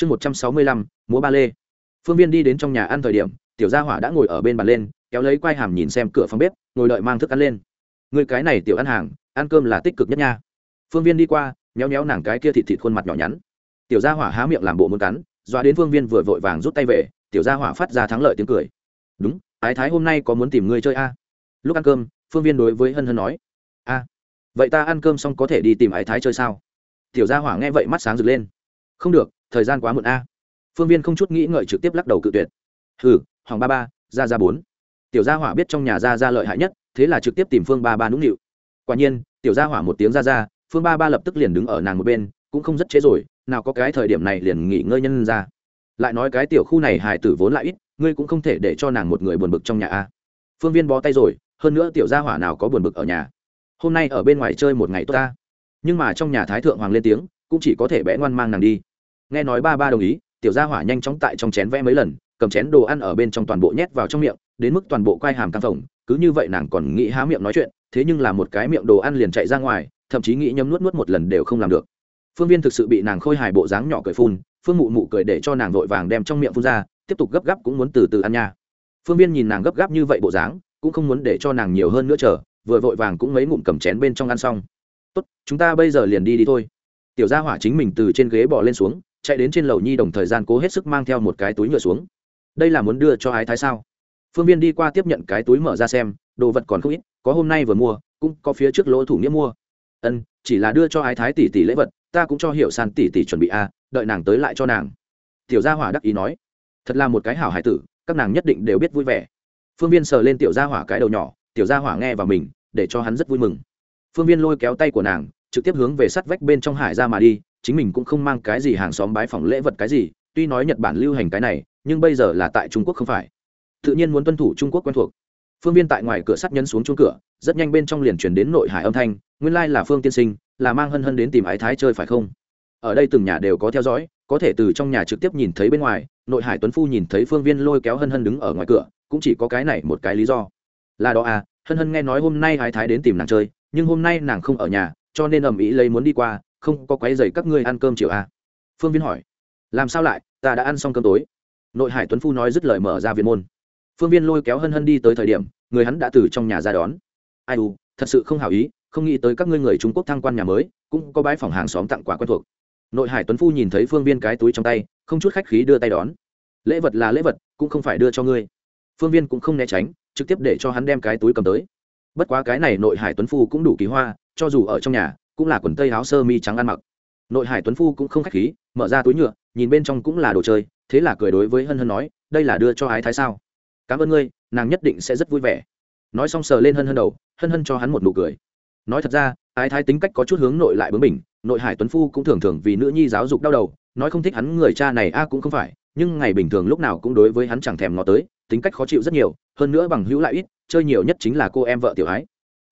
chương một trăm sáu mươi lăm, múa ba lê. Phương viên đi đến trong nhà ăn thời điểm, tiểu gia hỏa đã ngồi ở bên bàn lên, kéo lấy quai hàm nhìn xem cửa phòng bếp, ngồi đợi mang thức ăn lên. Người cái này tiểu ăn hàng, ăn cơm là tích cực nhất nha. Phương viên đi qua, méo méo nàng cái kia thịt thịt khuôn mặt nhỏ nhắn. Tiểu gia hỏa há miệng làm bộ muốn cắn doa đến phương viên vừa vội vàng rút tay về, tiểu gia hỏa phát ra thắng lợi tiếng cười. Đúng, ái thái hôm nay có muốn tìm ngươi chơi a? Lúc ăn cơm, phương viên đối với hân hân nói, a, vậy ta ăn cơm xong có thể đi tìm ái thái chơi sao? Tiểu gia hỏa nghe vậy mắt sáng rực lên. Không được thời gian quá muộn a. Phương viên không chút nghĩ ngợi trực tiếp lắc đầu cự tuyệt. Hừ, hoàng ba ba ra ra bốn. Tiểu gia hỏa biết trong nhà ra ra lợi hại nhất, thế là trực tiếp tìm phương ba ba nũng nịu. Quả nhiên, tiểu gia hỏa một tiếng ra ra phương ba ba lập tức liền đứng ở nàng một bên, cũng không rất chế rồi, nào có cái thời điểm này liền nghỉ ngơi nhân ra. Lại nói cái tiểu khu này hài tử vốn lại ít, ngươi cũng không thể để cho nàng một người buồn bực trong nhà a. Phương viên bó tay rồi, hơn nữa tiểu gia hỏa nào có buồn bực ở nhà. Hôm nay ở bên ngoài chơi một ngày tốt ta. Nhưng mà trong nhà thái thượng hoàng lên tiếng, cũng chỉ có thể bẽ ngoan mang nàng đi nghe nói ba ba đồng ý, tiểu gia hỏa nhanh chóng tại trong chén vẽ mấy lần, cầm chén đồ ăn ở bên trong toàn bộ nhét vào trong miệng, đến mức toàn bộ quai hàm căng phồng, cứ như vậy nàng còn nghĩ há miệng nói chuyện, thế nhưng là một cái miệng đồ ăn liền chạy ra ngoài, thậm chí nghĩ nhấm nuốt nuốt một lần đều không làm được. Phương viên thực sự bị nàng khôi hài bộ dáng nhỏ cười phun, phương mụ mụ cười để cho nàng vội vàng đem trong miệng phun ra, tiếp tục gấp gáp cũng muốn từ từ ăn nha. Phương viên nhìn nàng gấp gáp như vậy bộ dáng, cũng không muốn để cho nàng nhiều hơn nữa chờ, vừa vội vàng cũng mấy ngụm cầm chén bên trong ăn xong. Tốt, chúng ta bây giờ liền đi đi thôi. Tiểu gia hỏa chính mình từ trên ghế bỏ lên xuống chạy đến trên lầu nhi đồng thời gian cố hết sức mang theo một cái túi nhựa xuống. Đây là muốn đưa cho ái thái sao? Phương viên đi qua tiếp nhận cái túi mở ra xem, đồ vật còn không ít, có hôm nay vừa mua, cũng có phía trước lỗ thủ nghĩa mua. Ân, chỉ là đưa cho ái thái tỷ tỷ lễ vật, ta cũng cho hiểu san tỷ tỷ chuẩn bị a, đợi nàng tới lại cho nàng. Tiểu gia hỏa đắc ý nói. Thật là một cái hảo hải tử, các nàng nhất định đều biết vui vẻ. Phương viên sờ lên tiểu gia hỏa cái đầu nhỏ, tiểu gia hỏa nghe vào mình, để cho hắn rất vui mừng. Phương viên lôi kéo tay của nàng, trực tiếp hướng về sắt vách bên trong hải ra mà đi chính mình cũng không mang cái gì hàng xóm bái phỏng lễ vật cái gì, tuy nói nhật bản lưu hành cái này, nhưng bây giờ là tại trung quốc không phải. Tự nhiên muốn tuân thủ trung quốc quen thuộc. Phương viên tại ngoài cửa sắt nhấn xuống chuông cửa, rất nhanh bên trong liền chuyển đến nội hải âm thanh, nguyên lai là phương tiên sinh, là mang hân hân đến tìm ái thái chơi phải không? Ở đây từng nhà đều có theo dõi, có thể từ trong nhà trực tiếp nhìn thấy bên ngoài, nội hải tuấn phu nhìn thấy phương viên lôi kéo hân hân đứng ở ngoài cửa, cũng chỉ có cái này một cái lý do. Là đó à hân hân nghe nói hôm nay ái thái đến tìm nàng chơi, nhưng hôm nay nàng không ở nhà, cho nên ầm ĩ lấy muốn đi qua không có quái dày các ngươi ăn cơm chiều à. phương viên hỏi. Làm sao lại? Ta đã ăn xong cơm tối. Nội hải tuấn phu nói dứt lời mở ra viện môn. Phương viên lôi kéo hân hân đi tới thời điểm, người hắn đã từ trong nhà ra đón. Ai u, thật sự không hảo ý, không nghĩ tới các ngươi người trung quốc thăng quan nhà mới, cũng có bãi phòng hàng xóm tặng quà quen thuộc. Nội hải tuấn phu nhìn thấy phương viên cái túi trong tay, không chút khách khí đưa tay đón. Lễ vật là lễ vật, cũng không phải đưa cho ngươi. Phương viên cũng không né tránh, trực tiếp để cho hắn đem cái túi cầm tới. Bất quá cái này nội hải tuấn phu cũng đủ kỳ hoa, cho dù ở trong nhà cũng là quần tây áo sơ mi trắng ăn mặc. Nội hải tuấn phu cũng không khách khí, mở ra túi nhựa, nhìn bên trong cũng là đồ chơi, thế là cười đối với hân hân nói, đây là đưa cho ái thái sao? Cảm ơn ngươi, nàng nhất định sẽ rất vui vẻ. Nói xong sờ lên hân hân đầu, hân hân cho hắn một nụ cười. Nói thật ra, ái thái tính cách có chút hướng nội lại bướng bỉnh, nội hải tuấn phu cũng thường thường vì nữ nhi giáo dục đau đầu, nói không thích hắn người cha này a à cũng không phải, nhưng ngày bình thường lúc nào cũng đối với hắn chẳng thèm ngó tới, tính cách khó chịu rất nhiều, hơn nữa bằng hữu lại ít, chơi nhiều nhất chính là cô em vợ tiểu ái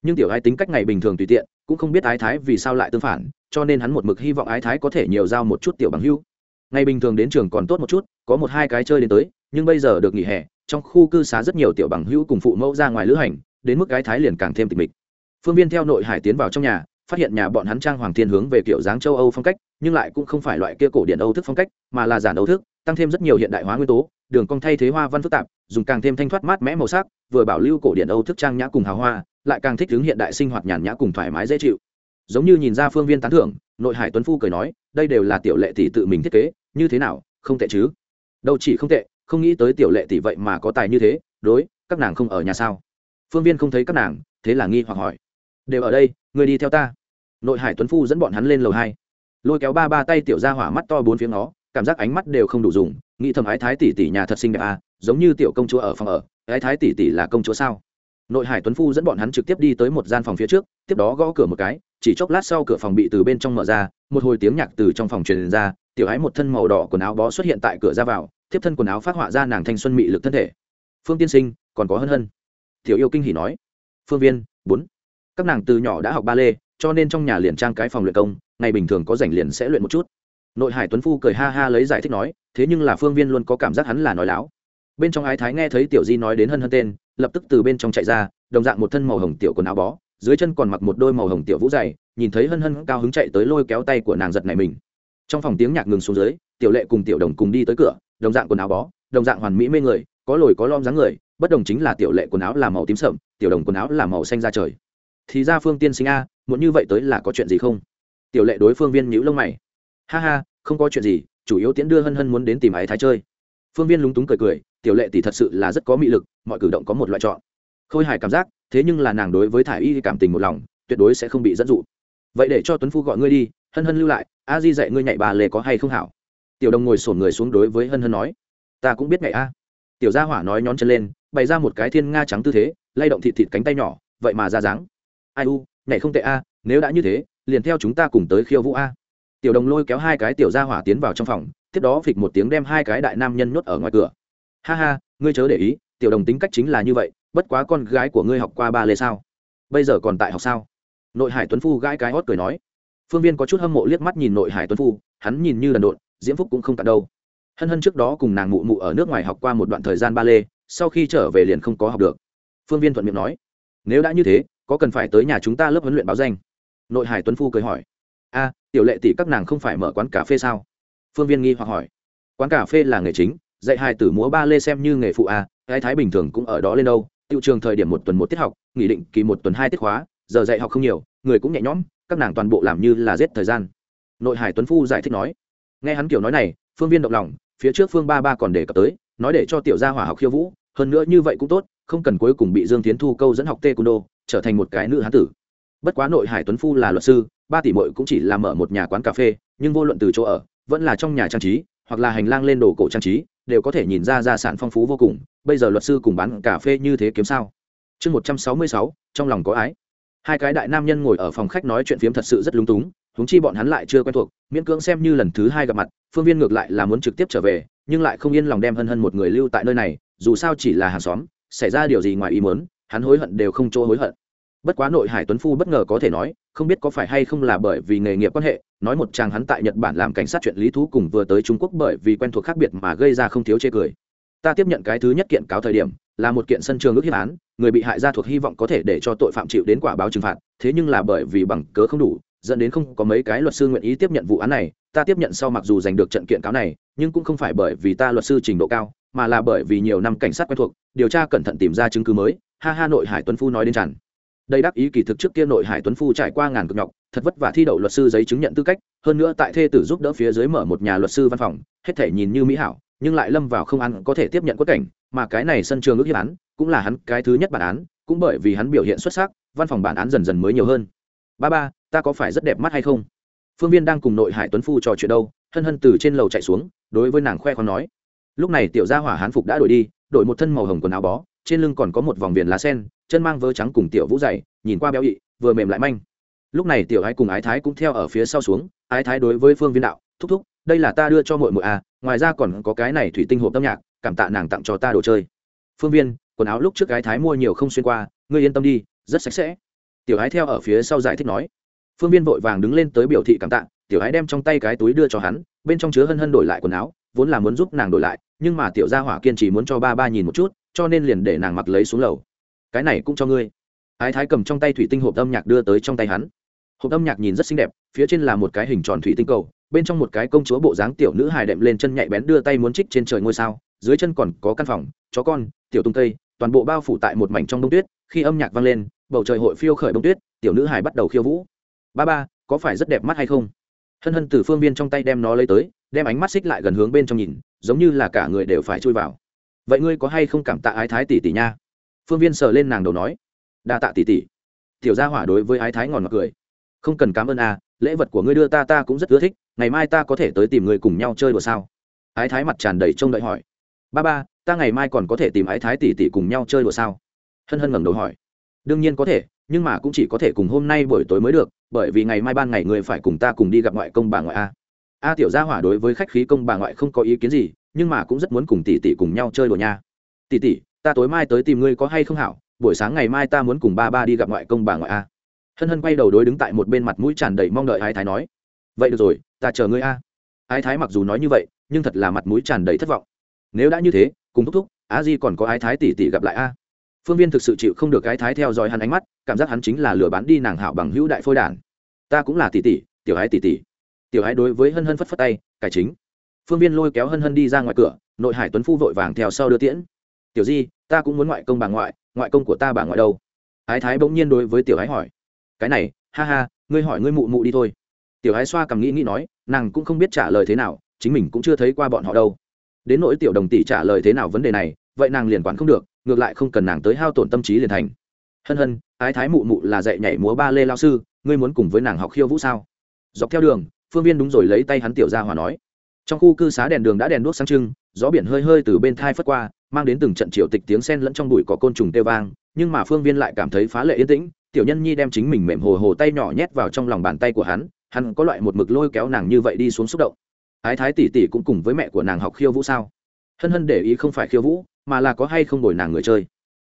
nhưng tiểu ái tính cách ngày bình thường tùy tiện, cũng không biết ái thái vì sao lại tương phản, cho nên hắn một mực hy vọng ái thái có thể nhiều giao một chút tiểu bằng hưu. ngày bình thường đến trường còn tốt một chút, có một hai cái chơi đến tới, nhưng bây giờ được nghỉ hè, trong khu cư xá rất nhiều tiểu bằng hữu cùng phụ mẫu ra ngoài lữ hành, đến mức ái thái liền càng thêm tịch mịch phương viên theo nội hải tiến vào trong nhà, phát hiện nhà bọn hắn trang hoàng thiên hướng về kiểu dáng châu âu phong cách, nhưng lại cũng không phải loại kia cổ điển âu thức phong cách, mà là giản âu thức, tăng thêm rất nhiều hiện đại hóa nguyên tố, đường cong thay thế hoa văn phức tạp, dùng càng thêm thanh thoát mát mẽ màu sắc, vừa bảo lưu cổ điển âu thức trang nhã cùng hào hoa lại càng thích hướng hiện đại sinh hoạt nhàn nhã cùng thoải mái dễ chịu. Giống như nhìn ra phương viên tán thưởng, nội hải tuấn phu cười nói, đây đều là tiểu lệ tỷ tự mình thiết kế, như thế nào, không tệ chứ? Đâu chỉ không tệ, không nghĩ tới tiểu lệ tỷ vậy mà có tài như thế, đối, các nàng không ở nhà sao? Phương viên không thấy các nàng, thế là nghi hoặc hỏi. Đều ở đây, người đi theo ta. Nội hải tuấn phu dẫn bọn hắn lên lầu hai. Lôi kéo ba ba tay tiểu ra hỏa mắt to bốn phía nó cảm giác ánh mắt đều không đủ dùng, nghĩ thầm ái thái tỷ tỷ nhà thật xinh đẹp à giống như tiểu công chúa ở phòng ở, ái thái tỷ tỷ là công chúa sao? Nội hải tuấn phu dẫn bọn hắn trực tiếp đi tới một gian phòng phía trước, tiếp đó gõ cửa một cái, chỉ chốc lát sau cửa phòng bị từ bên trong mở ra, một hồi tiếng nhạc từ trong phòng truyền ra, tiểu ái một thân màu đỏ quần áo bó xuất hiện tại cửa ra vào tiếp thân quần áo phát họa ra nàng thanh xuân mị lực thân thể. Phương tiên sinh, còn có hân hân. Tiểu yêu kinh hỉ nói. Phương viên, bốn. Các nàng từ nhỏ đã học ba lê, cho nên trong nhà liền trang cái phòng luyện công, ngày bình thường có rảnh liền sẽ luyện một chút. Nội hải tuấn phu cười ha ha lấy giải thích nói, thế nhưng là phương viên luôn có cảm giác hắn là nói láo. Bên trong ái thái nghe thấy tiểu di nói đến hân hân tên lập tức từ bên trong chạy ra, đồng dạng một thân màu hồng tiểu quần áo bó, dưới chân còn mặc một đôi màu hồng tiểu vũ dày nhìn thấy hân hân cao hứng chạy tới lôi kéo tay của nàng giật này mình. Trong phòng tiếng nhạc ngừng xuống dưới, tiểu lệ cùng tiểu đồng cùng đi tới cửa, đồng dạng quần áo bó, đồng dạng hoàn mỹ mê người, có lồi có lom dáng người, bất đồng chính là tiểu lệ quần áo là màu tím sậm, tiểu đồng quần áo là màu xanh da trời. Thì ra phương tiên sinh a, muốn như vậy tới là có chuyện gì không? Tiểu lệ đối phương viên nhữ lông mày. Ha ha, không có chuyện gì, chủ yếu tiễn đưa hân hân muốn đến tìm ái thái chơi. Phương viên lúng túng cười cười tiểu lệ thì thật sự là rất có mị lực, mọi cử động có một loại chọn. Khôi hài cảm giác, thế nhưng là nàng đối với thả y cảm tình một lòng, tuyệt đối sẽ không bị dẫn dụ. Vậy để cho tuấn phu gọi ngươi đi, hân hân lưu lại, a di dạy ngươi nhảy bà lê có hay không hảo? Tiểu đồng ngồi sổn người xuống đối với hân hân nói. Ta cũng biết nhảy a. Tiểu gia hỏa nói nhón chân lên, bày ra một cái thiên nga trắng tư thế, lay động thịt thịt cánh tay nhỏ, vậy mà ra dáng. Ai u, nhảy không tệ a, nếu đã như thế, liền theo chúng ta cùng tới khiêu vũ a. Tiểu đồng lôi kéo hai cái tiểu gia hỏa tiến vào trong phòng, tiếp đó phịch một tiếng đem hai cái đại nam nhân nhốt ở ngoài cửa ha ha, ngươi chớ để ý, tiểu đồng tính cách chính là như vậy, bất quá con gái của ngươi học qua ba lê sao? Bây giờ còn tại học sao? Nội hải tuấn phu gãi cái hót cười nói. Phương viên có chút hâm mộ liếc mắt nhìn nội hải tuấn phu, hắn nhìn như lần độn, diễm phúc cũng không cạn đâu. Hân hân trước đó cùng nàng mụ mụ ở nước ngoài học qua một đoạn thời gian ba lê, sau khi trở về liền không có học được. Phương viên thuận miệng nói. Nếu đã như thế, có cần phải tới nhà chúng ta lớp huấn luyện báo danh? Nội hải tuấn phu cười hỏi. A, tiểu lệ tỷ các nàng không phải mở quán cà phê sao? Phương viên nghi hoặc hỏi. Quán cà phê là nghề chính dạy hai tử múa ba lê xem như nghề phụ a ai thái bình thường cũng ở đó lên đâu tiệu trường thời điểm một tuần một tiết học, nghỉ định kỳ một tuần hai tiết khóa, giờ dạy học không nhiều, người cũng nhẹ nhõm, các nàng toàn bộ làm như là giết thời gian. Nội hải tuấn phu giải thích nói, nghe hắn kiểu nói này, phương viên động lòng, phía trước phương ba ba còn đề cập tới, nói để cho tiểu gia hỏa học khiêu vũ, hơn nữa như vậy cũng tốt, không cần cuối cùng bị dương tiến thu câu dẫn học tê cung đô, trở thành một cái nữ hán tử. Bất quá nội hải tuấn phu là luật sư, ba tỷ mội cũng chỉ làm mở một nhà quán cà phê, nhưng vô luận từ chỗ ở, vẫn là trong nhà trang trí, hoặc là hành lang lên đồ cổ trang trí đều có thể nhìn ra gia sản phong phú vô cùng, bây giờ luật sư cùng bán cà phê như thế kiếm sao? Chương một trăm sáu mươi sáu, trong lòng có ái. Hai cái đại nam nhân ngồi ở phòng khách nói chuyện phiếm thật sự rất lung túng, huống chi bọn hắn lại chưa quen thuộc, miễn cưỡng xem như lần thứ hai gặp mặt, phương viên ngược lại là muốn trực tiếp trở về, nhưng lại không yên lòng đem hân hân một người lưu tại nơi này, dù sao chỉ là hàng xóm, xảy ra điều gì ngoài ý muốn, hắn hối hận đều không chỗ hối hận bất quá nội hải tuấn phu bất ngờ có thể nói, không biết có phải hay không là bởi vì nghề nghiệp quan hệ, nói một chàng hắn tại nhật bản làm cảnh sát chuyện lý thú cùng vừa tới trung quốc bởi vì quen thuộc khác biệt mà gây ra không thiếu chê cười. Ta tiếp nhận cái thứ nhất kiện cáo thời điểm, là một kiện sân trường ước hiếp án, người bị hại gia thuộc hy vọng có thể để cho tội phạm chịu đến quả báo trừng phạt, thế nhưng là bởi vì bằng cớ không đủ, dẫn đến không có mấy cái luật sư nguyện ý tiếp nhận vụ án này, ta tiếp nhận sau mặc dù giành được trận kiện cáo này, nhưng cũng không phải bởi vì ta luật sư trình độ cao, mà là bởi vì nhiều năm cảnh sát quen thuộc, điều tra cẩn thận tìm ra chứng cứ mới, ha ha nội hải tuấn phu nói đến tràn đây đắc ý kỳ thực trước kia nội hải tuấn phu trải qua ngàn cực nhọc, thật vất vả thi đậu luật sư giấy chứng nhận tư cách, hơn nữa tại thê tử giúp đỡ phía dưới mở một nhà luật sư văn phòng, hết thể nhìn như mỹ hảo, nhưng lại lâm vào không ăn có thể tiếp nhận quất cảnh, mà cái này sân trường ước hiếp án, cũng là hắn cái thứ nhất bản án, cũng bởi vì hắn biểu hiện xuất sắc, văn phòng bản án dần dần mới nhiều hơn. Ba ba, ta có phải rất đẹp mắt hay không? Phương viên đang cùng nội hải tuấn phu trò chuyện đâu, hân hân từ trên lầu chạy xuống, đối với nàng khoe khoan nói. Lúc này tiểu gia hỏa hán phục đã đổi đi, đổi một thân màu hồng quần áo bó trên lưng còn có một vòng viền lá sen, chân mang vớ trắng cùng tiểu vũ dày, nhìn qua béo ị, vừa mềm lại manh. Lúc này tiểu ái cùng ái thái cũng theo ở phía sau xuống, ái thái đối với phương viên đạo, thúc thúc, đây là ta đưa cho mội mội à ngoài ra còn có cái này thủy tinh hộp âm nhạc, cảm tạ nàng tặng cho ta đồ chơi. Phương viên, quần áo lúc trước ái thái mua nhiều không xuyên qua, ngươi yên tâm đi, rất sạch sẽ. Tiểu ái theo ở phía sau giải thích nói. Phương viên vội vàng đứng lên tới biểu thị cảm tạ, tiểu ái đem trong tay cái túi đưa cho hắn, bên trong chứa hân hân đổi lại quần áo, vốn là muốn giúp nàng đổi lại, nhưng mà tiểu gia hỏa kiên trì muốn cho ba ba nhìn một chút cho nên liền để nàng mặc lấy xuống lầu. Cái này cũng cho ngươi. Ái thái cầm trong tay thủy tinh hộp âm nhạc đưa tới trong tay hắn. Hộp âm nhạc nhìn rất xinh đẹp phía trên là một cái hình tròn thủy tinh cầu bên trong một cái công chúa bộ dáng tiểu nữ hài đệm lên chân nhạy bén đưa tay muốn trích trên trời ngôi sao dưới chân còn có căn phòng chó con tiểu tung tây, toàn bộ bao phủ tại một mảnh trong đông tuyết khi âm nhạc vang lên bầu trời hội phiêu khởi đông tuyết tiểu nữ hài bắt đầu khiêu vũ. Ba ba có phải rất đẹp mắt hay không? Hân hân từ phương viên trong tay đem nó lấy tới đem ánh mắt xích lại gần hướng bên trong nhìn giống như là cả người đều phải chui vào vậy ngươi có hay không cảm tạ ái thái tỷ tỷ nha? Phương viên sờ lên nàng đầu nói. Đa tạ tỷ tỷ. Tiểu gia hỏa đối với ái thái ngòn ngọt cười. Không cần cảm ơn a lễ vật của ngươi đưa ta ta cũng rất ưa thích, ngày mai ta có thể tới tìm người cùng nhau chơi đùa sao? Ái thái mặt tràn đầy trông đợi hỏi. Ba ba, ta ngày mai còn có thể tìm ái thái tỷ tỷ cùng nhau chơi đùa sao? Hân hân ngẩng đầu hỏi. Đương nhiên có thể, nhưng mà cũng chỉ có thể cùng hôm nay buổi tối mới được, bởi vì ngày mai ban ngày người phải cùng ta cùng đi gặp ngoại công bà ngoại a. A tiểu gia hỏa đối với khách khí công bà ngoại không có ý kiến gì nhưng mà cũng rất muốn cùng tỷ tỷ cùng nhau chơi đùa nha. Tỷ tỷ, ta tối mai tới tìm ngươi có hay không hảo? Buổi sáng ngày mai ta muốn cùng ba ba đi gặp ngoại công bà ngoại a. Hân hân quay đầu đối đứng tại một bên mặt mũi tràn đầy mong đợi ái thái nói. Vậy được rồi, ta chờ ngươi a. Ái thái mặc dù nói như vậy, nhưng thật là mặt mũi tràn đầy thất vọng. Nếu đã như thế, cùng thúc thúc, á di còn có ái thái tỷ tỷ gặp lại a. Phương viên thực sự chịu không được ái thái theo dõi hắn ánh mắt, cảm giác hắn chính là lừa bán đi nàng hảo bằng hữu đại phôi đản. Ta cũng là tỷ tỷ, tiểu ái tỷ tỷ. Tiểu ái đối với hân hân phất phất tay, cải chính phương viên lôi kéo hân hân đi ra ngoài cửa, nội hải tuấn phu vội vàng theo sau đưa tiễn. Tiểu di, ta cũng muốn ngoại công bà ngoại ngoại công của ta bà ngoại đâu? Ái thái bỗng nhiên đối với tiểu ái hỏi. Cái này, ha ha, ngươi hỏi ngươi mụ mụ đi thôi. Tiểu ái xoa cầm nghĩ nghĩ nói, nàng cũng không biết trả lời thế nào, chính mình cũng chưa thấy qua bọn họ đâu. Đến nỗi tiểu đồng tỷ trả lời thế nào vấn đề này, vậy nàng liền quản không được, ngược lại không cần nàng tới hao tổn tâm trí liền thành. Hân hân, ái thái mụ mụ là dạy nhảy múa ba lê lao sư, ngươi muốn cùng với nàng học khiêu vũ sao? Dọc theo đường, phương viên đúng rồi lấy tay hắn tiểu ra hòa nói trong khu cư xá đèn đường đã đèn đuốc sáng trưng, gió biển hơi hơi từ bên thai phất qua, mang đến từng trận triệu tịch tiếng sen lẫn trong bụi cỏ côn trùng tê vang, nhưng mà phương viên lại cảm thấy phá lệ yên tĩnh, tiểu nhân nhi đem chính mình mềm hồ hồ tay nhỏ nhét vào trong lòng bàn tay của hắn hắn có loại một mực lôi kéo nàng như vậy đi xuống xúc động. Ái thái tỷ tỷ cũng cùng với mẹ của nàng học khiêu vũ sao? Hân hân để ý không phải khiêu vũ, mà là có hay không đổi nàng người chơi.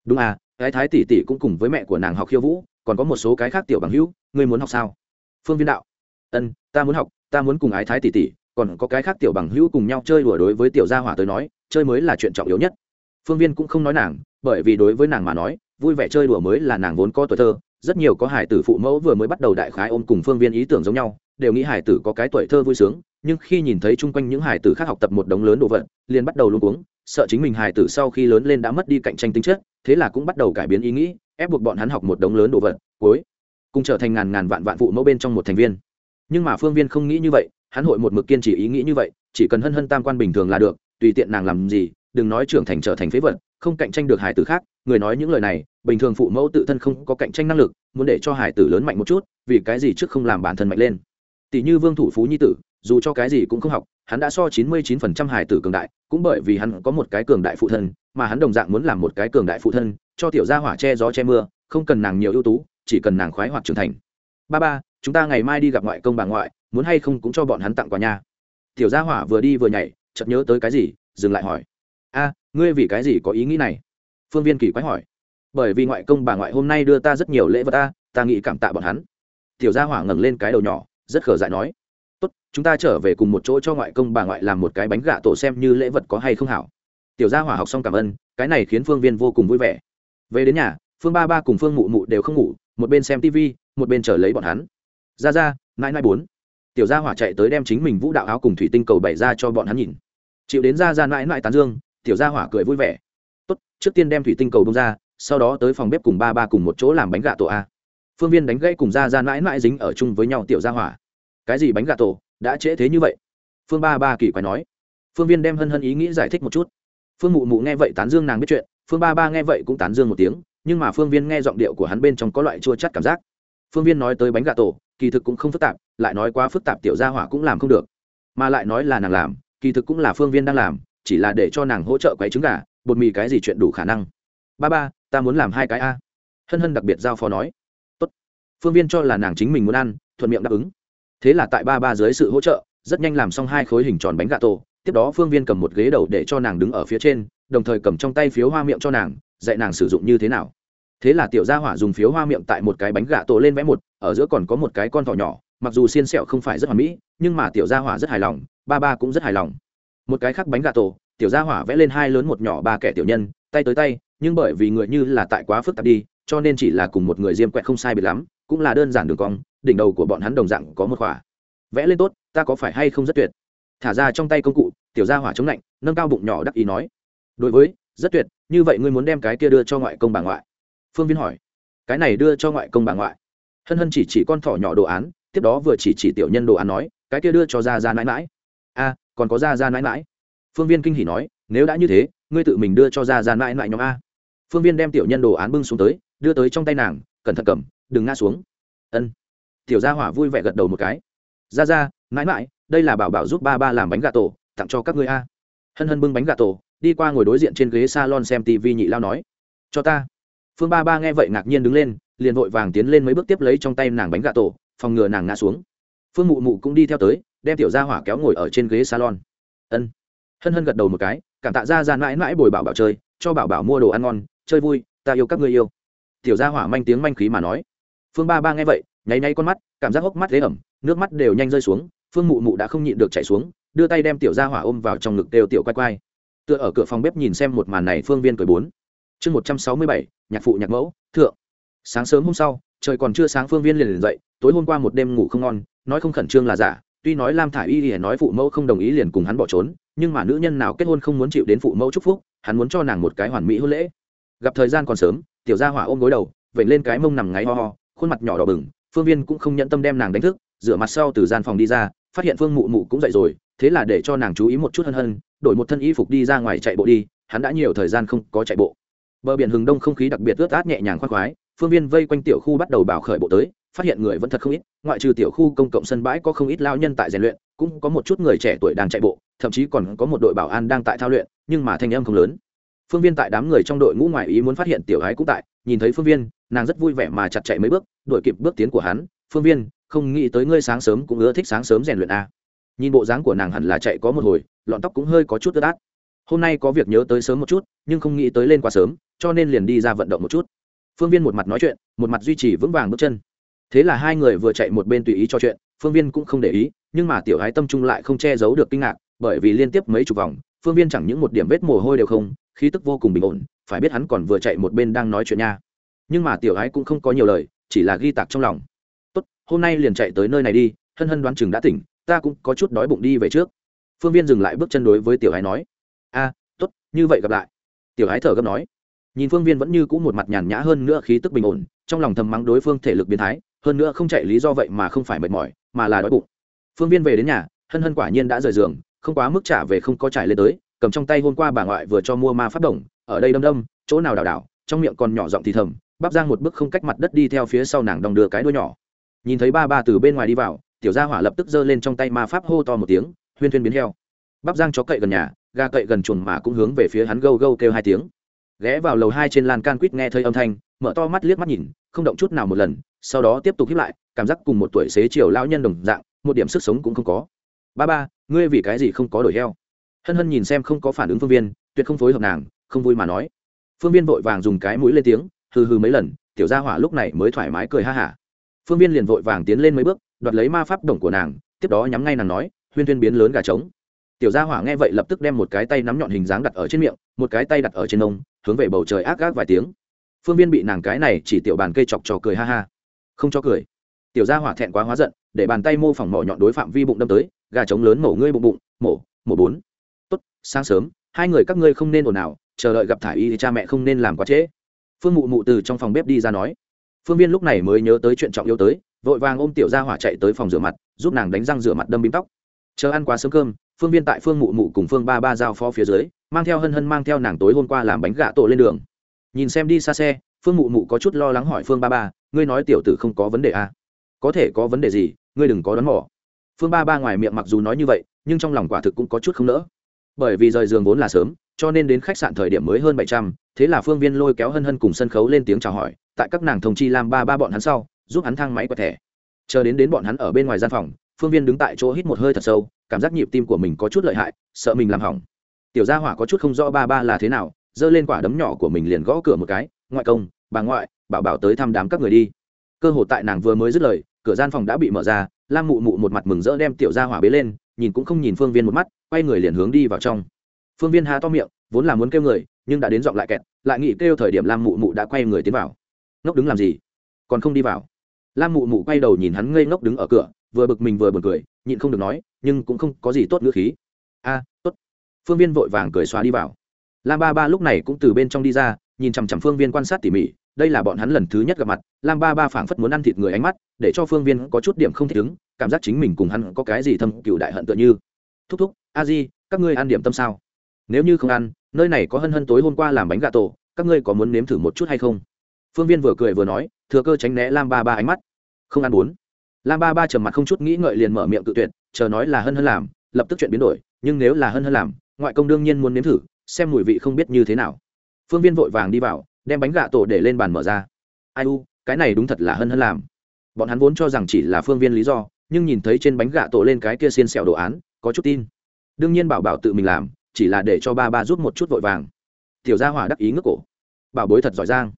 Đúng à ái thái tỷ tỷ cũng cùng với mẹ của nàng học khiêu vũ, còn có một số cái khác tiểu bằng hữu, ngươi muốn học sao? Phương viên đạo. Ân, ta muốn học, ta muốn cùng ái thái tỷ tỷ còn có cái khác tiểu bằng hữu cùng nhau chơi đùa đối với tiểu gia hỏa tới nói, chơi mới là chuyện trọng yếu nhất. Phương viên cũng không nói nàng, bởi vì đối với nàng mà nói, vui vẻ chơi đùa mới là nàng vốn có tuổi thơ. Rất nhiều có hải tử phụ mẫu vừa mới bắt đầu đại khái ôm cùng phương viên ý tưởng giống nhau, đều nghĩ hải tử có cái tuổi thơ vui sướng, nhưng khi nhìn thấy chung quanh những hải tử khác học tập một đống lớn đồ vật, liền bắt đầu luôn uống sợ chính mình hải tử sau khi lớn lên đã mất đi cạnh tranh tính chất, thế là cũng bắt đầu cải biến ý nghĩ, ép buộc bọn hắn học một đống lớn đồ vật, cuối, cùng trở thành ngàn ngàn vạn vạn phụ mẫu bên trong một thành viên nhưng mà phương viên không nghĩ như vậy, hắn hội một mực kiên trì ý nghĩ như vậy, chỉ cần hân hân tam quan bình thường là được, tùy tiện nàng làm gì, đừng nói trưởng thành trở thành phế vật, không cạnh tranh được hải tử khác, người nói những lời này, bình thường phụ mẫu tự thân không có cạnh tranh năng lực, muốn để cho hải tử lớn mạnh một chút, vì cái gì trước không làm bản thân mạnh lên. Tỷ như vương thủ phú nhi tử, dù cho cái gì cũng không học, hắn đã so chín mươi chín phần trăm hải tử cường đại, cũng bởi vì hắn có một cái cường đại phụ thân, mà hắn đồng dạng muốn làm một cái cường đại phụ thân, cho tiểu gia hỏa che gió che mưa, không cần nàng nhiều ưu tú, chỉ cần nàng khoái hoặc trưởng thành. Ba ba chúng ta ngày mai đi gặp ngoại công bà ngoại, muốn hay không cũng cho bọn hắn tặng quà nha. tiểu gia hỏa vừa đi vừa nhảy, chợt nhớ tới cái gì, dừng lại hỏi. A, ngươi vì cái gì có ý nghĩ này? Phương viên kỳ quái hỏi. Bởi vì ngoại công bà ngoại hôm nay đưa ta rất nhiều lễ vật ta ta nghĩ cảm tạ bọn hắn. Tiểu gia hỏa ngẩng lên cái đầu nhỏ, rất khở dại nói. Tốt, chúng ta trở về cùng một chỗ cho ngoại công bà ngoại làm một cái bánh gà tổ xem như lễ vật có hay không hảo. Tiểu gia hỏa học xong cảm ơn, cái này khiến phương viên vô cùng vui vẻ. Về đến nhà, phương ba ba cùng phương mụ mụ đều không ngủ, một bên xem tv một bên chờ lấy bọn hắn ra ra nãi nãi bốn. Tiểu gia hỏa chạy tới đem chính mình vũ đạo áo cùng thủy tinh cầu bày ra cho bọn hắn nhìn. Chịu đến ra ra mãi mãi tán dương, tiểu gia hỏa cười vui vẻ. Tốt, trước tiên đem thủy tinh cầu bông ra, sau đó tới phòng bếp cùng ba ba cùng một chỗ làm bánh gà tổ a. Phương viên đánh gãy cùng ra ra mãi mãi dính ở chung với nhau tiểu gia hỏa. Cái gì bánh gà tổ, đã trễ thế như vậy? Phương ba ba kỳ quái nói. Phương viên đem hân hân ý nghĩ giải thích một chút. Phương mụ mụ nghe vậy tán dương nàng biết chuyện, phương ba ba nghe vậy cũng tán dương một tiếng, nhưng mà phương viên nghe giọng điệu của hắn bên trong có loại chua chắt cảm giác. Phương viên nói tới bánh gà tổ kỳ thực cũng không phức tạp, lại nói quá phức tạp tiểu gia hỏa cũng làm không được. Mà lại nói là nàng làm, kỳ thực cũng là phương viên đang làm, chỉ là để cho nàng hỗ trợ quấy trứng gà, bột mì cái gì chuyện đủ khả năng. Ba ba, ta muốn làm hai cái a. Hân hân đặc biệt giao phó nói. Tốt. phương viên cho là nàng chính mình muốn ăn, thuận miệng đáp ứng. Thế là tại ba ba dưới sự hỗ trợ, rất nhanh làm xong hai khối hình tròn bánh gà tổ. Tiếp đó phương viên cầm một ghế đầu để cho nàng đứng ở phía trên, đồng thời cầm trong tay phiếu hoa miệng cho nàng, dạy nàng sử dụng như thế nào. Thế là tiểu gia hỏa dùng phiếu hoa miệng tại một cái bánh gà tổ lên vẽ một ở giữa còn có một cái con thỏ nhỏ, mặc dù xiên sẹo không phải rất hoàn mỹ, nhưng mà tiểu gia hỏa rất hài lòng, ba ba cũng rất hài lòng. Một cái khác bánh gà tổ, tiểu gia hỏa vẽ lên hai lớn một nhỏ ba kẻ tiểu nhân, tay tới tay, nhưng bởi vì người như là tại quá phức tạp đi, cho nên chỉ là cùng một người diêm quẹt không sai biệt lắm, cũng là đơn giản đường cong, đỉnh đầu của bọn hắn đồng dạng có một khỏa. Vẽ lên tốt, ta có phải hay không rất tuyệt? Thả ra trong tay công cụ, tiểu gia hỏa chống lạnh, nâng cao bụng nhỏ đắc ý nói. Đối với, rất tuyệt, như vậy ngươi muốn đem cái kia đưa cho ngoại công bà ngoại? Phương viên hỏi. Cái này đưa cho ngoại công bà ngoại? Hân hân chỉ chỉ con thỏ nhỏ đồ án, tiếp đó vừa chỉ chỉ tiểu nhân đồ án nói, cái kia đưa cho ra ra mãi mãi. A còn có ra ra mãi mãi. Phương viên kinh hỉ nói, nếu đã như thế, ngươi tự mình đưa cho ra ra mãi mãi nhóm a. Phương viên đem tiểu nhân đồ án bưng xuống tới, đưa tới trong tay nàng, cẩn thận cầm, đừng ngã xuống. Ân. Tiểu gia hỏa vui vẻ gật đầu một cái. Ra ra, mãi mãi, đây là bảo bảo giúp ba ba làm bánh gà tổ, tặng cho các ngươi a. Hân hân bưng bánh gà tổ, đi qua ngồi đối diện trên ghế s a lon xem tv nhị lao nói. Cho ta. Phương ba ba nghe vậy ngạc nhiên đứng lên liền vội vàng tiến lên mấy bước tiếp lấy trong tay nàng bánh gà tổ, phòng ngừa nàng ngã xuống. Phương mụ mụ cũng đi theo tới, đem tiểu gia hỏa kéo ngồi ở trên ghế salon. Ân. Hân hân gật đầu một cái, cảm tạ ra ra mãi mãi bồi bảo bảo chơi, cho bảo bảo mua đồ ăn ngon, chơi vui, ta yêu các ngươi yêu. Tiểu gia hỏa manh tiếng manh khí mà nói. Phương ba ba nghe vậy, nháy nháy con mắt, cảm giác hốc mắt ghế ẩm, nước mắt đều nhanh rơi xuống, phương mụ mụ đã không nhịn được chạy xuống, đưa tay đem tiểu gia hỏa ôm vào trong ngực đều tiểu quay quay. Tựa ở cửa phòng bếp nhìn xem một màn này, phương viên cười bốn. Chương một trăm sáu mươi bảy, nhạc phụ nhạc mẫu, thượng sáng sớm hôm sau, trời còn chưa sáng phương viên liền liền dậy, tối hôm qua một đêm ngủ không ngon, nói không khẩn trương là giả, tuy nói lam thả i y thì nói phụ mẫu không đồng ý liền cùng hắn bỏ trốn, nhưng mà nữ nhân nào kết hôn không muốn chịu đến phụ mẫu chúc phúc, hắn muốn cho nàng một cái hoàn mỹ hôn lễ. Gặp thời gian còn sớm, tiểu gia hỏa ôm gối đầu vẩy lên cái mông nằm ngáy ho ho, khuôn mặt nhỏ đỏ bừng, phương viên cũng không nhận tâm đem nàng đánh thức, rửa mặt sau từ gian phòng đi ra, phát hiện phương mụ mụ cũng dậy rồi, thế là để cho nàng chú ý một chút hân hân, đổi một thân y phục đi ra ngoài chạy bộ đi, hắn đã nhiều thời gian không có chạy bộ. Bờ biển hừng đông không khí đặc biệt ướt át nhẹ nhàng khoác khoái phương viên vây quanh tiểu khu bắt đầu bảo khởi bộ tới, phát hiện người vẫn thật không ít, ngoại trừ tiểu khu công cộng sân bãi có không ít lao nhân tại rèn luyện, cũng có một chút người trẻ tuổi đang chạy bộ, thậm chí còn có một đội bảo an đang tại thao luyện, nhưng mà thanh âm không lớn. Phương viên tại đám người trong đội ngũ ngoài ý muốn phát hiện tiểu gái cũng tại, nhìn thấy phương viên, nàng rất vui vẻ mà chặt chạy mấy bước đội kịp bước tiến của hắn. Phương viên, không nghĩ tới ngươi sáng sớm cũng ưa thích sáng sớm rèn luyện a nhìn bộ dáng của nàng hẳn là chạy có một hồi, lọn tóc cũng hơi có chút ướt át. Hôm nay có việc nhớ tới sớm một chút, nhưng không nghĩ tới lên quá sớm, cho nên liền đi ra vận động một chút phương viên một mặt nói chuyện, một mặt duy trì vững vàng bước chân. Thế là hai người vừa chạy một bên tùy ý cho chuyện, phương viên cũng không để ý, nhưng mà tiểu gái tâm trung lại không che giấu được kinh ngạc, bởi vì liên tiếp mấy chục vòng, phương viên chẳng những một điểm vết mồ hôi đều không, khí tức vô cùng bình ổn, phải biết hắn còn vừa chạy một bên đang nói chuyện nha. Nhưng mà tiểu gái cũng không có nhiều lời, chỉ là ghi tạc trong lòng. Tốt, hôm nay liền chạy tới nơi này đi, hân hân đoán chừng đã tỉnh, ta cũng có chút đói bụng đi về trước. Phương viên dừng lại bước chân đối với tiểu gái nói. A, tốt, như vậy gặp lại. Tiểu gái thở gấp nói nhìn phương viên vẫn như cũ một mặt nhàn nhã hơn nữa khí tức bình ổn, trong lòng thầm mắng đối phương thể lực biến thái, hơn nữa không chạy lý do vậy mà không phải mệt mỏi, mà là đói bụng. Phương viên về đến nhà, hân hân quả nhiên đã rời giường, không quá mức trả về không có trải lên tới, cầm trong tay hôm qua bà ngoại vừa cho mua ma phát đồng, ở đây đâm đâm, chỗ nào đảo đảo, trong miệng còn nhỏ giọng thì thầm, bắp giang một bước không cách mặt đất đi theo phía sau nàng đong đưa cái đuôi nhỏ. Nhìn thấy ba ba từ bên ngoài đi vào, tiểu gia hỏa lập tức giơ lên trong tay ma pháp hô to một tiếng, huyên thuyên biến heo. Bắp giang chó cậy gần nhà ga cậy gần chuồng mà cũng hướng về phía hắn gâu gâu kêu hai tiếng ghé vào lầu hai trên lan can quýt nghe thấy âm thanh, mở to mắt liếc mắt nhìn, không động chút nào một lần, sau đó tiếp tục hiếp lại, cảm giác cùng một tuổi xế chiều lão nhân đồng dạng, một điểm sức sống cũng không có. Ba ba, ngươi vì cái gì không có đổi heo? Hân hân nhìn xem không có phản ứng phương viên, tuyệt không phối hợp nàng, không vui mà nói. Phương viên vội vàng dùng cái mũi lên tiếng, hừ hừ mấy lần, tiểu gia hỏa lúc này mới thoải mái cười ha hả. Phương viên liền vội vàng tiến lên mấy bước, đoạt lấy ma pháp đồng của nàng, tiếp đó nhắm ngay nàng nói, huyên tuyên biến lớn gà trống. Tiểu gia hỏa nghe vậy lập tức đem một cái tay nắm nhọn hình dáng đặt ở trên miệng, một cái tay đặt ở trên nông hướng về bầu trời ác gác vài tiếng. Phương viên bị nàng cái này chỉ tiểu bàn cây chọc trò cười ha ha. Không cho cười. Tiểu gia hỏa thẹn quá hóa giận, để bàn tay mô phỏng mỏ nhọn đối phạm vi bụng đâm tới, gà trống lớn mổ ngươi bụng bụng, mổ mổ bốn. Tốt, sáng sớm, hai người các ngươi không nên ồn ào, chờ đợi gặp thả y thì cha mẹ không nên làm quá trễ. Phương mụ mụ từ trong phòng bếp đi ra nói. Phương viên lúc này mới nhớ tới chuyện trọng yếu tới, vội vàng ôm tiểu gia hỏa chạy tới phòng rửa mặt, giúp nàng đánh răng rửa mặt đâm bím tóc. Chờ ăn quá sớm cơm phương viên tại phương mụ mụ cùng phương ba ba giao phó phía dưới, mang theo hân hân mang theo nàng tối hôm qua làm bánh gà tổ lên đường. Nhìn xem đi xa xe, phương mụ mụ có chút lo lắng hỏi phương ba ba, ngươi nói tiểu tử không có vấn đề à? có thể có vấn đề gì, ngươi đừng có đón mỏ phương ba ba ngoài miệng mặc dù nói như vậy, nhưng trong lòng quả thực cũng có chút không nỡ. Bởi vì rời giường vốn là sớm, cho nên đến khách sạn thời điểm mới hơn bảy trăm, thế là phương viên lôi kéo hân hân cùng sân khấu lên tiếng chào hỏi, tại các nàng thông chi làm ba ba bọn hắn sau, giúp hắn thang máy quẹt thẻ. Chờ đến đến bọn hắn ở bên ngoài gian phòng phương viên đứng tại chỗ hít một hơi thật sâu, cảm giác nhịp tim của mình có chút lợi hại, sợ mình làm hỏng. Tiểu gia hỏa có chút không rõ ba ba là thế nào, giơ lên quả đấm nhỏ của mình liền gõ cửa một cái, ngoại công, bà ngoại, bảo bảo tới thăm đám các người đi. Cơ hội tại nàng vừa mới dứt lời, cửa gian phòng đã bị mở ra, lam mụ mụ một mặt mừng rỡ đem tiểu gia hỏa bế lên, nhìn cũng không nhìn phương viên một mắt, quay người liền hướng đi vào trong. Phương viên há to miệng, vốn là muốn kêu người, nhưng đã đến giọng lại kẹt, lại nghĩ kêu thời điểm lam mụ mụ đã quay người tiến vào. Ngốc đứng làm gì? Còn không đi vào? Lam mụ mụ quay đầu nhìn hắn ngây ngốc đứng ở cửa vừa bực mình vừa bực cười, nhịn không được nói, nhưng cũng không có gì tốt ngữ khí. A, tốt. Phương viên vội vàng cười xóa đi vào. Lam ba ba lúc này cũng từ bên trong đi ra, nhìn chằm chằm phương viên quan sát tỉ mỉ, đây là bọn hắn lần thứ nhất gặp mặt, lam ba ba phảng phất muốn ăn thịt người ánh mắt, để cho phương viên có chút điểm không thể ứng, cảm giác chính mình cùng hắn có cái gì thâm cựu đại hận tựa như. Thúc thúc, a di, các ngươi ăn điểm tâm sao? Nếu như không ăn, nơi này có hân hân tối hôm qua làm bánh gà tổ, các ngươi có muốn nếm thử một chút hay không? Phương viên vừa cười vừa nói, thừa cơ tránh né lam ba ba ánh mắt. Không ăn bốn lam ba ba trầm mặt không chút nghĩ ngợi liền mở miệng tự tuyệt, chờ nói là hân hân làm, lập tức chuyện biến đổi, nhưng nếu là hân hân làm, ngoại công đương nhiên muốn nếm thử, xem mùi vị không biết như thế nào. Phương viên vội vàng đi vào, đem bánh gà tổ để lên bàn mở ra. Ai u, cái này đúng thật là hân hân làm. Bọn hắn vốn cho rằng chỉ là phương viên lý do, nhưng nhìn thấy trên bánh gà tổ lên cái kia xiên xẹo đồ án, có chút tin. Đương nhiên bảo bảo tự mình làm, chỉ là để cho ba ba giúp một chút vội vàng. Tiểu gia hỏa đắc ý ngước cổ. Bảo bối thật giỏi giang.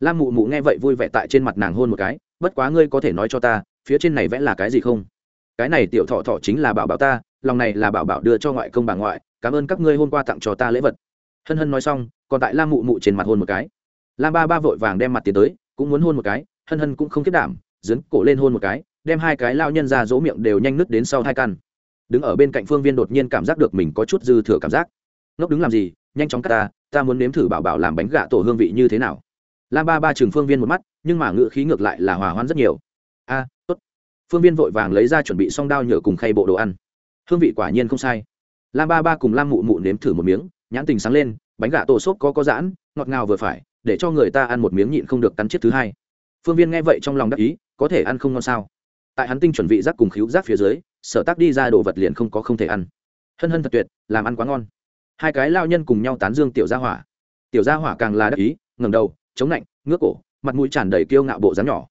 Lam mụ mụ nghe vậy vui vẻ tại trên mặt nàng hôn một cái, bất quá ngươi có thể nói cho ta phía trên này vẽ là cái gì không? Cái này tiểu thọ thọ chính là bảo bảo ta, lòng này là bảo bảo đưa cho ngoại công bà ngoại, cảm ơn các ngươi hôm qua tặng cho ta lễ vật. Hân hân nói xong, còn tại lam mụ mụ trên mặt hôn một cái. Lam ba ba vội vàng đem mặt tiến tới, cũng muốn hôn một cái, hân hân cũng không kết đảm dấn cổ lên hôn một cái, đem hai cái lao nhân ra dỗ miệng đều nhanh nứt đến sau hai căn. Đứng ở bên cạnh phương viên đột nhiên cảm giác được mình có chút dư thừa cảm giác. Ngốc đứng làm gì, nhanh chóng cắt ta ta muốn nếm thử bảo bảo làm bánh gà tổ hương vị như thế nào. Lam ba ba trường phương viên một mắt, nhưng mà ngự khí ngược lại là hòa hoãn rất nhiều phương viên vội vàng lấy ra chuẩn bị xong đao nhựa cùng khay bộ đồ ăn. Hương vị quả nhiên không sai. Lam ba ba cùng lam mụ mụ nếm thử một miếng, nhãn tình sáng lên, bánh gà tổ xốp có có giãn, ngọt ngào vừa phải, để cho người ta ăn một miếng nhịn không được cắn chiếc thứ hai. Phương viên nghe vậy trong lòng đắc ý, có thể ăn không ngon sao? Tại hắn tinh chuẩn vị rác cùng khíu rác phía dưới, sở tác đi ra đồ vật liền không có không thể ăn. Hân hân thật tuyệt, làm ăn quá ngon. Hai cái lao nhân cùng nhau tán dương tiểu gia hỏa. Tiểu gia hỏa càng là đắc ý, ngẩng đầu, chống lạnh ngước cổ, mặt mũi tràn đầy kiêu ngạo bộ dáng nhỏ.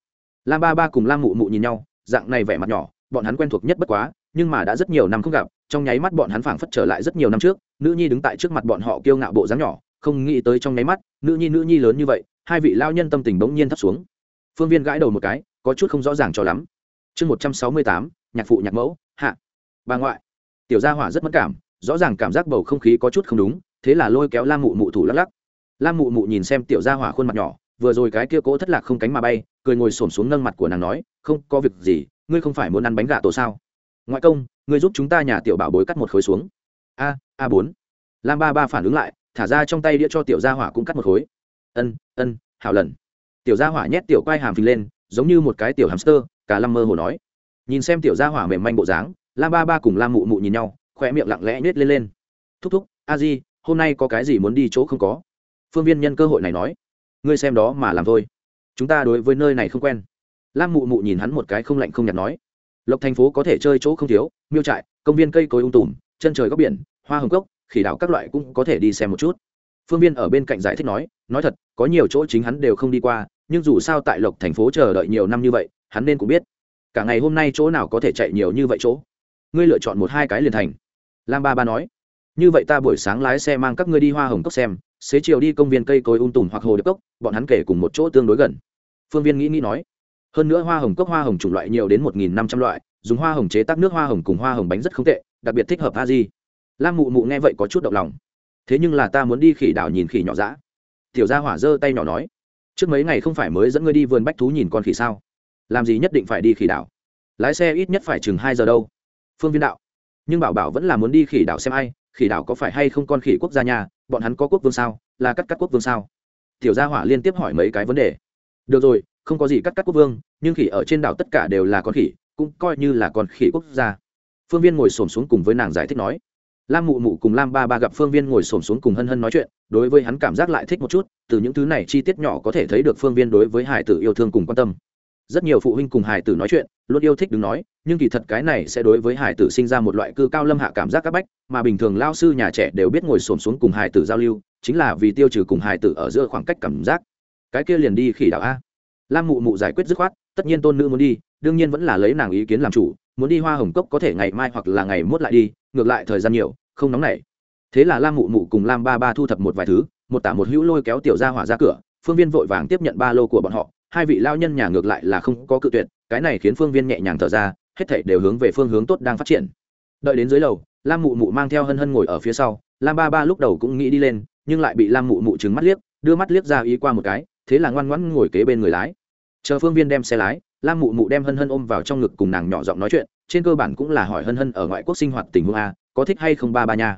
Lam ba ba cùng lam mụ mụ nhìn nhau dạng này vẻ mặt nhỏ, bọn hắn quen thuộc nhất bất quá, nhưng mà đã rất nhiều năm không gặp, trong nháy mắt bọn hắn phảng phất trở lại rất nhiều năm trước, nữ nhi đứng tại trước mặt bọn họ kiêu ngạo bộ dáng nhỏ, không nghĩ tới trong nháy mắt, nữ nhi nữ nhi lớn như vậy, hai vị lao nhân tâm tình bỗng nhiên thấp xuống. Phương viên gãi đầu một cái, có chút không rõ ràng cho lắm. Chương một trăm sáu mươi tám, nhạc phụ nhạc mẫu, hạ. Bà ngoại. Tiểu gia hỏa rất mất cảm, rõ ràng cảm giác bầu không khí có chút không đúng, thế là lôi kéo lam mụ mụ thủ lắc lắc. Lam mụ mụ nhìn xem tiểu gia hỏa khuôn mặt nhỏ, vừa rồi cái kia cố thất lạc không cánh mà bay, cười ngồi xổm xuống nâng mặt của nàng nói không có việc gì, ngươi không phải muốn ăn bánh gà tổ sao? Ngoại công, ngươi giúp chúng ta nhà tiểu bảo bối cắt một khối xuống. A a bốn. Lam ba ba phản ứng lại, thả ra trong tay đĩa cho tiểu gia hỏa cũng cắt một khối. Ân ân, hảo lần. Tiểu gia hỏa nhét tiểu quai hàm phình lên, giống như một cái tiểu hamster, cả lâm mơ hồ nói. Nhìn xem tiểu gia hỏa mềm manh bộ dáng, lam ba ba cùng lam mụ mụ nhìn nhau khoe miệng lặng lẽ nhét lên lên. Thúc thúc, a di, hôm nay có cái gì muốn đi chỗ không có? Phương viên nhân cơ hội này nói. Ngươi xem đó mà làm thôi. Chúng ta đối với nơi này không quen lam mụ mụ nhìn hắn một cái không lạnh không nhạt nói, lộc thành phố có thể chơi chỗ không thiếu, miêu trại, công viên cây cối ung tùm, chân trời góc biển, hoa hồng cốc, khỉ đảo các loại cũng có thể đi xem một chút. Phương viên ở bên cạnh giải thích nói nói thật, có nhiều chỗ chính hắn đều không đi qua, nhưng dù sao tại lộc thành phố chờ đợi nhiều năm như vậy, hắn nên cũng biết. Cả ngày hôm nay chỗ nào có thể chạy nhiều như vậy chỗ? Ngươi lựa chọn một hai cái liền thành. Lam ba ba nói, như vậy ta buổi sáng lái xe mang các ngươi đi hoa hồng cốc xem, xế chiều đi công viên cây cối ung tùm hoặc hồ đập cốc, bọn hắn kể cùng một chỗ tương đối gần. Phương viên nghĩ nghĩ nói hơn nữa hoa hồng cốc, hoa hồng chủng loại nhiều đến một nghìn năm trăm loại, dùng hoa hồng chế tác nước hoa hồng cùng hoa hồng bánh rất không tệ, đặc biệt thích hợp a di. Lam mụ mụ nghe vậy có chút động lòng. Thế nhưng là ta muốn đi khỉ đảo nhìn khỉ nhỏ dã. Tiểu gia hỏa giơ tay nhỏ nói, trước mấy ngày không phải mới dẫn ngươi đi vườn bách thú nhìn con khỉ sao? Làm gì nhất định phải đi khỉ đảo? Lái xe ít nhất phải chừng hai giờ đâu. Phương viên đạo, nhưng bảo bảo vẫn là muốn đi khỉ đảo xem ai, khỉ đảo có phải hay không con khỉ quốc gia nhà bọn hắn có quốc vương sao, là cắt cắt quốc vương sao? Tiểu gia hỏa liên tiếp hỏi mấy cái vấn đề. Được rồi không có gì cắt cắt quốc vương, nhưng khỉ ở trên đảo tất cả đều là con khỉ, cũng coi như là con khỉ quốc gia. Phương viên ngồi xổm xuống cùng với nàng giải thích nói. Lam mụ mụ cùng lam ba ba gặp phương viên ngồi xổm xuống cùng hân hân nói chuyện, đối với hắn cảm giác lại thích một chút, từ những thứ này chi tiết nhỏ có thể thấy được phương viên đối với hải tử yêu thương cùng quan tâm. Rất nhiều phụ huynh cùng hải tử nói chuyện, luôn yêu thích đứng nói, nhưng kỳ thật cái này sẽ đối với hải tử sinh ra một loại cư cao lâm hạ cảm giác c áp bách, mà bình thường lao sư nhà trẻ đều biết ngồi xổm xuống cùng hải tử giao lưu, chính là vì tiêu trừ cùng hải tử ở giữa khoảng cách cảm giác. Cái kia liền đi khỉ đạo a lam mụ mụ giải quyết dứt khoát, tất nhiên tôn nữ muốn đi, đương nhiên vẫn là lấy nàng ý kiến làm chủ, muốn đi hoa hồng cốc có thể ngày mai hoặc là ngày mốt lại đi, ngược lại thời gian nhiều, không nóng nảy. Thế là lam mụ mụ cùng lam ba ba thu thập một vài thứ, một tả một hữu lôi kéo tiểu ra hỏa ra cửa, phương viên vội vàng tiếp nhận ba lô của bọn họ, hai vị lao nhân nhà ngược lại là không có cự tuyệt, cái này khiến phương viên nhẹ nhàng thở ra, hết thảy đều hướng về phương hướng tốt đang phát triển. Đợi đến dưới lầu, lam mụ mụ mang theo hân hân ngồi ở phía sau, lam ba ba lúc đầu cũng nghĩ đi lên, nhưng lại bị lam mụ mụ trứng mắt liếc, đưa mắt liếc ra ý qua một cái thế là ngoan ngoãn ngồi kế bên người lái. Chờ phương viên đem xe lái lam mụ mụ đem hân hân ôm vào trong ngực cùng nàng nhỏ giọng nói chuyện, trên cơ bản cũng là hỏi hân hân ở ngoại quốc sinh hoạt tình huống a, có thích hay không ba ba nha?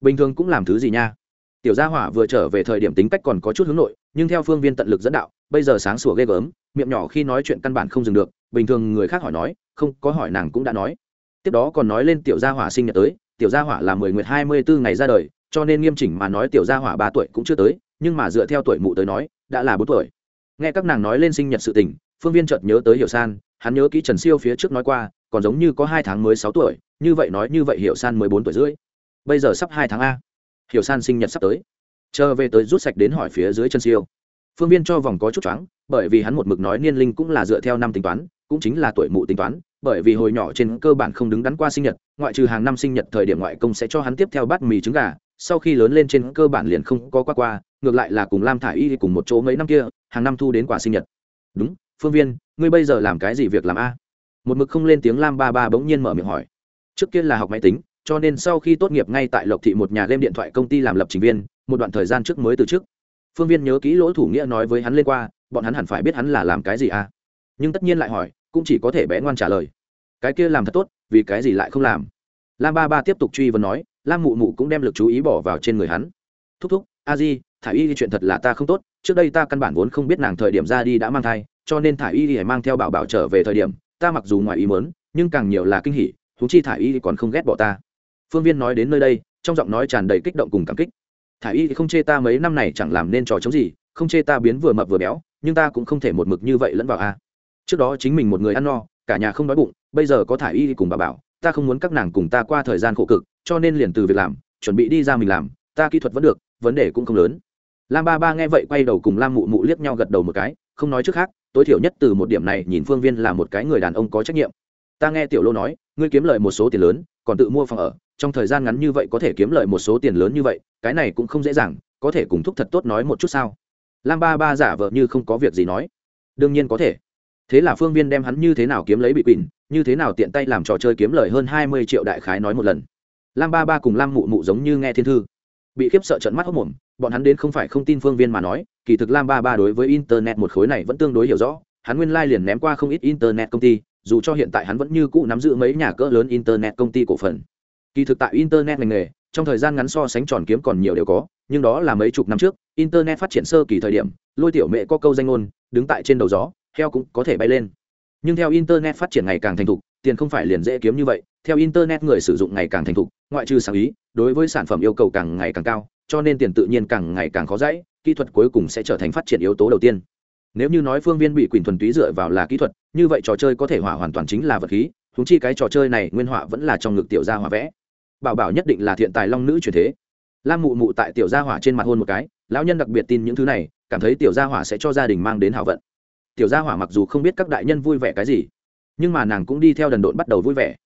Bình thường cũng làm thứ gì nha? Tiểu gia hỏa vừa trở về thời điểm tính cách còn có chút hướng nội, nhưng theo phương viên tận lực dẫn đạo, bây giờ sáng sủa ghê gớm, miệng nhỏ khi nói chuyện căn bản không dừng được, bình thường người khác hỏi nói, không, có hỏi nàng cũng đã nói. Tiếp đó còn nói lên tiểu gia hỏa sinh nhật tới, tiểu gia hỏa là mười nguyệt hai mươi bốn ngày ra đời, cho nên nghiêm chỉnh mà nói tiểu gia hỏa ba tuổi cũng chưa tới, nhưng mà dựa theo tuổi mụ tới nói đã là bốn tuổi. Nghe các nàng nói lên sinh nhật sự tình, phương viên chợt nhớ tới hiểu san, hắn nhớ kỹ trần siêu phía trước nói qua, còn giống như có hai tháng mới sáu tuổi, như vậy nói như vậy hiểu san mới bốn tuổi rưỡi. Bây giờ sắp hai tháng a. Hiểu san sinh nhật sắp tới. Chờ về tới rút sạch đến hỏi phía dưới chân siêu. Phương viên cho vòng có chút choáng, bởi vì hắn một mực nói niên linh cũng là dựa theo năm tính toán cũng chính là tuổi mụ tính toán, bởi vì hồi nhỏ trên cơ bản không đứng đắn qua sinh nhật, ngoại trừ hàng năm sinh nhật thời điểm ngoại công sẽ cho hắn tiếp theo bát mì trứng gà, sau khi lớn lên trên cơ bản liền không có qua qua, ngược lại là cùng lam thả i y cùng một chỗ mấy năm kia, hàng năm thu đến quả sinh nhật. Đúng, phương viên, ngươi bây giờ làm cái gì việc làm a? Một mực không lên tiếng lam ba ba bỗng nhiên mở miệng hỏi. Trước kia là học máy tính, cho nên sau khi tốt nghiệp ngay tại lộc thị một nhà game điện thoại công ty làm lập trình viên, một đoạn thời gian trước mới từ chức. Phương viên nhớ kỹ lỗ thủ nghĩa nói với hắn lên qua, bọn hắn hẳn phải biết hắn là làm cái gì à nhưng tất nhiên lại hỏi cũng chỉ có thể bé ngoan trả lời. Cái kia làm thật tốt, vì cái gì lại không làm? Lam ba ba tiếp tục truy vấn nói, lam mụ mụ cũng đem lực chú ý bỏ vào trên người hắn. Thúc thúc, a di thả y chuyện thật là ta không tốt, trước đây ta căn bản vốn không biết nàng thời điểm ra đi đã mang thai, cho nên thả y hãy mang theo bảo bảo trở về thời điểm, ta mặc dù ngoài ý mớn nhưng càng nhiều là kinh hỉ thú chi thả y còn không ghét bỏ ta. Phương viên nói đến nơi đây, trong giọng nói tràn đầy kích động cùng cảm kích. Thả y thì không chê ta mấy năm này chẳng làm nên trò chống gì, không chê ta biến vừa mập vừa béo, nhưng ta cũng không thể một mực như vậy lẫn vào a trước đó chính mình một người ăn no, cả nhà không đói bụng, bây giờ có thả y cùng bà bảo, ta không muốn các nàng cùng ta qua thời gian khổ cực, cho nên liền từ việc làm, chuẩn bị đi ra mình làm, ta kỹ thuật vẫn được, vấn đề cũng không lớn. Lam ba ba nghe vậy quay đầu cùng lam mụ mụ liếc nhau gật đầu một cái, không nói trước khác, tối thiểu nhất từ một điểm này nhìn phương viên là một cái người đàn ông có trách nhiệm. Ta nghe tiểu lô nói, ngươi kiếm lợi một số tiền lớn, còn tự mua phòng ở, trong thời gian ngắn như vậy có thể kiếm lợi một số tiền lớn như vậy, cái này cũng không dễ dàng, có thể cùng thúc thật tốt nói một chút sao? Lam ba ba giả vờ như không có việc gì nói. Đương nhiên có thể thế là phương viên đem hắn như thế nào kiếm lấy bị quỳnh, như thế nào tiện tay làm trò chơi kiếm lời hơn hai mươi triệu đại khái nói một lần. Lam ba ba cùng lam mụ mụ giống như nghe thiên thư. Bị khiếp sợ trận mắt hốc mồm, bọn hắn đến không phải không tin phương viên mà nói, kỳ thực lam ba ba đối với internet một khối này vẫn tương đối hiểu rõ, hắn nguyên lai、like、liền ném qua không ít internet công ty, dù cho hiện tại hắn vẫn như cũ nắm giữ mấy nhà cỡ lớn internet công ty cổ phần. Kỳ thực tại internet ngành nghề, trong thời gian ngắn so sánh tròn kiếm còn nhiều đều có, nhưng đó là mấy chục năm trước, internet phát triển sơ kỳ thời điểm, lôi tiểu mẹ có câu danh ngôn, đứng tại trên đầu gió heo cũng có thể bay lên. Nhưng theo internet phát triển ngày càng thành thục, tiền không phải liền dễ kiếm như vậy. Theo internet người sử dụng ngày càng thành thục, ngoại trừ sáng ý, đối với sản phẩm yêu cầu càng ngày càng cao, cho nên tiền tự nhiên càng ngày càng khó dãy, kỹ thuật cuối cùng sẽ trở thành phát triển yếu tố đầu tiên. Nếu như nói phương viên bị quyền thuần túy dựa vào là kỹ thuật, như vậy trò chơi có thể hỏa hoàn toàn chính là vật khí húng chi cái trò chơi này nguyên họa vẫn là trong ngực tiểu gia hỏa vẽ. Bảo bảo nhất định là thiện tài long nữ truyền thế. Lam mụ mụ tại tiểu gia hỏa trên mặt hôn một cái, lão nhân đặc biệt tin những thứ này, cảm thấy tiểu gia hỏa sẽ cho gia đình mang đến hảo vận tiểu gia hỏa mặc dù không biết các đại nhân vui vẻ cái gì, nhưng mà nàng cũng đi theo đần độn bắt đầu vui vẻ.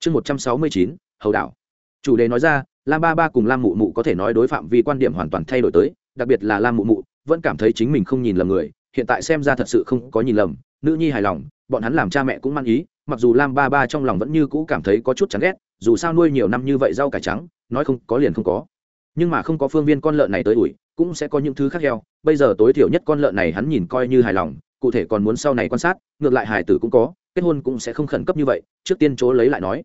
Chương một trăm sáu mươi chín, hầu đảo. Chủ đề nói ra, lam ba ba cùng lam mụ mụ có thể nói đối phạm vi quan điểm hoàn toàn thay đổi tới, đặc biệt là lam mụ mụ, vẫn cảm thấy chính mình không nhìn lầm người, hiện tại xem ra thật sự không có nhìn lầm, nữ nhi hài lòng, bọn hắn làm cha mẹ cũng mang ý, mặc dù lam ba ba trong lòng vẫn như cũ cảm thấy có chút chán ghét, dù sao nuôi nhiều năm như vậy rau cải trắng, nói không có liền không có. Nhưng mà không có phương viên con lợn này tới ủi, cũng sẽ có những thứ khác heo, bây giờ tối thiểu nhất con lợn này hắn nhìn coi như hài lòng cụ thể còn muốn sau này quan sát, ngược lại hải tử cũng có, kết hôn cũng sẽ không khẩn cấp như vậy, trước tiên chỗ lấy lại nói.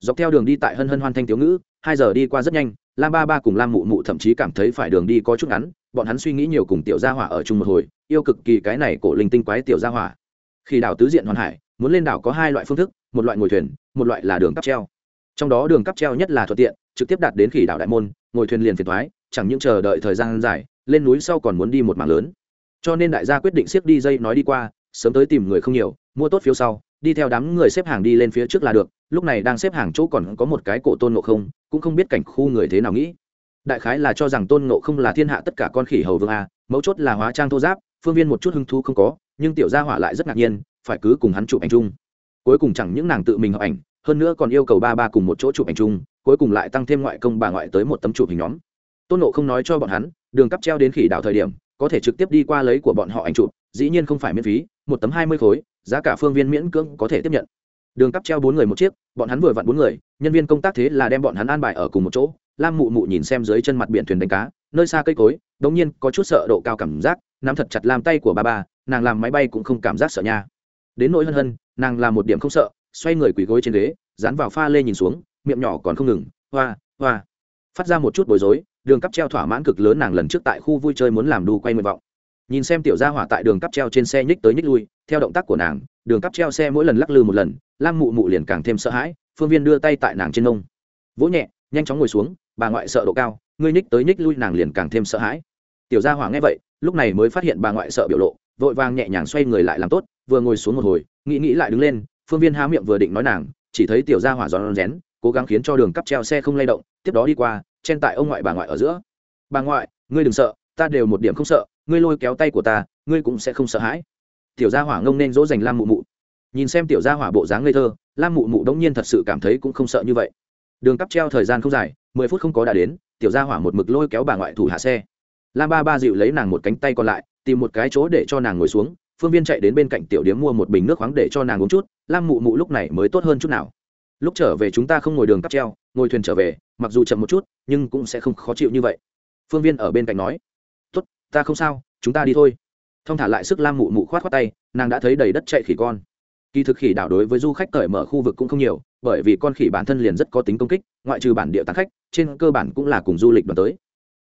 Dọc theo đường đi tại hân hân hoan thanh thiếu ngữ, hai giờ đi qua rất nhanh, lam ba ba cùng lam mụ mụ thậm chí cảm thấy phải đường đi có chút ngắn, bọn hắn suy nghĩ nhiều cùng tiểu gia hỏa ở chung một hồi, yêu cực kỳ cái này cổ linh tinh quái tiểu gia hỏa. Khi đảo tứ diện hoàn hải, muốn lên đảo có hai loại phương thức, một loại ngồi thuyền, một loại là đường cắp treo. Trong đó đường cắp treo nhất là thuận tiện, trực tiếp đạt đến khỉ đảo đại môn, ngồi thuyền liền phiền thoái chẳng những chờ đợi thời gian dài, lên núi sau còn muốn đi một mảng lớn cho nên đại gia quyết định siết đi dây nói đi qua, sớm tới tìm người không nhiều, mua tốt phiếu sau, đi theo đám người xếp hàng đi lên phía trước là được, lúc này đang xếp hàng chỗ còn có một cái cổ tôn ngộ không, cũng không biết cảnh khu người thế nào nghĩ. Đại khái là cho rằng tôn ngộ không là thiên hạ tất cả con khỉ hầu vương a, mấu chốt là hóa trang thô giáp, phương viên một chút hứng thú không có, nhưng tiểu gia hỏa lại rất ngạc nhiên, phải cứ cùng hắn chụp ảnh chung. Cuối cùng chẳng những nàng tự mình hợp ảnh, hơn nữa còn yêu cầu ba ba cùng một chỗ chụp ảnh chung, cuối cùng lại tăng thêm ngoại công bà ngoại tới một tấm chụp hình nhóm. Tôn nộ không nói cho bọn hắn, đường cắp treo đến khỉ đảo thời điểm có thể trực tiếp đi qua lấy của bọn họ ảnh chụp, dĩ nhiên không phải miễn phí, một tấm hai mươi khối, giá cả phương viên miễn cưỡng có thể tiếp nhận. Đường cắp treo bốn người một chiếc, bọn hắn vừa vặn bốn người, nhân viên công tác thế là đem bọn hắn an bài ở cùng một chỗ. Lam mụ mụ nhìn xem dưới chân mặt biển thuyền đánh cá, nơi xa cây cối đ ỗ n g nhiên có chút sợ độ cao cảm giác, nắm thật chặt làm tay của ba ba, nàng làm máy bay cũng không cảm giác sợ nha. Đến nỗi hân hân, nàng làm một điểm không sợ, xoay người quỳ gối trên ghế, dán vào pha lê nhìn xuống, miệng nhỏ còn không ngừng, hoa hoa. Phát ra một chút bối rối đường cắp treo thỏa mãn cực lớn nàng lần trước tại khu vui chơi muốn làm đu quay nguyện vọng. Nhìn xem tiểu gia hỏa tại đường cắp treo trên xe nhích tới nhích lui, theo động tác của nàng, đường cắp treo xe mỗi lần lắc lư một lần, lam mụ mụ liền càng thêm sợ hãi, phương viên đưa tay tại nàng trên nông. Vỗ nhẹ, nhanh chóng ngồi xuống, bà ngoại sợ độ cao, ngươi nhích tới nhích lui nàng liền càng thêm sợ hãi. Tiểu gia hỏa nghe vậy, lúc này mới phát hiện bà ngoại sợ biểu lộ, vội vàng nhẹ nhàng xoay người lại làm tốt, vừa ngồi xuống một hồi, nghĩ nghĩ lại đứng lên, phương viên há miệng vừa định nói nàng, chỉ thấy tiểu gia hỏa giòn rén, cố gắng khiến cho đường cắp treo xe không lay động, tiếp đó đi qua chen tại ông ngoại bà ngoại ở giữa. Bà ngoại, ngươi đừng sợ, ta đều một điểm không sợ, ngươi lôi kéo tay của ta, ngươi cũng sẽ không sợ hãi. Tiểu gia hỏa ngông nên dỗ dành lam mụ mụ. Nhìn xem tiểu gia hỏa bộ dáng ngây thơ, lam mụ mụ đống nhiên thật sự cảm thấy cũng không sợ như vậy. Đường cắp treo thời gian không dài, mười phút không có đã đến, tiểu gia hỏa một mực lôi kéo bà ngoại thủ hạ xe. Lam ba ba dịu lấy nàng một cánh tay còn lại, tìm một cái chỗ để cho nàng ngồi xuống, phương viên chạy đến bên cạnh tiểu điếm mua một bình nước khoáng để cho nàng uống chút, lam mụ mụ lúc này mới tốt hơn chút nào lúc trở về chúng ta không ngồi đường cắp treo, ngồi thuyền trở về, mặc dù chậm một chút, nhưng cũng sẽ không khó chịu như vậy. Phương viên ở bên cạnh nói, tốt, ta không sao, chúng ta đi thôi. Thông thả lại sức lam mụ mụ khoát khoát tay, nàng đã thấy đầy đất chạy khỉ con. Kỳ thực khỉ đảo đối với du khách cởi mở khu vực cũng không nhiều, bởi vì con khỉ bản thân liền rất có tính công kích, ngoại trừ bản địa tán khách, trên cơ bản cũng là cùng du lịch đoàn tới.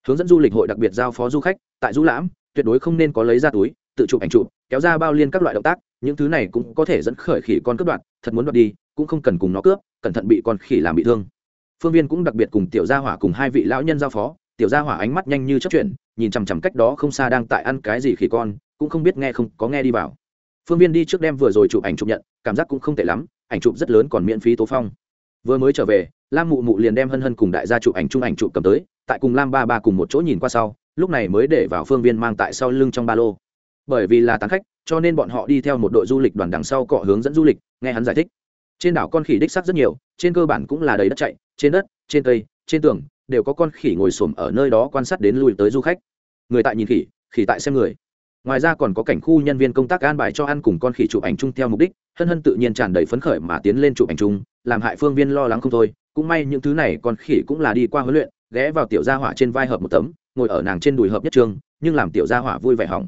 Hướng dẫn du lịch hội đặc biệt giao phó du khách, tại du lãm, tuyệt đối không nên có lấy ra túi, tự chụp ảnh chụp, kéo ra bao liên các loại động tác, những thứ này cũng có thể dẫn khởi khỉ con cướp đoạt, thật muốn đoạt đi cũng không cần cùng nó cướp, cẩn thận bị con khỉ làm bị thương. Phương viên cũng đặc biệt cùng tiểu gia hỏa cùng hai vị lão nhân giao phó. Tiểu gia hỏa ánh mắt nhanh như chấp chuyển, nhìn chằm chằm cách đó không xa đang tại ăn cái gì khỉ con, cũng không biết nghe không có nghe đi vào. Phương viên đi trước đem vừa rồi chụp ảnh chụp nhận, cảm giác cũng không tệ lắm, ảnh chụp rất lớn còn miễn phí tố phong. Vừa mới trở về, lam mụ mụ liền đem hân hân cùng đại gia chụp ảnh chung ảnh chụp cầm tới, tại cùng lam ba ba cùng một chỗ nhìn qua sau, lúc này mới để vào phương viên mang tại sau lưng trong ba lô. Bởi vì là tán khách, cho nên bọn họ đi theo một đội du lịch đoàn đằng sau cọ hướng dẫn du lịch, nghe hắn giải thích trên đảo con khỉ đích sắc rất nhiều, trên cơ bản cũng là đầy đất chạy, trên đất, trên cây, trên tường, đều có con khỉ ngồi xổm ở nơi đó quan sát đến lui tới du khách. Người tại nhìn khỉ khỉ tại xem người. Ngoài ra còn có cảnh khu nhân viên công tác an bài cho ăn cùng con khỉ chụp ảnh chung theo mục đích, hân hân tự nhiên tràn đầy phấn khởi mà tiến lên chụp ảnh chung, làm hại phương viên lo lắng không thôi. Cũng may những thứ này con khỉ cũng là đi qua huấn luyện, ghé vào tiểu gia hỏa trên vai hợp một tấm, ngồi ở nàng trên đùi hợp nhất trương nhưng làm tiểu gia hỏa vui vẻ hỏng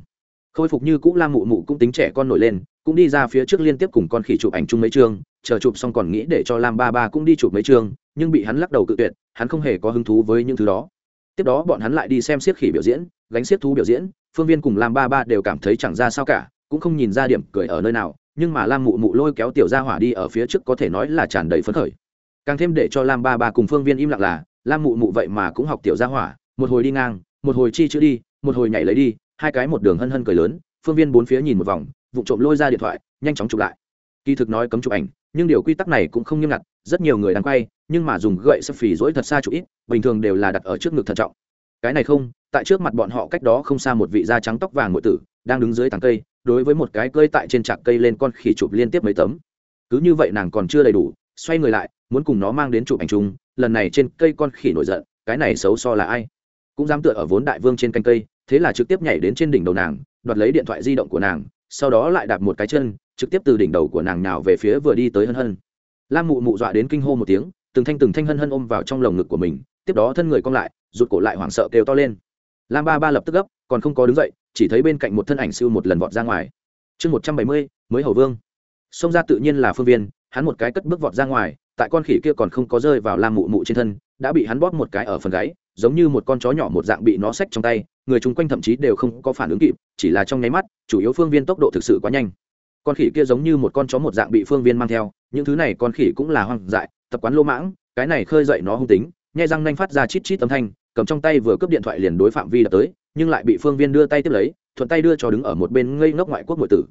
khôi phục như cũ la mụ mụ cũng tính trẻ con nổi lên, cũng đi ra phía trước liên tiếp cùng con khỉ chụp ảnh chung mấy chương, chờ chụp xong còn nghĩ để cho lam ba ba cũng đi chụp mấy chương, nhưng bị hắn lắc đầu cự tuyệt, hắn không hề có hứng thú với những thứ đó. Tiếp đó bọn hắn lại đi xem siết khỉ biểu diễn, gánh siết thú biểu diễn, phương viên cùng lam ba ba đều cảm thấy chẳng ra sao cả, cũng không nhìn ra điểm cười ở nơi nào, nhưng mà lam mụ mụ lôi kéo tiểu gia hỏa đi ở phía trước có thể nói là tràn đầy phấn khởi. Càng thêm để cho lam ba ba cùng phương viên im lặng là, lam mụ mụ vậy mà cũng học tiểu gia hỏa, một hồi đi ngang, một hồi chi chữ đi, một hồi nhảy lấy đi hai cái một đường hân hân cười lớn, phương viên bốn phía nhìn một vòng, vụ trộm lôi ra điện thoại, nhanh chóng chụp lại. Kỳ thực nói cấm chụp ảnh, nhưng điều quy tắc này cũng không nghiêm ngặt, rất nhiều người đang quay, nhưng mà dùng gậy sấp phì dỗi thật xa chụp ít, bình thường đều là đặt ở trước ngực thận trọng. Cái này không, tại trước mặt bọn họ cách đó không xa một vị da trắng tóc vàng ngụy tử, đang đứng dưới tàng cây, đối với một cái cơi tại trên trạc cây lên con khỉ chụp liên tiếp mấy tấm. Cứ như vậy nàng còn chưa đầy đủ, xoay người lại, muốn cùng nó mang đến chụp ảnh chung, lần này trên cây con khỉ nổi giận, cái này xấu so là ai? Cũng dám tựa ở vốn đại vương trên canh cây thế là trực tiếp nhảy đến trên đỉnh đầu nàng, đoạt lấy điện thoại di động của nàng, sau đó lại đạp một cái chân, trực tiếp từ đỉnh đầu của nàng nào về phía vừa đi tới hân hân. Lam mụ mụ dọa đến kinh hô một tiếng, từng thanh từng thanh hân hân ôm vào trong lồng ngực của mình, tiếp đó thân người cong lại, rụt cổ lại hoảng sợ kêu to lên. Lam ba ba lập tức gấp, còn không có đứng dậy, chỉ thấy bên cạnh một thân ảnh siêu một lần vọt ra ngoài. Chương một trăm bảy mươi, mới hầu vương. Xông ra tự nhiên là phương viên, hắn một cái cất bước vọt ra ngoài, tại con khỉ kia còn không có rơi vào lam mụ mụ trên thân, đã bị hắn bóp một cái ở phần gáy giống như một con chó nhỏ một dạng bị nó xách trong tay, người chung quanh thậm chí đều không có phản ứng kịp, chỉ là trong nháy mắt, chủ yếu phương viên tốc độ thực sự quá nhanh. Con khỉ kia giống như một con chó một dạng bị phương viên mang theo, những thứ này con khỉ cũng là hoang dại, tập quán lô mãng, cái này khơi dậy nó hung tính, nhai răng nanh phát ra chít chít âm thanh, cầm trong tay vừa cướp điện thoại liền đối phạm vi đập tới, nhưng lại bị phương viên đưa tay tiếp lấy, thuận tay đưa cho đứng ở một bên ngây ngốc ngoại quốc nội tử.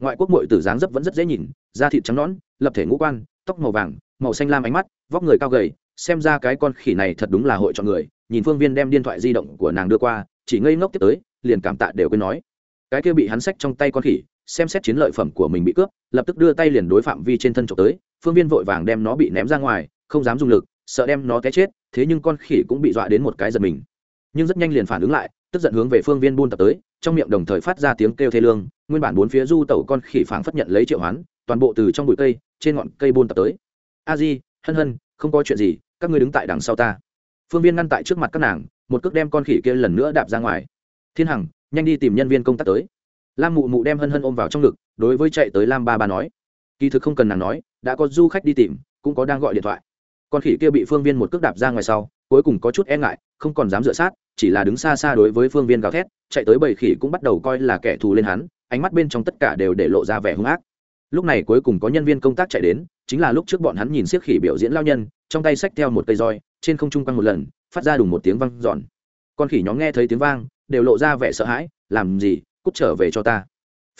Ngoại quốc nội tử dáng dấp vẫn rất dễ nhìn, da thịt trắng nõn, lập thể ngũ quan, tóc màu vàng, màu xanh lam ánh mắt, vóc người cao gầy xem ra cái con khỉ này thật đúng là hội chọn người, nhìn phương viên đem điện thoại di động của nàng đưa qua, chỉ ngây ngốc tiếp tới, liền cảm tạ đều quên nói. Cái kia bị hắn sách trong tay con khỉ, xem xét chiến lợi phẩm của mình bị cướp, lập tức đưa tay liền đối phạm vi trên thân trộm tới, phương viên vội vàng đem nó bị ném ra ngoài, không dám dùng lực, sợ đem nó té chết, thế nhưng con khỉ cũng bị dọa đến một cái giật mình. Nhưng rất nhanh liền phản ứng lại, tức giận hướng về phương viên buôn tập tới, trong miệng đồng thời phát ra tiếng kêu thê lương, nguyên bản bốn phía du tẩu con khỉ phảng phất nhận lấy triệu hoán, toàn bộ từ trong bụi cây, trên ngọn cây buôn tập tới. A di, hân hân không có chuyện gì, các ngươi đứng tại đằng sau ta. Phương viên ngăn tại trước mặt các nàng, một cước đem con khỉ kia lần nữa đạp ra ngoài. Thiên hằng, nhanh đi tìm nhân viên công tác tới. Lam mụ mụ đem hân hân ôm vào trong ngực, đối với chạy tới lam ba ba nói. Kỳ thực không cần nàng nói, đã có du khách đi tìm, cũng có đang gọi điện thoại. Con khỉ kia bị phương viên một cước đạp ra ngoài sau, cuối cùng có chút e ngại, không còn dám dựa sát, chỉ là đứng xa xa đối với phương viên gào thét, chạy tới bầy khỉ cũng bắt đầu coi là kẻ thù lên hắn, ánh mắt bên trong tất cả đều để lộ ra vẻ hung ác lúc này cuối cùng có nhân viên công tác chạy đến, chính là lúc trước bọn hắn nhìn siếc khỉ biểu diễn lao nhân, trong tay xách theo một cây roi, trên không trung quăng một lần, phát ra đùng một tiếng vang giòn con khỉ nhóm nghe thấy tiếng vang, đều lộ ra vẻ sợ hãi, làm gì? Cút trở về cho ta.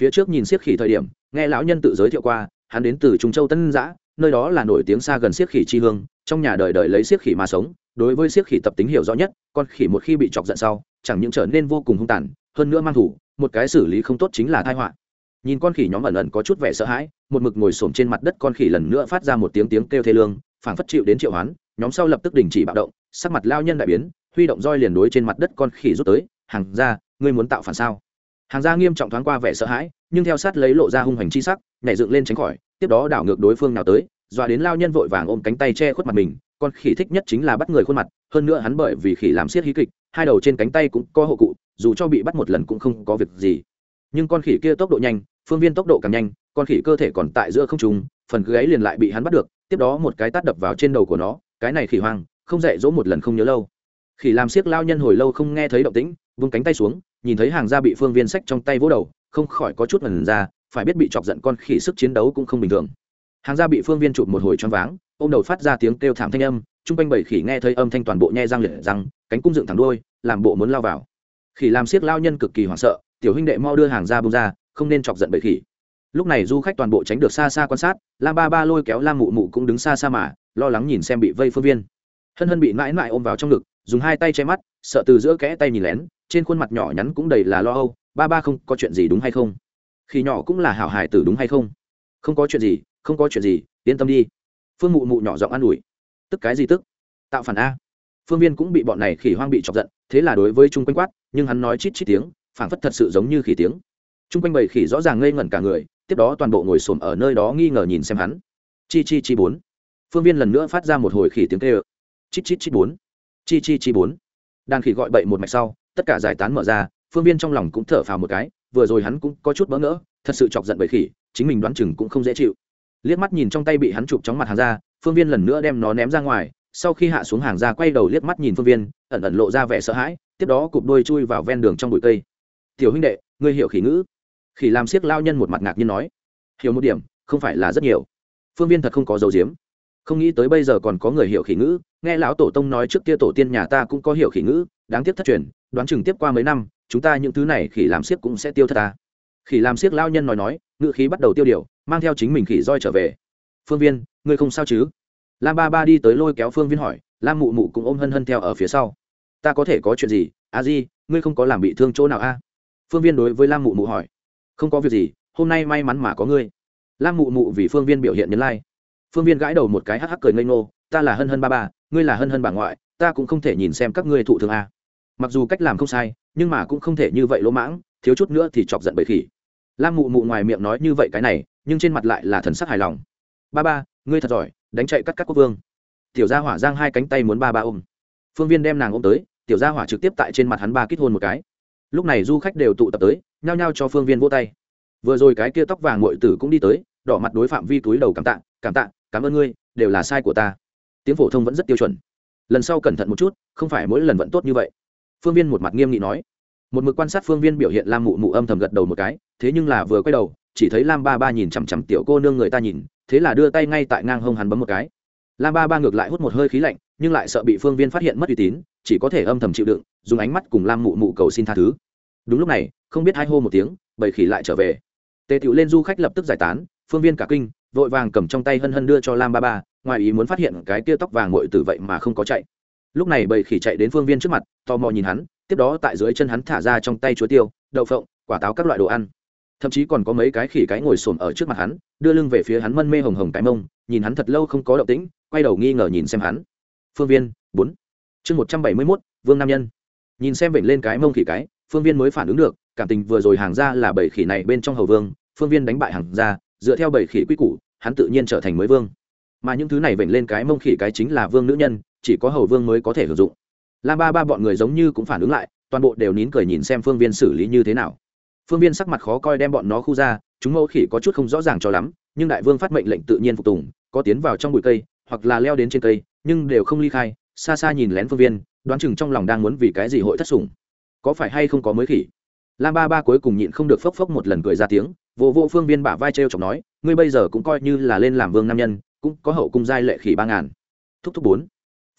Phía trước nhìn siếc khỉ thời điểm, nghe lão nhân tự giới thiệu qua, hắn đến từ trung châu tân giã, nơi đó là nổi tiếng xa gần siếc khỉ chi hương, trong nhà đời đời lấy siếc khỉ mà sống, đối với siếc khỉ tập tính hiểu rõ nhất, con khỉ một khi bị chọc giận sau, chẳng những trở nên vô cùng hung tàn, hơn nữa mang thủ, một cái xử lý không tốt chính là thai họa nhìn con khỉ nhóm ẩn ẩn có chút vẻ sợ hãi, một mực ngồi xổm trên mặt đất con khỉ lần nữa phát ra một tiếng tiếng kêu thê lương, phảng phất chịu đến triệu hoán, nhóm sau lập tức đình chỉ bạo động, sắc mặt lao nhân đại biến, huy động roi liền đối trên mặt đất con khỉ rút tới, hàng ra ngươi muốn tạo phản sao? Hàng gia nghiêm trọng thoáng qua vẻ sợ hãi, nhưng theo sát lấy lộ ra hung hành chi sắc, nhảy dựng lên tránh khỏi, tiếp đó đảo ngược đối phương nào tới, dọa đến lao nhân vội vàng ôm cánh tay che khuất mặt mình, con khỉ thích nhất chính là bắt người khuôn mặt, hơn nữa hắn bởi vì khỉ làm siết hí kịch, hai đầu trên cánh tay cũng có hộ cụ, dù cho bị bắt một lần cũng không có việc gì. Nhưng con khỉ kia tốc độ nhanh phương viên tốc độ càng nhanh, con khỉ cơ thể còn tại giữa không trùng phần gáy liền lại bị hắn bắt được, tiếp đó một cái tát đập vào trên đầu của nó, cái này khỉ hoang, không dạy dỗ một lần không nhớ lâu. Khỉ làm siếc lao nhân hồi lâu không nghe thấy động tĩnh, vung cánh tay xuống, nhìn thấy hàng gia bị phương viên sách trong tay vỗ đầu, không khỏi có chút ngần ra, phải biết bị chọc giận con khỉ sức chiến đấu cũng không bình thường. Hàng gia bị phương viên chụp một hồi choáng váng, ôm đầu phát ra tiếng kêu thảm thanh âm, chung quanh bảy khỉ nghe thấy âm thanh toàn bộ nhe răng liệt răng, cánh cung dựng thẳng đôi làm bộ muốn lao vào. Khỉ làm siếc lao nhân cực kỳ hoảng sợ, tiểu huynh đệ mau đưa hàng da bông ra không nên chọc giận bậy khỉ. Lúc này du khách toàn bộ tránh được xa xa quan sát, la ba ba lôi kéo la mụ mụ cũng đứng xa xa mà, lo lắng nhìn xem bị vây phương viên. Hân hân bị mãi mãi ôm vào trong ngực, dùng hai tay che mắt, sợ từ giữa kẽ tay nhìn lén, trên khuôn mặt nhỏ nhắn cũng đầy là lo âu, ba ba không có chuyện gì đúng hay không? Khi nhỏ cũng là hảo hải tử đúng hay không? Không có chuyện gì, không có chuyện gì, yên tâm đi. Phương mụ mụ nhỏ giọng an ủi. Tức cái gì tức? Tạo phản a. Phương viên cũng bị bọn này khỉ hoang bị chọc giận, thế là đối với chung quanh quát, nhưng hắn nói chít chít tiếng, phảng phất thật sự giống như khỉ tiếng trung quanh bầy khỉ rõ ràng ngây ngẩn cả người, tiếp đó toàn bộ ngồi xổm ở nơi đó nghi ngờ nhìn xem hắn. Chi chi chi bốn. Phương viên lần nữa phát ra một hồi khỉ tiếng kêu. Chít chít chít bốn. Chi chi chi bốn. Đàn khỉ gọi bậy một mạch sau, tất cả giải tán mở ra, phương viên trong lòng cũng thở phào một cái, vừa rồi hắn cũng có chút bỡ ngỡ, thật sự chọc giận bầy khỉ, chính mình đoán chừng cũng không dễ chịu. Liếc mắt nhìn trong tay bị hắn chụp chóng mặt hàng ra, phương viên lần nữa đem nó ném ra ngoài, sau khi hạ xuống hàng ra quay đầu liếc mắt nhìn phương viên, ẩn ẩn lộ ra vẻ sợ hãi, tiếp đó cụp đôi chui vào ven đường trong bụi cây. Tiểu huynh đệ, ngươi hiểu khỉ ngữ khỉ làm siếc lao nhân một mặt ngạc nhiên nói, hiểu một điểm, không phải là rất nhiều. Phương viên thật không có dấu diếm không nghĩ tới bây giờ còn có người hiểu khỉ ngữ. Nghe lão tổ tông nói trước kia tổ tiên nhà ta cũng có hiểu khỉ ngữ, đáng tiếc thất truyền, đoán chừng tiếp qua mấy năm, chúng ta những thứ này khỉ làm siếc cũng sẽ tiêu thất ta. Khỉ làm siếc lao nhân nói nói, ngữ khí bắt đầu tiêu điều, mang theo chính mình khỉ roi trở về. Phương viên, ngươi không sao chứ? Lam ba ba đi tới lôi kéo phương viên hỏi, lam mụ mụ cũng ôm hân hân theo ở phía sau. Ta có thể có chuyện gì? A di, ngươi không có làm bị thương chỗ nào a? Phương viên đối với lam mụ mụ hỏi không có việc gì, hôm nay may mắn mà có ngươi. Lam mụ mụ vì phương viên biểu hiện nhấn lai、like. phương viên gãi đầu một cái hắc hắc cười ngây ngô, ta là hân hân ba ba, ngươi là hân hân bà ngoại, ta cũng không thể nhìn xem các ngươi thụ thương a. Mặc dù cách làm không sai, nhưng mà cũng không thể như vậy lỗ mãng, thiếu chút nữa thì chọc giận bậy khỉ. Lam mụ mụ ngoài miệng nói như vậy cái này, nhưng trên mặt lại là thần sắc hài lòng. Ba ba, ngươi thật giỏi, đánh chạy cắt các quốc vương. Tiểu gia hỏa giang hai cánh tay muốn ba ba ôm. Phương viên đem nàng ôm tới, tiểu gia hỏa trực tiếp tại trên mặt hắn ba kít hôn một cái. Lúc này du khách đều tụ tập tới nhao nhao cho phương viên vỗ tay. Vừa rồi cái kia tóc vàng ngội tử cũng đi tới, đỏ mặt đối phạm vi túi đầu cảm tạ cảm tạ, cảm ơn ngươi, đều là sai của ta. Tiếng phổ thông vẫn rất tiêu chuẩn. Lần sau cẩn thận một chút, không phải mỗi lần vẫn tốt như vậy. Phương viên một mặt nghiêm nghị nói. Một mực quan sát phương viên biểu hiện lam mụ mụ âm thầm gật đầu một cái, thế nhưng là vừa quay đầu, chỉ thấy lam ba ba nhìn chằm chằm tiểu cô nương người ta nhìn, thế là đưa tay ngay tại ngang hông hắn bấm một cái. Lam ba ba ngược lại hút một hơi khí lạnh, nhưng lại sợ bị phương viên phát hiện mất uy tín, chỉ có thể âm thầm chịu đựng, dùng ánh mắt cùng lam mụ mụ cầu xin tha thứ. Đúng lúc này không biết hai hô một tiếng, bầy khỉ lại trở về. Tề tiểu lên du khách lập tức giải tán, phương viên cả kinh, vội vàng cầm trong tay hân hân đưa cho lam ba ba, ngoài ý muốn phát hiện cái tia tóc vàng ngội từ vậy mà không có chạy. Lúc này bầy khỉ chạy đến phương viên trước mặt, tò mò nhìn hắn, tiếp đó tại dưới chân hắn thả ra trong tay chuối tiêu, đậu phộng, quả táo các loại đồ ăn. Thậm chí còn có mấy cái khỉ cái ngồi xổm ở trước mặt hắn, đưa lưng về phía hắn mân mê hồng hồng cái mông, nhìn hắn thật lâu không có động tĩnh, quay đầu nghi ngờ nhìn xem hắn. Phương viên, bốn. Chương một trăm bảy mươi mốt, vương nam nhân. Nhìn xem vểnh lên cái mông khỉ cái phương viên mới phản ứng được, cảm tình vừa rồi hàng ra là bảy khỉ này bên trong hầu vương, phương viên đánh bại hàng ra dựa theo bảy khỉ quy củ, hắn tự nhiên trở thành mới vương. Mà những thứ này vểnh lên cái mông khỉ cái chính là vương nữ nhân, chỉ có hầu vương mới có thể sử dụng. Lam ba ba bọn người giống như cũng phản ứng lại, toàn bộ đều nín cười nhìn xem phương viên xử lý như thế nào. Phương viên sắc mặt khó coi đem bọn nó khu ra, chúng mẫu khỉ có chút không rõ ràng cho lắm, nhưng đại vương phát mệnh lệnh tự nhiên phục tùng, có tiến vào trong bụi cây, hoặc là leo đến trên cây, nhưng đều không ly khai, xa xa nhìn lén phương viên, đoán chừng trong lòng đang muốn vì cái gì hội thất sủng có phải hay không có mới khỉ? Lam ba ba cuối cùng nhịn không được phốc phốc một lần cười ra tiếng, vô vô phương viên bả vai t chọc nói, ngươi bây giờ cũng coi như là lên làm vương nam nhân, cũng có hậu cung giai lệ khỉ ba ngàn. Thúc thúc bốn.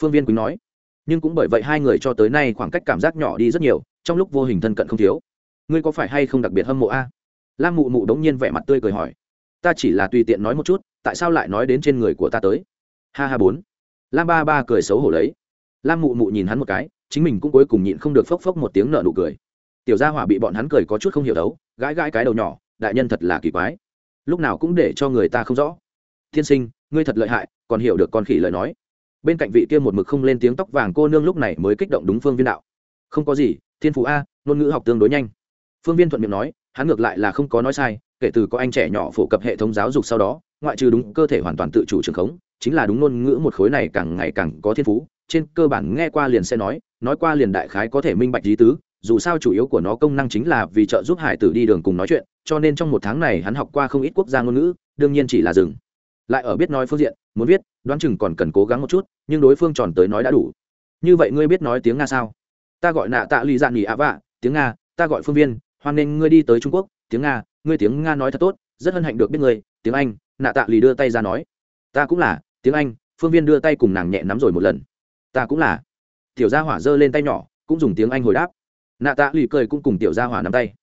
Phương viên quý nói, nhưng cũng bởi vậy hai người cho tới nay khoảng cách cảm giác nhỏ đi rất nhiều, trong lúc vô hình thân cận không thiếu. Ngươi có phải hay không đặc biệt hâm mộ a? Lam mụ mụ đống nhiên vẻ mặt tươi cười hỏi, ta chỉ là tùy tiện nói một chút, tại sao lại nói đến trên người của ta tới? Ha ha bốn. Lam ba ba cười xấu hổ lấy. Lam mụ mụ nhìn hắn một cái chính mình cũng cuối cùng nhịn không được phốc phốc một tiếng nợ nụ cười. Tiểu gia hỏa bị bọn hắn cười có chút không hiểu đấu, gãi gãi cái đầu nhỏ, đại nhân thật là kỳ quái. Lúc nào cũng để cho người ta không rõ. Tiên sinh, ngươi thật lợi hại, còn hiểu được con khỉ lời nói. Bên cạnh vị kia một mực không lên tiếng tóc vàng cô nương lúc này mới kích động đúng phương viên đạo. Không có gì, thiên phú a, ngôn ngữ học tương đối nhanh. Phương viên thuận miệng nói, hắn ngược lại là không có nói sai, kể từ có anh trẻ nhỏ phổ cập hệ thống giáo dục sau đó, ngoại trừ đúng cơ thể hoàn toàn tự chủ trường khống chính là đúng ngôn ngữ một khối này càng ngày càng có thiên phú, trên cơ bản nghe qua liền sẽ nói nói qua liền đại khái có thể minh bạch lý tứ, dù sao chủ yếu của nó công năng chính là vì trợ giúp hải tử đi đường cùng nói chuyện, cho nên trong một tháng này hắn học qua không ít quốc gia ngôn ngữ, đương nhiên chỉ là dừng. Lại ở biết nói phương diện, muốn viết, đoán chừng còn cần cố gắng một chút, nhưng đối phương tròn tới nói đã đủ. Như vậy ngươi biết nói tiếng nga sao? Ta gọi nạ tạ lì dạn nghỉ ạ vạ, tiếng nga, ta gọi phương viên, hoan nghênh ngươi đi tới trung quốc, tiếng nga, ngươi tiếng nga nói thật tốt, rất hân hạnh được biết ngươi, tiếng anh, nạ tạ lì đưa tay ra nói. Ta cũng là tiếng anh phương viên đưa tay cùng nàng nhẹ nắm rồi một lần ta cũng là tiểu gia hỏa giơ lên tay nhỏ cũng dùng tiếng anh hồi đáp nạ tạ lì cười cũng cùng tiểu gia hỏa nắm tay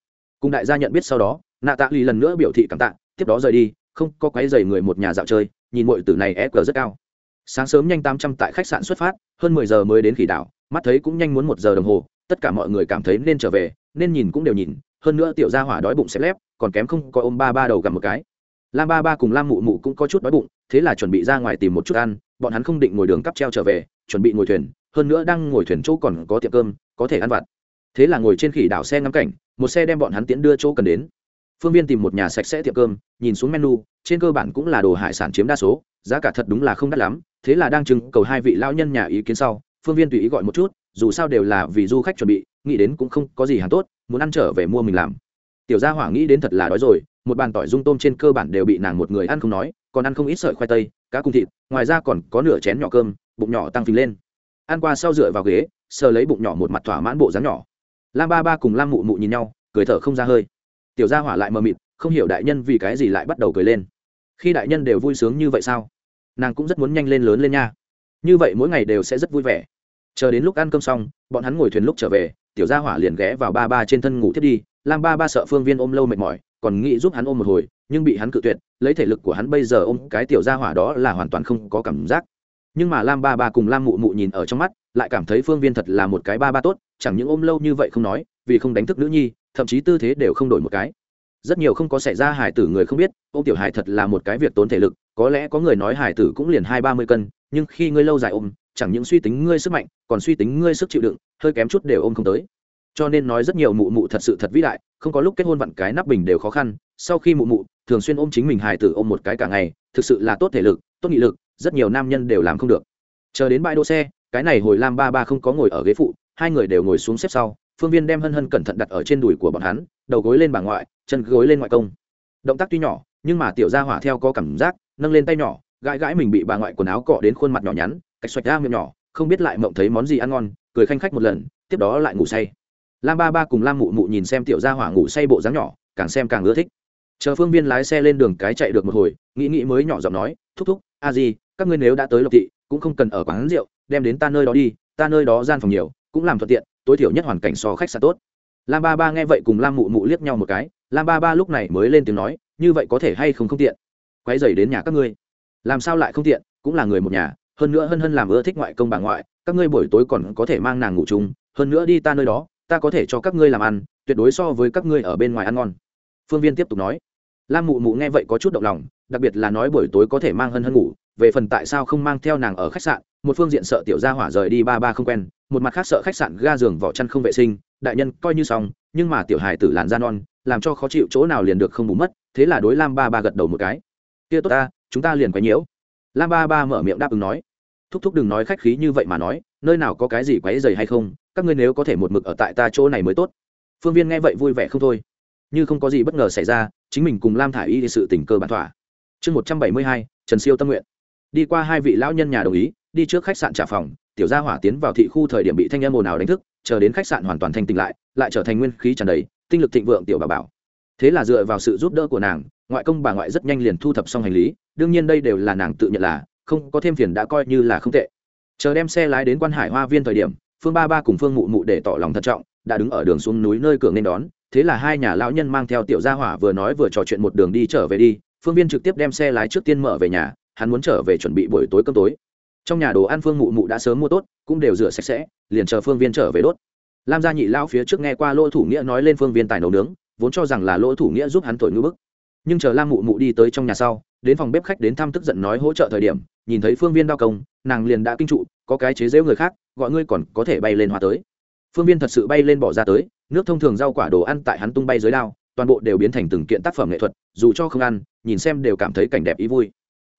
cùng đại gia nhận biết sau đó nạ tạ lì lần nữa biểu thị cảm tạ tiếp đó rời đi không có quái dày người một nhà dạo chơi nhìn mọi tử này ép rất cao sáng sớm nhanh tám trăm tại khách sạn xuất phát hơn mười giờ mới đến khỉ đảo mắt thấy cũng nhanh muốn một giờ đồng hồ tất cả mọi người cảm thấy nên trở về nên nhìn cũng đều nhìn hơn nữa tiểu gia hỏa đói bụng xếp lép còn kém không có ôm ba ba đầu gặp một cái lam ba ba cùng lam mụ mụ cũng có chút đói bụng, thế là chuẩn bị ra ngoài tìm một chút ăn, bọn hắn không định ngồi đường cắp treo trở về, chuẩn bị ngồi thuyền, hơn nữa đang ngồi thuyền chỗ còn có tiệm cơm, có thể ăn vặt. Thế là ngồi trên khỉ đảo xe ngắm cảnh, một xe đem bọn hắn tiến đưa chỗ cần đến. Phương viên tìm một nhà sạch sẽ tiệm cơm, nhìn xuống menu, trên cơ bản cũng là đồ hải sản chiếm đa số, giá cả thật đúng là không đắt lắm, thế là đang chừng cầu hai vị lao nhân nhà ý kiến sau, phương viên tùy ý gọi một chút, dù sao đều là vì du khách chuẩn bị, nghĩ đến cũng không có gì hàng tốt, muốn ăn trở về mua mình làm. Tiểu gia hỏa nghĩ đến thật là đói rồi một bàn tỏi dung tôm trên cơ bản đều bị nàng một người ăn không nói, còn ăn không ít sợi khoai tây, cá cung thịt, ngoài ra còn có nửa chén nhỏ cơm, bụng nhỏ tăng phình lên. Ăn qua sau dựa vào ghế, sờ lấy bụng nhỏ một mặt thỏa mãn bộ dáng nhỏ. Lam ba ba cùng lam mụ mụ nhìn nhau, cười thở không ra hơi. Tiểu gia hỏa lại mờ mịt, không hiểu đại nhân vì cái gì lại bắt đầu cười lên. Khi đại nhân đều vui sướng như vậy sao? Nàng cũng rất muốn nhanh lên lớn lên nha. Như vậy mỗi ngày đều sẽ rất vui vẻ. Chờ đến lúc ăn cơm xong, bọn hắn ngồi thuyền lúc trở về, tiểu gia hỏa liền ghé vào ba ba trên thân ngủ thiết đi. Lam ba ba sợ phương viên ôm lâu mệt mỏi còn nghĩ giúp hắn ôm một hồi, nhưng bị hắn cự tuyệt, lấy thể lực của hắn bây giờ ôm cái tiểu gia hỏa đó là hoàn toàn không có cảm giác. Nhưng mà lam ba ba cùng lam mụ mụ nhìn ở trong mắt, lại cảm thấy phương viên thật là một cái ba ba tốt, chẳng những ôm lâu như vậy không nói, vì không đánh thức nữ nhi, thậm chí tư thế đều không đổi một cái. Rất nhiều không có xảy ra hải tử người không biết, ôm tiểu hải thật là một cái việc tốn thể lực, có lẽ có người nói hải tử cũng liền hai ba mươi cân, nhưng khi ngươi lâu dài ôm, chẳng những suy tính ngươi sức mạnh, còn suy tính ngươi sức chịu đựng, hơi kém chút đều ôm không tới. Cho nên nói rất nhiều mụ mụ thật sự thật vĩ đại không có lúc kết hôn vặn cái nắp bình đều khó khăn, sau khi mụ mụ thường xuyên ôm chính mình hài tử ôm một cái cả ngày, thực sự là tốt thể lực, tốt nghị lực, rất nhiều nam nhân đều làm không được. Chờ đến bãi đỗ xe, cái này hồi lam ba ba không có ngồi ở ghế phụ, hai người đều ngồi xuống xếp sau, phương viên đem hân hân cẩn thận đặt ở trên đùi của bọn hắn, đầu gối lên bà ngoại, chân gối lên ngoại công. Động tác tuy nhỏ, nhưng mà tiểu gia hỏa theo có cảm giác, nâng lên tay nhỏ, gãi gãi mình bị bà ngoại quần áo cọ đến khuôn mặt nhỏ nhắn cách xoạch ra miệng nhỏ, không biết lại mộng thấy món gì ăn ngon, cười khanh khách một lần, tiếp đó lại ngủ say lam ba ba cùng lam mụ mụ nhìn xem tiểu gia hỏa ngủ say bộ dáng nhỏ, càng xem càng ưa thích. Chờ phương viên lái xe lên đường cái chạy được một hồi, nghĩ nghĩ mới nhỏ giọng nói, thúc thúc, a gì các ngươi nếu đã tới lộc thị, cũng không cần ở quán rượu, đem đến ta nơi đó đi, ta nơi đó gian phòng nhiều, cũng làm thuận tiện, tối thiểu nhất hoàn cảnh so khách sạn tốt. Lam ba ba nghe vậy cùng lam mụ mụ liếc nhau một cái, lam ba ba lúc này mới lên tiếng nói, như vậy có thể hay không không tiện? Quay dày đến nhà các ngươi. Làm sao lại không tiện? Cũng là người một nhà, hơn nữa hân hân làm ưa thích ngoại công bà ngoại, các ngươi buổi tối còn có thể mang nàng ngủ chung, hơn nữa đi ta nơi đó ta có thể cho các ngươi làm ăn, tuyệt đối so với các ngươi ở bên ngoài ăn ngon. Phương viên tiếp tục nói. Lam mụ mụ nghe vậy có chút động lòng, đặc biệt là nói buổi tối có thể mang hân hân ngủ, về phần tại sao không mang theo nàng ở khách sạn, một phương diện sợ tiểu gia hỏa rời đi ba ba không quen, một mặt khác sợ khách sạn ga giường vỏ chăn không vệ sinh, đại nhân coi như xong, nhưng mà tiểu hài tử làn da non, làm cho khó chịu chỗ nào liền được không bù mất, thế là đối lam ba ba gật đầu một cái. Kia tốt ta, chúng ta liền quấy nhiễu. Lam ba ba mở miệng đáp ứng nói. Thúc thúc đừng nói khách khí như vậy mà nói, nơi nào có cái gì quấy dày hay không các ngươi nếu có thể một mực ở tại ta chỗ này mới tốt. Phương viên nghe vậy vui vẻ không thôi. Như không có gì bất ngờ xảy ra, chính mình cùng lam thả i y sự tình cơ bản thỏa. Chương một trăm bảy mươi hai, trần siêu tâm nguyện. Đi qua hai vị lão nhân nhà đồng ý, đi trước khách sạn trả phòng, tiểu gia hỏa tiến vào thị khu thời điểm bị thanh em ồn ào đánh thức, chờ đến khách sạn hoàn toàn thanh tỉnh lại lại trở thành nguyên khí tràn đầy, tinh lực thịnh vượng tiểu bà bảo. Thế là dựa vào sự giúp đỡ của nàng, ngoại công bà ngoại rất nhanh liền thu thập xong hành lý, đương nhiên đây đều là nàng tự nhận là, không có thêm phiền đã coi như là không tệ. Chờ đem xe lái đến quan hải hoa viên thời điểm phương ba ba cùng phương mụ mụ để tỏ lòng thận trọng, đã đứng ở đường xuống núi nơi cửa nên đón. Thế là hai nhà lão nhân mang theo tiểu gia hỏa vừa nói vừa trò chuyện một đường đi trở về đi. Phương viên trực tiếp đem xe lái trước tiên mở về nhà, hắn muốn trở về chuẩn bị buổi tối cơm tối. Trong nhà đồ ăn phương mụ mụ đã sớm mua tốt, cũng đều rửa sạch sẽ, liền chờ phương viên trở về đốt. Lam gia nhị lao phía trước nghe qua lỗ thủ nghĩa nói lên phương viên tài nấu nướng, vốn cho rằng là lỗ thủ nghĩa giúp hắn thổi ngữ bức nhưng chờ lam mụ mụ đi tới trong nhà sau, đến phòng bếp khách đến thăm tức giận nói hỗ trợ thời điểm, nhìn thấy phương viên đao công, nàng liền đã kinh trụ, có cái chế giễu người khác, gọi ngươi còn có thể bay lên hoa tới. Phương viên thật sự bay lên bỏ ra tới, nước thông thường rau quả đồ ăn tại hắn tung bay dưới đao, toàn bộ đều biến thành từng kiện tác phẩm nghệ thuật, dù cho không ăn, nhìn xem đều cảm thấy cảnh đẹp ý vui.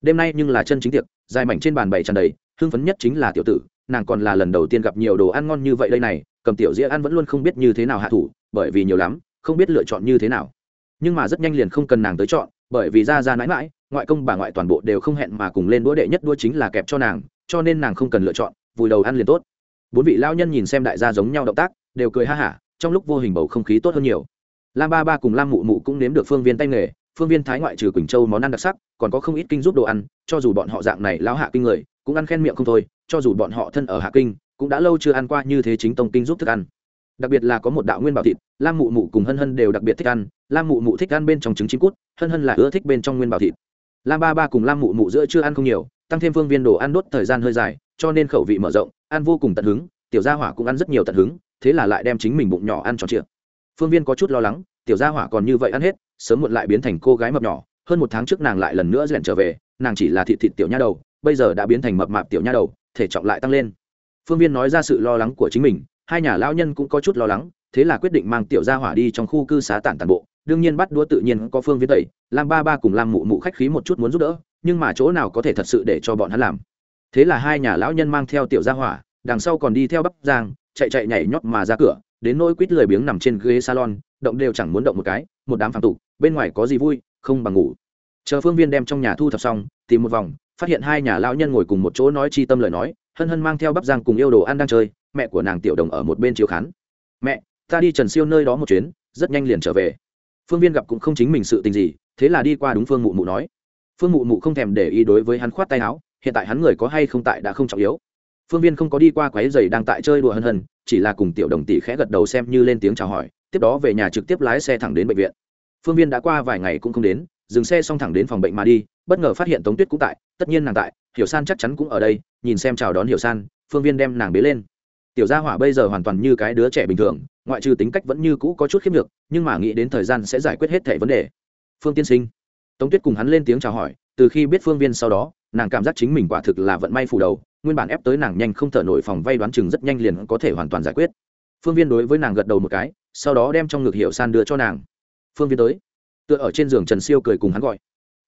Đêm nay nhưng là chân chính tiệc, dài mảnh trên bàn bày tràn đầy, hưng phấn nhất chính là tiểu tử, nàng còn là lần đầu tiên gặp nhiều đồ ăn ngon như vậy đây này, cầm tiểu dĩa ăn vẫn luôn không biết như thế nào hạ thủ, bởi vì nhiều lắm, không biết lựa chọn như thế nào nhưng mà rất nhanh liền không cần nàng tới chọn, bởi vì ra ra mãi mãi, ngoại công bà ngoại toàn bộ đều không hẹn mà cùng lên đũa đệ nhất đua chính là kẹp cho nàng, cho nên nàng không cần lựa chọn, vùi đầu ăn liền tốt. Bốn vị lao nhân nhìn xem đại gia giống nhau động tác, đều cười ha hả, trong lúc vô hình bầu không khí tốt hơn nhiều. Lam ba ba cùng lam mụ mụ cũng nếm được phương viên tay nghề, phương viên thái ngoại trừ quỳnh châu món ăn đặc sắc, còn có không ít kinh giúp đồ ăn, cho dù bọn họ dạng này lao hạ kinh người, cũng ăn khen miệng không thôi, cho dù bọn họ thân ở hạ kinh, cũng đã lâu chưa ăn qua như thế chính tông kinh giúp thức ăn đặc biệt là có một đạo nguyên bảo thịt, lam mụ mụ cùng hân hân đều đặc biệt thích ăn. Lam mụ mụ thích ăn bên trong trứng chim cút, hân hân là ưa thích bên trong nguyên bảo thịt. Lam ba ba cùng lam mụ mụ giữa chưa ăn không nhiều, tăng thêm phương viên đồ ăn đốt thời gian hơi dài, cho nên khẩu vị mở rộng, ăn vô cùng tận hứng, tiểu gia hỏa cũng ăn rất nhiều tận hứng, thế là lại đem chính mình bụng nhỏ ăn tròn trịa. Phương viên có chút lo lắng, tiểu gia hỏa còn như vậy ăn hết, sớm muộn lại biến thành cô gái mập nhỏ, hơn một tháng trước nàng lại lần nữa rèn trở về, nàng chỉ là thịt thịt tiểu nha đầu, bây giờ đã biến thành mập mạp tiểu nha đầu, thể trọng lại tăng lên. Phương viên nói ra sự lo lắng của chính mình hai nhà lão nhân cũng có chút lo lắng, thế là quyết định mang tiểu gia hỏa đi trong khu cư xá tản tản bộ. Đương nhiên bắt đũa tự nhiên có phương viên tẩy lam ba ba cùng lam mụ mụ khách khí một chút muốn giúp đỡ, nhưng mà chỗ nào có thể thật sự để cho bọn hắn làm. Thế là hai nhà lão nhân mang theo tiểu gia hỏa, đằng sau còn đi theo bắp giang, chạy chạy nhảy nhót mà ra cửa, đến nỗi quýt lười biếng nằm trên ghế salon, động đều chẳng muốn động một cái, một đám phàm tục, bên ngoài có gì vui, không bằng ngủ. Chờ phương viên đem trong nhà thu thập xong, tìm một vòng, phát hiện hai nhà lão nhân ngồi cùng một chỗ nói chi tâm lời nói, hân hân mang theo bắp giang cùng yêu đồ ăn đang chơi mẹ của nàng tiểu đồng ở một bên chiếu khán. Mẹ, ta đi trần siêu nơi đó một chuyến, rất nhanh liền trở về. Phương viên gặp cũng không chính mình sự tình gì, thế là đi qua đúng phương mụ mụ nói. Phương mụ mụ không thèm để ý đối với hắn khoát tay áo, hiện tại hắn người có hay không tại đã không trọng yếu. Phương viên không có đi qua quái giày đang tại chơi đùa hân hân, chỉ là cùng tiểu đồng tỷ khẽ gật đầu xem như lên tiếng chào hỏi, tiếp đó về nhà trực tiếp lái xe thẳng đến bệnh viện. Phương viên đã qua vài ngày cũng không đến, dừng xe xong thẳng đến phòng bệnh mà đi, bất ngờ phát hiện tống tuyết cũng tại, tất nhiên nàng tại, hiểu san chắc chắn cũng ở đây, nhìn xem chào đón hiểu san, phương viên đem nàng bế lên tiểu gia hỏa bây giờ hoàn toàn như cái đứa trẻ bình thường, ngoại trừ tính cách vẫn như cũ có chút khiếp nhược, nhưng mà nghĩ đến thời gian sẽ giải quyết hết thẻ vấn đề. Phương tiên sinh. Tống tuyết cùng hắn lên tiếng chào hỏi, từ khi biết phương viên sau đó, nàng cảm giác chính mình quả thực là vận may phủ đầu, nguyên bản ép tới nàng nhanh không thở nổi phòng vay đoán chừng rất nhanh liền có thể hoàn toàn giải quyết. Phương viên đối với nàng gật đầu một cái, sau đó đem trong ngực hiệu san đưa cho nàng. Phương viên tới. Tựa ở trên giường trần siêu cười cùng hắn gọi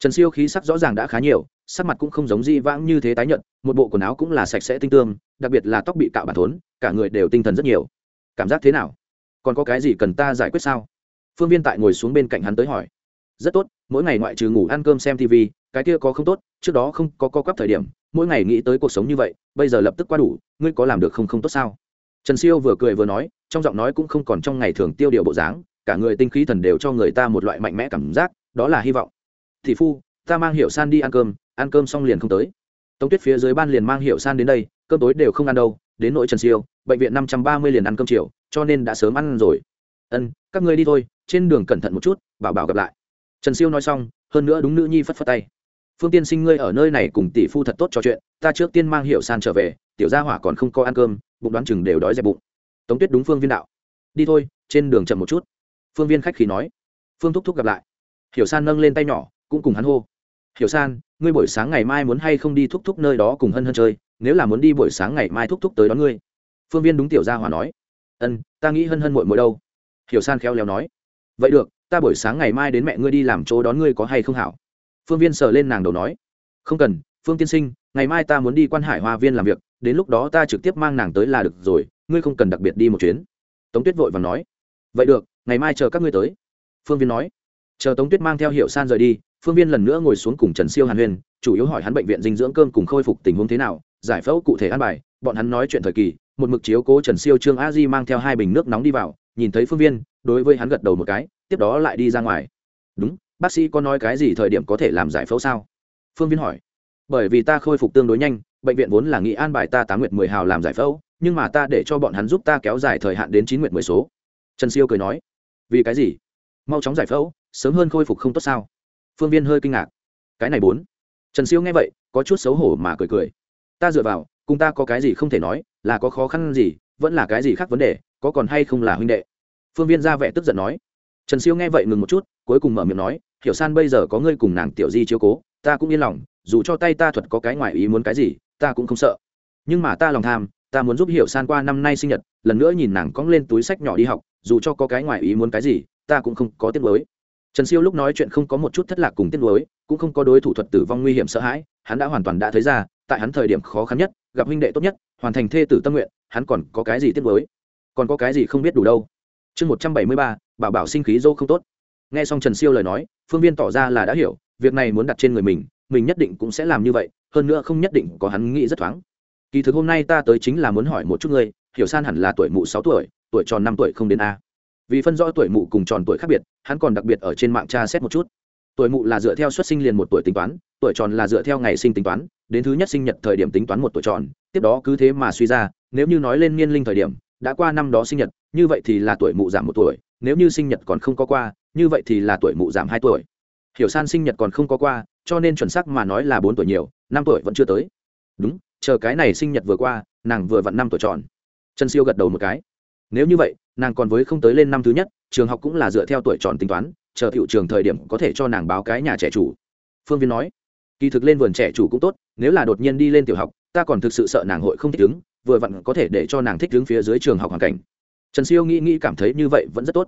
trần siêu khí sắc rõ ràng đã khá nhiều, sắc mặt cũng không giống di vãng như thế tái nhận một bộ quần áo cũng là sạch sẽ tinh tương đặc biệt là tóc bị cạo bản thốn, cả người đều tinh thần rất nhiều. Cảm giác thế nào? Còn có cái gì cần ta giải quyết sao? Phương viên tại ngồi xuống bên cạnh hắn tới hỏi. Rất tốt, mỗi ngày ngoại trừ ngủ ăn cơm xem tv cái kia có không tốt, trước đó không có co quắp thời điểm, mỗi ngày nghĩ tới cuộc sống như vậy, bây giờ lập tức qua đủ, ngươi có làm được không không tốt sao? Trần siêu vừa cười vừa nói, trong giọng nói cũng không còn trong ngày thường tiêu điều bộ dáng, cả người tinh khí thần đều cho người ta một loại mạnh mẽ cảm giác, đó là hy vọng thị phu, ta mang hiệu san đi ăn cơm ăn cơm xong liền không tới. Tống tuyết phía dưới ban liền mang hiệu san đến đây, cơm tối đều không ăn đâu, đến nội trần siêu, bệnh viện năm trăm ba mươi liền ăn cơm chiều, cho nên đã sớm ăn rồi. Ân, các ngươi đi thôi, trên đường cẩn thận một chút, bảo bảo gặp lại. Trần siêu nói xong, hơn nữa đúng nữ nhi phất phất tay. Phương tiên sinh ngươi ở nơi này cùng tỷ phu thật tốt trò chuyện, ta trước tiên mang hiệu san trở về, tiểu gia hỏa còn không có ăn cơm, bụng đoán chừng đều đói dẹp bụng. Tống tuyết đúng phương viên đạo. Đi thôi, trên đường chậm một chút. Phương viên khách khí nói. Phương thúc thúc gặp lại. Hiểu san nâng lên tay nhỏ cũng cùng hắn hô. Hiểu san, ngươi buổi sáng ngày mai muốn hay không đi thúc thúc nơi đó cùng hân hân chơi? Nếu là muốn đi buổi sáng ngày mai thúc thúc tới đón ngươi. Phương viên đúng tiểu gia hỏa nói. Ân, ta nghĩ hân hân muội muội đâu? Hiểu san khéo léo nói. Vậy được, ta buổi sáng ngày mai đến mẹ ngươi đi làm chỗ đón ngươi có hay không hảo? Phương viên sờ lên nàng đầu nói. Không cần, phương tiên sinh, ngày mai ta muốn đi quan hải hoa viên làm việc, đến lúc đó ta trực tiếp mang nàng tới là được rồi, ngươi không cần đặc biệt đi một chuyến. Tống tuyết vội và nói. Vậy được, ngày mai chờ các ngươi tới. Phương viên nói. Chờ tống tuyết mang theo hiệu san rời đi phương viên lần nữa ngồi xuống cùng trần siêu hàn Huyên, chủ yếu hỏi hắn bệnh viện dinh dưỡng cơm cùng khôi phục tình huống thế nào giải phẫu cụ thể an bài. Bọn hắn nói chuyện thời kỳ một mực chiếu cố trần siêu trương a di mang theo hai bình nước nóng đi vào nhìn thấy phương viên đối với hắn gật đầu một cái tiếp đó lại đi ra ngoài. Đúng bác sĩ có nói cái gì thời điểm có thể làm giải phẫu sao? Phương viên hỏi. Bởi vì ta khôi phục tương đối nhanh bệnh viện vốn là nghị an bài ta tám nguyệt mười hào làm giải phẫu nhưng mà ta để cho bọn hắn giúp ta kéo dài thời hạn đến chín nguyệt mười số. Trần siêu cười nói. Vì cái gì? Mau chóng giải phẫu sớm hơn khôi phục không tốt sao? Phương viên hơi kinh ngạc. Cái này bốn. Trần siêu nghe vậy, có chút xấu hổ mà cười cười. Ta dựa vào, cùng ta có cái gì không thể nói, là có khó khăn gì, vẫn là cái gì khác vấn đề, có còn hay không là huynh đệ. Phương viên ra vẻ tức giận nói. Trần siêu nghe vậy ngừng một chút, cuối cùng mở miệng nói, hiểu san bây giờ có ngươi cùng nàng tiểu di chiếu cố, ta cũng yên lòng, dù cho tay ta thuật có cái ngoài ý muốn cái gì, ta cũng không sợ. Nhưng mà ta lòng tham, ta muốn giúp hiểu san qua năm nay sinh nhật, lần nữa nhìn nàng cóng lên túi sách nhỏ đi học, dù cho có cái ngoài ý muốn cái gì, ta cũng không có tiếc mới trần siêu lúc nói chuyện không có một chút thất lạc cùng tiếc nuối, cũng không có đối thủ thuật tử vong nguy hiểm sợ hãi, hắn đã hoàn toàn đã thấy ra, tại hắn thời điểm khó khăn nhất, gặp huynh đệ tốt nhất, hoàn thành thê tử tâm nguyện, hắn còn có cái gì tiếc nuối? Còn có cái gì không biết đủ đâu? Chương một trăm bảy mươi ba, bảo bảo sinh khí dô không tốt. Nghe xong trần siêu lời nói, phương viên tỏ ra là đã hiểu, việc này muốn đặt trên người mình mình nhất định cũng sẽ làm như vậy, hơn nữa không nhất định có hắn nghĩ rất thoáng. Kỳ thực hôm nay ta tới chính là muốn hỏi một chút ngươi, hiểu san hẳn là tuổi mụ sáu tuổi tuổi tròn năm tuổi không đến a vì phân rõ tuổi mụ cùng tròn tuổi khác biệt, hắn còn đặc biệt ở trên mạng tra xét một chút. Tuổi mụ là dựa theo xuất sinh liền một tuổi tính toán, tuổi tròn là dựa theo ngày sinh tính toán, đến thứ nhất sinh nhật thời điểm tính toán một tuổi tròn, tiếp đó cứ thế mà suy ra, nếu như nói lên niên linh thời điểm, đã qua năm đó sinh nhật, như vậy thì là tuổi mụ giảm một tuổi, nếu như sinh nhật còn không có qua, như vậy thì là tuổi mụ giảm hai tuổi. Hiểu san sinh nhật còn không có qua, cho nên chuẩn xác mà nói là bốn tuổi nhiều, năm tuổi vẫn chưa tới. Đúng, chờ cái này sinh nhật vừa qua, nàng vừa vặn năm tuổi tròn. Trần siêu gật đầu một cái. Nếu như vậy nàng còn với không tới lên năm thứ nhất, trường học cũng là dựa theo tuổi tròn tính toán, chờ hiệu trường thời điểm có thể cho nàng báo cái nhà trẻ chủ. Phương viên nói, kỳ thực lên vườn trẻ chủ cũng tốt, nếu là đột nhiên đi lên tiểu học, ta còn thực sự sợ nàng hội không thích ứng, vừa vặn có thể để cho nàng thích ứng phía dưới trường học hoàn cảnh. Trần siêu nghĩ nghĩ cảm thấy như vậy vẫn rất tốt.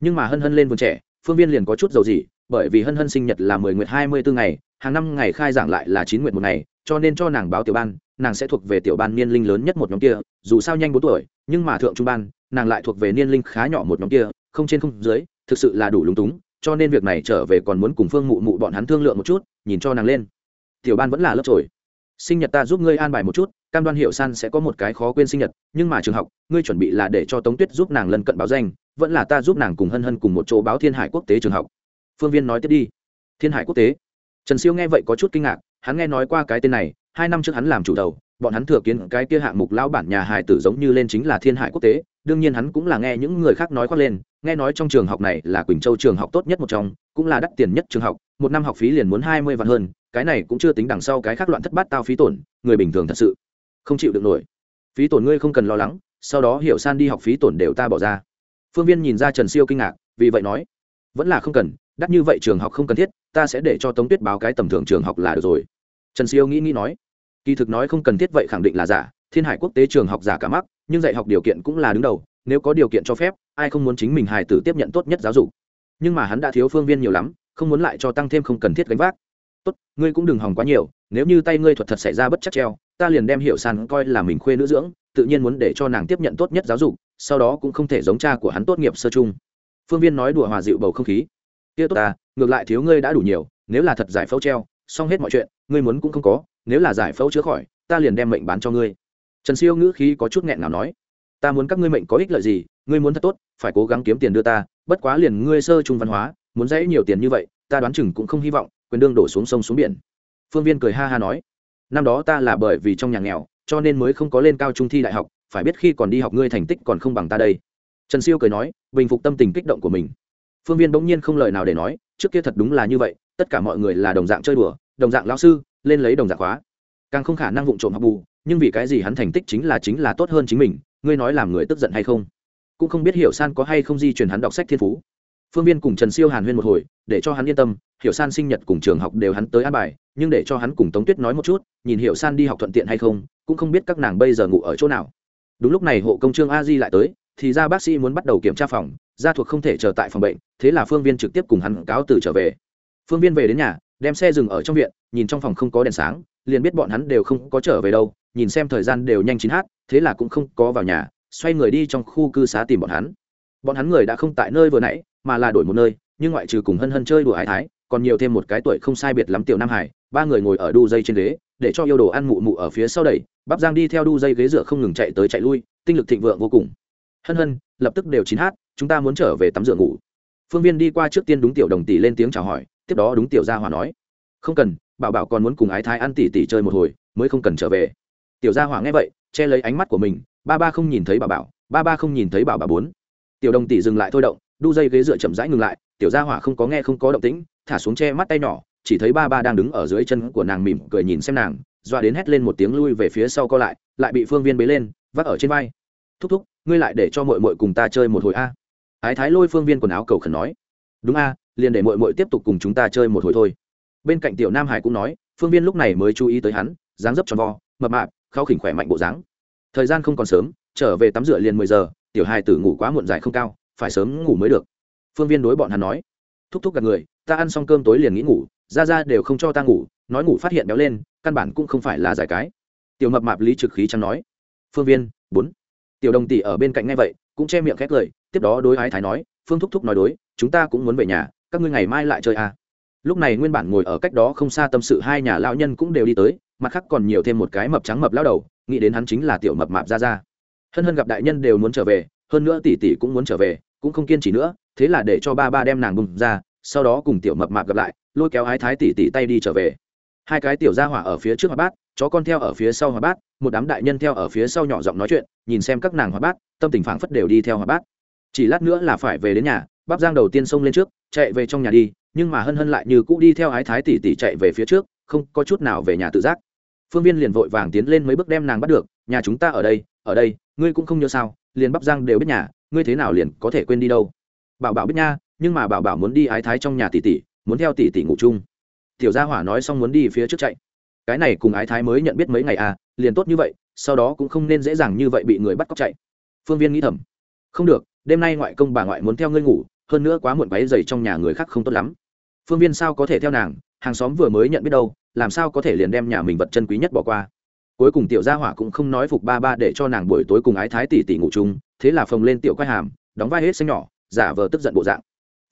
Nhưng mà hân hân lên vườn trẻ, phương viên liền có chút dầu gì bởi vì hân hân sinh nhật là mười nguyệt hai mươi bốn ngày, hàng năm ngày khai giảng lại là chín nguyệt một ngày, cho nên cho nàng báo tiểu ban, nàng sẽ thuộc về tiểu ban niên linh lớn nhất một nhóm kia, dù sao nhanh bốn tuổi, nhưng mà thượng trung ban nàng lại thuộc về niên linh khá nhỏ một nhóm kia, không trên không dưới, thực sự là đủ lúng túng, cho nên việc này trở về còn muốn cùng phương mụ mụ bọn hắn thương lượng một chút, nhìn cho nàng lên. Tiểu ban vẫn là lớp trồi. Sinh nhật ta giúp ngươi an bài một chút, cam đoan hiệu san sẽ có một cái khó quên sinh nhật, nhưng mà trường học, ngươi chuẩn bị là để cho tống tuyết giúp nàng lân cận báo danh, vẫn là ta giúp nàng cùng hân hân cùng một chỗ báo thiên hải quốc tế trường học. Phương viên nói tiếp đi. Thiên hải quốc tế? Trần siêu nghe vậy có chút kinh ngạc, hắn nghe nói qua cái tên này, hai năm trước hắn làm chủ đầu, bọn hắn thừa kiến cái kia hạng mục lão bản nhà hài tử giống như lên chính là thiên hải quốc tế đương nhiên hắn cũng là nghe những người khác nói khoác lên, nghe nói trong trường học này là quỳnh châu trường học tốt nhất một trong, cũng là đắt tiền nhất trường học, một năm học phí liền muốn hai mươi vạn hơn, cái này cũng chưa tính đằng sau cái khác loạn thất bát tao phí tổn, người bình thường thật sự không chịu được nổi. Phí tổn ngươi không cần lo lắng, sau đó hiểu san đi học phí tổn đều ta bỏ ra. Phương viên nhìn ra trần siêu kinh ngạc, vì vậy nói, vẫn là không cần, đắt như vậy trường học không cần thiết, ta sẽ để cho tống tuyết báo cái tầm thường trường học là được rồi. Trần siêu nghĩ nghĩ nói, kỳ thực nói không cần thiết vậy khẳng định là giả, thiên hải quốc tế trường học giả cả mắc nhưng dạy học điều kiện cũng là đứng đầu, nếu có điều kiện cho phép, ai không muốn chính mình hài tử tiếp nhận tốt nhất giáo dục. Nhưng mà hắn đã thiếu phương viên nhiều lắm, không muốn lại cho tăng thêm không cần thiết gánh vác. Tốt, ngươi cũng đừng hòng quá nhiều, nếu như tay ngươi thuật thật xảy ra bất chắc treo, ta liền đem hiệu sàn coi là mình khuê nữ dưỡng, tự nhiên muốn để cho nàng tiếp nhận tốt nhất giáo dục, sau đó cũng không thể giống cha của hắn tốt nghiệp sơ chung phương viên nói đùa hòa dịu bầu không khí. Kia tốt ta, ngược lại thiếu ngươi đã đủ nhiều, nếu là thật giải phẫu treo, xong hết mọi chuyện, ngươi muốn cũng không có, nếu là giải phẫu chữa khỏi, ta liền đem mệnh bán cho ngươi trần siêu ngữ khí có chút nghẹn nào nói, ta muốn các ngươi mệnh có ích lợi gì, ngươi muốn thật tốt, phải cố gắng kiếm tiền đưa ta, bất quá liền ngươi sơ trung văn hóa, muốn dễ nhiều tiền như vậy, ta đoán chừng cũng không hy vọng, quyền đương đổ xuống sông xuống biển. Phương viên cười ha ha nói, năm đó ta là bởi vì trong nhà nghèo, cho nên mới không có lên cao trung thi đại học, phải biết khi còn đi học ngươi thành tích còn không bằng ta đây. Trần siêu cười nói, bình phục tâm tình kích động của mình. Phương viên bỗng nhiên không lời nào để nói, trước kia thật đúng là như vậy, tất cả mọi người là đồng dạng chơi đùa, đồng dạng lao sư, lên lấy đồng dạng khóa. Càng không khả năng vụng trộm học bù nhưng vì cái gì hắn thành tích chính là chính là tốt hơn chính mình, ngươi nói làm người tức giận hay không? Cũng không biết hiểu san có hay không di truyền hắn đọc sách thiên phú. Phương viên cùng trần siêu hàn huyên một hồi, để cho hắn yên tâm, hiểu san sinh nhật cùng trường học đều hắn tới an bài, nhưng để cho hắn cùng tống tuyết nói một chút, nhìn hiểu san đi học thuận tiện hay không, cũng không biết các nàng bây giờ ngủ ở chỗ nào. Đúng lúc này hộ công trương a di lại tới, thì ra bác sĩ muốn bắt đầu kiểm tra phòng, gia thuộc không thể chờ tại phòng bệnh, thế là phương viên trực tiếp cùng hắn cáo từ trở về. Phương viên về đến nhà, đem xe dừng ở trong viện, nhìn trong phòng không có đèn sáng, liền biết bọn hắn đều không có trở về đâu nhìn xem thời gian đều nhanh chín h thế là cũng không có vào nhà, xoay người đi trong khu cư xá tìm bọn hắn. Bọn hắn người đã không tại nơi vừa nãy, mà là đổi một nơi, nhưng ngoại trừ cùng hân hân chơi đùa ái thái, còn nhiều thêm một cái tuổi không sai biệt lắm tiểu nam hải, ba người ngồi ở đu dây trên ghế, để cho yêu đồ ăn mụ mụ ở phía sau đẩy, bắp giang đi theo đu dây ghế dựa không ngừng chạy tới chạy lui, tinh lực thịnh vượng vô cùng. Hân hân, lập tức đều chín h chúng ta muốn trở về tắm rửa ngủ. Phương viên đi qua trước tiên đúng tiểu đồng tỷ lên tiếng chào hỏi, tiếp đó đúng tiểu gia hòa nói, không cần, bảo bảo còn muốn cùng ái thái ăn tỉ tỉ chơi một hồi, mới không cần trở về tiểu gia hỏa nghe vậy, che lấy ánh mắt của mình, ba ba không nhìn thấy bà bảo, ba ba không nhìn thấy bảo bà bốn. Tiểu đồng tỷ dừng lại thôi động, đu dây ghế dựa chậm rãi ngừng lại, tiểu gia hỏa không có nghe, không có động tĩnh, thả xuống che mắt tay nhỏ, chỉ thấy ba ba đang đứng ở dưới chân của nàng mỉm cười nhìn xem nàng, doa đến hét lên một tiếng lui về phía sau co lại lại bị phương viên bế lên vác ở trên vai. Thúc thúc, ngươi lại để cho mội mội cùng ta chơi một hồi a. Ái thái lôi phương viên quần áo cầu khẩn nói. Đúng a, liền để mội mội tiếp tục cùng chúng ta chơi một hồi thôi. Bên cạnh tiểu nam hải cũng nói, phương viên lúc này mới chú ý tới hắn, dáng dấp tròn vo, mập mạp khao khỉnh khỏe mạnh bộ dáng. Thời gian không còn sớm, trở về tắm rửa liền mười giờ, tiểu hai tử ngủ quá muộn dài không cao, phải sớm ngủ mới được. Phương viên đối bọn hắn nói, thúc thúc gặp người, ta ăn xong cơm tối liền nghĩ ngủ, ra ra đều không cho ta ngủ, nói ngủ phát hiện béo lên, căn bản cũng không phải là giải cái. Tiểu mập mạp lý trực khí chẳng nói, phương viên, bốn. Tiểu đồng tỷ ở bên cạnh ngay vậy, cũng che miệng khét lời, tiếp đó đối ái thái nói, phương thúc thúc nói đối, chúng ta cũng muốn về nhà, các ngươi ngày mai lại chơi à. lúc này nguyên bản ngồi ở cách đó không xa tâm sự hai nhà lão nhân cũng đều đi tới mặt khác còn nhiều thêm một cái mập trắng mập lao đầu, nghĩ đến hắn chính là tiểu mập mạp ra ra hân hân gặp đại nhân đều muốn trở về, hơn nữa tỷ tỷ cũng muốn trở về, cũng không kiên trì nữa, thế là để cho ba ba đem nàng bùng ra, sau đó cùng tiểu mập mạp gặp lại, lôi kéo ái thái tỷ tỷ tay đi trở về. Hai cái tiểu gia hỏa ở phía trước hòa bát, chó con theo ở phía sau hòa bát, một đám đại nhân theo ở phía sau nhỏ giọng nói chuyện, nhìn xem các nàng hòa bát, tâm tình phảng phất đều đi theo hòa bát. Chỉ lát nữa là phải về đến nhà, bắp giang đầu tiên xông lên trước, chạy về trong nhà đi, nhưng mà hân hân lại như cũ đi theo ái thái tỷ tỷ chạy về phía trước, không có chút nào về nhà tự giác phương viên liền vội vàng tiến lên mấy bước đem nàng bắt được, nhà chúng ta ở đây ở đây, ngươi cũng không nhớ sao, liền bắp giang đều biết nhà, ngươi thế nào liền có thể quên đi đâu? Bảo bảo biết nha, nhưng mà bảo bảo muốn đi ái thái trong nhà tỷ tỷ, muốn theo tỷ tỷ ngủ chung. Tiểu gia hỏa nói xong muốn đi phía trước chạy. Cái này cùng ái thái mới nhận biết mấy ngày à liền tốt như vậy, sau đó cũng không nên dễ dàng như vậy bị người bắt cóc chạy. Phương viên nghĩ thầm. Không được, đêm nay ngoại công bà ngoại muốn theo ngươi ngủ, hơn nữa quá muộn váy dày trong nhà người khác không tốt lắm. Phương viên sao có thể theo nàng, hàng xóm vừa mới nhận biết đâu làm sao có thể liền đem nhà mình vật chân quý nhất bỏ qua? Cuối cùng tiểu gia hỏa cũng không nói phục ba ba để cho nàng buổi tối cùng ái thái tỷ tỷ ngủ chung, thế là phồng lên tiểu quay hàm, đóng vai hết xanh nhỏ, giả vờ tức giận bộ dạng.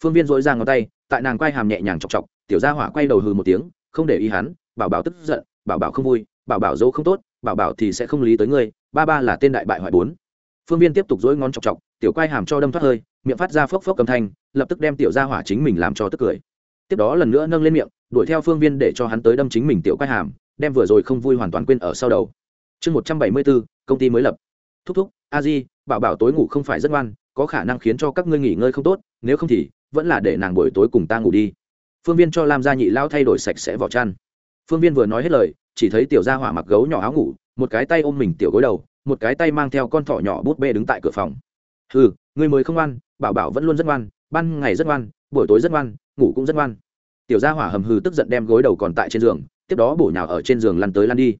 Phương viên dội ra ngón tay, tại nàng quay hàm nhẹ nhàng chọc chọc, tiểu gia hỏa quay đầu hừ một tiếng, không để ý hắn, bảo bảo tức giận, bảo bảo không vui, bảo bảo dỗ không tốt, bảo bảo thì sẽ không lý tới ngươi, ba ba là tên đại bại hoại bốn. Phương viên tiếp tục dỗi ngón chọc chọc, tiểu quay hàm cho đâm thoát hơi, miệng phát ra phốc phốc cầm thanh, lập tức đem tiểu gia hỏa chính mình làm cho tức cười. Tiếp đó lần nữa nâng lên miệng đuổi theo phương viên để cho hắn tới đâm chính mình tiểu quay hàm, đem vừa rồi không vui hoàn toàn quên ở sau đầu. Chương một trăm bảy mươi bốn công ty mới lập. Thúc thúc, a di, bảo bảo tối ngủ không phải rất ngoan, có khả năng khiến cho các ngươi nghỉ ngơi không tốt, nếu không thì vẫn là để nàng buổi tối cùng ta ngủ đi. Phương viên cho lam gia nhị lao thay đổi sạch sẽ vỏ chăn. Phương viên vừa nói hết lời, chỉ thấy tiểu gia hỏa mặc gấu nhỏ áo ngủ, một cái tay ôm mình tiểu gối đầu, một cái tay mang theo con thỏ nhỏ bút bê đứng tại cửa phòng. Ừ người mới không ngoan, bảo bảo vẫn luôn rất ngoan, ban ngày rất ngoan, buổi tối rất ngoan, ngủ cũng rất ngoan tiểu gia hỏa hầm hừ tức giận đem gối đầu còn tại trên giường, tiếp đó bổ nhào ở trên giường lăn tới lăn đi.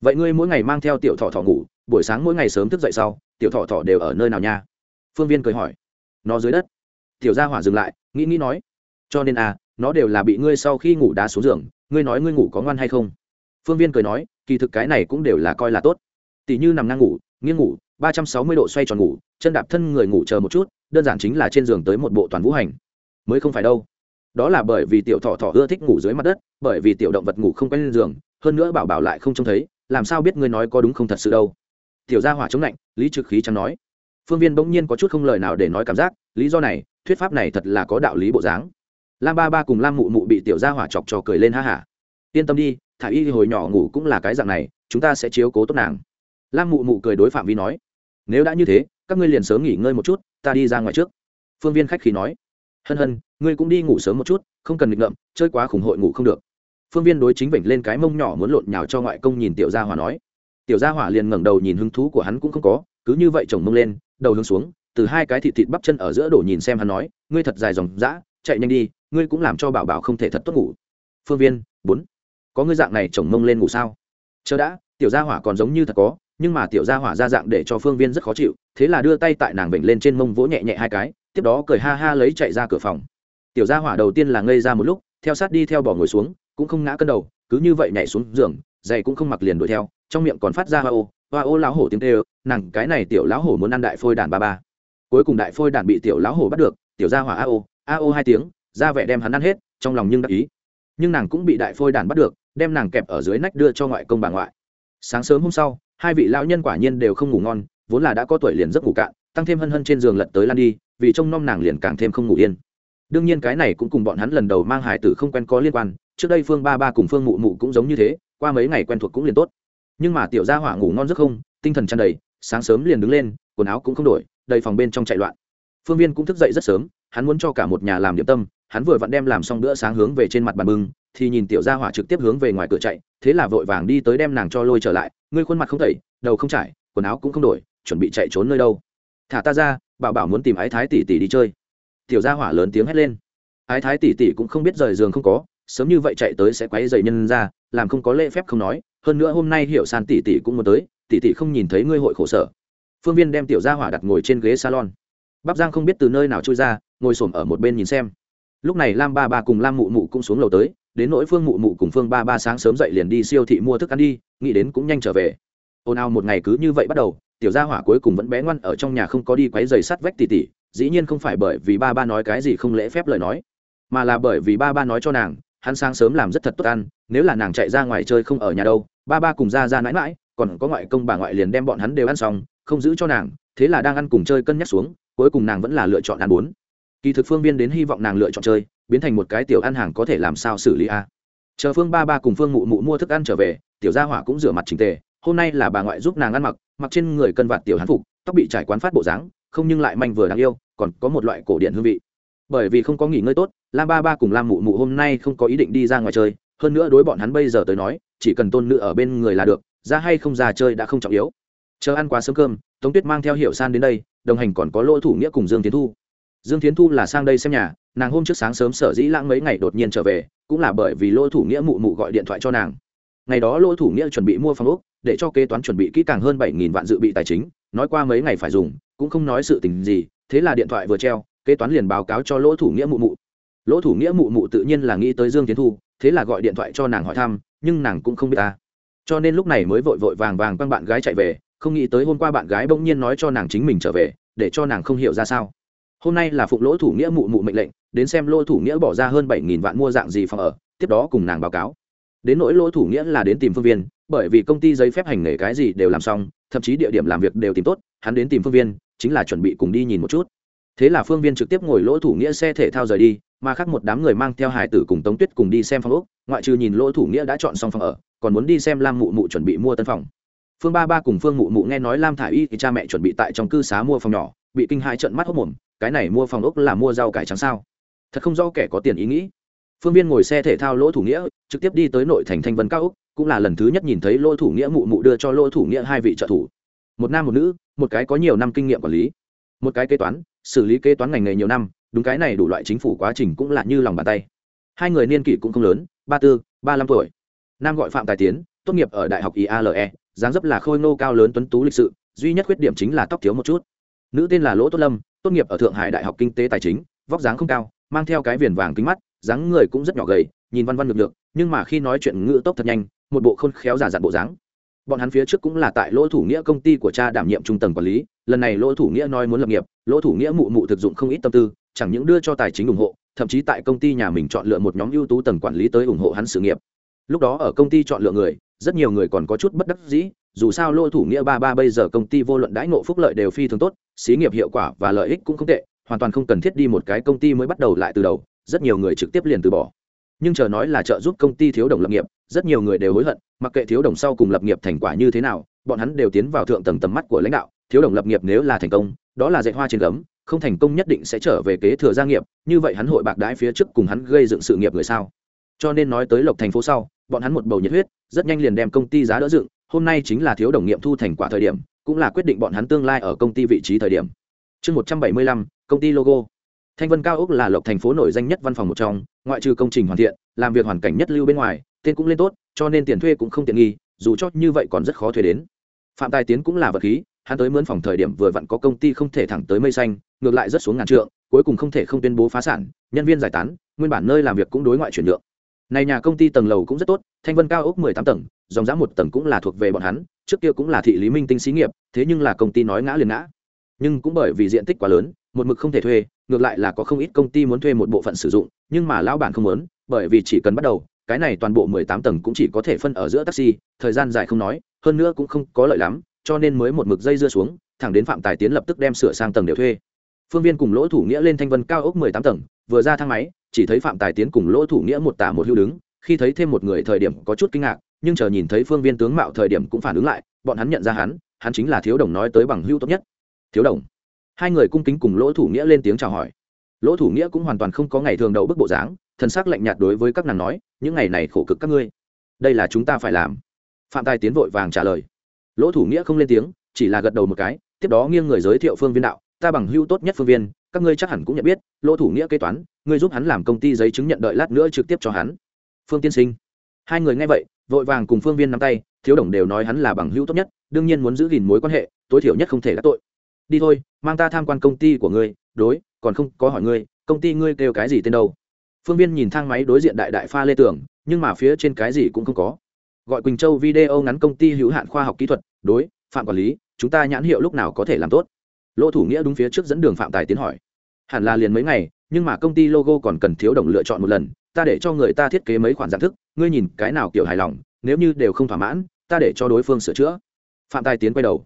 Vậy ngươi mỗi ngày mang theo tiểu thọ thọ ngủ, buổi sáng mỗi ngày sớm thức dậy sau, tiểu thọ thọ đều ở nơi nào nha? Phương viên cười hỏi. Nó dưới đất. Tiểu gia hỏa dừng lại, nghĩ nghĩ nói. Cho nên à nó đều là bị ngươi sau khi ngủ đá xuống giường, ngươi nói ngươi ngủ có ngoan hay không? Phương viên cười nói, kỳ thực cái này cũng đều là coi là tốt. Tỷ như nằm ngang ngủ, nghiêng ngủ, ba trăm sáu mươi độ xoay tròn ngủ, chân đạp thân người ngủ chờ một chút, đơn giản chính là trên giường tới một bộ toàn vũ hành. Mới không phải đâu đó là bởi vì tiểu thọ thọ ưa thích ngủ dưới mặt đất, bởi vì tiểu động vật ngủ không quen lên giường, hơn nữa bảo bảo lại không trông thấy, làm sao biết ngươi nói có đúng không thật sự đâu. Tiểu gia hỏa chống lạnh, lý trực khí chẳng nói. Phương viên bỗng nhiên có chút không lời nào để nói cảm giác, lý do này, thuyết pháp này thật là có đạo lý bộ dáng. Lam ba ba cùng lam mụ mụ bị tiểu gia hỏa chọc trò cười lên ha hả yên tâm đi, thả y hồi nhỏ ngủ cũng là cái dạng này, chúng ta sẽ chiếu cố tốt nàng. Lam mụ mụ cười đối phạm vi nói. Nếu đã như thế, các ngươi liền sớm nghỉ ngơi một chút, ta đi ra ngoài trước. Phương viên khách khí nói hân hân, ngươi cũng đi ngủ sớm một chút, không cần nghịch ngợm, chơi quá khủng hội ngủ không được. Phương viên đối chính vểnh lên cái mông nhỏ muốn lộn nhào cho ngoại công nhìn tiểu gia hỏa nói. Tiểu gia hỏa liền ngẩng đầu nhìn hứng thú của hắn cũng không có, cứ như vậy chồng mông lên, đầu hướng xuống, từ hai cái thịt thịt bắp chân ở giữa đổ nhìn xem hắn nói, ngươi thật dài dòng dã, chạy nhanh đi, ngươi cũng làm cho bảo bảo không thể thật tốt ngủ. Phương viên, bốn, có ngươi dạng này chồng mông lên ngủ sao? Chờ đã, tiểu gia hỏa còn giống như thật có nhưng mà tiểu gia hỏa ra dạng để cho phương viên rất khó chịu, thế là đưa tay tại nàng bệnh lên trên mông vỗ nhẹ nhẹ hai cái, tiếp đó cười ha ha lấy chạy ra cửa phòng. Tiểu gia hỏa đầu tiên là ngây ra một lúc, theo sát đi theo bỏ ngồi xuống, cũng không ngã cân đầu, cứ như vậy nhảy xuống giường, giày cũng không mặc liền đuổi theo, trong miệng còn phát ra hoa ô hoa ô lão hổ tiếng tê nàng cái này tiểu lão hổ muốn ăn đại phôi đàn ba ba. Cuối cùng đại phôi đàn bị tiểu lão hổ bắt được, tiểu gia hỏa a ô a ô hai tiếng, ra vẻ đem hắn ăn hết, trong lòng nhưng đắc ý. Nhưng nàng cũng bị đại phôi đàn bắt được, đem nàng kẹp ở dưới nách đưa cho ngoại công bà ngoại. Sáng sớm hôm sau hai vị lão nhân quả nhiên đều không ngủ ngon, vốn là đã có tuổi liền giấc ngủ cạn, tăng thêm hân hân trên giường lật tới lan đi, vì trông nom nàng liền càng thêm không ngủ yên. Đương nhiên cái này cũng cùng bọn hắn lần đầu mang hải tử không quen có liên quan, trước đây phương ba ba cùng phương mụ mụ cũng giống như thế, qua mấy ngày quen thuộc cũng liền tốt. Nhưng mà tiểu gia hỏa ngủ ngon rất không, tinh thần tràn đầy, sáng sớm liền đứng lên, quần áo cũng không đổi, đầy phòng bên trong chạy loạn. Phương viên cũng thức dậy rất sớm, hắn muốn cho cả một nhà làm điểm tâm hắn vừa vặn đem làm xong bữa sáng hướng về trên mặt bàn bưng, thì nhìn tiểu gia hỏa trực tiếp hướng về ngoài cửa chạy, thế là vội vàng đi tới đem nàng cho lôi trở lại, ngươi khuôn mặt không tẩy, đầu không trải, quần áo cũng không đổi, chuẩn bị chạy trốn nơi đâu. Thả ta ra, bảo bảo muốn tìm ái thái tỷ tỷ đi chơi. Tiểu gia hỏa lớn tiếng hét lên. Ái thái tỷ tỷ cũng không biết rời giường không có, sớm như vậy chạy tới sẽ quấy dày nhân ra, làm không có lễ phép không nói, hơn nữa hôm nay hiểu san tỷ tỷ cũng muốn tới, tỷ tỷ không nhìn thấy ngươi hội khổ sở. Phương viên đem tiểu gia hỏa đặt ngồi trên ghế salon. Bắp giang không biết từ nơi nào trôi ra, ngồi s ở một bên nhìn xem lúc này lam ba ba cùng lam mụ mụ cũng xuống lầu tới, đến nỗi phương mụ mụ cùng phương ba ba sáng sớm dậy liền đi siêu thị mua thức ăn đi, nghĩ đến cũng nhanh trở về. Ồn ào một ngày cứ như vậy bắt đầu, tiểu gia hỏa cuối cùng vẫn bé ngoan ở trong nhà không có đi quấy giày sắt vách tỉ tỉ, dĩ nhiên không phải bởi vì ba ba nói cái gì không lễ phép lời nói, mà là bởi vì ba ba nói cho nàng, hắn sáng sớm làm rất thật tốt ăn, nếu là nàng chạy ra ngoài chơi không ở nhà đâu, ba ba cùng ra ra mãi mãi, còn có ngoại công bà ngoại liền đem bọn hắn đều ăn xong, không giữ cho nàng, thế là đang ăn cùng chơi cân nhắc xuống, cuối cùng nàng vẫn là lựa chọn ăn bốn kỳ thực phương viên đến hy vọng nàng lựa chọn chơi, biến thành một cái tiểu ăn hàng có thể làm sao xử lý a. Chờ phương ba ba cùng phương mụ mụ mua thức ăn trở về, tiểu gia hỏa cũng rửa mặt trình tề, hôm nay là bà ngoại giúp nàng ăn mặc mặc trên người cân vạt tiểu hán phục, tóc bị trải quán phát bộ dáng, không nhưng lại manh vừa đáng yêu, còn có một loại cổ điện hương vị. Bởi vì không có nghỉ ngơi tốt, lam ba ba cùng lam mụ mụ hôm nay không có ý định đi ra ngoài chơi, hơn nữa đối bọn hắn bây giờ tới nói, chỉ cần tôn nữ ở bên người là được, ra hay không ra chơi đã không trọng yếu. Chờ ăn quá sớm cơm, tống tuyết mang theo hiệu san đến đây, đồng hành còn có lỗ thủ nghĩa cùng dương tiến thu dương tiến thu là sang đây xem nhà, nàng hôm trước sáng sớm sở dĩ lãng mấy ngày đột nhiên trở về, cũng là bởi vì lỗ thủ nghĩa mụ mụ gọi điện thoại cho nàng. Ngày đó lỗ thủ nghĩa chuẩn bị mua phòng ốc, để cho kế toán chuẩn bị kỹ càng hơn bảy nghìn vạn dự bị tài chính, nói qua mấy ngày phải dùng, cũng không nói sự tình gì, thế là điện thoại vừa treo, kế toán liền báo cáo cho lỗ thủ nghĩa mụ mụ. Lỗ thủ nghĩa mụ mụ tự nhiên là nghĩ tới dương tiến thu, thế là gọi điện thoại cho nàng hỏi thăm, nhưng nàng cũng không biết ta. Cho nên lúc này mới vội vội vàng vàng quăng bạn gái chạy về, không nghĩ tới hôm qua bạn gái bỗng nhiên nói cho nàng chính mình trở về, để cho nàng không hiểu ra sao hôm nay là phụng lỗ thủ nghĩa mụ mụ mệnh lệnh, đến xem lỗ thủ nghĩa bỏ ra hơn bảy nghìn vạn mua dạng gì phòng ở, tiếp đó cùng nàng báo cáo. Đến nỗi lỗ thủ nghĩa là đến tìm phương viên, bởi vì công ty giấy phép hành nghề cái gì đều làm xong, thậm chí địa điểm làm việc đều tìm tốt, hắn đến tìm phương viên, chính là chuẩn bị cùng đi nhìn một chút. Thế là phương viên trực tiếp ngồi lỗ thủ nghĩa xe thể thao rời đi, mà khác một đám người mang theo hải tử cùng tống tuyết cùng đi xem phòng ốc, ngoại trừ nhìn lỗ thủ nghĩa đã chọn xong phòng ở, còn muốn đi xem lam mụ mụ chuẩn bị mua tân phòng. Phương ba ba cùng phương mụ mụ nghe nói lam thả i y thì cha mẹ chuẩn bị tại trong cư xá mua phòng nhỏ bị kinh hãi trợn mắt hốc mồm, cái này mua phòng ốc là mua rau cải trắng sao? Thật không do kẻ có tiền ý nghĩ. Phương viên ngồi xe thể thao lỗ thủ nghĩa, trực tiếp đi tới nội thành thanh vân cao úc, cũng là lần thứ nhất nhìn thấy lỗ thủ nghĩa mụ mụ đưa cho lỗ thủ nghĩa hai vị trợ thủ. Một nam một nữ, một cái có nhiều năm kinh nghiệm quản lý. Một cái kế toán, xử lý kế toán ngành nghề nhiều năm, đúng cái này đủ loại chính phủ quá trình cũng là như lòng bàn tay. Hai người niên kỷ cũng không lớn, ba tư, ba mươi lăm tuổi. Nam gọi phạm tài tiến, tốt nghiệp ở đại học iale dáng dấp là khôi ngô cao lớn tuấn tú lịch sự, duy nhất khuyết điểm chính là tóc thiếu một chút nữ tên là lỗ tốt lâm, tốt nghiệp ở thượng hải đại học kinh tế tài chính, vóc dáng không cao, mang theo cái viền vàng kính mắt, dáng người cũng rất nhỏ gầy, nhìn văn văn ngược ngược nhưng mà khi nói chuyện ngữ tốc thật nhanh, một bộ khôn khéo giả dặn bộ dáng. Bọn hắn phía trước cũng là tại lỗ thủ nghĩa công ty của cha đảm nhiệm trung tầng quản lý, lần này lỗ thủ nghĩa nói muốn lập nghiệp, lỗ thủ nghĩa mụ mụ thực dụng không ít tâm tư, chẳng những đưa cho tài chính ủng hộ, thậm chí tại công ty nhà mình chọn lựa một nhóm ưu tú tầng quản lý tới ủng hộ hắn sự nghiệp. Lúc đó ở công ty chọn lựa người, rất nhiều người còn có chút bất đắc dĩ dù sao lỗ thủ nghĩa ba ba bây giờ công ty vô luận đãi ngộ phúc lợi đều phi thường tốt, xí nghiệp hiệu quả và lợi ích cũng không tệ, hoàn toàn không cần thiết đi một cái công ty mới bắt đầu lại từ đầu, rất nhiều người trực tiếp liền từ bỏ. Nhưng chờ nói là trợ giúp công ty thiếu đồng lập nghiệp, rất nhiều người đều hối hận, mặc kệ thiếu đồng sau cùng lập nghiệp thành quả như thế nào, bọn hắn đều tiến vào thượng tầng tầm mắt của lãnh đạo, thiếu đồng lập nghiệp nếu là thành công, đó là dạy hoa trên gấm, không thành công nhất định sẽ trở về kế thừa gia nghiệp, như vậy hắn hội bạc đãi phía trước cùng hắn gây dựng sự nghiệp người sao? Cho nên nói tới lộc thành phố sau, bọn hắn một bầu nhiệt huyết, rất nhanh liền đem công ty giá đỡ dựng hôm nay chính là thiếu đồng nghiệm thu thành quả thời điểm, cũng là quyết định bọn hắn tương lai ở công ty vị trí thời điểm. Chương một trăm bảy mươi lăm, công ty logo. Thanh vân cao úc là lộc thành phố nổi danh nhất văn phòng một trong, ngoại trừ công trình hoàn thiện, làm việc hoàn cảnh nhất lưu bên ngoài, tên cũng lên tốt, cho nên tiền thuê cũng không tiện nghi, dù cho như vậy còn rất khó thuê đến. Phạm tài tiến cũng là vật khí, hắn tới mướn phòng thời điểm vừa vặn có công ty không thể thẳng tới mây xanh, ngược lại rất xuống ngàn trượng, cuối cùng không thể không tuyên bố phá sản, nhân viên giải tán, nguyên bản nơi làm việc cũng đối ngoại chuyển nhượng. Này nhà công ty tầng lầu cũng rất tốt, thanh vân cao ốc mười tám tầng dòng giá một tầng cũng là thuộc về bọn hắn, trước kia cũng là thị lý minh tinh xí nghiệp, thế nhưng là công ty nói ngã liền ngã. Nhưng cũng bởi vì diện tích quá lớn, một mực không thể thuê, ngược lại là có không ít công ty muốn thuê một bộ phận sử dụng, nhưng mà lão bản không muốn, bởi vì chỉ cần bắt đầu, cái này toàn bộ mười tám tầng cũng chỉ có thể phân ở giữa taxi, thời gian dài không nói, hơn nữa cũng không có lợi lắm, cho nên mới một mực dây dưa xuống, thẳng đến phạm tài tiến lập tức đem sửa sang tầng đều thuê. Phương viên cùng lỗ thủ nghĩa lên thanh vân cao ốc mười tám tầng, vừa ra thang máy, chỉ thấy phạm tài tiến cùng lỗ thủ nghĩa một tả một hưu đứng, khi thấy thêm một người thời điểm có chút kinh ngạc nhưng chờ nhìn thấy phương viên tướng mạo thời điểm cũng phản ứng lại, bọn hắn nhận ra hắn hắn chính là thiếu đồng nói tới bằng hưu tốt nhất. Thiếu đồng. Hai người cung kính cùng lỗ thủ nghĩa lên tiếng chào hỏi. Lỗ thủ nghĩa cũng hoàn toàn không có ngày thường đậu bức bộ dáng thân xác lạnh nhạt đối với các nàng nói, những ngày này khổ cực các ngươi. Đây là chúng ta phải làm. Phạm tài tiến vội vàng trả lời. Lỗ thủ nghĩa không lên tiếng, chỉ là gật đầu một cái, tiếp đó nghiêng người giới thiệu phương viên đạo, ta bằng hưu tốt nhất phương viên, các ngươi chắc hẳn cũng nhận biết, lỗ thủ nghĩa kế toán, ngươi giúp hắn làm công ty giấy chứng nhận đợi lát nữa trực tiếp cho hắn. Phương tiên sinh hai người nghe vậy, vội vàng cùng phương viên nắm tay, thiếu đồng đều nói hắn là bằng hữu tốt nhất, đương nhiên muốn giữ gìn mối quan hệ, tối thiểu nhất không thể đắc tội. Đi thôi, mang ta tham quan công ty của ngươi, đối, còn không có hỏi ngươi, công ty ngươi kêu cái gì tên đâu. Phương viên nhìn thang máy đối diện đại đại pha lê tưởng nhưng mà phía trên cái gì cũng không có. Gọi quỳnh châu video ngắn công ty hữu hạn khoa học kỹ thuật, đối, phạm quản lý, chúng ta nhãn hiệu lúc nào có thể làm tốt? Lỗ thủ nghĩa đúng phía trước dẫn đường phạm tài tiến hỏi. Hẳn là liền mấy ngày, nhưng mà công ty logo còn cần thiếu đồng lựa chọn một lần ta để cho người ta thiết kế mấy khoản dạng thức, ngươi nhìn cái nào kiểu hài lòng, nếu như đều không thỏa mãn, ta để cho đối phương sửa chữa. Phạm tài tiến quay đầu.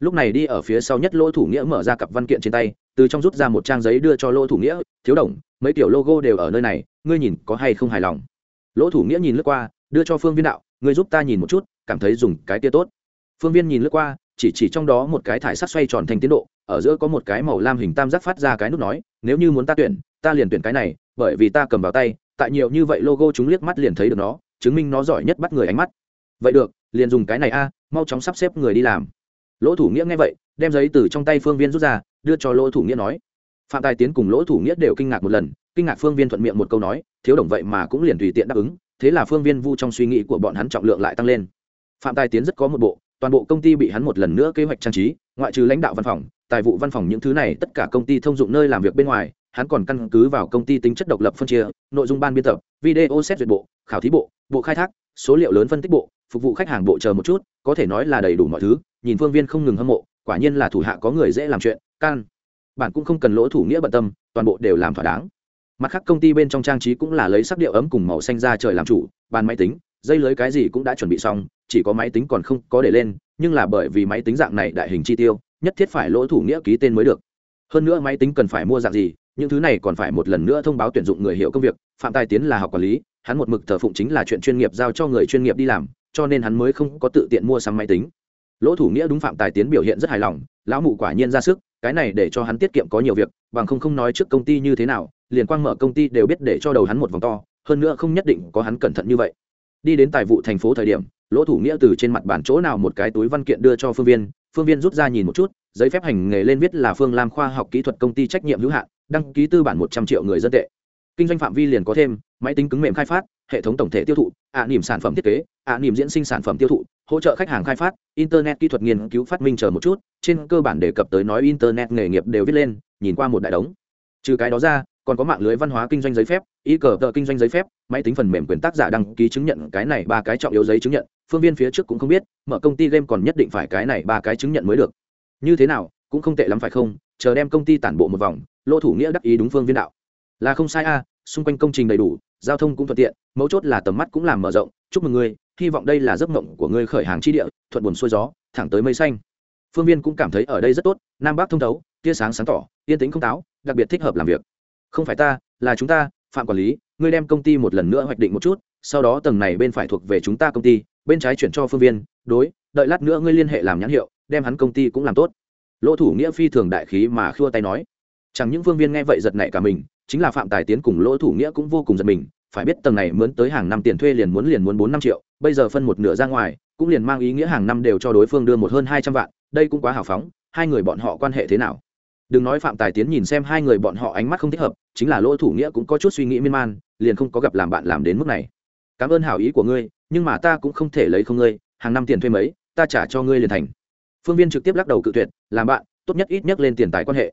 Lúc này đi ở phía sau nhất lỗ thủ nghĩa mở ra cặp văn kiện trên tay, từ trong rút ra một trang giấy đưa cho lỗ thủ nghĩa, thiếu đồng, mấy kiểu logo đều ở nơi này, ngươi nhìn có hay không hài lòng? Lỗ thủ nghĩa nhìn lướt qua, đưa cho phương viên đạo, ngươi giúp ta nhìn một chút, cảm thấy dùng cái tia tốt. Phương viên nhìn lướt qua, chỉ chỉ trong đó một cái thải sắc xoay tròn thành tiến độ, ở giữa có một cái màu lam hình tam giác phát ra cái nút nói, nếu như muốn ta tuyển, ta liền tuyển cái này, bởi vì ta cầm vào tay tại nhiều như vậy logo chúng liếc mắt liền thấy được nó, chứng minh nó giỏi nhất bắt người ánh mắt. Vậy được, liền dùng cái này a, mau chóng sắp xếp người đi làm. Lỗ thủ nghĩa nghe vậy, đem giấy từ trong tay phương viên rút ra, đưa cho lỗ thủ nghĩa nói. Phạm tài tiến cùng lỗ thủ nghĩa đều kinh ngạc một lần, kinh ngạc phương viên thuận miệng một câu nói, thiếu đồng vậy mà cũng liền tùy tiện đáp ứng. Thế là phương viên vu trong suy nghĩ của bọn hắn trọng lượng lại tăng lên. Phạm tài tiến rất có một bộ, toàn bộ công ty bị hắn một lần nữa kế hoạch trang trí, ngoại trừ lãnh đạo văn phòng, tài vụ văn phòng những thứ này, tất cả công ty thông dụng nơi làm việc bên ngoài hắn còn căn cứ vào công ty tính chất độc lập phân chia, nội dung ban biên tập, video xét duyệt bộ, khảo thí bộ bộ khai thác, số liệu lớn phân tích bộ, phục vụ khách hàng bộ chờ một chút, có thể nói là đầy đủ mọi thứ, nhìn phương viên không ngừng hâm mộ, quả nhiên là thủ hạ có người dễ làm chuyện, can. Bạn cũng không cần lỗ thủ nghĩa bận tâm, toàn bộ đều làm thỏa đáng. Mặt khác công ty bên trong trang trí cũng là lấy sắc điệu ấm cùng màu xanh ra trời làm chủ, bàn máy tính, dây lưới cái gì cũng đã chuẩn bị xong, chỉ có máy tính còn không có để lên, nhưng là bởi vì máy tính dạng này đại hình chi tiêu, nhất thiết phải lỗ thủ nghĩa ký tên mới được. Hơn nữa máy tính cần phải mua dạng gì những thứ này còn phải một lần nữa thông báo tuyển dụng người hiểu công việc, phạm tài tiến là học quản lý, hắn một mực thờ phụng chính là chuyện chuyên nghiệp giao cho người chuyên nghiệp đi làm, cho nên hắn mới không có tự tiện mua sắm máy tính. Lỗ thủ nghĩa đúng phạm tài tiến biểu hiện rất hài lòng, lão mụ quả nhiên ra sức, cái này để cho hắn tiết kiệm có nhiều việc, bằng không không nói trước công ty như thế nào, liền quang mở công ty đều biết để cho đầu hắn một vòng to, hơn nữa không nhất định có hắn cẩn thận như vậy. Đi đến tài vụ thành phố thời điểm, lỗ thủ nghĩa từ trên mặt bàn chỗ nào một cái túi văn kiện đưa cho phương viên phương viên rút ra nhìn một chút, giấy phép hành nghề lên viết là phương lam khoa học kỹ thuật công ty trách nhiệm hữu hạn đăng ký tư bản một trăm triệu người dân tệ. Kinh doanh phạm vi liền có thêm máy tính cứng mềm khai phát hệ thống tổng thể tiêu thụ ạ à, niềm sản phẩm thiết kế ạ à, niềm diễn sinh sản phẩm tiêu thụ hỗ trợ khách hàng khai phát internet kỹ thuật nghiên cứu phát minh chờ một chút trên cơ bản đề cập tới nói internet nghề nghiệp đều viết lên nhìn qua một đại đống. Trừ cái đó ra còn có mạng lưới văn hóa kinh doanh giấy phép y cờ tờ kinh doanh giấy phép máy tính phần mềm quyền tác giả đăng ký chứng nhận cái này ba cái trọng yếu giấy chứng nhận phương viên phía trước cũng không biết mở công ty game còn nhất định phải cái này ba cái chứng nhận mới được. Như thế nào cũng không tệ lắm phải không? Chờ đem công ty tản bộ một vòng lô thủ nghĩa đắc ý đúng phương viên đạo. Là không sai a, xung quanh công trình đầy đủ, giao thông cũng thuận tiện, mấu chốt là tầm mắt cũng làm mở rộng. Chúc mừng ngươi, hy vọng đây là giấc mộng của ngươi khởi hàng chi địa, thuận buồn xuôi gió, thẳng tới mây xanh. Phương viên cũng cảm thấy ở đây rất tốt, nam bắc thông thấu, tia sáng sáng tỏ, yên tĩnh không táo, đặc biệt thích hợp làm việc. Không phải ta, là chúng ta, phạm quản lý, ngươi đem công ty một lần nữa hoạch định một chút, sau đó tầng này bên phải thuộc về chúng ta công ty, bên trái chuyển cho phương viên, đối, đợi lát nữa ngươi liên hệ làm nhãn hiệu, đem hắn công ty cũng làm tốt. Lỗ thủ nghĩa phi thường đại khí mà khua tay nói chẳng những phương viên nghe vậy giật nảy cả mình, chính là phạm tài tiến cùng lỗ thủ nghĩa cũng vô cùng giật mình, phải biết tầng này mướn tới hàng năm tiền thuê liền muốn liền muốn bốn năm triệu, bây giờ phân một nửa ra ngoài, cũng liền mang ý nghĩa hàng năm đều cho đối phương đưa một hơn hai trăm vạn, đây cũng quá hào phóng, hai người bọn họ quan hệ thế nào? Đừng nói phạm tài tiến nhìn xem hai người bọn họ ánh mắt không thích hợp, chính là lỗ thủ nghĩa cũng có chút suy nghĩ miên man, liền không có gặp làm bạn làm đến mức này. Cảm ơn hảo ý của ngươi, nhưng mà ta cũng không thể lấy không ngươi, hàng năm tiền thuê mấy, ta trả cho ngươi liền thành. Phương viên trực tiếp lắc đầu cự tuyệt, làm bạn, tốt nhất ít nhất lên tiền tài quan hệ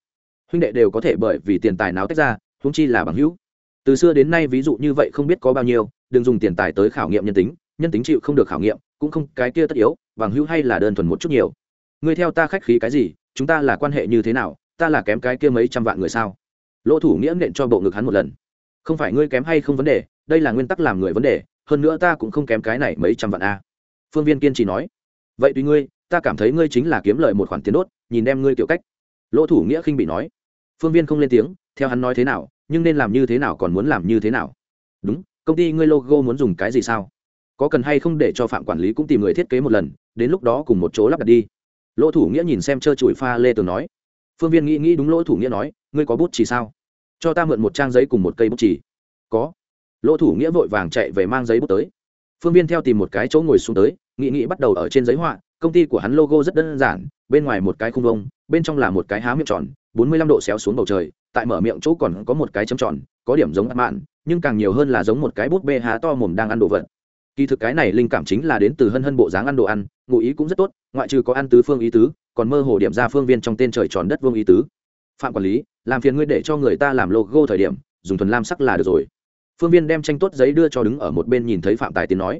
huynh đệ đều có thể bởi vì tiền tài nào tách ra húng chi là bằng hữu. Từ xưa đến nay ví dụ như vậy không biết có bao nhiêu, đừng dùng tiền tài tới khảo nghiệm nhân tính nhân tính chịu không được khảo nghiệm, cũng không, cái kia tất yếu, bằng hữu hay là đơn thuần một chút nhiều. Ngươi theo ta khách khí cái gì, chúng ta là quan hệ như thế nào, ta là kém cái kia mấy trăm vạn người sao? Lỗ thủ nghĩa nện cho bộ ngực hắn một lần. Không phải ngươi kém hay không vấn đề, đây là nguyên tắc làm người vấn đề, hơn nữa ta cũng không kém cái này mấy trăm vạn a. Phương viên kiên trì nói. Vậy tùy ngươi, ta cảm thấy ngươi chính là kiếm lợi một khoản tiền đốt, nhìn đem ngươi kiểu cách. Lỗ thủ nghĩa khinh bị nói phương viên không lên tiếng, theo hắn nói thế nào, nhưng nên làm như thế nào còn muốn làm như thế nào. Đúng, công ty ngươi logo muốn dùng cái gì sao? Có cần hay không để cho phạm quản lý cũng tìm người thiết kế một lần, đến lúc đó cùng một chỗ lắp đặt đi. Lỗ thủ nghĩa nhìn xem trơ chùi pha lê tường nói. Phương viên nghĩ nghĩ đúng lỗ thủ nghĩa nói, ngươi có bút chỉ sao? Cho ta mượn một trang giấy cùng một cây bút chỉ có. Lỗ thủ nghĩa vội vàng chạy về mang giấy bút tới. Phương viên theo tìm một cái chỗ ngồi xuống tới, nghĩ nghĩ bắt đầu ở trên giấy họa, công ty của hắn logo rất đơn giản, bên ngoài một cái khung vông, bên trong là một cái há miệng tròn bốn mươi lăm độ xéo xuống bầu trời, tại mở miệng chỗ còn có một cái chấm tròn, có điểm giống ắt mạn nhưng càng nhiều hơn là giống một cái bút bê há to mồm đang ăn đồ vật. Kỳ thực cái này linh cảm chính là đến từ hân hân bộ dáng ăn đồ ăn, ngụ ý cũng rất tốt, ngoại trừ có ăn tứ phương ý tứ, còn mơ hồ điểm ra phương viên trong tên trời tròn đất vương ý tứ. Phạm quản lý, làm phiền ngươi để cho người ta làm logo thời điểm, dùng thuần lam sắc là được rồi. Phương viên đem tranh tốt giấy đưa cho đứng ở một bên nhìn thấy phạm tài tiến nói.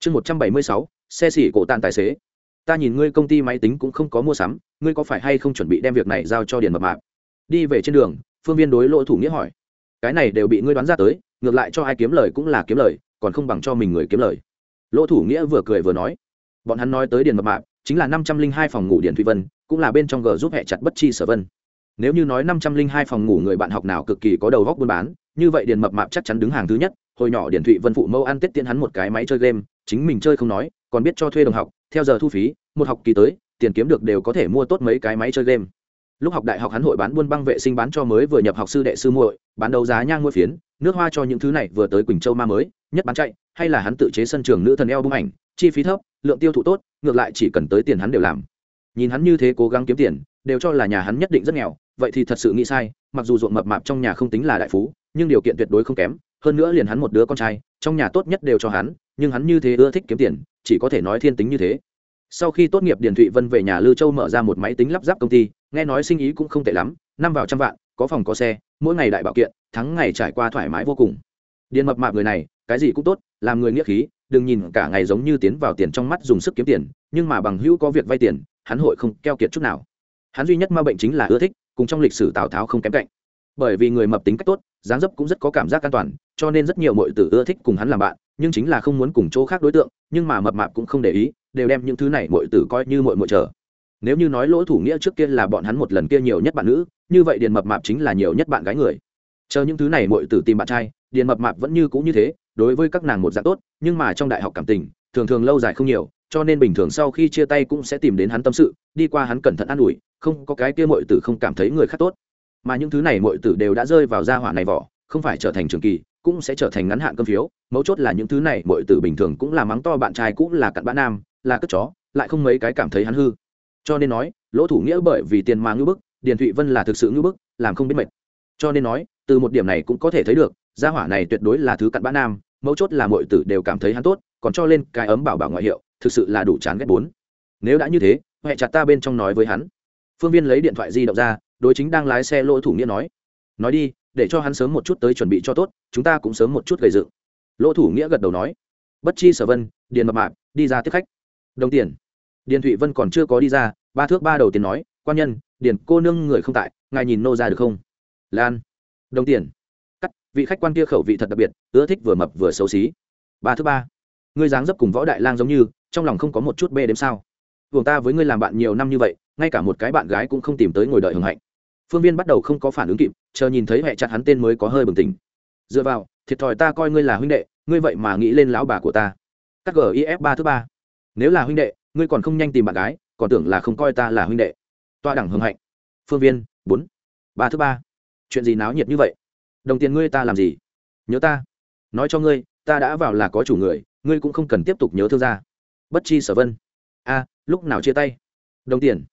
Chương một trăm bảy mươi sáu, xe xỉ cổ tàn tài xế ta nhìn ngươi công ty máy tính cũng không có mua sắm, ngươi có phải hay không chuẩn bị đem việc này giao cho điền mập mạp? Đi về trên đường, phương viên đối lỗ thủ nghĩa hỏi. Cái này đều bị ngươi đoán ra tới, ngược lại cho ai kiếm lời cũng là kiếm lời, còn không bằng cho mình người kiếm lời. Lỗ thủ nghĩa vừa cười vừa nói. Bọn hắn nói tới điền mập mạp, chính là năm trăm linh hai phòng ngủ Điền thụy vân, cũng là bên trong g giúp hẹ chặt bất chi sở vân. Nếu như nói năm trăm linh hai phòng ngủ người bạn học nào cực kỳ có đầu góc buôn bán, như vậy điền mập mạp chắc chắn đứng hàng thứ nhất. Hồi nhỏ điền thụy vân phụ mẫu ăn tết tiễn hắn một cái máy chơi game, chính mình chơi không nói, còn biết cho thuê đồng học theo giờ thu phí, một học kỳ tới, tiền kiếm được đều có thể mua tốt mấy cái máy chơi game. Lúc học đại học hắn hội bán buôn băng vệ sinh bán cho mới vừa nhập học sư đệ sư muội, bán đấu giá nhang mua phiến, nước hoa cho những thứ này vừa tới quỳnh châu ma mới, nhất bán chạy, hay là hắn tự chế sân trường nữ thần eo bung ảnh, chi phí thấp, lượng tiêu thụ tốt, ngược lại chỉ cần tới tiền hắn đều làm. Nhìn hắn như thế cố gắng kiếm tiền, đều cho là nhà hắn nhất định rất nghèo, vậy thì thật sự nghĩ sai, mặc dù ruộng mập mạp trong nhà không tính là đại phú, nhưng điều kiện tuyệt đối không kém, hơn nữa liền hắn một đứa con trai, trong nhà tốt nhất đều cho hắn, nhưng hắn như thế ưa thích kiếm tiền chỉ có thể nói thiên tính như thế. Sau khi tốt nghiệp điền thụy vân về nhà lư châu mở ra một máy tính lắp ráp công ty, nghe nói sinh ý cũng không tệ lắm, năm vào trăm vạn, có phòng có xe, mỗi ngày đại bảo kiện thắng ngày trải qua thoải mái vô cùng. Điền mập mạp người này, cái gì cũng tốt, làm người nghĩa khí, đừng nhìn cả ngày giống như tiến vào tiền trong mắt dùng sức kiếm tiền, nhưng mà bằng hữu có việc vay tiền, hắn hội không keo kiệt chút nào. Hắn duy nhất ma bệnh chính là ưa thích, cùng trong lịch sử tào tháo không kém cạnh. Bởi vì người mập tính cách tốt, dáng dấp cũng rất có cảm giác an toàn, cho nên rất nhiều mọi tử ưa thích cùng hắn làm bạn nhưng chính là không muốn cùng chỗ khác đối tượng, nhưng mà mập mạp cũng không để ý, đều đem những thứ này mọi tử coi như mọi mọi chờ. Nếu như nói lỗ thủ nghĩa trước kia là bọn hắn một lần kia nhiều nhất bạn nữ, như vậy điền mập mạp chính là nhiều nhất bạn gái người. Chờ những thứ này mọi tử tìm bạn trai, điền mập mạp vẫn như cũng như thế, đối với các nàng một dạng tốt, nhưng mà trong đại học cảm tình, thường thường lâu dài không nhiều, cho nên bình thường sau khi chia tay cũng sẽ tìm đến hắn tâm sự, đi qua hắn cẩn thận an ủi, không có cái kia mọi tử không cảm thấy người khác tốt. Mà những thứ này mọi tử đều đã rơi vào gia hỏa này vỏ, không phải trở thành trường kỳ cũng sẽ trở thành ngắn hạn cơm phiếu. Mấu chốt là những thứ này, mọi tử bình thường cũng là mắng to bạn trai cũng là cặn bã nam, là cất chó, lại không mấy cái cảm thấy hắn hư. Cho nên nói, lỗ thủ nghĩa bởi vì tiền mà ngưỡng bức, điền thụy vân là thực sự ngưỡng bức, làm không biết mệt. Cho nên nói, từ một điểm này cũng có thể thấy được, gia hỏa này tuyệt đối là thứ cặn bã nam, mấu chốt là mọi tử đều cảm thấy hắn tốt, còn cho lên cái ấm bảo bảo ngoại hiệu, thực sự là đủ chán ghét bốn. Nếu đã như thế huệ chặt ta bên trong nói với hắn. Phương viên lấy điện thoại di động ra, đối chính đang lái xe lỗ thủ nghĩa nói. Nói đi để cho hắn sớm một chút tới chuẩn bị cho tốt, chúng ta cũng sớm một chút gây dựng. Lỗ thủ nghĩa gật đầu nói, bất chi sở vân, điền mập mạp, đi ra tiếp khách. Đồng tiền. Điền thụy vân còn chưa có đi ra, ba thước ba đầu tiền nói, quan nhân, điền cô nương người không tại, ngài nhìn nô ra được không? Lan. Đồng tiền. Cắt, vị khách quan kia khẩu vị thật đặc biệt, ưa thích vừa mập vừa xấu xí. Ba thứ ba. Ngươi dáng dấp cùng võ đại lang giống như, trong lòng không có một chút bê đếm sao? Vùng ta với ngươi làm bạn nhiều năm như vậy, ngay cả một cái bạn gái cũng không tìm tới ngồi đợi hưởng hạnh phương viên bắt đầu không có phản ứng kịp, chờ nhìn thấy mẹ chặt hắn tên mới có hơi bừng tỉnh. Dựa vào, thiệt thòi ta coi ngươi là huynh đệ, ngươi vậy mà nghĩ lên lão bà của ta. Cắt gif ba thứ ba. Nếu là huynh đệ, ngươi còn không nhanh tìm bạn gái, còn tưởng là không coi ta là huynh đệ. Toa đẳng hưng hạnh. Phương viên, bốn. Ba thứ ba. Chuyện gì náo nhiệt như vậy? Đồng tiền ngươi ta làm gì? Nhớ ta. Nói cho ngươi, ta đã vào là có chủ người, ngươi cũng không cần tiếp tục nhớ thương gia. Bất chi sở vân. A, lúc nào chia tay? Đồng tiền.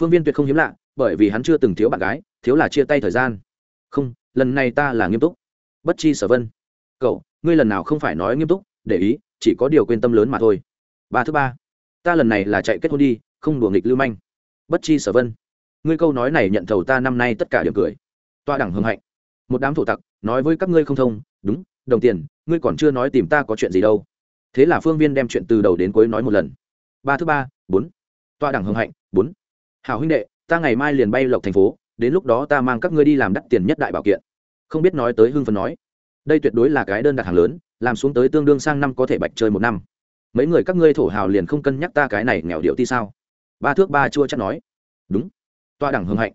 Phương viên tuyệt không hiếm lạ bởi vì hắn chưa từng thiếu bạn gái, thiếu là chia tay thời gian. Không, lần này ta là nghiêm túc. Bất chi sở vân. Cậu, ngươi lần nào không phải nói nghiêm túc, để ý, chỉ có điều quên tâm lớn mà thôi. Ba thứ ba. Ta lần này là chạy kết hôn đi, không đùa nghịch lưu manh. Bất chi sở vân. Ngươi câu nói này nhận thầu ta năm nay tất cả điểm cười. Toa đẳng hưng hạnh. Một đám thổ tặc, nói với các ngươi không thông, đúng, đồng tiền, ngươi còn chưa nói tìm ta có chuyện gì đâu. Thế là phương viên đem chuyện từ đầu đến cuối nói một lần. Ba thứ ba, bốn. Toa đẳng hưng hạnh, bốn. Hào huynh đệ ta ngày mai liền bay lộc thành phố, đến lúc đó ta mang các ngươi đi làm đắt tiền nhất đại bảo kiện. Không biết nói tới hưng phần nói. Đây tuyệt đối là cái đơn đặt hàng lớn, làm xuống tới tương đương sang năm có thể bạch chơi một năm. Mấy người các ngươi thổ hào liền không cân nhắc ta cái này nghèo điệu ti sao? Ba thước ba chua chắc nói. Đúng. Toa đẳng hưng hạnh.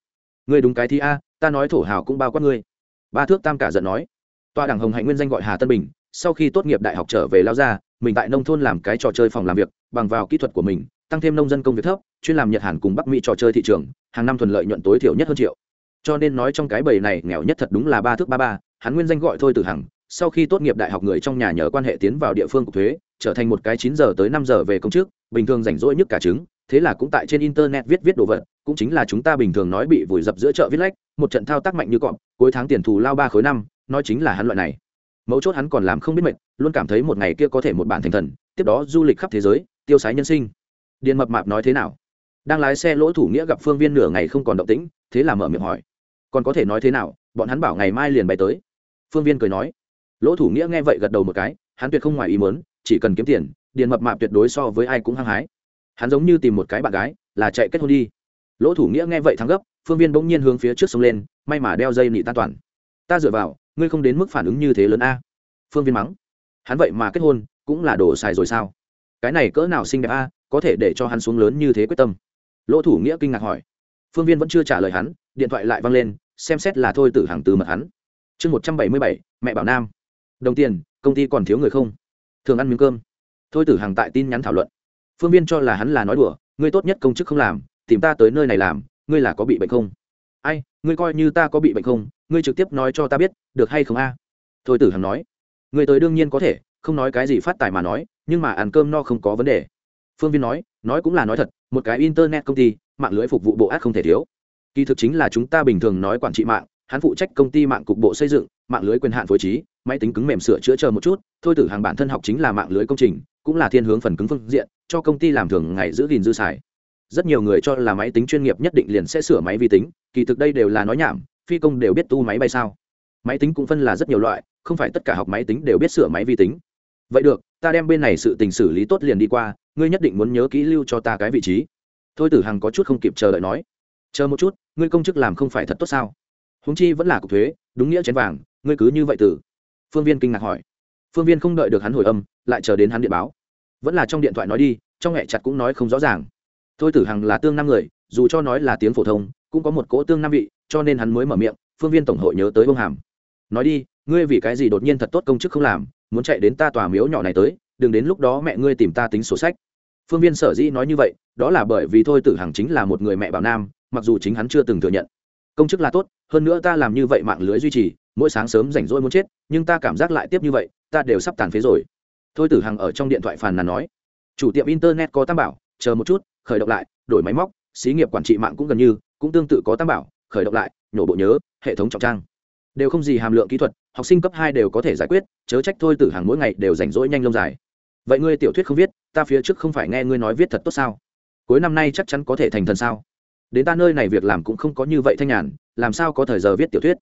Ngươi đúng cái thi a, ta nói thổ hào cũng bao quát ngươi. Ba thước tam cả giận nói. Toa đẳng hồng hạnh nguyên danh gọi hà tân bình, sau khi tốt nghiệp đại học trở về lao ra, mình tại nông thôn làm cái trò chơi phòng làm việc, bằng vào kỹ thuật của mình tăng thêm nông dân công việc thấp, chuyên làm nhật, hàn cùng bắc mỹ trò chơi thị trường, hàng năm thuận lợi nhuận tối thiểu nhất hơn triệu. Cho nên nói trong cái bầy này nghèo nhất thật đúng là ba thước ba ba, hắn nguyên danh gọi thôi từ hằng, sau khi tốt nghiệp đại học người trong nhà nhờ quan hệ tiến vào địa phương cục thuế, trở thành một cái chín giờ tới năm giờ về công chức, bình thường rảnh rỗi nhất cả trứng, thế là cũng tại trên internet viết viết đồ vật, cũng chính là chúng ta bình thường nói bị vùi dập giữa chợ viết lách, một trận thao tác mạnh như cọp, cuối tháng tiền thù lao ba khối năm, nói chính là hắn loại này. Mấu chốt hắn còn làm không biết mệt, luôn cảm thấy một ngày kia có thể một bản thành thần, tiếp đó du lịch khắp thế giới, tiêu sái nhân sinh điện mập mạp nói thế nào? Đang lái xe lỗ thủ nghĩa gặp phương viên nửa ngày không còn động tĩnh, thế là mở miệng hỏi. Còn có thể nói thế nào? Bọn hắn bảo ngày mai liền bay tới. Phương viên cười nói. Lỗ thủ nghĩa nghe vậy gật đầu một cái, hắn tuyệt không ngoài ý muốn, chỉ cần kiếm tiền, điện mập mạp tuyệt đối so với ai cũng hăng hái. Hắn giống như tìm một cái bạn gái, là chạy kết hôn đi. Lỗ thủ nghĩa nghe vậy thắng gấp, phương viên bỗng nhiên hướng phía trước sông lên, may mà đeo dây nị tan toàn. Ta dựa vào, ngươi không đến mức phản ứng như thế lớn a. Phương viên mắng. Hắn vậy mà kết hôn, cũng là đồ xài rồi sao? Cái này cỡ nào xinh đẹp a có thể để cho hắn xuống lớn như thế quyết tâm. Lỗ thủ nghĩa kinh ngạc hỏi. Phương viên vẫn chưa trả lời hắn, điện thoại lại văng lên, xem xét là thôi tử hàng từ mật hắn. Chương một trăm bảy mươi bảy, mẹ bảo nam. Đồng tiền, công ty còn thiếu người không? Thường ăn miếng cơm. Thôi tử hàng tại tin nhắn thảo luận. Phương viên cho là hắn là nói đùa, ngươi tốt nhất công chức không làm, tìm ta tới nơi này làm, ngươi là có bị bệnh không? Ai, ngươi coi như ta có bị bệnh không, ngươi trực tiếp nói cho ta biết, được hay không a? Thôi tử hằng nói. Ngươi tới đương nhiên có thể, không nói cái gì phát tài mà nói, nhưng mà ăn cơm no không có vấn đề phương viên nói nói cũng là nói thật, một cái internet công ty, mạng lưới phục vụ bộ ác không thể thiếu. Kỳ thực chính là chúng ta bình thường nói quản trị mạng, hắn phụ trách công ty mạng cục bộ xây dựng, mạng lưới quyền hạn phối trí, máy tính cứng mềm sửa chữa chờ một chút, thôi tử hàng bản thân học chính là mạng lưới công trình, cũng là thiên hướng phần cứng phương diện, cho công ty làm thường ngày giữ gìn dư xài. Rất nhiều người cho là máy tính chuyên nghiệp nhất định liền sẽ sửa máy vi tính, kỳ thực đây đều là nói nhảm, phi công đều biết tu máy bay sao. Máy tính cũng phân là rất nhiều loại, không phải tất cả học máy tính đều biết sửa máy vi tính. Vậy được, ta đem bên này sự tình xử lý tốt liền đi qua ngươi nhất định muốn nhớ kỹ lưu cho ta cái vị trí. Thôi tử hằng có chút không kịp chờ đợi nói, chờ một chút, ngươi công chức làm không phải thật tốt sao? Húng chi vẫn là cục thuế, đúng nghĩa chén vàng, ngươi cứ như vậy tử. Phương viên kinh ngạc hỏi. Phương viên không đợi được hắn hồi âm, lại chờ đến hắn điện báo. Vẫn là trong điện thoại nói đi, trong hẹ chặt cũng nói không rõ ràng. Thôi tử hằng là tương năm người, dù cho nói là tiếng phổ thông, cũng có một cỗ tương năm vị, cho nên hắn mới mở miệng, phương viên tổng hội nhớ tới bông hàm. Nói đi, ngươi vì cái gì đột nhiên thật tốt công chức không làm, muốn chạy đến ta tòa miếu nhỏ này tới, đừng đến lúc đó mẹ ngươi tìm ta tính sổ sách phương viên sở dĩ nói như vậy, đó là bởi vì thôi tử hằng chính là một người mẹ bảo nam, mặc dù chính hắn chưa từng thừa nhận. Công chức là tốt, hơn nữa ta làm như vậy mạng lưới duy trì, mỗi sáng sớm rảnh rỗi muốn chết, nhưng ta cảm giác lại tiếp như vậy, ta đều sắp tàn phế rồi. Thôi tử hằng ở trong điện thoại phàn nàn nói. Chủ tiệm internet có tam bảo, chờ một chút, khởi động lại, đổi máy móc, xí nghiệp quản trị mạng cũng gần như, cũng tương tự có tam bảo, khởi động lại, nhổ bộ nhớ, hệ thống trọng trang. Đều không gì hàm lượng kỹ thuật, học sinh cấp hai đều có thể giải quyết, chớ trách thôi tử hàng mỗi ngày đều rảnh rỗi nhanh lông dài vậy ngươi tiểu thuyết không viết, ta phía trước không phải nghe ngươi nói viết thật tốt sao? Cuối năm nay chắc chắn có thể thành thần sao? Đến ta nơi này việc làm cũng không có như vậy thanh nhàn, làm sao có thời giờ viết tiểu thuyết?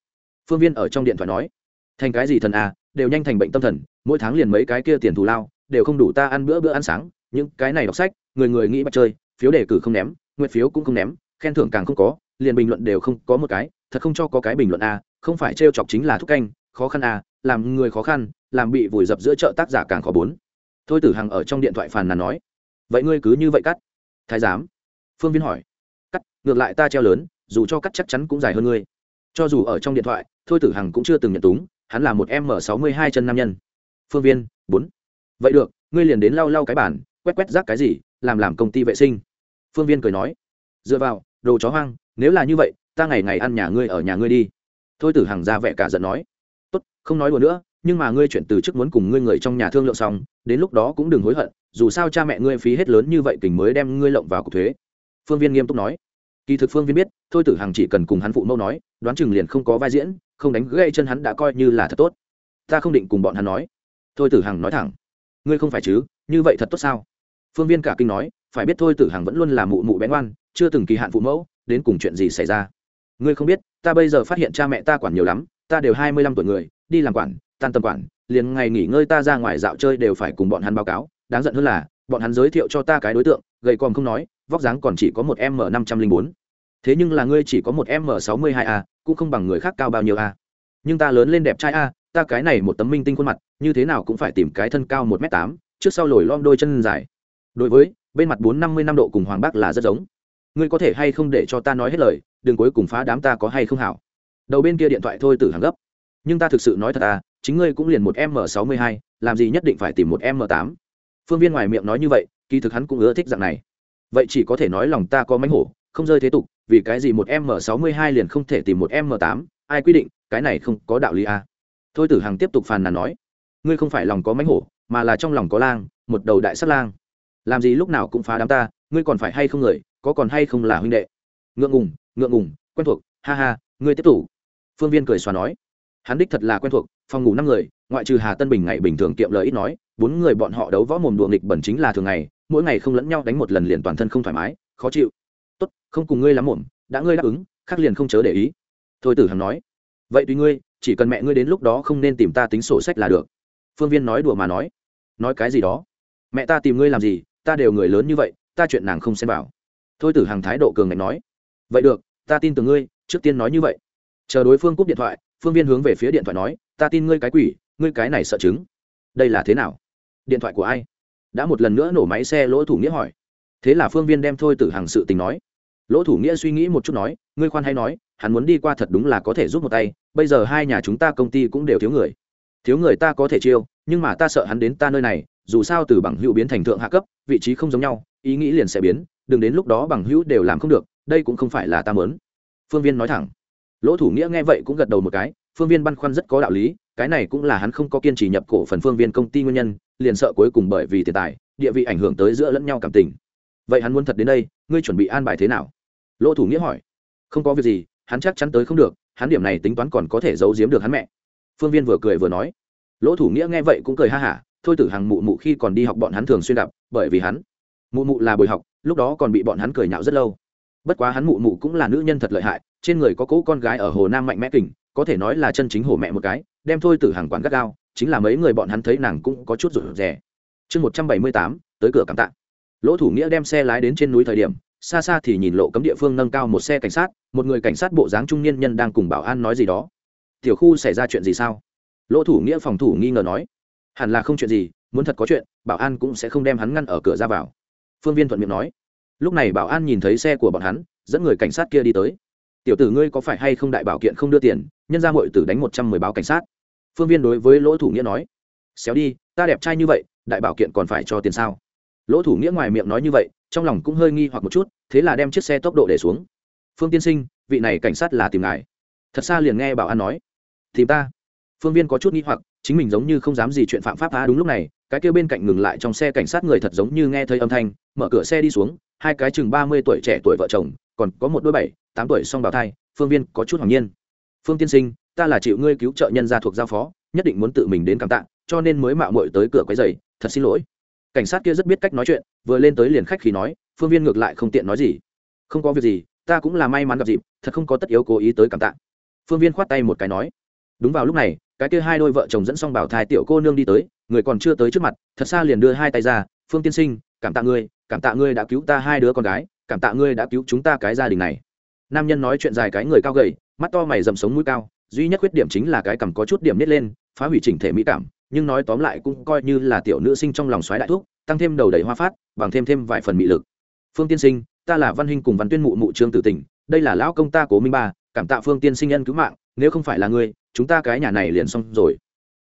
Phương viên ở trong điện thoại nói. Thành cái gì thần à đều nhanh thành bệnh tâm thần, mỗi tháng liền mấy cái kia tiền thù lao, đều không đủ ta ăn bữa bữa ăn sáng, những cái này đọc sách, người người nghĩ bắt chơi, phiếu đề cử không ném, nguyện phiếu cũng không ném, khen thưởng càng không có, liền bình luận đều không có một cái, thật không cho có cái bình luận a không phải trêu chọc chính là thúc canh, khó khăn a làm người khó khăn, làm bị vùi dập giữa chợ tác giả càng khó bốn thôi tử hằng ở trong điện thoại phàn nàn nói, vậy ngươi cứ như vậy cắt. Thái giám, phương viên hỏi, cắt, ngược lại ta treo lớn, dù cho cắt chắc chắn cũng dài hơn ngươi. Cho dù ở trong điện thoại, thôi tử hằng cũng chưa từng nhận túng, hắn là một m sáu mươi hai chân nam nhân. Phương viên, bốn. Vậy được, ngươi liền đến lau lau cái bản quét quét rác cái gì, làm làm công ty vệ sinh. Phương viên cười nói, dựa vào, đồ chó hoang, nếu là như vậy, ta ngày ngày ăn nhà ngươi ở nhà ngươi đi. Thôi tử hằng ra vẻ cả giận nói, tốt, không nói đùa nữa nhưng mà ngươi chuyển từ chức muốn cùng ngươi người trong nhà thương lượng xong, đến lúc đó cũng đừng hối hận, dù sao cha mẹ ngươi phí hết lớn như vậy kình mới đem ngươi lộng vào cục thuế. Phương viên nghiêm túc nói. Kỳ thực phương viên biết, thôi tử hằng chỉ cần cùng hắn phụ mẫu nói, đoán chừng liền không có vai diễn, không đánh gãy chân hắn đã coi như là thật tốt. Ta không định cùng bọn hắn nói. Thôi tử hằng nói thẳng. Ngươi không phải chứ, như vậy thật tốt sao? Phương viên cả kinh nói, phải biết thôi tử hằng vẫn luôn là mụ mụ bén oan chưa từng kỳ hạn phụ mẫu, đến cùng chuyện gì xảy ra? Ngươi không biết, ta bây giờ phát hiện cha mẹ ta quản nhiều lắm, ta đều hai mươi lăm tuổi người, đi làm quản tan tầm quản, liền ngày nghỉ ngơi ta ra ngoài dạo chơi đều phải cùng bọn hắn báo cáo. Đáng giận hơn là, bọn hắn giới thiệu cho ta cái đối tượng, gầy còm không nói, vóc dáng còn chỉ có một m năm trăm linh bốn. Thế nhưng là ngươi chỉ có một m sáu mươi hai a, cũng không bằng người khác cao bao nhiêu a. Nhưng ta lớn lên đẹp trai a, ta cái này một tấm minh tinh khuôn mặt, như thế nào cũng phải tìm cái thân cao một m tám, trước sau lồi lom đôi chân dài. Đối với, bên mặt bốn năm mươi năm độ cùng hoàng bác là rất giống. Ngươi có thể hay không để cho ta nói hết lời, đừng cuối cùng phá đám ta có hay không hảo. Đầu bên kia điện thoại thôi từ hàng gấp. Nhưng ta thực sự nói thật à chính ngươi cũng liền một m sáu mươi hai, làm gì nhất định phải tìm một m tám. Phương viên ngoài miệng nói như vậy, kỳ thực hắn cũng ưa thích dạng này. Vậy chỉ có thể nói lòng ta có mánh hổ, không rơi thế tục, vì cái gì một m sáu mươi hai liền không thể tìm một m tám? Ai quy định, cái này không có đạo lý à. thôi tử hằng tiếp tục phàn nàn nói, ngươi không phải lòng có mánh hổ, mà là trong lòng có lang, một đầu đại sắt lang. Làm gì lúc nào cũng phá đám ta, ngươi còn phải hay không người, có còn hay không là huynh đệ? Ngượng ngùng ngượng ngùng, quen thuộc, ha ha, ngươi tiếp tục. Phương viên cười xòa nói, hắn đích thật là quen thuộc phòng ngủ năm người, ngoại trừ hà tân bình ngày bình thường kiệm lời ít nói, bốn người bọn họ đấu võ mồm đùa nghịch bẩn chính là thường ngày, mỗi ngày không lẫn nhau đánh một lần liền toàn thân không thoải mái, khó chịu. Tốt, không cùng ngươi lắm mồm, đã ngươi đáp ứng, khác liền không chớ để ý. Thôi tử hằng nói. Vậy tùy ngươi, chỉ cần mẹ ngươi đến lúc đó không nên tìm ta tính sổ sách là được. Phương viên nói đùa mà nói. Nói cái gì đó? Mẹ ta tìm ngươi làm gì, ta đều người lớn như vậy, ta chuyện nàng không xem vào. Thôi tử hằng thái độ cường ngạch nói. Vậy được, ta tin tưởng ngươi, trước tiên nói như vậy. Chờ đối phương cúp điện thoại, phương viên hướng về phía điện thoại nói ta tin ngươi cái quỷ, ngươi cái này sợ chứng. Đây là thế nào? Điện thoại của ai? Đã một lần nữa nổ máy xe, lỗ thủ nghĩa hỏi. Thế là phương viên đem thôi từ hàng sự tình nói. Lỗ thủ nghĩa suy nghĩ một chút nói, ngươi khoan hay nói, hắn muốn đi qua thật đúng là có thể giúp một tay, bây giờ hai nhà chúng ta công ty cũng đều thiếu người. Thiếu người ta có thể chiêu, nhưng mà ta sợ hắn đến ta nơi này, dù sao từ bằng hữu biến thành thượng hạ cấp, vị trí không giống nhau, ý nghĩ liền sẽ biến, đừng đến lúc đó bằng hữu đều làm không được, đây cũng không phải là ta mớn phương viên nói thẳng. Lỗ thủ nghĩa nghe vậy cũng gật đầu một cái phương viên băn khoăn rất có đạo lý, cái này cũng là hắn không có kiên trì nhập cổ phần phương viên công ty nguyên nhân, liền sợ cuối cùng bởi vì tiền tài, địa vị ảnh hưởng tới giữa lẫn nhau cảm tình. Vậy hắn muốn thật đến đây, ngươi chuẩn bị an bài thế nào? Lỗ thủ nghĩa hỏi. Không có việc gì, hắn chắc chắn tới không được, hắn điểm này tính toán còn có thể giấu giếm được hắn mẹ. Phương viên vừa cười vừa nói. Lỗ thủ nghĩa nghe vậy cũng cười ha hả, thôi tử hằng mụ mụ khi còn đi học bọn hắn thường xuyên gặp, bởi vì hắn mụ mụ là buổi học, lúc đó còn bị bọn hắn cười nhạo rất lâu. Bất quá hắn mụ mụ cũng là nữ nhân thật lợi hại, trên người có cỗ con gái ở hồ nam mạnh mẽ kình có thể nói là chân chính hổ mẹ một cái, đem thôi tử hàng quán gắt gao, chính là mấy người bọn hắn thấy nàng cũng có chút rủi rẻ chương một trăm bảy mươi tám, tới cửa cảm tạ. Lỗ thủ nghĩa đem xe lái đến trên núi thời điểm, xa xa thì nhìn lộ cấm địa phương nâng cao một xe cảnh sát, một người cảnh sát bộ dáng trung niên nhân đang cùng bảo an nói gì đó. Tiểu khu xảy ra chuyện gì sao? Lỗ thủ nghĩa phòng thủ nghi ngờ nói. Hẳn là không chuyện gì, muốn thật có chuyện, bảo an cũng sẽ không đem hắn ngăn ở cửa ra vào. Phương viên thuận miệng nói. Lúc này bảo an nhìn thấy xe của bọn hắn, dẫn người cảnh sát kia đi tới. Tiểu tử ngươi có phải hay không đại bảo kiện không đưa tiền nhân ra mọi tử đánh một trăm mười báo cảnh sát. Phương viên đối với lỗ thủ nghĩa nói, xéo đi, ta đẹp trai như vậy, đại bảo kiện còn phải cho tiền sao? Lỗ thủ nghĩa ngoài miệng nói như vậy, trong lòng cũng hơi nghi hoặc một chút, thế là đem chiếc xe tốc độ để xuống. Phương tiên sinh, vị này cảnh sát là tìm ngài. Thật xa liền nghe bảo an nói, tìm ta. Phương viên có chút nghi hoặc, chính mình giống như không dám gì chuyện phạm pháp phá đúng lúc này, cái kêu bên cạnh ngừng lại trong xe cảnh sát người thật giống như nghe thấy âm thanh, mở cửa xe đi xuống, hai cái chừng ba mươi tuổi trẻ tuổi vợ chồng, còn có một đôi bảy, tám tuổi song bào thai, phương viên có chút hoàng nhiên phương tiên sinh ta là chịu ngươi cứu trợ nhân gia thuộc giao phó nhất định muốn tự mình đến cảm tạ cho nên mới mạo muội tới cửa quấy rầy, thật xin lỗi. Cảnh sát kia rất biết cách nói chuyện vừa lên tới liền khách khí nói phương viên ngược lại không tiện nói gì. Không có việc gì ta cũng là may mắn gặp dịp thật không có tất yếu cố ý tới cảm tạ. Phương viên khoát tay một cái nói. Đúng vào lúc này cái kia hai đôi vợ chồng dẫn xong bảo thai tiểu cô nương đi tới người còn chưa tới trước mặt thật xa liền đưa hai tay ra phương tiên sinh cảm tạ ngươi cảm tạ ngươi đã cứu ta hai đứa con gái cảm tạ ngươi đã cứu chúng ta cái gia đình này. Nam nhân nói chuyện dài cái người cao gầy mắt to mày dầm sống mũi cao, duy nhất khuyết điểm chính là cái cằm có chút điểm nít lên, phá hủy chỉnh thể mỹ cảm, nhưng nói tóm lại cũng coi như là tiểu nữ sinh trong lòng xoáy đại thuốc tăng thêm đầu đầy hoa phát, bằng thêm thêm vài phần mỹ lực. Phương tiên sinh, ta là văn huynh cùng văn tuyên mụ mụ trương tử tình, đây là lão công ta cố minh ba, cảm tạ phương tiên sinh nhân cứu mạng, nếu không phải là ngươi, chúng ta cái nhà này liền xong rồi.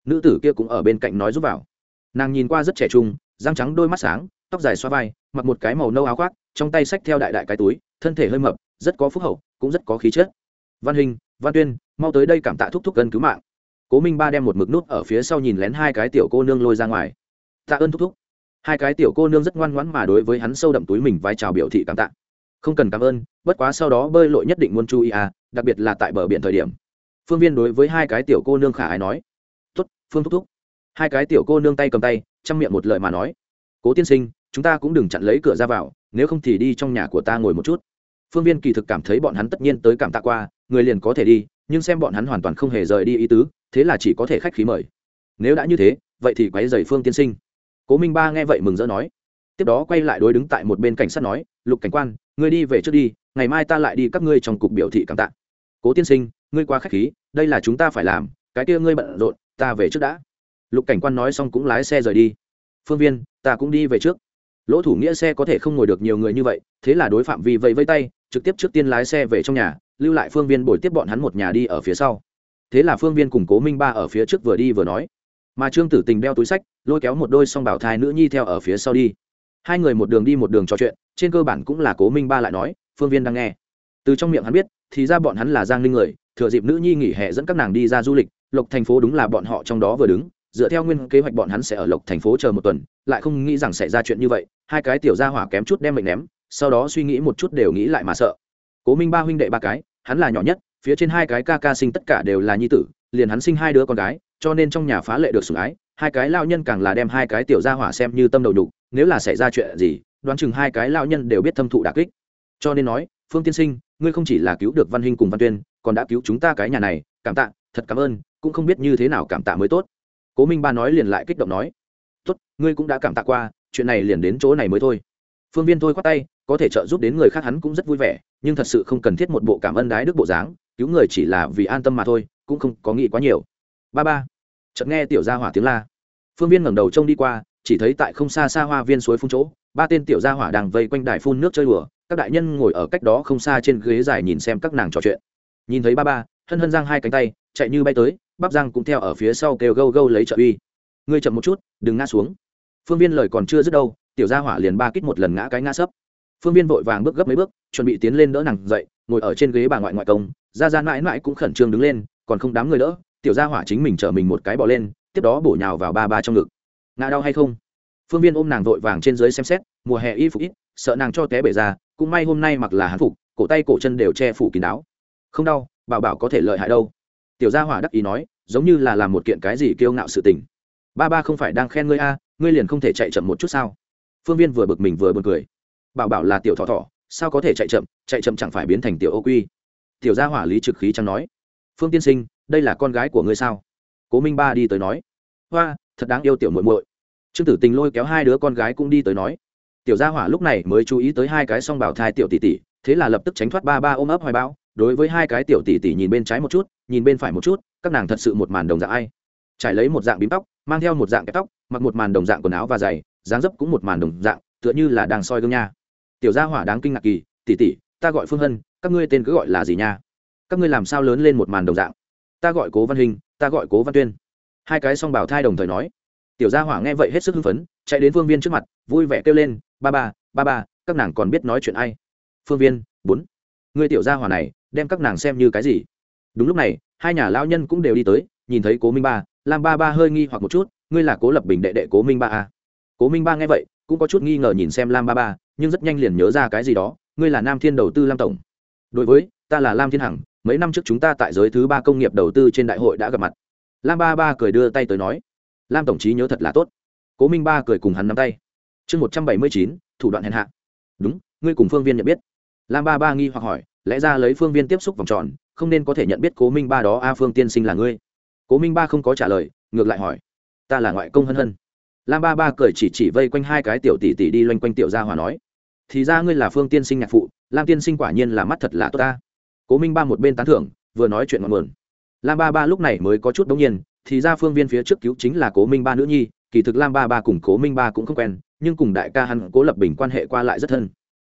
Nữ tử kia cũng ở bên cạnh nói giúp vào. Nàng nhìn qua rất trẻ trung, răng trắng đôi mắt sáng, tóc dài xoa vai, mặc một cái màu nâu áo khoác, trong tay xách theo đại đại cái túi, thân thể hơi mập, rất có phúc hậu, cũng rất có khí chất văn hình, văn tuyên, mau tới đây cảm tạ thúc thúc cân cứu mạng. Cố minh ba đem một mực nút ở phía sau nhìn lén hai cái tiểu cô nương lôi ra ngoài. Tạ ơn thúc thúc. Hai cái tiểu cô nương rất ngoan ngoãn mà đối với hắn sâu đậm túi mình vai trào biểu thị cảm tạ. Không cần cảm ơn, bất quá sau đó bơi lội nhất định muốn chú ý à đặc biệt là tại bờ biển thời điểm. Phương viên đối với hai cái tiểu cô nương khả ái nói. Tuất phương thúc thúc. Hai cái tiểu cô nương tay cầm tay, chăm miệng một lời mà nói. Cố tiên sinh, chúng ta cũng đừng chặn lấy cửa ra vào, nếu không thì đi trong nhà của ta ngồi một chút phương viên kỳ thực cảm thấy bọn hắn tất nhiên tới cảm tạ qua, người liền có thể đi, nhưng xem bọn hắn hoàn toàn không hề rời đi ý tứ, thế là chỉ có thể khách khí mời. Nếu đã như thế, vậy thì quáy dày phương tiên sinh. Cố minh ba nghe vậy mừng rỡ nói. Tiếp đó quay lại đối đứng tại một bên cảnh sát nói, lục cảnh quan, ngươi đi về trước đi, ngày mai ta lại đi các ngươi trong cục biểu thị cảm tạ. Cố tiên sinh, ngươi quá khách khí, đây là chúng ta phải làm, cái kia ngươi bận rộn, ta về trước đã. Lục cảnh quan nói xong cũng lái xe rời đi. Phương viên, ta cũng đi về trước. Lỗ thủ nghĩa xe có thể không ngồi được nhiều người như vậy, thế là đối phạm vi vẫy vây tay trực tiếp trước tiên lái xe về trong nhà, lưu lại phương viên bồi tiếp bọn hắn một nhà đi ở phía sau. Thế là phương viên cùng cố minh ba ở phía trước vừa đi vừa nói. Mà trương tử tình đeo túi sách, lôi kéo một đôi song bảo thai nữ nhi theo ở phía sau đi. Hai người một đường đi một đường trò chuyện, trên cơ bản cũng là cố minh ba lại nói, phương viên đang nghe. Từ trong miệng hắn biết, thì ra bọn hắn là giang ninh người, thừa dịp nữ nhi nghỉ hè dẫn các nàng đi ra du lịch, lộc thành phố đúng là bọn họ trong đó vừa đứng, dựa theo nguyên kế hoạch bọn hắn sẽ ở lộc thành phố chờ một tuần, lại không nghĩ rằng xảy ra chuyện như vậy, hai cái tiểu gia hỏa kém chút đem mệnh ném sau đó suy nghĩ một chút đều nghĩ lại mà sợ. Cố minh ba huynh đệ ba cái, hắn là nhỏ nhất, phía trên hai cái ca ca sinh tất cả đều là nhi tử, liền hắn sinh hai đứa con gái, cho nên trong nhà phá lệ được sủng ái, hai cái lao nhân càng là đem hai cái tiểu gia hỏa xem như tâm đầu đục nếu là xảy ra chuyện gì, đoán chừng hai cái lao nhân đều biết thâm thụ đà kích. Cho nên nói, phương tiên sinh, ngươi không chỉ là cứu được văn hình cùng văn tuyên, còn đã cứu chúng ta cái nhà này, cảm tạ, thật cảm ơn, cũng không biết như thế nào cảm tạ mới tốt. Cố minh ba nói liền lại kích động nói, tốt, ngươi cũng đã cảm tạ qua, chuyện này liền đến chỗ này mới thôi phương viên thôi khoát tay, có thể trợ giúp đến người khác hắn cũng rất vui vẻ, nhưng thật sự không cần thiết một bộ cảm ơn đái đức bộ dáng, cứu người chỉ là vì an tâm mà thôi, cũng không có nghĩ quá nhiều. Ba ba, chợt nghe tiểu gia hỏa tiếng la. Phương viên ngẩng đầu trông đi qua, chỉ thấy tại không xa xa hoa viên suối phun chỗ, ba tên tiểu gia hỏa đang vây quanh đài phun nước chơi đùa, các đại nhân ngồi ở cách đó không xa trên ghế dài nhìn xem các nàng trò chuyện. Nhìn thấy ba ba, hân hân giang hai cánh tay, chạy như bay tới, bắp giang cũng theo ở phía sau kêu gâu gâu lấy trợ uy. Ngươi chậm một chút, đừng ngã xuống. Phương viên lời còn chưa dứt đâu tiểu gia hỏa liền ba kích một lần ngã cái ngã sấp. Phương viên vội vàng bước gấp mấy bước, chuẩn bị tiến lên đỡ nàng dậy, ngồi ở trên ghế bà ngoại ngoại công, ra ra mãi mãi cũng khẩn trương đứng lên, còn không đám người đỡ, tiểu gia hỏa chính mình chở mình một cái bỏ lên, tiếp đó bổ nhào vào ba ba trong ngực. Ngã đau hay không? Phương viên ôm nàng vội vàng trên dưới xem xét, mùa hè y phục ít, sợ nàng cho té bể ra, cũng may hôm nay mặc là hán phục, cổ tay cổ chân đều che phủ kín đáo. Không đau, bảo bảo có thể lợi hại đâu. Tiểu gia hỏa đắc ý nói, giống như là làm một kiện cái gì kiêu ngạo sự tình. Ba ba không phải đang khen ngươi a, ngươi liền không thể chạy chậm một chút sao? Phương viên vừa bực mình vừa b u ồ n cười. Bảo bảo là tiểu thọ thọ sao có thể chạy chậm chạy chậm chẳng phải biến thành tiểu ô quy? Tiểu gia hỏa lý trực khí chẳng nói. Phương tiên sinh, đây là con gái của ngươi sao? Cố minh ba đi tới nói. Hoa, thật đáng yêu tiểu muội muội. Trương tử tình lôi kéo hai đứa con gái cũng đi tới nói. Tiểu gia hỏa lúc này mới chú ý tới hai cái song bảo thai tiểu tỷ tỷ, thế là lập tức tránh thoát ba ba ôm ấp hoài bão, đối với hai cái tiểu tỷ tỷ nhìn bên trái một chút, nhìn bên phải một chút, các nàng thật sự một màn đồng dạng ai. Trải lấy một dạng bím tóc, mang theo một dạng kẹp tóc, mặc một màn đồng dạng quần áo và giày dáng dấp cũng một màn đồng dạng, tựa như là đang soi gương nha. Tiểu gia hỏa đáng kinh ngạc kỳ, tỷ tỷ, ta gọi phương hân, các ngươi tên cứ gọi là gì nha? Các ngươi làm sao lớn lên một màn đồng dạng? Ta gọi cố văn hình, ta gọi cố văn tuyên. Hai cái song bảo thai đồng thời nói. Tiểu gia hỏa nghe vậy hết sức hưng phấn, chạy đến phương viên trước mặt, vui vẻ kêu lên, ba ba ba ba, các nàng còn biết nói chuyện ai? Phương viên, bốn. Người tiểu gia hỏa này, đem các nàng xem như cái gì? Đúng lúc này, hai nhà lao nhân cũng đều đi tới, nhìn thấy cố minh ba, lam ba ba hơi nghi hoặc một chút, ngươi là cố lập bình đệ đệ cố minh ba a cố minh ba nghe vậy, cũng có chút nghi ngờ nhìn xem lam ba ba, nhưng rất nhanh liền nhớ ra cái gì đó, ngươi là nam thiên đầu tư lam tổng. Đối với, ta là lam thiên hằng, mấy năm trước chúng ta tại giới thứ ba công nghiệp đầu tư trên đại hội đã gặp mặt. Lam ba ba cười đưa tay tới nói, lam tổng trí nhớ thật là tốt. Cố minh ba cười cùng hắn nắm tay. Chương một trăm bảy mươi chín, thủ đoạn hèn hạ. Đúng, ngươi cùng phương viên nhận biết. Lam ba ba nghi hoặc hỏi, lẽ ra lấy phương viên tiếp xúc vòng tròn, không nên có thể nhận biết cố minh ba đó a phương tiên sinh là ngươi? Cố minh ba không có trả lời, ngược lại hỏi, ta là ngoại công hân hân lam ba ba cười chỉ chỉ vây quanh hai cái tiểu tỷ tỷ đi loanh quanh tiểu gia hòa nói, thì ra ngươi là phương tiên sinh nhạc phụ, lam tiên sinh quả nhiên là mắt thật là tốt ta. Cố minh ba một bên tán thưởng, vừa nói chuyện ngọn nguồn. Lam ba ba lúc này mới có chút đống nhiên, thì ra phương viên phía trước cứu chính là cố minh ba nữ nhi, kỳ thực lam ba ba cùng cố minh ba cũng không quen, nhưng cùng đại ca hắn cố lập bình quan hệ qua lại rất thân.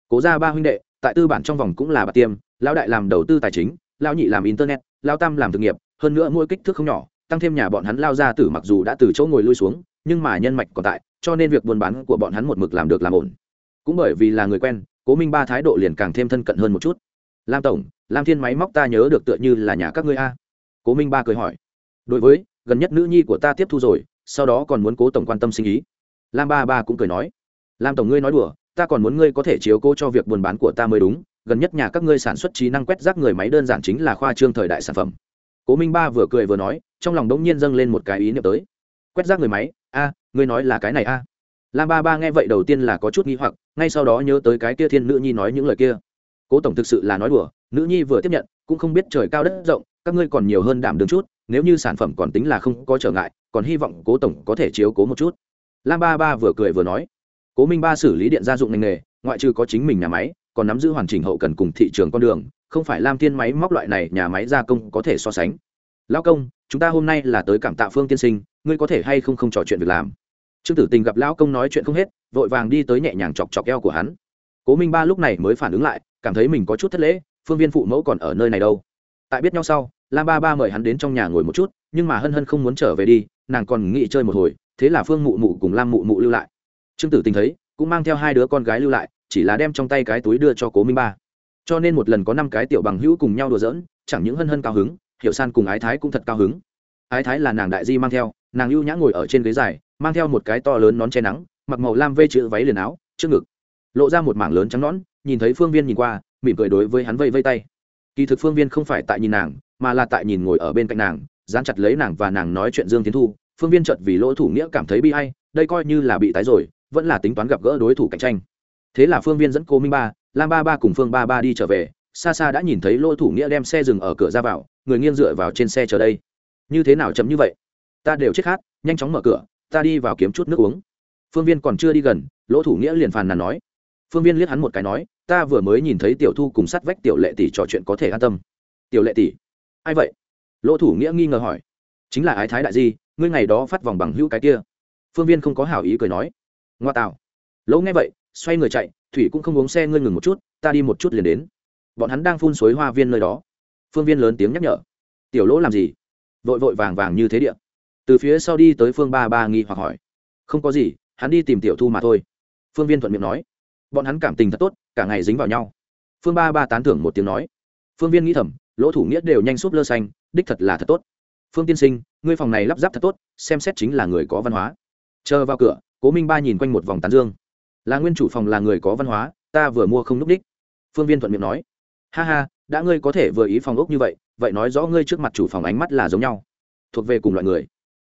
Cố Gia ba huynh đệ, tại tư bản trong vòng cũng là bà tiêm, lão đại làm đầu tư tài chính, lão nhị làm internet, lão tam làm thực nghiệp, hơn nữa mỗi kích thước không nhỏ, tăng thêm nhà bọn hắn lao ra tử mặc dù đã từ chỗ ngồi lui xuống nhưng mà nhân mạch còn tại, cho nên việc buôn bán của bọn hắn một mực làm được làm ổn. Cũng bởi vì là người quen, cố minh ba thái độ liền càng thêm thân cận hơn một chút. Lam tổng, lam thiên máy móc ta nhớ được tựa như là nhà các ngươi a. Cố minh ba cười hỏi. Đối với, gần nhất nữ nhi của ta tiếp thu rồi, sau đó còn muốn cố tổng quan tâm sinh ý. Lam ba ba cũng cười nói. Lam tổng ngươi nói đùa, ta còn muốn ngươi có thể chiếu cố cho việc buôn bán của ta mới đúng, gần nhất nhà các ngươi sản xuất trí năng quét rác người máy đơn giản chính là khoa trương thời đại sản phẩm. Cố minh ba vừa cười vừa nói, trong lòng đống nhiên dâng lên một cái ý niệm tới. Quét rác người máy a, ngươi nói là cái này a. Lam ba ba nghe vậy đầu tiên là có chút nghi hoặc, ngay sau đó nhớ tới cái kia thiên nữ nhi nói những lời kia. Cố tổng thực sự là nói đùa, nữ nhi vừa tiếp nhận, cũng không biết trời cao đất rộng, các ngươi còn nhiều hơn đảm đương chút, nếu như sản phẩm còn tính là không có trở ngại, còn hy vọng cố tổng có thể chiếu cố một chút. Lam ba ba vừa cười vừa nói, cố minh ba xử lý điện gia dụng ngành nghề, ngoại trừ có chính mình nhà máy, còn nắm giữ hoàn chỉnh hậu cần cùng thị trường con đường, không phải lam thiên máy móc loại này nhà máy gia công có thể so sánh. Lao công, chúng ta hôm nay là tới cảm tạ phương tiên sinh ngươi có thể hay không không trò chuyện việc làm? Trương tử tình gặp lão công nói chuyện không hết, vội vàng đi tới nhẹ nhàng chọc chọc eo của hắn. Cố minh ba lúc này mới phản ứng lại, cảm thấy mình có chút thất lễ, phương viên phụ mẫu còn ở nơi này đâu. Tại biết nhau sau, lam ba ba mời hắn đến trong nhà ngồi một chút, nhưng mà hân hân không muốn trở về đi, nàng còn nghĩ chơi một hồi, thế là phương mụ mụ cùng lam mụ mụ lưu lại. Trương tử tình thấy, cũng mang theo hai đứa con gái lưu lại, chỉ là đem trong tay cái túi đưa cho cố minh ba. Cho nên một lần có năm cái tiểu bằng hữu cùng nhau đùa giỡn, chẳng những hân hân cao hứng, hiểu san cùng ái thái cũng thật cao hứng. Ái thái là nàng đại di mang theo nàng ưu nhã ngồi ở trên ghế dài, mang theo một cái to lớn nón che nắng, mặc màu lam vê chữ váy liền áo, trước ngực. Lộ ra một mảng lớn trắng nón nhìn thấy phương viên nhìn qua, mỉm cười đối với hắn vây vây tay. Kỳ thực phương viên không phải tại nhìn nàng, mà là tại nhìn ngồi ở bên cạnh nàng, dán chặt lấy nàng và nàng nói chuyện dương tiến thu. Phương viên chợt vì lỗ thủ nghĩa cảm thấy bi hay đây coi như là bị tái rồi, vẫn là tính toán gặp gỡ đối thủ cạnh tranh. Thế là phương viên dẫn cô minh ba, lam ba ba cùng phương ba ba đi trở về, xa xa đã nhìn thấy lỗ thủ nghĩa đem xe dừng ở cửa ra vào, người nghiêng dựa vào trên xe chờ đây. Như thế nào chấm như vậy? Ta đều chết khát, nhanh chóng mở cửa, ta đi vào kiếm chút nước uống. Phương viên còn chưa đi gần, lỗ thủ nghĩa liền phàn nàn nói. Phương viên liếc hắn một cái nói, ta vừa mới nhìn thấy tiểu thu cùng sát vách tiểu lệ tỷ trò chuyện có thể an tâm. Tiểu lệ tỷ? Ai vậy? Lỗ thủ nghĩa nghi ngờ hỏi. Chính là ái thái đại di, ngươi ngày đó phát vòng bằng hữu cái kia. Phương viên không có hảo ý cười nói. Ngoa tạo. Lỗ nghe vậy, xoay người chạy, thủy cũng không uống xe ngươi ngừng một chút, ta đi một chút liền đến. Bọn hắn đang phun suối hoa viên nơi đó. Phương viên lớn tiếng nhắc nhở. Tiểu lỗ làm gì? Vội vội vàng vàng như thế điện từ phía sau đi tới phương ba ba nghi hoặc hỏi. Không có gì, hắn đi tìm tiểu thu mà thôi. Phương viên thuận miệng nói. Bọn hắn cảm tình thật tốt, cả ngày dính vào nhau. Phương ba ba tán thưởng một tiếng nói. Phương viên nghĩ thầm, lỗ thủ nghĩa đều nhanh súp lơ xanh, đích thật là thật tốt. Phương tiên sinh, ngươi phòng này lắp ráp thật tốt, xem xét chính là người có văn hóa. Chờ vào cửa, cố minh ba nhìn quanh một vòng tán dương. Là nguyên chủ phòng là người có văn hóa, ta vừa mua không n ú c đích. Phương viên thuận miệng nói. Ha ha, đã ngươi có thể vừa ý phòng ốc như vậy vậy nói rõ ngươi trước mặt chủ phòng ánh mắt là giống nhau. Thuộc về cùng loại người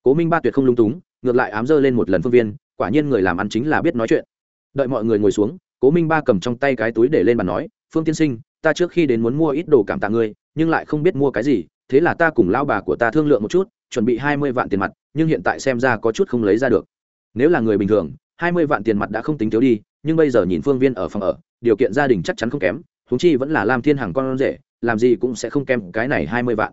cố minh ba tuyệt không lung túng, ngược lại ám dơ lên một lần phương viên, quả nhiên người làm ăn chính là biết nói chuyện. Đợi mọi người ngồi xuống, cố minh ba cầm trong tay cái túi để lên bàn nói, phương tiên sinh, ta trước khi đến muốn mua ít đồ cảm tạ ngươi, nhưng lại không biết mua cái gì, thế là ta cùng lao bà của ta thương lượng một chút, chuẩn bị hai mươi vạn tiền mặt, nhưng hiện tại xem ra có chút không lấy ra được. Nếu là người bình thường, hai mươi vạn tiền mặt đã không tính thiếu đi, nhưng bây giờ nhìn phương viên ở phòng ở, điều kiện gia đình chắc chắn không kém húng chi vẫn là lam thiên hàng con rể, làm gì cũng sẽ không kém cái này hai mươi vạn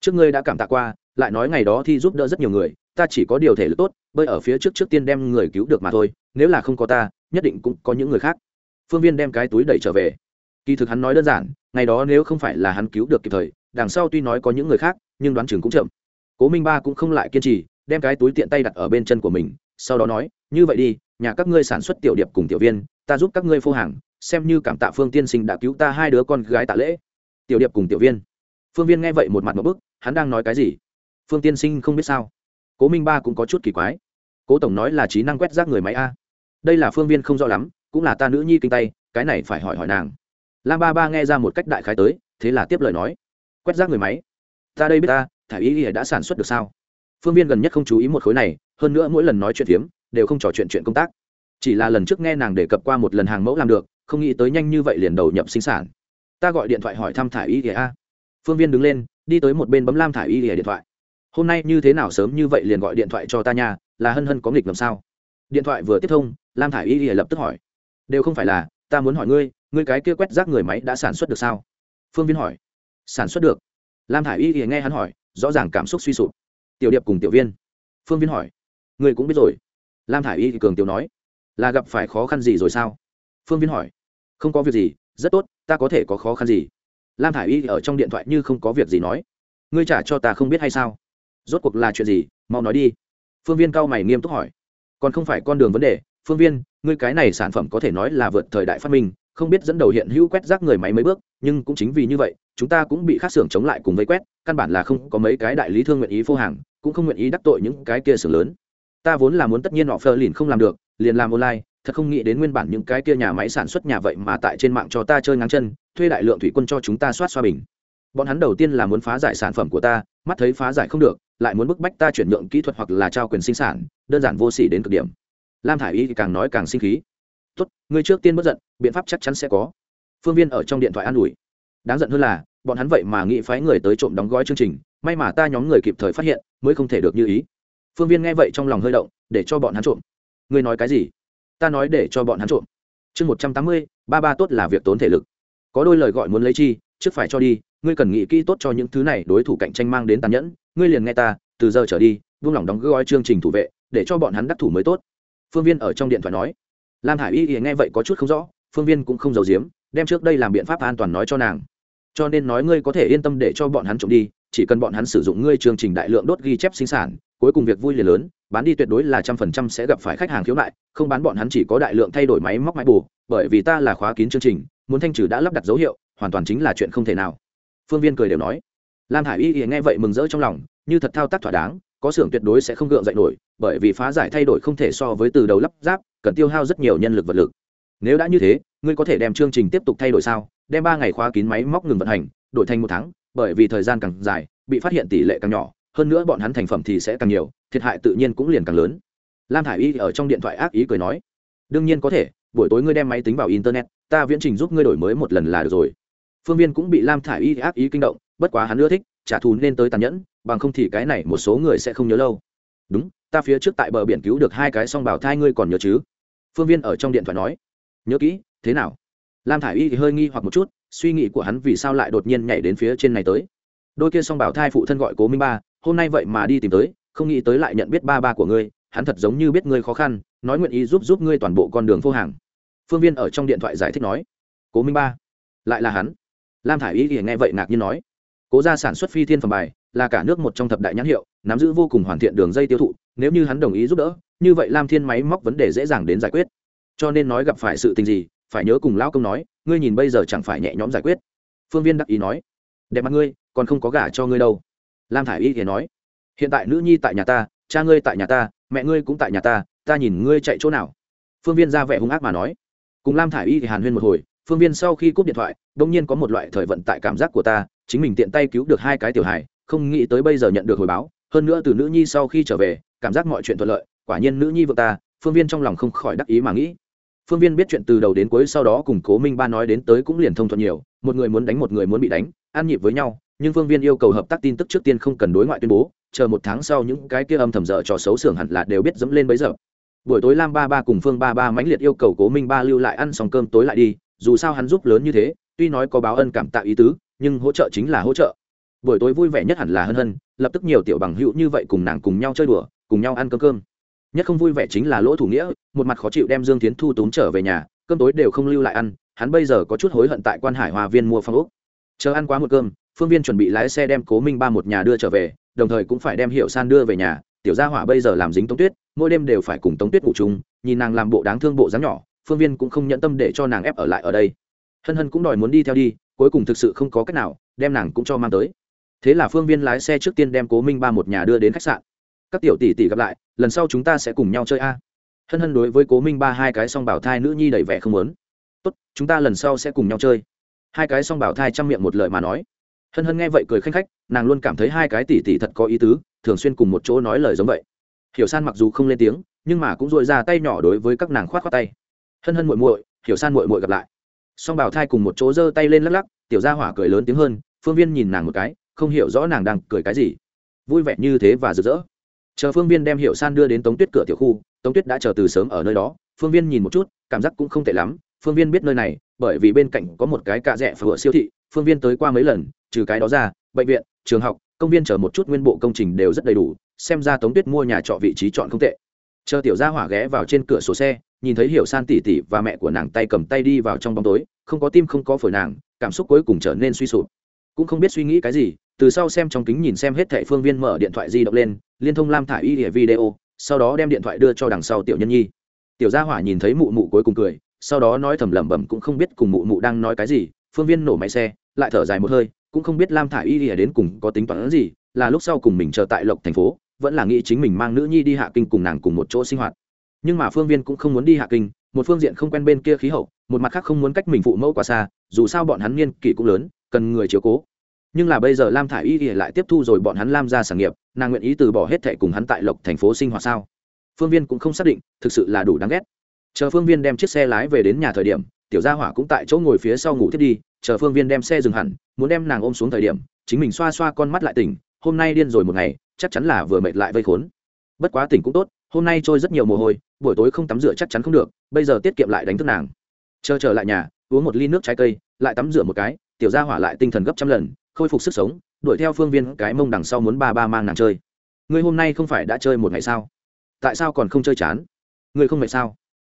trước ngươi đã cảm tạ qua, lại nói ngày đó thi giúp đỡ rất nhiều người, ta chỉ có điều thể lực tốt, bơi ở phía trước trước tiên đem người cứu được mà thôi, nếu là không có ta, nhất định cũng có những người khác. Phương viên đem cái túi đẩy trở về. Kỳ thực hắn nói đơn giản, ngày đó nếu không phải là hắn cứu được kịp thời, đằng sau tuy nói có những người khác, nhưng đoán chừng cũng chậm. Cố minh ba cũng không lại kiên trì, đem cái túi tiện tay đặt ở bên chân của mình, sau đó nói, như vậy đi, nhà các ngươi sản xuất tiểu điệp cùng tiểu viên, ta giúp các ngươi phô hàng, xem như cảm tạ phương tiên sinh đã cứu ta hai đứa con gái tạ lễ. Tiểu điệp cùng tiểu viên. Phương viên nghe vậy một mặt một bức hắn đang nói cái gì? Phương tiên sinh không biết sao? Cố minh ba cũng có chút kỳ quái. Cố tổng nói là trí năng quét rác người máy a. Đây là phương viên không rõ lắm, cũng là ta nữ nhi kinh tay, cái này phải hỏi hỏi nàng. Lam ba ba nghe ra một cách đại khái tới, thế là tiếp lời nói. Quét rác người máy. Ta đây biết ta, thả ý ỉa đã sản xuất được sao? Phương viên gần nhất không chú ý một khối này, hơn nữa mỗi lần nói chuyện phiếm, đều không trò chuyện chuyện công tác. Chỉ là lần trước nghe nàng đề cập qua một lần hàng mẫu làm được, không nghĩ tới nhanh như vậy liền đầu nhập sinh sản. Ta gọi điện thoại hỏi thăm thả ý ỉa phương viên đứng lên đi tới một bên bấm lam thả y lìa điện thoại. Hôm nay như thế nào sớm như vậy liền gọi điện thoại cho ta nha, là hân hân có nghịch làm sao? Điện thoại vừa tiếp thông, lam thả y lìa lập tức hỏi. Đều không phải là, ta muốn hỏi ngươi ngươi cái kia quét rác người máy đã sản xuất được sao? Phương viên hỏi. Sản xuất được. Lam thả i y lìa nghe hắn hỏi, rõ ràng cảm xúc suy sụp. Tiểu điệp cùng tiểu viên. Phương viên hỏi. Ngươi cũng biết rồi. Lam thả i y thì cường tiểu nói. Là gặp phải khó khăn gì rồi sao? Phương viên hỏi. Không có việc gì, rất tốt, ta có thể có khó khăn gì? Lam thả i y ở trong điện thoại như không có việc gì nói. Ngươi trả cho ta không biết hay sao? Rốt cuộc là chuyện gì? Mau nói đi. Phương viên cao mày nghiêm túc hỏi. Còn không phải con đường vấn đề. Phương viên, ngươi cái này sản phẩm có thể nói là vượt thời đại phát minh, không biết dẫn đầu hiện hữu quét rác người máy mấy bước, nhưng cũng chính vì như vậy, chúng ta cũng bị khắc xưởng chống lại cùng với quét, căn bản là không có mấy cái đại lý thương nguyện ý phô hàng, cũng không nguyện ý đắc tội những cái kia xưởng lớn. Ta vốn là muốn tất nhiên họ phơ lìn không làm được, liền làm online thật không nghĩ đến nguyên bản những cái kia nhà máy sản xuất nhà vậy mà tại trên mạng cho ta chơi ngang chân, thuê đại lượng thủy quân cho chúng ta soát xoa bình. Bọn hắn đầu tiên là muốn phá giải sản phẩm của ta, mắt thấy phá giải không được, lại muốn bức bách ta chuyển nhượng kỹ thuật hoặc là trao quyền sinh sản, đơn giản vô sỉ đến cực điểm. Lam thả i y càng nói càng sinh khí. Tốt, ngươi trước tiên bất giận, biện pháp chắc chắn sẽ có. Phương viên ở trong điện thoại an ủi. Đáng giận hơn là, bọn hắn vậy mà nghĩ phái người tới trộm đóng gói chương trình, may mà ta nhóm người kịp thời phát hiện, mới không thể được như ý. Phương viên nghe vậy trong lòng hơi động, để cho bọn hắn trộm. Ngươi nói cái gì? Ta nói để cho bọn hắn trộm. Chương một trăm tám mươi, ba ba tốt là việc tốn thể lực. Có đôi lời gọi muốn lấy chi, trước phải cho đi, ngươi cần nghĩ kỹ tốt cho những thứ này, đối thủ cạnh tranh mang đến tàn nhẫn, ngươi liền nghe ta, từ giờ trở đi vung lòng đóng gói chương trình thủ vệ, để cho bọn hắn đắc thủ mới tốt. Phương viên ở trong điện thoại nói. Lam hải y nghe vậy có chút không rõ, phương viên cũng không giấu giếm, đem trước đây làm biện pháp an toàn nói cho nàng. Cho nên nói ngươi có thể yên tâm để cho bọn hắn trộm đi, chỉ cần bọn hắn sử dụng ngươi chương trình đại lượng đốt ghi chép sinh sản cuối cùng việc vui liền lớn, bán đi tuyệt đối là trăm phần trăm sẽ gặp phải khách hàng khiếu nại, không bán bọn hắn chỉ có đại lượng thay đổi máy móc máy bù, bởi vì ta là khóa kín chương trình, muốn thanh trừ đã lắp đặt dấu hiệu, hoàn toàn chính là chuyện không thể nào. Phương viên cười đều nói. Lam hải y nghe vậy mừng rỡ trong lòng, như thật thao tác thỏa đáng, có xưởng tuyệt đối sẽ không gượng dậy nổi, bởi vì phá giải thay đổi không thể so với từ đầu lắp ráp, cần tiêu hao rất nhiều nhân lực vật lực. Nếu đã như thế, ngươi có thể đem chương trình tiếp tục thay đổi sao? Đem ba ngày khóa kín máy móc ngừng vận hành, đổi thành một tháng, bởi vì thời gian càng dài, bị phát hiện tỷ lệ càng nhỏ hơn nữa bọn hắn thành phẩm thì sẽ càng nhiều, thiệt hại tự nhiên cũng liền càng lớn. Lam thả i y ở trong điện thoại ác ý cười nói, đương nhiên có thể, buổi tối ngươi đem máy tính vào internet, ta viễn trình giúp ngươi đổi mới một lần là được rồi. Phương viên cũng bị lam thả i y ác ý kinh động, bất quá hắn ưa thích, trả thù nên tới tàn nhẫn, bằng không thì cái này một số người sẽ không nhớ lâu. Đúng, ta phía trước tại bờ biển cứu được hai cái song bảo thai ngươi còn nhớ chứ? Phương viên ở trong điện thoại nói, nhớ kỹ, thế nào? Lam thả i y thì hơi nghi hoặc một chút, suy nghĩ của hắn vì sao lại đột nhiên nhảy đến phía trên này tới. Đôi kia song bảo thai phụ thân gọi cố minh ba hôm nay vậy mà đi tìm tới, không nghĩ tới lại nhận biết ba ba của ngươi, hắn thật giống như biết ngươi khó khăn, nói nguyện ý giúp giúp ngươi toàn bộ con đường phô hàng. Phương viên ở trong điện thoại giải thích nói, cố minh ba, lại là hắn. Lam thả i y thì nghe vậy ngạc nhiên nói, cố ra sản xuất phi thiên phẩm bài, là cả nước một trong thập đại nhãn hiệu, nắm giữ vô cùng hoàn thiện đường dây tiêu thụ, nếu như hắn đồng ý giúp đỡ, như vậy lam thiên máy móc vấn đề dễ dàng đến giải quyết. Cho nên nói gặp phải sự tình gì, phải nhớ cùng lão công nói, ngươi nhìn bây giờ chẳng phải nhẹ nhõm giải quyết. Phương viên đắc ý nói, đẹp mặt ngươi, còn không có gả cho ngươi đâu lam thả i y thì nói, hiện tại nữ nhi tại nhà ta, cha ngươi tại nhà ta, mẹ ngươi cũng tại nhà ta ta nhìn ngươi chạy chỗ nào? Phương viên ra vẻ hung ác mà nói. Cùng lam thả i y thì hàn huyên một hồi, phương viên sau khi cúp điện thoại đ ỗ n g nhiên có một loại thời vận tại cảm giác của ta, chính mình tiện tay cứu được hai cái tiểu hài, không nghĩ tới bây giờ nhận được hồi báo, hơn nữa từ nữ nhi sau khi trở về, cảm giác mọi chuyện thuận lợi, quả nhiên nữ nhi vợ ta, phương viên trong lòng không khỏi đắc ý mà nghĩ. Phương viên biết chuyện từ đầu đến cuối sau đó cùng cố minh ba nói đến tới cũng liền thông thuận nhiều, một người muốn đánh một người muốn bị đánh, an nhịp với nhau nhưng phương viên yêu cầu hợp tác tin tức trước tiên không cần đối ngoại tuyên bố, chờ một tháng sau những cái kia âm thầm dở trò xấu xưởng hẳn là đều biết dẫm lên bấy giờ. Buổi tối lam ba ba cùng phương ba ba mãnh liệt yêu cầu cố minh ba lưu lại ăn xong cơm tối lại đi, dù sao hắn giúp lớn như thế, tuy nói có báo ân cảm tạ ý tứ, nhưng hỗ trợ chính là hỗ trợ. Buổi tối vui vẻ nhất hẳn là hân hân, lập tức nhiều tiểu bằng hữu như vậy cùng nàng cùng nhau chơi đùa, cùng nhau ăn cơm cơm. Nhất không vui vẻ chính là lỗ thủ nghĩa, một mặt khó chịu đem dương tiến thu túm trở về nhà, cơm tối đều không lưu lại ăn, hắn bây giờ có chút hối hận tại quan hải hòa viên mua phong úc chờ ăn quá một cơm phương viên chuẩn bị lái xe đem cố minh ba một nhà đưa trở về, đồng thời cũng phải đem hiệu san đưa về nhà. Tiểu gia hỏa bây giờ làm dính tống tuyết, mỗi đêm đều phải cùng tống tuyết ngủ chung, nhìn nàng làm bộ đáng thương bộ dáng nhỏ, phương viên cũng không nhận tâm để cho nàng ép ở lại ở đây. Hân hân cũng đòi muốn đi theo đi, cuối cùng thực sự không có cách nào, đem nàng cũng cho mang tới. Thế là phương viên lái xe trước tiên đem cố minh ba một nhà đưa đến khách sạn. Các tiểu tỷ tỷ gặp lại, lần sau chúng ta sẽ cùng nhau chơi a. Hân hân đối với cố minh ba hai cái song bảo thai nữ nhi đầy vẻ không lớn tốt, chúng ta lần sau sẽ cùng nhau chơi. Hai cái song bảo thai chăm miệng một lời mà nói hân hân nghe vậy cười khanh khách, nàng luôn cảm thấy hai cái tỷ tỷ thật có ý tứ, thường xuyên cùng một chỗ nói lời giống vậy. Hiểu san mặc dù không lên tiếng, nhưng mà cũng dội ra tay nhỏ đối với các nàng khoát khoát tay. Hân hân muội muội, hiểu san muội muội gặp lại. Song bảo thai cùng một chỗ giơ tay lên lắc lắc, tiểu gia hỏa cười lớn tiếng hơn, phương viên nhìn nàng một cái, không hiểu rõ nàng đang cười cái gì. Vui vẻ như thế và rực rỡ. Chờ phương viên đem hiểu san đưa đến tống tuyết cửa tiểu khu, tống tuyết đã chờ từ sớm ở nơi đó, phương viên nhìn một chút, cảm giác cũng không tệ lắm. Phương viên biết nơi này, bởi vì bên cạnh có một cái cạ rẽ phở siêu thị, phương viên tới qua mấy lần trừ cái đó ra, bệnh viện, trường học, công viên chở một chút nguyên bộ công trình đều rất đầy đủ, xem ra tống tuyết mua nhà trọ vị trí chọn không tệ. Chờ tiểu gia hỏa ghé vào trên cửa sổ xe, nhìn thấy hiểu san tỉ tỉ và mẹ của nàng tay cầm tay đi vào trong bóng tối, không có tim không có phổi nàng, cảm xúc cuối cùng trở nên suy sụp. Cũng không biết suy nghĩ cái gì, từ sau xem trong kính nhìn xem hết thẻ phương viên mở điện thoại di động lên, liên thông lam thả y địa video, sau đó đem điện thoại đưa cho đằng sau tiểu nhân nhi. Tiểu gia hỏa nhìn thấy mụ mụ cuối cùng cười, sau đó nói thầm lẩm bẩm cũng không biết cùng mụ mụ đang nói cái gì, phương viên nổ máy xe, lại thở dài một hơi cũng không biết lam thả y lìa đến cùng có tính toán gì, là lúc sau cùng mình chờ tại lộc thành phố, vẫn là nghĩ chính mình mang nữ nhi đi hạ kinh cùng nàng cùng một chỗ sinh hoạt. Nhưng mà phương viên cũng không muốn đi hạ kinh, một phương diện không quen bên kia khí hậu, một mặt khác không muốn cách mình phụ mẫu quá xa, dù sao bọn hắn niên kỷ cũng lớn, cần người chiếu cố. Nhưng là bây giờ lam thả y thì lại tiếp thu rồi bọn hắn lam ra sản nghiệp, nàng nguyện ý từ bỏ hết thệ cùng hắn tại lộc thành phố sinh hoạt sao? Phương viên cũng không xác định, thực sự là đủ đáng ghét. Chờ phương viên đem chiếc xe lái về đến nhà thời điểm tiểu gia hỏa cũng tại chỗ ngồi phía sau ngủ thiết đi, chờ phương viên đem xe dừng hẳn, muốn đem nàng ôm xuống thời điểm, chính mình xoa xoa con mắt lại tỉnh, hôm nay điên rồi một ngày, chắc chắn là vừa mệt lại vây khốn. Bất quá tỉnh cũng tốt, hôm nay trôi rất nhiều mồ hôi, buổi tối không tắm rửa chắc chắn không được, bây giờ tiết kiệm lại đánh thức nàng. Chờ trở lại nhà, uống một ly nước trái cây, lại tắm rửa một cái, tiểu gia hỏa lại tinh thần gấp trăm lần, khôi phục sức sống, đuổi theo phương viên cái mông đằng sau muốn ba ba mang nàng chơi. Ngươi hôm nay không phải đã chơi một ngày sao? Tại sao còn không chơi chán? Ngươi không mệt sao?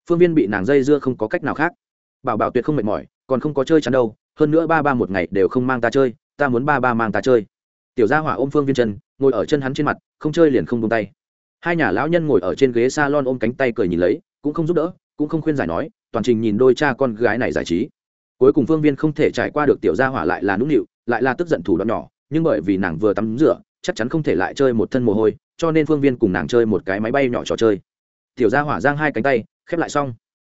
Phương viên bị nàng dây dưa không có cách nào khác bảo bảo tuyệt không mệt mỏi, còn không có chơi chắn đâu, hơn nữa ba ba một ngày đều không mang ta chơi, ta muốn ba ba mang ta chơi. Tiểu gia hỏa ôm phương viên chân ngồi ở chân hắn trên mặt, không chơi liền không tung tay. Hai nhà lão nhân ngồi ở trên ghế s a lon ôm cánh tay cười nhìn lấy, cũng không giúp đỡ, cũng không khuyên giải nói, toàn trình nhìn đôi cha con gái này giải trí. Cuối cùng phương viên không thể trải qua được tiểu gia hỏa lại là nũng nịu, lại là tức giận thủ đoạn nhỏ, nhưng bởi vì nàng vừa tắm rửa, chắc chắn không thể lại chơi một thân mồ hôi, cho nên phương viên cùng nàng chơi một cái máy bay nhỏ trò chơi. Tiểu gia hỏa giang hai cánh tay, khép lại xong.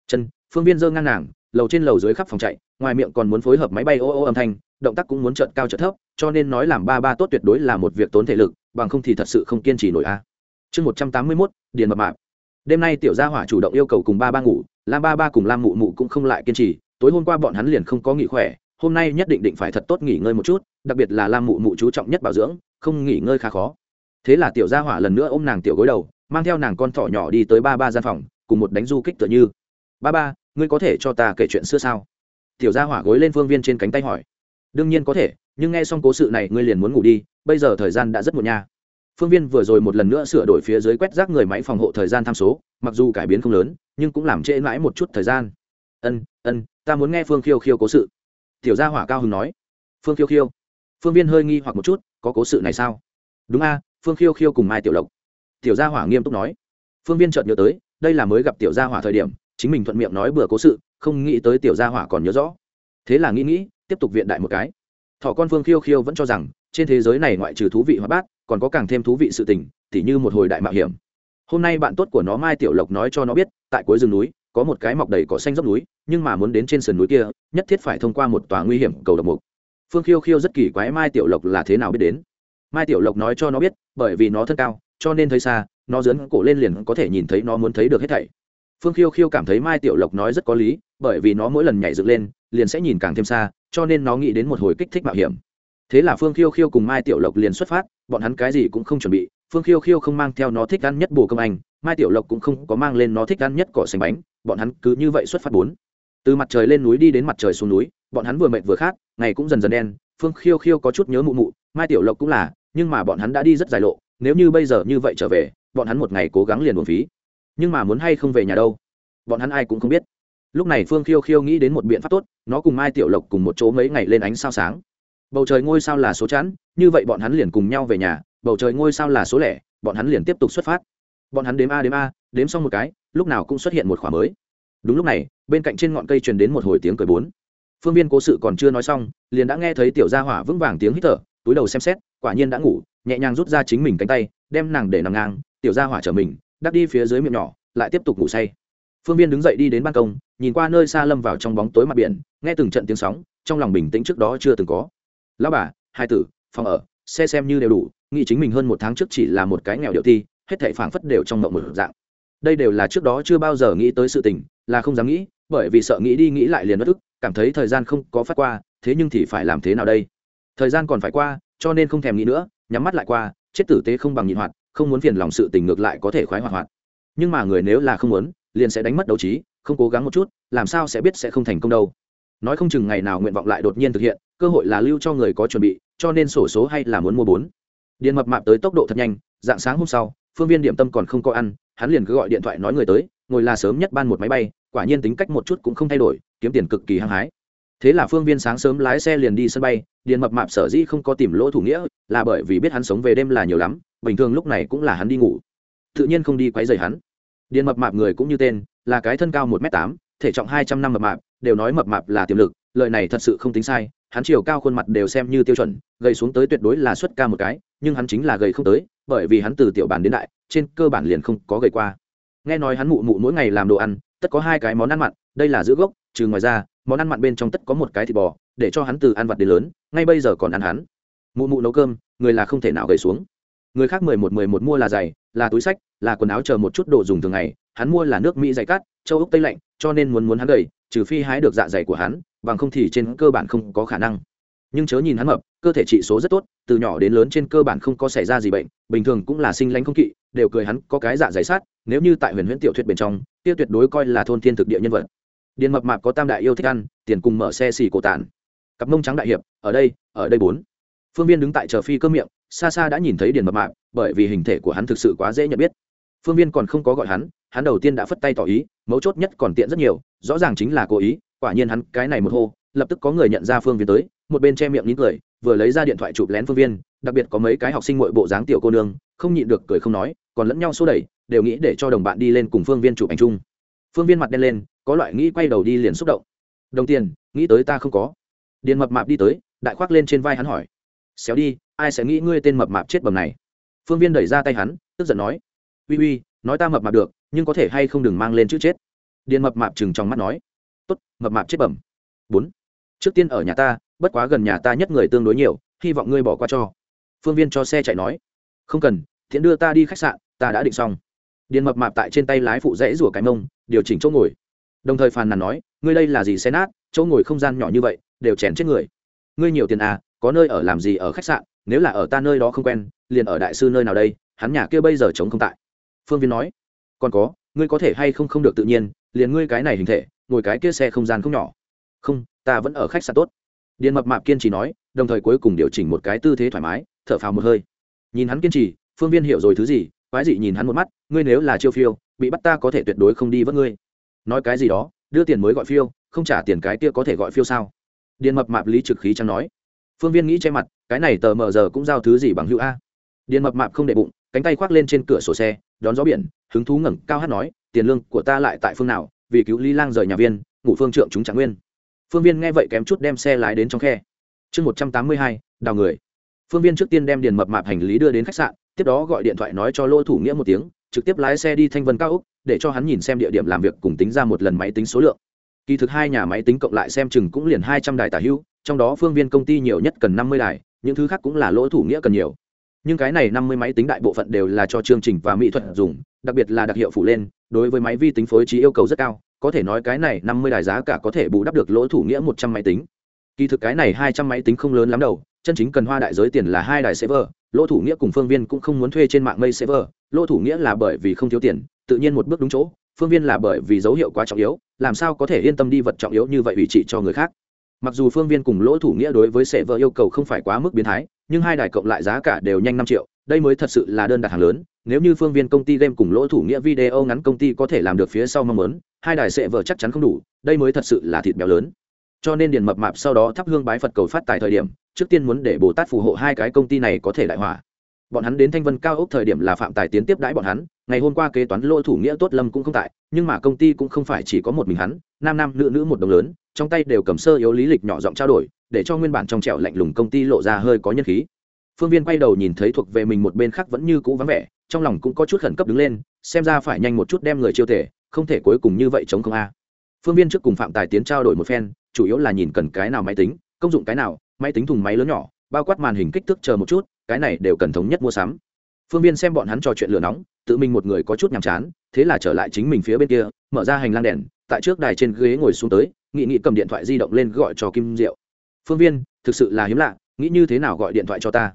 Chân, phương viên giơ ngang nàng lầu trên lầu dưới khắp phòng chạy, ngoài miệng còn muốn phối hợp máy bay ô ô âm thanh, động tác cũng muốn trợn cao trợn thấp, cho nên nói làm ba ba tốt tuyệt đối là một việc tốn thể lực, bằng không thì thật sự không kiên trì nổi a. Chương một trăm tám mươi mốt, điền mập mạp. Đêm nay tiểu gia hỏa chủ động yêu cầu cùng ba ba ngủ, lam ba ba cùng lam mụ mụ cũng không lại kiên trì, tối hôm qua bọn hắn liền không có nghỉ khỏe, hôm nay nhất định định phải thật tốt nghỉ ngơi một chút, đặc biệt là lam mụ mụ chú trọng nhất bảo dưỡng, không nghỉ ngơi khá khó. Thế là tiểu gia hỏa lần nữa ôm nàng tiểu gối đầu, mang theo nàng con thỏ nhỏ đi tới ba ba gian phòng, cùng một đánh du kích tựa như. Ba ba ngươi có thể cho ta kể chuyện xưa sao? Tiểu gia hỏa gối lên phương viên trên cánh tay hỏi. Đương nhiên có thể, nhưng nghe xong cố sự này, ngươi liền muốn ngủ đi, bây giờ thời gian đã rất muộn nha. Phương viên vừa rồi một lần nữa sửa đổi phía dưới quét rác người máy phòng hộ thời gian tham số, mặc dù cải biến không lớn, nhưng cũng làm trễ mãi một chút thời gian. Ân ân, ta muốn nghe phương khiêu khiêu cố sự. Tiểu gia hỏa cao hứng nói. Phương khiêu khiêu. Phương viên hơi nghi hoặc một chút, có cố sự này sao? Đúng a, phương khiêu khiêu cùng mai tiểu lộc. Tiểu gia hỏa nghiêm túc nói. Phương viên chợt nhớ tới, đây là mới gặp tiểu gia hỏa thời điểm chính mình thuận miệng nói bừa cố sự, không nghĩ tới tiểu gia hỏa còn nhớ rõ. Thế là nghĩ nghĩ, tiếp tục viện đại một cái. Thỏ con phương khiêu khiêu vẫn cho rằng, trên thế giới này ngoại trừ thú vị hóa bát, còn có càng thêm thú vị sự tình, tỉ như một hồi đại mạo hiểm. Hôm nay bạn tốt của nó mai tiểu lộc nói cho nó biết, tại cuối rừng núi, có một cái mọc đầy cỏ xanh dốc núi, nhưng mà muốn đến trên sườn núi kia, nhất thiết phải thông qua một tòa nguy hiểm cầu độc mục. Phương khiêu khiêu rất kỳ quái mai tiểu lộc là thế nào biết đến. Mai tiểu lộc nói cho nó biết, bởi vì nó thân cao, cho nên thấy xa, nó dấn cổ lên liền có thể nhìn thấy nó muốn thấy được hết thảy phương khiêu khiêu cảm thấy mai tiểu lộc nói rất có lý, bởi vì nó mỗi lần nhảy dựng lên, liền sẽ nhìn càng thêm xa, cho nên nó nghĩ đến một hồi kích thích mạo hiểm. Thế là phương khiêu khiêu cùng mai tiểu lộc liền xuất phát, bọn hắn cái gì cũng không chuẩn bị, phương khiêu khiêu không mang theo nó thích ăn nhất bồ công anh, mai tiểu lộc cũng không có mang lên nó thích ăn nhất cỏ xanh bánh, bọn hắn cứ như vậy xuất phát bốn. Từ mặt trời lên núi đi đến mặt trời xuống núi, bọn hắn vừa mệt vừa khát, ngày cũng dần dần đen, phương khiêu khiêu có chút nhớ mụ mụ, mai tiểu lộc cũng là, nhưng mà bọn hắn đã đi rất dài lộ, nếu như bây giờ như vậy trở về, bọn hắn một ngày cố gắng liền buồn phí nhưng mà muốn hay không về nhà đâu? Bọn hắn ai cũng không biết. Lúc này phương khiêu khiêu nghĩ đến một biện pháp tốt, nó cùng mai tiểu lộc cùng một chỗ mấy ngày lên ánh sao sáng. Bầu trời ngôi sao là số chẵn, như vậy bọn hắn liền cùng nhau về nhà, bầu trời ngôi sao là số lẻ, bọn hắn liền tiếp tục xuất phát. Bọn hắn đếm a đếm a, đếm xong một cái, lúc nào cũng xuất hiện một khỏa mới. Đúng lúc này, bên cạnh trên ngọn cây truyền đến một hồi tiếng cười bốn. Phương viên cố sự còn chưa nói xong, liền đã nghe thấy tiểu gia hỏa vững vàng tiếng hít thở, túi đầu xem xét, quả nhiên đã ngủ, nhẹ nhàng rút ra chính mình cánh tay, đem nàng để nằm ngang, tiểu gia hỏa trở mình đắp đi phía dưới miệng nhỏ, lại tiếp tục ngủ say. Phương viên đứng dậy đi đến ban công, nhìn qua nơi xa lâm vào trong bóng tối mặt biển, nghe từng trận tiếng sóng, trong lòng bình tĩnh trước đó chưa từng có. Lão bà, hai tử, phòng ở, xe xem như đều đủ, nghĩ chính mình hơn một tháng trước chỉ là một cái nghèo điệu thi, hết thảy phảng phất đều trong mộng một dạng. Đây đều là trước đó chưa bao giờ nghĩ tới sự tình, là không dám nghĩ, bởi vì sợ nghĩ đi nghĩ lại liền bất ức, cảm thấy thời gian không có phát qua, thế nhưng thì phải làm thế nào đây? Thời gian còn phải qua, cho nên không thèm nghĩ nữa, nhắm mắt lại qua, chết tử tế không bằng nhịn hoạt không muốn phiền lòng sự tình ngược lại có thể khoái hoạt hoạt. Nhưng mà người nếu là không muốn, liền sẽ đánh mất đấu trí, không cố gắng một chút, làm sao sẽ biết sẽ không thành công đâu. Nói không chừng ngày nào nguyện vọng lại đột nhiên thực hiện, cơ hội là lưu cho người có chuẩn bị, cho nên sổ số hay là muốn mua bốn. Điện mập mạp tới tốc độ thật nhanh, dạng sáng hôm sau, phương viên điểm tâm còn không có ăn, hắn liền cứ gọi điện thoại nói người tới, ngồi là sớm nhất ban một máy bay, quả nhiên tính cách một chút cũng không thay đổi, kiếm tiền cực kỳ hăng hái thế là phương viên sáng sớm lái xe liền đi sân bay, điền mập mạp sở dĩ không có tìm lỗ thủ nghĩa, là bởi vì biết hắn sống về đêm là nhiều lắm, bình thường lúc này cũng là hắn đi ngủ. Tự nhiên không đi quấy rầy hắn. Điền mập mạp người cũng như tên, là cái thân cao một m tám, thể trọng hai trăm năm mập mạp, đều nói mập mạp là tiềm lực lợi này thật sự không tính sai, hắn chiều cao khuôn mặt đều xem như tiêu chuẩn, gầy xuống tới tuyệt đối là xuất ca một cái, nhưng hắn chính là gầy không tới, bởi vì hắn từ tiểu bản đến đại, trên cơ bản liền không có gầy qua. Nghe nói hắn mụ mụ mỗi ngày làm đồ ăn, tất có hai cái món ăn mặn, đây là giữ gốc, trừ ngoài ra món ăn mặn bên trong tất có một cái thịt bò, để cho hắn từ ăn vặt đến lớn, ngay bây giờ còn ăn hắn. Mụ mụ nấu cơm, người là không thể nào gầy xuống. Người khác mười một mười một mua là giày, là túi sách, là quần áo chờ một chút đồ dùng thường ngày, hắn mua là nước mỹ dày cát, châu úc tây lạnh, cho nên muốn muốn hắn gầy, trừ phi hái được dạ dày của hắn, bằng không thì trên cơ bản không có khả năng. Nhưng chớ nhìn hắn mập, cơ thể trị số rất tốt, từ nhỏ đến lớn trên cơ bản không có xảy ra gì bệnh, bình thường cũng là sinh lãnh không kỵ, đều cười hắn có cái dạ dày sát, nếu như tại huyền huyễn tiểu thuyết bên trong tiêu tuyệt đối coi là thôn thiên thực địa nhân vật điền mập mạp có tam đại yêu thích ăn, tiền cùng mở xe xì cổ tản. Cặp mông trắng đại hiệp, ở đây ở đây bốn. Phương viên đứng tại chờ phi cơ miệng, xa xa đã nhìn thấy điền mập mạp, bởi vì hình thể của hắn thực sự quá dễ nhận biết. Phương viên còn không có gọi hắn hắn đầu tiên đã phất tay tỏ ý, mấu chốt nhất còn tiện rất nhiều, rõ ràng chính là cố ý, quả nhiên hắn cái này một hô, lập tức có người nhận ra phương viên tới, một bên che miệng nín cười, vừa lấy ra điện thoại chụp lén phương viên, đặc biệt có mấy cái học sinh ngội bộ dáng tiểu cô nương, không nhịn được cười không nói, còn lẫn nhau xô đẩy, đều nghĩ để cho đồng bạn đi lên cùng phương viên chụp ảnh chung. Phương viên mặt đen lên có loại nghĩ quay đầu đi liền xúc động. Đồng tiền, nghĩ tới ta không có. Điền mập mạp đi tới, đại khoác lên trên vai hắn hỏi. Xéo đi, ai sẽ nghĩ ngươi tên mập mạp chết bầm này? Phương viên đẩy ra tay hắn, tức giận nói. Uy uy, nói ta mập mạp được, nhưng có thể hay không đừng mang lên chữ chết? Điền mập mạp chừng trong mắt nói. Tốt, mập mạp chết bẩm bốn, trước tiên ở nhà ta, bất quá gần nhà ta nhất người tương đối nhiều, hy vọng ngươi bỏ qua cho. Phương viên cho xe chạy nói. Không cần, thiện đưa ta đi khách sạn, ta đã định xong. Điền mập mạp tại trên tay lái phụ rẽ rủa cái mông, điều chỉnh chỗ ngồi đồng thời phàn nàn nói, ngươi đây là gì xe nát, chỗ ngồi không gian nhỏ như vậy, đều chèn chết người. Ngươi nhiều tiền à có nơi ở làm gì ở khách sạn, nếu là ở ta nơi đó không quen, liền ở đại sư nơi nào đây, hắn nhà kia bây giờ chống không tại. Phương viên nói, còn có, ngươi có thể hay không không được tự nhiên, liền ngươi cái này hình thể, ngồi cái kia xe không gian không nhỏ. Không, ta vẫn ở khách sạn tốt. Điện mập mạp kiên trì nói, đồng thời cuối cùng điều chỉnh một cái tư thế thoải mái, thở phào một hơi. Nhìn hắn kiên trì, phương viên hiểu rồi thứ gì, quái dị nhìn hắn một mắt, ngươi nếu là chiêu phiêu, bị bắt ta có thể tuyệt đối không đi vớt ngươi nói cái gì đó, đưa tiền mới gọi phiêu, không trả tiền cái kia có thể gọi phiêu sao? Điện mập mạp lý trực khí chẳng nói. Phương viên nghĩ che mặt, cái này tờ mờ giờ cũng giao thứ gì bằng hữu a? Điện mập mạp không để bụng, cánh tay khoác lên trên cửa sổ xe, đón gió biển, hứng thú ngẩng cao hát nói, tiền lương của ta lại tại phương nào, vì cứu lý lang rời nhà viên ngụ phương trượng chúng trạng nguyên. Phương viên nghe vậy kém chút đem xe lái đến trong khe. Chương một trăm tám mươi hai, đào người. Phương viên trước tiên đem điền mập mạp hành lý đưa đến khách sạn, tiếp đó gọi điện thoại nói cho lỗ thủ nghĩa một tiếng, trực tiếp lái xe đi thanh vân cao úc để cho hắn nhìn xem địa điểm làm việc cùng tính ra một lần máy tính số lượng. Kỳ thực hai nhà máy tính cộng lại xem chừng cũng liền hai trăm đài tả hữu, trong đó phương viên công ty nhiều nhất cần năm mươi đài, những thứ khác cũng là lỗ thủ nghĩa cần nhiều. Nhưng cái này năm mươi máy tính đại bộ phận đều là cho chương trình và mỹ thuật dùng, đặc biệt là đặc hiệu phụ lên, đối với máy vi tính phối trí yêu cầu rất cao, có thể nói cái này năm mươi đài giá cả có thể bù đắp được lỗ thủ nghĩa một trăm máy tính. Kỳ thực cái này hai trăm máy tính không lớn lắm đâu, chân chính cần hoa đại giới tiền là hai đài server, lỗ thủ nghĩa cùng phương viên cũng không muốn thuê trên mạng mây server, lỗ thủ nghĩa là bởi vì không thiếu tiền tự nhiên một bước đúng chỗ, phương viên là bởi vì dấu hiệu quá trọng yếu, làm sao có thể yên tâm đi vật trọng yếu như vậy ủy trị cho người khác. Mặc dù phương viên cùng lỗ thủ nghĩa đối với server yêu cầu không phải quá mức biến thái, nhưng hai đài cộng lại giá cả đều nhanh năm triệu, đây mới thật sự là đơn đặt hàng lớn, nếu như phương viên công ty game cùng lỗ thủ nghĩa video ngắn công ty có thể làm được phía sau mong muốn, hai đài sệ vợ chắc chắn không đủ, đây mới thật sự là thịt béo lớn. Cho nên điền mập mạp sau đó thắp hương bái phật cầu phát tại thời điểm, trước tiên muốn để bồ tát phù hộ hai cái công ty này có thể đại hỏa bọn hắn đến thanh vân cao ốc thời điểm là phạm tài tiến tiếp đãi bọn hắn ngày hôm qua kế toán lỗ thủ nghĩa tốt lâm cũng không tại nhưng mà công ty cũng không phải chỉ có một mình hắn nam nam nữ nữ một đồng lớn trong tay đều cầm sơ yếu lý lịch nhỏ giọng trao đổi để cho nguyên bản trong trẻo lạnh lùng công ty lộ ra hơi có nhân khí. Phương viên quay đầu nhìn thấy thuộc về mình một bên khác vẫn như cũ vắng vẻ trong lòng cũng có chút khẩn cấp đứng lên xem ra phải nhanh một chút đem người chiêu thể, không thể cuối cùng như vậy chống không a. Phương viên trước cùng phạm tài tiến trao đổi một phen chủ yếu là nhìn cần cái nào máy tính công dụng cái nào máy tính thùng máy lớn nhỏ bao quát màn hình kích thước chờ một chút cái này đều cần thống nhất mua sắm. Phương viên xem bọn hắn trò chuyện lửa nóng tự mình một người có chút nhàm chán, thế là trở lại chính mình phía bên kia, mở ra hành lang đèn, tại trước đài trên ghế ngồi xuống tới, nghị nghị cầm điện thoại di động lên gọi cho kim diệu. Phương viên, thực sự là hiếm lạ, nghĩ như thế nào gọi điện thoại cho ta?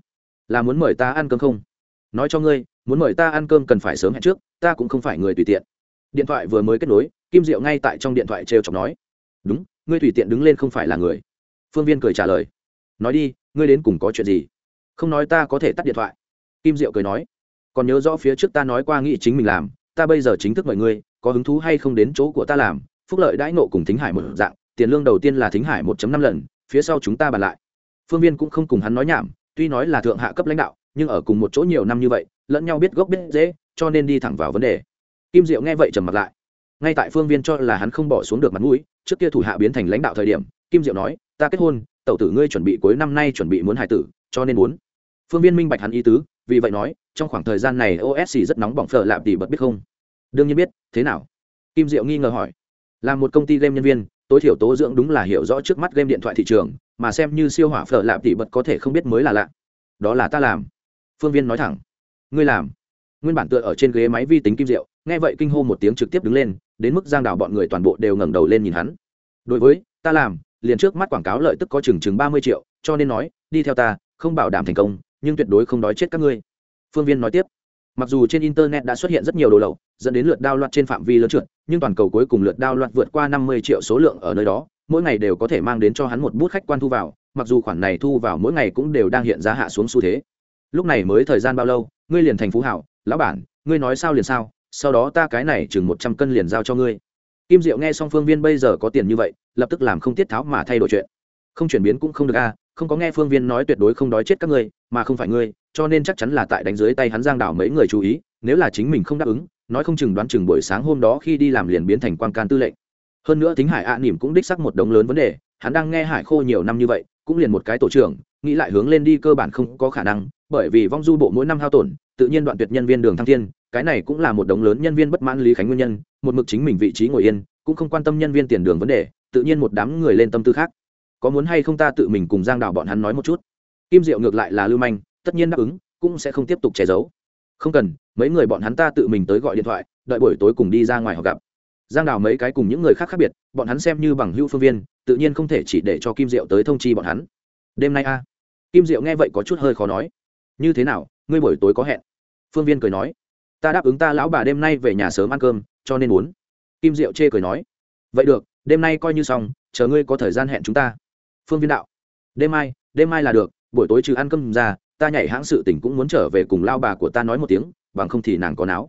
Là muốn mời ta ăn cơm không? Nói cho ngươi, muốn mời ta ăn cơm cần phải sớm hẹn trước, ta cũng không phải người tùy tiện. Điện thoại vừa mới kết nối, kim diệu ngay tại trong điện thoại trêu chọc nói. Đúng, ngươi tùy tiện đứng lên không phải là người. Phương viên cười trả lời. Nói đi, ngươi đến cùng có chuyện gì? Không nói ta có thể tắt điện thoại. Kim diệu cười nói còn nhớ rõ phía trước ta nói qua nghĩ chính mình làm, ta bây giờ chính thức mời ngươi, có hứng thú hay không đến chỗ của ta làm, phúc lợi đãi nộ cùng thính hải một dạng, tiền lương đầu tiên là thính hải một năm lần, phía sau chúng ta bàn lại. Phương viên cũng không cùng hắn nói nhảm, tuy nói là thượng hạ cấp lãnh đạo, nhưng ở cùng một chỗ nhiều năm như vậy, lẫn nhau biết gốc biết dễ cho nên đi thẳng vào vấn đề. Kim diệu nghe vậy trầm mặt lại. Ngay tại phương viên cho là hắn không bỏ xuống được mặt mũi, trước kia thủ hạ biến thành lãnh đạo thời điểm, kim diệu nói, ta kết hôn, tẩu tử ngươi chuẩn bị cuối năm nay chuẩn bị muốn hài tử, cho nên muốn. Phương viên minh bạch hắn ý tứ vì vậy nói, trong khoảng thời gian này osc rất nóng bỏng phở lạp tỷ bật biết không? Đương nhiên biết, thế nào? Kim diệu nghi ngờ hỏi. Là một công ty game nhân viên, tối thiểu tố dưỡng đúng là hiểu rõ trước mắt game điện thoại thị trường, mà xem như siêu hỏa phở lạp tỷ bật có thể không biết mới là lạ. Đó là ta làm. Phương viên nói thẳng. Ngươi làm. Nguyên bản tựa ở trên ghế máy vi tính kim diệu, nghe vậy kinh hô một tiếng trực tiếp đứng lên, đến mức giang đảo bọn người toàn bộ đều ngẩng đầu lên nhìn hắn. Đối với, ta làm, liền trước mắt quảng cáo lợi tức có chừng chừng ba mươi triệu, cho nên nói, đi theo ta, không bảo đảm thành công nhưng tuyệt đối không đói chết các ngươi. Phương viên nói tiếp, mặc dù trên internet đã xuất hiện rất nhiều đồ lậu, dẫn đến lượt đao loạt trên phạm vi lớn trượt, nhưng toàn cầu cuối cùng lượt đao loạt vượt qua năm mươi triệu số lượng ở nơi đó, mỗi ngày đều có thể mang đến cho hắn một bút khách quan thu vào, mặc dù khoản này thu vào mỗi ngày cũng đều đang hiện giá hạ xuống xu thế. Lúc này mới thời gian bao lâu, ngươi liền thành phú hảo, lão bản, ngươi nói sao liền sao, sau đó ta cái này chừng một trăm cân liền giao cho ngươi. Kim diệu nghe xong phương viên bây giờ có tiền như vậy, lập tức làm không tiết tháo mà thay đổi chuyện. Không chuyển biến cũng không được a không có nghe phương viên nói tuyệt đối không đói chết các ngươi mà không phải ngươi cho nên chắc chắn là tại đánh dưới tay hắn giang đảo mấy người chú ý nếu là chính mình không đáp ứng nói không chừng đoán chừng buổi sáng hôm đó khi đi làm liền biến thành quan can tư lệnh. Hơn nữa Thính hải ạ à, nỉm cũng đích sắc một đống lớn vấn đề hắn đang nghe hải khô nhiều năm như vậy cũng liền một cái tổ trưởng nghĩ lại hướng lên đi cơ bản không có khả năng bởi vì vong du bộ mỗi năm hao tổn tự nhiên đoạn tuyệt nhân viên đường thăng thiên cái này cũng là một đống lớn nhân viên bất mãn lý khánh nguyên nhân một mực chính mình vị trí ngồi yên cũng không quan tâm nhân viên tiền đường vấn đề tự nhiên một đám người lên tâm tư khác có muốn hay không ta tự mình cùng giang đào bọn hắn nói một chút? Kim diệu ngược lại là lưu manh, tất nhiên đáp ứng, cũng sẽ không tiếp tục che giấu. Không cần, mấy người bọn hắn ta tự mình tới gọi điện thoại, đợi buổi tối cùng đi ra ngoài họ gặp. Giang đào mấy cái cùng những người khác khác biệt, bọn hắn xem như bằng hữu phương viên, tự nhiên không thể chỉ để cho kim diệu tới thông chi bọn hắn. Đêm nay a? Kim diệu nghe vậy có chút hơi khó nói. Như thế nào, ngươi buổi tối có hẹn? Phương viên cười nói. Ta đáp ứng ta lão bà đêm nay về nhà sớm ăn cơm, cho nên muốn. Kim diệu chê cười nói. Vậy được, đêm nay coi như xong, chờ ngươi có thời gian hẹn chúng ta phương viên đạo. Đêm mai đêm mai là được buổi tối trừ ăn cơm ra ta nhảy hãng sự tỉnh cũng muốn trở về cùng lao bà của ta nói một tiếng bằng không thì nàng có não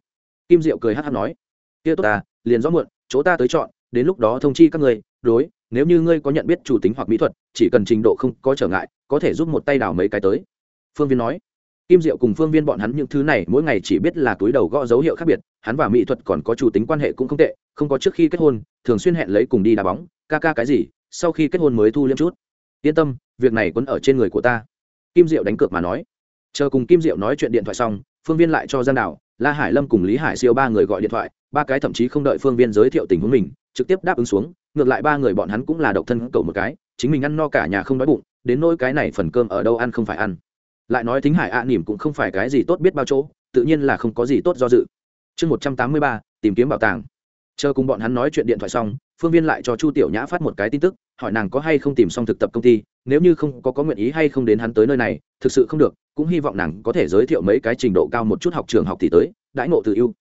kim diệu cười hát hát nói kia tốt ta liền rõ muộn chỗ ta tới chọn đến lúc đó thông chi các người, đối nếu như ngươi có nhận biết chủ tính hoặc mỹ thuật chỉ cần trình độ không có trở ngại có thể giúp một tay đào mấy cái tới. Phương viên nói. Kim diệu cùng phương viên bọn hắn những thứ này mỗi ngày chỉ biết là túi đầu gõ dấu hiệu khác biệt hắn và mỹ thuật còn có chủ tính quan hệ cũng không tệ không có trước khi kết hôn thường xuyên hẹn lấy cùng đi đá bóng ca ca cái gì sau khi kết hôn mới thu liêm chút yên tâm việc này quấn ở trên người của ta. Kim diệu đánh cược mà nói. Chờ cùng kim diệu nói chuyện điện thoại xong phương viên lại cho giang đảo la hải lâm cùng lý hải siêu ba người gọi điện thoại ba cái thậm chí không đợi phương viên giới thiệu tình huống mình trực tiếp đáp ứng xuống ngược lại ba người bọn hắn cũng là độc thân cầu một cái chính mình ăn no cả nhà không đói bụng đến nỗi cái này phần cơm ở đâu ăn không phải ăn. Lại nói thính hải ạ à, nỉm cũng không phải cái gì tốt biết bao chỗ tự nhiên là không có gì tốt do dự. Chương một trăm tám mươi ba tìm kiếm bảo tàng. Chờ cùng bọn hắn nói chuyện điện thoại xong phương viên lại cho chu tiểu nhã phát một cái tin tức, hỏi nàng có hay không tìm xong thực tập công ty, nếu như không, có có nguyện ý hay không đến hắn tới nơi này, thực sự không được, cũng hy vọng nàng có thể giới thiệu mấy cái trình độ cao một chút học trường học thì tới, đãi ngộ tự ưu.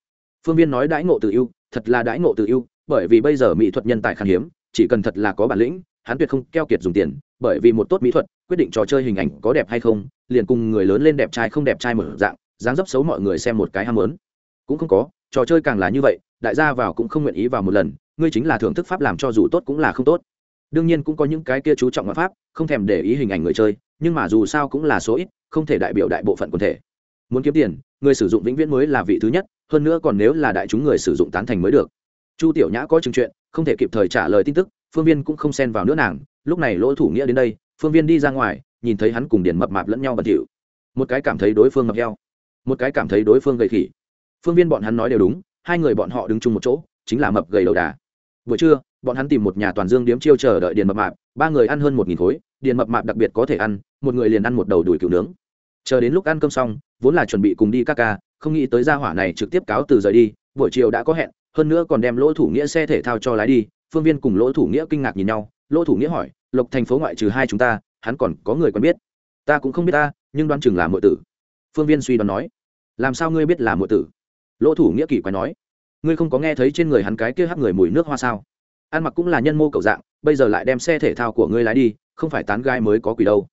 Phương viên nói đãi ngộ tự ưu, thật là đãi ngộ tự ưu, bởi vì bây giờ mỹ thuật nhân tài khan hiếm, chỉ cần thật là có bản lĩnh, hắn tuyệt không keo kiệt dùng tiền, bởi vì một tốt mỹ thuật, quyết định trò chơi hình ảnh có đẹp hay không, liền cùng người lớn lên đẹp trai không đẹp trai mở dạng, dáng dấp xấu mọi người xem một cái ham muốn. Cũng không có, trò chơi càng là như vậy, đại gia vào cũng không nguyện ý vào một lần ngươi chính là thưởng thức pháp làm cho dù tốt cũng là không tốt. Đương nhiên cũng có những cái kia chú trọng ngoại pháp, không thèm để ý hình ảnh người chơi, nhưng mà dù sao cũng là số ít, không thể đại biểu đại bộ phận quần thể. Muốn kiếm tiền, người sử dụng vĩnh viễn mới là vị thứ nhất, hơn nữa còn nếu là đại chúng người sử dụng tán thành mới được. Chu tiểu nhã có chừng chuyện, không thể kịp thời trả lời tin tức, phương viên cũng không xen vào nữa nàng, lúc này lỗ thủ nghĩa đến đây, phương viên đi ra ngoài, nhìn thấy hắn cùng điền mập mạp lẫn nhau bẩn thỉu một cái cảm thấy đối phương mập heo, một cái cảm thấy đối phương gầy khỉ. Phương viên bọn hắn nói đều đúng, hai người bọn họ đứng chung một chỗ, chính là mập gầy đầu đà buổi trưa, bọn hắn tìm một nhà toàn dương điếm chiêu chờ đợi điền mập mạp. Ba người ăn hơn một nghìn khối, điền mập mạp đặc biệt có thể ăn, một người liền ăn một đầu đùi cừu nướng. Chờ đến lúc ăn cơm xong, vốn là chuẩn bị cùng đi các ca, không nghĩ tới gia hỏa này trực tiếp cáo từ rời đi. Buổi chiều đã có hẹn, hơn nữa còn đem lỗ thủ nghĩa xe thể thao cho lái đi. Phương viên cùng lỗ thủ nghĩa kinh ngạc nhìn nhau. Lỗ thủ nghĩa hỏi, lộc thành phố ngoại trừ hai chúng ta, hắn còn có người quen biết? Ta cũng không biết ta, nhưng đoán chừng là mọi tử. Phương viên suy đoán nói, làm sao ngươi biết là mọi tử? Lỗ thủ nghĩa kỳ quái nói ngươi không có nghe thấy trên người hắn cái kia hắc người mùi nước hoa sao? Ăn mặc cũng là nhân mô cầu dạng, bây giờ lại đem xe thể thao của ngươi lái đi, không phải tán gai mới có quỷ đâu.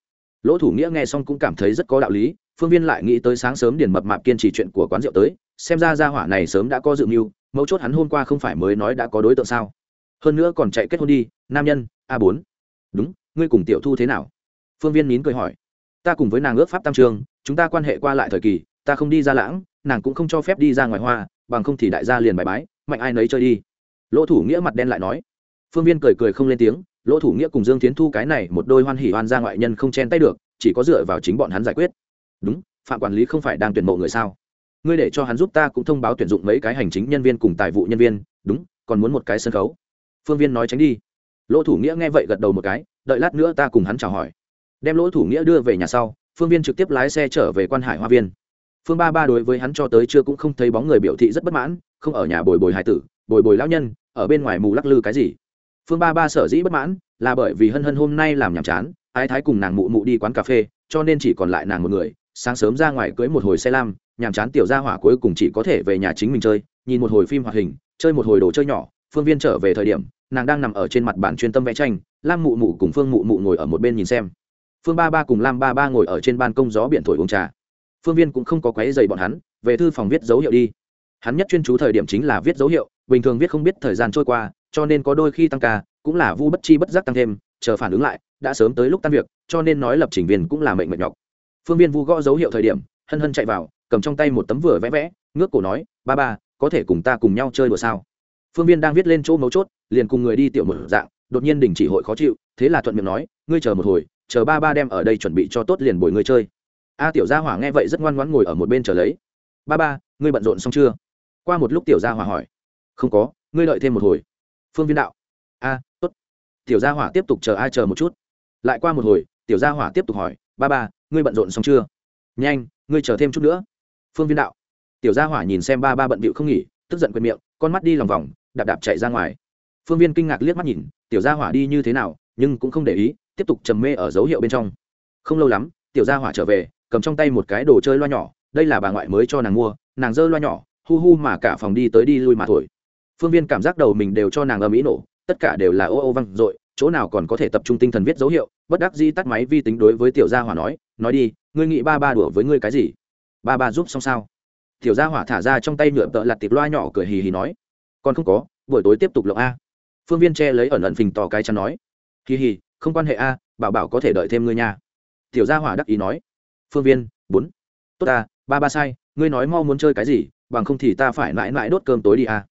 Lỗ thủ nghĩa nghe xong cũng cảm thấy rất có đạo lý, phương viên lại nghĩ tới sáng sớm điền mập mạp kiên trì chuyện của quán rượu tới, xem ra ra hỏa này sớm đã có dự mưu, mấu chốt hắn hôm qua không phải mới nói đã có đối tượng sao? Hơn nữa còn chạy kết hôn đi, nam nhân, a bốn. Đúng, ngươi cùng tiểu thu thế nào? Phương viên nín cười hỏi. Ta cùng với nàng ước pháp tam trường, chúng ta quan hệ qua lại thời kỳ, ta không đi ra lãng, nàng cũng không cho phép đi ra ngoài hoa bằng không thì đại gia liền bài bái, mạnh ai nấy chơi đi. Lỗ thủ nghĩa mặt đen lại nói. Phương viên cười cười không lên tiếng, lỗ thủ nghĩa cùng dương tiến thu cái này một đôi hoan hỉ hoan ra ngoại nhân không chen tay được, chỉ có dựa vào chính bọn hắn giải quyết. Đúng, phạm quản lý không phải đang tuyển mộ người sao? Ngươi để cho hắn giúp ta cũng thông báo tuyển dụng mấy cái hành chính nhân viên cùng tài vụ nhân viên, đúng, còn muốn một cái sân khấu. Phương viên nói tránh đi. Lỗ thủ nghĩa nghe vậy gật đầu một cái, đợi lát nữa ta cùng hắn chào hỏi. Đem lỗ thủ nghĩa đưa về nhà sau, phương viên trực tiếp lái xe trở về quan hải hoa viên phương ba ba đối với hắn cho tới chưa cũng không thấy bóng người biểu thị rất bất mãn, không ở nhà bồi bồi hải tử, bồi bồi lão nhân, ở bên ngoài mù lắc lư cái gì. Phương ba ba sở dĩ bất mãn, là bởi vì hân hân hôm nay làm nhàm chán, ái thái cùng nàng mụ mụ đi quán cà phê, cho nên chỉ còn lại nàng một người, sáng sớm ra ngoài cưới một hồi xe lam, nhàm chán tiểu gia hỏa cuối cùng chỉ có thể về nhà chính mình chơi, nhìn một hồi phim hoạt hình, chơi một hồi đồ chơi nhỏ, phương viên trở về thời điểm, nàng đang nằm ở trên mặt bàn chuyên tâm vẽ tranh, lam mụ mụ cùng phương mụ mụ ngồi ở một bên nhìn xem. Phương ba ba cùng lam ba ba ngồi ở trên ban công gió biển thổi uống trà phương viên cũng không có quấy dày bọn hắn, về thư phòng viết dấu hiệu đi. Hắn nhất chuyên chú thời điểm chính là viết dấu hiệu, bình thường viết không biết thời gian trôi qua, cho nên có đôi khi tăng ca, cũng là vu bất chi bất giác tăng thêm, chờ phản ứng lại, đã sớm tới lúc tan việc, cho nên nói lập trình viên cũng là mệnh mệt nhọc. Phương viên vu gõ dấu hiệu thời điểm, hân hân chạy vào, cầm trong tay một tấm vừa vẽ vẽ, ngước cổ nói, ba ba, có thể cùng ta cùng nhau chơi đùa sao? Phương viên đang viết lên chỗ mấu chốt, liền cùng người đi tiểu một dạng, đột nhiên đình chỉ hội khó chịu, thế là thuận miệng nói, ngươi chờ một hồi, chờ ba ba đem ở đây chuẩn bị cho tốt liền bồi ngươi chơi a tiểu gia hỏa nghe vậy rất ngoan ngoãn ngồi ở một bên chờ lấy. Ba ba, ngươi bận rộn xong chưa? Qua một lúc tiểu gia hỏa hỏi. Không có, ngươi đợi thêm một hồi. Phương viên đạo. A, tốt. Tiểu gia hỏa tiếp tục chờ ai chờ một chút? Lại qua một hồi, tiểu gia hỏa tiếp tục hỏi. Ba ba, ngươi bận rộn xong chưa? Nhanh, ngươi chờ thêm chút nữa. Phương viên đạo. Tiểu gia hỏa nhìn xem ba ba bận bịu không nghỉ, tức giận quên miệng, con mắt đi lòng vòng, đạp đạp chạy ra ngoài. Phương viên kinh ngạc liếc mắt nhìn, tiểu gia hỏa đi như thế nào, nhưng cũng không để ý, tiếp tục trầm mê ở dấu hiệu bên trong. Không lâu lắm, tiểu gia hỏa trở về cầm trong tay một cái đồ chơi loa nhỏ, đây là bà ngoại mới cho nàng mua, nàng giơ loa nhỏ, hu hu mà cả phòng đi tới đi lui mà thổi. Phương viên cảm giác đầu mình đều cho nàng âm ý nổ, tất cả đều là ô ô văng r ộ i chỗ nào còn có thể tập trung tinh thần viết dấu hiệu, bất đắc dĩ tắt máy vi tính đối với tiểu gia hỏa nói nói đi, ngươi nghĩ ba ba đùa với ngươi cái gì? Ba ba giúp xong sao? Tiểu gia hỏa thả ra trong tay nhựa tợ lặt tiệp loa nhỏ cười hì hì nói, còn không có, buổi tối tiếp tục lộng a. Phương viên che lấy ẩn ẩn phình tỏ cái chắn nói, hì hì, không quan hệ a, bảo bảo có thể đợi thêm ngươi nha. Tiểu gia hỏa đắc ý nói phương viên, bốn. Tốt ta, ba ba sai, ngươi nói mau muốn chơi cái gì, bằng không thì ta phải mãi mãi đốt cơm tối đi à?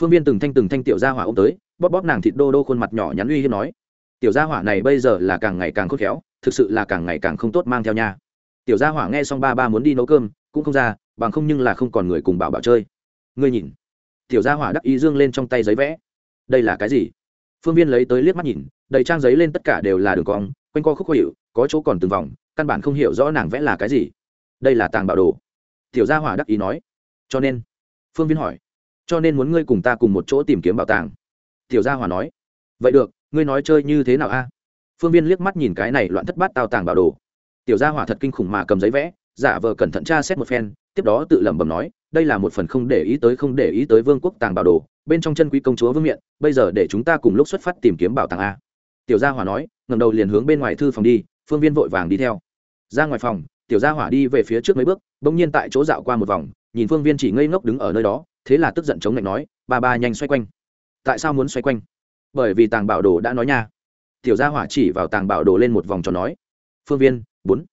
phương viên từng thanh từng thanh tiểu gia hỏa ôm tới, bóp bóp nàng thịt đô đô khuôn mặt nhỏ nhắn uy hiếp nói. Tiểu gia hỏa này bây giờ là càng ngày càng khôn khéo, thực sự là càng ngày càng không tốt mang theo nhà. tiểu gia hỏa nghe xong ba ba muốn đi nấu cơm, cũng không ra, bằng không nhưng là không còn người cùng bảo bảo chơi. Ngươi nhìn. Tiểu gia hỏa đắc ý dương lên trong tay giấy vẽ. Đây là cái gì? Phương viên lấy tới liếc mắt nhìn, đầy trang giấy lên tất cả đều là đường cong, quanh co khúc khó hiệu có chỗ còn từng vòng căn bản không hiểu rõ nàng vẽ là cái gì. Đây là tàng bảo đồ. Tiểu gia hỏa đắc ý nói. Cho nên, phương viên hỏi. Cho nên muốn ngươi cùng ta cùng một chỗ tìm kiếm bảo tàng. Tiểu gia hỏa nói. Vậy được, ngươi nói chơi như thế nào a? Phương viên liếc mắt nhìn cái này loạn thất bát tao tàng bảo đồ. Tiểu gia hỏa thật kinh khủng mà cầm giấy vẽ, giả vờ cẩn thận tra xét một phen, tiếp đó tự lẩm bẩm nói, đây là một phần không để ý tới không để ý tới vương quốc tàng bảo đồ, bên trong chân quý công chúa vương miện, bây giờ để chúng ta cùng lúc xuất phát tìm kiếm bảo tàng a. Tiểu gia hỏa nói ngầm đầu liền hướng bên ngoài thư phòng đi phương viên vội vàng đi theo. Ra ngoài phòng, tiểu gia hỏa đi về phía trước mấy bước, bỗng nhiên tại chỗ dạo qua một vòng, nhìn phương viên chỉ ngây ngốc đứng ở nơi đó, thế là tức giận chống lạnh nói, ba ba nhanh xoay quanh. Tại sao muốn xoay quanh? Bởi vì tàng bảo đồ đã nói nha. Tiểu gia hỏa chỉ vào tàng bảo đồ lên một vòng cho nói, phương viên, bốn.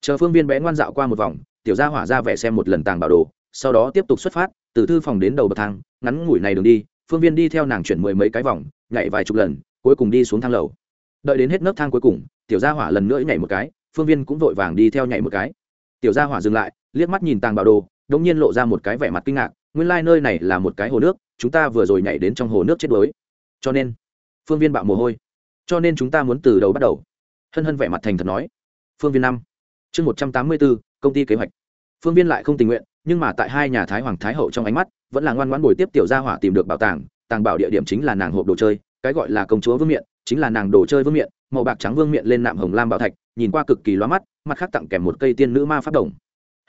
Chờ phương viên bé ngoan dạo qua một vòng, tiểu gia hỏa ra vẻ xem một lần tàng bảo đồ, sau đó tiếp tục xuất phát, từ thư phòng đến đầu bậc thang, ngắn ngủi này đường đi, phương viên đi theo nàng chuyển mười mấy cái vòng, nhảy vài chục lần, cuối cùng đi xuống thang lầu. Đợi đến hết nấc thang cuối cùng tiểu gia hỏa lần nữa nhảy một cái, phương viên cũng vội vàng đi theo nhảy một cái. Tiểu gia hỏa dừng lại, liếc mắt nhìn tàng bảo đồ, đống nhiên lộ ra một cái vẻ mặt kinh ngạc, nguyên lai、like、nơi này là một cái hồ nước, chúng ta vừa rồi nhảy đến trong hồ nước chết đuối. Cho nên, phương viên bạo mồ hôi. Cho nên chúng ta muốn từ đầu bắt đầu. Hân hân vẻ mặt thành thật nói. Phương viên năm, chương một trăm tám mươi bốn, công ty kế hoạch. Phương viên lại không tình nguyện, nhưng mà tại hai nhà thái hoàng thái hậu trong ánh mắt, vẫn là ngoan ngoãn bồi tiếp tiểu gia hỏa tìm được bảo tàng. Tàng bảo địa điểm chính là nàng hộp đồ chơi, cái gọi là công chúa vương miện, chính là nàng đồ chơi vương miện màu bạc trắng vương miện lên nạm hồng lam bảo thạch, nhìn qua cực kỳ loa mắt, mặt khác tặng kèm một cây tiên nữ ma pháp đồng.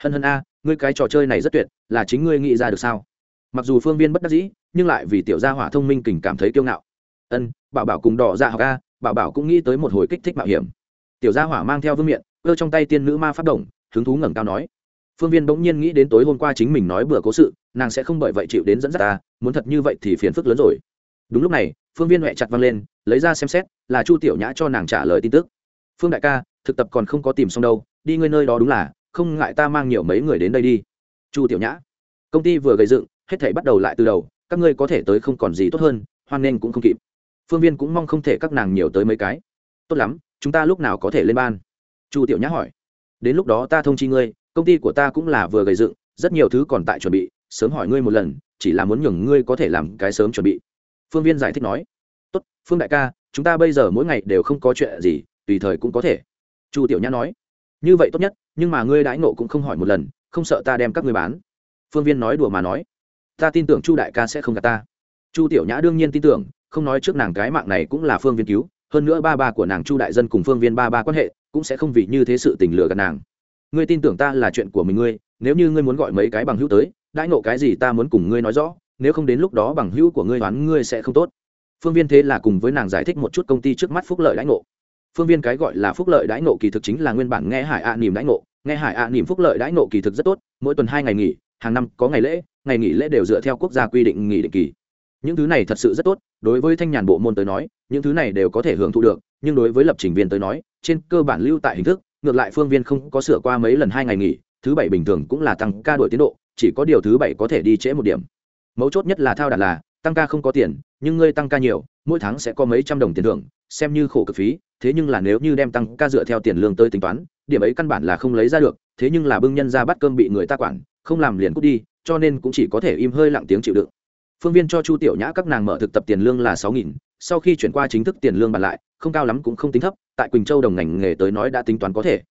Hân hân a, ngươi cái trò chơi này rất tuyệt, là chính ngươi nghĩ ra được sao? Mặc dù phương viên bất đắc dĩ, nhưng lại vì tiểu gia hỏa thông minh kình cảm thấy kiêu ngạo. Ân, bảo bảo cùng đỏ dạ học a, bảo bảo cũng nghĩ tới một hồi kích thích mạo hiểm. Tiểu gia hỏa mang theo vương miện cơ trong tay tiên nữ ma pháp đồng, hứng thú ngẩng cao nói. Phương viên bỗng nhiên nghĩ đến tối hôm qua chính mình nói bừa cố sự, nàng sẽ không bởi vậy chịu đến dẫn dắt ta, muốn thật như vậy thì phiền phức lớn rồi. Đúng lúc này phương viên huệ chặt văng lên, lấy ra xem xét, là chu tiểu nhã cho nàng trả lời tin tức. Phương đại ca, thực tập còn không có tìm xong đâu, đi ngươi nơi đó đúng là, không ngại ta mang nhiều mấy người đến đây đi. Chu tiểu nhã, công ty vừa gây dựng, hết thể bắt đầu lại từ đầu, các ngươi có thể tới không còn gì tốt hơn, hoan nên cũng không kịp. Phương viên cũng mong không thể các nàng nhiều tới mấy cái. Tốt lắm, chúng ta lúc nào có thể lên ban? Chu tiểu nhã hỏi. Đến lúc đó ta thông chi ngươi, công ty của ta cũng là vừa gây dựng, rất nhiều thứ còn tại chuẩn bị, sớm hỏi ngươi một lần, chỉ là muốn nhường ngươi có thể làm cái sớm chuẩn bị phương viên giải thích nói, tốt, phương đại ca, chúng ta bây giờ mỗi ngày đều không có chuyện gì, tùy thời cũng có thể. Chu tiểu nhã nói, như vậy tốt nhất, nhưng mà ngươi đãi nộ cũng không hỏi một lần, không sợ ta đem các ngươi bán. Phương viên nói đùa mà nói, ta tin tưởng chu đại ca sẽ không gạt ta. Chu tiểu nhã đương nhiên tin tưởng, không nói trước nàng cái mạng này cũng là phương viên cứu, hơn nữa ba ba của nàng chu đại dân cùng phương viên ba ba quan hệ cũng sẽ không vì như thế sự tình lừa gạt nàng. Ngươi tin tưởng ta là chuyện của mình ngươi, nếu như ngươi muốn gọi mấy cái bằng hữu tới, đãi nộ cái gì ta muốn cùng ngươi nói rõ nếu không đến lúc đó bằng hữu của ngươi đoán ngươi sẽ không tốt. Phương viên thế là cùng với nàng giải thích một chút công ty trước mắt phúc lợi đãi ngộ. Phương viên cái gọi là phúc lợi đãi ngộ kỳ thực chính là nguyên bản nghe hải ạ à đãi ngộ. Nghe hải ạ à phúc lợi đãi ngộ kỳ thực rất tốt, mỗi tuần hai ngày nghỉ, hàng năm có ngày lễ, ngày nghỉ lễ đều dựa theo quốc gia quy định nghỉ định kỳ. Những thứ này thật sự rất tốt, đối với thanh nhàn bộ môn tới nói, những thứ này đều có thể hưởng thụ được, nhưng đối với lập trình viên tới nói, trên cơ bản lưu tại hình thức, ngược lại phương viên không có sửa qua mấy lần hai ngày nghỉ, thứ bảy bình thường cũng là tăng ca đổi tiến độ, chỉ có điều thứ bảy có thể đi trễ một điểm mấu chốt nhất là thao đạt là, tăng ca không có tiền, nhưng ngươi tăng ca nhiều, mỗi tháng sẽ có mấy trăm đồng tiền thưởng, xem như khổ cực phí, thế nhưng là nếu như đem tăng ca dựa theo tiền lương tới tính toán, điểm ấy căn bản là không lấy ra được, thế nhưng là bưng nhân ra bắt cơm bị người ta quản, không làm liền cút đi, cho nên cũng chỉ có thể im hơi lặng tiếng chịu đựng. Phương viên cho chu tiểu nhã các nàng mở thực tập tiền lương là sáu nghìn, sau khi chuyển qua chính thức tiền lương bàn lại, không cao lắm cũng không tính thấp, tại quỳnh châu đồng ngành nghề tới nói đã tính toán có thể.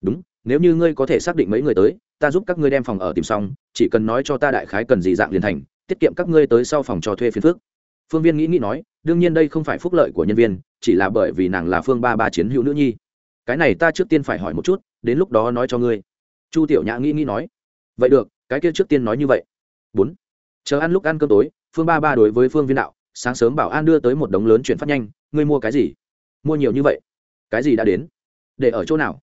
Đúng, nếu như ngươi có thể xác định mấy người tới, ta giúp các ngươi đem phòng ở tìm xong, chỉ cần nói cho ta đại khái cần gì dạng liền thành tiết kiệm các ngươi tới sau phòng cho thuê phiên phước phương viên nghĩ nghĩ nói, đương nhiên đây không phải phúc lợi của nhân viên, chỉ là bởi vì nàng là phương ba ba chiến hữu nữ nhi. Cái này ta trước tiên phải hỏi một chút, đến lúc đó nói cho ngươi. Chu tiểu nhã nghĩ nghĩ nói, vậy được, cái kia trước tiên nói như vậy. Bốn. Chờ ăn lúc ăn cơm tối, phương ba ba đối với phương viên đạo, sáng sớm bảo an đưa tới một đống lớn chuyển phát nhanh, ngươi mua cái gì? Mua nhiều như vậy. Cái gì đã đến? Để ở chỗ nào?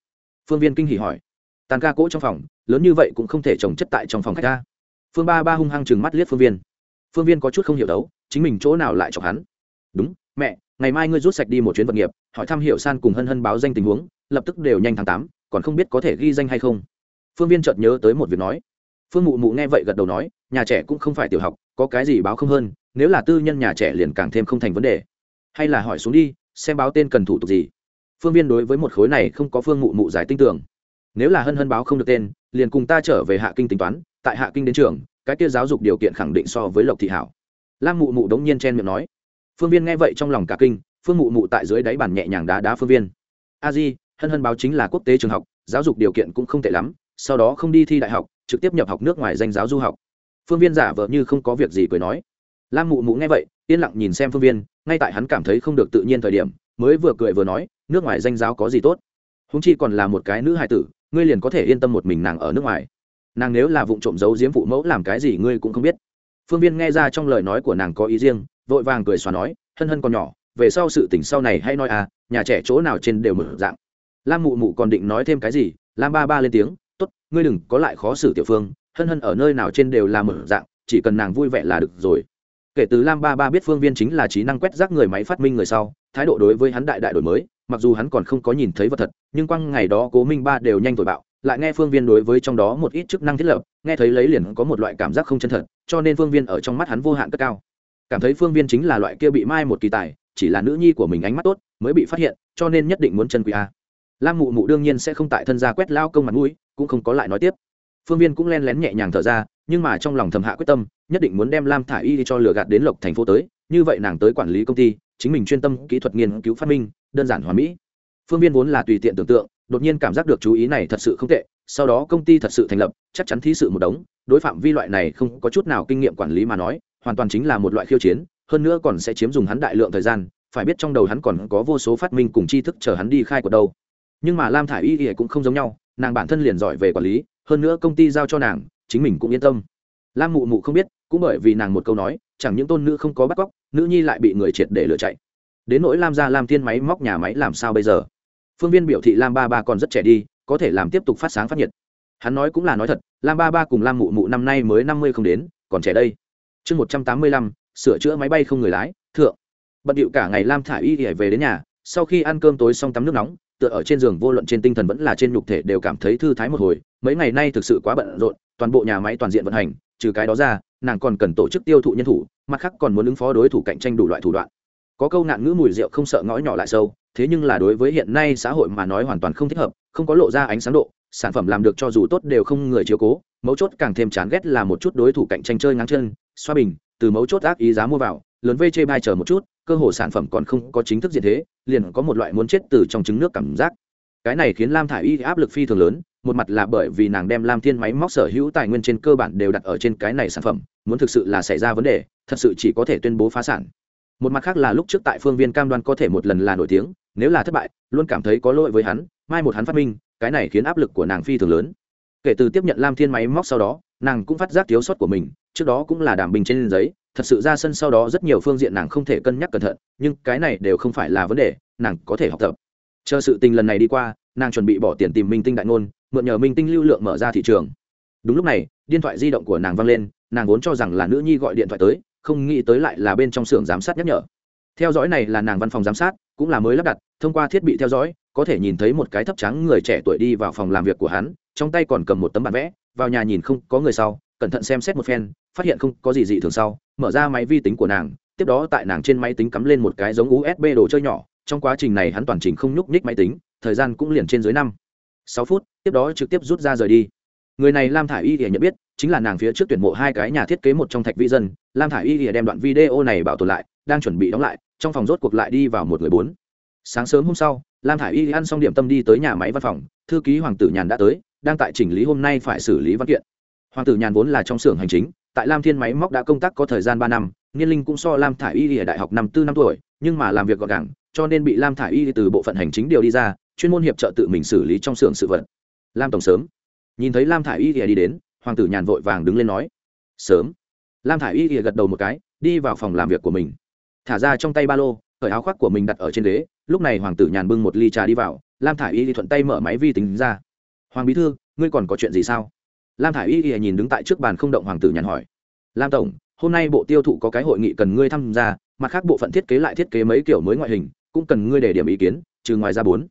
Phương viên kinh hỉ hỏi. Tàn ca cỗ trong phòng, lớn như vậy cũng không thể trồng chất tại trong phòng khách ta phương ba ba hung hăng chừng mắt liếc phương viên. Phương viên có chút không hiểu đấu, chính mình chỗ nào lại chọc hắn? Đúng, mẹ, ngày mai ngươi rút sạch đi một chuyến vật nghiệp, hỏi thăm hiệu san cùng hân hân báo danh tình huống, lập tức đều nhanh tháng tám, còn không biết có thể ghi danh hay không. Phương viên chợt nhớ tới một việc nói. Phương mụ mụ nghe vậy gật đầu nói, nhà trẻ cũng không phải tiểu học, có cái gì báo không hơn, nếu là tư nhân nhà trẻ liền càng thêm không thành vấn đề. Hay là hỏi xuống đi, xem báo tên cần thủ tục gì. Phương viên đối với một khối này không có phương mụ mụ giải tinh tưởng nếu là hân hân báo không được tên, liền cùng ta trở về hạ kinh tính toán, tại hạ kinh đến trường, cái kia giáo dục điều kiện khẳng định so với lộc thị hảo. Lam mụ mụ đống nhiên chen miệng nói. Phương viên nghe vậy trong lòng cả kinh, phương mụ mụ tại dưới đáy bàn nhẹ nhàng đá đá phương viên. A di, hân hân báo chính là quốc tế trường học, giáo dục điều kiện cũng không tệ lắm, sau đó không đi thi đại học, trực tiếp nhập học nước ngoài danh giáo du học. Phương viên giả vờ như không có việc gì cười nói. Lam mụ mụ nghe vậy, yên lặng nhìn xem phương viên, ngay tại hắn cảm thấy không được tự nhiên thời điểm, mới vừa cười vừa nói, nước ngoài danh giáo có gì tốt? Húng chi còn là một cái nữ hài tử ngươi liền có thể yên tâm một mình nàng ở nước ngoài. Nàng nếu là vụ trộm giấu giếm phụ mẫu làm cái gì ngươi cũng không biết. Phương viên nghe ra trong lời nói của nàng có ý riêng, vội vàng cười xóa nói, hân hân còn nhỏ, về sau sự tỉnh sau này hay nói à nhà trẻ chỗ nào trên đều mở dạng. Lam mụ mụ còn định nói thêm cái gì, lam ba ba lên tiếng, tốt, ngươi đừng có lại khó xử tiểu phương, hân hân ở nơi nào trên đều là mở dạng, chỉ cần nàng vui vẻ là được rồi kể từ lam ba ba biết phương viên chính là trí năng quét rác người máy phát minh người sau, thái độ đối với hắn đại đại đổi mới, mặc dù hắn còn không có nhìn thấy vật thật, nhưng quăng ngày đó cố minh ba đều nhanh thổi bạo, lại nghe phương viên đối với trong đó một ít chức năng thiết lập, nghe thấy lấy liền có một loại cảm giác không chân thật, cho nên phương viên ở trong mắt hắn vô hạn cất cao. Cảm thấy phương viên chính là loại kia bị mai một kỳ tài, chỉ là nữ nhi của mình ánh mắt tốt, mới bị phát hiện, cho nên nhất định muốn chân quý a. Lam mụ mụ đương nhiên sẽ không tại thân gia quét lao công mặt mũi, cũng không có lại nói tiếp. Phương viên cũng len lén nhẹ nhàng thở ra nhưng mà trong lòng thầm hạ quyết tâm, nhất định muốn đem lam thả y cho lừa gạt đến lộc thành phố tới, như vậy nàng tới quản lý công ty, chính mình chuyên tâm kỹ thuật nghiên cứu phát minh, đơn giản hoàn mỹ. Phương viên vốn là tùy tiện tưởng tượng, đột nhiên cảm giác được chú ý này thật sự không tệ, sau đó công ty thật sự thành lập, chắc chắn thí sự một đống, đối phạm vi loại này không có chút nào kinh nghiệm quản lý mà nói, hoàn toàn chính là một loại khiêu chiến, hơn nữa còn sẽ chiếm dùng hắn đại lượng thời gian, phải biết trong đầu hắn còn có vô số phát minh cùng tri thức chờ hắn đi khai của đâu. Nhưng mà lam thả i y cũng không giống nhau, nàng bản thân liền giỏi về quản lý, hơn nữa công ty giao cho nàng chính mình cũng yên tâm. Lam mụ mụ không biết, cũng bởi vì nàng một câu nói, chẳng những tôn nữ không có bắt cóc, nữ nhi lại bị người triệt để lựa chạy. Đến nỗi lam ra lam thiên máy móc nhà máy làm sao bây giờ? Phương viên biểu thị lam ba ba còn rất trẻ đi, có thể làm tiếp tục phát sáng phát nhiệt. Hắn nói cũng là nói thật, lam ba ba cùng lam mụ mụ năm nay mới năm mươi không đến, còn trẻ đây. Chương một trăm tám mươi lăm, sửa chữa máy bay không người lái, thượng. Bận điệu cả ngày lam thả y ỉa về đến nhà, sau khi ăn cơm tối xong tắm nước nóng, tựa ở trên giường vô luận trên tinh thần vẫn là trên nhục thể đều cảm thấy thư thái một hồi, mấy ngày nay thực sự quá bận rộn toàn bộ nhà máy toàn diện vận hành, trừ cái đó ra, nàng còn cần tổ chức tiêu thụ nhân thủ, mặt khác còn muốn ứng phó đối thủ cạnh tranh đủ loại thủ đoạn. Có câu nạn ngữ mùi rượu không sợ ngõ nhỏ lại sâu, thế nhưng là đối với hiện nay xã hội mà nói hoàn toàn không thích hợp, không có lộ ra ánh sáng độ, sản phẩm làm được cho dù tốt đều không người chiếu cố, mấu chốt càng thêm chán ghét là một chút đối thủ cạnh tranh chơi ngắn chân, xoa bình, từ mấu chốt ác ý giá mua vào, lớn vê chê bai chờ một chút, cơ hồ sản phẩm còn không có chính thức diện thế, liền có một loại muốn chết từ trong trứng nước cảm giác. Cái này khiến lam thả i y áp lực phi thường lớn một mặt là bởi vì nàng đem lam thiên máy móc sở hữu tài nguyên trên cơ bản đều đặt ở trên cái này sản phẩm, muốn thực sự là xảy ra vấn đề, thật sự chỉ có thể tuyên bố phá sản. Một mặt khác là lúc trước tại phương viên cam đoan có thể một lần là nổi tiếng, nếu là thất bại, luôn cảm thấy có lỗi với hắn, mai một hắn phát minh, cái này khiến áp lực của nàng phi thường lớn. Kể từ tiếp nhận lam thiên máy móc sau đó, nàng cũng phát giác thiếu sót của mình, trước đó cũng là đảm bình trên giấy, thật sự ra sân sau đó rất nhiều phương diện nàng không thể cân nhắc cẩn thận, nhưng cái này đều không phải là vấn đề, nàng có thể học tập. Chờ sự tình lần này đi qua, nàng chuẩn bị bỏ tiền tìm minh tinh đại ngôn mượn nhờ minh tinh lưu lượng mở ra thị trường. Đúng lúc này, điện thoại di động của nàng văng lên, nàng vốn cho rằng là nữ nhi gọi điện thoại tới, không nghĩ tới lại là bên trong xưởng giám sát nhắc nhở. Theo dõi này là nàng văn phòng giám sát, cũng là mới lắp đặt, thông qua thiết bị theo dõi, có thể nhìn thấy một cái thấp trắng người trẻ tuổi đi vào phòng làm việc của hắn, trong tay còn cầm một tấm bản vẽ, vào nhà nhìn không có người sau, cẩn thận xem xét một phen, phát hiện không có gì dị thường sau, mở ra máy vi tính của nàng, tiếp đó tại nàng trên máy tính cắm lên một cái giống usb đồ chơi nhỏ, trong quá trình này hắn toàn trình không nhúc nhích máy tính, thời gian cũng liền trên dưới năm sáu phút, tiếp đó trực tiếp rút ra rời đi. Người này lam thả i y thì nhận biết, chính là nàng phía trước tuyển mộ hai cái nhà thiết kế một trong thạch vĩ dân. Lam thả i y thì đem đoạn video này bảo tồn lại, đang chuẩn bị đóng lại, trong phòng rốt cuộc lại đi vào một người bốn. Sáng sớm hôm sau, lam thả i y ăn xong điểm tâm đi tới nhà máy văn phòng. Thư ký hoàng tử nhàn đã tới, đang tại chỉnh lý hôm nay phải xử lý văn kiện. Hoàng tử nhàn vốn là trong xưởng hành chính, tại lam thiên máy móc đã công tác có thời gian ba năm niên linh cũng so lam thả i y ở đại học năm tư năm tuổi, nhưng mà làm việc gọn gàng, cho nên bị lam thả i y từ bộ phận hành chính điều đi ra chuyên môn hiệp trợ tự mình xử lý trong xưởng sự vật. Lam tổng sớm. Nhìn thấy lam thả i y ỉa đi đến, hoàng tử nhàn vội vàng đứng lên nói, sớm. Lam thả i y ỉa gật đầu một cái, đi vào phòng làm việc của mình. Thả ra trong tay ba lô, cởi áo khoác của mình đặt ở trên ghế. Lúc này hoàng tử nhàn bưng một ly trà đi vào, lam thả i y thuận tay mở máy vi tính ra. Hoàng bí thư, ngươi còn có chuyện gì sao? Lam thả i y nhìn đứng tại trước bàn không động hoàng tử nhàn hỏi. Lam tổng, hôm nay bộ tiêu thụ có cái hội nghị cần ngươi tham gia, mặt khác bộ phận thiết kế lại thiết kế mấy kiểu mới ngoại hình, cũng cần ngươi để điểm ý kiến, trừ ngoài ra bốn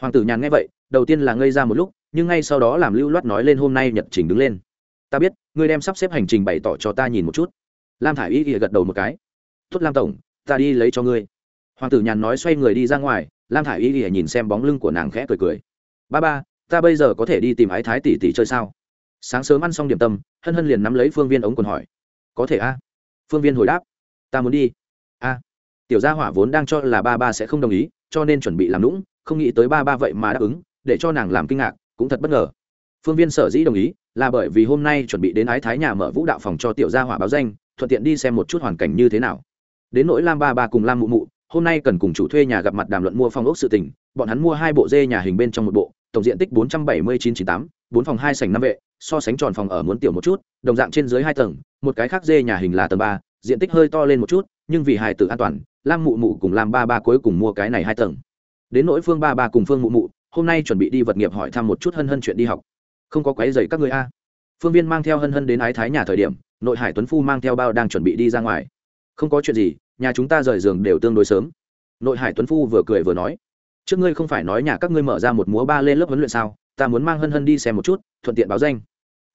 hoàng tử nhàn nghe vậy, đầu tiên là ngây ra một lúc, nhưng ngay sau đó làm lưu loát nói lên hôm nay nhật trình đứng lên. Ta biết, ngươi đem sắp xếp hành trình bày tỏ cho ta nhìn một chút. Lam thả i y gật đầu một cái. Tuất lam tổng, ta đi lấy cho ngươi. Hoàng tử nhàn nói xoay người đi ra ngoài, lam thả i y ỉa nhìn xem bóng lưng của nàng khẽ cười cười. Ba ba, ta bây giờ có thể đi tìm ái thái tỷ tỷ chơi sao? Sáng sớm ăn xong điểm tâm, hân hân liền nắm lấy phương viên ống quần hỏi. Có thể a. Phương viên hồi đáp. Ta muốn đi. A, tiểu gia hỏa vốn đang cho là ba ba sẽ không đồng ý, cho nên chuẩn bị làm lũng không nghĩ tới ba ba vậy mà đáp ứng, để cho nàng làm kinh ngạc, cũng thật bất ngờ. Phương viên sở dĩ đồng ý, là bởi vì hôm nay chuẩn bị đến ái thái nhà mở vũ đạo phòng cho tiểu gia hỏa báo danh, thuận tiện đi xem một chút hoàn cảnh như thế nào. Đến nỗi lam ba ba cùng lam mụ mụ, hôm nay cần cùng chủ thuê nhà gặp mặt đàm luận mua phòng ốc sự tình, bọn hắn mua hai bộ dê nhà hình bên trong một bộ, tổng diện tích bốn trăm bảy mươi chín chín tám, bốn phòng hai sảnh năm vệ, so sánh tròn phòng ở muốn tiểu một chút, đồng dạng trên dưới hai tầng, một cái khác dê nhà hình là tầng ba, diện tích hơi to lên một chút, nhưng vì hài tử an toàn, lam mụ mụ cùng lam ba ba cuối cùng mua cái này hai tầng đến nỗi phương ba ba cùng phương mụ mụ, hôm nay chuẩn bị đi vật nghiệp hỏi thăm một chút hân hân chuyện đi học. Không có quái dày các người a. Phương viên mang theo hân hân đến ái thái nhà thời điểm, nội hải tuấn phu mang theo bao đang chuẩn bị đi ra ngoài. Không có chuyện gì, nhà chúng ta rời giường đều tương đối sớm. Nội hải tuấn phu vừa cười vừa nói, trước ngươi không phải nói nhà các ngươi mở ra một múa ba lên lớp huấn luyện sao? Ta muốn mang hân hân đi xem một chút, thuận tiện báo danh.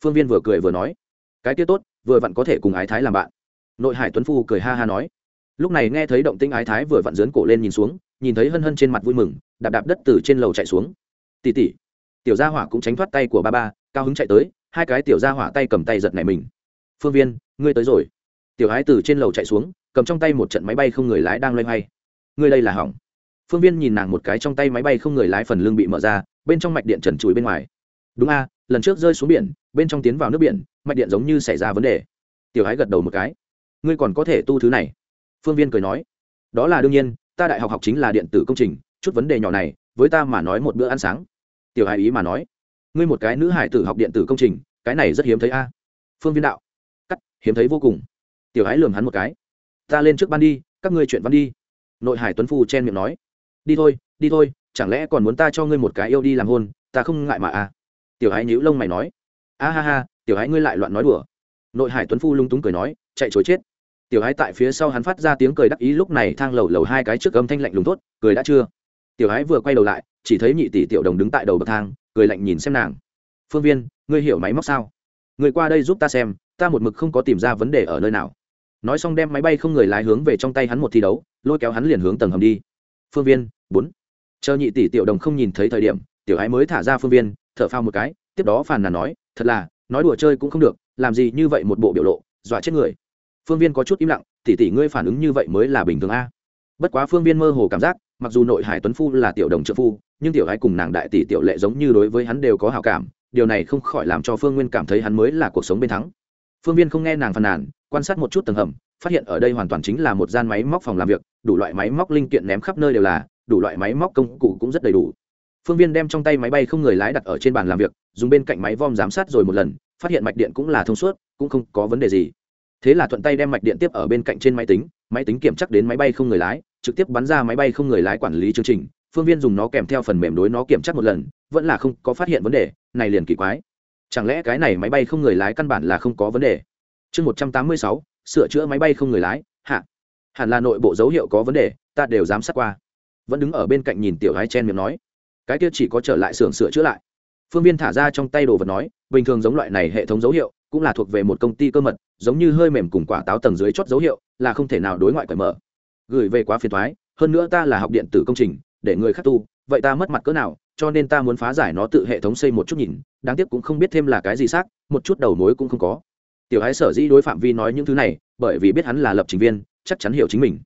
Phương viên vừa cười vừa nói, cái tiết tốt, vừa vặn có thể cùng ái thái làm bạn. Nội hải tuấn phu cười ha ha nói, lúc này nghe thấy động tĩnh ái thái vừa vặn dướn cổ lên nhìn xuống nhìn thấy hân hân trên mặt vui mừng, đạp đạp đất từ trên lầu chạy xuống. Tỉ tỉ tiểu gia hỏa cũng tránh thoát tay của ba ba, cao hứng chạy tới, hai cái tiểu gia hỏa tay cầm tay giật này mình. Phương viên, ngươi tới rồi. Tiểu ái từ trên lầu chạy xuống, cầm trong tay một trận máy bay không người lái đang loay hoay. Ngươi đây là hỏng. Phương viên nhìn nàng một cái trong tay máy bay không người lái phần lưng bị mở ra, bên trong mạch điện trần trụi bên ngoài. Đúng a, lần trước rơi xuống biển, bên trong tiến vào nước biển, mạch điện giống như xảy ra vấn đề. Tiểu ái gật đầu một cái. Ngươi còn có thể tu thứ này. Phương viên cười nói. Đó là đương nhiên ta đại học học chính là điện tử công trình, chút vấn đề nhỏ này, với ta mà nói một bữa ăn sáng. Tiểu hài ý mà nói. Ngươi một cái nữ hải tử học điện tử công trình, cái này rất hiếm thấy a. À? Phương viên đạo. Cắt, hiếm thấy vô cùng. Tiểu hái lường hắn một cái. Ta lên trước ban đi, các ngươi chuyện văn đi. Nội hải tuấn phu chen miệng nói. Đi thôi đi thôi, chẳng lẽ còn muốn ta cho ngươi một cái yêu đi làm hôn, ta không ngại mà à? Tiểu hái nhíu lông mày nói. A ha ha, tiểu hái ngươi lại loạn nói đùa. Nội hải tuấn phu lung túng cười nói, chạy chối chết tiểu hái tại phía sau hắn phát ra tiếng cười đắc ý, lúc này thang lầu lầu hai cái trước âm thanh lạnh lùng tốt cười đã chưa? Tiểu hái vừa quay đầu lại, chỉ thấy nhị tỷ tiểu đồng đứng tại đầu bậc thang, cười lạnh nhìn xem nàng. Phương viên, ngươi hiểu máy móc sao? Người qua đây giúp ta xem, ta một mực không có tìm ra vấn đề ở nơi nào. Nói xong đem máy bay không người lái hướng về trong tay hắn một thi đấu, lôi kéo hắn liền hướng tầng hầm đi. Phương viên, bốn. Chờ nhị tỷ tiểu đồng không nhìn thấy thời điểm, tiểu ái mới thả ra phương viên, thở phao một cái, tiếp đó phàn nàn nói, thật là, nói đùa chơi cũng không được, làm gì như vậy một bộ biểu lộ, dọa chết người phương viên có chút im lặng, tỷ tỷ ngươi phản ứng như vậy mới là bình thường a. Bất quá phương viên mơ hồ cảm giác, mặc dù nội hải tuấn phu là tiểu đồng trợ phu, nhưng tiểu ái cùng nàng đại tỷ tiểu lệ giống như đối với hắn đều có hào cảm, điều này không khỏi làm cho phương nguyên cảm thấy hắn mới là cuộc sống bên thắng. Phương viên không nghe nàng phàn nàn, quan sát một chút tầng hầm, phát hiện ở đây hoàn toàn chính là một gian máy móc phòng làm việc, đủ loại máy móc linh kiện ném khắp nơi đều là, đủ loại máy móc công cụ cũng rất đầy đủ. Phương viên đem trong tay máy bay không người lái đặt ở trên bàn làm việc, dùng bên cạnh máy vom giám sát rồi một lần, phát hiện mạch điện cũng là thông suốt, cũng không có vấn đề gì thế là thuận tay đem mạch điện tiếp ở bên cạnh trên máy tính máy tính kiểm chắc đến máy bay không người lái, trực tiếp bắn ra máy bay không người lái quản lý chương trình, phương viên dùng nó kèm theo phần mềm đối nó kiểm tra một lần, vẫn là không có phát hiện vấn đề, này liền kỳ quái. Chẳng lẽ cái này máy bay không người lái căn bản là không có vấn đề? Chương một trăm tám mươi sáu, sửa chữa máy bay không người lái, hạ. Hẳn là nội bộ dấu hiệu có vấn đề, ta đều dám sát qua. Vẫn đứng ở bên cạnh nhìn tiểu gái chen miệng nói. Cái kia chỉ có trở lại xưởng sửa chữa lại. Phương viên thả ra trong tay đồ vật nói, bình thường giống loại này hệ thống dấu hiệu cũng là thuộc về một công ty cơ mật giống như hơi mềm cùng quả táo tầng dưới chót dấu hiệu, là không thể nào đối ngoại cởi mở. Gửi về quá phiền thoái, hơn nữa ta là học điện tử công trình, để người khác tu, vậy ta mất mặt cỡ nào, cho nên ta muốn phá giải nó tự hệ thống xây một chút nhìn, đáng tiếc cũng không biết thêm là cái gì xác, một chút đầu mối cũng không có. Tiểu hái sở dĩ đối phạm vi nói những thứ này, bởi vì biết hắn là lập trình viên, chắc chắn hiểu chính mình.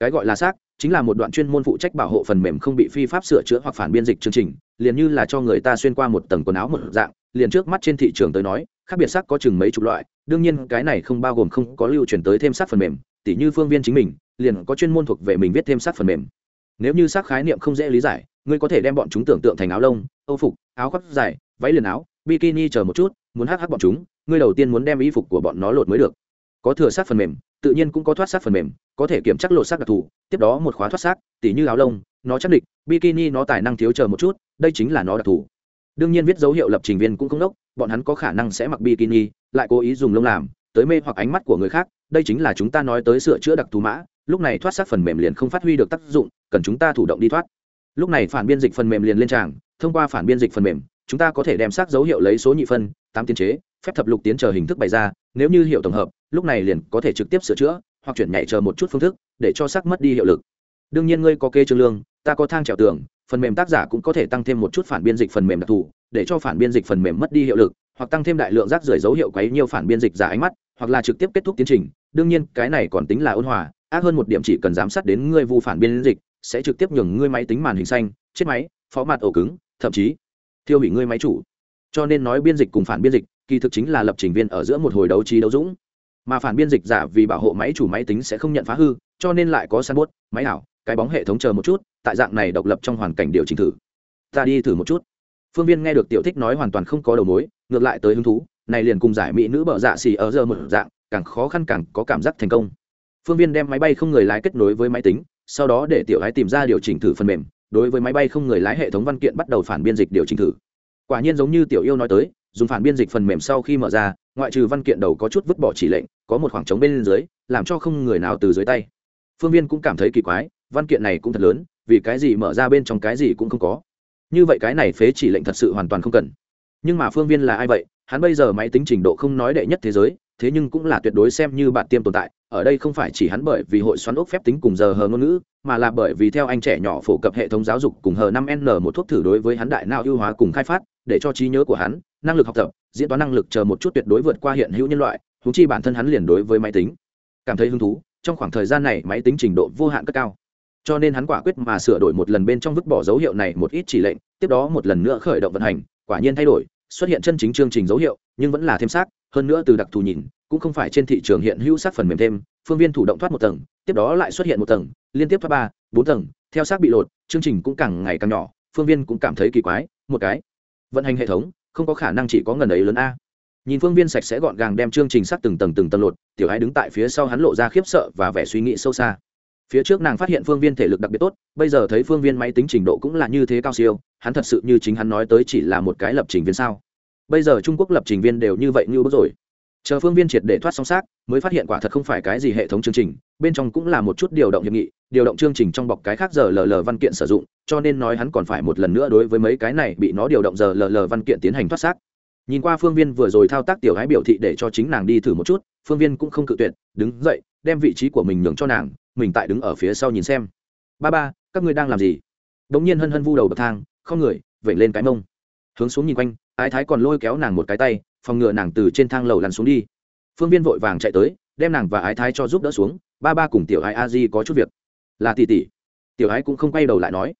Cái gọi là xác, chính là một đoạn chuyên môn phụ trách bảo hộ phần mềm không bị phi pháp sửa chữa hoặc phản biên dịch chương trình, liền như là cho người ta xuyên qua một tầng quần áo một dạng, liền trước mắt trên thị trường tới nói khác biệt sắc có chừng mấy chục loại, đương nhiên cái này không bao gồm không có lưu truyền tới thêm sắc phần mềm, tỉ như phương viên chính mình, liền có chuyên môn thuộc về mình viết thêm sắc phần mềm. Nếu như sắc khái niệm không dễ lý giải, ngươi có thể đem bọn chúng tưởng tượng thành áo lông, âu phục, áo khoác dài, váy liền áo, bikini chờ một chút, muốn hắc hắc bọn chúng, ngươi đầu tiên muốn đem y phục của bọn nó lột mới được. Có thừa sát phần mềm, tự nhiên cũng có thoát sát phần mềm, có thể kiểm chắc lột xác đặc thù, tiếp đó một khóa thoát xác tỉ như áo lông, nó chắc địch, bikini nó tài năng thiếu chờ một chút, đây chính là nó đặc thù. Đương nhiên viết dấu hiệu lập trình viên cũng không đốc bọn hắn có khả năng sẽ mặc bikini, lại cố ý dùng lông làm, tới mê hoặc ánh mắt của người khác, đây chính là chúng ta nói tới sửa chữa đặc thù mã, lúc này thoát sát phần mềm liền không phát huy được tác dụng, cần chúng ta thủ động đi thoát. Lúc này phản biên dịch phần mềm liền lên tràng, thông qua phản biên dịch phần mềm, chúng ta có thể đem xác dấu hiệu lấy số nhị phân, tám tiến chế, phép thập lục tiến chờ hình thức bày ra, nếu như hiệu tổng hợp, lúc này liền có thể trực tiếp sửa chữa, hoặc chuyển nhảy chờ một chút phương thức, để cho xác mất đi hiệu lực. Đương nhiên ngươi có kê trương lương, ta có thang trèo tường phần mềm tác giả cũng có thể tăng thêm một chút phản biên dịch phần mềm đặc thù, để cho phản biên dịch phần mềm mất đi hiệu lực, hoặc tăng thêm đại lượng rác rưởi dấu hiệu quấy nhiều phản biên dịch giả ánh mắt, hoặc là trực tiếp kết thúc tiến trình. Đương nhiên, cái này còn tính là ôn hòa, ác hơn một điểm chỉ cần giám sát đến ngươi vu phản biên dịch, sẽ trực tiếp nhường ngươi máy tính màn hình xanh, chết máy, phó mặt ổ cứng, thậm chí thiêu hủy ngươi máy chủ. Cho nên nói biên dịch cùng phản biên dịch, kỳ thực chính là lập trình viên ở giữa một hồi đấu trí đấu dũng. Mà phản biên dịch giả vì bảo hộ máy chủ máy tính sẽ không nhận phá hư, cho nên lại có săn bốt, máy ảo cái bóng hệ thống chờ một chút, tại dạng này độc lập trong hoàn cảnh điều chỉnh thử. Ta đi thử một chút. Phương viên nghe được tiểu thích nói hoàn toàn không có đầu mối, ngược lại tới hứng thú, này liền cùng giải mỹ nữ bợ dạ xì ở giờ một dạng, càng khó khăn càng có cảm giác thành công. Phương viên đem máy bay không người lái kết nối với máy tính, sau đó để tiểu ái tìm ra điều chỉnh thử phần mềm, đối với máy bay không người lái hệ thống văn kiện bắt đầu phản biên dịch điều chỉnh thử. Quả nhiên giống như tiểu yêu nói tới, dùng phản biên dịch phần mềm sau khi mở ra, ngoại trừ văn kiện đầu có chút vứt bỏ chỉ lệnh, có một khoảng trống bên dưới, làm cho không người nào từ dưới tay. Phương viên cũng cảm thấy kỳ quái văn kiện này cũng thật lớn, vì cái gì mở ra bên trong cái gì cũng không có. Như vậy cái này phế chỉ lệnh thật sự hoàn toàn không cần. Nhưng mà phương viên là ai vậy? Hắn bây giờ máy tính trình độ không nói đệ nhất thế giới, thế nhưng cũng là tuyệt đối xem như bạn tiêm tồn tại. Ở đây không phải chỉ hắn bởi vì hội xoắn ốc phép tính cùng giờ hờ ngôn ngữ, mà là bởi vì theo anh trẻ nhỏ phổ cập hệ thống giáo dục cùng hờ năm n một thuốc thử đối với hắn đại nào ưu hóa cùng khai phát, để cho trí nhớ của hắn, năng lực học tập, diễn toán năng lực chờ một chút tuyệt đối vượt qua hiện hữu nhân loại thú chi bản thân hắn liền đối với máy tính cảm thấy hứng thú, trong khoảng thời gian này máy tính trình độ vô hạn cấp cao cho nên hắn quả quyết mà sửa đổi một lần bên trong vứt bỏ dấu hiệu này một ít chỉ lệnh, tiếp đó một lần nữa khởi động vận hành, quả nhiên thay đổi, xuất hiện chân chính chương trình dấu hiệu, nhưng vẫn là thêm xác, hơn nữa từ đặc thù nhìn, cũng không phải trên thị trường hiện hữu sát phần mềm thêm, phương viên thủ động thoát một tầng, tiếp đó lại xuất hiện một tầng, liên tiếp thoát ba, bốn tầng, theo xác bị lột, chương trình cũng càng ngày càng nhỏ, phương viên cũng cảm thấy kỳ quái, một cái vận hành hệ thống, không có khả năng chỉ có ngần ấy lớn a. Nhìn phương viên sạch sẽ gọn gàng đem chương trình sắc từng tầng từng tầng lột, tiểu hai đứng tại phía sau hắn lộ ra khiếp sợ và vẻ suy nghĩ sâu xa phía trước nàng phát hiện phương viên thể lực đặc biệt tốt, bây giờ thấy phương viên máy tính trình độ cũng là như thế cao siêu, hắn thật sự như chính hắn nói tới chỉ là một cái lập trình viên sao. Bây giờ trung quốc lập trình viên đều như vậy như bước rồi. Chờ phương viên triệt để thoát song xác, mới phát hiện quả thật không phải cái gì hệ thống chương trình, bên trong cũng là một chút điều động hiệp nghị, điều động chương trình trong bọc cái khác giờ lờ văn kiện sử dụng, cho nên nói hắn còn phải một lần nữa đối với mấy cái này bị nó điều động giờ lờ văn kiện tiến hành thoát xác. Nhìn qua phương viên vừa rồi thao tác tiểu gái biểu thị để cho chính nàng đi thử một chút, phương viên cũng không cự tuyệt, đứng dậy, đem vị trí của mình nhường cho nàng mình tại đứng ở phía sau nhìn xem. Ba ba, các ngươi đang làm gì? Đ ỗ n g nhiên hân hân vu đầu bậc thang, không người vẩy lên cái mông. Hướng xuống nhìn quanh, ái thái còn lôi kéo nàng một cái tay, phòng ngừa nàng từ trên thang lầu lăn xuống đi. Phương viên vội vàng chạy tới, đem nàng và ái thái cho giúp đỡ xuống. Ba ba cùng tiểu ái a di có chút việc. Là tỷ tỷ. Tiểu ái cũng không quay đầu lại nói.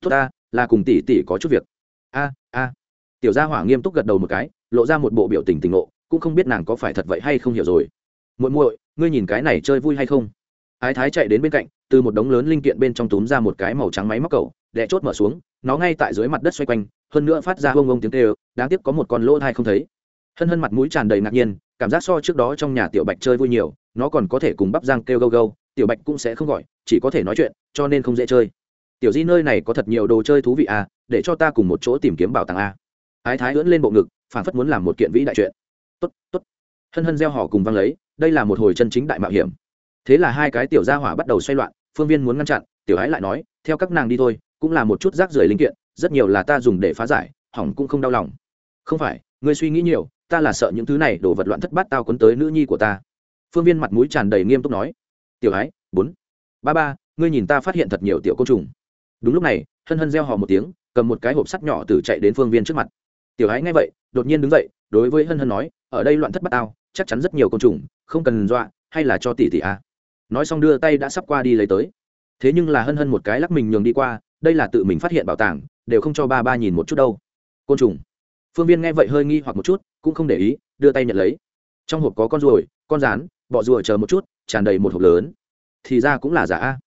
Tốt ta, là cùng tỷ tỷ có chút việc. A a. Tiểu gia hỏa nghiêm túc gật đầu một cái, lộ ra một bộ biểu tình tình ngộ, cũng không biết nàng có phải thật vậy hay không hiểu rồi. Muội muội, ngươi nhìn cái này chơi vui hay không? Ái thái chạy đến bên cạnh, từ một đống lớn linh kiện bên trong túm ra một cái màu trắng máy móc cầu đẻ chốt mở xuống, nó ngay tại dưới mặt đất xoay quanh, hơn nữa phát ra hông ông tiếng kêu, đáng tiếc có một con lỗ thai không thấy. Hân hân mặt mũi tràn đầy ngạc nhiên, cảm giác so trước đó trong nhà tiểu bạch chơi vui nhiều, nó còn có thể cùng bắp giang kêu gâu gâu, tiểu bạch cũng sẽ không gọi, chỉ có thể nói chuyện, cho nên không dễ chơi. Tiểu di nơi này có thật nhiều đồ chơi thú vị à để cho ta cùng một chỗ tìm kiếm bảo tàng a ái thái ưỡn lên bộ ngực phản phất muốn làm một kiện vĩ đại chuyện. Tốt tốt. Hân hân gieo họ cùng văng lấy, đây là một hồi chân chính đại mạo hiểm thế là hai cái tiểu gia hỏa bắt đầu xoay loạn, phương viên muốn ngăn chặn, tiểu ái lại nói, theo các nàng đi thôi, cũng là một chút rác rưởi linh kiện, rất nhiều là ta dùng để phá giải, hỏng cũng không đau lòng. Không phải, ngươi suy nghĩ nhiều, ta là sợ những thứ này đổ vật loạn thất bát tao quấn tới nữ nhi của ta. Phương viên mặt mũi tràn đầy nghiêm túc nói. Tiểu ái bốn. Ba ba, ngươi nhìn ta phát hiện thật nhiều tiểu côn trùng. Đúng lúc này, hân hân reo hò một tiếng, cầm một cái hộp sắt nhỏ từ chạy đến phương viên trước mặt. Tiểu ái nghe vậy, đột nhiên đứng dậy, đối với hân hân nói, ở đây loạn thất bát tao, chắc chắn rất nhiều côn trùng, không cần dọa, hay là cho tỷ tỷ à nói xong đưa tay đã sắp qua đi lấy tới. Thế nhưng là hân hân một cái lắc mình nhường đi qua, đây là tự mình phát hiện bảo tàng, đều không cho ba ba nhìn một chút đâu. Côn trùng. Phương viên nghe vậy hơi nghi hoặc một chút, cũng không để ý, đưa tay nhận lấy. Trong hộp có con ruồi, con rán, bọ rùa chờ một chút, tràn đầy một hộp lớn. Thì ra cũng là giả. A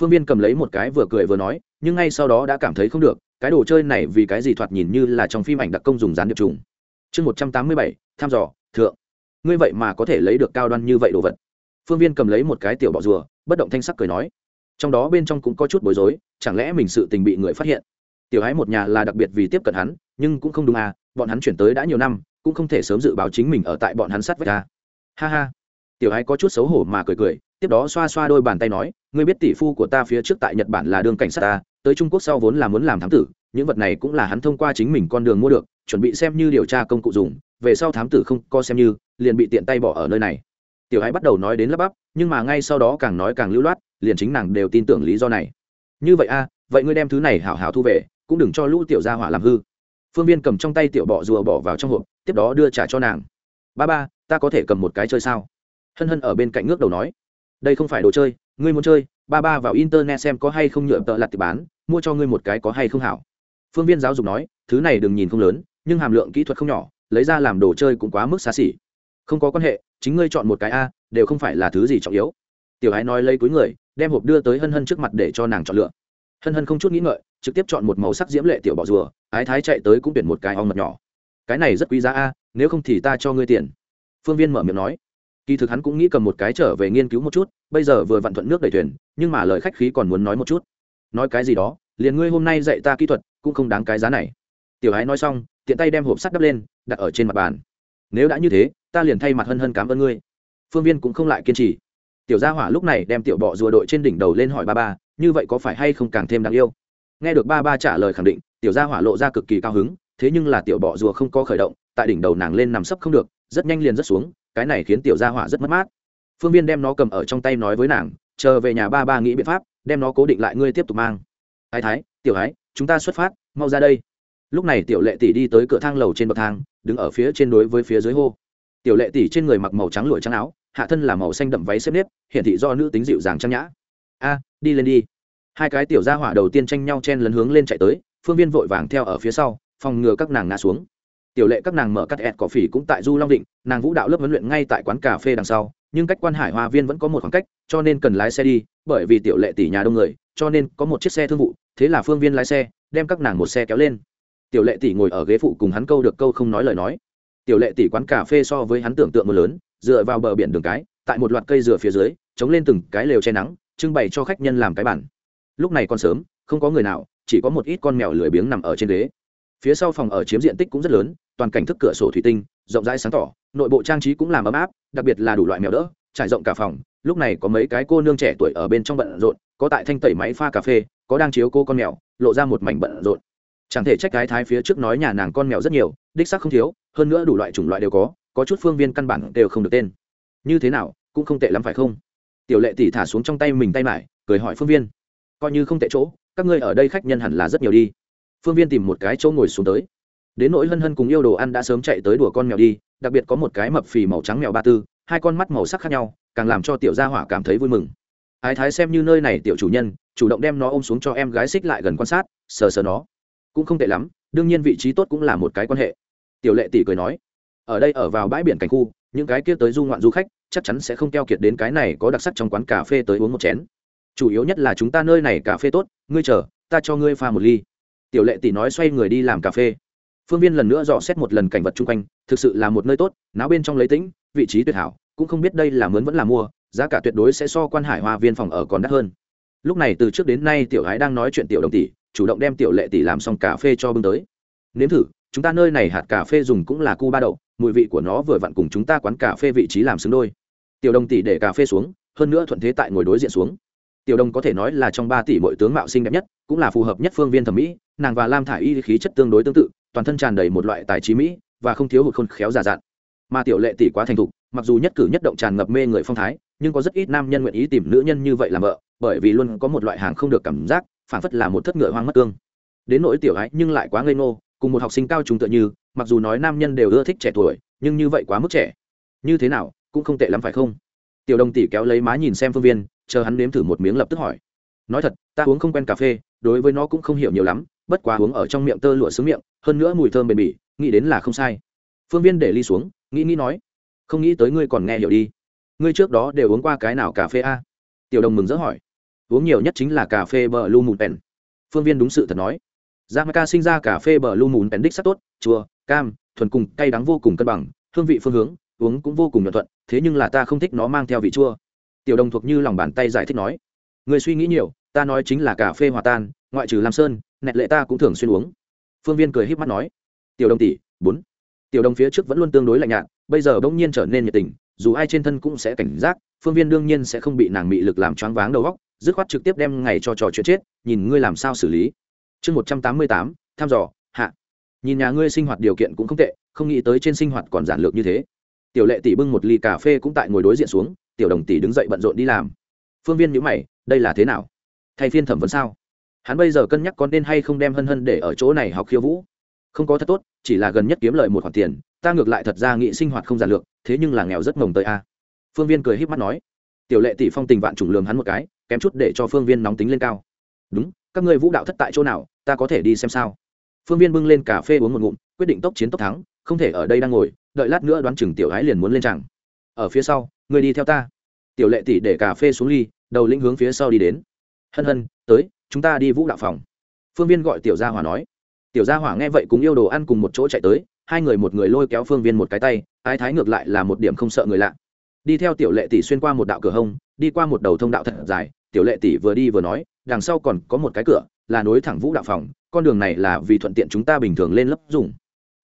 phương viên cầm lấy một cái vừa cười vừa nói, nhưng ngay sau đó đã cảm thấy không được, cái đồ chơi này vì cái gì thoạt nhìn như là trong phim ảnh đặc công dùng rán điệp trùng. Chương một trăm tám mươi bảy, thăm dò, thượng. Ngươi vậy mà có thể lấy được cao đoan như vậy đồ vật phương viên cầm lấy một cái tiểu bọ rùa, bất động thanh sắc cười nói. Trong đó bên trong cũng có chút bối rối, chẳng lẽ mình sự tình bị người phát hiện? Tiểu hái một nhà là đặc biệt vì tiếp cận hắn, nhưng cũng không đúng à bọn hắn chuyển tới đã nhiều năm, cũng không thể sớm dự báo chính mình ở tại bọn hắn sát vách ta ha ha. Tiểu hái có chút xấu hổ mà cười cười, tiếp đó xoa xoa đôi bàn tay nói, ngươi biết tỷ phu của ta phía trước tại nhật bản là đường cảnh sát ta tới trung quốc sau vốn là muốn làm thám tử, những vật này cũng là hắn thông qua chính mình con đường mua được, chuẩn bị xem như điều tra công cụ dùng, về sau thám tử không co xem như, liền bị tiện tay bỏ ở nơi này tiểu ái bắt đầu nói đến lắp bắp, nhưng mà ngay sau đó càng nói càng lưu loát, liền chính nàng đều tin tưởng lý do này. Như vậy a à, vậy ngươi đem thứ này hảo hảo thu về, cũng đừng cho lũ tiểu gia hỏa làm hư. Phương viên cầm trong tay tiểu bọ rùa bỏ vào trong hộp, tiếp đó đưa trả cho nàng. Ba ba, ta có thể cầm một cái chơi sao? Hân hân ở bên cạnh ngước đầu nói. Đây không phải đồ chơi, ngươi muốn chơi, ba ba vào internet xem có hay không nhựa tợ lặt thì bán, mua cho ngươi một cái có hay không hảo. Phương viên giáo dục nói, thứ này đừng nhìn không lớn, nhưng hàm lượng kỹ thuật không nhỏ, lấy ra làm đồ chơi cũng quá mức xa xỉ không có quan hệ, chính ngươi chọn một cái a, đều không phải là thứ gì trọng yếu. Tiểu ái nói lấy cuối người, đem hộp đưa tới hân hân trước mặt để cho nàng chọn lựa. Hân hân không chút nghĩ ngợi, trực tiếp chọn một màu sắc diễm lệ tiểu bọ rùa, ái thái chạy tới cũng tuyển một cái ong mật nhỏ. Cái này rất quý giá a, nếu không thì ta cho ngươi tiền. Phương viên mở miệng nói. Kỳ thực hắn cũng nghĩ cầm một cái trở về nghiên cứu một chút, bây giờ vừa vặn thuận nước đầy thuyền, nhưng mà lời khách khí còn muốn nói một chút. Nói cái gì đó, liền ngươi hôm nay dạy ta kỹ thuật, cũng không đáng cái giá này. Tiểu ái nói xong, tiện tay đem hộp sắt đắp lên, đặt ở trên mặt bàn nếu đã như thế, ta liền thay mặt hân hân cảm ơn ngươi. Phương viên cũng không lại kiên trì. Tiểu gia hỏa lúc này đem tiểu bọ rùa đội trên đỉnh đầu lên hỏi ba ba, như vậy có phải hay không càng thêm đáng yêu? Nghe được ba ba trả lời khẳng định, tiểu gia hỏa lộ ra cực kỳ cao hứng, thế nhưng là tiểu bọ rùa không có khởi động, tại đỉnh đầu nàng lên nằm sấp không được, rất nhanh liền rất xuống, cái này khiến tiểu gia hỏa rất mất mát. Phương viên đem nó cầm ở trong tay nói với nàng, chờ về nhà ba ba nghĩ biện pháp, đem nó cố định lại, ngươi tiếp tục mang. Thái thái, tiểu ái chúng ta xuất phát, mau ra đây lúc này tiểu lệ tỷ đi tới cửa thang lầu trên bậc thang, đứng ở phía trên đối với phía dưới hô. Tiểu lệ tỷ trên người mặc màu trắng lụa trắng áo, hạ thân là màu xanh đậm váy xếp nếp hiện thị do nữ tính dịu dàng trang nhã. A, đi lên đi. Hai cái tiểu gia hỏa đầu tiên tranh nhau chen lấn hướng lên chạy tới, phương viên vội vàng theo ở phía sau, phòng ngừa các nàng ngã xuống. Tiểu lệ các nàng mở cắt ẹt cỏ phỉ cũng tại du long định, nàng vũ đạo lớp huấn luyện ngay tại quán cà phê đằng sau, nhưng cách quan hải hoa viên vẫn có một khoảng cách, cho nên cần lái xe đi, bởi vì tiểu lệ tỷ nhà đông người, cho nên có một chiếc xe thương vụ, thế là phương viên lái xe, đem các nàng một xe kéo lên tiểu lệ tỷ ngồi ở ghế phụ cùng hắn câu được câu không nói lời nói. Tiểu lệ tỷ quán cà phê so với hắn tưởng tượng mưa lớn, dựa vào bờ biển đường cái, tại một loạt cây dừa phía dưới, chống lên từng cái lều che nắng, trưng bày cho khách nhân làm cái bản lúc này còn sớm, không có người nào, chỉ có một ít con mèo lười biếng nằm ở trên ghế. Phía sau phòng ở chiếm diện tích cũng rất lớn, toàn cảnh thức cửa sổ thủy tinh, rộng rãi sáng tỏ, nội bộ trang trí cũng làm ấm áp, đặc biệt là đủ loại mèo đỡ, trải rộng cả phòng, lúc này có mấy cái cô nương trẻ tuổi ở bên trong bận rộn, có tại thanh tẩy máy pha cà phê, có đang chiếu cô con mèo, lộ ra một mảnh bận rộn chẳng thể trách cái thái phía trước nói nhà nàng con mèo rất nhiều, đích xác không thiếu, hơn nữa đủ loại chủng loại đều có có chút phương viên căn bản đều không được tên. Như thế nào, cũng không tệ lắm phải không? Tiểu lệ tỷ thả xuống trong tay mình tay mải, cười hỏi phương viên. Coi như không tệ chỗ, các ngươi ở đây khách nhân hẳn là rất nhiều đi. Phương viên tìm một cái chỗ ngồi xuống tới. Đến nỗi hân hân cùng yêu đồ ăn đã sớm chạy tới đùa con mèo đi, đặc biệt có một cái mập phì màu trắng mèo ba tư, hai con mắt màu sắc khác nhau, càng làm cho tiểu gia hỏa cảm thấy vui mừng. Ái thái xem như nơi này tiểu chủ nhân, chủ động đem nó ôm xuống cho em gái xích lại gần quan sát, sờ sờ nó cũng không tệ lắm, đương nhiên vị trí tốt cũng là một cái quan hệ. Tiểu lệ tỷ cười nói, ở đây ở vào bãi biển cảnh khu, những cái kia tới du ngoạn du khách, chắc chắn sẽ không keo kiệt đến cái này có đặc sắc trong quán cà phê tới uống một chén. Chủ yếu nhất là chúng ta nơi này cà phê tốt, ngươi chờ, ta cho ngươi pha một ly. Tiểu lệ tỷ nói xoay người đi làm cà phê. Phương viên lần nữa dò xét một lần cảnh vật chung quanh, thực sự là một nơi tốt, náo bên trong lấy tĩnh vị trí tuyệt hảo, cũng không biết đây là mướn vẫn là mua, giá cả tuyệt đối sẽ so quan hải hoa viên phòng ở còn đắt hơn. Lúc này từ trước đến nay tiểu gái đang nói chuyện tiểu đồng tỷ chủ động đem tiểu lệ tỷ làm xong cà phê cho bưng tới. Nếm thử, chúng ta nơi này hạt cà phê dùng cũng là cu ba đậu, mùi vị của nó vừa vặn cùng chúng ta quán cà phê vị trí làm xứng đôi. Tiểu đồng tỷ để cà phê xuống, hơn nữa thuận thế tại ngồi đối diện xuống. Tiểu đồng có thể nói là trong ba tỷ mọi tướng mạo xinh đẹp nhất, cũng là phù hợp nhất phương viên thẩm mỹ, nàng và lam thả y khí chất tương đối tương tự, toàn thân tràn đầy một loại tài trí mỹ, và không thiếu hụt khôn khéo già dặn. Mà tiểu lệ tỷ quá thành thục, mặc dù nhất cử nhất động tràn ngập mê người phong thái, nhưng có rất ít nam nhân nguyện ý tìm nữ nhân như vậy làm vợ, bởi vì luôn có một loại hàng không được cảm giác phản phất là một thất ngựa hoang mất cương. Đến nỗi tiểu ái nhưng lại quá ngây ngô, cùng một học sinh cao trùng tựa như, mặc dù nói nam nhân đều ưa thích trẻ tuổi, nhưng như vậy quá mức trẻ. Như thế nào, cũng không tệ lắm phải không? Tiểu đồng tỷ kéo lấy má nhìn xem phương viên, chờ hắn nếm thử một miếng lập tức hỏi. Nói thật, ta uống không quen cà phê, đối với nó cũng không hiểu nhiều lắm, bất quá uống ở trong miệng tơ lụa xứ miệng, hơn nữa mùi thơm bền bỉ, nghĩ đến là không sai. Phương viên để ly xuống, nghĩ nghĩ nói, không nghĩ tới ngươi còn nghe hiểu đi. Ngươi trước đó đều uống qua cái nào cà phê a? Tiểu đồng mừng rỡ hỏi uống nhiều nhất chính là cà phê bờ lu mùn pèn. Phương viên đúng sự thật nói. Jamaica sinh ra cà phê bờ lu mùn pèn đích sắc tốt, chua, cam, thuần cùng cay đắng vô cùng cân bằng, hương vị phương hướng, uống cũng vô cùng nhuận thuận, thế nhưng là ta không thích nó mang theo vị chua. Tiểu đồng thuộc như lòng bàn tay giải thích nói. Người suy nghĩ nhiều, ta nói chính là cà phê hòa tan, ngoại trừ lam sơn, nẹt lệ ta cũng thường xuyên uống. Phương viên cười h í p mắt nói. Tiểu đồng tỷ, bốn. Tiểu đồng phía trước vẫn luôn tương đối lạnh nhạt, bây giờ bỗng nhiên trở nên nhiệt tình, dù ai trên thân cũng sẽ cảnh giác, phương viên đương nhiên sẽ không bị nàng mị lực làm choáng váng đầu góc dứt khoát trực tiếp đem ngày cho trò chuyện chết, nhìn ngươi làm sao xử lý. Chương một trăm tám mươi tám, thăm dò, hạ. Nhìn nhà ngươi sinh hoạt điều kiện cũng không tệ, không nghĩ tới trên sinh hoạt còn giản lược như thế. Tiểu lệ tỷ bưng một ly cà phê cũng tại ngồi đối diện xuống, tiểu đồng tỷ đứng dậy bận rộn đi làm. Phương viên nhữ mày, đây là thế nào? Thay phiên thẩm vấn sao? Hắn bây giờ cân nhắc có nên hay không đem hân hân để ở chỗ này học khiêu vũ. Không có thật tốt, chỉ là gần nhất kiếm lợi một khoản tiền, ta ngược lại thật ra nghị sinh hoạt không giản lược, thế nhưng là nghèo rất mồng tới a. Phương viên cười h í p mắt nói. Tiểu lệ tỷ phong tình vạn trùng lường hắn một cái kém chút để cho phương viên nóng tính lên cao. Đúng, các ngươi vũ đạo thất tại chỗ nào, ta có thể đi xem sao. Phương viên bưng lên cà phê uống một ngụm, quyết định tốc chiến tốc thắng, không thể ở đây đang ngồi, đợi lát nữa đoán chừng tiểu ái liền muốn lên chẳng ở phía sau người đi theo ta. Tiểu lệ tỷ để cà phê xuống ly, đầu lĩnh hướng phía sau đi đến. Hân hân, tới, chúng ta đi vũ đạo phòng. Phương viên gọi tiểu gia hỏa nói. Tiểu gia hỏa nghe vậy cũng yêu đồ ăn cùng một chỗ chạy tới, hai người một người lôi kéo phương viên một cái tay, ái thái ngược lại là một điểm không sợ người lạ. Đi theo tiểu lệ tỷ xuyên qua một đạo cửa hông, đi qua một đầu thông đạo thật dài tiểu lệ tỷ vừa đi vừa nói, đằng sau còn có một cái cửa, là nối thẳng vũ đạo phòng, con đường này là vì thuận tiện chúng ta bình thường lên lớp dùng.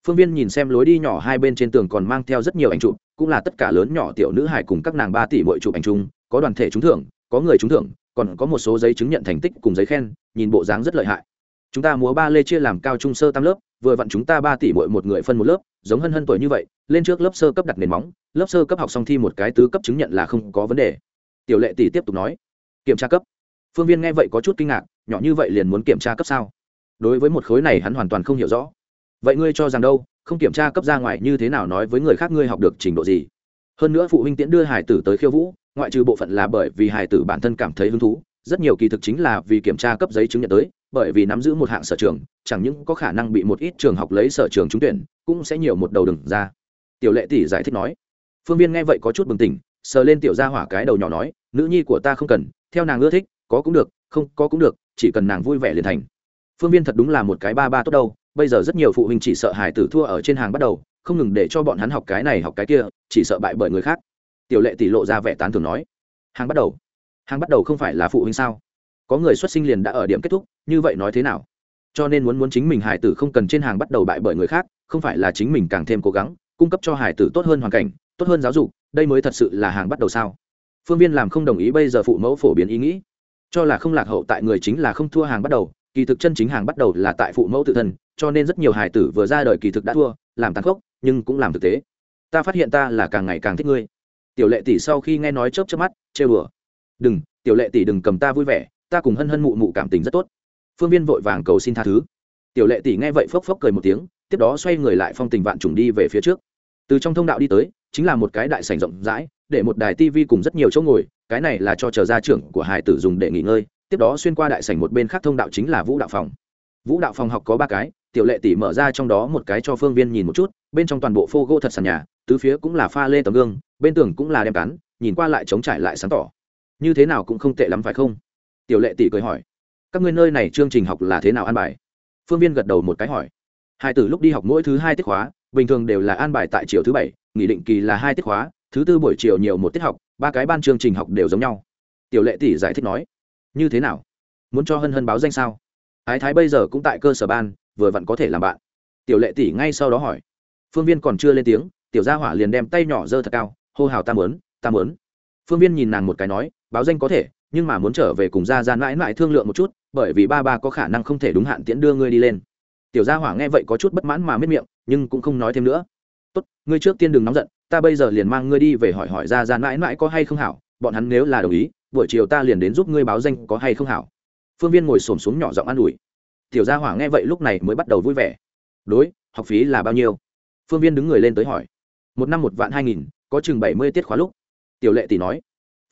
Phương viên nhìn xem lối đi nhỏ hai bên trên tường còn mang theo rất nhiều ảnh chụp, cũng là tất cả lớn nhỏ tiểu nữ hải cùng các nàng ba tỷ mỗi chụp ảnh chung, có đoàn thể trúng thưởng, có người trúng thưởng, còn có một số giấy chứng nhận thành tích cùng giấy khen, nhìn bộ dáng rất lợi hại. Chúng ta múa ba lê chia làm cao trung sơ tam lớp, vừa vặn chúng ta ba tỷ mỗi một người phân một lớp, giống hân hân tuổi như vậy, lên trước lớp sơ cấp đặt nền móng, lớp sơ cấp học xong thi một cái tứ cấp chứng nhận là không có vấn đề. Tiểu lệ tỷ tiếp tục nói kiểm tra cấp. Phương viên nghe vậy có chút kinh ngạc, nhỏ như vậy liền muốn kiểm tra cấp sao? Đối với một khối này hắn hoàn toàn không hiểu rõ. Vậy ngươi cho rằng đâu, không kiểm tra cấp ra ngoài như thế nào nói với người khác ngươi học được trình độ gì? Hơn nữa phụ huynh tiễn đưa hải tử tới khiêu vũ, ngoại trừ bộ phận là bởi vì hải tử bản thân cảm thấy hứng thú, rất nhiều kỳ thực chính là vì kiểm tra cấp giấy chứng nhận tới, bởi vì nắm giữ một hạng sở trường, chẳng những có khả năng bị một ít trường học lấy sở trường trúng tuyển, cũng sẽ nhiều một đầu đừng ra. Tiểu lệ tỷ giải thích nói. Phương viên nghe vậy có chút bừng tỉnh, sờ lên tiểu gia hỏa cái đầu nhỏ nói, nữ nhi của ta không cần theo nàng ưa thích, có cũng được, không có cũng được, chỉ cần nàng vui vẻ liền thành. Phương viên thật đúng là một cái ba ba tốt đâu, bây giờ rất nhiều phụ huynh chỉ sợ hải tử thua ở trên hàng bắt đầu, không ngừng để cho bọn hắn học cái này, học cái kia, chỉ sợ bại bởi người khác. Tiểu lệ tỷ lộ ra vẻ tán thường nói, hàng bắt đầu? Hàng bắt đầu không phải là phụ huynh sao? Có người xuất sinh liền đã ở điểm kết thúc, như vậy nói thế nào? Cho nên muốn muốn chính mình hải tử không cần trên hàng bắt đầu bại bởi người khác, không phải là chính mình càng thêm cố gắng, cung cấp cho hải tử tốt hơn hoàn cảnh, tốt hơn giáo dục, đây mới thật sự là hàng bắt đầu sao? Phương viên làm không đồng ý bây giờ phụ mẫu phổ biến ý nghĩ. Cho là không lạc hậu tại người chính là không thua hàng bắt đầu, kỳ thực chân chính hàng bắt đầu là tại phụ mẫu tự thân, cho nên rất nhiều hài tử vừa ra đời kỳ thực đã thua, làm tàn khốc, nhưng cũng làm thực tế. Ta phát hiện ta là càng ngày càng thích ngươi. Tiểu lệ tỷ sau khi nghe nói chớp chớp mắt chê bừa đừng, tiểu lệ tỷ đừng cầm ta vui vẻ, ta cùng hân hân mụ mụ cảm tình rất tốt. Phương viên vội vàng cầu xin tha thứ. Tiểu lệ tỷ nghe vậy phốc phốc cười một tiếng, tiếp đó xoay người lại phong tình vạn trùng đi về phía trước. Từ trong thông đạo đi tới, chính là một cái đại sảnh rộng rãi để một đài tivi cùng rất nhiều chỗ ngồi, cái này là cho chờ gia trưởng của hải tử dùng để nghỉ ngơi, tiếp đó xuyên qua đại sảnh một bên khác thông đạo chính là vũ đạo phòng. Vũ đạo phòng học có ba cái, tiểu lệ tỷ mở ra trong đó một cái cho phương viên nhìn một chút, bên trong toàn bộ phô gỗ thật sàn nhà, tứ phía cũng là pha lê tấm gương, bên tường cũng là đem cắn nhìn qua lại chống trải lại sáng tỏ. Như thế nào cũng không tệ lắm phải không? Tiểu lệ tỷ cười hỏi. Các ngươi nơi này chương trình học là thế nào an bài? Phương viên gật đầu một cái hỏi. Hai từ lúc đi học mỗi thứ hai tiết khóa, bình thường đều là an bài tại chiều thứ bảy, nghỉ định kỳ là hai tiết khóa thứ tư buổi chiều nhiều một tiết học, ba cái ban chương trình học đều giống nhau. Tiểu lệ tỷ giải thích nói, như thế nào? Muốn cho hân hân báo danh sao? Ái thái bây giờ cũng tại cơ sở ban, vừa vặn có thể làm bạn. Tiểu lệ tỷ ngay sau đó hỏi. Phương viên còn chưa lên tiếng, tiểu gia hỏa liền đem tay nhỏ dơ thật cao, hô hào ta mớn ta mớn phương viên nhìn nàng một cái nói, báo danh có thể, nhưng mà muốn trở về cùng gia gian mãi mãi thương lượng một chút, bởi vì ba ba có khả năng không thể đúng hạn tiễn đưa ngươi đi lên. Tiểu gia hỏa nghe vậy có chút bất mãn mà miết miệng, nhưng cũng không nói thêm nữa. Tốt, ngươi trước tiên đừng nóng giận ta bây giờ liền mang ngươi đi về hỏi hỏi ra ra mãi mãi có hay không hảo, bọn hắn nếu là đồng ý, buổi chiều ta liền đến giúp ngươi báo danh có hay không hảo. Phương viên ngồi xổm xuống nhỏ giọng an ủi. Tiểu gia hỏa nghe vậy lúc này mới bắt đầu vui vẻ. Đối, học phí là bao nhiêu? Phương viên đứng người lên tới hỏi. Một năm một vạn hai nghìn, có chừng bảy mươi tiết khóa lúc. Tiểu lệ tỷ nói.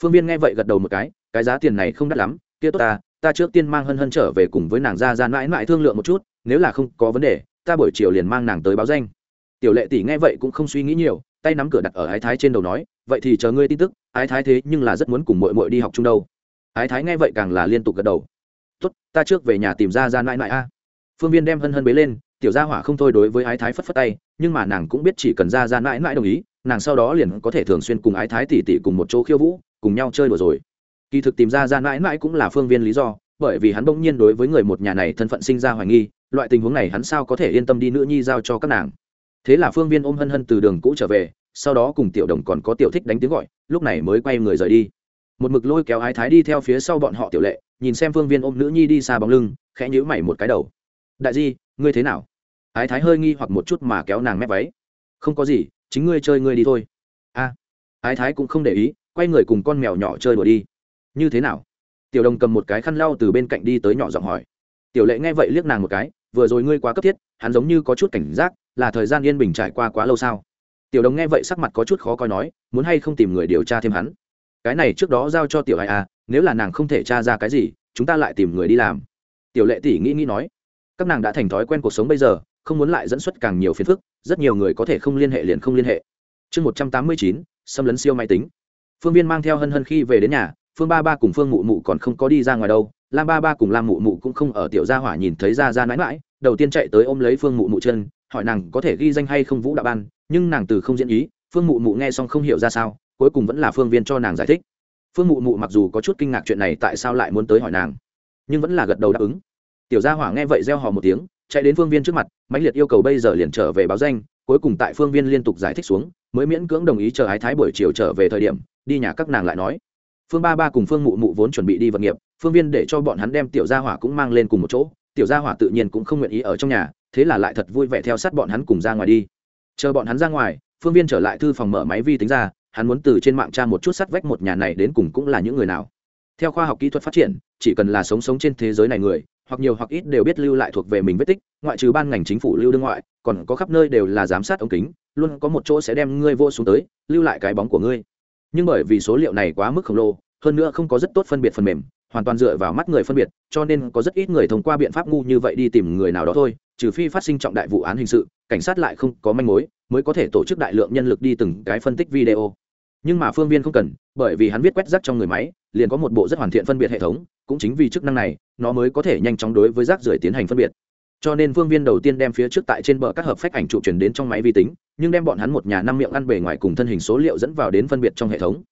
Phương viên nghe vậy gật đầu một cái cái giá tiền này không đắt lắm, kia tốt ta ta trước tiên mang hân hân trở về cùng với nàng ra ra mãi mãi thương lượng một chút, nếu là không có vấn đề, ta buổi chiều liền mang nàng tới báo danh. Tiểu lệ tỷ nghe vậy cũng không suy nghĩ nhiều tay nắm cửa đặt ở ái thái trên đầu nói, vậy thì chờ ngươi tin tức, ái thái thế nhưng là rất muốn cùng mội mội đi học chung đâu. Ái thái nghe vậy càng là liên tục gật đầu. Tốt, ta trước về nhà tìm ra ra nãi nãi a. Phương viên đem hân hân bế lên, tiểu gia hỏa không thôi đối với ái thái phất phất tay, nhưng mà nàng cũng biết chỉ cần ra ra nãi nãi đồng ý, nàng sau đó liền có thể thường xuyên cùng ái thái tỉ tỉ cùng một chỗ khiêu vũ, cùng nhau chơi đùa rồi. Kỳ thực tìm ra ra nãi nãi cũng là phương viên lý do, bởi vì hắn bỗng nhiên đối với người một nhà này thân phận sinh ra hoài nghi, loại tình huống này hắn sao có thể yên tâm đi nữ nhi giao cho các nàng thế là phương viên ôm hân hân từ đường cũ trở về, sau đó cùng tiểu đồng còn có tiểu thích đánh tiếng gọi, lúc này mới quay người rời đi. Một mực lôi kéo ái thái đi theo phía sau bọn họ tiểu lệ, nhìn xem phương viên ôm nữ nhi đi xa bóng lưng, khẽ nhữ mày một cái đầu. Đại di, ngươi thế nào? Ái thái hơi nghi hoặc một chút mà kéo nàng mép váy. Không có gì, chính ngươi chơi ngươi đi thôi. A. Ái thái cũng không để ý, quay người cùng con mèo nhỏ chơi đùa đi. Như thế nào? Tiểu đồng cầm một cái khăn lau từ bên cạnh đi tới nhỏ giọng hỏi. Tiểu lệ nghe vậy liếc nàng một cái, vừa rồi ngươi quá cấp thiết, hắn giống như có chút cảnh giác là thời gian yên bình trải qua quá lâu sao? Tiểu đồng nghe vậy sắc mặt có chút khó coi nói, muốn hay không tìm người điều tra thêm hắn? Cái này trước đó giao cho tiểu ai à nếu là nàng không thể tra ra cái gì, chúng ta lại tìm người đi làm. Tiểu lệ tỷ nghĩ nghĩ nói, các nàng đã thành thói quen cuộc sống bây giờ, không muốn lại dẫn xuất càng nhiều phiền phức, rất nhiều người có thể không liên hệ liền không liên hệ. Chương một trăm tám mươi chín, xâm lấn siêu máy tính. Phương viên mang theo hân hân khi về đến nhà, phương ba ba cùng phương mụ mụ còn không có đi ra ngoài đâu, lam ba ba cùng lam mụ mụ cũng không ở tiểu gia hỏa nhìn thấy ra ra mãi mãi, đầu tiên chạy tới ôm lấy phương mụ mụ chân hỏi nàng có thể ghi danh hay không vũ đạo ban, nhưng nàng từ không diễn ý, phương mụ mụ nghe xong không hiểu ra sao, cuối cùng vẫn là phương viên cho nàng giải thích. Phương mụ mụ mặc dù có chút kinh ngạc chuyện này tại sao lại muốn tới hỏi nàng, nhưng vẫn là gật đầu đáp ứng. Tiểu gia hỏa nghe vậy reo hò một tiếng, chạy đến phương viên trước mặt, mãnh liệt yêu cầu bây giờ liền trở về báo danh, cuối cùng tại phương viên liên tục giải thích xuống, mới miễn cưỡng đồng ý chờ ái thái buổi chiều trở về thời điểm, đi nhà các nàng lại nói. Phương ba ba cùng phương mụ mụ vốn chuẩn bị đi vật nghiệp, phương viên để cho bọn hắn đem tiểu gia hỏa cũng mang lên cùng một chỗ, tiểu gia hỏa tự nhiên cũng không nguyện ý ở trong nhà thế là lại thật vui vẻ theo sát bọn hắn cùng ra ngoài đi. Chờ bọn hắn ra ngoài, phương viên trở lại thư phòng mở máy vi tính ra, hắn muốn từ trên mạng tra một chút sắt vách một nhà này đến cùng cũng là những người nào. Theo khoa học kỹ thuật phát triển, chỉ cần là sống sống trên thế giới này người, hoặc nhiều hoặc ít đều biết lưu lại thuộc về mình vết tích, ngoại trừ ban ngành chính phủ lưu đương ngoại, còn có khắp nơi đều là giám sát ống kính, luôn có một chỗ sẽ đem ngươi vô xuống tới, lưu lại cái bóng của ngươi. Nhưng bởi vì số liệu này quá mức khổng lồ, hơn nữa không có rất tốt phân biệt phần mềm, hoàn toàn dựa vào mắt người phân biệt, cho nên có rất ít người thông qua biện pháp ngu như vậy đi tìm người nào đó thôi trừ phi phát sinh trọng đại vụ án hình sự, cảnh sát lại không có manh mối, mới có thể tổ chức đại lượng nhân lực đi từng cái phân tích video. Nhưng mà phương viên không cần, bởi vì hắn viết quét rác trong người máy, liền có một bộ rất hoàn thiện phân biệt hệ thống, cũng chính vì chức năng này, nó mới có thể nhanh chóng đối với rác rưởi tiến hành phân biệt. Cho nên phương viên đầu tiên đem phía trước tại trên bờ các hợp phách ảnh trụ chuyển đến trong máy vi tính, nhưng đem bọn hắn một nhà năm miệng ăn bề ngoài cùng thân hình số liệu dẫn vào đến phân biệt trong hệ thống.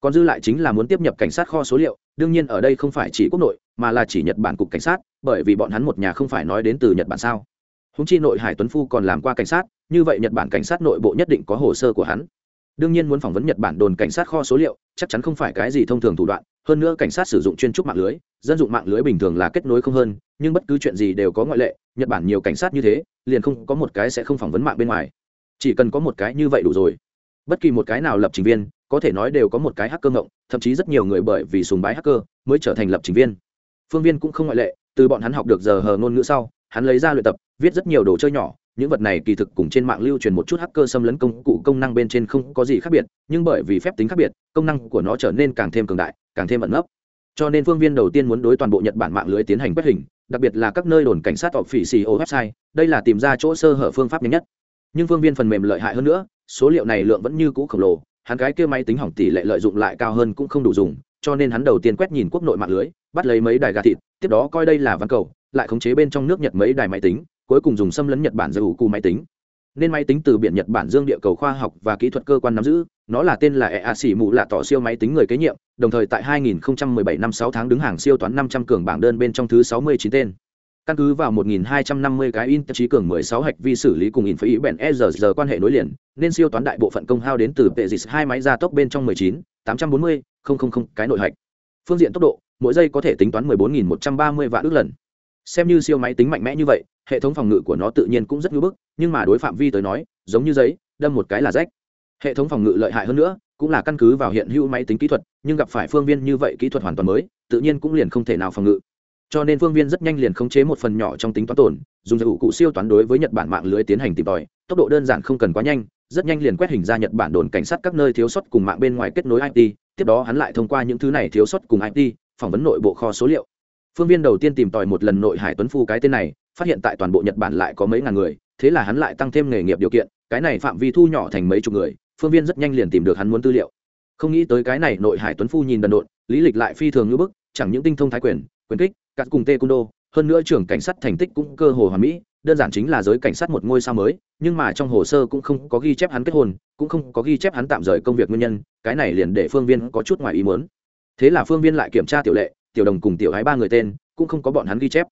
Còn dư lại chính là muốn tiếp nhập cảnh sát kho số liệu, đương nhiên ở đây không phải chỉ quốc nội, mà là chỉ nhật bản cục cảnh sát, bởi vì bọn hắn một nhà không phải nói đến từ nhật bản sao húng chi nội hải tuấn phu còn làm qua cảnh sát, như vậy nhật bản cảnh sát nội bộ nhất định có hồ sơ của hắn. Đương nhiên muốn phỏng vấn nhật bản đồn cảnh sát kho số liệu, chắc chắn không phải cái gì thông thường thủ đoạn, hơn nữa cảnh sát sử dụng chuyên trúc mạng lưới, dân dụng mạng lưới bình thường là kết nối không hơn, nhưng bất cứ chuyện gì đều có ngoại lệ, nhật bản nhiều cảnh sát như thế, liền không có một cái sẽ không phỏng vấn mạng bên ngoài. Chỉ cần có một cái như vậy đủ rồi. Bất kỳ một cái nào lập trình viên, có thể nói đều có một cái hacker ngộng, thậm chí rất nhiều người bởi vì sùng bái hacker mới trở thành lập trình viên. Phương viên cũng không ngoại lệ, từ bọn hắn học được giờ hờ ngôn ngữ sau hắn lấy ra luyện tập, viết rất nhiều đồ chơi nhỏ, những vật này kỳ thực cùng trên mạng lưu truyền một chút hacker xâm lấn công cụ công năng bên trên không có gì khác biệt, nhưng bởi vì phép tính khác biệt, công năng của nó trở nên càng thêm cường đại, càng thêm ẩn nấp. Cho nên phương viên đầu tiên muốn đối toàn bộ nhật bản mạng lưới tiến hành quét hình, đặc biệt là các nơi đồn cảnh sát hoặc phỉ xì ô website, đây là tìm ra chỗ sơ hở phương pháp nhanh nhất. Nhưng phương viên phần mềm lợi hại hơn nữa, số liệu này lượng vẫn như cũ khổng lồ, hắn cái kia máy tính hỏng tỷ lệ lợi dụng lại cao hơn cũng không đủ dùng, cho nên hắn đầu tiên quét nhìn quốc nội mạng lưới, bắt lấy mấy đài gà thịt, tiếp đó coi đây là văn cầu lại khống chế bên trong nước nhật mấy đài máy tính, cuối cùng dùng xâm lấn nhật bản giữ cụ máy tính. Nên máy tính từ biển nhật bản dương địa cầu khoa học và kỹ thuật cơ quan nắm giữ, nó là tên là ea xỉ mù là tỏ siêu máy tính người kế nhiệm, đồng thời tại 2017 năm 6 tháng đứng hàng siêu toán 500 cường bảng đơn bên trong thứ 69 tên. Căn cứ vào 1250 cái in, trí cường 16 hạch vi xử lý cùng in ý bèn e giờ giờ quan hệ nối liền, nên siêu toán đại bộ phận công hao đến từ tệ dịch hai máy gia tốc bên trong 19 840 000 cái nội hạch. Phương diện tốc độ, mỗi giây có thể tính toán 14.130 vạn ước lần xem như siêu máy tính mạnh mẽ như vậy, hệ thống phòng ngự của nó tự nhiên cũng rất ngưỡng bức, nhưng mà đối phạm vi tới nói, giống như giấy, đâm một cái là rách. Hệ thống phòng ngự lợi hại hơn nữa, cũng là căn cứ vào hiện hữu máy tính kỹ thuật, nhưng gặp phải phương viên như vậy kỹ thuật hoàn toàn mới, tự nhiên cũng liền không thể nào phòng ngự. Cho nên phương viên rất nhanh liền khống chế một phần nhỏ trong tính toán tổn, dùng dụng cụ siêu toán đối với nhật bản mạng lưới tiến hành tìm tòi, tốc độ đơn giản không cần quá nhanh, rất nhanh liền quét hình ra nhật bản đồn cảnh sát các nơi thiếu sót cùng mạng bên ngoài kết nối it tiếp đó hắn lại thông qua những thứ này thiếu sót cùng it phỏng vấn nội bộ kho số liệu phương viên đầu tiên tìm tòi một lần nội hải tuấn phu cái tên này, phát hiện tại toàn bộ nhật bản lại có mấy ngàn người, thế là hắn lại tăng thêm nghề nghiệp điều kiện, cái này phạm vi thu nhỏ thành mấy chục người, phương viên rất nhanh liền tìm được hắn muốn tư liệu. Không nghĩ tới cái này nội hải tuấn phu nhìn đần độn, lý lịch lại phi thường như bức, chẳng những tinh thông thái quyền quyền kích cắt cùng tê cung đô, hơn nữa trưởng cảnh sát thành tích cũng cơ hồ hoàn mỹ, đơn giản chính là giới cảnh sát một ngôi sao mới, nhưng mà trong hồ sơ cũng không có ghi chép hắn kết hôn, cũng không có ghi chép hắn tạm rời công việc nguyên nhân, cái này liền để phương viên có chút ngoài ý muốn. Thế là phương viên lại kiểm tra tiểu lệ tiểu đồng cùng tiểu hái ba người tên, cũng không có bọn hắn ghi chép.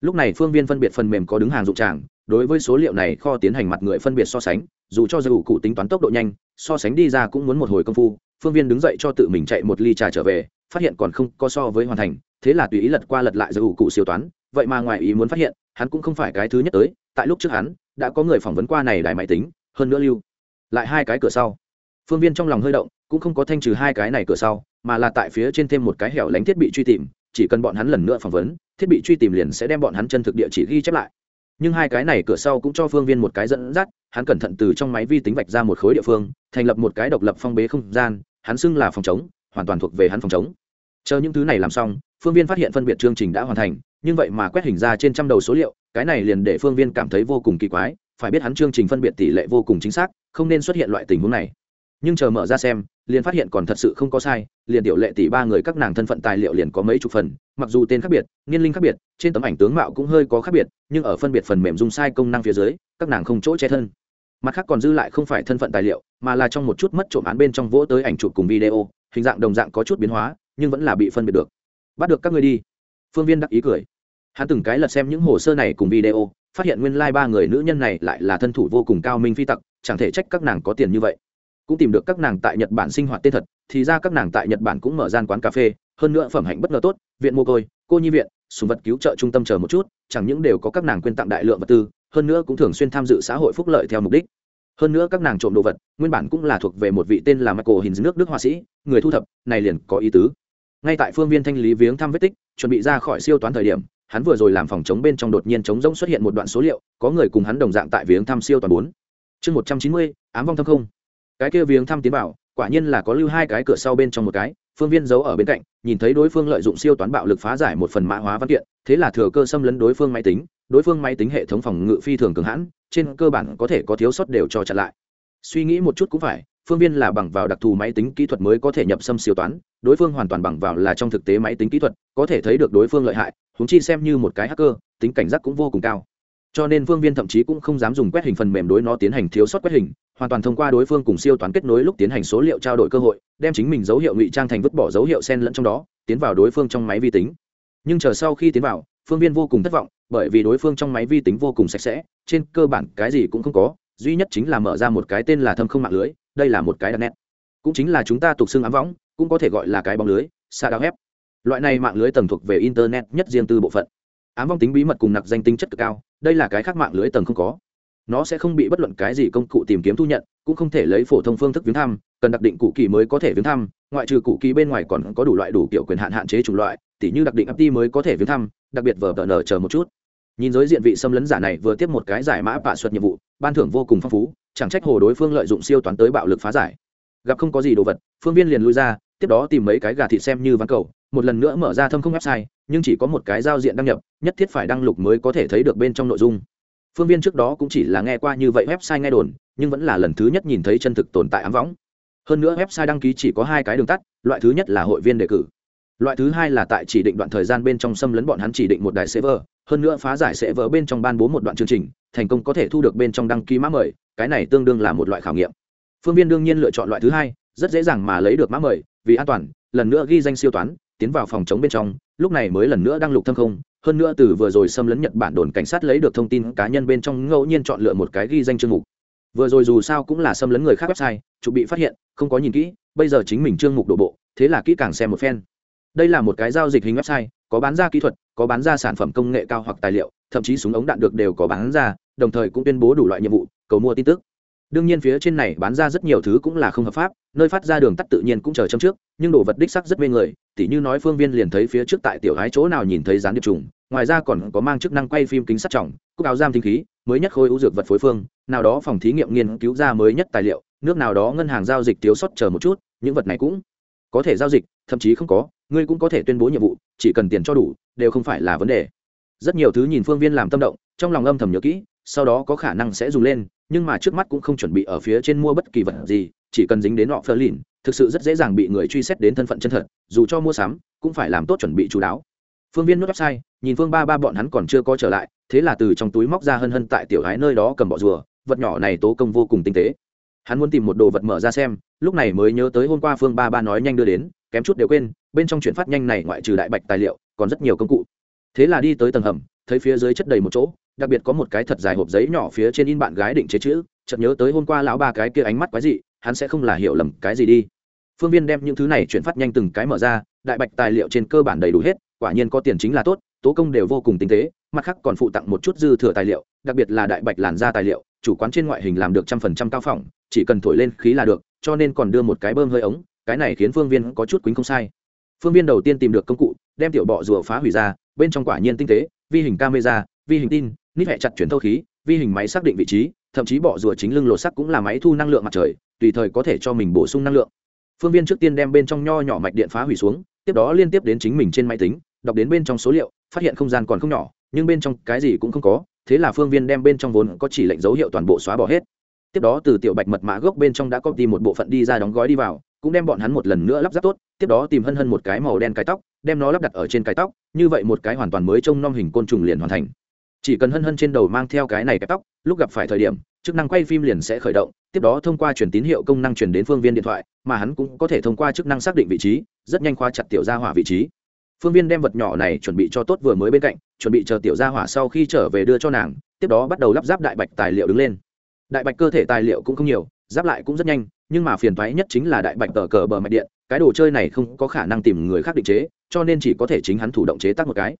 Lúc này phương viên phân biệt phần mềm có đứng hàng dụng tràng, đối với số liệu này kho tiến hành mặt người phân biệt so sánh, dù cho dù cụ tính toán tốc độ nhanh, so sánh đi ra cũng muốn một hồi công phu, phương viên đứng dậy cho tự mình chạy một ly trà trở về, phát hiện còn không có so với hoàn thành, thế là tùy ý lật qua lật lại dù cụ siêu toán, vậy mà ngoài ý muốn phát hiện, hắn cũng không phải cái thứ nhất tới, tại lúc trước hắn, đã có người phỏng vấn qua này đài máy tính, hơn nữa lưu lại hai cái cửa sau. Phương viên trong lòng hơi động cũng không có thanh trừ hai cái này cửa sau, mà là tại phía trên thêm một cái hẻo lánh thiết bị truy tìm, chỉ cần bọn hắn lần nữa phỏng vấn, thiết bị truy tìm liền sẽ đem bọn hắn chân thực địa chỉ ghi chép lại. Nhưng hai cái này cửa sau cũng cho phương viên một cái dẫn dắt, hắn cẩn thận từ trong máy vi tính vạch ra một khối địa phương, thành lập một cái độc lập phong bế không gian, hắn xưng là phòng chống, hoàn toàn thuộc về hắn phòng chống. Chờ những thứ này làm xong, phương viên phát hiện phân biệt chương trình đã hoàn thành, nhưng vậy mà quét hình ra trên trăm đầu số liệu, cái này liền để phương viên cảm thấy vô cùng kỳ quái, phải biết hắn chương trình phân biệt tỷ lệ vô cùng chính xác, không nên xuất hiện loại tình huống này. Nhưng chờ mở ra xem liền phát hiện còn thật sự không có sai, liền tiểu lệ tỷ ba người các nàng thân phận tài liệu liền có mấy chục phần, mặc dù tên khác biệt, niên linh khác biệt, trên tấm ảnh tướng mạo cũng hơi có khác biệt, nhưng ở phân biệt phần mềm dung sai công năng phía dưới, các nàng không chỗ che thân. Mặt khác còn dư lại không phải thân phận tài liệu, mà là trong một chút mất trộm án bên trong vỗ tới ảnh chụp cùng video, hình dạng đồng dạng có chút biến hóa, nhưng vẫn là bị phân biệt được. Bắt được các người đi. Phương viên đắc ý cười. Hắn từng cái lật xem những hồ sơ này cùng video, phát hiện nguyên lai ba người nữ nhân này lại là thân thủ vô cùng cao minh phi tặc, chẳng thể trách các nàng có tiền như vậy cũng tìm được các nàng tại nhật bản sinh hoạt tên thật, thì ra các nàng tại nhật bản cũng mở gian quán cà phê, hơn nữa phẩm hạnh bất ngờ tốt, viện mô côi, cô nhi viện, sùng vật cứu trợ trung tâm chờ một chút, chẳng những đều có các nàng quyên tặng đại lượng vật tư, hơn nữa cũng thường xuyên tham dự xã hội phúc lợi theo mục đích. Hơn nữa các nàng trộm đồ vật, nguyên bản cũng là thuộc về một vị tên là michael hình nước đức họa sĩ, người thu thập, này liền có ý tứ. Ngay tại phương viên thanh lý viếng thăm vết tích, chuẩn bị ra khỏi siêu toán thời điểm, hắn vừa rồi làm phòng chống bên trong đột nhiên chống rỗng xuất hiện một đoạn số liệu, có người cùng hắn đồng dạng tại viếng thăm siêu toàn bốn. Chương một trăm chín mươi, ám vong thâm không cái kia viếng thăm tiến vào, quả nhiên là có lưu hai cái cửa sau bên trong một cái, phương viên giấu ở bên cạnh, nhìn thấy đối phương lợi dụng siêu toán bạo lực phá giải một phần mã hóa văn kiện, thế là thừa cơ xâm lấn đối phương máy tính, đối phương máy tính hệ thống phòng ngự phi thường cường hãn, trên cơ bản có thể có thiếu sót đều cho chặn lại. Suy nghĩ một chút cũng phải, phương viên là bằng vào đặc thù máy tính kỹ thuật mới có thể nhập xâm siêu toán, đối phương hoàn toàn bằng vào là trong thực tế máy tính kỹ thuật, có thể thấy được đối phương lợi hại húng chi xem như một cái hacker, tính cảnh giác cũng vô cùng cao cho nên phương viên thậm chí cũng không dám dùng quét hình phần mềm đối nó tiến hành thiếu sót quét hình, hoàn toàn thông qua đối phương cùng siêu toán kết nối lúc tiến hành số liệu trao đổi cơ hội, đem chính mình dấu hiệu ngụy trang thành vứt bỏ dấu hiệu sen lẫn trong đó, tiến vào đối phương trong máy vi tính. Nhưng chờ sau khi tiến vào, phương viên vô cùng thất vọng, bởi vì đối phương trong máy vi tính vô cùng sạch sẽ, trên cơ bản cái gì cũng không có, duy nhất chính là mở ra một cái tên là thâm không mạng lưới, đây là một cái đặc nét. Cũng chính là chúng ta tục xưng ám võng, cũng có thể gọi là cái bóng lưới xa đao hép. Loại này mạng lưới tầng thuộc về internet nhất riêng tư bộ phận ám vong tính bí mật cùng nặc danh tính chất cực cao, đây là cái khác mạng lưới tầng không có. Nó sẽ không bị bất luận cái gì công cụ tìm kiếm thu nhận, cũng không thể lấy phổ thông phương thức viếng thăm, cần đặc định cụ kỳ mới có thể viếng thăm, ngoại trừ cụ kỳ bên ngoài còn có đủ loại đủ kiểu quyền hạn hạn chế chủng loại, tỉ như đặc định ấp mới có thể viếng thăm, đặc biệt vờ tờ nở chờ một chút. Nhìn giới diện vị xâm lấn giả này vừa tiếp một cái giải mã bạ xuất nhiệm vụ, ban thưởng vô cùng phong phú, chẳng trách hồ đối phương lợi dụng siêu toán tới bạo lực phá giải. Gặp không có gì đồ vật, phương viên liền lui ra tiếp đó tìm mấy cái gà thịt xem như ván cầu, một lần nữa mở ra thâm không website, nhưng chỉ có một cái giao diện đăng nhập, nhất thiết phải đăng lục mới có thể thấy được bên trong nội dung. Phương viên trước đó cũng chỉ là nghe qua như vậy website nghe đồn, nhưng vẫn là lần thứ nhất nhìn thấy chân thực tồn tại ám võng. Hơn nữa website đăng ký chỉ có hai cái đường tắt, loại thứ nhất là hội viên đề cử. Loại thứ hai là tại chỉ định đoạn thời gian bên trong xâm lấn bọn hắn chỉ định một đài server, hơn nữa phá giải server bên trong ban bố một đoạn chương trình, thành công có thể thu được bên trong đăng ký mã mời, cái này tương đương là một loại khảo nghiệm. Phương viên đương nhiên lựa chọn loại thứ hai rất dễ dàng mà lấy được mã mời, vì an toàn, lần nữa ghi danh siêu toán, tiến vào phòng chống bên trong, lúc này mới lần nữa đăng lục thâm không. Hơn nữa từ vừa rồi xâm lấn nhật bản đồn cảnh sát lấy được thông tin cá nhân bên trong ngẫu nhiên chọn lựa một cái ghi danh chương mục. Vừa rồi dù sao cũng là xâm lấn người khác website chụp bị phát hiện, không có nhìn kỹ, bây giờ chính mình chương mục đổ bộ, thế là kỹ càng xem một phen. Đây là một cái giao dịch hình website, có bán ra kỹ thuật, có bán ra sản phẩm công nghệ cao hoặc tài liệu, thậm chí súng ống đạn được đều có bán ra, đồng thời cũng tuyên bố đủ loại nhiệm vụ, cầu mua tin tức đương nhiên phía trên này bán ra rất nhiều thứ cũng là không hợp pháp, nơi phát ra đường tắt tự nhiên cũng chờ châm trước, nhưng đồ vật đích sắc rất mê người, tỉ như nói phương viên liền thấy phía trước tại tiểu gái chỗ nào nhìn thấy dán điệp trùng, ngoài ra còn có mang chức năng quay phim kính sắt trọng, cúc áo giam tinh khí, mới nhất khôi ưu dược vật phối phương, nào đó phòng thí nghiệm nghiên cứu ra mới nhất tài liệu, nước nào đó ngân hàng giao dịch thiếu sót chờ một chút, những vật này cũng có thể giao dịch, thậm chí không có, ngươi cũng có thể tuyên bố nhiệm vụ, chỉ cần tiền cho đủ, đều không phải là vấn đề. Rất nhiều thứ nhìn phương viên làm tâm động, trong lòng âm thầm nhớ kỹ, sau đó có khả năng sẽ dùng lên nhưng mà trước mắt cũng không chuẩn bị ở phía trên mua bất kỳ vật gì, chỉ cần dính đến họ phơ lìn, thực sự rất dễ dàng bị người truy xét đến thân phận chân thật, dù cho mua sắm, cũng phải làm tốt chuẩn bị chú đáo. Phương viên nút website nhìn phương ba ba bọn hắn còn chưa có trở lại, thế là từ trong túi móc ra hân hân tại tiểu gái nơi đó cầm bọ rùa, vật nhỏ này tố công vô cùng tinh tế. Hắn muốn tìm một đồ vật mở ra xem, lúc này mới nhớ tới hôm qua phương ba ba nói nhanh đưa đến, kém chút đều quên, bên trong chuyển phát nhanh này ngoại trừ đại bạch tài liệu, còn rất nhiều công cụ. Thế là đi tới tầng hầm, thấy phía dưới chất đầy một chỗ đặc biệt có một cái thật dài hộp giấy nhỏ phía trên in bạn gái định chế chữ, chợt nhớ tới hôm qua lão ba cái kia ánh mắt quái dị, hắn sẽ không là hiểu lầm cái gì đi. Phương viên đem những thứ này chuyển phát nhanh từng cái mở ra, đại bạch tài liệu trên cơ bản đầy đủ hết, quả nhiên có tiền chính là tốt, tố công đều vô cùng tinh tế, mặt khác còn phụ tặng một chút dư thừa tài liệu, đặc biệt là đại bạch làn da tài liệu, chủ quán trên ngoại hình làm được trăm phần trăm cao phỏng, chỉ cần thổi lên khí là được, cho nên còn đưa một cái bơm hơi ống, cái này khiến phương viên có chút quýnh không sai. Phương viên đầu tiên tìm được công cụ, đem tiểu bọ rùa phá hủy ra, bên trong quả nhiên tinh tế, vi hình camera, vi hình tin nít hẹ chặt chuyển thâu khí, vi hình máy xác định vị trí, thậm chí bọ rùa chính lưng lột sắc cũng là máy thu năng lượng mặt trời, tùy thời có thể cho mình bổ sung năng lượng. Phương viên trước tiên đem bên trong nho nhỏ mạch điện phá hủy xuống, tiếp đó liên tiếp đến chính mình trên máy tính, đọc đến bên trong số liệu, phát hiện không gian còn không nhỏ, nhưng bên trong cái gì cũng không có, thế là phương viên đem bên trong vốn có chỉ lệnh dấu hiệu toàn bộ xóa bỏ hết. Tiếp đó từ tiểu bạch mật mã gốc bên trong đã có tìm một bộ phận đi ra đóng gói đi vào, cũng đem bọn hắn một lần nữa lắp ráp tốt, tiếp đó tìm hân hân một cái màu đen cái tóc, đem nó lắp đặt ở trên cái tóc, như vậy một cái hoàn toàn mới trông nom hình côn trùng liền hoàn thành chỉ cần hân hân trên đầu mang theo cái này cái tóc, lúc gặp phải thời điểm, chức năng quay phim liền sẽ khởi động, tiếp đó thông qua truyền tín hiệu công năng truyền đến phương viên điện thoại, mà hắn cũng có thể thông qua chức năng xác định vị trí, rất nhanh khoa chặt tiểu gia hỏa vị trí. Phương viên đem vật nhỏ này chuẩn bị cho tốt vừa mới bên cạnh, chuẩn bị chờ tiểu gia hỏa sau khi trở về đưa cho nàng, tiếp đó bắt đầu lắp ráp đại bạch tài liệu đứng lên. Đại bạch cơ thể tài liệu cũng không nhiều giáp lại cũng rất nhanh, nhưng mà phiền thoái nhất chính là đại bạch tờ cờ bờ mạch điện, cái đồ chơi này không có khả năng tìm người khác định chế, cho nên chỉ có thể chính hắn thủ động chế tác một cái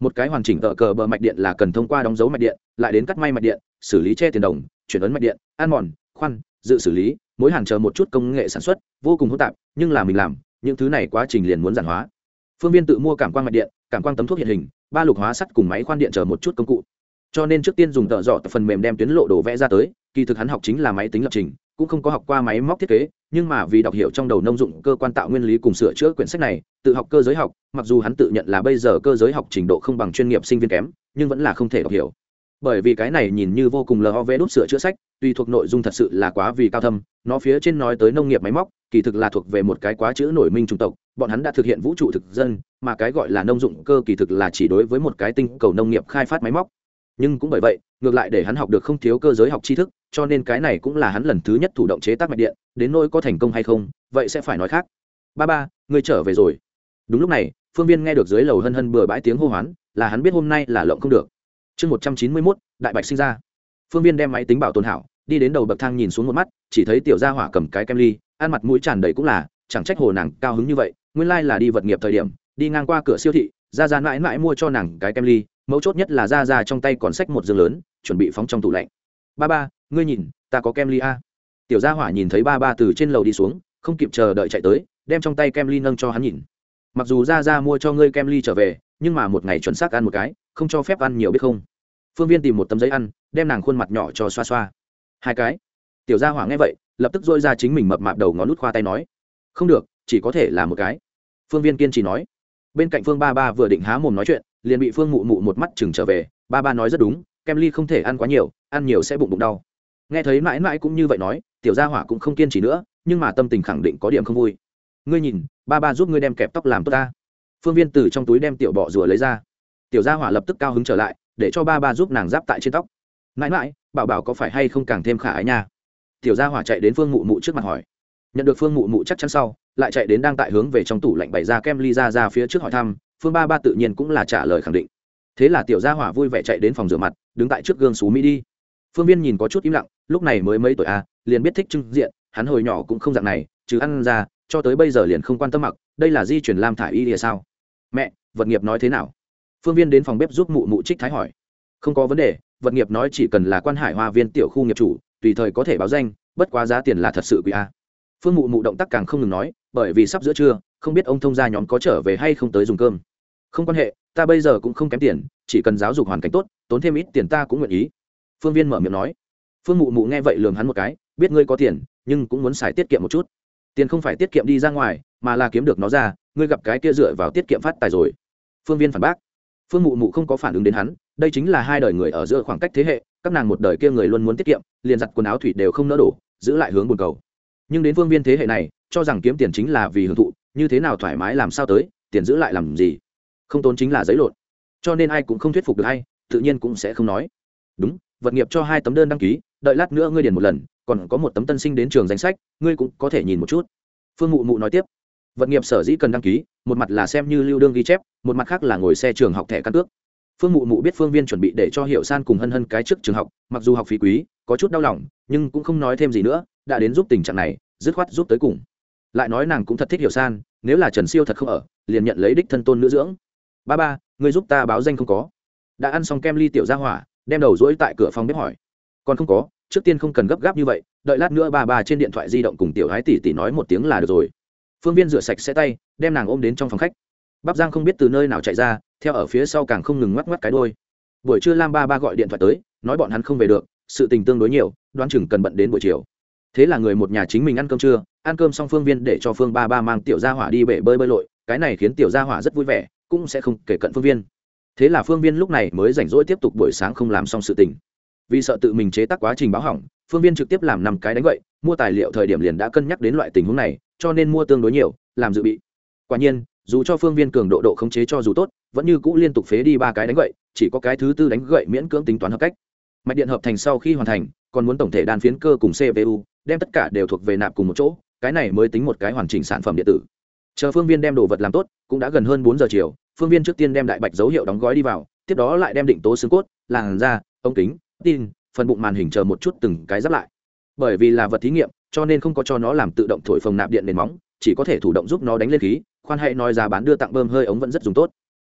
một cái hoàn chỉnh tờ cờ bờ mạch điện là cần thông qua đóng dấu mạch điện, lại đến cắt may mạch điện, xử lý che tiền đồng, chuyển ấn mạch điện, ăn mòn, khoan, dự xử lý, mỗi hàng chờ một chút công nghệ sản xuất, vô cùng hỗn tạp, nhưng là mình làm, những thứ này quá trình liền muốn giản hóa. Phương viên tự mua cảm quan mạch điện, cảm quan tấm thuốc hiện hình, ba lục hóa sắt cùng máy khoan điện chờ một chút công cụ. Cho nên trước tiên dùng tợ dọ phần mềm đem tuyến lộ đồ vẽ ra tới, kỳ thực hắn học chính là máy tính lập trình, cũng không có học qua máy móc thiết kế nhưng mà vì đọc hiểu trong đầu nông dụng cơ quan tạo nguyên lý cùng sửa chữa quyển sách này, tự học cơ giới học, mặc dù hắn tự nhận là bây giờ cơ giới học trình độ không bằng chuyên nghiệp sinh viên kém, nhưng vẫn là không thể đọc hiểu. Bởi vì cái này nhìn như vô cùng lờ vẽ đốt sửa chữa sách, tuy thuộc nội dung thật sự là quá vì cao thâm, nó phía trên nói tới nông nghiệp máy móc, kỳ thực là thuộc về một cái quá chữ nổi minh trung tộc, bọn hắn đã thực hiện vũ trụ thực dân, mà cái gọi là nông dụng cơ kỳ thực là chỉ đối với một cái tinh cầu nông nghiệp khai phát máy móc. Nhưng cũng bởi vậy, ngược lại để hắn học được không thiếu cơ giới học tri thức cho nên cái này cũng là hắn lần thứ nhất thủ động chế tác mạch điện, đến nỗi có thành công hay không, vậy sẽ phải nói khác. Ba ba, ngươi trở về rồi. Đúng lúc này, phương viên nghe được dưới lầu hân hân bừa bãi tiếng hô hoán, là hắn biết hôm nay là lộng không được. Chương một trăm chín mươi mốt, đại bạch sinh ra. Phương viên đem máy tính bảo tồn hảo, đi đến đầu bậc thang nhìn xuống một mắt, chỉ thấy tiểu gia hỏa cầm cái kem ly, ăn mặt mũi tràn đầy cũng là, chẳng trách hồ nàng cao hứng như vậy, nguyên lai là đi vật nghiệp thời điểm, đi ngang qua cửa siêu thị, ra ra mãi mãi mua cho nàng cái kem ly, mấu chốt nhất là ra ra trong tay còn sách một giường lớn, chuẩn bị phóng trong tủ lạnh ba ba, ngươi nhìn, ta có kem ly a. Tiểu gia hỏa nhìn thấy ba ba từ trên lầu đi xuống, không kịp chờ đợi chạy tới, đem trong tay kem ly nâng cho hắn nhìn. Mặc dù ra ra mua cho ngươi kem ly trở về, nhưng mà một ngày chuẩn xác ăn một cái, không cho phép ăn nhiều biết không. Phương viên tìm một tấm giấy ăn, đem nàng khuôn mặt nhỏ cho xoa xoa. Hai cái. Tiểu gia hỏa nghe vậy, lập tức dôi ra chính mình mập mạp đầu ngón nút khoa tay nói, không được, chỉ có thể là một cái. Phương viên kiên trì nói. Bên cạnh phương ba ba vừa định há mồm nói chuyện, liền bị phương mụ mụ một mắt chừng trở về. Ba ba nói rất đúng kem ly không thể ăn quá nhiều, ăn nhiều sẽ bụng bụng đau. Nghe thấy mãi mãi cũng như vậy nói, tiểu gia hỏa cũng không kiên trì nữa, nhưng mà tâm tình khẳng định có điểm không vui. Ngươi nhìn, ba ba giúp ngươi đem kẹp tóc làm tốt ta. Phương viên từ trong túi đem tiểu bọ rùa lấy ra. Tiểu gia hỏa lập tức cao hứng trở lại, để cho ba ba giúp nàng giáp tại trên tóc. Mãi mãi, bảo bảo có phải hay không càng thêm khả ái nha? Tiểu gia hỏa chạy đến phương mụ mụ trước mặt hỏi. Nhận được phương mụ mụ chắc chắn sau, lại chạy đến đang tại hướng về trong tủ lạnh bày ra kem ly ra ra phía trước hỏi thăm, phương ba ba tự nhiên cũng là trả lời khẳng định thế là tiểu gia hỏa vui vẻ chạy đến phòng rửa mặt đứng tại trước gương xú mỹ đi. Phương viên nhìn có chút im lặng lúc này mới mấy tuổi a à, liền biết thích trưng diện hắn hồi nhỏ cũng không dạng này chứ ăn ra cho tới bây giờ liền không quan tâm mặc đây là di chuyển lam thả y thì sao? Mẹ vật nghiệp nói thế nào? Phương viên đến phòng bếp giúp mụ mụ trích thái hỏi. Không có vấn đề vật nghiệp nói chỉ cần là quan hải hoa viên tiểu khu nghiệp chủ tùy thời có thể báo danh bất quá giá tiền là thật sự quý a. Phương mụ mụ động tác càng không ngừng nói bởi vì sắp giữa trưa không biết ông thông gia nhóm có trở về hay không tới dùng cơm không quan hệ, ta bây giờ cũng không kém tiền, chỉ cần giáo dục hoàn cảnh tốt, tốn thêm ít tiền ta cũng nguyện ý. Phương viên mở miệng nói. Phương mụ mụ nghe vậy lường hắn một cái, biết ngươi có tiền, nhưng cũng muốn xài tiết kiệm một chút. Tiền không phải tiết kiệm đi ra ngoài, mà là kiếm được nó ra, ngươi gặp cái kia dựa vào tiết kiệm phát tài rồi. Phương viên phản bác. Phương mụ mụ không có phản ứng đến hắn, đây chính là hai đời người ở giữa khoảng cách thế hệ, các nàng một đời kia người luôn muốn tiết kiệm, liền giặt quần áo thủy đều không nỡ đổ, giữ lại hướng buồn cầu. Nhưng đến phương viên thế hệ này, cho rằng kiếm tiền chính là vì hưởng thụ, như thế nào thoải mái làm sao tới, tiền giữ lại làm gì? Không tốn chính là giấy lộn. Cho nên ai cũng không thuyết phục được hay tự nhiên cũng sẽ không nói. Đúng, vật nghiệp cho hai tấm đơn đăng ký, đợi lát nữa ngươi điền một lần, còn có một tấm tân sinh đến trường danh sách, ngươi cũng có thể nhìn một chút. Phương mụ mụ nói tiếp. Vật nghiệp sở dĩ cần đăng ký, một mặt là xem như lưu đương ghi chép, một mặt khác là ngồi xe trường học thẻ căn cước. Phương mụ mụ biết phương viên chuẩn bị để cho hiệu san cùng hân hân cái trước trường học, mặc dù học phí quý, có chút đau lòng, nhưng cũng không nói thêm gì nữa, đã đến giúp tình trạng này, dứt khoát giúp tới cùng. Lại nói nàng cũng thật thích hiểu san, nếu là trần siêu thật không ở, liền nhận lấy đích thân tôn nữ dưỡng ba ba người giúp ta báo danh không có. Đã ăn xong kem ly tiểu ra hỏa, đem đầu rỗi tại cửa phòng bếp hỏi. Còn không có, trước tiên không cần gấp gáp như vậy, đợi lát nữa ba ba trên điện thoại di động cùng tiểu hái tỷ tỷ nói một tiếng là được rồi. Phương viên rửa sạch xe tay, đem nàng ôm đến trong phòng khách. Bắp giang không biết từ nơi nào chạy ra, theo ở phía sau càng không ngừng ngoắc ngoắc cái đôi buổi trưa lam ba ba gọi điện thoại tới, nói bọn hắn không về được, sự tình tương đối nhiều, đoán chừng cần bận đến buổi chiều. Thế là người một nhà chính mình ăn cơm trưa, ăn cơm xong phương viên để cho phương ba ba mang tiểu gia hỏa đi bể bơi bơi lội, cái này khiến tiểu gia hỏa rất vui vẻ cũng sẽ không kể cận phương viên. Thế là phương viên lúc này mới rảnh rỗi tiếp tục buổi sáng không làm xong sự tình. Vì sợ tự mình chế tác quá trình báo hỏng, phương viên trực tiếp làm năm cái đánh vậy mua tài liệu thời điểm liền đã cân nhắc đến loại tình huống này, cho nên mua tương đối nhiều, làm dự bị. Quả nhiên, dù cho phương viên cường độ độ khống chế cho dù tốt, vẫn như cũ liên tục phế đi ba cái đánh gậy, chỉ có cái thứ tư đánh gậy miễn cưỡng tính toán hợp cách. Mạch điện hợp thành sau khi hoàn thành, còn muốn tổng thể đan phiến cơ cùng cpu đem tất cả đều thuộc về nạp cùng một chỗ, cái này mới tính một cái hoàn chỉnh sản phẩm điện tử chờ phương viên đem đồ vật làm tốt, cũng đã gần hơn bốn giờ chiều, phương viên trước tiên đem đại bạch dấu hiệu đóng gói đi vào, tiếp đó lại đem định tố xương cốt, làn da, ống kính, tin, phần bụng màn hình chờ một chút từng cái giáp lại. Bởi vì là vật thí nghiệm, cho nên không có cho nó làm tự động thổi phồng nạp điện nền móng, chỉ có thể thủ động giúp nó đánh lên khí, khoan hệ nói giá bán đưa tặng bơm hơi ống vẫn rất dùng tốt.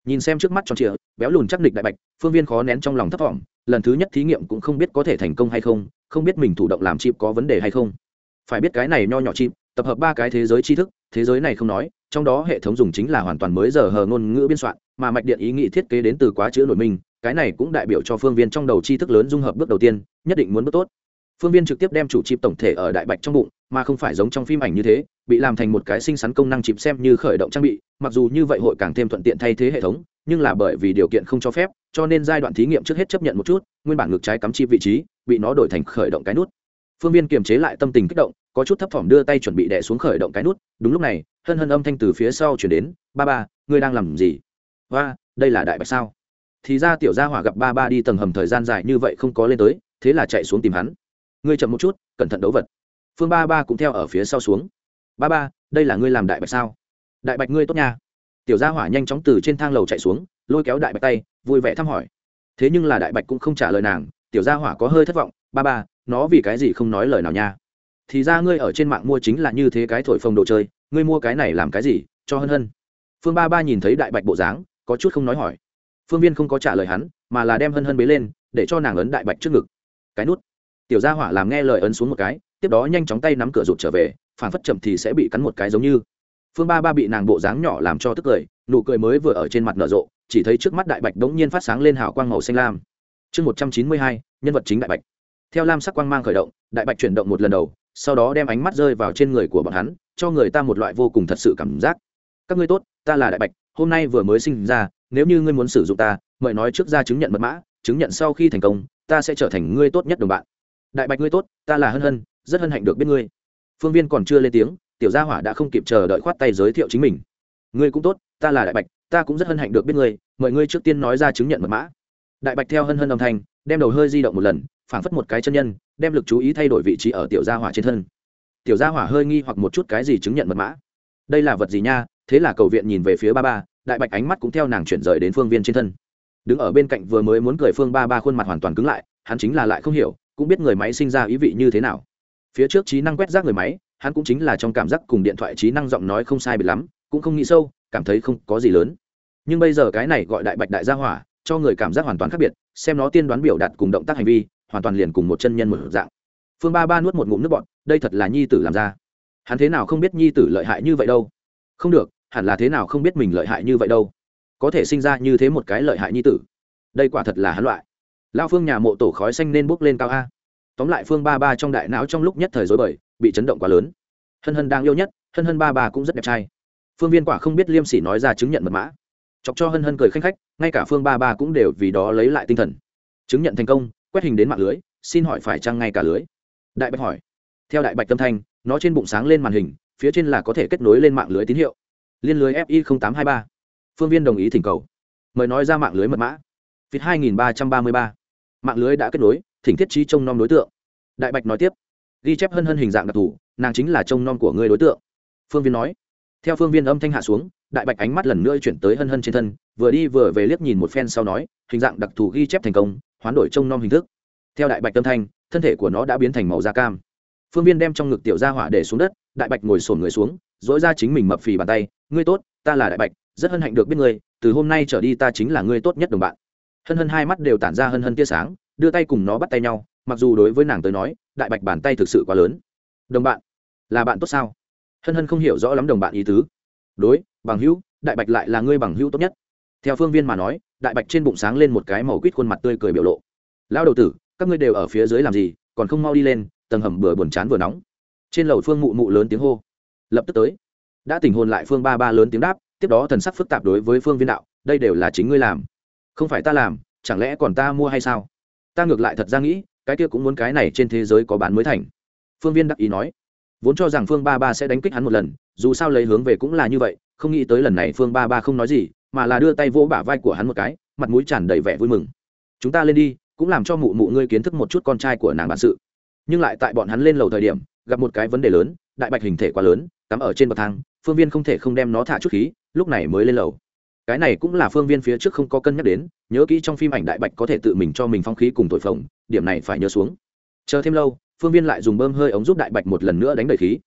Nhìn xem trước mắt tròn trịa, béo lùn chắc nịch đại bạch, phương viên khó nén trong lòng thấp thỏm, lần thứ nhất thí nghiệm cũng không biết có thể thành công hay không không biết mình thủ động làm chip có vấn đề hay không. Phải biết cái này nho nhỏ chip tập hợp ba cái thế giới tri thức, thế giới này không nói, trong đó hệ thống dùng chính là hoàn toàn mới giờ hờ ngôn ngữ biên soạn, mà mạch điện ý nghĩ thiết kế đến từ quá chữ nội minh, cái này cũng đại biểu cho phương viên trong đầu tri thức lớn dung hợp bước đầu tiên, nhất định muốn bước tốt. Phương viên trực tiếp đem chủ chip tổng thể ở đại bạch trong bụng, mà không phải giống trong phim ảnh như thế, bị làm thành một cái sinh sắn công năng chip xem như khởi động trang bị, mặc dù như vậy hội càng thêm thuận tiện thay thế hệ thống, nhưng là bởi vì điều kiện không cho phép, cho nên giai đoạn thí nghiệm trước hết chấp nhận một chút, nguyên bản ngược trái cắm chip vị trí, bị nó đổi thành khởi động cái nút. Phương viên kiềm chế lại tâm tình kích động có chút thấp thỏm đưa tay chuẩn bị đè xuống khởi động cái nút, đúng lúc này, hân hân âm thanh từ phía sau chuyển đến, ba ba, ngươi đang làm gì? Và đây là đại bạch sao? Thì ra tiểu gia hỏa gặp ba ba đi tầng hầm thời gian dài như vậy không có lên tới, thế là chạy xuống tìm hắn. Ngươi chậm một chút, cẩn thận đấu vật. Phương ba ba cũng theo ở phía sau xuống. Ba ba, đây là ngươi làm đại bạch sao? Đại bạch ngươi tốt nha. Tiểu gia hỏa nhanh chóng từ trên thang lầu chạy xuống, lôi kéo đại bạch tay, vui vẻ thăm hỏi. Thế nhưng là đại bạch cũng không trả lời nàng, tiểu gia hỏa có hơi thất vọng, ba ba, nó vì cái gì không nói lời nào nha? Thì ra ngươi ở trên mạng mua chính là như thế cái thổi phồng đồ chơi, ngươi mua cái này làm cái gì, cho hân hân. Phương ba ba nhìn thấy đại bạch bộ dáng, có chút không nói hỏi. Phương viên không có trả lời hắn, mà là đem hân hân bế lên, để cho nàng ấn đại bạch trước ngực. Cái nút. Tiểu gia hỏa làm nghe lời ấn xuống một cái, tiếp đó nhanh chóng tay nắm cửa rụt trở về phản phất chậm thì sẽ bị cắn một cái giống như. Phương ba ba bị nàng bộ dáng nhỏ làm cho tức cười, nụ cười mới vừa ở trên mặt nở rộ, chỉ thấy trước mắt đại bạch đống nhiên phát sáng lên hào quang màu xanh lam. Chương một trăm chín mươi hai, nhân vật chính đại bạch. Theo lam sắc quang mang khởi động, đại bạch chuyển động một lần đầu sau đó đem ánh mắt rơi vào trên người của bọn hắn, cho người ta một loại vô cùng thật sự cảm giác. Các ngươi tốt, ta là đại bạch, hôm nay vừa mới sinh ra, nếu như ngươi muốn sử dụng ta, mời nói trước ra chứng nhận mật mã, chứng nhận sau khi thành công, ta sẽ trở thành ngươi tốt nhất đồng bạn. Đại bạch ngươi tốt, ta là hân hân, rất hân hạnh được biết ngươi. Phương viên còn chưa lên tiếng, tiểu gia hỏa đã không kịp chờ đợi khoát tay giới thiệu chính mình. Ngươi cũng tốt, ta là đại bạch, ta cũng rất hân hạnh được biết ngươi, mời ngươi trước tiên nói ra chứng nhận mật mã. Đại bạch theo hân hân âm thanh, đem đầu hơi di động một lần phảng phất một cái chân nhân, đem lực chú ý thay đổi vị trí ở tiểu gia hỏa trên thân. Tiểu gia hỏa hơi nghi hoặc một chút cái gì chứng nhận mật mã. Đây là vật gì nha? Thế là cầu viện nhìn về phía ba ba, đại bạch ánh mắt cũng theo nàng chuyển rời đến phương viên trên thân. Đứng ở bên cạnh vừa mới muốn cười phương ba ba khuôn mặt hoàn toàn cứng lại, hắn chính là lại không hiểu, cũng biết người máy sinh ra ý vị như thế nào. Phía trước trí năng quét rác người máy, hắn cũng chính là trong cảm giác cùng điện thoại trí năng giọng nói không sai biệt lắm, cũng không nghĩ sâu, cảm thấy không có gì lớn. Nhưng bây giờ cái này gọi đại bạch đại gia hỏa, cho người cảm giác hoàn toàn khác biệt, xem nó tiên đoán biểu đạt cùng động tác hành vi hoàn toàn liền cùng một chân nhân một dạng. Phương ba ba nuốt một ngụm nước bọt, đây thật là nhi tử làm ra. Hắn thế nào không biết nhi tử lợi hại như vậy đâu? Không được hẳn là thế nào không biết mình lợi hại như vậy đâu? Có thể sinh ra như thế một cái lợi hại nhi tử. Đây quả thật là hắn loại. Lao phương nhà mộ tổ khói xanh nên bốc lên cao a. Tóm lại phương ba ba trong đại não trong lúc nhất thời dối bời bị chấn động quá lớn. Hân hân đang yêu nhất hân hân ba ba cũng rất đẹp trai. Phương viên quả không biết liêm sỉ nói ra chứng nhận mật mã. Chọc cho hân hân cười khanh khách ngay cả phương ba ba cũng đều vì đó lấy lại tinh thần. Chứng nhận thành công quét hình đến mạng lưới xin hỏi phải chăng ngay cả lưới đại bạch hỏi theo đại bạch tâm thanh nó trên bụng sáng lên màn hình phía trên là có thể kết nối lên mạng lưới tín hiệu liên lưới fi tám trăm hai ba phương viên đồng ý thỉnh cầu mời nói ra mạng lưới mật mã vị hai nghìn ba trăm ba mươi ba. Mạng lưới đã kết nối, thỉnh thiết trí trông nom đối tượng. Đại Bạch nói tiếp, ghi chép hân hân hình dạng đặc thù, nàng chính là trông nom của người đối tượng. Phương Viên nói. Theo Phương Viên âm thanh hạ xuống, Đại Bạch ánh mắt lần nữa chuyển tới hân hân trên thân, vừa đi vừa về liếc nhìn một phen sau nói, hình dạng đặc thù ghi chép thành công, hoán đổi trông nom hình thức. Theo Đại Bạch tâm thanh, thân thể của nó đã biến thành màu da cam. Phương Viên đem trong ngực tiểu gia hỏa để xuống đất, Đại Bạch ngồi sổn người xuống, dỗi ra chính mình mập phì bàn tay, "Ngươi tốt, ta là Đại Bạch, rất hân hạnh được biết ngươi, từ hôm nay trở đi ta chính là ngươi tốt nhất đồng bạn." hân hân hai mắt đều tản ra hân hân tia sáng đưa tay cùng nó bắt tay nhau mặc dù đối với nàng tới nói đại bạch bàn tay thực sự quá lớn đồng bạn là bạn tốt sao hân hân không hiểu rõ lắm đồng bạn ý tứ đối bằng hữu đại bạch lại là ngươi bằng hữu tốt nhất theo phương viên mà nói, đại bạch trên bụng sáng lên một cái màu quýt khuôn mặt tươi cười biểu lộ. Lão đầu tử, các ngươi đều ở phía dưới làm gì, còn không mau đi lên, tầng hầm bừa buồn chán vừa nóng. Trên lầu phương mụ mụ lớn tiếng hô. Lập tức tới. Đã tình hồn lại phương ba ba lớn tiếng đáp, tiếp đó thần sắc phức tạp đối với phương viên đạo, đây đều là chính ngươi làm. Không phải ta làm, chẳng lẽ còn ta mua hay sao? Ta ngược lại thật ra nghĩ, cái kia cũng muốn cái này trên thế giới có bán mới thành. Phương viên đắc ý nói. Vốn cho rằng phương ba ba sẽ đánh kích hắn một lần, dù sao lấy hướng về cũng là như vậy, không nghĩ tới lần này phương ba ba không nói gì mà là đưa tay vỗ bả vai của hắn một cái, mặt mũi tràn đầy vẻ vui mừng. Chúng ta lên đi, cũng làm cho mụ mụ ngươi kiến thức một chút con trai của nàng bản sự. Nhưng lại tại bọn hắn lên lầu thời điểm, gặp một cái vấn đề lớn, đại bạch hình thể quá lớn, cắm ở trên bậc thang, phương viên không thể không đem nó thả chút khí, lúc này mới lên lầu. Cái này cũng là phương viên phía trước không có cân nhắc đến, nhớ kỹ trong phim ảnh đại bạch có thể tự mình cho mình phong khí cùng tội phồng, điểm này phải nhớ xuống. Chờ thêm lâu, phương viên lại dùng bơm hơi ống giúp đại bạch một lần nữa đánh đầy khí.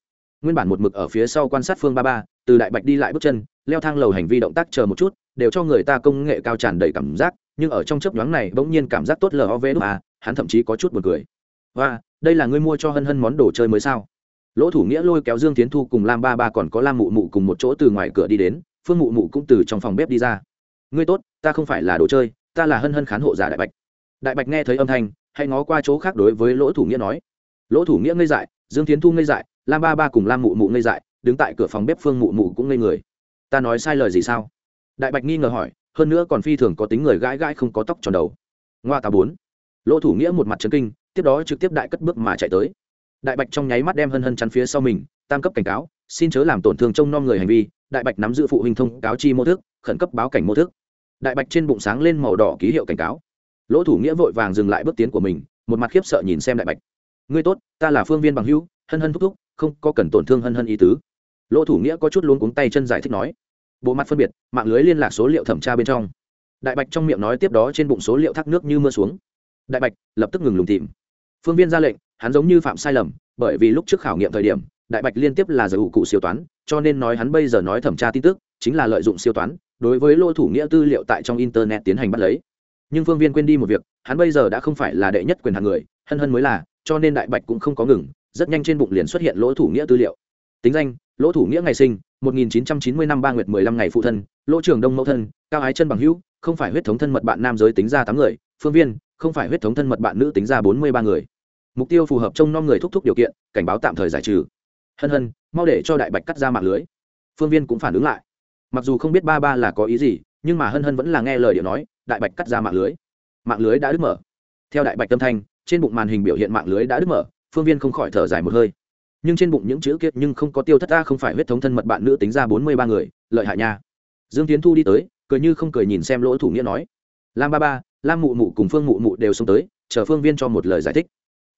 Nguyên bản một mực ở phía sau quan sát phương ba ba từ đại bạch đi lại bước chân, leo thang lầu hành vi động tác chờ một chút, đều cho người ta công nghệ cao tràn đầy cảm giác, nhưng ở trong chớp nhoáng này bỗng nhiên cảm giác tốt lờ v à hắn thậm chí có chút buồn cười. Và đây là ngươi mua cho hân hân món đồ chơi mới sao? Lỗ thủ nghĩa lôi kéo dương tiến thu cùng lam ba ba còn có lam mụ mụ cùng một chỗ từ ngoài cửa đi đến, phương mụ mụ cũng từ trong phòng bếp đi ra. Ngươi tốt, ta không phải là đồ chơi, ta là hân hân khán hộ giả đại bạch. Đại bạch nghe thấy âm thanh, hay ngó qua chỗ khác đối với lỗ thủ nghĩa nói. Lỗ thủ nghĩa ngây dại, dương tiến thu ngây dại, lam ba ba cùng lam mụ mụ ngây dại đứng tại cửa phòng bếp phương mụ mụ cũng ngây người. Ta nói sai lời gì sao? Đại bạch nghi ngờ hỏi, hơn nữa còn phi thường có tính người gãi gãi không có tóc tròn đầu. Ngoa tà bốn. Lỗ thủ nghĩa một mặt trấn kinh, tiếp đó trực tiếp đại cất bước mà chạy tới. Đại bạch trong nháy mắt đem hân hân chắn phía sau mình, tam cấp cảnh cáo, xin chớ làm tổn thương trông nom người hành vi. Đại bạch nắm giữ phụ huynh thông cáo chi mô thức, khẩn cấp báo cảnh mô thức. Đại bạch trên bụng sáng lên màu đỏ ký hiệu cảnh cáo. Lỗ thủ nghĩa vội vàng dừng lại bước tiến của mình, một mặt khiếp sợ nhìn xem đại bạch. Ngươi tốt, ta là phương viên bằng hữu, hân hân thúc thúc, không có cần tổn thương hân hân ý tứ lỗ thủ nghĩa có chút luống cuống tay chân giải thích nói, bộ mặt phân biệt, mạng lưới liên lạc số liệu thẩm tra bên trong. Đại bạch trong miệng nói tiếp đó trên bụng số liệu thác nước như mưa xuống. Đại bạch lập tức ngừng lùng tìm. Phương viên ra lệnh, hắn giống như phạm sai lầm, bởi vì lúc trước khảo nghiệm thời điểm, đại bạch liên tiếp là giải hữu cụ siêu toán, cho nên nói hắn bây giờ nói thẩm tra tin tức, chính là lợi dụng siêu toán, đối với lỗ thủ nghĩa tư liệu tại trong internet tiến hành bắt lấy. Nhưng phương viên quên đi một việc, hắn bây giờ đã không phải là đệ nhất quyền hàng người, hân hân mới là, cho nên đại bạch cũng không có ngừng, rất nhanh trên bụng liền xuất hiện lỗ thủ nghĩa tư liệu. Tính danh lỗ thủ nghĩa ngày sinh 1990 năm ba nguyệt 15 ngày phụ thân, lỗ trường đông mẫu thân, cao ái chân bằng hữu, không phải huyết thống thân mật bạn nam giới tính ra tám người, phương viên, không phải huyết thống thân mật bạn nữ tính ra bốn mươi ba người. Mục tiêu phù hợp trong non người thúc thúc điều kiện, cảnh báo tạm thời giải trừ. Hân hân, mau để cho đại bạch cắt ra mạng lưới. Phương viên cũng phản ứng lại. Mặc dù không biết ba ba là có ý gì, nhưng mà hân hân vẫn là nghe lời điệu nói, đại bạch cắt ra mạng lưới. Mạng lưới đã đứt mở. Theo đại bạch tâm thanh, trên bụng màn hình biểu hiện mạng lưới đã đứt mở, phương viên không khỏi thở dài một hơi nhưng trên bụng những chữ kiệt nhưng không có tiêu thất ta không phải huyết thống thân mật bạn nữ tính ra bốn mươi ba người, lợi hại nha. Dương tiến thu đi tới, cười như không cười nhìn xem lỗ thủ nghĩa nói. Lam ba ba, lam mụ mụ cùng phương mụ mụ đều xông tới, chờ phương viên cho một lời giải thích.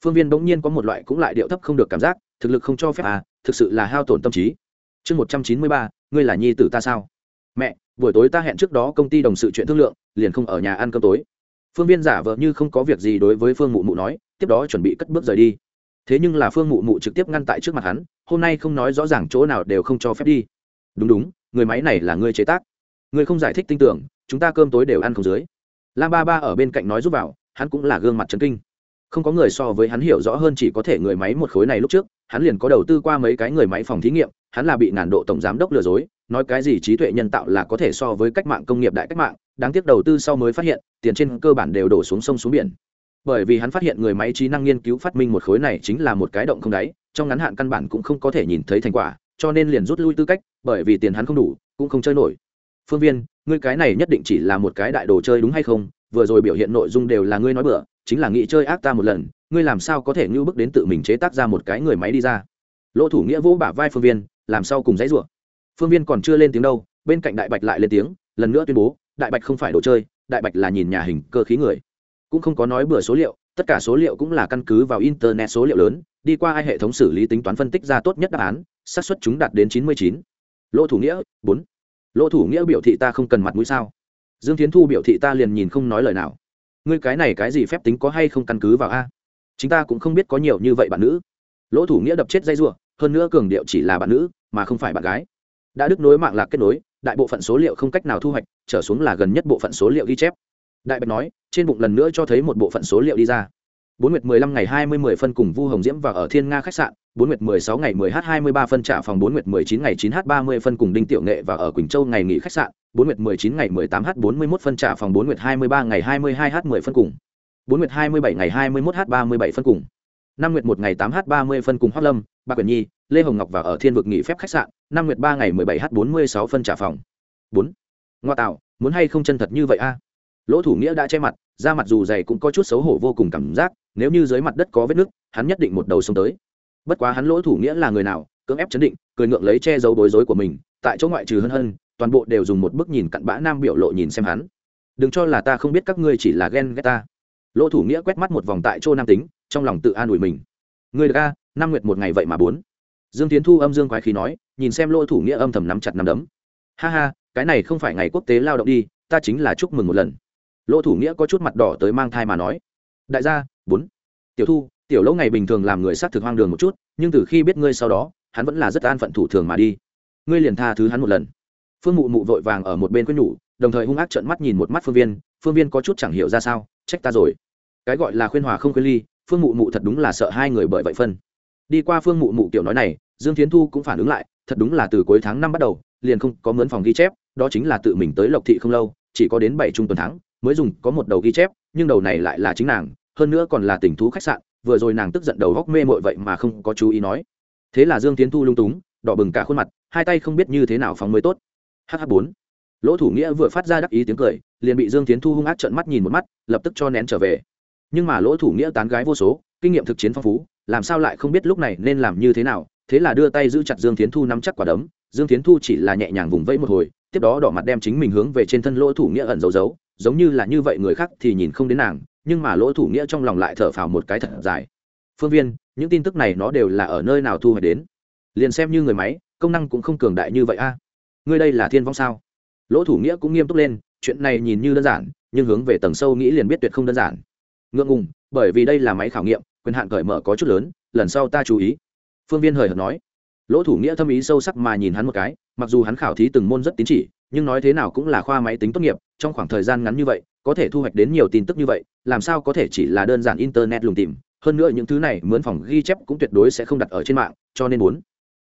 Phương viên bỗng nhiên có một loại cũng lại điệu thấp không được cảm giác, thực lực không cho phép à thực sự là hao tổn tâm trí. Chương một trăm chín mươi ba, ngươi là nhi tử ta sao? Mẹ, buổi tối ta hẹn trước đó công ty đồng sự chuyện thương lượng, liền không ở nhà ăn cơm tối. Phương viên giả vờ như không có việc gì đối với phương mụ mụ nói, tiếp đó chuẩn bị cất bước rời đi thế nhưng là phương mụ mụ trực tiếp ngăn tại trước mặt hắn, hôm nay không nói rõ ràng chỗ nào đều không cho phép đi. Đúng đúng, người máy này là ngươi chế tác. Ngươi không giải thích tin tưởng, chúng ta cơm tối đều ăn không dưới. Lam ba ba ở bên cạnh nói giúp vào, hắn cũng là gương mặt trấn kinh. Không có người so với hắn hiểu rõ hơn chỉ có thể người máy một khối này lúc trước, hắn liền có đầu tư qua mấy cái người máy phòng thí nghiệm, hắn là bị ngàn độ tổng giám đốc lừa dối, nói cái gì trí tuệ nhân tạo là có thể so với cách mạng công nghiệp đại cách mạng, đáng tiếc đầu tư sau mới phát hiện, tiền trên cơ bản đều đổ xuống sông xuống biển bởi vì hắn phát hiện người máy trí năng nghiên cứu phát minh một khối này chính là một cái động không đáy, trong ngắn hạn căn bản cũng không có thể nhìn thấy thành quả, cho nên liền rút lui tư cách, bởi vì tiền hắn không đủ, cũng không chơi nổi. Phương viên, ngươi cái này nhất định chỉ là một cái đại đồ chơi đúng hay không? Vừa rồi biểu hiện nội dung đều là ngươi nói bừa, chính là nghĩ chơi ác ta một lần, ngươi làm sao có thể ngưu bức đến tự mình chế tác ra một cái người máy đi ra? Lỗ thủ nghĩa vỗ bả vai phương viên, làm sao cùng dãy rủa? Phương viên còn chưa lên tiếng đâu, bên cạnh đại bạch lại lên tiếng, lần nữa tuyên bố, đại bạch không phải đồ chơi, đại bạch là nhìn nhà hình cơ khí người cũng không có nói bừa số liệu, tất cả số liệu cũng là căn cứ vào internet số liệu lớn, đi qua hai hệ thống xử lý tính toán phân tích ra tốt nhất đáp án, xác suất chúng đạt đến chín mươi chín. Lỗ thủ nghĩa, bốn. Lỗ thủ nghĩa biểu thị ta không cần mặt mũi sao? Dương tiến thu biểu thị ta liền nhìn không nói lời nào. Ngươi cái này cái gì phép tính có hay không căn cứ vào a? Chúng ta cũng không biết có nhiều như vậy bạn nữ. Lỗ thủ nghĩa đập chết dây ruộng hơn nữa cường điệu chỉ là bạn nữ, mà không phải bạn gái. Đã đứt nối mạng lạc kết nối, đại bộ phận số liệu không cách nào thu hoạch, trở xuống là gần nhất bộ phận số liệu ghi chép đại bạch nói, trên bụng lần nữa cho thấy một bộ phận số liệu đi ra. Bốn nguyệt mười lăm ngày hai mươi mười phân cùng vu hồng diễm và ở thiên nga khách sạn, bốn nguyệt mười sáu ngày mười h hai mươi ba phân trả phòng, bốn nguyệt mười chín ngày chín h ba mươi phân cùng đinh tiểu nghệ và ở quỳnh châu ngày nghỉ khách sạn, bốn nguyệt mười chín ngày mười tám h bốn mươi mốt phân trả phòng, bốn nguyệt hai mươi ba ngày hai mươi hai h mười phân cùng, bốn nguyệt hai mươi bảy ngày hai mươi mốt h ba mươi bảy phân cùng, năm nguyệt một ngày tám h ba mươi phân cùng hoác lâm ba quyển nhi, lê hồng ngọc và ở thiên vực nghỉ phép khách sạn, năm nguyệt ba ngày mười bảy h bốn mươi sáu phân trả phòng. Bốn. Ngoa tạo, muốn hay không chân thật như vậy a? Lỗ thủ nghĩa đã che mặt, da mặt dù dày cũng có chút xấu hổ vô cùng cảm giác, nếu như dưới mặt đất có vết nứt, hắn nhất định một đầu xông tới. Bất quá hắn lỗ thủ nghĩa là người nào, cưỡng ép chấn định, cười ngượng lấy che giấu bối rối của mình, tại chỗ ngoại trừ hân hân, toàn bộ đều dùng một bức nhìn cặn bã nam biểu lộ nhìn xem hắn. Đừng cho là ta không biết các ngươi chỉ là ghen ghét ta. Lỗ thủ nghĩa quét mắt một vòng tại chỗ nam tính, trong lòng tự an ủi mình. Người ga năm nguyệt một ngày vậy mà bốn. Dương tiến thu âm dương quái khí nói, nhìn xem lỗ thủ nghĩa âm thầm nắm chặt nắm đấm. Ha ha, cái này không phải ngày quốc tế lao động đi, ta chính là chúc mừng một lần lỗ thủ nghĩa có chút mặt đỏ tới mang thai mà nói. Đại gia, bốn. Tiểu thu, tiểu lỗ ngày bình thường làm người sát thực hoang đường một chút, nhưng từ khi biết ngươi sau đó, hắn vẫn là rất an phận thủ thường mà đi. Ngươi liền tha thứ hắn một lần. Phương mụ mụ vội vàng ở một bên quyết nhủ, đồng thời hung ác trợn mắt nhìn một mắt phương viên phương viên có chút chẳng hiểu ra sao, trách ta rồi. Cái gọi là khuyên hòa không khuyên ly, phương mụ mụ thật đúng là sợ hai người bởi vậy phân. Đi qua phương mụ mụ kiểu nói này, dương tiến thu cũng phản ứng lại, thật đúng là từ cuối tháng năm bắt đầu, liền không có mướn phòng ghi chép, đó chính là tự mình tới lộc thị không lâu, chỉ có đến bảy trung tuần tháng mới dùng có một đầu ghi chép, nhưng đầu này lại là chính nàng, hơn nữa còn là tình thú khách sạn, vừa rồi nàng tức giận đầu góc mê mội vậy mà không có chú ý nói. Thế là dương tiến thu lung túng, đỏ bừng cả khuôn mặt, hai tay không biết như thế nào phóng mới tốt. Hh bốn. Lỗ thủ nghĩa vừa phát ra đắc ý tiếng cười, liền bị dương tiến thu hung ác trợn mắt nhìn một mắt, lập tức cho nén trở về. Nhưng mà lỗ thủ nghĩa tán gái vô số, kinh nghiệm thực chiến phong phú, làm sao lại không biết lúc này nên làm như thế nào, thế là đưa tay giữ chặt dương tiến thu nắm chắc quả đấm. Dương tiến thu chỉ là nhẹ nhàng vùng vẫy một hồi, tiếp đó đỏ mặt đem chính mình hướng về trên thân lỗ thủ nghĩa ẩn giấu giấu giống như là như vậy người khác thì nhìn không đến nàng, nhưng mà lỗ thủ nghĩa trong lòng lại thở phào một cái thật dài. Phương viên, những tin tức này nó đều là ở nơi nào thu hoạch đến? Liền xem như người máy, công năng cũng không cường đại như vậy a. Ngươi đây là thiên vong sao? Lỗ thủ nghĩa cũng nghiêm túc lên, chuyện này nhìn như đơn giản, nhưng hướng về tầng sâu nghĩ liền biết tuyệt không đơn giản. Ngượng ngùng, bởi vì đây là máy khảo nghiệm, quyền hạn cởi mở có chút lớn, lần sau ta chú ý. Phương viên hời hợt nói. Lỗ thủ nghĩa thâm ý sâu sắc mà nhìn hắn một cái, mặc dù hắn khảo thí từng môn rất tín chỉ nhưng nói thế nào cũng là khoa máy tính tốt nghiệp, trong khoảng thời gian ngắn như vậy, có thể thu hoạch đến nhiều tin tức như vậy, làm sao có thể chỉ là đơn giản internet lùng tìm, hơn nữa những thứ này mướn phòng ghi chép cũng tuyệt đối sẽ không đặt ở trên mạng, cho nên muốn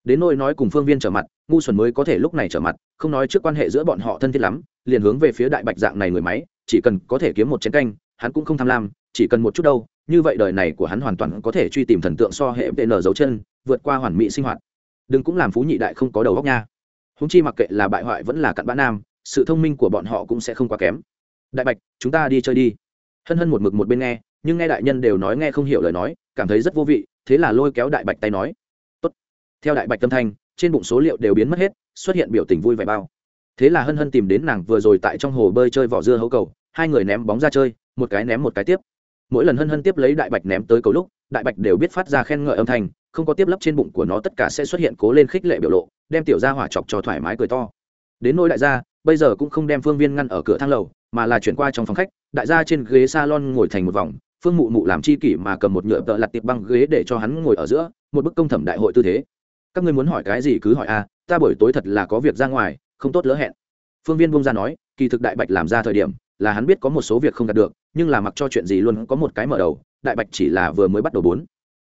đến nỗi nói cùng phương viên trở mặt, ngu xuẩn mới có thể lúc này trở mặt, không nói trước quan hệ giữa bọn họ thân thiết lắm, liền hướng về phía đại bạch dạng này người máy, chỉ cần có thể kiếm một chén canh, hắn cũng không tham lam, chỉ cần một chút đâu, như vậy đời này của hắn hoàn toàn có thể truy tìm thần tượng so hệ vn dấu chân, vượt qua hoàn mỹ sinh hoạt. Đừng cũng làm phú nhị đại không có đầu góc nha húng chi mặc kệ là bại hoại vẫn là cặn bã nam, sự thông minh của bọn họ cũng sẽ không quá kém. Đại bạch, chúng ta đi chơi đi. Hân hân một mực một bên nghe, nhưng nghe đại nhân đều nói nghe không hiểu lời nói, cảm thấy rất vô vị, thế là lôi kéo đại bạch tay nói. Tốt. theo đại bạch tâm thanh, trên bụng số liệu đều biến mất hết, xuất hiện biểu tình vui vẻ bao. Thế là hân hân tìm đến nàng vừa rồi tại trong hồ bơi chơi vỏ dưa hấu cầu, hai người ném bóng ra chơi, một cái ném một cái tiếp. Mỗi lần hân hân tiếp lấy đại bạch ném tới cầu lúc, đại bạch đều biết phát ra khen ngợi âm thanh không có tiếp lấp trên bụng của nó tất cả sẽ xuất hiện cố lên khích lệ biểu lộ, đem tiểu gia hỏa chọc cho thoải mái cười to. Đến nỗi đại gia, bây giờ cũng không đem phương viên ngăn ở cửa thang lầu, mà là chuyển qua trong phòng khách, đại gia trên ghế salon ngồi thành một vòng, phương mụ mụ làm chi kỷ mà cầm một nhựa tợ lặt tiệp băng ghế để cho hắn ngồi ở giữa, một bức công thẩm đại hội tư thế. Các ngươi muốn hỏi cái gì cứ hỏi a ta buổi tối thật là có việc ra ngoài, không tốt lỡ hẹn. Phương viên bông ra nói, kỳ thực đại bạch làm ra thời điểm, là hắn biết có một số việc không đạt được, nhưng là mặc cho chuyện gì luôn có một cái mở đầu, đại bạch chỉ là vừa mới bắt đầu bốn.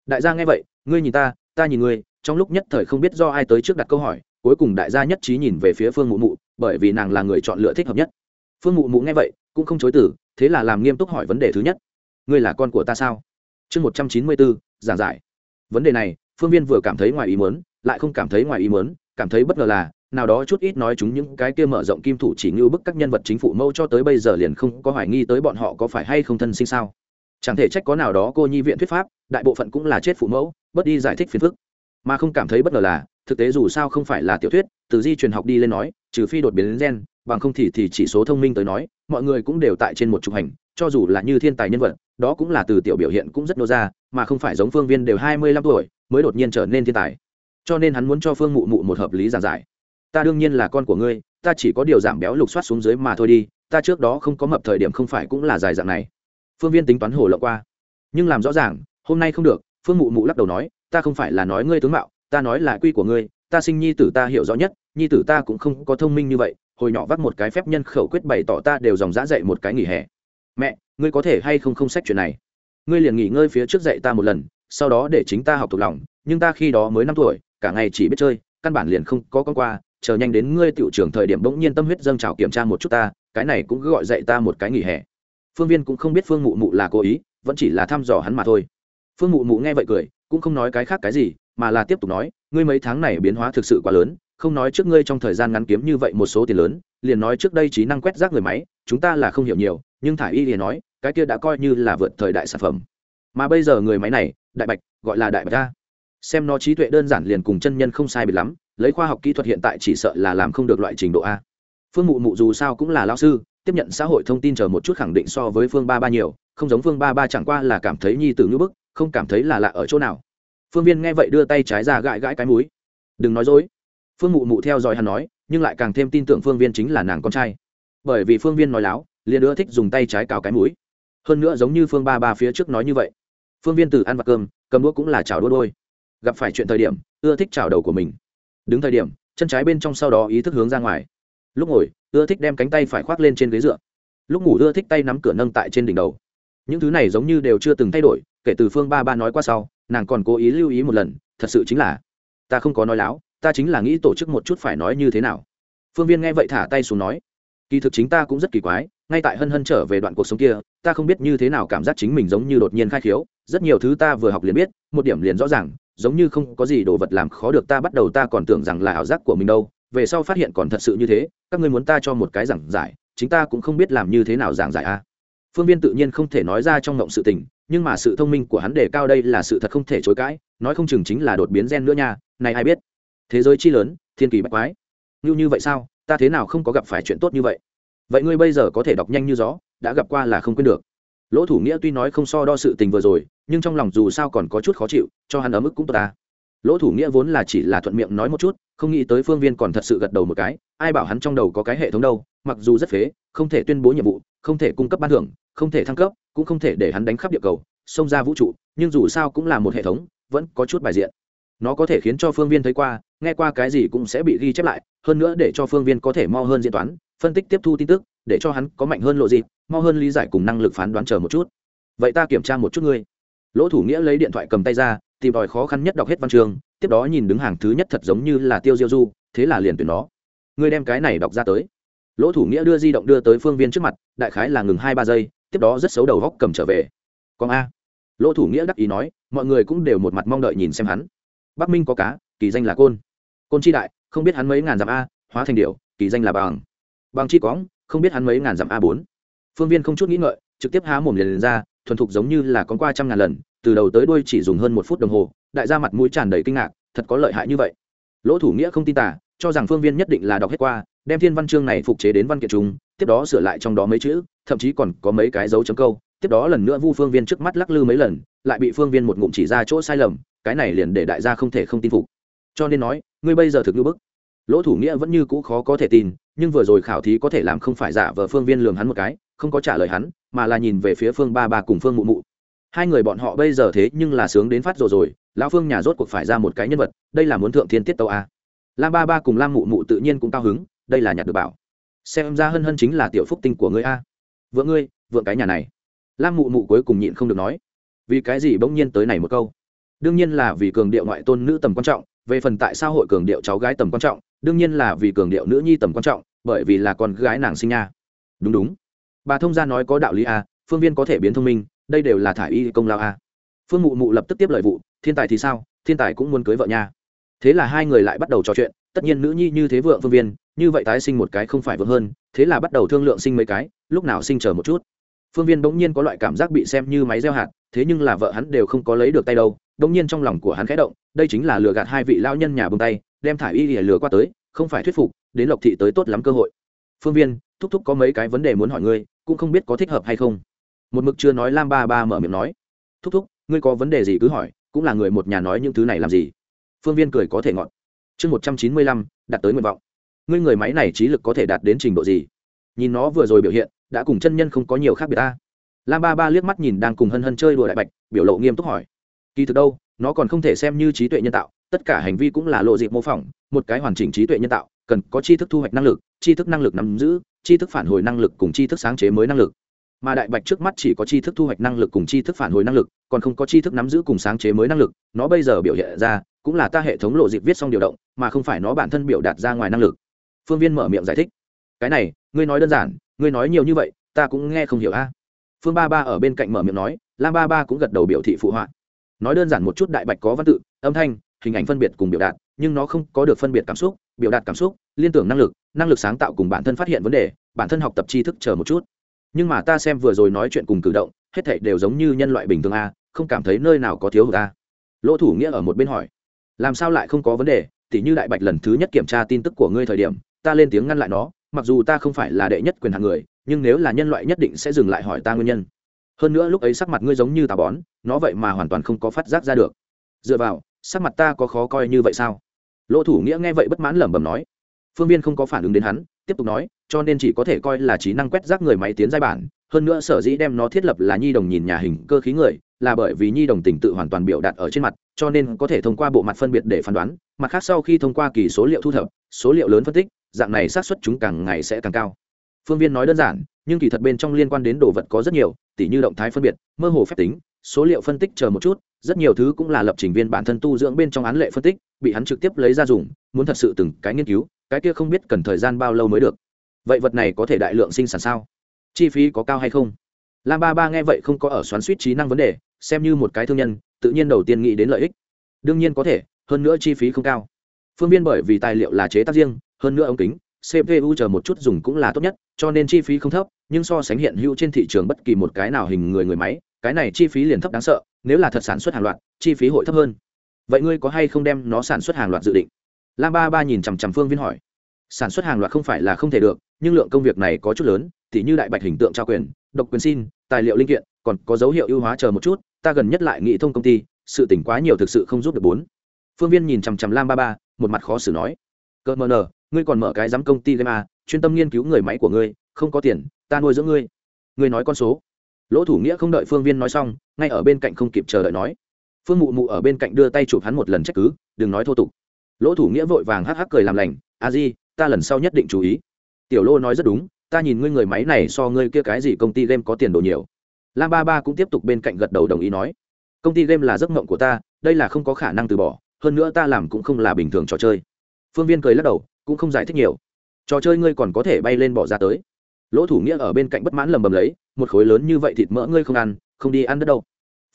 Đại gia nghe vậy ngươi nhìn ta ta nhìn ngươi, trong lúc nhất thời không biết do ai tới trước đặt câu hỏi, cuối cùng đại gia nhất trí nhìn về phía phương mụ mụ, bởi vì nàng là người chọn lựa thích hợp nhất. Phương mụ mụ nghe vậy, cũng không chối từ, thế là làm nghiêm túc hỏi vấn đề thứ nhất. Ngươi là con của ta sao? Chương một trăm chín mươi bốn giảng giải. Vấn đề này, phương viên vừa cảm thấy ngoài ý mớn lại không cảm thấy ngoài ý mớn cảm thấy bất ngờ là, nào đó chút ít nói chúng những cái kia mở rộng kim thủ chỉ như bức các nhân vật chính phủ mâu cho tới bây giờ liền không có hoài nghi tới bọn họ có phải hay không thân sinh sao chẳng thể trách có nào đó cô nhi viện thuyết pháp, đại bộ phận cũng là chết phụ mẫu, bớt đi giải thích phiền phức. Mà không cảm thấy bất ngờ là, thực tế dù sao không phải là tiểu thuyết, từ di truyền học đi lên nói, trừ phi đột biến gen, bằng không thì thì chỉ số thông minh tới nói, mọi người cũng đều tại trên một trục hành, cho dù là như thiên tài nhân vật, đó cũng là từ tiểu biểu hiện cũng rất nô ra, mà không phải giống phương viên đều hai mươi lăm tuổi, mới đột nhiên trở nên thiên tài. Cho nên hắn muốn cho phương mụ mụ một hợp lý giảng giải. Ta đương nhiên là con của ngươi, ta chỉ có điều giảm béo lục soát xuống dưới mà thôi đi, ta trước đó không có mập thời điểm không phải cũng là dài dạng này phương viên tính toán hồ lộ qua. Nhưng làm rõ ràng, hôm nay không được, phương mụ mụ lắc đầu nói, ta không phải là nói ngươi tướng mạo, ta nói là quy của ngươi, ta sinh nhi tử ta hiểu rõ nhất, nhi tử ta cũng không có thông minh như vậy, hồi nhỏ vắt một cái phép nhân khẩu quyết bày tỏ ta đều dòng dã dậy một cái nghỉ hè. Mẹ, ngươi có thể hay không không sách chuyện này? Ngươi liền nghỉ ngơi phía trước dạy ta một lần, sau đó để chính ta học thuộc lòng, nhưng ta khi đó mới năm tuổi, cả ngày chỉ biết chơi, căn bản liền không có con qua, chờ nhanh đến ngươi tiểu trưởng thời điểm bỗng nhiên tâm huyết dâng trào kiểm tra một chút ta, cái này cũng gọi dạy ta một cái nghỉ hè phương viên cũng không biết phương mụ mụ là cố ý, vẫn chỉ là thăm dò hắn mà thôi. Phương mụ mụ nghe vậy cười, cũng không nói cái khác cái gì, mà là tiếp tục nói, ngươi mấy tháng này biến hóa thực sự quá lớn, không nói trước ngươi trong thời gian ngắn kiếm như vậy một số tiền lớn, liền nói trước đây trí năng quét rác người máy, chúng ta là không hiểu nhiều, nhưng thả y liền nói, cái kia đã coi như là vượt thời đại sản phẩm. Mà bây giờ người máy này, đại bạch, gọi là đại bạch ta xem nó trí tuệ đơn giản liền cùng chân nhân không sai biệt lắm, lấy khoa học kỹ thuật hiện tại chỉ sợ là làm không được loại trình độ a. Phương mụ mụ dù sao cũng là lao sư tiếp nhận xã hội thông tin chờ một chút khẳng định so với phương ba ba nhiều, không giống phương ba ba chẳng qua là cảm thấy nhi tử ngữ bức, không cảm thấy là lạ ở chỗ nào. Phương viên nghe vậy đưa tay trái ra gãi gãi cái múi đừng nói dối. Phương mụ mụ theo dõi hắn nói, nhưng lại càng thêm tin tưởng phương viên chính là nàng con trai. Bởi vì phương viên nói láo, liền ưa thích dùng tay trái cào cái mũi. Hơn nữa giống như phương ba ba phía trước nói như vậy. Phương viên từ ăn vặt cơm, cầm đũa cũng là chảo đua đôi. Gặp phải chuyện thời điểm, ưa thích chảo đầu của mình. Đứng thời điểm, chân trái bên trong sau đó ý thức hướng ra ngoài. Lúc ngồi ưa thích đem cánh tay phải khoác lên trên ghế dựa. Lúc ngủ ưa thích tay nắm cửa nâng tại trên đỉnh đầu. Những thứ này giống như đều chưa từng thay đổi, kể từ phương ba ba nói qua sau, nàng còn cố ý lưu ý một lần, thật sự chính là, ta không có nói láo, ta chính là nghĩ tổ chức một chút phải nói như thế nào. Phương viên nghe vậy thả tay xuống nói, kỳ thực chính ta cũng rất kỳ quái, ngay tại hân hân trở về đoạn cuộc sống kia, ta không biết như thế nào cảm giác chính mình giống như đột nhiên khai khiếu, rất nhiều thứ ta vừa học liền biết, một điểm liền rõ ràng, giống như không có gì đồ vật làm khó được ta, bắt đầu ta còn tưởng rằng là ảo giác của mình đâu về sau phát hiện còn thật sự như thế, các ngươi muốn ta cho một cái giảng giải, chính ta cũng không biết làm như thế nào giảng giải a phương viên tự nhiên không thể nói ra trong ngộng sự tình, nhưng mà sự thông minh của hắn đề cao đây là sự thật không thể chối cãi, nói không chừng chính là đột biến gen nữa nha, này ai biết? Thế giới chi lớn, thiên kỳ bách quái. Như như vậy sao? Ta thế nào không có gặp phải chuyện tốt như vậy? Vậy ngươi bây giờ có thể đọc nhanh như gió, đã gặp qua là không quên được. Lỗ thủ nghĩa tuy nói không so đo sự tình vừa rồi, nhưng trong lòng dù sao còn có chút khó chịu, cho hắn ở mức cũng tốt ta lỗ thủ nghĩa vốn là chỉ là thuận miệng nói một chút, không nghĩ tới phương viên còn thật sự gật đầu một cái, ai bảo hắn trong đầu có cái hệ thống đâu, mặc dù rất phế, không thể tuyên bố nhiệm vụ, không thể cung cấp ban thưởng, không thể thăng cấp, cũng không thể để hắn đánh khắp địa cầu, xông ra vũ trụ, nhưng dù sao cũng là một hệ thống, vẫn có chút bài diện. Nó có thể khiến cho phương viên thấy qua, nghe qua cái gì cũng sẽ bị ghi chép lại, hơn nữa để cho phương viên có thể mo hơn diễn toán, phân tích tiếp thu tin tức, để cho hắn có mạnh hơn lộ dịp mo hơn lý giải cùng năng lực phán đoán chờ một chút. Vậy ta kiểm tra một chút ngươi. Lỗ thủ nghĩa lấy điện thoại cầm tay ra tìm tòi khó khăn nhất đọc hết văn chương tiếp đó nhìn đứng hàng thứ nhất thật giống như là tiêu diêu du thế là liền tuyển nó. Ngươi đem cái này đọc ra tới. Lỗ thủ nghĩa đưa di động đưa tới phương viên trước mặt đại khái là ngừng hai ba giây tiếp đó rất xấu đầu góc cầm trở về. Còn a. Lỗ thủ nghĩa đắc ý nói mọi người cũng đều một mặt mong đợi nhìn xem hắn. Bắc minh có cá kỳ danh là côn. Côn chi đại không biết hắn mấy ngàn dặm a hóa thành điệu kỳ danh là bằng. Bằng chi cóng không biết hắn mấy ngàn dặm a bốn. Phương viên không chút nghĩ ngợi trực tiếp há mồm liền, liền ra thuần thục giống như là con qua trăm ngàn lần, từ đầu tới đuôi chỉ dùng hơn một phút đồng hồ, đại gia mặt mũi tràn đầy kinh ngạc, thật có lợi hại như vậy. Lỗ thủ nghĩa không tin tả, cho rằng phương viên nhất định là đọc hết qua, đem thiên văn chương này phục chế đến văn kiện chúng tiếp đó sửa lại trong đó mấy chữ, thậm chí còn có mấy cái dấu chấm câu, tiếp đó lần nữa vu phương viên trước mắt lắc lư mấy lần, lại bị phương viên một ngụm chỉ ra chỗ sai lầm, cái này liền để đại gia không thể không tin phục. Cho nên nói, ngươi bây giờ thực như bức. Lỗ thủ nghĩa vẫn như cũ khó có thể tin nhưng vừa rồi khảo thí có thể làm không phải giả vờ phương viên lường hắn một cái, không có trả lời hắn, mà là nhìn về phía phương ba ba cùng phương mụ mụ. Hai người bọn họ bây giờ thế nhưng là sướng đến phát rồi rồi, lão phương nhà rốt cuộc phải ra một cái nhân vật, đây là muốn thượng thiên tiết tâu a. Lam ba ba cùng lam mụ mụ tự nhiên cũng cao hứng, đây là nhặt được bảo. Xem ra hân hân chính là tiểu phúc tinh của ngươi a. Vợ ngươi vợ cái nhà này. Lam mụ mụ cuối cùng nhịn không được nói. Vì cái gì bỗng nhiên tới này một câu? Đương nhiên là vì cường điệu ngoại tôn nữ tầm quan trọng, về phần tại sao hội cường điệu cháu gái tầm quan trọng đương nhiên là vì cường điệu nữ nhi tầm quan trọng, bởi vì là con gái nàng sinh nha. Đúng đúng. Bà thông gia nói có đạo lý a, phương viên có thể biến thông minh, đây đều là thả y công lao a. Phương mụ mụ lập tức tiếp lời vụ, thiên tài thì sao, thiên tài cũng muốn cưới vợ nha. Thế là hai người lại bắt đầu trò chuyện, tất nhiên nữ nhi như thế vượng phương viên, như vậy tái sinh một cái không phải vượng hơn, thế là bắt đầu thương lượng sinh mấy cái, lúc nào sinh chờ một chút. Phương viên bỗng nhiên có loại cảm giác bị xem như máy gieo hạt, thế nhưng là vợ hắn đều không có lấy được tay đâu đông nhiên trong lòng của hắn khẽ động, đây chính là lừa gạt hai vị lao nhân nhà bông tay, đem thả y lìa lừa qua tới, không phải thuyết phục, đến lộc thị tới tốt lắm cơ hội. Phương viên, thúc thúc có mấy cái vấn đề muốn hỏi ngươi, cũng không biết có thích hợp hay không. Một mực chưa nói lam ba ba mở miệng nói. Thúc thúc, ngươi có vấn đề gì cứ hỏi, cũng là người một nhà nói những thứ này làm gì? Phương viên cười có thể ngọn chương một trăm chín mươi lăm, đạt tới nguyện vọng. Ngươi người máy này trí lực có thể đạt đến trình độ gì? Nhìn nó vừa rồi biểu hiện, đã cùng chân nhân không có nhiều khác biệt ta. Lam ba ba liếc mắt nhìn đang cùng hân hân chơi đùa đại bạch, biểu lộ nghiêm túc hỏi kỳ thực đâu, nó còn không thể xem như trí tuệ nhân tạo, tất cả hành vi cũng là lộ dịp mô phỏng, một cái hoàn chỉnh trí tuệ nhân tạo, cần có tri thức thu hoạch năng lực, tri thức năng lực nắm giữ, tri thức phản hồi năng lực cùng tri thức sáng chế mới năng lực. Mà đại bạch trước mắt chỉ có tri thức thu hoạch năng lực cùng tri thức phản hồi năng lực, còn không có tri thức nắm giữ cùng sáng chế mới năng lực, nó bây giờ biểu hiện ra, cũng là ta hệ thống lộ dịp viết xong điều động, mà không phải nó bản thân biểu đạt ra ngoài năng lực. Phương viên mở miệng giải thích. Cái này, ngươi nói đơn giản, ngươi nói nhiều như vậy, ta cũng nghe không hiểu a. Phương ba ba ở bên cạnh mở miệng nói, lam ba ba cũng gật đầu biểu thị phụ họa nói đơn giản một chút đại bạch có văn tự, âm thanh, hình ảnh phân biệt cùng biểu đạt, nhưng nó không có được phân biệt cảm xúc, biểu đạt cảm xúc, liên tưởng năng lực năng lực sáng tạo cùng bản thân phát hiện vấn đề, bản thân học tập tri thức chờ một chút. Nhưng mà ta xem vừa rồi nói chuyện cùng cử động, hết thảy đều giống như nhân loại bình thường a, không cảm thấy nơi nào có thiếu hụt a. Lỗ thủ nghĩa ở một bên hỏi, làm sao lại không có vấn đề? Tỉ như đại bạch lần thứ nhất kiểm tra tin tức của ngươi thời điểm, ta lên tiếng ngăn lại nó, mặc dù ta không phải là đệ nhất quyền hạng người, nhưng nếu là nhân loại nhất định sẽ dừng lại hỏi ta nguyên nhân hơn nữa lúc ấy sắc mặt ngươi giống như tà bón, nó vậy mà hoàn toàn không có phát giác ra được. Dựa vào, sắc mặt ta có khó coi như vậy sao? Lỗ thủ nghĩa nghe vậy bất mãn lẩm bẩm nói. Phương viên không có phản ứng đến hắn, tiếp tục nói, cho nên chỉ có thể coi là trí năng quét rác người máy tiến giai bản, hơn nữa sở dĩ đem nó thiết lập là nhi đồng nhìn nhà hình cơ khí người, là bởi vì nhi đồng tình tự hoàn toàn biểu đạt ở trên mặt, cho nên có thể thông qua bộ mặt phân biệt để phán đoán, mặt khác sau khi thông qua kỳ số liệu thu thập, số liệu lớn phân tích, dạng này xác suất chúng càng ngày sẽ càng cao. Phương viên nói đơn giản nhưng kỳ thật bên trong liên quan đến đồ vật có rất nhiều, tỉ như động thái phân biệt, mơ hồ phép tính, số liệu phân tích chờ một chút, rất nhiều thứ cũng là lập trình viên bản thân tu dưỡng bên trong án lệ phân tích, bị hắn trực tiếp lấy ra dùng, muốn thật sự từng cái nghiên cứu, cái kia không biết cần thời gian bao lâu mới được. Vậy vật này có thể đại lượng sinh sản sao? Chi phí có cao hay không? Lam ba ba nghe vậy không có ở xoắn suýt trí năng vấn đề, xem như một cái thương nhân, tự nhiên đầu tiên nghĩ đến lợi ích. Đương nhiên có thể, hơn nữa chi phí không cao. Phương viên bởi vì tài liệu là chế tác riêng, hơn nữa ống kính cpu chờ một chút dùng cũng là tốt nhất, cho nên chi phí không thấp, nhưng so sánh hiện hữu trên thị trường bất kỳ một cái nào hình người người máy, cái này chi phí liền thấp đáng sợ, nếu là thật sản xuất hàng loạt, chi phí hội thấp hơn. Vậy ngươi có hay không đem nó sản xuất hàng loạt dự định? Lam ba ba nhìn chằm chằm phương viên hỏi. Sản xuất hàng loạt không phải là không thể được, nhưng lượng công việc này có chút lớn, tỉ như đại bạch hình tượng trao quyền, độc quyền xin, tài liệu linh kiện, còn có dấu hiệu ưu hóa chờ một chút, ta gần nhất lại nghĩ thông công ty, sự tỉnh quá nhiều thực sự không giúp được bốn. Phương viên nhìn chằm chằm lam ba ba, một mặt khó xử nói. Cơ mờ nờ ngươi còn mở cái giám công ty game à? chuyên tâm nghiên cứu người máy của ngươi, không có tiền, ta nuôi dưỡng ngươi. Ngươi nói con số. Lỗ thủ nghĩa không đợi phương viên nói xong, ngay ở bên cạnh không kịp chờ đợi nói. Phương mụ mụ ở bên cạnh đưa tay chụp hắn một lần trách cứ, đừng nói thô tục. Lỗ thủ nghĩa vội vàng hắc hắc cười làm lành, a di, ta lần sau nhất định chú ý. Tiểu lô nói rất đúng, ta nhìn ngươi người máy này so ngươi kia cái gì công ty game có tiền đồ nhiều. Lam ba ba cũng tiếp tục bên cạnh gật đầu đồng ý nói, công ty game là giấc mộng của ta, đây là không có khả năng từ bỏ, hơn nữa ta làm cũng không là bình thường trò chơi. Phương viên cười lắc đầu cũng không giải thích nhiều. Trò chơi ngươi còn có thể bay lên bỏ ra tới. Lỗ thủ nghĩa ở bên cạnh bất mãn lầm bầm lấy, một khối lớn như vậy thịt mỡ ngươi không ăn, không đi ăn đất đâu.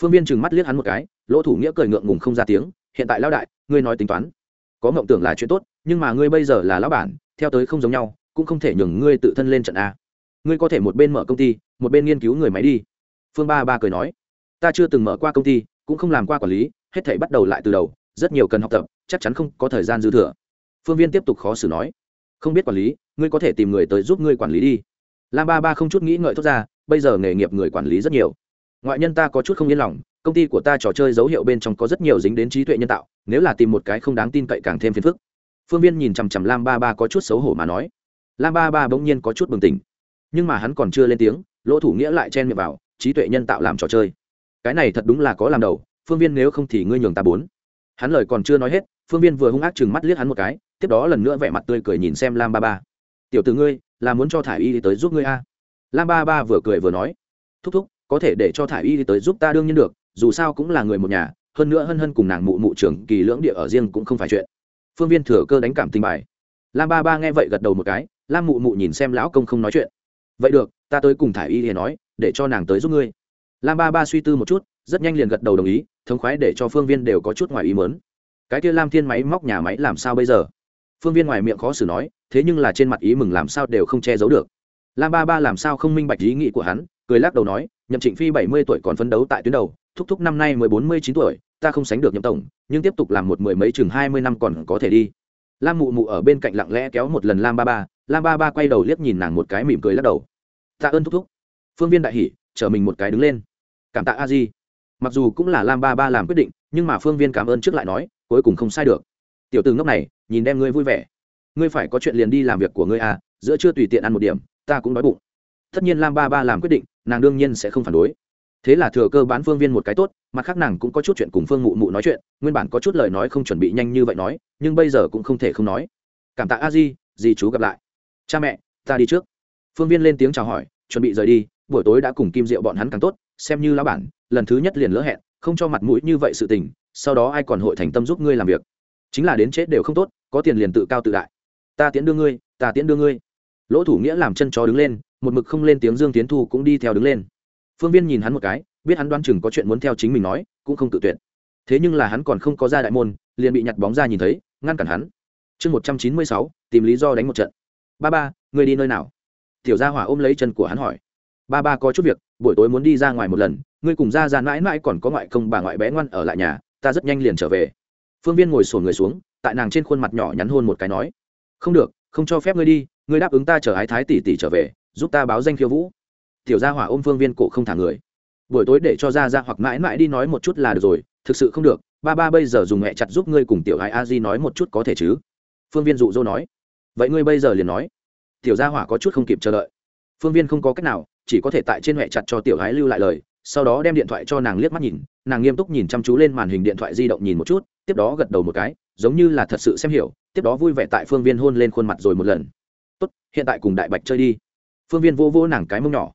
Phương viên trừng mắt liếc hắn một cái, lỗ thủ nghĩa cười ngượng ngùng không ra tiếng, hiện tại lão đại, ngươi nói tính toán. Có mộng tưởng là chuyện tốt, nhưng mà ngươi bây giờ là lão bản, theo tới không giống nhau, cũng không thể nhường ngươi tự thân lên trận a. Ngươi có thể một bên mở công ty, một bên nghiên cứu người máy đi. Phương ba ba cười nói, ta chưa từng mở qua công ty, cũng không làm qua quản lý, hết thể bắt đầu lại từ đầu, rất nhiều cần học tập, chắc chắn không có thời gian dư thừa phương viên tiếp tục khó xử nói, không biết quản lý, ngươi có thể tìm người tới giúp ngươi quản lý đi. Lam ba ba không chút nghĩ ngợi thốt ra, bây giờ nghề nghiệp người quản lý rất nhiều. Ngoại nhân ta có chút không yên lòng, công ty của ta trò chơi dấu hiệu bên trong có rất nhiều dính đến trí tuệ nhân tạo, nếu là tìm một cái không đáng tin cậy càng thêm phiền phức. Phương viên nhìn chằm chằm lam ba ba có chút xấu hổ mà nói. Lam ba ba bỗng nhiên có chút bừng tỉnh. Nhưng mà hắn còn chưa lên tiếng, lỗ thủ nghĩa lại chen miệng vào, trí tuệ nhân tạo làm trò chơi. Cái này thật đúng là có làm đầu, phương viên nếu không thì ngươi nhường ta bốn. Hắn lời còn chưa nói hết phương viên vừa hung ác chừng mắt liếc hắn một cái, tiếp đó lần nữa vẻ mặt tươi cười nhìn xem lam ba ba. Tiểu t ử ngươi, là muốn cho thả i y tới giúp ngươi a? Lam ba ba vừa cười vừa nói, thúc thúc, có thể để cho thả i y tới giúp ta đương nhiên được, dù sao cũng là người một nhà, hơn nữa hân hân cùng nàng mụ mụ trưởng kỳ lưỡng địa ở riêng cũng không phải chuyện. Phương viên thừa cơ đánh cảm tình bài. Lam ba ba nghe vậy gật đầu một cái, lam mụ mụ nhìn xem lão công không nói chuyện. Vậy được, ta tới cùng thả y thì nói, để cho nàng tới giúp ngươi. Lam ba ba suy tư một chút, rất nhanh liền gật đầu đồng ý, thống khoái để cho phương viên đều có chút ngoài ý mớn cái kia lam thiên máy móc nhà máy làm sao bây giờ? Phương viên ngoài miệng khó xử nói, thế nhưng là trên mặt ý mừng làm sao đều không che giấu được. Lam ba ba làm sao không minh bạch ý nghĩ của hắn, cười lắc đầu nói, nhậm trịnh phi bảy mươi tuổi còn phấn đấu tại tuyến đầu, thúc thúc năm nay mới bốn mươi chín tuổi, ta không sánh được nhậm tổng, nhưng tiếp tục làm một mười mấy chừng hai mươi năm còn có thể đi. Lam mụ mụ ở bên cạnh lặng lẽ kéo một lần lam ba ba, lam ba ba quay đầu liếc nhìn nàng một cái mỉm cười lắc đầu. Tạ ơn thúc thúc. Phương viên đại hỉ, chở mình một cái đứng lên. Cảm tạ a di. Mặc dù cũng là lam ba ba làm quyết định, nhưng mà phương viên cảm ơn trước lại nói cuối cùng không sai được. Tiểu từ ngốc này, nhìn đem ngươi vui vẻ. Ngươi phải có chuyện liền đi làm việc của ngươi à giữa chưa tùy tiện ăn một điểm, ta cũng đói bụng. Tất nhiên lam ba ba làm quyết định, nàng đương nhiên sẽ không phản đối. Thế là thừa cơ bán phương viên một cái tốt, mặt khác nàng cũng có chút chuyện cùng phương mụ mụ nói chuyện, nguyên bản có chút lời nói không chuẩn bị nhanh như vậy nói, nhưng bây giờ cũng không thể không nói. Cảm tạ a di di chú gặp lại. Cha mẹ, ta đi trước. Phương viên lên tiếng chào hỏi, chuẩn bị rời đi, buổi tối đã cùng kim diệu bọn hắn càng tốt, xem như lão bản, lần thứ nhất liền lỡ hẹn, không cho mặt mũi như vậy sự tình sau đó ai còn hội thành tâm giúp ngươi làm việc? Chính là đến chết đều không tốt, có tiền liền tự cao tự đại. Ta tiễn đưa ngươi, ta tiễn đưa ngươi. Lỗ thủ nghĩa làm chân chó đứng lên, một mực không lên tiếng dương tiến thu cũng đi theo đứng lên. Phương viên nhìn hắn một cái, biết hắn đoan chừng có chuyện muốn theo chính mình nói, cũng không tự tuyệt. Thế nhưng là hắn còn không có ra đại môn, liền bị nhặt bóng ra nhìn thấy, ngăn cản hắn. Chương một trăm chín mươi sáu, tìm lý do đánh một trận. Ba ba người đi nơi nào? Tiểu gia hỏa ôm lấy chân của hắn hỏi. Ba ba có chút việc, buổi tối muốn đi ra ngoài một lần, ngươi cùng ra ra mãi mãi còn có ngoại công bà ngoại bé ngoan ở lại nhà ta rất nhanh liền trở về. Phương viên ngồi sổn người xuống, tại nàng trên khuôn mặt nhỏ nhắn hôn một cái nói, không được, không cho phép ngươi đi, ngươi đáp ứng ta chở ái thái tỷ tỷ trở về, giúp ta báo danh khiêu vũ. Tiểu gia hỏa ôm phương viên cổ không thả người. Buổi tối để cho ra ra hoặc mãi mãi đi nói một chút là được rồi, thực sự không được, ba ba bây giờ dùng mẹ chặt giúp ngươi cùng tiểu ái a di nói một chút có thể chứ? Phương viên dụ dỗ nói. Vậy ngươi bây giờ liền nói. Tiểu gia hỏa có chút không kịp chờ đợi. Phương viên không có cách nào, chỉ có thể tại trên mẹ chặt cho tiểu ái lưu lại lời, sau đó đem điện thoại cho nàng liếc mắt nhìn nàng nghiêm túc nhìn chăm chú lên màn hình điện thoại di động nhìn một chút, tiếp đó gật đầu một cái, giống như là thật sự xem hiểu, tiếp đó vui vẻ tại phương viên hôn lên khuôn mặt rồi một lần. Tốt, hiện tại cùng đại bạch chơi đi. Phương viên vô vô nàng cái mông nhỏ.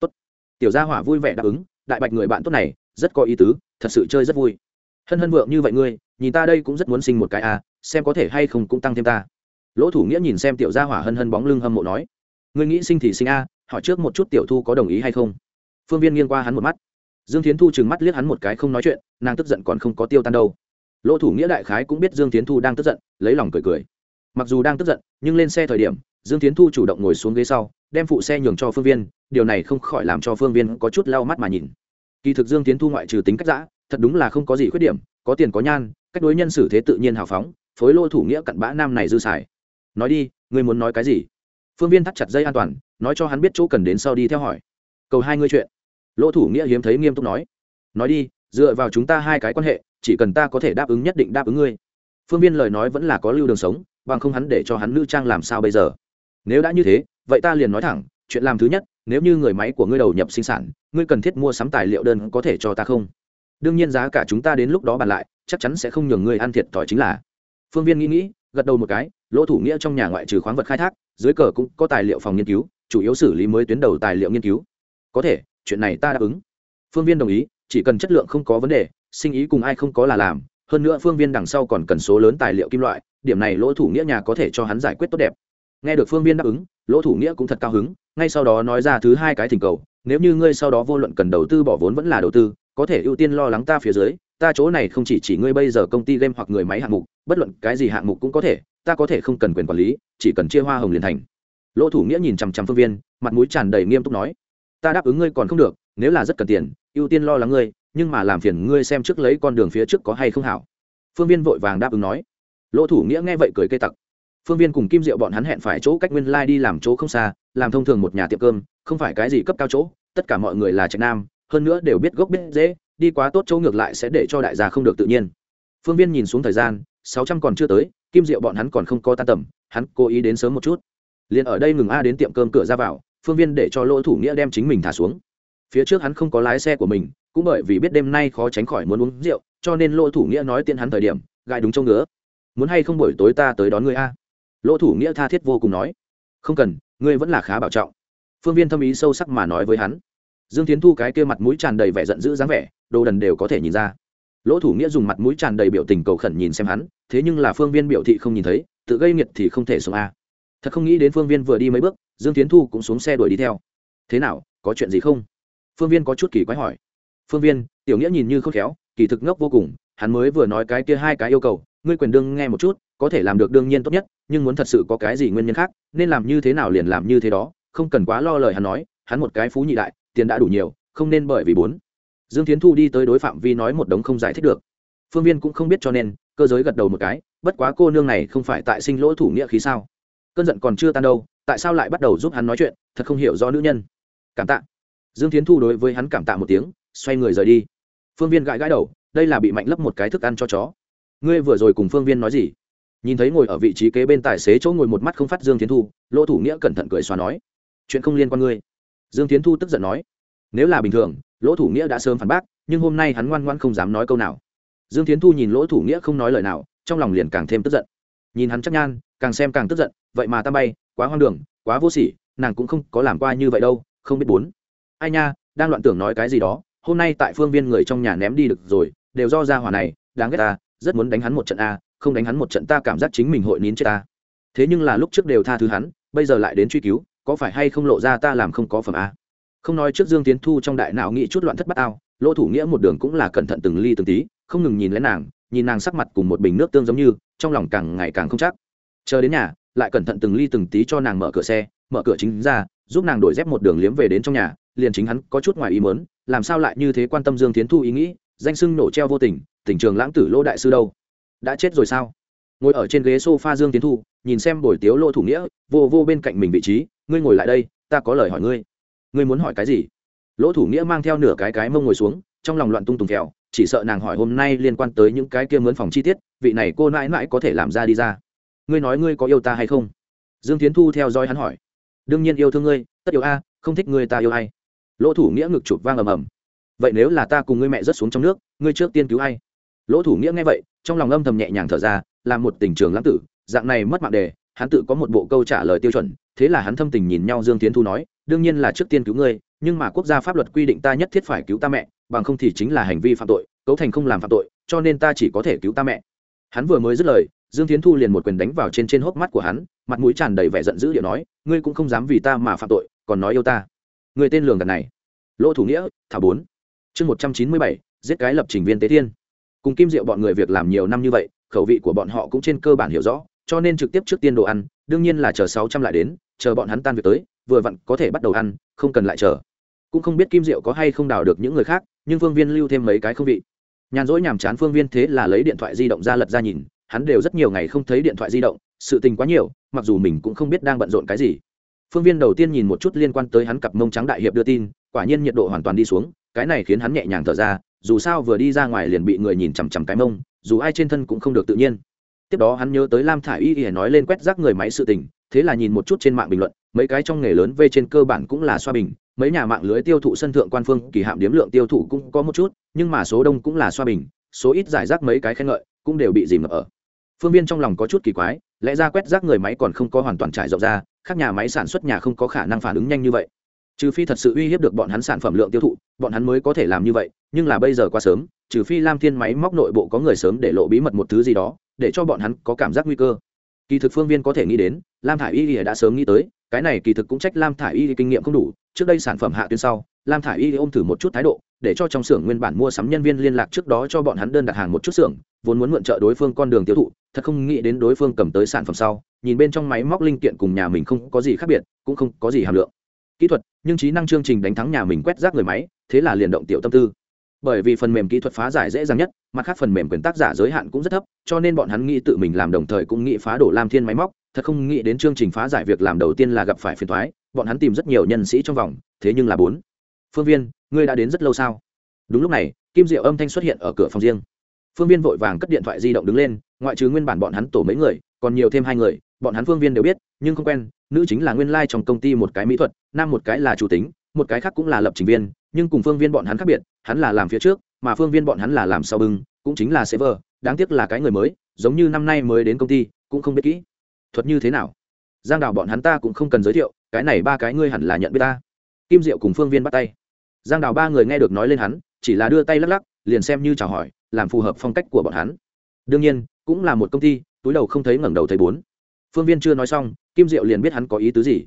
Tốt. Tiểu gia hỏa vui vẻ đáp ứng, đại bạch người bạn tốt này, rất có ý tứ, thật sự chơi rất vui. Hân hân vượng như vậy ngươi, nhìn ta đây cũng rất muốn sinh một cái à xem có thể hay không cũng tăng thêm ta. Lỗ thủ nghĩa nhìn xem tiểu gia hỏa hân hân bóng lưng hâm mộ nói, ngươi nghĩ sinh thì sinh a, hỏi trước một chút tiểu thu có đồng ý hay không? Phương viên nghiêng qua hắn một mắt dương tiến thu trừng mắt liếc hắn một cái không nói chuyện, nàng tức giận còn không có tiêu tan đâu. Lỗ thủ nghĩa đại khái cũng biết dương tiến thu đang tức giận, lấy lòng cười cười. Mặc dù đang tức giận, nhưng lên xe thời điểm, dương tiến thu chủ động ngồi xuống ghế sau, đem phụ xe nhường cho phương viên, điều này không khỏi làm cho phương viên có chút lau mắt mà nhìn. Kỳ thực dương tiến thu ngoại trừ tính cách giã thật đúng là không có gì khuyết điểm, có tiền có nhan, cách đối nhân xử thế tự nhiên hào phóng, phối lô thủ nghĩa cặn bã nam này dư xài. Nói đi, ngươi muốn nói cái gì? Phương viên thắt chặt dây an toàn, nói cho hắn biết chỗ cần đến sau đi theo hỏi. Cầu hai ngươi chuyện lỗ thủ nghĩa hiếm thấy nghiêm túc nói. Nói đi, dựa vào chúng ta hai cái quan hệ, chỉ cần ta có thể đáp ứng nhất định đáp ứng ngươi. Phương viên lời nói vẫn là có lưu đường sống, bằng không hắn để cho hắn nữ trang làm sao bây giờ? Nếu đã như thế, vậy ta liền nói thẳng, chuyện làm thứ nhất, nếu như người máy của ngươi đầu nhập sinh sản, ngươi cần thiết mua sắm tài liệu đơn có thể cho ta không? Đương nhiên giá cả chúng ta đến lúc đó bàn lại, chắc chắn sẽ không nhường ngươi ăn thiệt thòi chính là. Phương viên nghĩ nghĩ, gật đầu một cái, lỗ thủ nghĩa trong nhà ngoại trừ khoáng vật khai thác, dưới cờ cũng có tài liệu phòng nghiên cứu, chủ yếu xử lý mới tuyến đầu tài liệu nghiên cứu. Có thể chuyện này ta đáp ứng. Phương viên đồng ý, chỉ cần chất lượng không có vấn đề, sinh ý cùng ai không có là làm, hơn nữa phương viên đằng sau còn cần số lớn tài liệu kim loại, điểm này lỗ thủ nghĩa nhà có thể cho hắn giải quyết tốt đẹp. Nghe được phương viên đáp ứng, lỗ thủ nghĩa cũng thật cao hứng, ngay sau đó nói ra thứ hai cái thỉnh cầu, nếu như ngươi sau đó vô luận cần đầu tư bỏ vốn vẫn là đầu tư, có thể ưu tiên lo lắng ta phía dưới, ta chỗ này không chỉ chỉ ngươi bây giờ công ty game hoặc người máy hạng mục, bất luận cái gì hạng mục cũng có thể, ta có thể không cần quyền quản lý, chỉ cần chia hoa hồng liền thành. Lỗ thủ nghĩa nhìn chằm chằm phương viên, mặt mũi tràn đầy nghiêm túc nói ta đáp ứng ngươi còn không được, nếu là rất cần tiền, ưu tiên lo lắng ngươi, nhưng mà làm phiền ngươi xem trước lấy con đường phía trước có hay không hảo. Phương viên vội vàng đáp ứng nói. Lỗ thủ nghĩa nghe vậy cười cây tặc. Phương viên cùng kim diệu bọn hắn hẹn phải chỗ cách nguyên lai、like、đi làm chỗ không xa, làm thông thường một nhà tiệm cơm, không phải cái gì cấp cao chỗ, tất cả mọi người là trạch nam, hơn nữa đều biết gốc biết dễ đi quá tốt chỗ ngược lại sẽ để cho đại gia không được tự nhiên. Phương viên nhìn xuống thời gian, sáu trăm còn chưa tới, kim diệu bọn hắn còn không có tan tầm, hắn cố ý đến sớm một chút. Liền ở đây ngừng a đến tiệm cơm cửa ra vào phương viên để cho lỗ thủ nghĩa đem chính mình thả xuống. Phía trước hắn không có lái xe của mình, cũng bởi vì biết đêm nay khó tránh khỏi muốn uống rượu, cho nên lỗ thủ nghĩa nói tiện hắn thời điểm gại đúng châu ngứa. Muốn hay không buổi tối ta tới đón ngươi a? Lỗ thủ nghĩa tha thiết vô cùng nói. Không cần, ngươi vẫn là khá bảo trọng. Phương viên thâm ý sâu sắc mà nói với hắn. Dương tiến thu cái kia mặt mũi tràn đầy vẻ giận dữ dáng vẻ, đồ đần đều có thể nhìn ra. Lỗ thủ nghĩa dùng mặt mũi tràn đầy biểu tình cầu khẩn nhìn xem hắn, thế nhưng là phương viên biểu thị không nhìn thấy, tự gây nghiệt thì không thể sống a. Thật không nghĩ đến phương viên vừa đi mấy bước dương tiến thu cũng xuống xe đuổi đi theo. Thế nào, có chuyện gì không? Phương viên có chút kỳ quái hỏi. Phương viên, tiểu nghĩa nhìn như không khéo, kỳ thực ngốc vô cùng, hắn mới vừa nói cái kia hai cái yêu cầu, ngươi quyền đương nghe một chút, có thể làm được đương nhiên tốt nhất, nhưng muốn thật sự có cái gì nguyên nhân khác, nên làm như thế nào liền làm như thế đó, không cần quá lo lời hắn nói, hắn một cái phú nhị đại, tiền đã đủ nhiều, không nên bởi vì bốn. Dương tiến thu đi tới đối phạm vi nói một đống không giải thích được. Phương viên cũng không biết cho nên, cơ giới gật đầu một cái, bất quá cô nương này không phải tại sinh lỗ thủ nghĩa khí sao? Cơn giận còn chưa tan đâu tại sao lại bắt đầu giúp hắn nói chuyện, thật không hiểu do nữ nhân. Cảm tạ. Dương tiến thu đối với hắn cảm tạ một tiếng, xoay người rời đi. Phương viên gãi gãi đầu, đây là bị mạnh lấp một cái thức ăn cho chó. Ngươi vừa rồi cùng phương viên nói gì? Nhìn thấy ngồi ở vị trí kế bên tài xế chỗ ngồi một mắt không phát dương tiến thu, lỗ thủ nghĩa cẩn thận cười xóa nói. Chuyện không liên quan ngươi. Dương tiến thu tức giận nói. Nếu là bình thường, lỗ thủ nghĩa đã sớm phản bác, nhưng hôm nay hắn ngoan ngoan không dám nói câu nào. Dương tiến thu nhìn lỗ thủ nghĩa không nói lời nào, trong lòng liền càng thêm tức giận. Nhìn hắn chắc nhan, càng xem càng tức giận, vậy mà ta bay quá hoang đường, quá vô sỉ, nàng cũng không có làm qua như vậy đâu, không biết bốn. Ai nha, đang loạn tưởng nói cái gì đó, hôm nay tại phương viên người trong nhà ném đi được rồi, đều do ra hỏa này, đáng ghét ta, rất muốn đánh hắn một trận a, không đánh hắn một trận ta cảm giác chính mình hội nín chết ta. Thế nhưng là lúc trước đều tha thứ hắn, bây giờ lại đến truy cứu, có phải hay không lộ ra ta làm không có phẩm a? Không nói trước dương tiến thu trong đại não nghĩ chút loạn thất bát ao, lỗ thủ nghĩa một đường cũng là cẩn thận từng ly từng tí, không ngừng nhìn lấy nàng, nhìn nàng sắc mặt cùng một bình nước tương giống như, trong lòng càng ngày càng không chắc. Chờ đến nhà lại cẩn thận từng ly từng tí cho nàng mở cửa xe, mở cửa chính ra, giúp nàng đổi dép một đường liếm về đến trong nhà, liền chính hắn có chút ngoài ý mớn làm sao lại như thế quan tâm dương tiến thu ý nghĩ, danh sưng nổ treo vô tình, tỉnh trường lãng tử lỗ đại sư đâu? Đã chết rồi sao? Ngồi ở trên ghế s o f a dương tiến thu, nhìn xem buổi tiếu lỗ thủ nghĩa, vô vô bên cạnh mình vị trí, ngươi ngồi lại đây, ta có lời hỏi ngươi. Ngươi muốn hỏi cái gì? Lỗ thủ nghĩa mang theo nửa cái cái mông ngồi xuống, trong lòng loạn tung tùng kẹo, chỉ sợ nàng hỏi hôm nay liên quan tới những cái kia mướn phòng chi tiết, vị này cô mãi mãi có thể làm ra đi ra ngươi nói ngươi có yêu ta hay không? Dương tiến thu theo dõi hắn hỏi. Đương nhiên yêu thương ngươi, tất yêu a, không thích ngươi ta yêu ai. Lỗ thủ nghĩa ngực chụp vang ầm ầm. Vậy nếu là ta cùng ngươi mẹ rớt xuống trong nước, ngươi trước tiên cứu ai? Lỗ thủ nghĩa nghe vậy, trong lòng âm thầm nhẹ nhàng thở ra, là một tình trường lãng tử, dạng này mất mạng đề, hắn tự có một bộ câu trả lời tiêu chuẩn, thế là hắn thâm tình nhìn nhau dương tiến thu nói, đương nhiên là trước tiên cứu ngươi, nhưng mà quốc gia pháp luật quy định ta nhất thiết phải cứu ta mẹ, bằng không thì chính là hành vi phạm tội, cấu thành không làm phạm tội, cho nên ta chỉ có thể cứu ta mẹ. Hắn vừa mới dứt lời dương tiến thu liền một quyền đánh vào trên trên hốc mắt của hắn, mặt mũi tràn đầy vẻ giận dữ điệu nói, ngươi cũng không dám vì ta mà phạm tội, còn nói yêu ta. Người tên lường gần này. Lỗ thủ nghĩa, thảo bốn. Chương một trăm chín mươi bảy, giết cái lập trình viên tế thiên. Cùng kim diệu bọn người việc làm nhiều năm như vậy, khẩu vị của bọn họ cũng trên cơ bản hiểu rõ, cho nên trực tiếp trước tiên đồ ăn, đương nhiên là chờ sáu trăm lại đến, chờ bọn hắn tan việc tới, vừa vặn có thể bắt đầu ăn, không cần lại chờ. Cũng không biết kim diệu có hay không đào được những người khác, nhưng phương viên lưu thêm mấy cái không vị. Nhàn rỗi nhàm chán phương viên thế là lấy điện thoại di động ra lật ra nhìn hắn đều rất nhiều ngày không thấy điện thoại di động, sự tình quá nhiều, mặc dù mình cũng không biết đang bận rộn cái gì. Phương viên đầu tiên nhìn một chút liên quan tới hắn cặp mông trắng đại hiệp đưa tin, quả nhiên nhiệt độ hoàn toàn đi xuống, cái này khiến hắn nhẹ nhàng thở ra, dù sao vừa đi ra ngoài liền bị người nhìn chằm chằm cái mông, dù ai trên thân cũng không được tự nhiên. Tiếp đó hắn nhớ tới lam thả i y y nói lên quét rác người máy sự tình, thế là nhìn một chút trên mạng bình luận, mấy cái trong nghề lớn v trên cơ bản cũng là xoa bình, mấy nhà mạng lưới tiêu thụ sân thượng quan phương, kỳ hạm điếm lượng tiêu thụ cũng có một chút, nhưng mà số đông cũng là xoa bình, số ít giải rác mấy cái khen ngợi cũng đều bị dìm ngập ở phương viên trong lòng có chút kỳ quái, lẽ ra quét rác người máy còn không có hoàn toàn trải rộng ra các nhà máy sản xuất nhà không có khả năng phản ứng nhanh như vậy. Trừ phi thật sự uy hiếp được bọn hắn sản phẩm lượng tiêu thụ, bọn hắn mới có thể làm như vậy, nhưng là bây giờ quá sớm, trừ phi lam thiên máy móc nội bộ có người sớm để lộ bí mật một thứ gì đó, để cho bọn hắn có cảm giác nguy cơ. Kỳ thực phương viên có thể nghĩ đến, lam thả i y đã sớm nghĩ tới, cái này kỳ thực cũng trách lam thả i y kinh nghiệm không đủ, trước đây sản phẩm hạ tuyến sau, lam thả i y ôm thử một chút thái độ, để cho trong xưởng nguyên bản mua sắm nhân viên liên lạc trước đó cho bọn hắn đơn đặt hàng một chút xưởng vốn muốn mượn trợ đối phương con đường tiêu thụ, thật không nghĩ đến đối phương cầm tới sản phẩm sau, nhìn bên trong máy móc linh kiện cùng nhà mình không có gì khác biệt, cũng không có gì hàm lượng. Kỹ thuật, nhưng trí năng chương trình đánh thắng nhà mình quét rác người máy, thế là liền động tiểu tâm tư. Bởi vì phần mềm kỹ thuật phá giải dễ dàng nhất, mặt khác phần mềm quyền tác giả giới hạn cũng rất thấp, cho nên bọn hắn nghĩ tự mình làm đồng thời cũng nghĩ phá đổ lam thiên máy móc, thật không nghĩ đến chương trình phá giải việc làm đầu tiên là gặp phải phiền thoái bọn hắn tìm rất nhiều nhân sĩ trong vòng, thế nhưng là bốn. Phương viên, ngươi đã đến rất lâu sao? Đúng lúc này, kim diệu âm thanh xuất hiện ở cửa phòng riêng phương viên vội vàng cất điện thoại di động đứng lên, ngoại trừ nguyên bản bọn hắn tổ mấy người, còn nhiều thêm hai người, bọn hắn phương viên đều biết, nhưng không quen, nữ chính là nguyên lai、like、trong công ty một cái mỹ thuật, nam một cái là chủ tính, một cái khác cũng là lập trình viên, nhưng cùng phương viên bọn hắn khác biệt, hắn là làm phía trước, mà phương viên bọn hắn là làm sau bưng, cũng chính là server đáng tiếc là cái người mới, giống như năm nay mới đến công ty, cũng không biết kỹ. Thuật như thế nào? Giang đào bọn hắn ta cũng không cần giới thiệu, cái này ba cái ngươi hẳn là nhận biết ta. Kim diệu cùng phương viên bắt tay. Giang đào ba người nghe được nói lên hắn, chỉ là đưa tay lắc lắc, liền xem như chào hỏi làm phù hợp phong cách của bọn hắn. Đương nhiên, cũng là một công ty, túi đầu không thấy ngẩng đầu thấy bốn. Phương viên chưa nói xong, kim diệu liền biết hắn có ý tứ gì.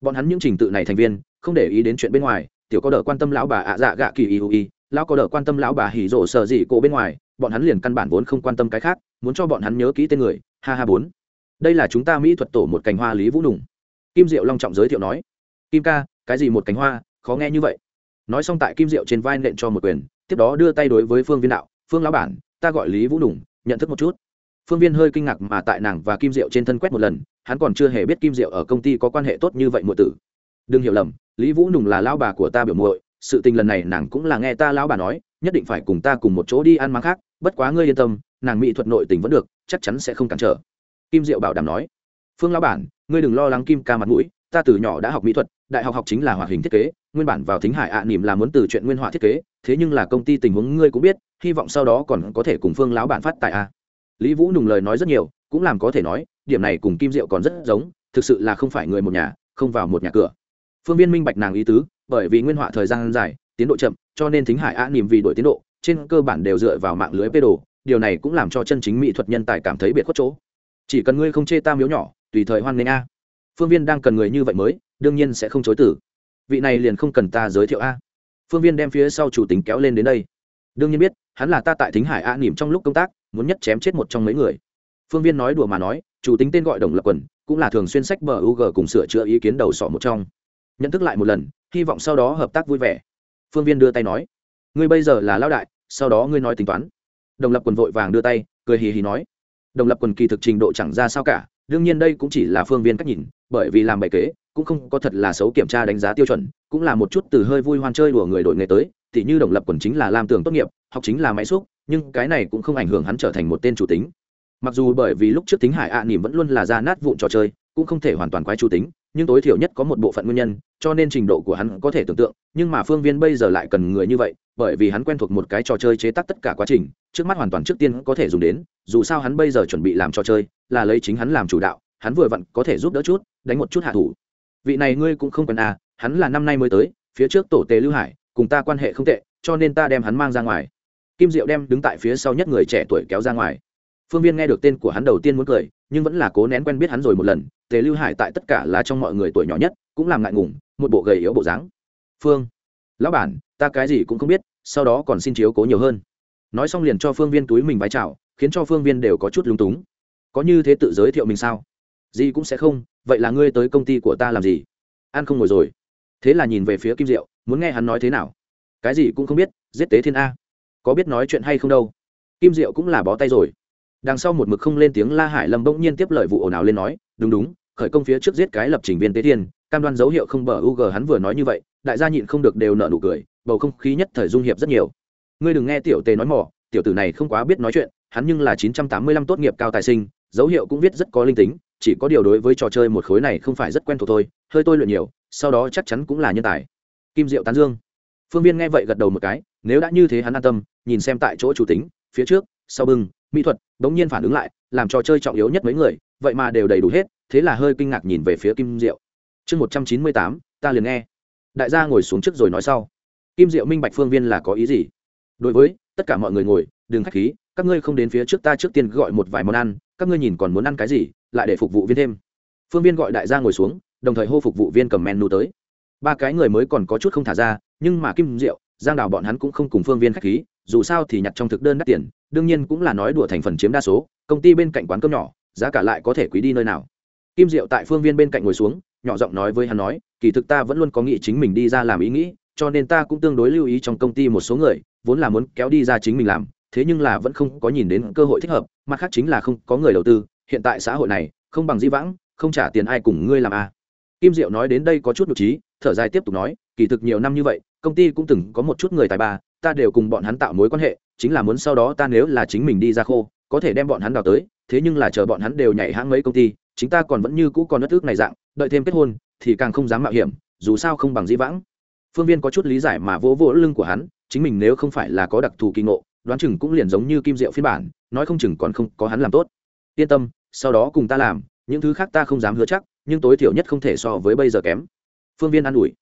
Bọn hắn những trình tự này thành viên, không để ý đến chuyện bên ngoài, tiểu có đỡ quan tâm lão bà ạ dạ gạ kỳ y y lão có đỡ quan tâm lão bà hỉ rộ sợ gì cổ bên ngoài, bọn hắn liền căn bản vốn không quan tâm cái khác, muốn cho bọn hắn nhớ kỹ tên người, ha ha bốn. Đây là chúng ta mỹ thuật tổ một cành hoa lý vũ nùng. Kim diệu long trọng giới thiệu nói. Kim ca, cái gì một cành hoa, khó nghe như vậy. Nói xong tại kim diệu trên vai nện cho một quyền, tiếp đó đưa tay đối với phương viên đạo phương lão bản, ta gọi lý vũ nùng nhận thức một chút. Phương viên hơi kinh ngạc mà tại nàng và kim diệu trên thân quét một lần, hắn còn chưa hề biết kim diệu ở công ty có quan hệ tốt như vậy muội tử. Đừng hiểu lầm, lý vũ nùng là lão bà của ta biểu muội, sự tình lần này nàng cũng là nghe ta lão bà nói, nhất định phải cùng ta cùng một chỗ đi ăn máng khác, bất quá ngươi yên tâm, nàng mỹ thuật nội tình vẫn được, chắc chắn sẽ không cản trở. Kim diệu bảo đảm nói, phương lão bản, ngươi đừng lo lắng kim ca mặt mũi ta từ nhỏ đã học mỹ thuật đại học học chính là hoạt hình thiết kế nguyên bản vào thính hải ạ à, nỉm là muốn từ chuyện nguyên họa thiết kế thế nhưng là công ty tình huống ngươi cũng biết hy vọng sau đó còn có thể cùng phương lão bản phát tại a. Lý vũ nùng lời nói rất nhiều cũng làm có thể nói điểm này cùng kim diệu còn rất giống thực sự là không phải người một nhà không vào một nhà cửa. Phương viên minh bạch nàng ý tứ bởi vì nguyên họa thời gian dài tiến độ chậm cho nên thính hải ạ nỉm vì đổi tiến độ trên cơ bản đều dựa vào mạng lưới pê đồ điều này cũng làm cho chân chính mỹ thuật nhân tài cảm thấy biệt khuất chỗ. Chỉ cần ngươi không chê ta miếu nhỏ tùy thời hoan nghênh a phương viên đang cần người như vậy mới, đương nhiên sẽ không chối tử vị này liền không cần ta giới thiệu a. Phương viên đem phía sau chủ tính kéo lên đến đây. Đương nhiên biết, hắn là ta tại thính hải a nỉm trong lúc công tác, muốn nhất chém chết một trong mấy người. Phương viên nói đùa mà nói, chủ tính tên gọi đồng lập quần, cũng là thường xuyên sách bờ u g cùng sửa chữa ý kiến đầu sọ một trong. Nhận thức lại một lần, hy vọng sau đó hợp tác vui vẻ. Phương viên đưa tay nói, ngươi bây giờ là lao đại, sau đó ngươi nói tính toán. Đồng lập quần vội vàng đưa tay, cười hì hì nói, đồng lập quần kỳ thực trình độ chẳng ra sao cả, đương nhiên đây cũng chỉ là phương viên cách nhìn bởi vì làm bài kế, cũng không có thật là xấu kiểm tra đánh giá tiêu chuẩn, cũng là một chút từ hơi vui hoan chơi đùa người đội nghề tới thì như đồng lập quần chính là làm tường tốt nghiệp, học chính là máy xúc, nhưng cái này cũng không ảnh hưởng hắn trở thành một tên chủ tính. Mặc dù bởi vì lúc trước tính hải ạ à nỉm vẫn luôn là ra nát vụn trò chơi, cũng không thể hoàn toàn quái chủ tính, nhưng tối thiểu nhất có một bộ phận nguyên nhân, cho nên trình độ của hắn có thể tưởng tượng, nhưng mà phương viên bây giờ lại cần người như vậy, bởi vì hắn quen thuộc một cái trò chơi chế tác tất cả quá trình, trước mắt hoàn toàn trước tiên có thể dùng đến, dù sao hắn bây giờ chuẩn bị làm trò chơi, là lấy chính hắn làm chủ đạo hắn vừa vặn có thể giúp đỡ chút, đánh một chút hạ thủ. Vị này ngươi cũng không cần à hắn là năm nay mới tới, phía trước tổ tề lưu hải, cùng ta quan hệ không tệ, cho nên ta đem hắn mang ra ngoài. Kim diệu đem đứng tại phía sau nhất người trẻ tuổi kéo ra ngoài. Phương viên nghe được tên của hắn đầu tiên muốn cười, nhưng vẫn là cố nén quen biết hắn rồi một lần, tề lưu hải tại tất cả là trong mọi người tuổi nhỏ nhất, cũng làm ngại ngùng, một bộ gầy yếu bộ dáng. Phương, lão bản, ta cái gì cũng không biết, sau đó còn xin chiếu cố nhiều hơn. Nói xong liền cho phương viên túi mình vái chào, khiến cho phương viên đều có chút lúng túng. Có như thế tự giới thiệu mình sao? Gì cũng sẽ không, vậy là ngươi tới công ty của ta làm gì? An không ngồi rồi. Thế là nhìn về phía kim diệu, muốn nghe hắn nói thế nào? Cái gì cũng không biết, giết tế thiên a. Có biết nói chuyện hay không đâu? Kim diệu cũng là bó tay rồi. Đằng sau một mực không lên tiếng la hải lâm bỗng nhiên tiếp lời vụ ồn ào lên nói, đúng đúng, khởi công phía trước giết cái lập trình viên tế thiên, cam đoan dấu hiệu không bờ u g hắn vừa nói như vậy, đại gia nhịn không được đều nợ nụ cười, bầu không khí nhất thời dung hiệp rất nhiều. Ngươi đừng nghe tiểu tề nói mỏ tiểu tử này không quá biết nói chuyện, hắn nhưng là chín trăm tám mươi lăm tốt nghiệp cao tài sinh, dấu hiệu cũng viết rất có linh tính chỉ có điều đối với trò chơi một khối này không phải rất quen thuộc thôi, hơi tôi luyện nhiều, sau đó chắc chắn cũng là nhân tài. Kim diệu tán dương. Phương viên nghe vậy gật đầu một cái, nếu đã như thế hắn an tâm, nhìn xem tại chỗ chủ tính, phía trước, sau bưng, mỹ thuật bỗng nhiên phản ứng lại, làm trò chơi trọng yếu nhất mấy người, vậy mà đều đầy đủ hết, thế là hơi kinh ngạc nhìn về phía kim diệu. Chương một trăm chín mươi tám, ta liền nghe. Đại gia ngồi xuống trước rồi nói sau. Kim diệu minh bạch phương viên là có ý gì? Đối với, tất cả mọi người ngồi, đừng k h á c h khí, các ngươi không đến phía trước ta trước tiên gọi một vài món ăn các ngươi nhìn còn muốn ăn cái gì, lại để phục vụ viên thêm. Phương viên gọi đại gia ngồi xuống, đồng thời hô phục vụ viên cầm menu tới. Ba cái người mới còn có chút không thả ra, nhưng mà kim diệu, giang đào bọn hắn cũng không cùng phương viên k h á c h khí, dù sao thì nhặt trong thực đơn đắt tiền, đương nhiên cũng là nói đùa thành phần chiếm đa số, công ty bên cạnh quán cơm nhỏ, giá cả lại có thể quý đi nơi nào. Kim diệu tại phương viên bên cạnh ngồi xuống, nhỏ giọng nói với hắn nói, kỳ thực ta vẫn luôn có nghĩ chính mình đi ra làm ý nghĩ, cho nên ta cũng tương đối lưu ý trong công ty một số người, vốn là muốn kéo đi ra chính mình làm thế nhưng là vẫn không có nhìn đến cơ hội thích hợp, mặt khác chính là không có người đầu tư, hiện tại xã hội này, không bằng di vãng, không trả tiền ai cùng ngươi làm a à. kim diệu nói đến đây có chút nhục trí, thở dài tiếp tục nói, kỳ thực nhiều năm như vậy, công ty cũng từng có một chút người tài ba, ta đều cùng bọn hắn tạo mối quan hệ, chính là muốn sau đó ta nếu là chính mình đi ra khô, có thể đem bọn hắn đào tới, thế nhưng là chờ bọn hắn đều nhảy hãng mấy công ty, chính ta còn vẫn như cũ còn đất ước này dạng, đợi thêm kết hôn, thì càng không dám mạo hiểm, dù sao không bằng di vãng phương viên có chút lý giải mà vỗ vỗ lưng của hắn, chính mình nếu không phải là có đặc thù kỳ ngộ đoán chừng cũng liền giống như kim diệu phiên bản, nói không chừng còn không có hắn làm tốt. Yên tâm, sau đó cùng ta làm, những thứ khác ta không dám hứa chắc, nhưng tối thiểu nhất không thể so với bây giờ kém. Phương viên an ủi.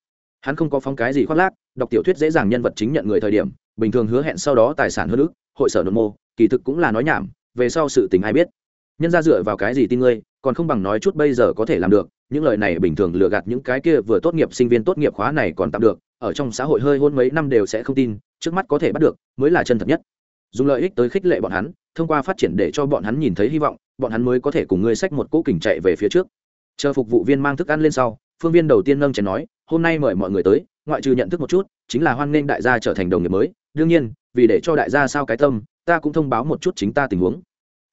Hắn không có phong cái gì khoác lác, đọc tiểu thuyết dễ dàng nhân vật chính nhận người thời điểm, bình thường hứa hẹn sau đó tài sản hơn ước hội sở nội mô, kỳ thực cũng là nói nhảm, về sau sự tình ai biết. Nhân ra dựa vào cái gì tin ngươi, còn không bằng nói chút bây giờ có thể làm được, những lời này bình thường lừa gạt những cái kia vừa tốt nghiệp sinh viên tốt nghiệp khóa này còn tạm được, ở trong xã hội hơi hôn mấy năm đều sẽ không tin trước mắt có thể bắt được, mới là chân thật nhất. Dùng lợi ích tới khích lệ bọn hắn, thông qua phát triển để cho bọn hắn nhìn thấy hy vọng, bọn hắn mới có thể cùng ngươi xách một cỗ kình chạy về phía trước. Chờ phục vụ viên mang thức ăn lên sau, phương viên đầu tiên nâng chén nói, hôm nay mời mọi người tới, ngoại trừ nhận thức một chút, chính là hoan nghênh đại gia trở thành đồng nghiệp mới. Đương nhiên, vì để cho đại gia sao cái tâm, ta cũng thông báo một chút chính ta tình huống.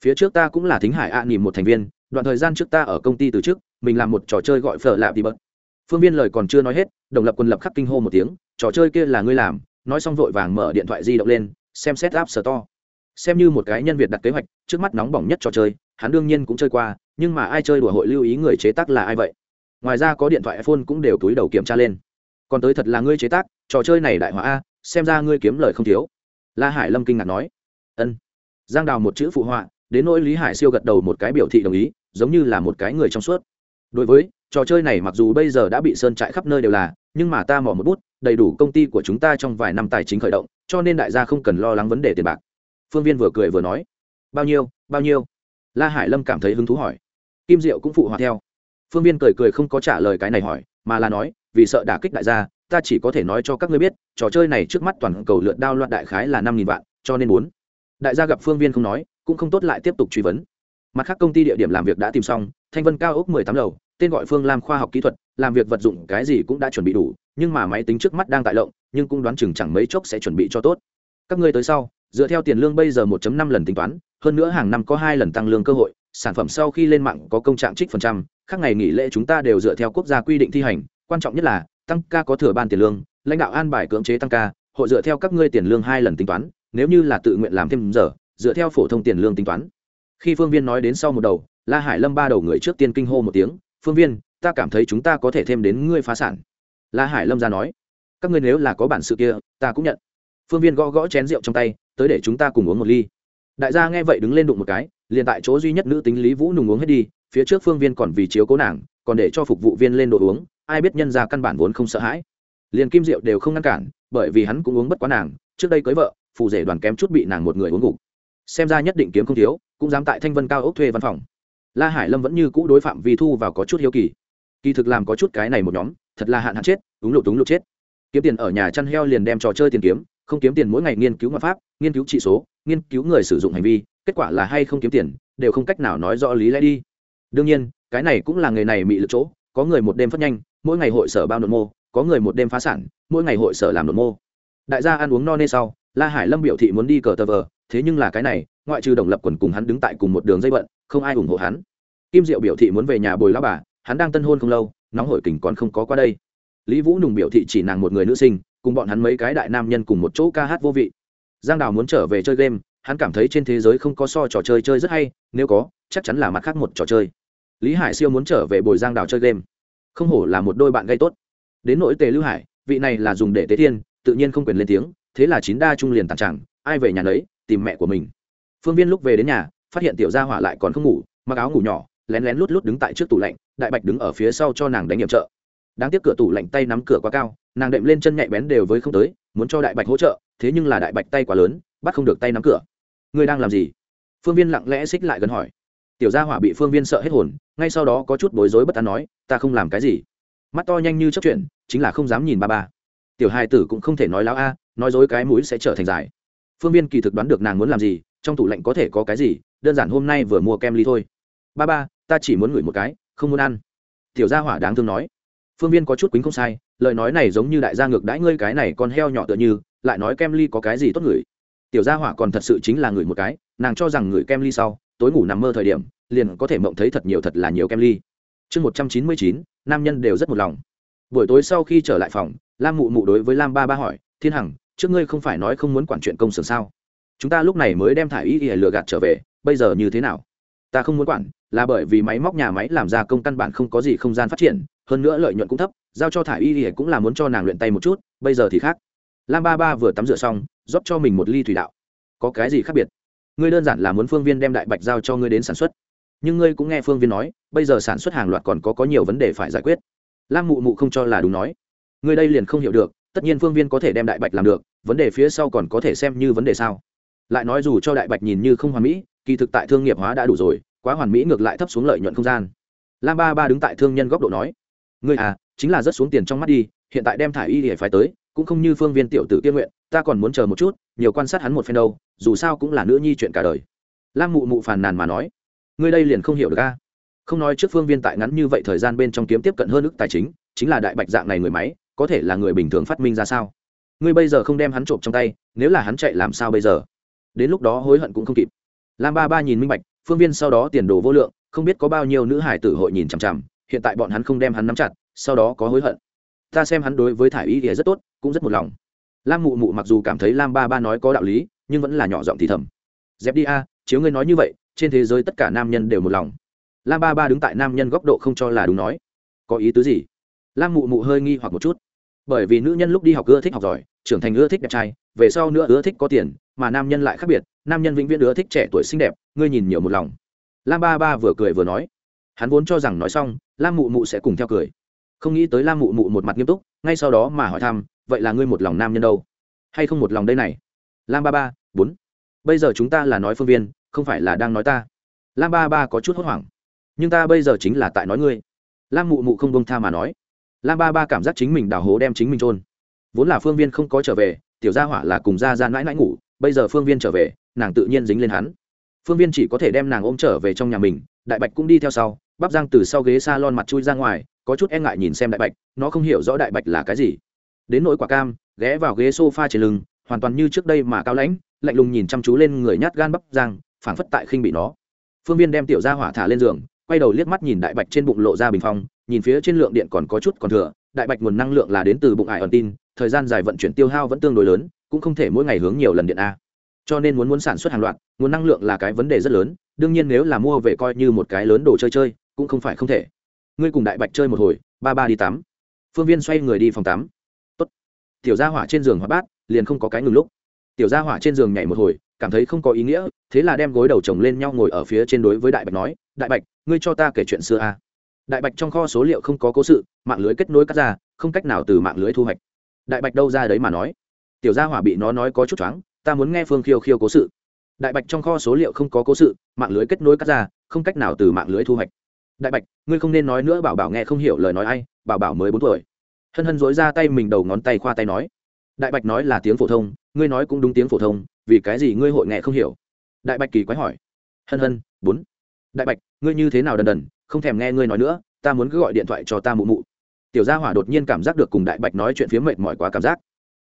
Phía trước ta cũng là thính hải ạ nỉm một thành viên, đoạn thời gian trước ta ở công ty từ trước, mình làm một trò chơi gọi phở lạ đi bật. Phương viên lời còn chưa nói hết, đồng lập quân lập khắc kinh hô một tiếng, trò chơi kia là ngươi làm nói xong vội vàng mở điện thoại di động lên, xem xét app store. Xem như một cái nhân việt đặt kế hoạch, trước mắt nóng bỏng nhất trò chơi, hắn đương nhiên cũng chơi qua, nhưng mà ai chơi đùa hội lưu ý người chế tác là ai vậy? Ngoài ra có điện thoại iphone cũng đều túi đầu kiểm tra lên. Còn tới thật là ngươi chế tác, trò chơi này đại hóa a, xem ra ngươi kiếm lời không thiếu. La hải lâm kinh ngạc nói. Ân. Giang đào một chữ phụ họa, đến nỗi lý hải siêu gật đầu một cái biểu thị đồng ý, giống như là một cái người trong suốt. Đối với trò chơi này mặc dù bây giờ đã bị sơn trại khắp nơi đều là, nhưng mà ta mỏ một bút, đầy đủ công ty của chúng ta trong vài năm tài chính khởi động, cho nên đại gia không cần lo lắng vấn đề tiền bạc. Phương viên vừa cười vừa nói. Bao nhiêu bao nhiêu? La hải lâm cảm thấy hứng thú hỏi. Kim diệu cũng phụ họa theo. Phương viên cười cười không có trả lời cái này hỏi, mà là nói, vì sợ đả kích đại gia, ta chỉ có thể nói cho các ngươi biết, trò chơi này trước mắt toàn cầu lượt đao loạn đại khái là năm nghìn vạn, cho nên muốn. Đại gia gặp phương viên không nói, cũng không tốt lại tiếp tục truy vấn. Mặt khác công ty địa điểm làm việc đã tìm xong, thanh vân cao ốc mười tám lầu tên gọi phương lam khoa học kỹ thuật, làm việc vật dụng cái gì cũng đã chuẩn bị đủ, nhưng mà máy tính trước mắt đang tại lộng, nhưng cũng đoán chừng chẳng mấy chốc sẽ chuẩn bị cho tốt. Các ngươi tới sau, dựa theo tiền lương bây giờ 1 năm lần tính toán, hơn nữa hàng năm có hai lần tăng lương cơ hội, sản phẩm sau khi lên mạng có công trạng trích phần trăm, khác ngày nghỉ lễ chúng ta đều dựa theo quốc gia quy định thi hành, quan trọng nhất là, tăng ca có thừa ban tiền lương, lãnh đạo an bài cưỡng chế tăng ca, hội dựa theo các ngươi tiền lương hai lần tính toán, nếu như là tự nguyện làm thêm giờ, dựa theo phổ thông tiền lương tính toán. Khi phương viên nói đến sau một đầu, la hải lâm ba đầu người trước tiên kinh hô một tiếng phương viên, ta cảm thấy chúng ta có thể thêm đến ngươi phá sản. La hải lâm ra nói. Các ngươi nếu là có bản sự kia, ta cũng nhận. Phương viên gõ gõ chén rượu trong tay, tới để chúng ta cùng uống một ly. Đại gia nghe vậy đứng lên đụng một cái, liền tại chỗ duy nhất nữ tính lý vũ nùng uống hết đi, phía trước phương viên còn vì chiếu cố nàng, còn để cho phục vụ viên lên đồ uống, ai biết nhân ra căn bản vốn không sợ hãi. Liền kim rượu đều không ngăn cản, bởi vì hắn cũng uống bất quá nàng, trước đây cưới vợ, phù rể đoàn kém chút bị nàng một người uống ngủ xem ra nhất định kiếm không thiếu, cũng dám tại thanh vân cao ốc thuê văn phòng la hải lâm vẫn như cũ đối phạm vi thu vào có chút hiếu kỳ. Kỳ thực làm có chút cái này một nhóm, thật là hạn hạn chết, đúng lụt đúng lụt chết. Kiếm tiền ở nhà chăn heo liền đem trò chơi tiền kiếm, không kiếm tiền mỗi ngày nghiên cứu ngoại pháp, nghiên cứu trị số, nghiên cứu người sử dụng hành vi, kết quả là hay không kiếm tiền, đều không cách nào nói rõ lý lẽ đi. Đương nhiên, cái này cũng là người này bị lực chỗ, có người một đêm phát nhanh, mỗi ngày hội sở bao nội mô, có người một đêm phá sản, mỗi ngày hội sở làm nội mô. Đại gia ăn uống no nê sau, la hải lâm biểu thị muốn đi cờ tờ vờ thế nhưng là cái này, ngoại trừ đồng lập quần cùng hắn đứng tại cùng một đường dây bận không ai ủng hộ hắn. Kim diệu biểu thị muốn về nhà bồi lao bà, hắn đang tân hôn không lâu, nóng hổi kình còn không có qua đây. Lý vũ nùng biểu thị chỉ nàng một người nữ sinh, cùng bọn hắn mấy cái đại nam nhân cùng một chỗ ca hát vô vị. Giang đào muốn trở về chơi game, hắn cảm thấy trên thế giới không có so trò chơi chơi rất hay, nếu có, chắc chắn là mặt khác một trò chơi. Lý hải siêu muốn trở về bồi giang đào chơi game. Không hổ là một đôi bạn gây tốt. Đến nỗi tề lưu hải, vị này là dùng để tế thiên, tự nhiên không quyền lên tiếng, thế là chín đa trung liền tàn tràng, ai về nhà lấy tìm mẹ của mình. Phương viên lúc về đến nhà, phát hiện tiểu gia hỏa lại còn không ngủ, mặc áo ngủ nhỏ, lén lén lút lút đứng tại trước tủ lạnh, đại bạch đứng ở phía sau cho nàng đánh nhiệm trợ. Đáng tiếc cửa tủ lạnh tay nắm cửa quá cao, nàng đệm lên chân nhạy bén đều với không tới, muốn cho đại bạch hỗ trợ, thế nhưng là đại bạch tay quá lớn, bắt không được tay nắm cửa. Ngươi đang làm gì? Phương viên lặng lẽ xích lại gần hỏi. Tiểu gia hỏa bị phương viên sợ hết hồn, ngay sau đó có chút bối rối bất an nói, ta không làm cái gì. Mắt to nhanh như chấp chuyện chính là không dám nhìn ba ba. Tiểu hai tử cũng không thể nói láo a, nói dối cái mũi sẽ trở thành dài phương viên kỳ thực đoán được nàng muốn làm gì, trong tủ lạnh có thể có cái gì, đơn giản hôm nay vừa mua kem ly thôi. Ba ba, ta chỉ muốn ngửi một cái, không muốn ăn. Tiểu gia hỏa đáng thương nói. Phương viên có chút quýnh không sai, lời nói này giống như đại gia ngược đãi ngươi cái này con heo nhỏ tựa như, lại nói kem ly có cái gì tốt ngửi. Tiểu gia hỏa còn thật sự chính là ngửi một cái, nàng cho rằng ngửi kem ly sau, tối ngủ nằm mơ thời điểm, liền có thể mộng thấy thật nhiều thật là nhiều kem ly. Chương một trăm chín mươi chín, nam nhân đều rất một lòng. Buổi tối sau khi trở lại phòng, lam mụ mụ đối với lam ba ba hỏi, thiên hằng trước ngươi không phải nói không muốn quản chuyện công xưởng sao? Chúng ta lúc này mới đem thả y y lừa gạt trở về, bây giờ như thế nào? Ta không muốn quản, là bởi vì máy móc nhà máy làm ra công căn bản không có gì không gian phát triển, hơn nữa lợi nhuận cũng thấp, giao cho thả y y cũng là muốn cho nàng luyện tay một chút, bây giờ thì khác. Lam ba ba vừa tắm rửa xong, rót cho mình một ly thủy đạo. Có cái gì khác biệt? Ngươi đơn giản là muốn phương viên đem đại bạch giao cho ngươi đến sản xuất. Nhưng ngươi cũng nghe phương viên nói, bây giờ sản xuất hàng loạt còn có có nhiều vấn đề phải giải quyết. Lam mụ mụ không cho là đúng nói. Ngươi đây liền không hiểu được tất nhiên phương viên có thể đem đại bạch làm được, vấn đề phía sau còn có thể xem như vấn đề sao. Lại nói dù cho đại bạch nhìn như không hoàn mỹ, kỳ thực tại thương nghiệp hóa đã đủ rồi, quá hoàn mỹ ngược lại thấp xuống lợi nhuận không gian. Lam ba ba đứng tại thương nhân góc độ nói, ngươi à chính là rất xuống tiền trong mắt đi, hiện tại đem thả y để phải tới, cũng không như phương viên tiểu tử tiên nguyện, ta còn muốn chờ một chút, nhiều quan sát hắn một phen đâu, dù sao cũng là nữ nhi chuyện cả đời. Lam mụ mụ phàn nàn mà nói, ngươi đây liền không hiểu được a. Không nói trước phương viên tại ngắn như vậy thời gian bên trong kiếm tiếp cận hơn ức tài chính chính là đại bạch dạng này người máy có thể là người bình thường phát minh ra sao? Ngươi bây giờ không đem hắn trộm trong tay, nếu là hắn chạy làm sao bây giờ? Đến lúc đó hối hận cũng không kịp. Lam ba ba nhìn minh bạch, phương viên sau đó tiền đồ vô lượng, không biết có bao nhiêu nữ hải tử hội nhìn chằm chằm, hiện tại bọn hắn không đem hắn nắm chặt, sau đó có hối hận. Ta xem hắn đối với thả y thì rất tốt, cũng rất một lòng. Lam mụ mụ mặc dù cảm thấy lam ba ba nói có đạo lý, nhưng vẫn là nhỏ giọng thì thầm. Dẹp đi a, chiếu ngươi nói như vậy, trên thế giới tất cả nam nhân đều một lòng. Lam ba ba đứng tại nam nhân góc độ không cho là đúng nói. Có ý tứ gì? Lam mụ mụ hơi nghi hoặc một chút bởi vì nữ nhân lúc đi học ưa thích học giỏi, trưởng thành ưa thích đẹp trai, về sau nữa ưa thích có tiền, mà nam nhân lại khác biệt, nam nhân vĩnh viễn ưa thích trẻ tuổi xinh đẹp, ngươi nhìn nhiều một lòng. Lam ba ba vừa cười vừa nói, hắn vốn cho rằng nói xong, lam mụ mụ sẽ cùng theo cười. Không nghĩ tới lam mụ mụ một mặt nghiêm túc, ngay sau đó mà hỏi thăm, vậy là ngươi một lòng nam nhân đâu? Hay không một lòng đây này? Lam ba ba, bốn. Bây giờ chúng ta là nói phương viên, không phải là đang nói ta. Lam ba ba có chút hốt hoảng. Nhưng ta bây giờ chính là tại nói ngươi. Lam mụ mụ không bông tha mà nói lam ba ba cảm giác chính mình đào hố đem chính mình trôn vốn là phương viên không có trở về, tiểu gia hỏa là cùng Gia ra mãi mãi ngủ, bây giờ phương viên trở về, nàng tự nhiên dính lên hắn. Phương viên chỉ có thể đem nàng ôm trở về trong nhà mình, đại bạch cũng đi theo sau, bắp giang từ sau ghế s a lon mặt chui ra ngoài, có chút e ngại nhìn xem đại bạch, nó không hiểu rõ đại bạch là cái gì. Đến nỗi quả cam, ghé vào ghế s o f a trên lưng, hoàn toàn như trước đây mà cao lãnh, lạnh lùng nhìn chăm chú lên người nhát gan bắp giang phảng phất tại khinh bị nó. Phương viên đem tiểu gia hỏa thả lên giường, quay đầu liếc mắt nhìn đại bạch trên bụng lộ ra bình phong nhìn phía trên lượng điện còn có chút còn thừa, đại bạch nguồn năng lượng là đến từ bụng ải ẩn tin, thời gian dài vận chuyển tiêu hao vẫn tương đối lớn, cũng không thể mỗi ngày hướng nhiều lần điện a. Cho nên muốn muốn sản xuất hàng loạt, nguồn năng lượng là cái vấn đề rất lớn, đương nhiên nếu là mua về coi như một cái lớn đồ chơi chơi, cũng không phải không thể. Ngươi cùng đại bạch chơi một hồi, ba ba đi tắm. Phương viên xoay người đi phòng tắm. Tốt. tiểu gia hỏa trên giường hóa bát, liền không có cái ngừng lúc. Tiểu gia hỏa trên giường nhảy một hồi, cảm thấy không có ý nghĩa, thế là đem gối đầu chồng lên nhau ngồi ở phía trên đối với đại bạch nói, đại bạch, ngươi cho ta kể chuyện xưa a. à đại bạch trong kho số liệu không có cố sự, mạng lưới kết nối cắt ra, không cách nào từ mạng lưới thu hoạch. Đại bạch đâu ra đấy mà nói? Tiểu gia hỏa bị nó nói có chút choáng, ta muốn nghe phương khiêu khiêu cố sự. Đại bạch trong kho số liệu không có cố sự, mạng lưới kết nối cắt ra, không cách nào từ mạng lưới thu hoạch. Đại bạch, ngươi không nên nói nữa, bảo bảo nghe không hiểu lời nói ai, bảo bảo mới bốn tuổi. Hân hân dối ra tay mình đầu ngón tay khoa tay nói. Đại bạch nói là tiếng phổ thông, ngươi nói cũng đúng tiếng phổ thông, vì cái gì ngươi hội nghe không hiểu? Đại bạch kỳ quái hỏi. Hân hân, bốn. Đại bạch, ngươi như thế nào đần đần không thèm nghe ngươi nói nữa, ta muốn cứ gọi điện thoại cho ta mụ mụ. Tiểu gia hỏa đột nhiên cảm giác được cùng đại bạch nói chuyện phía mệt mỏi quá cảm giác.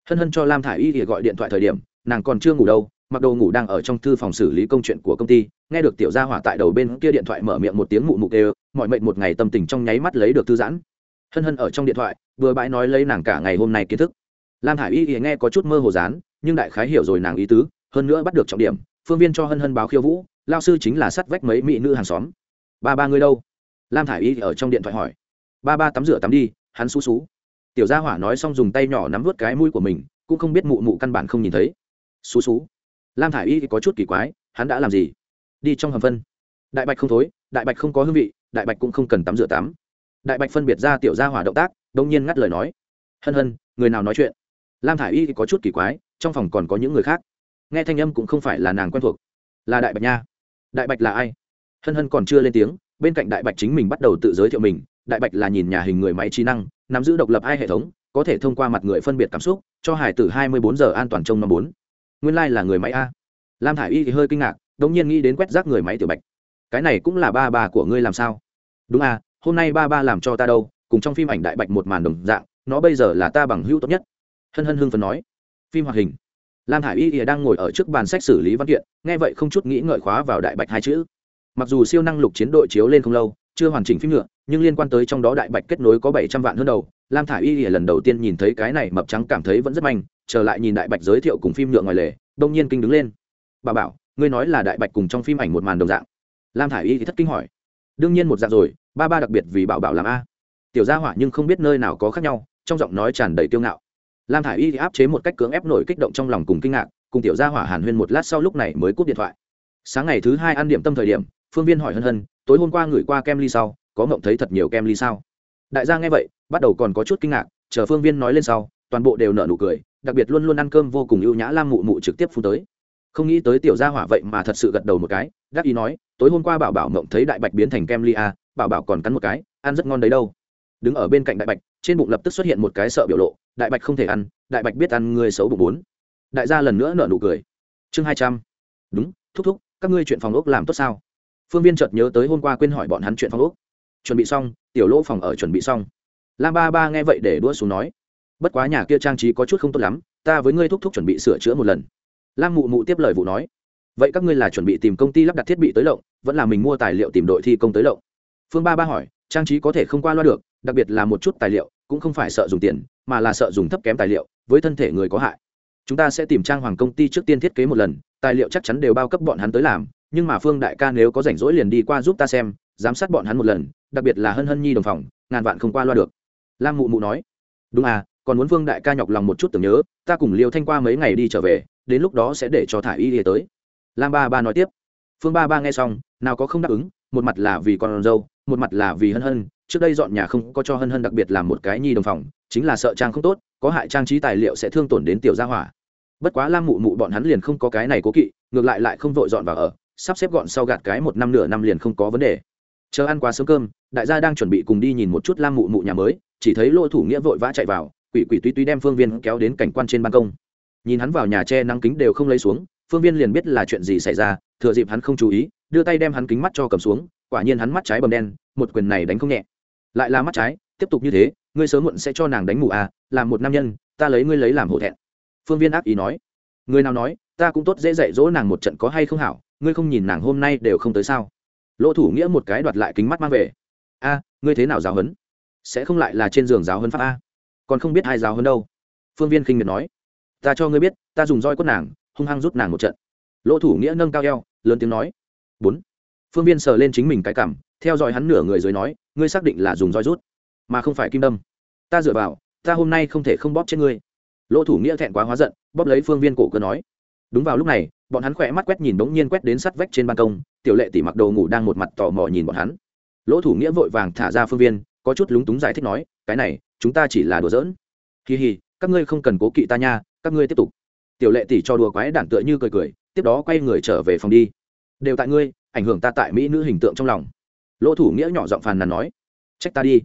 Hân hân cho lam thả i y thì gọi điện thoại thời điểm, nàng còn chưa ngủ đâu, mặc đồ ngủ đang ở trong thư phòng xử lý công chuyện của công ty, nghe được tiểu gia hỏa tại đầu bên kia điện thoại mở miệng một tiếng mụ mụ đều mọi mệnh một ngày tâm tình trong nháy mắt lấy được thư giãn. Hân hân ở trong điện thoại, vừa bãi nói lấy nàng cả ngày hôm nay kiến thức. Lam thả i y thì nghe có chút mơ hồ dán, nhưng đại khái hiểu rồi nàng ý tứ, hơn nữa bắt được trọng điểm, phương viên cho hân hân báo khiêu vũ, lao sư chính là sắt vách mấy mỹ nữ hàng xóm. Ba ba người đâu? Lam thả i y ở trong điện thoại hỏi. Ba ba tắm rửa tắm đi, hắn xú xú. Tiểu gia hỏa nói xong dùng tay nhỏ nắm vớt cái mũi của mình, cũng không biết mụ mụ căn bản không nhìn thấy. Xú xú. Lam thả i y có chút kỳ quái, hắn đã làm gì? Đi trong hầm phân. Đại bạch không thối, đại bạch không có hương vị, đại bạch cũng không cần tắm rửa tắm. Đại bạch phân biệt ra tiểu gia hỏa động tác, đông nhiên ngắt lời nói. Hân hân, người nào nói chuyện? Lam thả i y có chút kỳ quái, trong phòng còn có những người khác. Nghe thanh âm cũng không phải là nàng quen thuộc. Là đại bạch nha. Đại bạch là ai? Hân hân còn chưa lên tiếng bên cạnh đại bạch chính mình bắt đầu tự giới thiệu mình, đại bạch là nhìn nhà hình người máy trí năng, nắm giữ độc lập hai hệ thống, có thể thông qua mặt người phân biệt cảm xúc, cho hải tử hai mươi bốn giờ an toàn trong năm bốn. Nguyên lai、like、là người máy a. Lam thả i y thì hơi kinh ngạc đ ỗ n g nhiên nghĩ đến quét rác người máy tiểu bạch. Cái này cũng là ba bà của ngươi làm sao? Đúng à hôm nay ba ba làm cho ta đâu, cùng trong phim ảnh đại bạch một màn đồng dạng, nó bây giờ là ta bằng hữu tốt nhất. Hân hân hưng phần nói. Phim hoạt hình. Lam thả i y thì đang ngồi ở trước bàn sách xử lý văn kiện, nghe vậy không chút nghĩ ngợi khóa vào đại bạch hai chữ mặc dù siêu năng lục chiến đội chiếu lên không lâu, chưa hoàn chỉnh phim nhựa nhưng liên quan tới trong đó đại bạch kết nối có bảy trăm vạn hơn đầu, lam thả i y lần đầu tiên nhìn thấy cái này mập trắng cảm thấy vẫn rất manh, trở lại nhìn đại bạch giới thiệu cùng phim nhựa ngoài lề, đông nhiên kinh đứng lên. Bà bảo, ngươi nói là đại bạch cùng trong phim ảnh một màn đồng dạng? Lam thả i y thì thất kinh hỏi. Đương nhiên một dạng rồi, ba ba đặc biệt vì bảo bảo làm a. Tiểu gia hỏa nhưng không biết nơi nào có khác nhau, trong giọng nói tràn đầy kiêu ngạo. Lam thả i y thì áp chế một cách cưỡng ép nổi kích động trong lòng cùng kinh ngạc, cùng tiểu gia hỏa hàn huyên một lát sau lúc này mới cúp điện thoại. Sáng ngày thứ hai ăn điểm tâm thời điểm phương viên hỏi hân hân, tối hôm qua ngửi qua kem ly sau, có mộng thấy thật nhiều kem ly sao? Đại gia nghe vậy, bắt đầu còn có chút kinh ngạc, chờ phương viên nói lên sau, toàn bộ đều nở nụ cười, đặc biệt luôn luôn ăn cơm vô cùng ưu nhã lam mụ mụ trực tiếp phun tới. Không nghĩ tới tiểu gia hỏa vậy mà thật sự gật đầu một cái gác ý nói, tối hôm qua bảo bảo mộng thấy đại bạch biến thành kem ly a bảo bảo còn cắn một cái, ăn rất ngon đấy đâu. Đứng ở bên cạnh đại bạch, trên bụng lập tức xuất hiện một cái sợ biểu lộ, đại bạch không thể ăn, đại bạch biết ăn người xấu bụng bốn. Đại gia lần nữa nở nụ cười. Chương hai trăm. Đúng, thúc thúc, các ngươi chuyện phòng ốc làm tốt sao? Phương viên chợt nhớ tới hôm qua quên hỏi bọn hắn chuyện phòng ốc. Chuẩn bị xong, tiểu lỗ phòng ở chuẩn bị xong. Lam ba ba nghe vậy để đua xuống nói, bất quá nhà kia trang trí có chút không tốt lắm, ta với ngươi thúc thúc chuẩn bị sửa chữa một lần. Lam mụ mụ tiếp lời vụ nói, vậy các ngươi là chuẩn bị tìm công ty lắp đặt thiết bị tới lộng, vẫn là mình mua tài liệu tìm đội thi công tới lộng? Phương ba ba hỏi, trang trí có thể không qua loa được, đặc biệt là một chút tài liệu, cũng không phải sợ dùng tiền, mà là sợ dùng thấp kém tài liệu, với thân thể người có hại. Chúng ta sẽ tìm trang hoàng công ty trước tiên thiết kế một lần, tài liệu chắc chắn đều bao cấp bọn hắn tới làm nhưng mà phương đại ca nếu có rảnh rỗi liền đi qua giúp ta xem, giám sát bọn hắn một lần, đặc biệt là hân hân nhi đồng phòng, ngàn vạn không qua loa được. Lam mụ mụ nói. Đúng à còn muốn phương đại ca nhọc lòng một chút tưởng nhớ, ta cùng liêu thanh qua mấy ngày đi trở về, đến lúc đó sẽ để cho thả y đi tới. Lam ba ba nói tiếp. Phương ba ba nghe xong, nào có không đáp ứng, một mặt là vì con dâu, một mặt là vì hân hân, trước đây dọn nhà không có cho hân hân đặc biệt làm một cái nhi đồng phòng, chính là sợ trang không tốt, có hại trang trí tài liệu sẽ thương tổn đến tiểu gia hỏa. Bất quá lam mụ mụ bọn hắn liền không có cái này cố kỵ, ngược lại lại không vội dọn vào ở sắp xếp gọn sau gạt cái một năm nửa năm liền không có vấn đề. Chờ ăn quá sớm cơm, đại gia đang chuẩn bị cùng đi nhìn một chút lam mụ mụ nhà mới, chỉ thấy lỗ thủ nghĩa vội vã chạy vào, quỷ quỷ tuy tuy đem phương viên kéo đến cảnh quan trên ban công. Nhìn hắn vào nhà tre nắng kính đều không lấy xuống, phương viên liền biết là chuyện gì xảy ra, thừa dịp hắn không chú ý, đưa tay đem hắn kính mắt cho cầm xuống, quả nhiên hắn mắt trái bầm đen, một quyền này đánh không nhẹ. Lại là mắt trái, tiếp tục như thế, ngươi sớm muộn sẽ cho nàng đánh mù à làm một nam nhân, ta lấy ngươi lấy làm hổ thẹn. Phương viên ác ý nói. Người nào nói ta cũng tốt dễ dạy dỗ nàng một trận có hay không hảo, ngươi không nhìn nàng hôm nay đều không tới sao? Lỗ thủ nghĩa một cái đoạt lại kính mắt mang về. A, ngươi thế nào giáo huấn? Sẽ không lại là trên giường giáo huấn pháp a? Còn không biết hai giáo huấn đâu. Phương viên khinh miệt nói. Ta cho ngươi biết, ta dùng roi quất nàng, hung hăng rút nàng một trận. Lỗ thủ nghĩa nâng cao eo, lớn tiếng nói. Bốn. Phương viên sờ lên chính mình cái cảm theo dõi hắn nửa người dưới nói, ngươi xác định là dùng roi rút, mà không phải kim đâm. Ta dựa vào, ta hôm nay không thể không bóp chết ngươi. Lỗ thủ nghĩa thẹn quá hóa giận, bóp lấy phương viên cổ cơ nói đúng vào lúc này, bọn hắn khỏe mắt quét nhìn bỗng nhiên quét đến sắt vách trên ban công, tiểu lệ tỉ mặc đồ ngủ đang một mặt tò mò nhìn bọn hắn. Lỗ thủ nghĩa vội vàng thả ra phương viên, có chút lúng túng giải thích nói, cái này, chúng ta chỉ là đùa giỡn. Kỳ hì các ngươi không cần cố kỵ ta nha, các ngươi tiếp tục. Tiểu lệ tỉ cho đùa quái đản tựa như cười cười, tiếp đó quay người trở về phòng đi. Đều tại ngươi, ảnh hưởng ta tại mỹ nữ hình tượng trong lòng. Lỗ thủ nghĩa nhỏ giọng phàn nàn nói. Trách ta đi.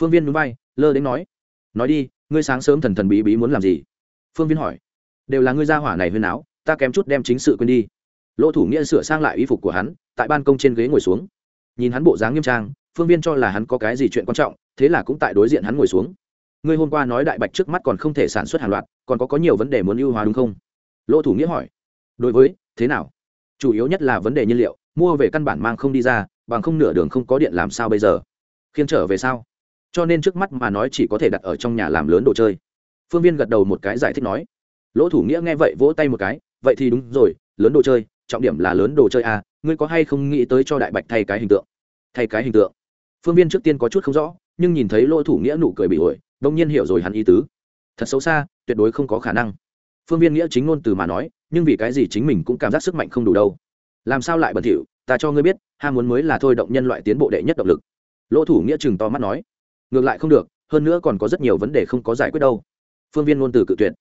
Phương viên núi bay, lơ đến nói. Nói đi, ngươi sáng sớm thần thần bí bí muốn làm gì? Phương viên hỏi. Đều là ngươi gia hỏa này huyên áo ta kém chút đem chính sự quên đi. Lỗ thủ nghĩa sửa sang lại y phục của hắn, tại ban công trên ghế ngồi xuống. Nhìn hắn bộ dáng nghiêm trang, phương viên cho là hắn có cái gì chuyện quan trọng, thế là cũng tại đối diện hắn ngồi xuống. Ngươi hôm qua nói đại bạch trước mắt còn không thể sản xuất hàng loạt, còn có có nhiều vấn đề muốn ưu hóa đúng không? Lỗ thủ nghĩa hỏi. Đối với, thế nào? Chủ yếu nhất là vấn đề nhiên liệu, mua về căn bản mang không đi ra, bằng không nửa đường không có điện làm sao bây giờ? Khiên trở về sao? Cho nên trước mắt mà nói chỉ có thể đặt ở trong nhà làm lớn đồ chơi. Phương viên gật đầu một cái giải thích nói. Lỗ thủ nghĩa nghe vậy vỗ tay một cái vậy thì đúng rồi, lớn đồ chơi, trọng điểm là lớn đồ chơi à ngươi có hay không nghĩ tới cho đại bạch thay cái hình tượng? Thay cái hình tượng? Phương viên trước tiên có chút không rõ, nhưng nhìn thấy lỗ thủ nghĩa nụ cười bị ổi, đông nhiên hiểu rồi hắn ý tứ. Thật xấu xa, tuyệt đối không có khả năng. Phương viên nghĩa chính ngôn từ mà nói, nhưng vì cái gì chính mình cũng cảm giác sức mạnh không đủ đâu. Làm sao lại bẩn thỉu, ta cho ngươi biết, ham muốn mới là thôi động nhân loại tiến bộ đệ nhất động lực. Lỗ thủ nghĩa chừng to mắt nói, ngược lại không được, hơn nữa còn có rất nhiều vấn đề không có giải quyết đâu. Phương viên ngôn từ cự tuyệt,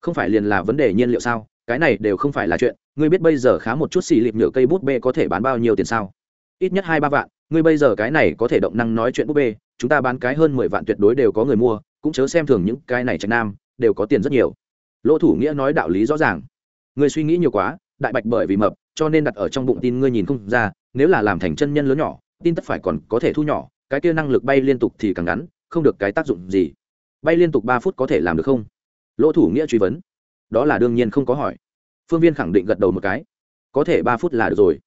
không phải liền là vấn đề nhiên liệu sao? Cái này đều không phải là chuyện, ngươi biết bây giờ khá một chút xì lịp nhựa cây bút bê có thể bán bao nhiêu tiền sao? Ít nhất hai ba vạn, ngươi bây giờ cái này có thể động năng nói chuyện bút bê, chúng ta bán cái hơn mười vạn tuyệt đối đều có người mua, cũng chớ xem thường những cái này trạch nam, đều có tiền rất nhiều. Lỗ thủ nghĩa nói đạo lý rõ ràng. Ngươi suy nghĩ nhiều quá, đại bạch bởi vì mập, cho nên đặt ở trong bụng tin ngươi nhìn không ra, nếu là làm thành chân nhân lớn nhỏ, tin tất phải còn có thể thu nhỏ, cái kia năng lực bay liên tục thì càng ngắn, không được cái tác dụng gì. Bay liên tục ba phút có thể làm được không? Lỗ thủ nghĩa truy vấn đó là đương nhiên không có hỏi. Phương viên khẳng định gật đầu một cái. Có thể ba phút là được rồi.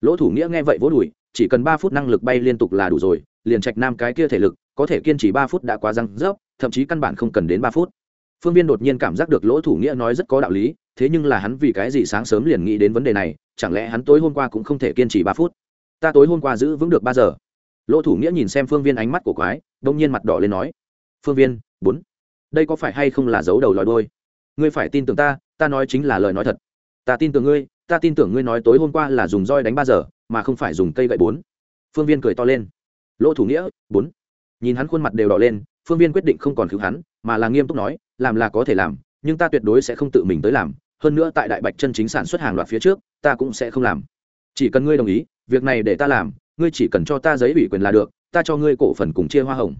Lỗ thủ nghĩa nghe vậy vỗ đùi, chỉ cần ba phút năng lực bay liên tục là đủ rồi, liền trạch nam cái kia thể lực, có thể kiên trì ba phút đã quá răng rớp, thậm chí căn bản không cần đến ba phút. Phương viên đột nhiên cảm giác được lỗ thủ nghĩa nói rất có đạo lý, thế nhưng là hắn vì cái gì sáng sớm liền nghĩ đến vấn đề này, chẳng lẽ hắn tối hôm qua cũng không thể kiên trì ba phút? Ta tối hôm qua giữ vững được ba giờ. Lỗ thủ nghĩa nhìn xem phương viên ánh mắt của quái, đông nhiên mặt đỏ lên nói, phương viên, bốn, đây có phải hay không là dấu đầu lòi đôi ngươi phải tin tưởng ta ta nói chính là lời nói thật. Ta tin tưởng ngươi, ta tin tưởng ngươi nói tối hôm qua là dùng roi đánh ba giờ, mà không phải dùng cây gậy bốn. Phương viên cười to lên. Lỗ thủ nghĩa, bốn. Nhìn hắn khuôn mặt đều đỏ lên, phương viên quyết định không còn cứu hắn, mà là nghiêm túc nói, làm là có thể làm, nhưng ta tuyệt đối sẽ không tự mình tới làm. Hơn nữa tại đại bạch chân chính sản xuất hàng loạt phía trước, ta cũng sẽ không làm. Chỉ cần ngươi đồng ý, việc này để ta làm, ngươi chỉ cần cho ta giấy ủy quyền là được, ta cho ngươi cổ phần cùng chia hoa hồng.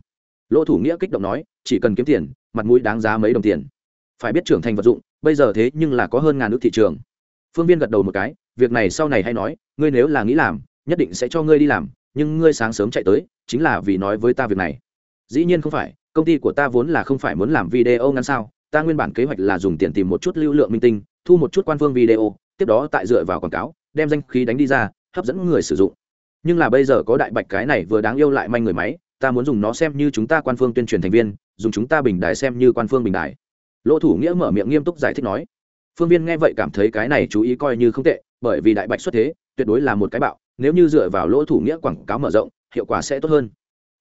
Lỗ thủ nghĩa kích động nói, chỉ cần kiếm tiền, mặt mũi đáng giá mấy đồng tiền phải biết trưởng thành vật dụng, bây giờ thế nhưng là có hơn ngàn nước thị trường. Phương viên gật đầu một cái, việc này sau này hay nói, ngươi nếu là nghĩ làm, nhất định sẽ cho ngươi đi làm, nhưng ngươi sáng sớm chạy tới, chính là vì nói với ta việc này. Dĩ nhiên không phải, công ty của ta vốn là không phải muốn làm video ngắn sao, ta nguyên bản kế hoạch là dùng tiền tìm một chút lưu lượng minh tinh, thu một chút quan phương video, tiếp đó tại dựa vào quảng cáo, đem danh khí đánh đi ra, hấp dẫn người sử dụng. Nhưng là bây giờ có đại bạch cái này vừa đáng yêu lại manh người máy, ta muốn dùng nó xem như chúng ta quan phương tuyên truyền thành viên, dùng chúng ta bình đại xem như quan phương bình đại lỗ thủ nghĩa mở miệng nghiêm túc giải thích nói, phương viên nghe vậy cảm thấy cái này chú ý coi như không tệ, bởi vì đại bạch xuất thế, tuyệt đối là một cái bạo, nếu như dựa vào lỗ thủ nghĩa quảng cáo mở rộng, hiệu quả sẽ tốt hơn.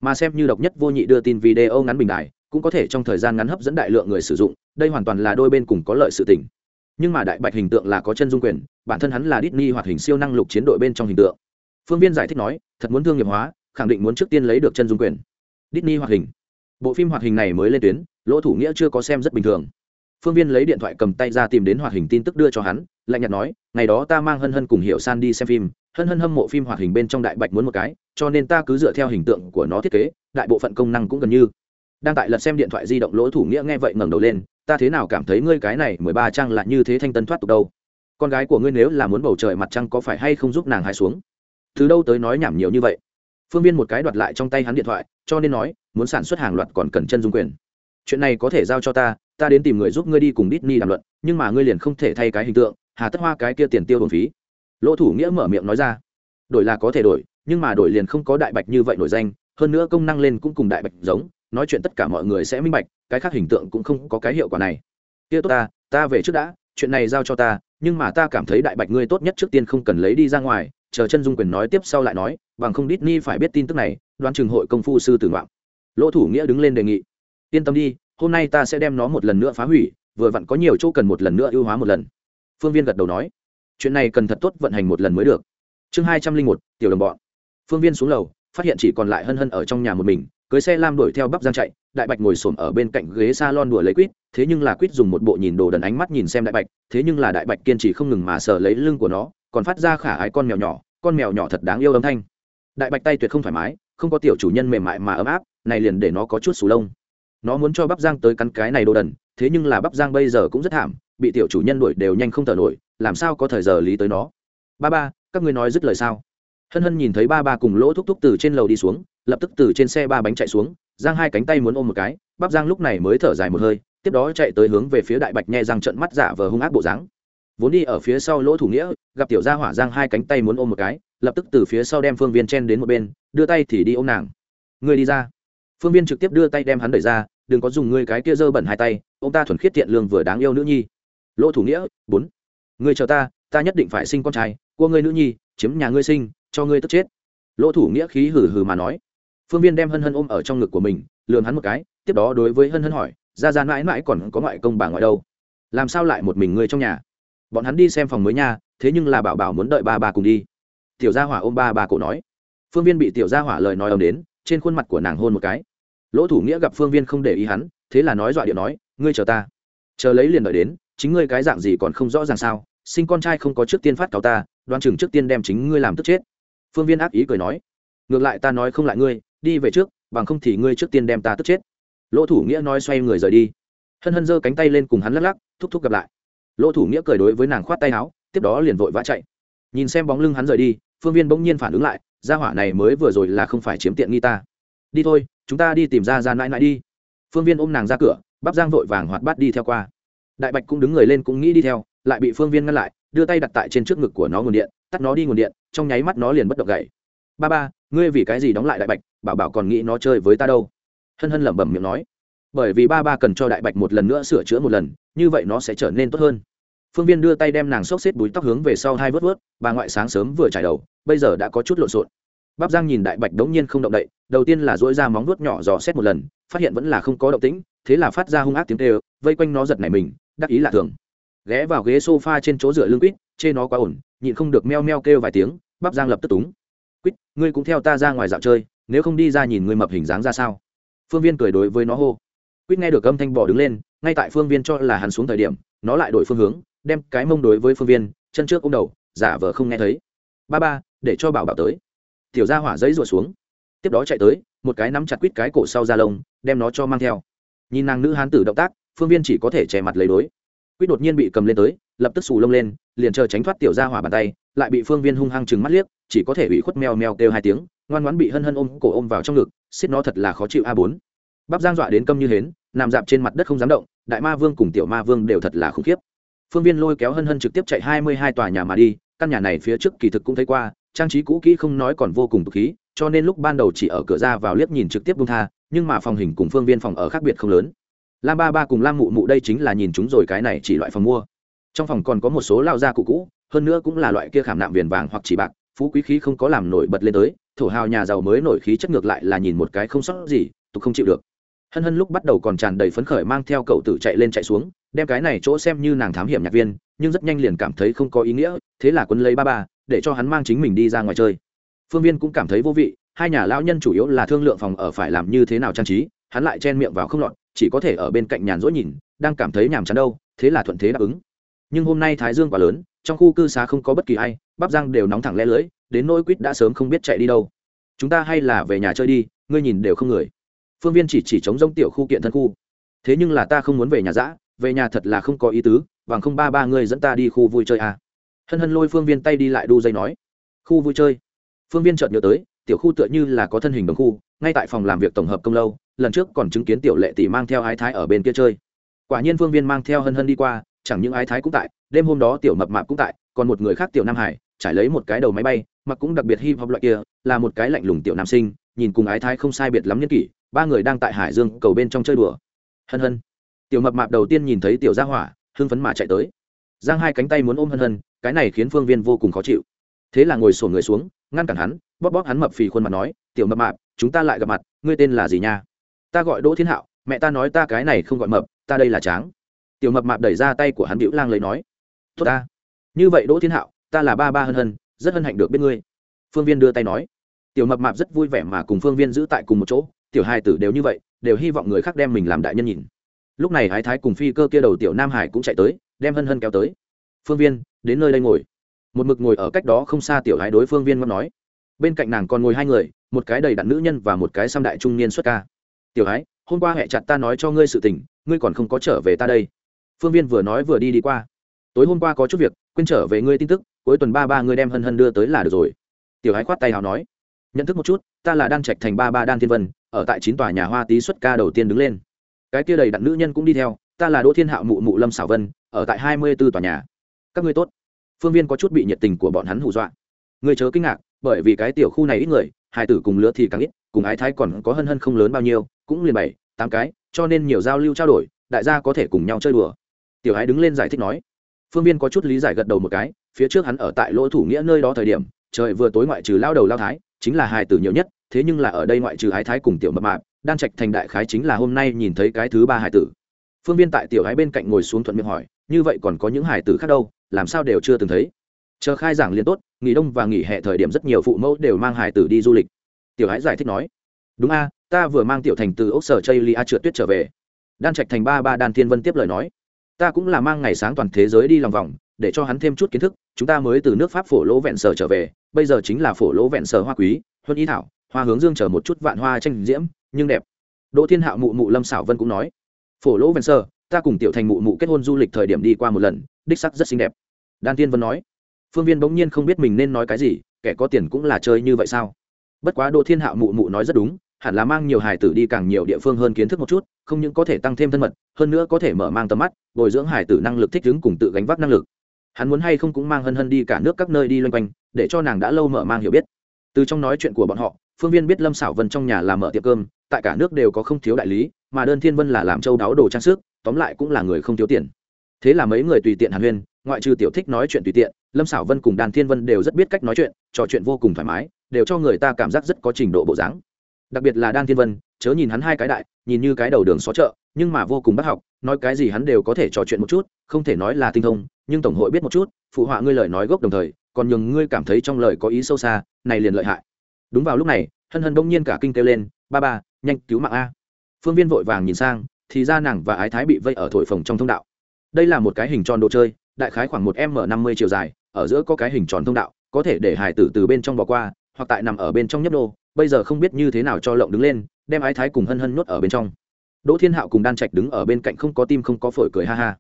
Mà xem như độc nhất vô nhị đưa tin video ngắn bình đại cũng có thể trong thời gian ngắn hấp dẫn đại lượng người sử dụng, đây hoàn toàn là đôi bên cùng có lợi sự tình. Nhưng mà đại bạch hình tượng là có chân dung quyền, bản thân hắn là Disney hoạt hình siêu năng lục chiến đội bên trong hình tượng. Phương viên giải thích nói, thật muốn thương nghiệp hóa, khẳng định muốn trước tiên lấy được chân dung quyền. Disney hoạt hình. Bộ phim hoạt hình này mới lên tuyến lỗ thủ nghĩa chưa có xem rất bình thường. Phương viên lấy điện thoại cầm tay ra tìm đến hoạt hình tin tức đưa cho hắn, lạnh nhạt nói, ngày đó ta mang hân hân cùng hiệu san đi xem phim, hân hân hâm mộ phim hoạt hình bên trong đại bạch muốn một cái, cho nên ta cứ dựa theo hình tượng của nó thiết kế, đại bộ phận công năng cũng gần như. Đang tại lật xem điện thoại di động, lỗ thủ nghĩa nghe vậy ngẩng đầu lên, ta thế nào cảm thấy ngươi cái này mười ba trang là như thế thanh tân thoát tục đâu? Con gái của ngươi nếu là muốn bầu trời mặt trăng có phải hay không giúp nàng hai xuống? Từ đâu tới nói nhảm nhiều như vậy? Phương viên một cái đoạt lại trong tay hắn điện thoại, cho nên nói, muốn sản xuất hàng loạt còn cần chân dung quyền chuyện này có thể giao cho ta ta đến tìm người giúp ngươi đi cùng Disney đàm luận, nhưng mà ngươi liền không thể thay cái hình tượng, hà tất hoa cái kia tiền tiêu hồn phí. Lỗ thủ nghĩa mở miệng nói ra, đổi là có thể đổi, nhưng mà đổi liền không có đại bạch như vậy nổi danh, hơn nữa công năng lên cũng cùng đại bạch giống, nói chuyện tất cả mọi người sẽ minh bạch, cái khác hình tượng cũng không có cái hiệu quả này. Kia tốt ta ta về trước đã, chuyện này giao cho ta, nhưng mà ta cảm thấy đại bạch ngươi tốt nhất trước tiên không cần lấy đi ra ngoài, chờ chân dung quyền nói tiếp sau lại nói, bằng không Disney phải biết tin tức này, đoán trường hội công phu sư tử ngoạn lỗ thủ nghĩa đứng lên đề nghị yên tâm đi, hôm nay ta sẽ đem nó một lần nữa phá hủy, vừa vặn có nhiều chỗ cần một lần nữa ưu hóa một lần. Phương viên gật đầu nói. Chuyện này cần thật tốt vận hành một lần mới được. Chương hai trăm linh một, tiểu đồng bọn. Phương viên xuống lầu, phát hiện chỉ còn lại hân hân ở trong nhà một mình, cưới xe lam đuổi theo bắp giang chạy, đại bạch ngồi xổm ở bên cạnh ghế s a lon đùa lấy quýt, thế nhưng là quýt dùng một bộ nhìn đồ đần ánh mắt nhìn xem đại bạch, thế nhưng là đại bạch kiên trì không ngừng mà sờ lấy lưng của nó, còn phát ra khả ái con mèo nhỏ, con mèo nhỏ thật đáng yêu âm thanh. Đại bạch tay tuyệt không thoải mái, không có tiểu chủ nhân mềm mại mà ấm áp, này liền để nó có chút sù lông nó muốn cho bắp giang tới cắn cái này đồ đần, thế nhưng là bắp giang bây giờ cũng rất thảm, bị tiểu chủ nhân đuổi đều nhanh không thở nổi, làm sao có thời giờ lý tới nó? Ba ba, các ngươi nói dứt lời sao? Hân hân nhìn thấy ba ba cùng lỗ thúc thúc từ trên lầu đi xuống, lập tức từ trên xe ba bánh chạy xuống, giang hai cánh tay muốn ôm một cái bắp giang lúc này mới thở dài một hơi, tiếp đó chạy tới hướng về phía đại bạch nhe răng trận mắt giả vờ hung ác bộ dáng. Vốn đi ở phía sau lỗ thủ nghĩa, gặp tiểu gia hỏa giang hai cánh tay muốn ôm một cái, lập tức từ phía sau đem phương viên chen đến một bên, đưa tay thì đi ôm nàng. Người đi ra. Phương viên trực tiếp đưa tay đem hắn đẩy ra đừng có dùng ngươi cái kia dơ bẩn hai tay, ông ta thuần khiết thiện lương vừa đáng yêu nữ nhi. Lỗ thủ nghĩa, bốn. Ngươi chờ ta ta nhất định phải sinh con trai, của ngươi nữ nhi, chiếm nhà ngươi sinh, cho ngươi tức chết. Lỗ thủ nghĩa khí hừ hừ mà nói. Phương viên đem hân hân ôm ở trong ngực của mình lường hắn một cái, tiếp đó đối với hân hân hỏi, ra ra mãi mãi còn có ngoại công bà ngoại đâu? Làm sao lại một mình ngươi trong nhà? Bọn hắn đi xem phòng mới nha, thế nhưng là bảo bảo muốn đợi ba bà cùng đi. Tiểu gia hỏa ôm ba bà cổ nói. Phương viên bị tiểu gia hỏa lời nói ầm đến, trên khuôn mặt của nàng hôn một cái lỗ thủ nghĩa gặp phương viên không để ý hắn, thế là nói dọa điệu nói, ngươi chờ ta. Chờ lấy liền đợi đến, chính ngươi cái dạng gì còn không rõ ràng sao? Sinh con trai không có trước tiên phát cáo ta, đoan chừng trước tiên đem chính ngươi làm tức chết. Phương viên ác ý cười nói, ngược lại ta nói không lại ngươi, đi về trước, bằng không thì ngươi trước tiên đem ta tức chết. Lỗ thủ nghĩa nói xoay người rời đi. Hân hân giơ cánh tay lên cùng hắn lắc lắc, thúc thúc gặp lại. Lỗ thủ nghĩa cười đối với nàng khoát tay áo, tiếp đó liền vội vã chạy. Nhìn xem bóng lưng hắn rời đi, phương viên bỗng nhiên phản ứng lại, gia hỏa này mới vừa rồi là không phải chiếm tiện nghi ta. Đi thôi chúng ta đi tìm ra ra mãi mãi đi. Phương viên ôm nàng ra cửa, bắp giang vội vàng hoạt bát đi theo qua. Đại bạch cũng đứng người lên cũng nghĩ đi theo, lại bị phương viên ngăn lại, đưa tay đặt tại trên trước ngực của nó nguồn điện, tắt nó đi nguồn điện, trong nháy mắt nó liền bất động gậy. Ba ba, ngươi vì cái gì đóng lại đại bạch, bảo bảo còn nghĩ nó chơi với ta đâu. Hân hân lẩm bẩm miệng nói. Bởi vì ba ba cần cho đại bạch một lần nữa sửa chữa một lần, như vậy nó sẽ trở nên tốt hơn. Phương viên đưa tay đem nàng xốc xếp búi tóc hướng về sau hai vớt vớt, bà ngoại sáng sớm vừa trải đầu, bây giờ đã có chút lộn xộn bắp giang nhìn đại bạch đống nhiên không động đậy, đầu tiên là dỗi ra móng vuốt nhỏ dò xét một lần, phát hiện vẫn là không có động tĩnh, thế là phát ra hung ác tiếng kêu, vây quanh nó giật nảy mình, đắc ý lạ thường. Ghé vào ghế sofa trên chỗ dựa lưng quýt, chê nó quá ổn, nhịn không được meo meo kêu vài tiếng, bắp giang lập tức túng. Quýt, ngươi cũng theo ta ra ngoài dạo chơi, nếu không đi ra nhìn ngươi mập hình dáng ra sao? Phương viên cười đối với nó hô. Quýt nghe được âm thanh bỏ đứng lên, ngay tại phương viên cho là hắn xuống thời điểm, nó lại đổi phương hướng, đem cái mông đối với phương viên, chân trước ô m đầu, giả vờ không nghe thấy. Ba ba, để cho bảo bảo tới tiểu ra hỏa giấy rủa xuống. Tiếp đó chạy tới, một cái nắm chặt quít cái cổ sau da lông, đem nó cho mang theo. Nhìn nàng nữ hán tử động tác, phương viên chỉ có thể che mặt lấy đối. Quýt đột nhiên bị cầm lên tới, lập tức xù lông lên, liền chờ tránh thoát tiểu ra hỏa bàn tay, lại bị phương viên hung hăng chừng mắt liếc, chỉ có thể bị khuất meo meo kêu hai tiếng, ngoan ngoãn bị hân hân ôm cổ ôm vào trong ngực, xiết nó thật là khó chịu a bốn. Bắp giang dọa đến câm như hến, nằm dạp trên mặt đất không dám động, đại ma vương cùng tiểu ma vương đều thật là khủng khiếp. Phương viên lôi kéo hân hân trực tiếp chạy hai mươi hai tòa nhà mà đi, căn nhà này phía trước kỳ thực cũng thấy qua trang trí cũ kỹ không nói còn vô cùng tục khí, cho nên lúc ban đầu chỉ ở cửa ra vào liếc nhìn trực tiếp bung tha, nhưng mà phòng hình cùng phương viên phòng ở khác biệt không lớn. Lam ba ba cùng lam mụ mụ đây chính là nhìn chúng rồi cái này chỉ loại phòng mua. Trong phòng còn có một số lao gia cụ cũ, hơn nữa cũng là loại kia khảm nạm viền vàng hoặc chỉ bạc, phú quý khí không có làm nổi bật lên tới, thổ hào nhà giàu mới nổi khí chất ngược lại là nhìn một cái không sót gì tục không chịu được. Hân hân lúc bắt đầu còn tràn đầy phấn khởi mang theo cậu tử chạy lên chạy xuống, đem cái này chỗ xem như nàng thám hiểm nhạc viên, nhưng rất nhanh liền cảm thấy không có ý nghĩa, thế là quân lấy ba ba để cho hắn mang chính mình đi ra ngoài chơi. Phương viên cũng cảm thấy vô vị, hai nhà lão nhân chủ yếu là thương lượng phòng ở phải làm như thế nào trang trí, hắn lại chen miệng vào không lọt, chỉ có thể ở bên cạnh nhàn rỗi nhìn, đang cảm thấy nhàm chán đâu, thế là thuận thế đáp ứng. Nhưng hôm nay thái dương quá lớn, trong khu cư xá không có bất kỳ ai, bắp răng đều nóng thẳng lẽ lưỡi đến nỗi quýt đã sớm không biết chạy đi đâu. Chúng ta hay là về nhà chơi đi, ngươi nhìn đều không người. Phương viên chỉ chỉ chống rông tiểu khu kiện thân khu. Thế nhưng là ta không muốn về nhà giã về nhà thật là không có ý tứ, bằng không ba ba ngươi dẫn ta đi khu vui chơi à hân hân lôi phương viên tay đi lại đu dây nói, khu vui chơi. Phương viên chợt nhớ tới, tiểu khu tựa như là có thân hình đồng khu, ngay tại phòng làm việc tổng hợp công lâu, lần trước còn chứng kiến tiểu lệ tỷ mang theo ái thái ở bên kia chơi. Quả nhiên phương viên mang theo hân hân đi qua, chẳng những ái thái cũng tại, đêm hôm đó tiểu mập mạp cũng tại, còn một người khác tiểu nam hải, trải lấy một cái đầu máy bay mà cũng đặc biệt hip hop loại kia, là một cái lạnh lùng tiểu nam sinh, nhìn cùng ái thái không sai biệt lắm nhân kỷ, ba người đang tại hải dương cầu bên trong chơi đùa. Hân hân. Tiểu mập mạp đầu tiên nhìn thấy tiểu gia hỏa, hưng phấn mà chạy tới giang hai cánh tay muốn ôm hân hân, cái này khiến phương viên vô cùng khó chịu. Thế là ngồi sổ người xuống, ngăn cản hắn, bóp bóp hắn mập phì khuôn mặt nói, tiểu mập mạp, chúng ta lại gặp mặt, ngươi tên là gì nha? Ta gọi đỗ thiên hạo, mẹ ta nói ta cái này không gọi mập, ta đây là tráng. Tiểu mập mạp đẩy ra tay của hắn bĩu lang lấy nói, tốt ta. Như vậy đỗ thiên hạo, ta là ba ba hân hân, rất hân hạnh được biết ngươi. Phương viên đưa tay nói. Tiểu mập mạp rất vui vẻ mà cùng phương viên giữ tại cùng một chỗ, tiểu hai tử đều như vậy, đều hy vọng người khác đem mình làm đại nhân nhìn. Lúc này ái thái cùng phi cơ kia đầu tiểu nam hải cũng chạy tới đem hân hân kéo tới. Phương viên, đến nơi đây ngồi. Một mực ngồi ở cách đó không xa tiểu ái đối phương viên ngâm nói. Bên cạnh nàng còn ngồi hai người, một cái đầy đặn nữ nhân và một cái xăm đại trung niên xuất ca. Tiểu ái hôm qua hẹ chặt ta nói cho ngươi sự tình, ngươi còn không có trở về ta đây. Phương viên vừa nói vừa đi đi qua. Tối hôm qua có chút việc, quên trở về ngươi tin tức, cuối tuần ba ba ngươi đem hân hân đưa tới là được rồi. Tiểu hái khoát tay hào nói. Nhận thức một chút, ta là đan trạch thành ba ba đan thiên vân, ở tại chín tòa nhà hoa tý xuất ca đầu tiên đứng lên. Cái kia đầy đặn nữ nhân cũng đi theo ta là đỗ thiên hạo mụ mụ lâm xảo vân, ở tại hai mươi b ố tòa nhà. Các ngươi tốt. Phương viên có chút bị nhiệt tình của bọn hắn hù dọa. Người chớ kinh ngạc, bởi vì cái tiểu khu này ít người, hai tử cùng lứa thì càng ít, cùng ái thái còn có hân hân không lớn bao nhiêu, cũng liền bảy, tám cái, cho nên nhiều giao lưu trao đổi, đại gia có thể cùng nhau chơi đùa. Tiểu ái đứng lên giải thích nói. Phương viên có chút lý giải gật đầu một cái, phía trước hắn ở tại lỗ thủ nghĩa nơi đó thời điểm, trời vừa tối ngoại trừ lao đầu lao thái, chính là hai tử nhiều nhất, thế nhưng là ở đây ngoại trừ ái thái cùng tiểu mập mạp, đan trạch thành đại khái chính là hôm nay nhìn thấy cái thứ ba hải tử phương viên tại tiểu ái bên cạnh ngồi xuống thuận miệng hỏi, như vậy còn có những hải tử khác đâu, làm sao đều chưa từng thấy? Chờ khai giảng liên tốt, nghỉ đông và nghỉ hè thời điểm rất nhiều phụ mẫu đều mang hải tử đi du lịch. Tiểu ái giải thích nói, đúng a, ta vừa mang tiểu thành từ ốc sở chây lia trượt tuyết trở về. Đan trạch thành ba ba đan thiên vân tiếp lời nói, ta cũng là mang ngày sáng toàn thế giới đi lòng vòng, để cho hắn thêm chút kiến thức, chúng ta mới từ nước pháp phổ lỗ vẹn sở trở về, bây giờ chính là phổ lỗ vẹn sở hoa quý, huân ý thảo, hoa hướng dương chờ một chút vạn hoa tranh diễm, nhưng đẹp. Đỗ thiên hạo mụ mụ lâm xảo vân cũng nói phổ lỗ ven sơ, ta cùng tiểu thành mụ mụ kết hôn du lịch thời điểm đi qua một lần, đích sắc rất xinh đẹp. Đan tiên vân nói. Phương viên bỗng nhiên không biết mình nên nói cái gì, kẻ có tiền cũng là chơi như vậy sao? Bất quá đỗ thiên hạo mụ mụ nói rất đúng, hẳn là mang nhiều hài tử đi càng nhiều địa phương hơn kiến thức một chút, không những có thể tăng thêm thân mật, hơn nữa có thể mở mang tầm mắt, bồi dưỡng hài tử năng lực thích ứng cùng tự gánh vác năng lực. Hắn muốn hay không cũng mang hân hân đi cả nước các nơi đi loanh quanh, để cho nàng đã lâu mở mang hiểu biết. Từ trong nói chuyện của bọn họ phương viên biết lâm xảo vân trong nhà làm mở tiệm cơm, tại cả nước đều có không thiếu đại lý, mà đơn thiên vân là làm châu đáo đồ trang sức, tóm lại cũng là người không thiếu tiền. Thế là mấy người tùy tiện hàn huyên, ngoại trừ tiểu thích nói chuyện tùy tiện, lâm xảo vân cùng đàn thiên vân đều rất biết cách nói chuyện, trò chuyện vô cùng thoải mái, đều cho người ta cảm giác rất có trình độ bộ dáng. Đặc biệt là đan thiên vân, chớ nhìn hắn hai cái đại, nhìn như cái đầu đường xó chợ, nhưng mà vô cùng bắt học, nói cái gì hắn đều có thể trò chuyện một chút, không thể nói là tinh thông, nhưng tổng hội biết một chút, phụ họa ngươi lời nói gốc đồng thời, còn nhường ngươi cảm thấy trong lời có ý sâu xa, này liền lợi hại đúng vào lúc này, hân hân bỗng nhiên cả kinh kêu lên, ba ba, nhanh cứu mạng a. Phương viên vội vàng nhìn sang, thì ra nàng và ái thái bị vây ở thổi phồng trong thông đạo. Đây là một cái hình tròn đồ chơi, đại khái khoảng một m năm mươi chiều dài, ở giữa có cái hình tròn thông đạo, có thể để hải tử từ bên trong bỏ qua, hoặc tại nằm ở bên trong nhấp đô bây giờ không biết như thế nào cho lộng đứng lên, đem ái thái cùng hân hân nuốt ở bên trong. Đỗ thiên hạo cùng đan trạch đứng ở bên cạnh không có tim không có phổi cười ha ha.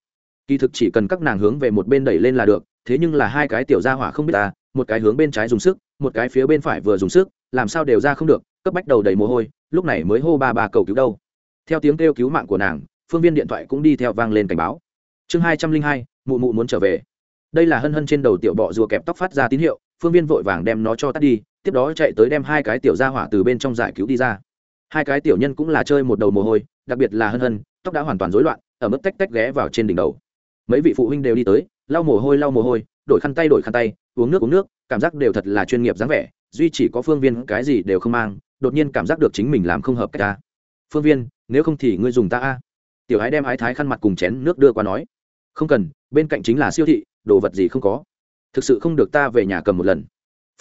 Kỳ thực chỉ cần các nàng hướng về một bên đẩy lên là được, thế nhưng là hai cái tiểu gia hỏa không biết ta, một cái hướng bên trái dùng sức, một cái phía bên phải vừa dùng sức làm sao đều ra không được, cấp bách đầu đầy mồ hôi, lúc này mới hô ba ba cầu cứu đâu. Theo tiếng kêu cứu mạng của nàng, phương viên điện thoại cũng đi theo vang lên cảnh báo. Chương hai trăm linh hai, mụ mụ muốn trở về. Đây là hân hân trên đầu tiểu bọ rùa kẹp tóc phát ra tín hiệu, phương viên vội vàng đem nó cho tắt đi, tiếp đó chạy tới đem hai cái tiểu ra hỏa từ bên trong giải cứu đi ra. Hai cái tiểu nhân cũng là chơi một đầu mồ hôi, đặc biệt là hân hân, tóc đã hoàn toàn rối loạn, ở mức tách tách ghé vào trên đỉnh đầu. Mấy vị phụ huynh đều đi tới, lau mồ hôi, lau mồ hôi, đổi khăn tay, đổi khăn tay, uống nước uống nước, cảm giác đều thật là chuyên nghiệp dáng vẻ duy chỉ có phương viên cái gì đều không mang, đột nhiên cảm giác được chính mình làm không hợp cách ta. Phương viên, nếu không thì ngươi dùng ta a. Tiểu ái đem ái thái khăn mặt cùng chén nước đưa qua nói. Không cần, bên cạnh chính là siêu thị, đồ vật gì không có. Thực sự không được ta về nhà cầm một lần.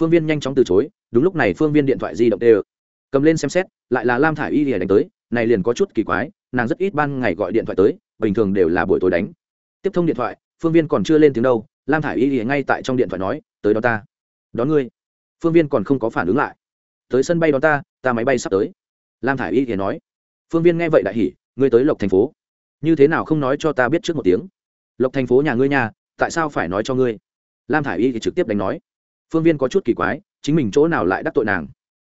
Phương viên nhanh chóng từ chối, đúng lúc này phương viên điện thoại di động đều. Cầm lên xem xét, lại là lam thả i y lìa đánh tới, này liền có chút kỳ quái, nàng rất ít ban ngày gọi điện thoại tới, bình thường đều là buổi tối đánh. Tiếp thông điện thoại, phương viên còn chưa lên tiếng đâu, lam thả i y lìa ngay tại trong điện thoại nói, tới đó ta. Đón ngươi phương viên còn không có phản ứng lại. Tới sân bay đón ta ta máy bay sắp tới. Lam thả i y thì nói. Phương viên nghe vậy đại hỉ, ngươi tới lộc thành phố. Như thế nào không nói cho ta biết trước một tiếng? Lộc thành phố nhà ngươi nhà, tại sao phải nói cho ngươi? Lam thả i y thì trực tiếp đánh nói. Phương viên có chút kỳ quái, chính mình chỗ nào lại đắc tội nàng?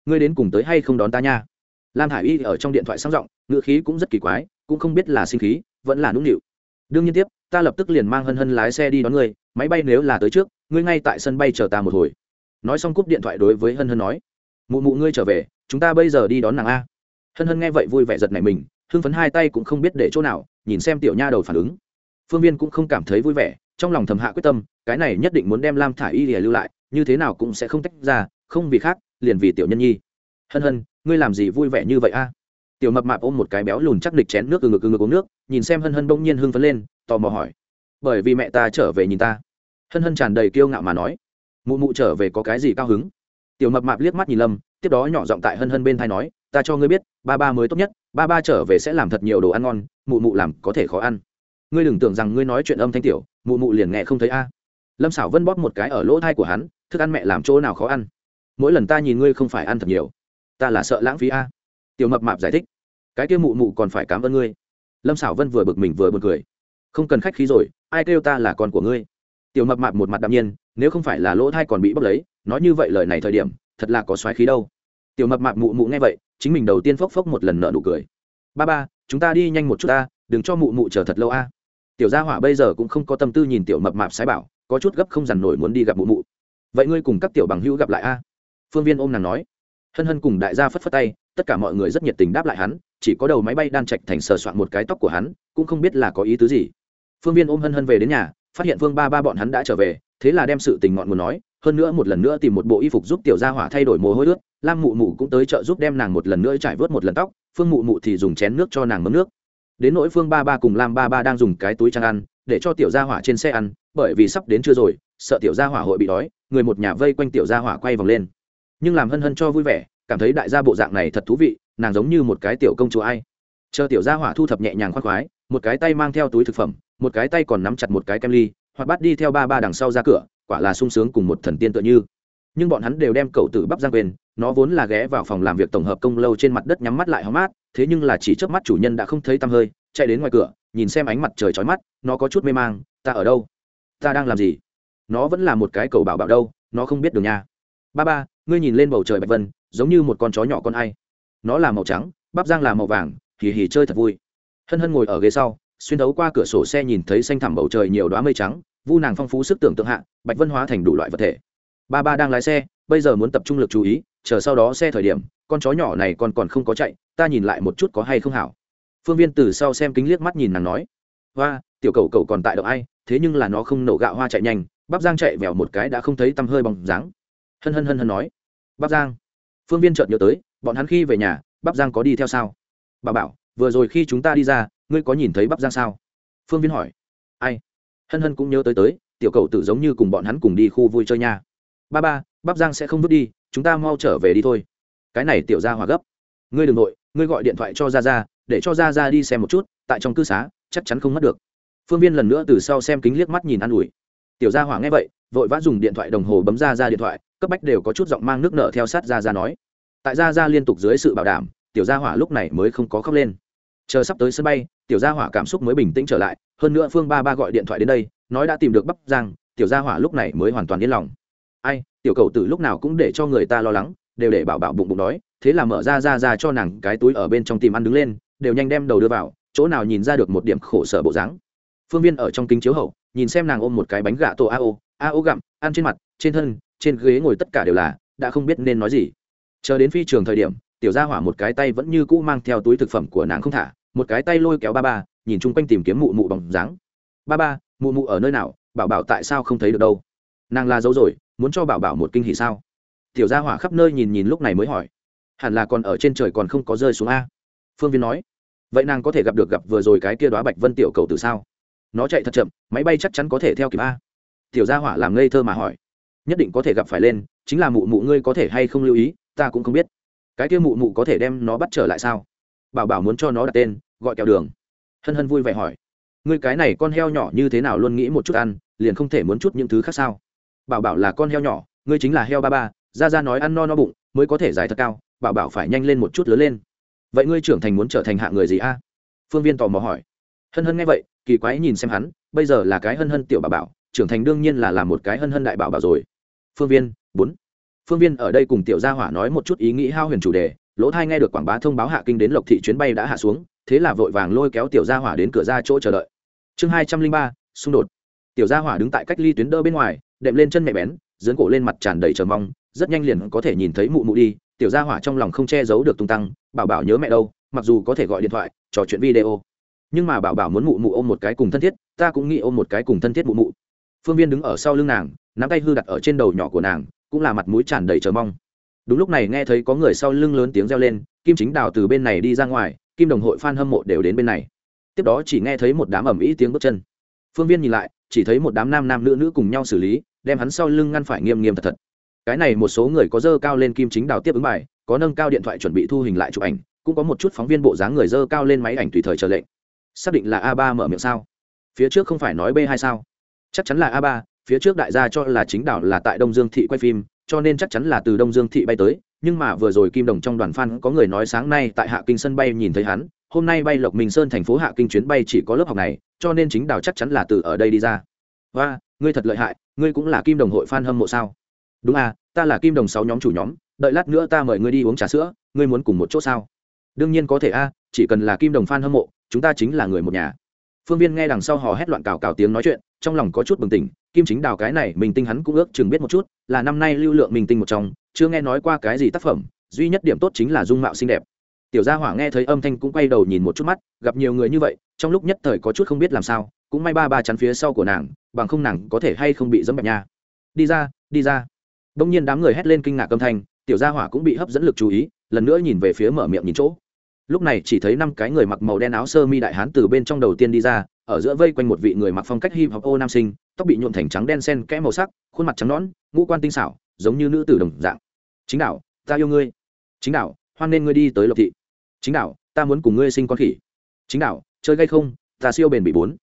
Ngươi đến cùng tới hay không đón ta nha? Lam thả i y ở trong điện thoại sang giọng, ngữ khí cũng rất kỳ quái, cũng không biết là sinh khí, vẫn là nũng nịu. Đương nhiên tiếp, ta lập tức liền mang hân hân lái xe đi đón ngươi, máy bay nếu là tới trước, ngươi ngay tại sân bay chờ ta một hồi nói xong cúp điện thoại đối với hân hân nói, mụ mụ ngươi trở về, chúng ta bây giờ đi đón nàng a. Hân hân nghe vậy vui vẻ giật này mình, hưng phấn hai tay cũng không biết để chỗ nào, nhìn xem tiểu nha đầu phản ứng. Phương viên cũng không cảm thấy vui vẻ, trong lòng thầm hạ quyết tâm, cái này nhất định muốn đem lam thả y lìa lưu lại, như thế nào cũng sẽ không tách ra, không vì khác, liền vì tiểu nhân nhi. Hân hân, ngươi làm gì vui vẻ như vậy a? Tiểu mập mạp ôm một cái béo lùn chắc địch chén nước từ ngực từ ngực uống nước, nhìn xem hân hân bỗng nhiên hưng phấn lên, tò mò hỏi, bởi vì mẹ ta trở về nhìn ta. Hân hân tràn đầy kiêu ngạo mà nói mụ mụ trở về có cái gì cao hứng? Tiểu mập mạp liếc mắt nhìn lâm, tiếp đó nhỏ giọng tại hân hân bên thai nói, ta cho ngươi biết, ba ba mới tốt nhất, ba ba trở về sẽ làm thật nhiều đồ ăn ngon, mụ mụ làm có thể khó ăn. Ngươi đừng tưởng rằng ngươi nói chuyện âm thanh tiểu, mụ mụ liền nghe không thấy a. Lâm xảo vân bóp một cái ở lỗ thai của hắn, thức ăn mẹ làm chỗ nào khó ăn? Mỗi lần ta nhìn ngươi không phải ăn thật nhiều. Ta là sợ lãng phí a. Tiểu mập mạp giải thích, cái kia mụ mụ còn phải cảm ơn ngươi. Lâm xảo vân vừa bực mình vừa b u ồ n cười, không cần khách khí rồi, ai kêu ta là con của ngươi? Tiểu mập mạp một mặt đạm nhiên nếu không phải là lỗ thai còn bị bốc lấy, nói như vậy lời này thời điểm, thật là có xoáy khí đâu. Tiểu mập mạp mụ mụ nghe vậy, chính mình đầu tiên phốc phốc một lần nợ nụ cười. Ba ba, chúng ta đi nhanh một chút ta đừng cho mụ mụ chờ thật lâu a. Tiểu gia hỏa bây giờ cũng không có tâm tư nhìn tiểu mập mạp sái bảo, có chút gấp không dằn nổi muốn đi gặp mụ mụ. Vậy ngươi cùng các tiểu bằng hữu gặp lại a. Phương viên ôm nàng nói. Hân hân cùng đại gia phất phất tay, tất cả mọi người rất nhiệt tình đáp lại hắn, chỉ có đầu máy bay đan chạch thành sờ soạn một cái tóc của hắn, cũng không biết là có ý tứ gì. Phương viên ôm hân hân về đến nhà, phát hiện phương ba ba bọn hắn đã trở về thế là đem sự tình ngọn nguồn nói, hơn nữa một lần nữa tìm một bộ y phục giúp tiểu gia hỏa thay đổi mồ hôi ướt, lam mụ mụ cũng tới chợ giúp đem nàng một lần nữa trải vớt một lần tóc, phương mụ mụ thì dùng chén nước cho nàng mấm nước. Đến nỗi phương ba ba cùng lam ba ba đang dùng cái túi trang ăn, để cho tiểu gia hỏa trên xe ăn, bởi vì sắp đến chưa rồi, sợ tiểu gia hỏa hội bị đói, người một nhà vây quanh tiểu gia hỏa quay vòng lên. Nhưng làm hân hân cho vui vẻ, cảm thấy đại gia bộ dạng này thật thú vị, nàng giống như một cái tiểu công chúa ai. Chờ tiểu gia hỏa thu thập nhẹ nhàng khoác khoái, một cái tay mang theo túi thực phẩm, một cái tay còn nắm chặt một cái kem ly hoặc bắt đi theo ba ba đằng sau ra cửa, quả là sung sướng cùng một thần tiên tựa như. Nhưng bọn hắn đều đem cậu tử bắp giang quên, nó vốn là ghé vào phòng làm việc tổng hợp công lâu trên mặt đất nhắm mắt lại hóng mát, thế nhưng là chỉ trước mắt chủ nhân đã không thấy tăm hơi, chạy đến ngoài cửa, nhìn xem ánh mặt trời chói mắt, nó có chút mê mang, ta ở đâu? Ta đang làm gì? Nó vẫn là một cái cầu bảo bảo đâu, nó không biết đường nha ba ba, ngươi nhìn lên bầu trời bạch vân, giống như một con chó nhỏ con ai. Nó là màu trắng, bắp giang là màu vàng, hì hì chơi thật vui. Hân hân ngồi ở ghế sau xuyên thấu qua cửa sổ xe nhìn thấy xanh thẳm bầu trời nhiều đoá mây trắng, vu nàng phong phú sức tưởng tượng hạ, bạch vân hóa thành đủ loại vật thể. Ba ba đang lái xe, bây giờ muốn tập trung lực chú ý, chờ sau đó xe thời điểm, con chó nhỏ này còn còn không có chạy, ta nhìn lại một chút có hay không hảo. Phương viên từ sau xem kính liếc mắt nhìn nàng nói, hoa, tiểu cầu cầu còn tại động ai, thế nhưng là nó không nổ gạo hoa chạy nhanh, bắp giang chạy vèo một cái đã không thấy tăm hơi bằng dáng. Hân hân hân hân nói, bắp giang. Phương viên chợt nhớ tới, bọn hắn khi về nhà, bắp giang có đi theo sao? Bà bảo, vừa rồi khi chúng ta đi ra ngươi có nhìn thấy bắp giang sao? Phương viên hỏi. Ai? Hân hân cũng nhớ tới tới, tiểu cầu tự giống như cùng bọn hắn cùng đi khu vui chơi nha. Ba ba, bắp giang sẽ không vứt đi, chúng ta mau trở về đi thôi. Cái này tiểu ra hòa gấp. Ngươi đ ừ n g nội, ngươi gọi điện thoại cho ra ra để cho ra ra đi xem một chút, tại trong cư xá, chắc chắn không mất được. Phương viên lần nữa từ sau xem kính liếc mắt nhìn an ủi. Tiểu gia hỏa nghe vậy, vội vã dùng điện thoại đồng hồ bấm ra ra điện thoại, cấp bách đều có chút giọng mang nước nợ theo sát ra ra nói. Tại ra ra liên tục dưới sự bảo đảm, tiểu gia hỏa lúc này mới không có khóc lên chờ sắp tới sân bay, tiểu gia hỏa cảm xúc mới bình tĩnh trở lại, hơn nữa phương ba ba gọi điện thoại đến đây, nói đã tìm được bắp giang, tiểu gia hỏa lúc này mới hoàn toàn yên lòng. Ai, tiểu cầu từ lúc nào cũng để cho người ta lo lắng, đều để bảo bảo bụng bụng đói, thế là mở ra ra ra cho nàng cái túi ở bên trong tìm ăn đứng lên, đều nhanh đem đầu đưa vào, chỗ nào nhìn ra được một điểm khổ sở bộ dáng. Phương viên ở trong kính chiếu hậu, nhìn xem nàng ôm một cái bánh gà tổ a ô a ô gặm, ăn trên mặt, trên thân, trên ghế ngồi tất cả đều là, đã không biết nên nói gì. Chờ đến phi trường thời điểm, tiểu gia hỏa một cái tay vẫn như cũ mang theo túi thực phẩm của nàng không thả một cái tay lôi kéo ba ba, nhìn chung quanh tìm kiếm mụ mụ bằng dáng. Ba ba, mụ mụ ở nơi nào? Bảo bảo tại sao không thấy được đâu? Nàng la dấu rồi, muốn cho bảo bảo một kinh hỉ sao? Tiểu gia hỏa khắp nơi nhìn nhìn lúc này mới hỏi. Hẳn là còn ở trên trời còn không có rơi xuống a. Phương viên nói. Vậy nàng có thể gặp được gặp vừa rồi cái kia đoá bạch vân tiểu cầu từ sao? Nó chạy thật chậm, máy bay chắc chắn có thể theo kịp a. Tiểu gia hỏa làm ngây thơ mà hỏi. Nhất định có thể gặp phải lên, chính là mụ mụ ngươi có thể hay không lưu ý, ta cũng không biết. Cái kia mụ mụ có thể đem nó bắt trở lại sao? Bảo bảo muốn cho nó đặt tên, gọi kẹo đường. Hân hân vui vẻ hỏi, ngươi cái này con heo nhỏ như thế nào luôn nghĩ một chút ăn, liền không thể muốn chút những thứ khác sao? Bảo bảo là con heo nhỏ, ngươi chính là heo ba ba ra ra nói ăn no no bụng, mới có thể dài thật cao, bảo bảo phải nhanh lên một chút lớn lên. Vậy ngươi trưởng thành muốn trở thành hạ người gì a? Phương viên tò mò hỏi. Hân hân nghe vậy, kỳ quái nhìn xem hắn, bây giờ là cái hân hân tiểu bảo bảo, trưởng thành đương nhiên là làm một cái hân hân đại bảo bảo rồi. Phương viên, bốn. Phương viên ở đây cùng tiểu gia hỏa nói một chút ý nghĩ hao huyền chủ đề lỗ thai nghe được quảng bá thông báo hạ kinh đến lộc thị chuyến bay đã hạ xuống, thế là vội vàng lôi kéo tiểu gia hỏa đến cửa ra chỗ chờ đợi. Chương hai trăm linh ba, xung đột. Tiểu gia hỏa đứng tại cách ly tuyến đỡ bên ngoài, đệm lên chân mẹ bén, dưỡng cổ lên mặt tràn đầy chờ mong, rất nhanh liền có thể nhìn thấy mụ mụ đi, tiểu gia hỏa trong lòng không che giấu được tung tăng, bảo bảo nhớ mẹ đâu, mặc dù có thể gọi điện thoại, trò chuyện video. Nhưng mà bảo bảo muốn mụ mụ ôm một cái cùng thân thiết, ta cũng nghĩ ôm một cái cùng thân thiết mụ mụ. Phương viên đứng ở sau lưng nàng, nắm tay hư đặt ở trên đầu nhỏ của nàng, cũng là mặt mũi tràn đầy chờ mong đúng lúc này nghe thấy có người sau lưng lớn tiếng reo lên, kim chính đào từ bên này đi ra ngoài, kim đồng hội f a n hâm mộ đều đến bên này. Tiếp đó chỉ nghe thấy một đám ẩm ý tiếng bước chân. Phương viên nhìn lại, chỉ thấy một đám nam nam nữ nữ cùng nhau xử lý, đem hắn sau lưng ngăn phải nghiêm nghiêm thật thật. Cái này một số người có dơ cao lên kim chính đào tiếp ứng bài, có nâng cao điện thoại chuẩn bị thu hình lại chụp ảnh, cũng có một chút phóng viên bộ dáng người dơ cao lên máy ảnh tùy thời chờ lệnh. Xác định là a ba mở miệng sao? Phía trước không phải nói b hai sao? Chắc chắn là a ba, phía trước đại gia cho là chính đảo là tại đông dương thị quay phim cho nên chắc chắn là từ đông dương thị bay tới, nhưng mà vừa rồi kim đồng trong đoàn fan có người nói sáng nay tại hạ kinh sân bay nhìn thấy hắn, hôm nay bay lộc minh sơn thành phố hạ kinh chuyến bay chỉ có lớp học này, cho nên chính đào chắc chắn là từ ở đây đi ra. Và, ngươi thật lợi hại, ngươi cũng là kim đồng hội fan hâm mộ sao? Đúng à ta là kim đồng sáu nhóm chủ nhóm, đợi lát nữa ta mời ngươi đi uống trà sữa, ngươi muốn cùng một chỗ sao? Đương nhiên có thể a, chỉ cần là kim đồng fan hâm mộ, chúng ta chính là người một nhà. Phương viên nghe đằng sau hò hét loạn cào cào tiếng nói chuyện, trong lòng có chút bừng tỉnh kim chính đào cái này mình tinh hắn cũng ước chừng biết một chút, là năm nay lưu lượng mình tinh một trong, chưa nghe nói qua cái gì tác phẩm, duy nhất điểm tốt chính là dung mạo xinh đẹp. Tiểu gia hỏa nghe thấy âm thanh cũng quay đầu nhìn một chút mắt, gặp nhiều người như vậy, trong lúc nhất thời có chút không biết làm sao, cũng may ba ba chắn phía sau của nàng, bằng không nàng có thể hay không bị dẫm bẹp nha. Đi ra đi ra. Đông nhiên đám người hét lên kinh ngạc âm thanh, tiểu gia hỏa cũng bị hấp dẫn lực chú ý, lần nữa nhìn về phía mở miệng nhìn chỗ lúc này chỉ thấy năm cái người mặc màu đen áo sơ mi đại hán từ bên trong đầu tiên đi ra, ở giữa vây quanh một vị người mặc phong cách hip hop ô nam sinh, tóc bị nhuộm thành trắng đen sen kẽ màu sắc, khuôn mặt trắng nõn, ngũ quan tinh xảo, giống như nữ tử đồng dạng. Chính đạo, ta yêu ngươi. Chính đạo, hoan nên ngươi đi tới lộc thị. Chính đạo, ta muốn cùng ngươi sinh con khỉ. Chính đạo, chơi gay không, ta siêu bền bị bốn.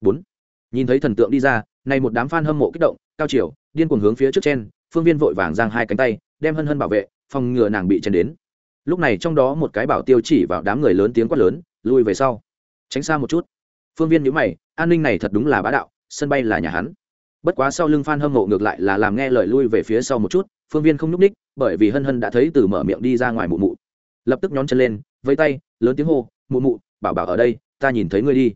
Bốn. Nhìn thấy thần tượng đi ra, này một đám fan hâm mộ kích động, cao chiều, điên cuồng hướng phía trước trên phương viên vội vàng giang hai cánh tay, đem hân hân bảo vệ, phòng ngừa nàng bị chen đến lúc này trong đó một cái bảo tiêu chỉ vào đám người lớn tiếng quát lớn, lui về sau, tránh xa một chút. Phương viên nhữ mày, an ninh này thật đúng là bá đạo, sân bay là nhà hắn. Bất quá sau lưng Phan hâm mộ ngược lại là làm nghe lời lui về phía sau một chút, phương viên không n ú c ních bởi vì hân hân đã thấy từ mở miệng đi ra ngoài mụ mụ. Lập tức nhón chân lên vây tay, lớn tiếng hô, mụ mụ, bảo bảo ở đây, ta nhìn thấy ngươi đi.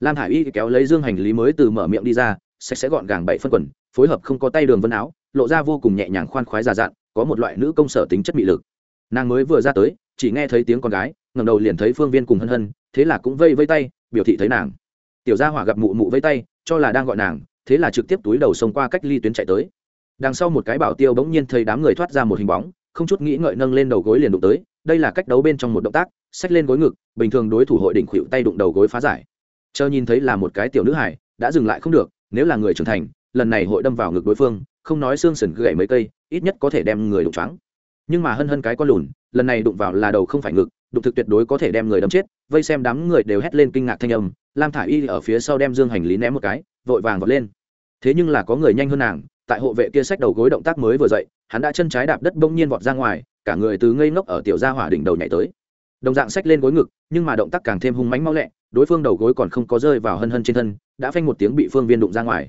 Lam Hải y kéo lấy dương hành lý mới từ mở miệng đi ra, sạch sẽ gọn gàng bảy phân quần, phối hợp không có tay đường vân áo, lộ ra vô cùng nhẹ nhàng khoan khoái già dặn, có một loại nữ công sở tính chất mị lực nàng mới vừa ra tới, chỉ nghe thấy tiếng con gái ngầm đầu liền thấy phương viên cùng hân hân, thế là cũng vây vây tay, biểu thị thấy nàng. Tiểu gia hỏa gặp mụ mụ vây tay, cho là đang gọi nàng, thế là trực tiếp túi đầu xông qua cách ly tuyến chạy tới. Đằng sau một cái bảo tiêu bỗng nhiên thấy đám người thoát ra một hình bóng, không chút nghĩ ngợi nâng lên đầu gối liền đụng tới, đây là cách đấu bên trong một động tác, xách lên gối ngực, bình thường đối thủ hội đỉnh khuỵu tay đụng đầu gối phá giải. Chờ nhìn thấy là một cái tiểu nữ hải đã dừng lại không được, nếu là người trưởng thành, lần này hội đâm vào ngực đối phương, không nói xương sườn gãy mấy cây, ít nhất có thể đem người đụng choáng nhưng mà hân hân cái con lùn, lần này đụng vào là đầu không phải ngực, đụng thực tuyệt đối có thể đem người đâm chết, vây xem đám người đều hét lên kinh ngạc thanh âm, lam thả y ở phía sau đem dương hành lý ném một cái, vội vàng vọt lên. Thế nhưng là có người nhanh hơn nàng, tại hộ vệ kia sách đầu gối động tác mới vừa dậy, hắn đã chân trái đạp đất bỗng nhiên vọt ra ngoài, cả người từ ngây ngốc ở tiểu gia hỏa đỉnh đầu nhảy tới. Đồng dạng sách lên gối ngực, nhưng mà động tác càng thêm hung mánh mau lẹ, đối phương đầu gối còn không có rơi vào hân hân trên thân, đã phanh một tiếng bị phương viên đụng ra ngoài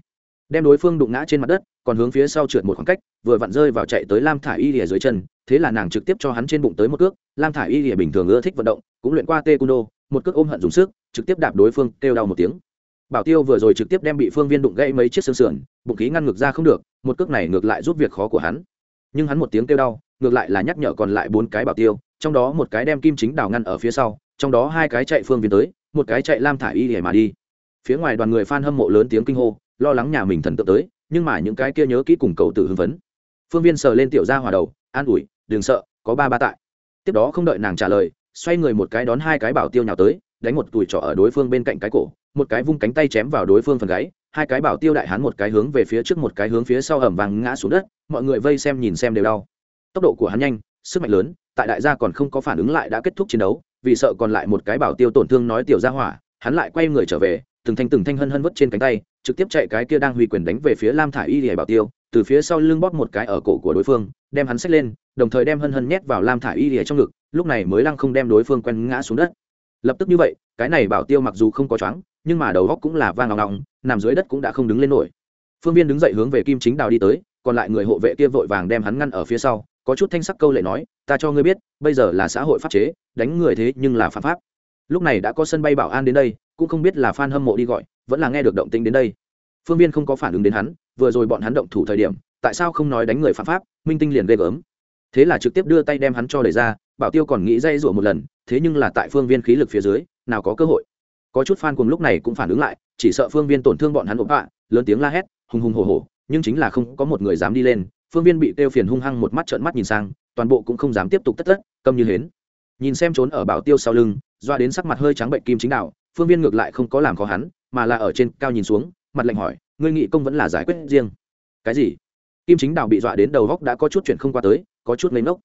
đem đối phương đụng ngã trên mặt đất, còn hướng phía sau trượt một khoảng cách, vừa vặn rơi vào chạy tới lam thả y lìa dưới chân, thế là nàng trực tiếp cho hắn trên bụng tới một cước, lam thả y lìa bình thường ưa thích vận động, cũng luyện qua tê cung đô một cước ôm hận dùng sức, trực tiếp đạp đối phương, kêu đau một tiếng. Bảo tiêu vừa rồi trực tiếp đem bị phương viên đụng gãy mấy chiếc xương sườn, bụng khí ngăn ngược ra không được, một cước này ngược lại giúp việc khó của hắn. Nhưng hắn một tiếng kêu đau, ngược lại là nhắc nhở còn lại bốn cái bảo tiêu, trong đó một cái đem kim chính đào ngăn ở phía sau, trong đó hai cái chạy phương viên tới, một cái chạy lam thả y lìa mà đi. Phía ngoài đoàn người f a n hâm mộ lớn tiếng kinh hô lo lắng nhà mình thần tượng tới, nhưng mà những cái kia nhớ kỹ cùng cầu tử hưng phấn. Phương viên sờ lên tiểu ra hòa đầu, an ủi, đừng sợ, có ba ba tại. Tiếp đó không đợi nàng trả lời, xoay người một cái đón hai cái bảo tiêu nhào tới, đánh một tuổi trọ ở đối phương bên cạnh cái cổ, một cái vung cánh tay chém vào đối phương phần gáy, hai cái bảo tiêu đại hán một cái hướng về phía trước một cái hướng phía sau ẩm vàng ngã xuống đất, mọi người vây xem nhìn xem đều đau. Tốc độ của hắn nhanh, sức mạnh lớn, tại đại gia còn không có phản ứng lại đã kết thúc chiến đấu, vì sợ còn lại một cái bảo tiêu tổn thương nói tiểu ra hỏa, hắn lại quay người trở về, từng thanh từng thanh hân hân vứt trên cánh tay trực tiếp chạy cái kia đang huy quyền đánh về phía lam thả y lìa bảo tiêu, từ phía sau lưng bóp một cái ở cổ của đối phương, đem hắn xách lên, đồng thời đem hân hân nhét vào lam thả y lìa trong ngực, lúc này mới lăng không đem đối phương quen ngã xuống đất. Lập tức như vậy, cái này bảo tiêu mặc dù không có choáng, nhưng mà đầu góc cũng là vang ngọng ngọng nằm dưới đất cũng đã không đứng lên nổi. Phương viên đứng dậy hướng về kim chính đào đi tới, còn lại người hộ vệ kia vội vàng đem hắn ngăn ở phía sau, có chút thanh sắc câu lệ nói, ta cho ngươi biết, bây giờ là xã hội pháp chế, đánh người thế nhưng là phạm pháp. Lúc này đã có sân bay bảo an đến đây, cũng không biết là f a n hâm mộ đi gọi vẫn là nghe được động tĩnh đến đây. Phương viên không có phản ứng đến hắn, vừa rồi bọn hắn động thủ thời điểm, tại sao không nói đánh người phạm pháp, minh tinh liền ghê gớm. Thế là trực tiếp đưa tay đem hắn cho đẩy ra, bảo tiêu còn nghĩ dây rủa một lần, thế nhưng là tại phương viên khí lực phía dưới, nào có cơ hội. Có chút fan cùng lúc này cũng phản ứng lại, chỉ sợ phương viên tổn thương bọn hắn ốp bạ lớn tiếng la hét, hùng hùng hổ hổ, nhưng chính là không có một người dám đi lên, phương viên bị kêu phiền hung hăng một mắt trợn mắt nhìn sang, toàn bộ cũng không dám tiếp tục tất tất, câm như hến. Nhìn xem trốn ở bảo tiêu sau lưng, doa đến sắc mặt hơi trắng bệnh kim chính đạo, phương viên ngược lại không có làm khó hắn mà là ở trên cao nhìn xuống, mặt lạnh hỏi, ngươi nghị công vẫn là giải quyết riêng? Cái gì? Kim chính đạo bị dọa đến đầu góc đã có chút chuyện không qua tới, có chút lấy ngốc.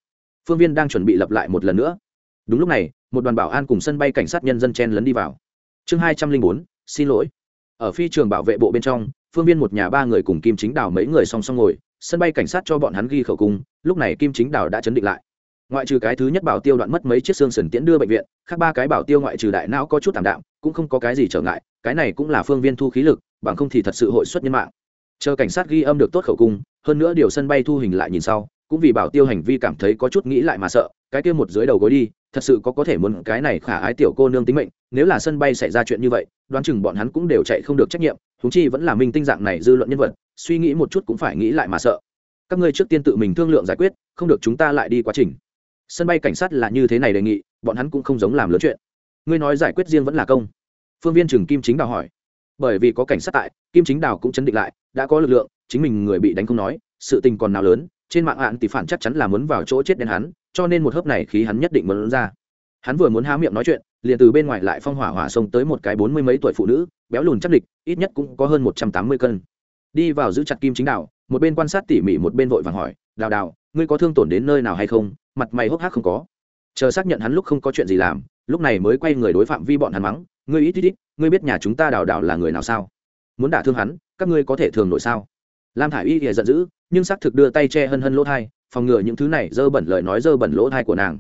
Phương viên đang chuẩn bị lập lại một lần nữa. Đúng lúc này, một đoàn bảo an cùng sân bay cảnh sát nhân dân chen lấn đi vào. Chương hai trăm linh bốn, xin lỗi. Ở phi trường bảo vệ bộ bên trong, phương viên một nhà ba người cùng kim chính đào mấy người song song ngồi, sân bay cảnh sát cho bọn hắn ghi khẩu cung, lúc này kim chính đào đã chấn định lại ngoại trừ cái thứ nhất bảo tiêu đoạn mất mấy chiếc xương sườn tiễn đưa bệnh viện, khác ba cái bảo tiêu ngoại trừ đại não có chút tạm đạm, cũng không có cái gì trở ngại, cái này cũng là phương viên thu khí lực, bằng không thì thật sự hội xuất nhân mạng. Chờ cảnh sát ghi âm được tốt khẩu cung, hơn nữa điều sân bay thu hình lại nhìn sau, cũng vì bảo tiêu hành vi cảm thấy có chút nghĩ lại mà sợ, cái kia một dưới đầu gối đi, thật sự có có thể muốn cái này khả ái tiểu cô nương tính mệnh, nếu là sân bay xảy ra chuyện như vậy, đoán chừng bọn hắn cũng đều chạy không được trách nhiệm thúng chi vẫn là minh tinh dạng này dư luận nhân vật, suy nghĩ một chút cũng phải nghĩ lại mà sợ. Các ngươi trước tiên tự mình thương lượng giải quyết, không được chúng ta lại đi quá trình sân bay cảnh sát là như thế này đề nghị bọn hắn cũng không giống làm lớn chuyện. Ngươi nói giải quyết riêng vẫn là công. Phương viên trừng kim chính đào hỏi. Bởi vì có cảnh sát tại kim chính đào cũng chấn định lại đã có lực lượng chính mình người bị đánh không nói sự tình còn nào lớn trên mạng hạn thì phản chắc chắn là muốn vào chỗ chết đen hắn cho nên một hớp này khí hắn nhất định muốn ra. Hắn vừa muốn há miệng nói chuyện liền từ bên ngoài lại phong hỏa hỏa xông tới một cái bốn mươi mấy tuổi phụ nữ béo lùn chắc địch ít nhất cũng có hơn một trăm tám mươi cân. Đi vào giữ chặt kim chính Đào, một bên quan sát tỉ mỉ một bên vội vàng hỏi đào đào ngươi có thương tổn đến nơi nào hay không? Mặt mày hốc hác không có. Chờ xác nhận hắn lúc không có chuyện gì làm, lúc này mới quay người đối phạm vi bọn hắn mắng, ngươi ít ít ít, ngươi biết nhà chúng ta đào đào là người nào sao? Muốn đả thương hắn, các ngươi có thể thường nổi sao? Lam thả i y thì giận dữ, nhưng xác thực đưa tay che hân hân lỗ thai, phòng ngừa những thứ này dơ bẩn lời nói dơ bẩn lỗ thai của nàng.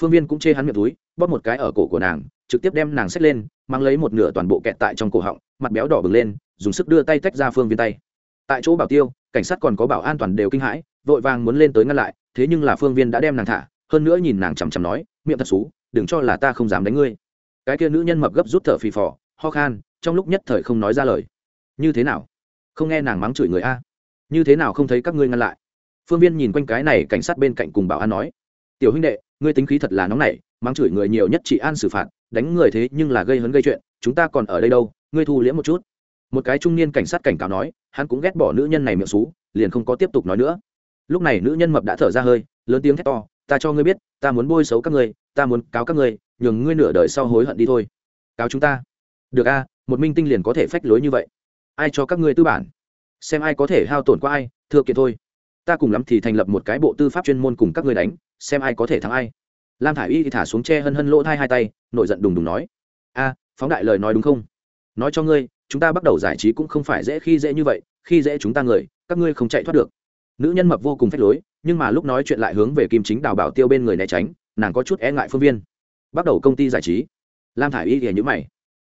Phương viên cũng chê hắn miệng túi, bóp một cái ở cổ của nàng, trực tiếp đem nàng xách lên, mang lấy một nửa toàn bộ kẹt tại trong cổ họng, mặt béo đỏ bừng lên, dùng sức đưa tay tách ra phương viên tay. Tại chỗ bảo tiêu cảnh sát còn có bảo an toàn đều kinh hãi, vội vàng muốn lên tới ngăn lại, thế nhưng là phương viên đã đem nàng thả, hơn nữa nhìn nàng chằm chằm nói, miệng thật xú, đừng cho là ta không dám đánh ngươi. Cái kia nữ nhân mập gấp rút thở phì phò, ho khan, trong lúc nhất thời không nói ra lời. Như thế nào? Không nghe nàng mắng chửi người a? Như thế nào không thấy các ngươi ngăn lại? Phương viên nhìn quanh cái này cảnh sát bên cạnh cùng bảo an nói, tiểu huynh đệ, ngươi tính khí thật là nóng nảy, mắng chửi người nhiều nhất chị an xử phạt, đánh người thế nhưng là gây hấn gây chuyện, chúng ta còn ở đây đâu, ngươi thu liễm một chút. Một cái trung niên cảnh sát cảnh cáo nói hắn cũng ghét bỏ nữ nhân này miệng xú, liền không có tiếp tục nói nữa. Lúc này nữ nhân mập đã thở ra hơi, lớn tiếng thét to, ta cho ngươi biết, ta muốn bôi xấu các ngươi, ta muốn cáo các ngươi, nhường ngươi nửa đời sau hối hận đi thôi. Cáo chúng ta. Được a, một minh tinh liền có thể phách lối như vậy. Ai cho các ngươi tư bản? Xem ai có thể hao tổn qua ai, thưa kiện thôi. Ta cùng lắm thì thành lập một cái bộ tư pháp chuyên môn cùng các ngươi đánh, xem ai có thể thắng ai. Lam thả i y thì thả xuống tre hân hân lỗ thai hai tay, nổi giận đùng đùng nói, a, phóng đại lời nói đúng không? Nói cho ngươi chúng ta bắt đầu giải trí cũng không phải dễ khi dễ như vậy, khi dễ chúng ta người, các ngươi không chạy thoát được. Nữ nhân mập vô cùng phách lối, nhưng mà lúc nói chuyện lại hướng về kim chính đào bảo tiêu bên người né tránh, nàng có chút e ngại phương viên. Bắt đầu công ty giải trí. Lam thả i y ghẻ nhữ mày.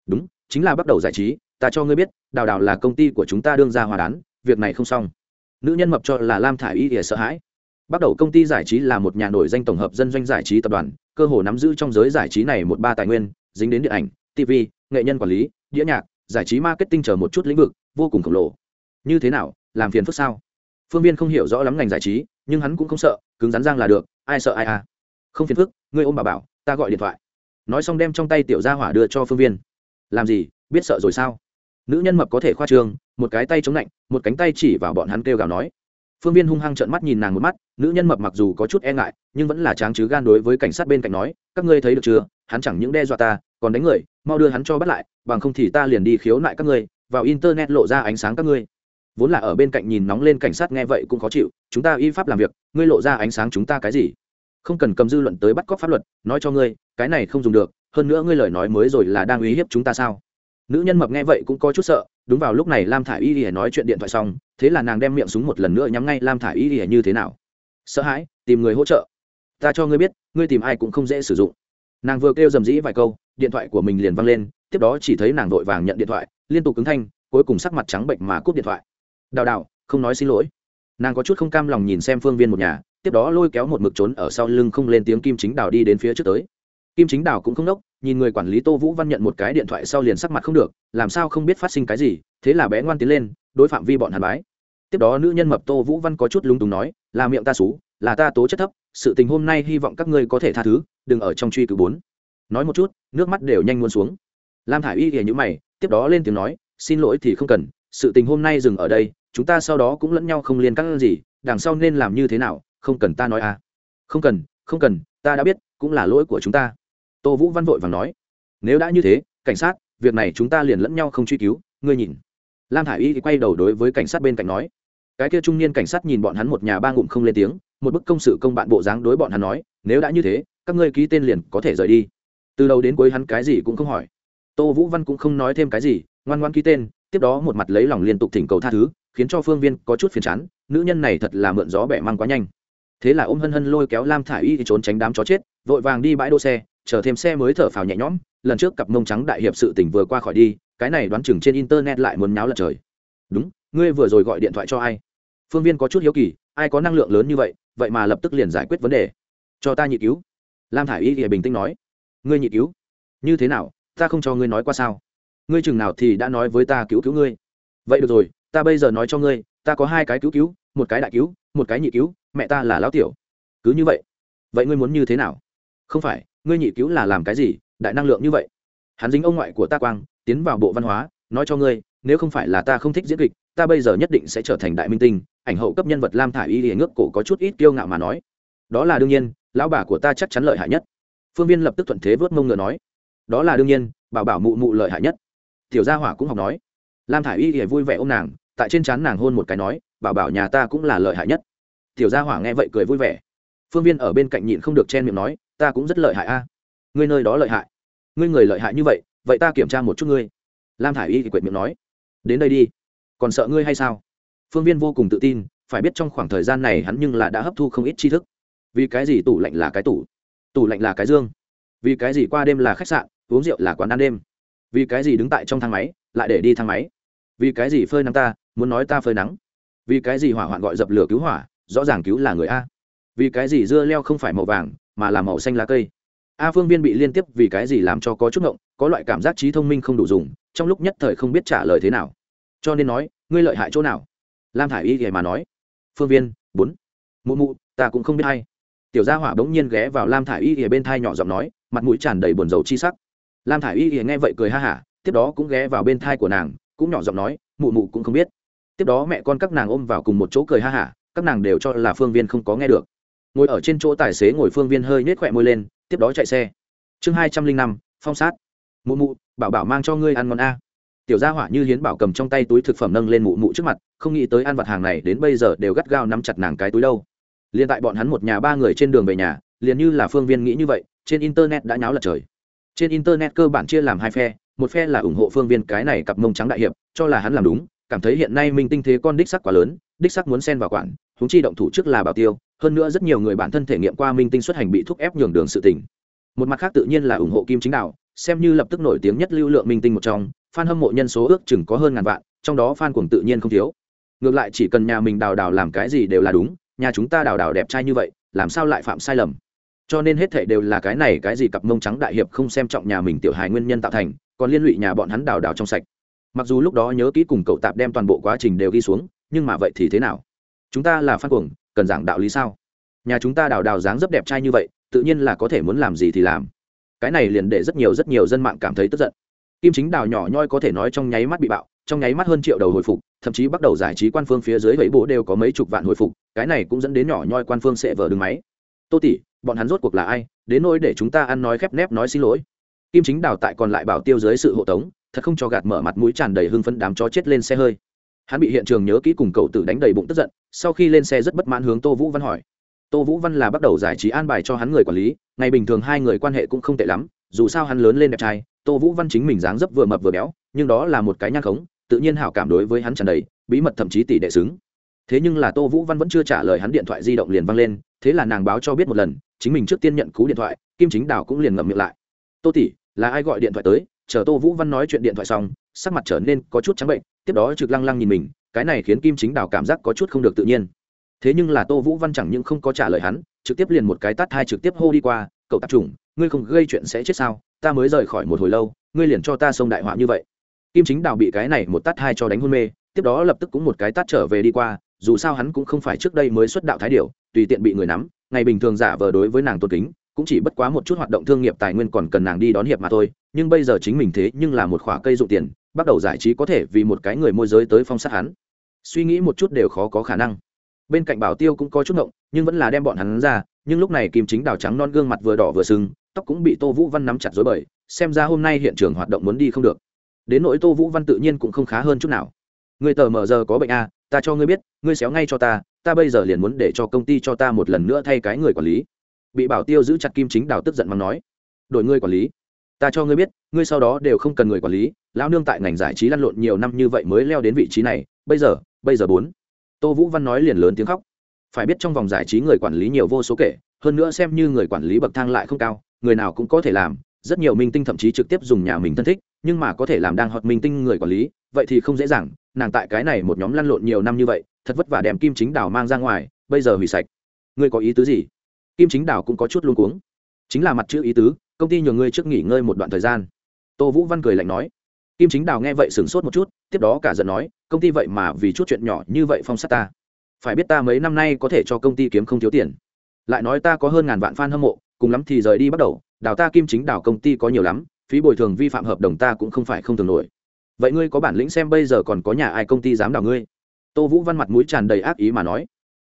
Đúng, chính là bắt đầu giải trí, ta cho ngươi biết, đào đào là công ty của chúng ta đương ra hòa đán, việc này không xong. Nữ nhân mập cho là lam thả i y ghẻ sợ hãi. Bắt đầu công ty giải trí là một nhà nổi danh tổng hợp dân doanh giải trí tập đoàn, cơ hồ nắm giữ trong giới giải trí này một ba tài nguyên, dính đến điện ảnh tv nghệ nhân quản lý, đĩa nhạc giải trí marketing chờ một chút lĩnh vực, vô cùng khổng lồ. Như thế nào, làm phiền phức sao? Phương viên không hiểu rõ lắm ngành giải trí, nhưng hắn cũng không sợ, cứng rắn giang là được, ai sợ ai à? Không phiền phức ngươi ôm bà bảo, ta gọi điện thoại. Nói xong đem trong tay tiểu gia hỏa đưa cho phương viên. Làm gì, biết sợ rồi sao? Nữ nhân mập có thể khoa trương, một cái tay chống lạnh, một cánh tay chỉ vào bọn hắn kêu gào nói. Phương viên hung hăng trợn mắt nhìn nàng một mắt, nữ nhân mập mặc dù có chút e ngại, nhưng vẫn là tráng chứ gan đối với cảnh sát bên cạnh nói, các ngươi thấy được chưa hắn chẳng những đe dọa ta, còn đánh người, mau đưa hắn cho bắt lại, bằng không thì ta liền đi khiếu nại các ngươi, vào internet lộ ra ánh sáng các ngươi. Vốn là ở bên cạnh nhìn nóng lên cảnh sát nghe vậy cũng khó chịu, chúng ta y pháp làm việc, ngươi lộ ra ánh sáng chúng ta cái gì? Không cần cầm dư luận tới bắt cóc pháp luật, nói cho ngươi, cái này không dùng được, hơn nữa ngươi lời nói mới rồi là đang uy hiếp chúng ta sao? Nữ nhân mập nghe vậy cũng có chút sợ, đúng vào lúc này lam thả i y ỉa nói chuyện điện thoại xong, thế là nàng đem miệng súng một lần nữa nhắm ngay lam thả i y ỉa như thế nào? Sợ hãi, tìm người hỗ trợ. Ta cho ngươi biết, ngươi tìm ai cũng không dễ sử dụng nàng vừa kêu dầm dĩ vài câu, điện thoại của mình liền văng lên, tiếp đó chỉ thấy nàng vội vàng nhận điện thoại, liên tục cứng thanh, cuối cùng sắc mặt trắng bệnh mà cúp điện thoại. Đào đào, không nói xin lỗi. Nàng có chút không cam lòng nhìn xem phương viên một nhà, tiếp đó lôi kéo một mực trốn ở sau lưng không lên tiếng kim chính đào đi đến phía trước tới. Kim chính đào cũng không đốc, nhìn người quản lý tô vũ văn nhận một cái điện thoại sau liền sắc mặt không được, làm sao không biết phát sinh cái gì, thế là bé ngoan tiến lên, đối phạm vi bọn hàn bái. Tiếp đó nữ nhân mập tô vũ văn có chút lúng túng nói, là miệng ta xú là ta tố chất thấp, sự tình hôm nay hy vọng các ngươi có thể tha thứ, đừng ở trong truy cứu bốn. Nói một chút, nước mắt đều nhanh muốn xuống. Lam thả i y ghề nhữ mày, tiếp đó lên tiếng nói, xin lỗi thì không cần, sự tình hôm nay dừng ở đây, chúng ta sau đó cũng lẫn nhau không liên các gì, đằng sau nên làm như thế nào, không cần ta nói à. Không cần không cần, ta đã biết, cũng là lỗi của chúng ta. Tô vũ văn vội và nói, nếu đã như thế, cảnh sát, việc này chúng ta liền lẫn nhau không truy cứu, ngươi nhìn. Lam thả i y thì quay đầu đối với cảnh sát bên cạnh nói, cái kia trung niên cảnh sát nhìn bọn hắn một nhà ba ngụm không lên tiếng một bức công sự công bạn bộ dáng đối bọn hắn nói, nếu đã như thế, các ngươi ký tên liền có thể rời đi. Từ đầu đến cuối hắn cái gì cũng không hỏi. Tô vũ văn cũng không nói thêm cái gì, ngoan ngoan ký tên, tiếp đó một mặt lấy lòng liên tục thỉnh cầu tha thứ, khiến cho phương viên có chút phiền chán, nữ nhân này thật là mượn gió bẻ mang quá nhanh. Thế là ôm hân hân lôi kéo lam thả i y thì trốn tránh đám chó chết, vội vàng đi bãi đỗ xe, chờ thêm xe mới thở phào nhẹ nhõm, lần trước cặp mông trắng đại hiệp sự tỉnh vừa qua khỏi đi, cái này đoán chừng trên internet lại muốn nháo lật trời. Đúng, ngươi vừa rồi gọi điện thoại cho ai? Phương viên có chút hiếu kỳ, ai có năng lượng lớn như vậy? Vậy mà lập tức liền giải quyết vấn đề. Cho ta nhị cứu. Lam thả i y thì bình tĩnh nói. Ngươi nhị cứu? Như thế nào? Ta không cho ngươi nói qua sao? Ngươi chừng nào thì đã nói với ta cứu cứu ngươi. Vậy được rồi, ta bây giờ nói cho ngươi, ta có hai cái cứu cứu, một cái đại cứu, một cái nhị cứu, mẹ ta là lão tiểu. Cứ như vậy? Vậy ngươi muốn như thế nào? Không phải, ngươi nhị cứu là làm cái gì, đại năng lượng như vậy? Hắn dính ông ngoại của ta quang, tiến vào bộ văn hóa, nói cho ngươi, nếu không phải là ta không thích diễn kịch, ta bây giờ nhất định sẽ trở thành đại minh tinh ảnh hậu cấp nhân vật lam thả y lìa ngước cổ có chút ít kiêu ngạo mà nói. Đó là đương nhiên, lão bà của ta chắc chắn lợi hại nhất. Phương viên lập tức thuận thế vớt mông ngựa nói. Đó là đương nhiên, bảo bảo mụ mụ lợi hại nhất. Tiểu gia hỏa cũng học nói. Lam thả y thì vui vẻ ô m nàng, tại trên trán nàng hôn một cái nói, bảo bảo nhà ta cũng là lợi hại nhất. Tiểu gia hỏa nghe vậy cười vui vẻ. Phương viên ở bên cạnh nhịn không được chen miệng nói, ta cũng rất lợi hại a. Ngươi nơi đó lợi hại. Ngươi người lợi hại như vậy vậy ta kiểm tra một chút ngươi. Lam thả i y thì quệt miệng nói, đến đây đi. Còn sợ ngươi hay sao? Phương viên vô cùng tự tin, phải biết trong khoảng thời gian này hắn nhưng là đã hấp thu không ít tri thức. Vì cái gì tủ lạnh là cái tủ? Tủ lạnh là cái dương. Vì cái gì qua đêm là khách sạn, uống rượu là quán ăn đêm? Vì cái gì đứng tại trong thang máy, lại để đi thang máy? Vì cái gì phơi nắng ta, muốn nói ta phơi nắng? Vì cái gì hỏa hoạn gọi dập lửa cứu hỏa, rõ ràng cứu là người a? Vì cái gì dưa leo không phải màu vàng, mà là màu xanh lá cây? A phương viên bị liên tiếp vì cái gì làm cho có chút ngộng, có loại cảm giác trí thông minh không đủ dùng, trong lúc nhất thời không biết trả lời thế nào. Cho nên nói, ngươi lợi hại chỗ nào? Lam thả i y thì mà nói, phương viên, bốn, mụ mụ, ta cũng không biết hay tiểu gia hỏa bỗng nhiên ghé vào lam thả i y thì bên thai nhỏ giọng nói, mặt mũi tràn đầy buồn rầu chi sắc. Lam thả i y thì nghe vậy cười ha hả, tiếp đó cũng ghé vào bên thai của nàng, cũng nhỏ giọng nói, mụ mụ cũng không biết. Tiếp đó mẹ con các nàng ôm vào cùng một chỗ cười ha hả, các nàng đều cho là phương viên không có nghe được. Ngồi ở trên chỗ tài xế ngồi phương viên hơi nết khỏe môi lên, tiếp đó chạy xe. Chương hai trăm linh năm, phong sát. Mụ mụ, bảo bảo mang cho ngươi ăn ngon a tiểu gia hỏa như hiến bảo cầm trong tay túi thực phẩm nâng lên mụ mụ trước mặt, không nghĩ tới ăn vặt hàng này đến bây giờ đều gắt gao nắm chặt nàng cái túi đâu. Liền tại bọn hắn một nhà ba người trên đường về nhà, liền như là phương viên nghĩ như vậy, trên internet đã nháo lật trời. Trên internet cơ bản chia làm hai phe, một phe là ủng hộ phương viên cái này cặp mông trắng đại hiệp, cho là hắn làm đúng, cảm thấy hiện nay minh tinh thế con đích sắc quá lớn, đích sắc muốn xen vào quản húng chi động thủ trước là bảo tiêu, hơn nữa rất nhiều người bản thân thể nghiệm qua minh tinh xuất hành bị thúc ép nhường đường sự tình. Một mặt khác tự nhiên là ủng hộ kim chính đạo, xem như lập tức nổi tiếng nhất lưu lượng minh tinh một trong fan hâm mộ nhân số ước chừng có hơn ngàn vạn, trong đó fan cuồng tự nhiên không thiếu. Ngược lại chỉ cần nhà mình đào đào làm cái gì đều là đúng, nhà chúng ta đào đào đẹp trai như vậy, làm sao lại phạm sai lầm? Cho nên hết thảy đều là cái này cái gì cặp mông trắng đại hiệp không xem trọng nhà mình tiểu hài nguyên nhân tạo thành, còn liên lụy nhà bọn hắn đào đào trong sạch. Mặc dù lúc đó nhớ kỹ cùng cậu tạp đem toàn bộ quá trình đều ghi xuống, nhưng mà vậy thì thế nào? Chúng ta là fan cuồng, cần giảng đạo lý sao? Nhà chúng ta đào đào dáng dấp đẹp trai như vậy, tự nhiên là có thể muốn làm gì thì làm. Cái này liền để rất nhiều rất nhiều dân mạng cảm thấy tức giận kim chính đào nhỏ nhoi có thể nói trong nháy mắt bị bạo, trong nháy mắt hơn triệu đầu hồi phục, thậm chí bắt đầu giải trí quan phương phía dưới vẫy bộ đều có mấy chục vạn hồi phục, cái này cũng dẫn đến nhỏ nhoi quan phương sẽ vờ đường máy. Tô tỷ, bọn hắn rốt cuộc là ai? Đến nỗi để chúng ta ăn nói khép nép nói xin lỗi. Kim chính đào tại còn lại bảo tiêu dưới sự hộ tống, thật không cho gạt mở mặt mũi tràn đầy hưng phấn đám chó chết lên xe hơi. Hắn bị hiện trường nhớ kỹ cùng cậu tử đánh đầy bụng tức giận, sau khi lên xe rất bất mãn hướng tô vũ văn hỏi. Tô vũ văn là bắt đầu giải trí an bài cho hắn người quản lý, ngày bình thường hai người quan hệ cũng không tệ lắm, dù sao hắn lớn lên đẹp trai tô vũ văn chính mình dáng dấp vừa mập vừa béo, nhưng đó là một cái nhang khống, tự nhiên hảo cảm đối với hắn tràn đầy, bí mật thậm chí tỷ đệ xứng. Thế nhưng là tô vũ văn vẫn chưa trả lời hắn điện thoại di động liền văng lên, thế là nàng báo cho biết một lần, chính mình trước tiên nhận cú điện thoại, kim chính đào cũng liền ngậm miệng lại. Tô tỷ, là ai gọi điện thoại tới? Chờ tô vũ văn nói chuyện điện thoại xong, sắc mặt trở nên có chút trắng bệnh, tiếp đó trực lăng lăng nhìn mình, cái này khiến kim chính đào cảm giác có chút không được tự nhiên. Thế nhưng là tô vũ văn chẳng những không có trả lời hắn, trực tiếp liền một cái tắt hai trực tiếp hô đi qua, cậu tạp trùng ngươi không gây chuyện sẽ chết sao? Ta mới rời khỏi một hồi lâu, ngươi liền cho ta xông đại họa như vậy. Kim chính đào bị cái này một tắt hai cho đánh hôn mê, tiếp đó lập tức cũng một cái tắt trở về đi qua, dù sao hắn cũng không phải trước đây mới xuất đạo thái điệu tùy tiện bị người nắm, ngày bình thường giả vờ đối với nàng tôn kính, cũng chỉ bất quá một chút hoạt động thương nghiệp tài nguyên còn cần nàng đi đón hiệp mà thôi, nhưng bây giờ chính mình thế nhưng là một khoả cây dụng tiền, bắt đầu giải trí có thể vì một cái người môi giới tới phong sát hắn. Suy nghĩ một chút đều khó có khả năng. Bên cạnh bảo tiêu cũng có chút ngộng, nhưng vẫn là đem bọn hắn ra, nhưng lúc này kim chính đào trắng non gương mặt vừa đỏ vừa sưng tóc cũng bị tô vũ văn nắm chặt dối bời xem ra hôm nay hiện trường hoạt động muốn đi không được. Đến nỗi tô vũ văn tự nhiên cũng không khá hơn chút nào. Người tờ mờ giờ có bệnh a à, ta cho ngươi biết ngươi xéo ngay cho ta ta bây giờ liền muốn để cho công ty cho ta một lần nữa thay cái người quản lý. Bị bảo tiêu giữ chặt kim chính đào tức giận mắng nói đổi ngươi quản lý ta cho ngươi biết ngươi sau đó đều không cần người quản lý lão nương tại ngành giải trí lăn lộn nhiều năm như vậy mới leo đến vị trí này bây giờ bây giờ bốn. Tô vũ văn nói liền lớn tiếng khóc phải biết trong vòng giải trí người quản lý nhiều vô số kể, hơn nữa xem như người quản lý bậc thang lại không cao, người nào cũng có thể làm, rất nhiều minh tinh thậm chí trực tiếp dùng nhà mình thân thích, nhưng mà có thể làm đang hoặc minh tinh người quản lý, vậy thì không dễ dàng, nàng tại cái này một nhóm lăn lộn nhiều năm như vậy, thật vất vả đem kim chính đào mang ra ngoài, bây giờ hủy sạch. Ngươi có ý tứ gì? Kim chính đào cũng có chút luôn cuống. Chính là mặt chữ ý tứ, công ty nhờ ngươi trước nghỉ ngơi một đoạn thời gian. Tô vũ văn cười lạnh nói. Kim chính đào nghe vậy sửng sốt một chút, tiếp đó cả giận nói, công ty vậy mà vì chút chuyện nhỏ như vậy phong sát ta phải biết ta mấy năm nay có thể cho công ty kiếm không thiếu tiền. Lại nói ta có hơn ngàn vạn f a n hâm mộ, cùng lắm thì rời đi bắt đầu, đào ta kim chính đào công ty có nhiều lắm, phí bồi thường vi phạm hợp đồng ta cũng không phải không thường nổi. Vậy ngươi có bản lĩnh xem bây giờ còn có nhà ai công ty dám đào ngươi? Tô vũ văn mặt mũi tràn đầy ác ý mà nói.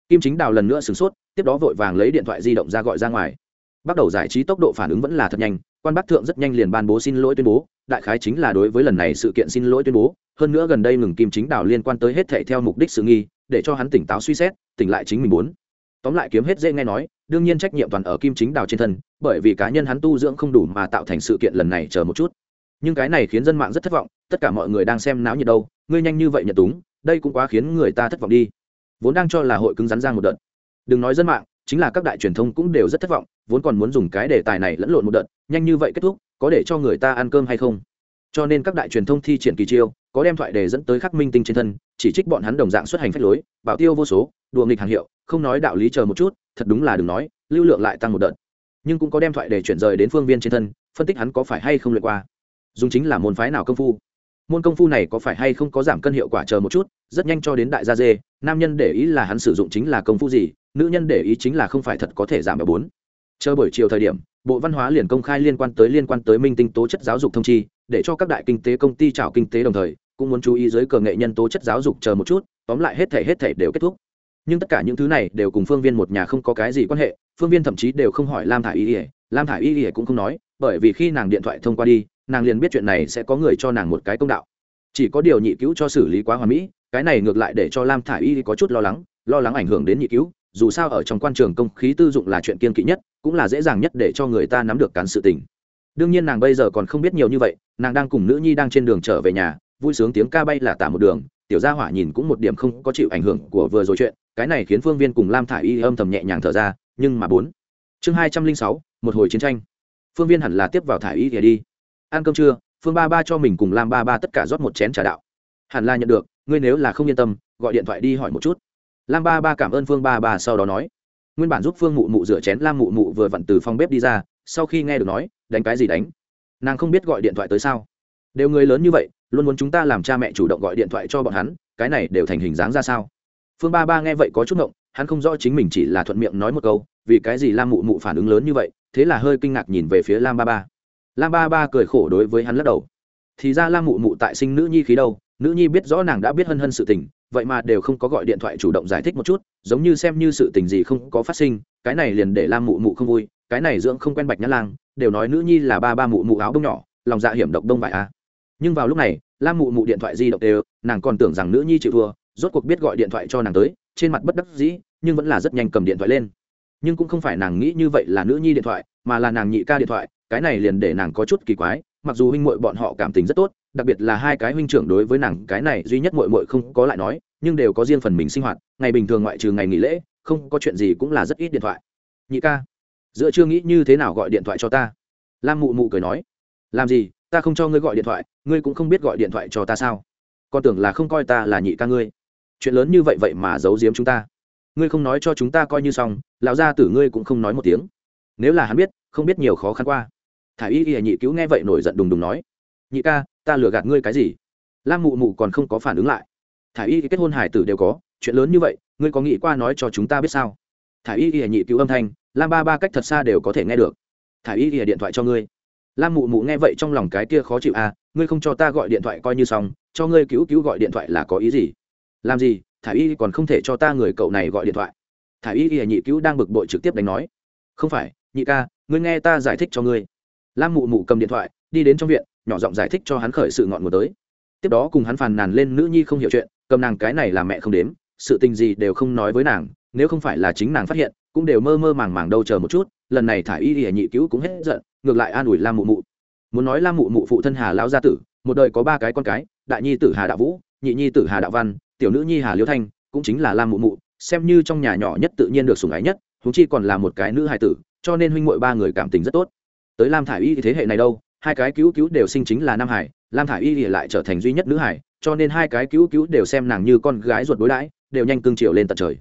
Kim chính đào lần nữa sửng sốt, tiếp đó vội vàng lấy điện thoại di động ra gọi ra ngoài. Bắt đầu giải trí tốc độ phản ứng vẫn là thật nhanh, quan bắc thượng rất nhanh liền ban bố xin lỗi tuyên bố, đại khái chính là đối với lần này sự kiện xin lỗi tuyên bố. Hơn nữa gần đây ngừng kim chính đào liên quan tới hết thệ theo mục đích sự nghi để cho hắn tỉnh táo suy xét, tỉnh lại chính mình muốn. Tóm lại kiếm hết dễ nghe nói, đương nhiên trách nhiệm toàn ở kim chính đào trên thân, bởi vì cá nhân hắn tu dưỡng không đủ mà tạo thành sự kiện lần này chờ một chút. Nhưng cái này khiến dân mạng rất thất vọng, tất cả mọi người đang xem náo nhiệt đâu, ngươi nhanh như vậy nhận túng, đây cũng quá khiến người ta thất vọng đi. Vốn đang cho là hội cứng rắn ra một đợt. Đừng nói dân mạng, chính là các đại truyền thông cũng đều rất thất vọng, vốn còn muốn dùng cái đề tài này lẫn lộn một đợt, nhanh như vậy kết thúc, có để cho người ta ăn cơm hay không? Cho nên các đại truyền thông thi triển kỳ chiêu, có đem thoại đề dẫn tới khắc minh tinh trên thân chỉ trích bọn hắn đồng dạng xuất hành phách lối, bảo tiêu vô số, đùa nghịch hàng hiệu, không nói đạo lý chờ một chút, thật đúng là đừng nói, lưu lượng lại tăng một đợt. Nhưng cũng có đem thoại để chuyển rời đến phương viên trên thân, phân tích hắn có phải hay không lượt qua. Dùng chính là môn phái nào công phu. Môn công phu này có phải hay không có giảm cân hiệu quả chờ một chút, rất nhanh cho đến đại gia dê, nam nhân để ý là hắn sử dụng chính là công phu gì, nữ nhân để ý chính là không phải thật có thể giảm ở bốn. Chờ buổi chiều thời điểm, bộ văn hóa liền công khai liên quan tới liên quan tới minh tinh tố chất giáo dục thông chi, để cho các đại kinh tế công ty trào kinh tế đồng thời cũng muốn chú ý dưới cờ nghệ nhân tố chất giáo dục chờ một chút, tóm lại hết thể hết thể đều kết thúc. Nhưng tất cả những thứ này đều cùng phương viên một nhà không có cái gì quan hệ, phương viên thậm chí đều không hỏi lam thả i y ỉa lam thả i y ỉa cũng không nói, bởi vì khi nàng điện thoại thông qua đi, nàng liền biết chuyện này sẽ có người cho nàng một cái công đạo. Chỉ có điều nhị cứu cho xử lý quá hoà mỹ, cái này ngược lại để cho lam thả i y có chút lo lắng lo lắng ảnh hưởng đến nhị cứu, dù sao ở trong quan trường công khí tư dụng là chuyện kiên kỵ nhất, cũng là dễ dàng nhất để cho người ta nắm được cán sự tình. Đương nhiên nàng bây giờ còn không biết nhiều như vậy, nàng đang cùng nữ nhi đang trên đường trở về nhà vui sướng tiếng ca bay là tả một đường, tiểu gia hỏa nhìn cũng một điểm không có chịu ảnh hưởng của vừa rồi chuyện, cái này khiến phương viên cùng lam thả i y âm thầm nhẹ nhàng thở ra, nhưng mà bốn. Chương hai trăm linh sáu, một hồi chiến tranh. Phương viên hẳn là tiếp vào thả i y thì đi. Ăn cơm trưa, phương ba ba cho mình cùng lam ba ba tất cả rót một chén trà đạo. Hẳn là nhận được, ngươi nếu là không yên tâm, gọi điện thoại đi hỏi một chút. Lam ba ba cảm ơn phương ba ba sau đó nói. Nguyên bản giúp phương mụ mụ rửa chén, lam mụ mụ vừa vặn từ phòng bếp đi ra, sau khi nghe được nói, đánh cái gì đánh? Nàng không biết gọi điện thoại tới sao. Đều người lớn như vậy luôn muốn chúng ta làm cha mẹ chủ động gọi điện thoại cho bọn hắn, cái này đều thành hình dáng ra sao? Phương ba ba nghe vậy có chút ngộng, hắn không rõ chính mình chỉ là thuận miệng nói một câu, vì cái gì lam mụ mụ phản ứng lớn như vậy, thế là hơi kinh ngạc nhìn về phía lam ba ba. Lam ba ba cười khổ đối với hắn lắc đầu. Thì ra lam mụ mụ tại sinh nữ nhi khí đâu, nữ nhi biết rõ nàng đã biết hân hân sự tình, vậy mà đều không có gọi điện thoại chủ động giải thích một chút, giống như xem như sự tình gì không có phát sinh, cái này liền để lam mụ mụ không vui, cái này dưỡng không quen bạch nhã lang, đều nói nữ nhi là ba ba mụ mụ áo bông nhỏ, lòng dạ hiểm độc đông vải a nhưng vào lúc này, lam mụ mụ điện thoại di động đều, nàng còn tưởng rằng nữ nhi chịu thua, rốt cuộc biết gọi điện thoại cho nàng tới, trên mặt bất đắc dĩ, nhưng vẫn là rất nhanh cầm điện thoại lên. Nhưng cũng không phải nàng nghĩ như vậy là nữ nhi điện thoại, mà là nàng nhị ca điện thoại, cái này liền để nàng có chút kỳ quái, mặc dù huynh muội bọn họ cảm tình rất tốt, đặc biệt là hai cái huynh trưởng đối với nàng, cái này duy nhất muội muội không có lại nói, nhưng đều có riêng phần mình sinh hoạt, ngày bình thường ngoại trừ ngày nghỉ lễ, không có chuyện gì cũng là rất ít điện thoại. Nhị ca, giữa chưa nghĩ như thế nào gọi điện thoại cho ta? Lam mụ mụ cười nói. Làm gì? Ta không cho ngươi gọi điện thoại, ngươi cũng không biết gọi điện thoại cho ta sao. Con tưởng là không coi ta là nhị ca ngươi. Chuyện lớn như vậy vậy mà giấu giếm chúng ta. Ngươi không nói cho chúng ta coi như xong, lão gia tử ngươi cũng không nói một tiếng. Nếu là hắn biết, không biết nhiều khó khăn qua. Thả y y nhị cứu nghe vậy nổi giận đùng đùng nói. Nhị ca, ta lừa gạt ngươi cái gì? Lam mụ mụ còn không có phản ứng lại. Thả y kết hôn hải tử đều có, chuyện lớn như vậy, ngươi có nghĩ qua nói cho chúng ta biết sao? Thả y y nhị cứu âm thanh, lam ba ba cách thật xa đều có thể nghe được. Thả y y điện thoại cho ngươi lam mụ mụ nghe vậy trong lòng cái kia khó chịu à ngươi không cho ta gọi điện thoại coi như xong, cho ngươi cứu cứu gọi điện thoại là có ý gì? Làm gì? Thả y còn không thể cho ta người cậu này gọi điện thoại. Thả y y nhị cứu đang bực bội trực tiếp đánh nói. Không phải, nhị ca, ngươi nghe ta giải thích cho ngươi. Lam mụ mụ cầm điện thoại, đi đến trong viện, nhỏ giọng giải thích cho hắn khởi sự ngọn nguồn tới. Tiếp đó cùng hắn phàn nàn lên nữ nhi không hiểu chuyện, cầm nàng cái này là mẹ không đếm, sự tình gì đều không nói với nàng, nếu không phải là chính nàng phát hiện, cũng đều mơ mơ màng màng đâu chờ một chút, lần này thả y y nhị cứu cũng hết giận ngược lại an ủi lam mụ mụ. Muốn nói lam mụ mụ phụ thân hà lao gia tử, một đời có ba cái con cái, đại nhi tử hà đạo vũ, nhị nhi tử hà đạo văn, tiểu nữ nhi hà liêu thanh, cũng chính là lam mụ mụ, xem như trong nhà nhỏ nhất tự nhiên được sủng ái nhất, huống chi còn là một cái nữ hài tử, cho nên huynh muội ba người cảm tình rất tốt. Tới lam thả y thế hệ này đâu, hai cái cứu cứu đều sinh chính là nam hải lam thả y lại trở thành duy nhất nữ hải cho nên hai cái cứu cứu đều xem nàng như con gái ruột đối đãi, đều nhanh cương triều lên tận trời.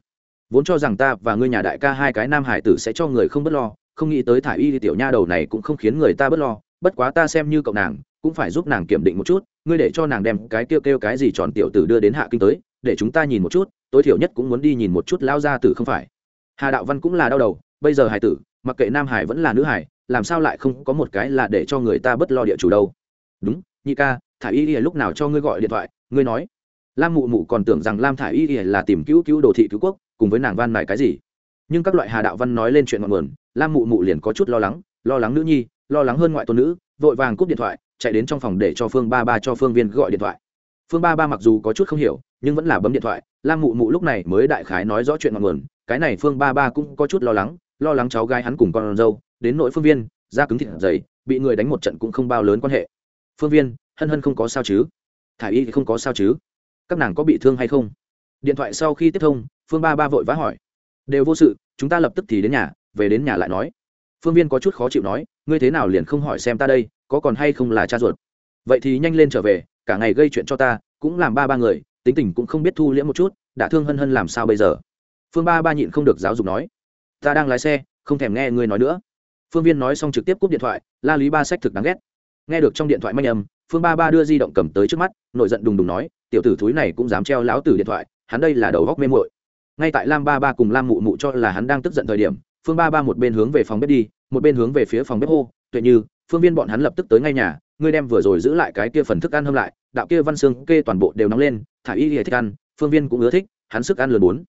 Vốn cho rằng ta và ngươi nhà đại ca hai cái nam hải tử sẽ cho người không bất lo không nghĩ tới thả y tiểu nha đầu này cũng không khiến người ta bất lo, bất quá ta xem như cậu nàng, cũng phải giúp nàng kiểm định một chút, ngươi để cho nàng đem cái kêu kêu cái gì tròn tiểu tử đưa đến hạ kinh tới, để chúng ta nhìn một chút, tối thiểu nhất cũng muốn đi nhìn một chút lao ra tử không phải. Hà đạo văn cũng là đau đầu, bây giờ hải tử, mặc kệ nam hải vẫn là nữ hải làm sao lại không có một cái là để cho người ta bất lo địa chủ đâu. Đúng, nhị ca, thả y y lúc nào cho ngươi gọi điện thoại, ngươi nói. Lam mụ mụ còn tưởng rằng lam thả y y là tìm cứu cứu đồ thị cứu quốc, cùng với nàng van mài cái gì. Nhưng các loại hà đạo văn nói lên chuyện ngọn nguồn lam mụ mụ liền có chút lo lắng lo lắng nữ nhi, lo lắng hơn ngoại tôn nữ, vội vàng cúp điện thoại, chạy đến trong phòng để cho phương ba ba cho phương viên gọi điện thoại. Phương ba ba mặc dù có chút không hiểu, nhưng vẫn là bấm điện thoại. Lam mụ mụ lúc này mới đại khái nói rõ chuyện ngọn nguồn, cái này phương ba ba cũng có chút lo lắng lo lắng cháu gái hắn cùng con dâu, đến nỗi phương viên, da cứng thịt dày, bị người đánh một trận cũng không bao lớn quan hệ. Phương viên, hân hân không có sao chứ? Thả y thì không có sao chứ? Các nàng có bị thương hay không? Điện thoại sau khi tiếp thông, phương ba ba vội vã hỏi. Đều vô sự, chúng ta lập tức thì đến nhà về đến nhà lại nói, phương viên có chút khó chịu nói, ngươi thế nào liền không hỏi xem ta đây, có còn hay không là cha ruột? Vậy thì nhanh lên trở về, cả ngày gây chuyện cho ta, cũng làm ba ba người, tính tình cũng không biết thu liễm một chút, đã thương hân hân làm sao bây giờ? Phương ba ba nhịn không được giáo dục nói, ta đang lái xe, không thèm nghe ngươi nói nữa. Phương viên nói xong trực tiếp cúp điện thoại, la lý ba sách thực đáng ghét. Nghe được trong điện thoại manh âm, phương ba ba đưa di động cầm tới trước mắt nội giận đùng đùng nói, tiểu tử thúi này cũng dám treo lão tử điện thoại, hắn đây là đầu góc mê mội ngay tại lam ba ba cùng lam mụ mụ cho là hắn đang tức giận thời điểm phương ba ba một bên hướng về phòng bếp đi, một bên hướng về phía phòng bếp hô, tuệ như, phương viên bọn hắn lập tức tới ngay nhà, ngươi đem vừa rồi giữ lại cái kia phần thức ăn hâm lại, đạo kia văn xương kê toàn bộ đều nóng lên, thả y thích ăn, phương viên cũng ưa thích, hắn sức ăn lừa bốn.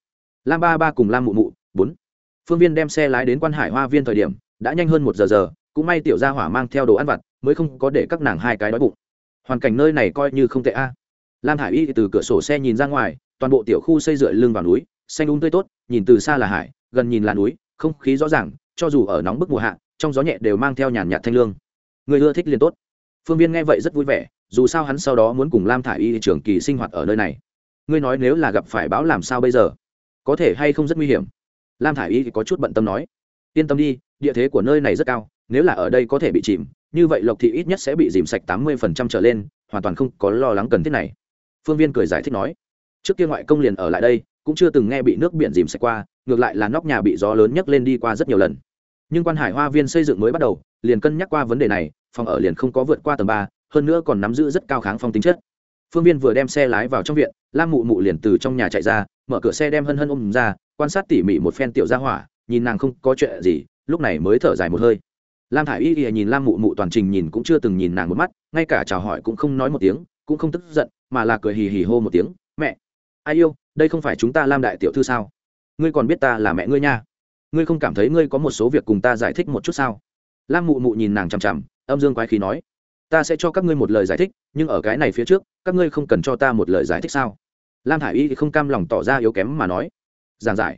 Lam ba ba cùng lam mụ mụ, bốn. Phương viên đem xe lái đến quan hải hoa viên thời điểm, đã nhanh hơn một giờ giờ, cũng may tiểu gia hỏa mang theo đồ ăn vặt, mới không có để các nàng hai cái đói bụng. Hoàn cảnh nơi này coi như không tệ a. Lam hải y từ cửa sổ xe nhìn ra ngoài, toàn bộ tiểu khu xây dựa lưng vào núi, xanh đúng um tươi tốt, nhìn từ xa là hải, gần nhìn là núi không khí rõ ràng, cho dù ở nóng bức mùa hạ, trong gió nhẹ đều mang theo nhàn nhạt thanh lương. Người ưa thích liền tốt. Phương viên nghe vậy rất vui vẻ, dù sao hắn sau đó muốn cùng lam thả y trường kỳ sinh hoạt ở nơi này. Ngươi nói nếu là gặp phải bão làm sao bây giờ? Có thể hay không rất nguy hiểm? Lam thả y có chút bận tâm nói. Yên tâm đi, địa thế của nơi này rất cao, nếu là ở đây có thể bị chìm, như vậy lộc thị ít nhất sẽ bị dìm sạch tám mươi phần trăm trở lên, hoàn toàn không có lo lắng cần thiết này. Phương viên cười giải thích nói. Trước kia ngoại công liền ở lại đây cũng chưa từng nghe bị nước biển dìm sạch qua, ngược lại là nóc nhà bị gió lớn nhấc lên đi qua rất nhiều lần. Nhưng quan hải hoa viên xây dựng mới bắt đầu, liền cân nhắc qua vấn đề này, phòng ở liền không có vượt qua tầng ba, hơn nữa còn nắm giữ rất cao kháng phong tính chất. Phương viên vừa đem xe lái vào trong viện, lam mụ mụ liền từ trong nhà chạy ra, mở cửa xe đem hân hân ôm ra, quan sát tỉ mỉ một phen tiểu ra hỏa, nhìn nàng không có chuyện gì, lúc này mới thở dài một hơi. Lam thả i y y nhìn lam mụ mụ toàn trình nhìn cũng chưa từng nhìn nàng một mắt, ngay cả chào hỏi cũng không nói một tiếng, cũng không tức giận, mà là cười hì hì hô một tiếng, mẹ, ai yêu? Đây không phải chúng ta lam đại tiểu thư sao? Ngươi còn biết ta là mẹ ngươi nha. Ngươi không cảm thấy ngươi có một số việc cùng ta giải thích một chút sao? Lam mụ mụ nhìn nàng chằm chằm, âm dương quái khí nói, ta sẽ cho các ngươi một lời giải thích, nhưng ở cái này phía trước, các ngươi không cần cho ta một lời giải thích sao? Lam thả i y thì không cam lòng tỏ ra yếu kém mà nói, giảng giải?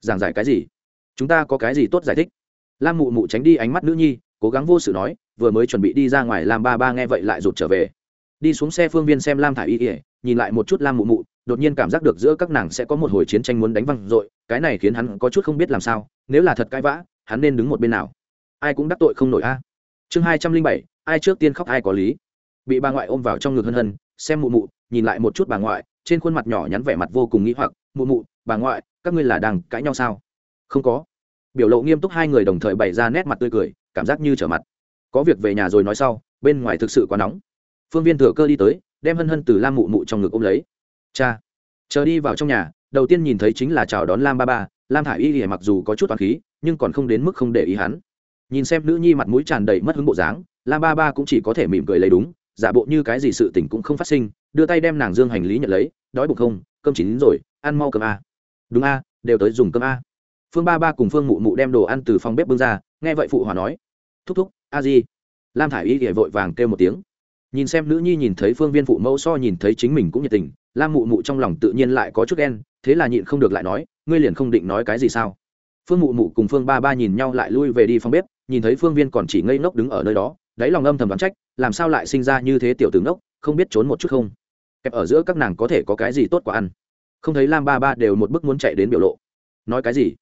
Giảng giải cái gì? Chúng ta có cái gì tốt giải thích? Lam mụ mụ tránh đi ánh mắt nữ nhi, cố gắng vô sự nói, vừa mới chuẩn bị đi ra ngoài lam ba ba nghe vậy lại rụt trở về. Đi xuống xe phương viên xem lam thả i y ỉa nhìn lại một chút lam mụ mụ đột nhiên cảm giác được giữa các nàng sẽ có một hồi chiến tranh muốn đánh văng rồi cái này khiến hắn có chút không biết làm sao nếu là thật cãi vã hắn nên đứng một bên nào ai cũng đắc tội không nổi a chương hai trăm linh bảy ai trước tiên khóc ai có lý bị bà ngoại ôm vào trong ngực hân hân xem mụ mụ nhìn lại một chút bà ngoại trên khuôn mặt nhỏ nhắn vẻ mặt vô cùng nghĩ hoặc mụ mụ bà ngoại các ngươi là đang cãi nhau sao không có biểu lộ nghiêm túc hai người đồng thời bày ra nét mặt tươi cười cảm giác như trở mặt có việc về nhà rồi nói sau bên ngoài thực sự quá nóng phương viên thừa cơ đi tới đem hân hân từ lam mụ mụ trong ngực ôm lấy cha. Chờ đi vào trong nhà, đầu tiên nhìn thấy chính là chào đón lam ba ba. Lam thả i y thì mặc dù có chút toàn khí, nhưng còn không đến mức không để ý hắn. Nhìn xem nữ nhi mặt mũi tràn đầy mất hứng bộ dáng, lam ba ba cũng chỉ có thể mỉm cười lấy đúng, giả bộ như cái gì sự tình cũng không phát sinh, đưa tay đem nàng dương hành lý nhận lấy, đói bụng không, cơm chín rồi, ăn mau cơm a. Đúng a, đều tới dùng cơm a. Phương ba ba cùng phương mụ mụ đem đồ ăn từ phòng bếp bưng ra, nghe vậy phụ hòa nói, thúc thúc, a di. Lam thả i y thì vội vàng kêu một tiếng. Nhìn xem nữ nhi nhìn thấy phương viên phụ mẫu so nhìn thấy chính mình cũng nhiệt tình lam mụ mụ trong lòng tự nhiên lại có chút ghen, thế là nhịn không được lại nói, ngươi liền không định nói cái gì sao? Phương mụ mụ cùng phương ba ba nhìn nhau lại lui về đi phòng bếp, nhìn thấy phương viên còn chỉ ngây ngốc đứng ở nơi đó, đáy lòng âm thầm đoán trách, làm sao lại sinh ra như thế tiểu tướng ngốc, không biết trốn một chút không? Kẹp ở giữa các nàng có thể có cái gì tốt quả ăn? Không thấy lam ba ba đều một bức muốn chạy đến biểu lộ. Nói cái gì?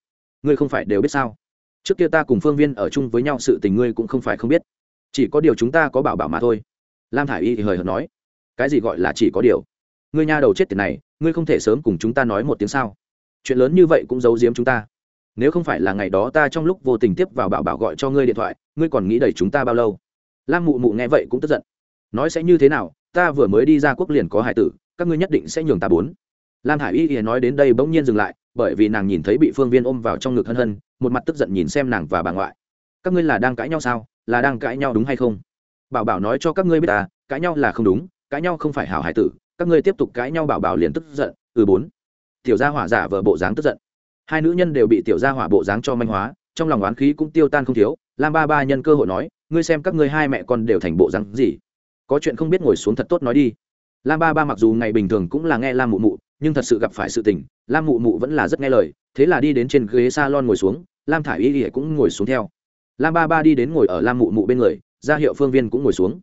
Ngươi không phải đều biết sao? Trước kia ta cùng phương viên ở chung với nhau sự tình ngươi cũng không phải không biết. Chỉ có điều chúng ta có bảo bảo mà thôi. Lam thả i y thì hời hợt nói. Cái gì gọi là chỉ có điều? Ngươi nha đầu chết tiệt này, ngươi không thể sớm cùng chúng ta nói một tiếng sao? Chuyện lớn như vậy cũng giấu giếm chúng ta. Nếu không phải là ngày đó ta trong lúc vô tình tiếp vào bảo bảo gọi cho ngươi điện thoại, ngươi còn nghĩ đẩy chúng ta bao lâu? Lam mụ mụ nghe vậy cũng tức giận. Nói sẽ như thế nào? Ta vừa mới đi ra quốc liền có hải tử, các ngươi nhất định sẽ nhường ta bốn. Lam hải y Y nói đến đây bỗng nhiên dừng lại, bởi vì nàng nhìn thấy bị phương viên ôm vào trong ngực hân hân, một mặt tức giận nhìn xem nàng và bà ngoại. Các ngươi là đang cãi nhau sao? Là đang cãi nhau đúng hay không? Bảo bảo nói cho các ngươi biết ta cãi nhau là không đúng, cãi nhau không phải hảo hải tử các ngươi tiếp tục cãi nhau bảo bảo liền tức giận ừ bốn. Tiểu gia hỏa giả vờ bộ dáng tức giận. Hai nữ nhân đều bị tiểu gia hỏa bộ dáng cho manh hóa, trong lòng oán khí cũng tiêu tan không thiếu. Lam ba ba nhân cơ hội nói, ngươi xem các ngươi hai mẹ con đều thành bộ dáng gì? Có chuyện không biết ngồi xuống thật tốt nói đi. Lam ba ba mặc dù ngày bình thường cũng là nghe lam mụ mụ, nhưng thật sự gặp phải sự tình, lam mụ mụ vẫn là rất nghe lời. Thế là đi đến trên ghế s a lon ngồi xuống, lam thả i y ỉa cũng ngồi xuống theo. Lam ba ba đi đến ngồi ở lam mụ mụ bên người, ra hiệu phương viên cũng ngồi xuống.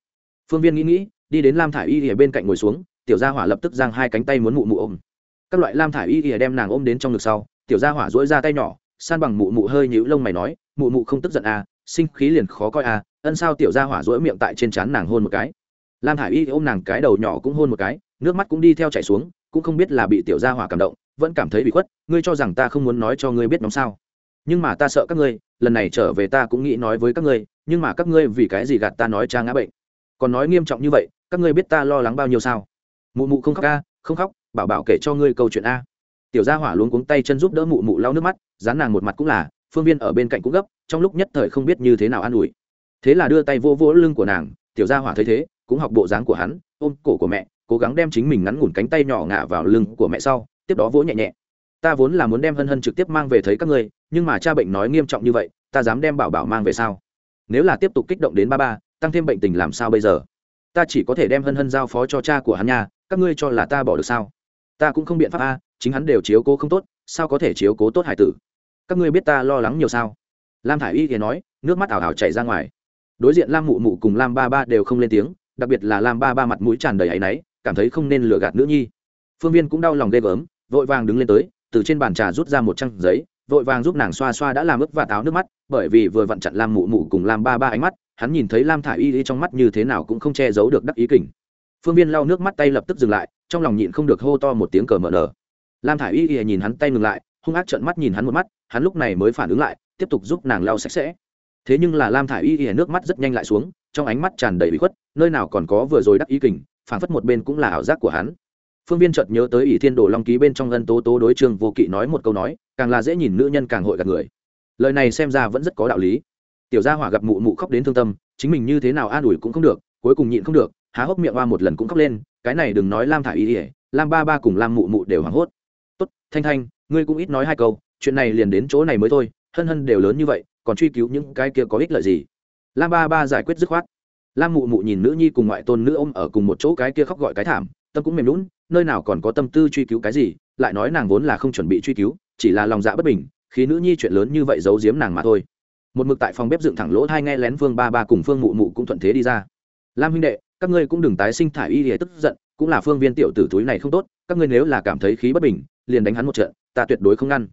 Phương viên nghĩ nghĩ, đi đến lam thả i y ỉa bên cạnh ngồi xuống tiểu gia hỏa lập tức giang hai cánh tay muốn mụ mụ ôm. Các loại lam thả i y ỉa đem nàng ôm đến trong ngực sau, tiểu gia hỏa dỗi ra tay nhỏ, san bằng mụ mụ hơi nhũ lông mày nói, mụ mụ không tức giận à sinh khí liền khó coi à ân sao tiểu gia hỏa dỗi miệng tại trên trán nàng hôn một cái. Lam thả i y ôm nàng cái đầu nhỏ cũng hôn một cái, nước mắt cũng đi theo chảy xuống, cũng không biết là bị tiểu gia hỏa cảm động, vẫn cảm thấy bị khuất, ngươi cho rằng ta không muốn nói cho ngươi biết nóng sao? Nhưng mà ta sợ các ngươi, lần này trở về ta cũng nghĩ nói với các ngươi, nhưng mà các ngươi vì cái gì gạt ta nói cha ngã bệnh? Còn nói nghiêm trọng như vậy, các ngươi biết ta lo lắng bao nhiêu sao? Mụ mụ không khóc ca, không khóc, bảo bảo kể cho ngươi câu chuyện a. Tiểu gia hỏa luống cuống tay chân giúp đỡ mụ mụ lau nước mắt, dán nàng một mặt cũng là, phương viên ở bên cạnh cũng gấp, trong lúc nhất thời không biết như thế nào an ủi. Thế là đưa tay vô vỗ lưng của nàng, tiểu gia hỏa thấy thế, cũng học bộ dáng của hắn, ôm cổ của mẹ, cố gắng đem chính mình ngắn ngủn cánh tay nhỏ ngả vào lưng của mẹ sau, tiếp đó vỗ nhẹ nhẹ. Ta vốn là muốn đem hân hân trực tiếp mang về thấy các ngươi, nhưng mà cha bệnh nói nghiêm trọng như vậy, ta dám đem bảo bảo mang về sao? Nếu là tiếp tục kích động đến ba ba, tăng thêm bệnh tình làm sao bây giờ? Ta chỉ có thể đem hân hân giao phó cho cha của hắn nha các ngươi cho là ta bỏ được sao? Ta cũng không biện pháp a, chính hắn đều chiếu cố không tốt, sao có thể chiếu cố tốt hải tử? Các ngươi biết ta lo lắng nhiều sao? Lam thả i y thì nói, nước mắt ảo ảo chảy ra ngoài. Đối diện lam mụ mụ cùng lam ba ba đều không lên tiếng, đặc biệt là lam ba ba mặt mũi tràn đầy áy náy, cảm thấy không nên lừa gạt nữ nhi. Phương viên cũng đau lòng ghê gớm, vội vàng đứng lên tới, từ trên bàn trà rút ra một trang giấy, vội vàng giúp nàng xoa xoa đã làm ướt và táo nước mắt, bởi vì vừa vặn chặn lam mụ mụ cùng lam ba ba ánh mắt, hắn nhìn thấy lam thả y y trong mắt như thế nào cũng không che giấu được đắc ý kỉnh phương viên lau nước mắt tay lập tức dừng lại trong lòng nhịn không được hô to một tiếng cờ mở nở. Lam thả y y nhìn hắn tay ngừng lại hung ác trợn mắt nhìn hắn một mắt hắn lúc này mới phản ứng lại tiếp tục giúp nàng lau sạch sẽ. Thế nhưng là lam thả y y nước mắt rất nhanh lại xuống trong ánh mắt tràn đầy bị khuất nơi nào còn có vừa rồi đắc ý kình, phản phất một bên cũng là ảo giác của hắn. Phương viên chợt nhớ tới ỷ thiên đồ long ký bên trong ân tố tố đối trương vô kỵ nói một câu nói càng là dễ nhìn nữ nhân càng hội gạt người. Lời này xem ra vẫn rất có đạo lý. Tiểu gia hỏa gặp mụ mụ khóc đến thương tâm chính mình như thế nào an ủi cũng không được cuối cùng nhịn không được há hốc miệng hoa một lần cũng khóc lên, cái này đừng nói lam thả ý ỉa lam ba ba cùng lam mụ mụ đều hoảng hốt. Tốt, thanh thanh, ngươi cũng ít nói hai câu, chuyện này liền đến chỗ này mới thôi, hân hân đều lớn như vậy, còn truy cứu những cái kia có ích lợi gì? Lam ba ba giải quyết dứt khoát. Lam mụ mụ nhìn nữ nhi cùng ngoại tôn nữ ôm ở cùng một chỗ cái kia khóc gọi cái thảm, tâm cũng mềm lún nơi nào còn có tâm tư truy cứu cái gì, lại nói nàng vốn là không chuẩn bị truy cứu, chỉ là lòng dạ bất bình, khi nữ nhi chuyện lớn như vậy giấu giếm nàng mà thôi. Một mực tại phòng bếp dựng thẳng lỗ hai nghe lén phương ba ba cùng phương mụ mụ cũng thuận thế đi ra. Lam huynh đệ các ngươi cũng đừng tái sinh thải y để tức giận, cũng là phương viên tiểu tử túi này không tốt, các ngươi nếu là cảm thấy khí bất bình, liền đánh hắn một trận, ta tuyệt đối không ngăn.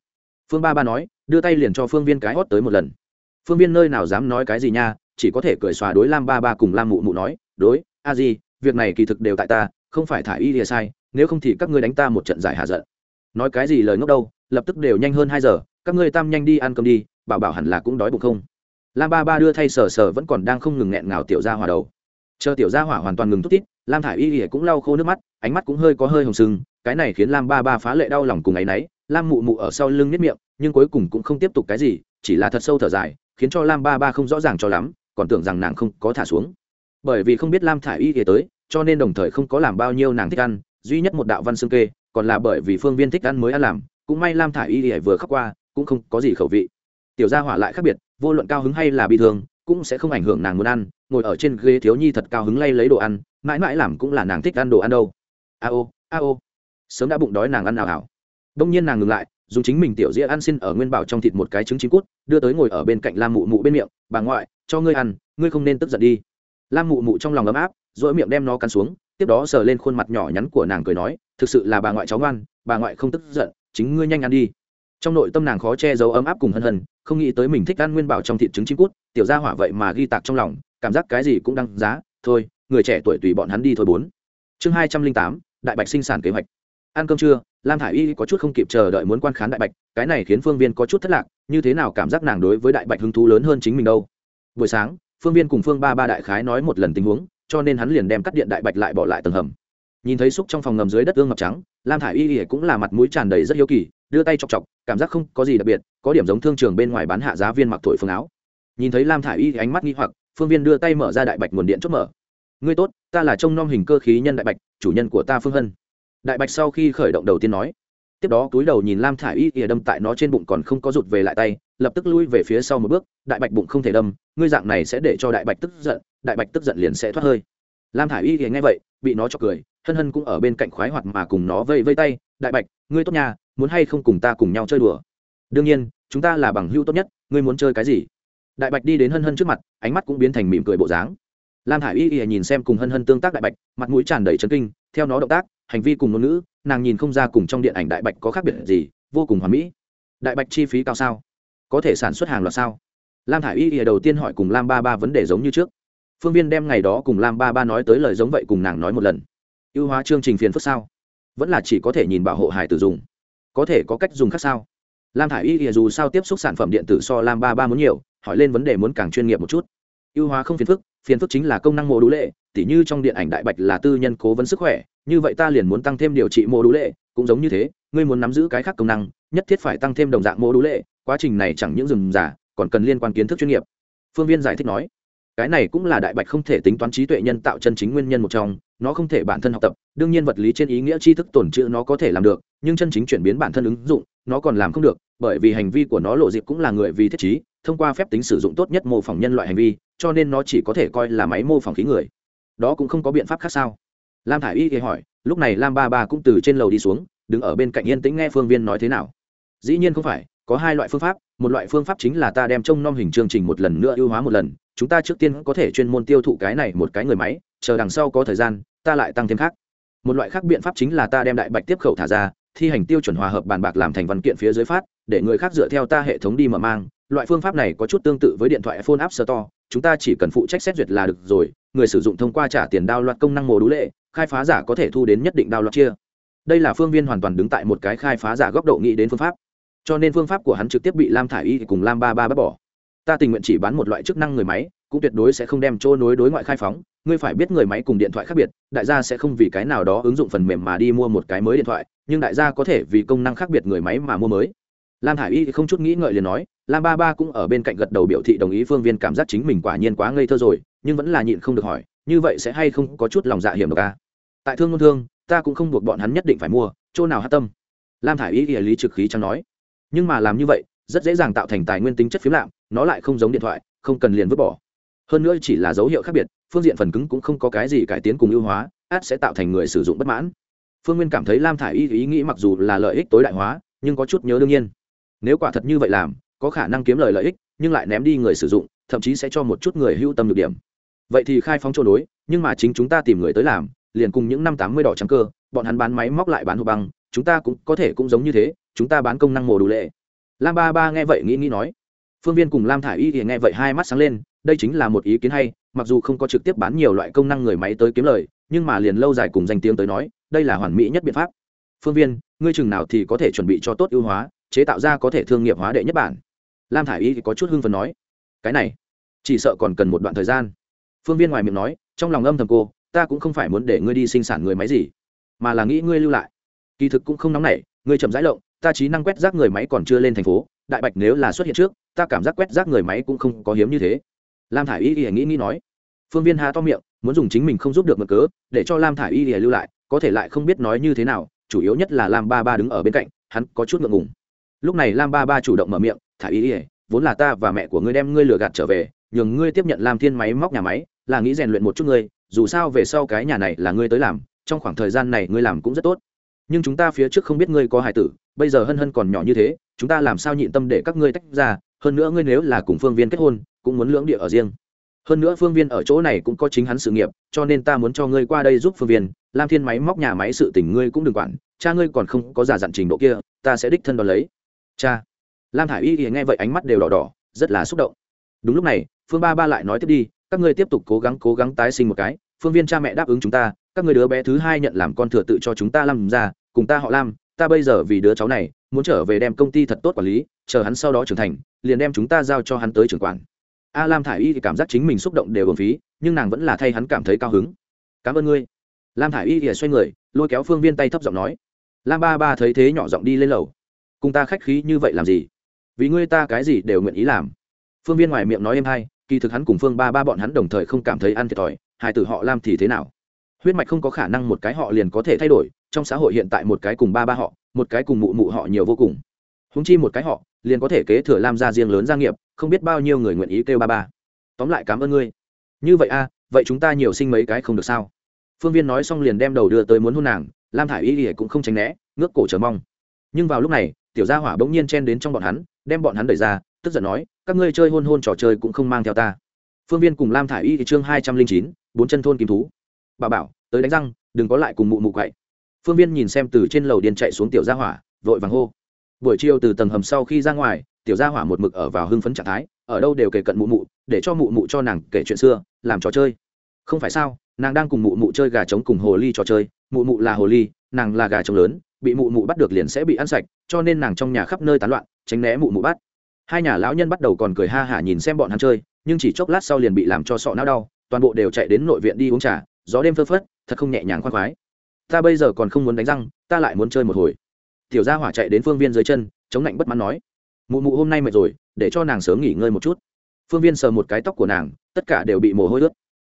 Phương ba ba nói, đưa tay liền cho phương viên cái hót tới một lần. Phương viên nơi nào dám nói cái gì nha, chỉ có thể cười xòa đối lam ba ba cùng lam mụ mụ nói, đối, a di, việc này kỳ thực đều tại ta, không phải thả y lìa sai, nếu không thì các ngươi đánh ta một trận giải hạ giận. Nói cái gì lời ngốc đâu, lập tức đều nhanh hơn hai giờ, các ngươi tam nhanh đi ăn cơm đi, bảo bảo hẳn là cũng đói bụng không. Lam ba ba đưa thay sờ sờ vẫn còn đang không ngừng nghẹn ngào tiểu ra hỏa đầu chờ tiểu gia hỏa hoàn toàn ngừng thút tít, lam thả i y ỉa cũng lau khô nước mắt, ánh mắt cũng hơi có hơi hồng sưng cái này khiến lam ba ba phá lệ đau lòng cùng ấ y náy, lam mụ mụ ở sau lưng nếp miệng, nhưng cuối cùng cũng không tiếp tục cái gì, chỉ là thật sâu thở dài, khiến cho lam ba ba không rõ ràng cho lắm, còn tưởng rằng nàng không có thả xuống. Bởi vì không biết lam thả i y ỉa tới, cho nên đồng thời không có làm bao nhiêu nàng thích ăn, duy nhất một đạo văn xương kê, còn là bởi vì phương viên thích ăn mới ăn làm, cũng may lam thả i y ỉa vừa khắc qua, cũng không có gì khẩu vị. Tiểu gia hỏa lại khác biệt, vô luận cao hứng hay là bị thương, cũng sẽ không ảnh hưởng nàng muốn ăn ngồi ở trên ghế thiếu nhi thật cao hứng lay lấy đồ ăn, mãi mãi làm cũng là nàng thích ăn đồ ăn đâu. A ô a ô. Sớm đã bụng đói nàng ăn nào hảo. Đông nhiên nàng ngừng lại, dùng chính mình tiểu dĩa ăn xin ở nguyên bảo trong thịt một cái trứng chín cút, đưa tới ngồi ở bên cạnh lam mụ mụ bên miệng, bà ngoại, cho ngươi ăn, ngươi không nên tức giận đi. Lam mụ mụ trong lòng ấm áp dỗi miệng đem nó cắn xuống, tiếp đó sờ lên khuôn mặt nhỏ nhắn của nàng cười nói, thực sự là bà ngoại cháu ngoan, bà ngoại không tức giận, chính ngươi nhanh ăn đi trong nội tâm nàng khó che giấu ấm áp cùng hân hân, không nghĩ tới mình thích ăn nguyên bảo trong thịt trứng chim cút, tiểu gia hỏa vậy mà ghi tạc trong lòng, cảm giác cái gì cũng đăng giá, thôi, người trẻ tuổi tùy bọn hắn đi thôi bốn. Chương hai trăm linh tám, đại bạch sinh sản kế hoạch. Ăn cơm trưa, lam thả i y có chút không kịp chờ đợi muốn quan khán đại bạch, cái này khiến phương viên có chút thất lạc, như thế nào cảm giác nàng đối với đại bạch hứng thú lớn hơn chính mình đâu? Buổi sáng, phương viên cùng phương ba ba đại khái nói một lần tình huống, cho nên hắn liền đem cắt điện đại bạch lại bỏ lại tầng hầm. Nhìn thấy xúc trong phòng ngầm dưới đất ương ngập trắng, lam thả i y cũng là mặt mũi tràn đầy rất hiếu kỳ đưa tay chọc chọc, cảm giác không có gì đặc biệt, có điểm giống thương trường bên ngoài bán hạ giá viên mặc thổi phương áo. Nhìn thấy lam thả i y ánh mắt nghi hoặc, phương viên đưa tay mở ra đại bạch nguồn điện chốt mở. Ngươi tốt, ta là trông nom hình cơ khí nhân đại bạch, chủ nhân của ta phương hân. Đại bạch sau khi khởi động đầu tiên nói. Tiếp đó túi đầu nhìn lam thả i y ỉa đâm tại nó trên bụng còn không có rụt về lại tay, lập tức lui về phía sau một bước, đại bạch bụng không thể đâm, ngươi dạng này sẽ để cho đại bạch tức giận, đại bạch tức giận liền sẽ thoát hơi. Lam thả i y ỉa nghe vậy, bị nó cho cười, hân hân cũng ở bên cạnh khoái hoạt mà cùng nó vây vây tay, đại bạch, ngươi tốt nhà muốn hay không cùng ta cùng nhau chơi đùa? Đương nhiên, chúng ta là bằng hữu tốt nhất, ngươi muốn chơi cái gì? Đại bạch đi đến hân hân trước mặt, ánh mắt cũng biến thành mỉm cười bộ dáng. Lam hải y y nhìn xem cùng hân hân tương tác đại bạch, mặt mũi tràn đầy trấn kinh, theo nó động tác, hành vi cùng ngôn ngữ, nàng nhìn không ra cùng trong điện ảnh đại bạch có khác biệt gì, vô cùng hoàn mỹ. Đại bạch chi phí cao sao? Có thể sản xuất hàng loạt sao? Lam hải y y đầu tiên hỏi cùng lam ba ba vấn đề giống như trước. Phương viên đem ngày đó cùng lam ba ba nói tới lời giống vậy cùng nàng nói một lần. Ưu hóa chương trình phiền phức sao? Vẫn là chỉ có thể nhìn bảo hộ hải tử dùng có thể có cách dùng khác sao? Lam thả i y dù sao tiếp xúc sản phẩm điện tử so lam ba ba muốn nhiều, hỏi lên vấn đề muốn càng chuyên nghiệp một chút. Ưu hóa không phiền phức phiền phức chính là công năng mô đũ lệ, tỉ như trong điện ảnh đại bạch là tư nhân cố vấn sức khỏe, như vậy ta liền muốn tăng thêm điều trị mô đũ lệ, cũng giống như thế, ngươi muốn nắm giữ cái khác công năng, nhất thiết phải tăng thêm đồng dạng mô đũ lệ, quá trình này chẳng những dừng giả, còn cần liên quan kiến thức chuyên nghiệp. Phương viên giải thích nói, cái này cũng là đại bạch không thể tính toán trí tuệ nhân tạo chân chính nguyên nhân một trong, nó không thể bản thân học tập, đương nhiên vật lý trên ý nghĩa tri thức tổn chữ nó có thể làm được nhưng chân chính chuyển biến bản thân ứng dụng, nó còn làm không được, bởi vì hành vi của nó lộ dịp cũng là người vì thiết trí, thông qua phép tính sử dụng tốt nhất mô phỏng nhân loại hành vi, cho nên nó chỉ có thể coi là máy mô phỏng khí người. Đó cũng không có biện pháp khác sao? Lam thả i y hỏi, lúc này lam ba ba cũng từ trên lầu đi xuống, đứng ở bên cạnh yên tĩnh nghe phương viên nói thế nào. Dĩ nhiên không phải, có hai loại phương pháp, một loại phương pháp chính là ta đem trông nom hình chương trình một lần nữa ưu hóa một lần, chúng ta trước tiên có thể chuyên môn tiêu thụ cái này một cái người máy, chờ đằng sau có thời gian, ta lại tăng thêm khác. Một loại khác biện pháp chính là ta đem đại bạch tiếp khẩu thả ra thi hành tiêu chuẩn hòa hợp bàn bạc làm thành văn kiện phía dưới phát, để người khác dựa theo ta hệ thống đi mở mang. Loại phương pháp này có chút tương tự với điện thoại iphone app store, chúng ta chỉ cần phụ trách xét duyệt là được rồi. Người sử dụng thông qua trả tiền đao loạt công năng mồ đũ lệ, khai phá giả có thể thu đến nhất định đao loạt chia. Đây là phương viên hoàn toàn đứng tại một cái khai phá giả góc độ nghĩ đến phương pháp. Cho nên phương pháp của hắn trực tiếp bị lam thả y cùng lam ba ba bác bỏ. Ta tình nguyện chỉ bán một loại chức năng người máy, cũng tuyệt đối sẽ không đem chỗ nối đối ngoại khai phóng ngươi phải biết người máy cùng điện thoại khác biệt, đại gia sẽ không vì cái nào đó ứng dụng phần mềm mà đi mua một cái mới điện thoại, nhưng đại gia có thể vì công năng khác biệt người máy mà mua mới. Lam Hải y không chút nghĩ ngợi liền nói, lam ba ba cũng ở bên cạnh gật đầu biểu thị đồng ý, phương viên cảm giác chính mình quả nhiên quá ngây thơ rồi, nhưng vẫn là nhịn không được hỏi, như vậy sẽ hay không có chút lòng dạ hiểm độc ca tại thương ngôn thương, ta cũng không buộc bọn hắn nhất định phải mua, chỗ nào hát tâm? Lam thả i y lý trực khí chẳng nói. Nhưng mà làm như vậy, rất dễ dàng tạo thành tài nguyên tính chất phiếm lạm, nó lại không giống điện thoại, không cần liền vứt bỏ. Hơn nữa chỉ là dấu hiệu khác biệt phương diện phần cứng cũng không có cái gì cải tiến cùng ưu hóa, át sẽ tạo thành người sử dụng bất mãn. Phương nguyên cảm thấy lam thả i y ý nghĩ mặc dù là lợi ích tối đại hóa, nhưng có chút nhớ đương nhiên. Nếu quả thật như vậy làm, có khả năng kiếm lời lợi ích, nhưng lại ném đi người sử dụng, thậm chí sẽ cho một chút người hưu tâm được điểm. Vậy thì khai phóng chỗ đối nhưng mà chính chúng ta tìm người tới làm, liền cùng những năm tám mươi đỏ trắng cơ, bọn hắn bán máy móc lại bán hộp băng, chúng ta cũng có thể cũng giống như thế, chúng ta bán công năng mồ đủ lệ. Lam ba ba nghe vậy nghĩ nghĩ nói. Phương viên cùng lam thả i y thì nghe vậy hai mắt sáng lên, đây chính là một ý kiến hay mặc dù không có trực tiếp bán nhiều loại công năng người máy tới kiếm lời, nhưng mà liền lâu dài cùng danh tiếng tới nói, đây là hoàn mỹ nhất biện pháp. Phương viên, ngươi chừng nào thì có thể chuẩn bị cho tốt ưu hóa, chế tạo ra có thể thương nghiệp hóa đệ nhất bản. Lam thả i y thì có chút hưng phần nói, cái này, chỉ sợ còn cần một đoạn thời gian. Phương viên ngoài miệng nói, trong lòng âm thầm cô, ta cũng không phải muốn để ngươi đi sinh sản người máy gì, mà là nghĩ ngươi lưu lại. Kỳ thực cũng không nóng nảy, ngươi chậm rãi lộng, ta trí năng quét rác người máy còn chưa lên thành phố, đại bạch nếu là xuất hiện trước, ta cảm giác quét rác người máy cũng không có hiếm như thế lam thả i y y nghĩ nghĩ nói. Phương viên hà to miệng, muốn dùng chính mình không giúp được mực cớ, để cho lam thả i y y lưu lại, có thể lại không biết nói như thế nào, chủ yếu nhất là lam ba ba đứng ở bên cạnh, hắn có chút ngượng ngùng. Lúc này lam ba ba chủ động mở miệng thả y y, vốn là ta và mẹ của ngươi đem ngươi lừa gạt trở về, nhường ngươi tiếp nhận làm thiên máy móc nhà máy, là nghĩ rèn luyện một chút ngươi, dù sao về sau cái nhà này là ngươi tới làm, trong khoảng thời gian này ngươi làm cũng rất tốt. Nhưng chúng ta phía trước không biết ngươi có hài tử, bây giờ hân hân còn nhỏ như thế, chúng ta làm sao nhịn tâm để các ngươi tách ra, hơn nữa ngươi nếu là cùng phương viên kết hôn cũng muốn lưỡng địa ở riêng. Hơn nữa phương viên ở chỗ này cũng có chính hắn sự nghiệp, cho nên ta muốn cho ngươi qua đây giúp phương viên. Lam thiên máy móc nhà máy sự tình ngươi cũng đừng quản, cha ngươi còn không có giả dặn trình độ kia, ta sẽ đích thân đo lấy. Cha. Lam thả i y thì nghe vậy ánh mắt đều đỏ đỏ, rất là xúc động. Đúng lúc này, phương ba ba lại nói tiếp đi, các ngươi tiếp tục cố gắng cố gắng tái sinh một cái, phương viên cha mẹ đáp ứng chúng ta, các người đứa bé thứ hai nhận làm con thừa tự cho chúng ta làm ra, cùng ta họ lam, ta bây giờ vì đứa cháu này, muốn trở về đem công ty thật tốt quản lý, chờ hắn sau đó trưởng thành, liền đem chúng ta giao cho hắn tới trưởng quản a lam thả i y thì cảm giác chính mình xúc động đều bồn phí, nhưng nàng vẫn là thay hắn cảm thấy cao hứng. Cảm ơn ngươi. Lam thả i y thì xoay người, lôi kéo phương viên tay thấp giọng nói. Lam ba ba thấy thế nhỏ giọng đi lên lầu. Cùng ta khách khí như vậy làm gì? Vì ngươi ta cái gì đều nguyện ý làm. Phương viên ngoài miệng nói em hay, kỳ thực hắn cùng phương ba ba bọn hắn đồng thời không cảm thấy ăn thiệt thòi, hai từ họ lam thì thế nào? Huyết mạch không có khả năng một cái họ liền có thể thay đổi, trong xã hội hiện tại một cái cùng ba ba họ, một cái cùng mụ mụ họ nhiều vô cùng húng chi một cái họ, liền có thể kế thừa lam gia riêng lớn gia nghiệp, không biết bao nhiêu người nguyện ý kêu ba ba. Tóm lại cảm ơn ngươi. Như vậy a vậy chúng ta nhiều sinh mấy cái không được sao? Phương viên nói xong liền đem đầu đưa tới muốn hôn nàng, lam thả i y ỉa cũng không tránh né, ngước cổ chờ mong. Nhưng vào lúc này, tiểu gia hỏa bỗng nhiên chen đến trong bọn hắn, đem bọn hắn đẩy ra, tức giận nói, các ngươi chơi hôn hôn trò chơi cũng không mang theo ta. Phương viên cùng lam thả i y thì chương hai trăm linh chín, bốn chân thôn kim thú. Bà bảo, tới đánh răng, đừng có lại cùng mụ mụ quậy. Phương viên nhìn xem từ trên lầu điên chạy xuống tiểu gia hỏa, vội vàng hô buổi chiều từ tầng hầm sau khi ra ngoài, tiểu gia hỏa một mực ở vào hưng phấn trạng thái, ở đâu đều kể cận mụ mụ, để cho mụ mụ cho nàng kể chuyện xưa, làm trò chơi. Không phải sao, nàng đang cùng mụ mụ chơi gà trống cùng hồ ly trò chơi, mụ mụ là hồ ly, nàng là gà trống lớn, bị mụ mụ bắt được liền sẽ bị ăn sạch, cho nên nàng trong nhà khắp nơi tán loạn, tránh né mụ mụ bắt. Hai nhà lão nhân bắt đầu còn cười ha hả nhìn xem bọn hắn chơi, nhưng chỉ chốc lát sau liền bị làm cho sọ não đau, toàn bộ đều chạy đến nội viện đi uống trà, gió đêm phơ phất thật không nhẹ nhàng khoan khoái. Ta bây giờ còn không muốn đánh răng, ta lại muốn chơi một hồi tiểu gia hỏa chạy đến phương viên dưới chân, chống lạnh bất mãn nói, mụ mụ hôm nay mệt rồi, để cho nàng sớm nghỉ ngơi một chút. Phương viên sờ một cái tóc của nàng, tất cả đều bị mồ hôi ướt.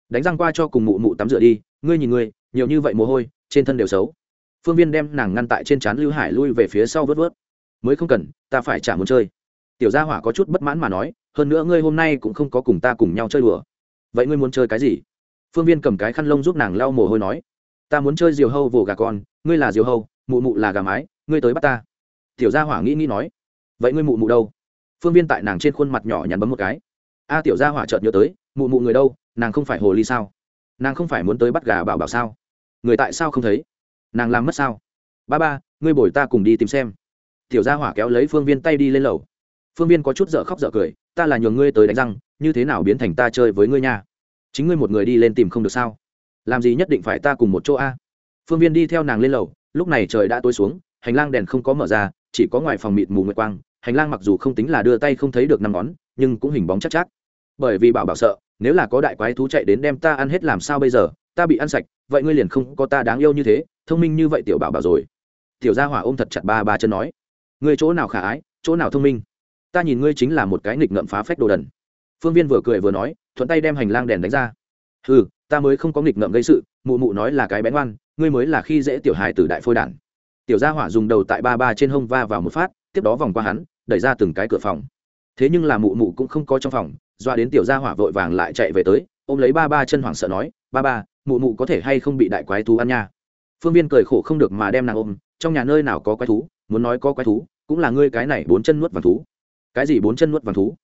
Đánh răng qua cho cùng mụ mụ tắm rửa đi, ngươi nhìn ngươi, nhiều như vậy mồ hôi, trên thân đều xấu. Phương viên đem nàng ngăn tại trên trán lưu hải lui về phía sau vớt vớt. Mới không cần, ta phải trả muốn chơi. Tiểu gia hỏa có chút bất mãn mà nói, hơn nữa ngươi hôm nay cũng không có cùng ta cùng nhau chơi đùa. Vậy ngươi muốn chơi cái gì? Phương viên cầm cái khăn lông giúp nàng lau mồ hôi nói, ta muốn chơi diều hâu vồ gà con, ngươi là diều hâu, mụ mụ là gà mái ngươi tới bắt ta. Tiểu gia hỏa nghĩ nghĩ nói, vậy ngươi mụ mụ đâu? Phương viên tại nàng trên khuôn mặt nhỏ nhắn bấm một cái. A, tiểu gia hỏa chợt nhớ tới, mụ mụ người đâu? Nàng không phải hồ ly sao? Nàng không phải muốn tới bắt gà bảo bảo sao? Người tại sao không thấy? Nàng làm mất sao? Ba ba, ngươi bồi ta cùng đi tìm xem. Tiểu gia hỏa kéo lấy phương viên tay đi lên lầu. Phương viên có chút dở khóc dở cười, ta là nhường ngươi tới đánh răng, như thế nào biến thành ta chơi với ngươi nha? Chính ngươi một người đi lên tìm không được sao? Làm gì nhất định phải ta cùng một chỗ a? Phương viên đi theo nàng lên lầu, lúc này trời đã tối xuống hành lang đèn không có mở ra, chỉ có ngoài phòng mịt mù nguyệt quang, hành lang mặc dù không tính là đưa tay không thấy được năm ngón, nhưng cũng hình bóng chắc chắc. Bởi vì bảo bảo sợ, nếu là có đại quái thú chạy đến đem ta ăn hết làm sao bây giờ, ta bị ăn sạch, vậy ngươi liền không có ta đáng yêu như thế, thông minh như vậy tiểu bảo bảo rồi. Tiểu gia hỏa ôm thật chặt ba ba chân nói, ngươi chỗ nào khả ái, chỗ nào thông minh? Ta nhìn ngươi chính là một cái nghịch ngợm phá phách đồ đần. Phương viên vừa cười vừa nói, thuận tay đem hành lang đèn đánh ra. Ừ ta mới không có nghịch ngợm gây sự, mụ mụ nói là cái bén oan ngươi mới là khi dễ tiểu hài từ đại phôi đản tiểu gia hỏa dùng đầu tại ba ba trên hông va vào một phát, tiếp đó vòng qua hắn, đẩy ra từng cái cửa phòng. Thế nhưng là mụ mụ cũng không có trong phòng, doa đến tiểu gia hỏa vội vàng lại chạy về tới, ôm lấy ba ba chân hoảng sợ nói, ba ba, mụ mụ có thể hay không bị đại quái thú ăn nha? Phương viên cười khổ không được mà đem nàng ôm, trong nhà nơi nào có quái thú, muốn nói có quái thú, cũng là ngươi cái này bốn chân nuốt vàng thú. Cái gì bốn chân nuốt vàng thú?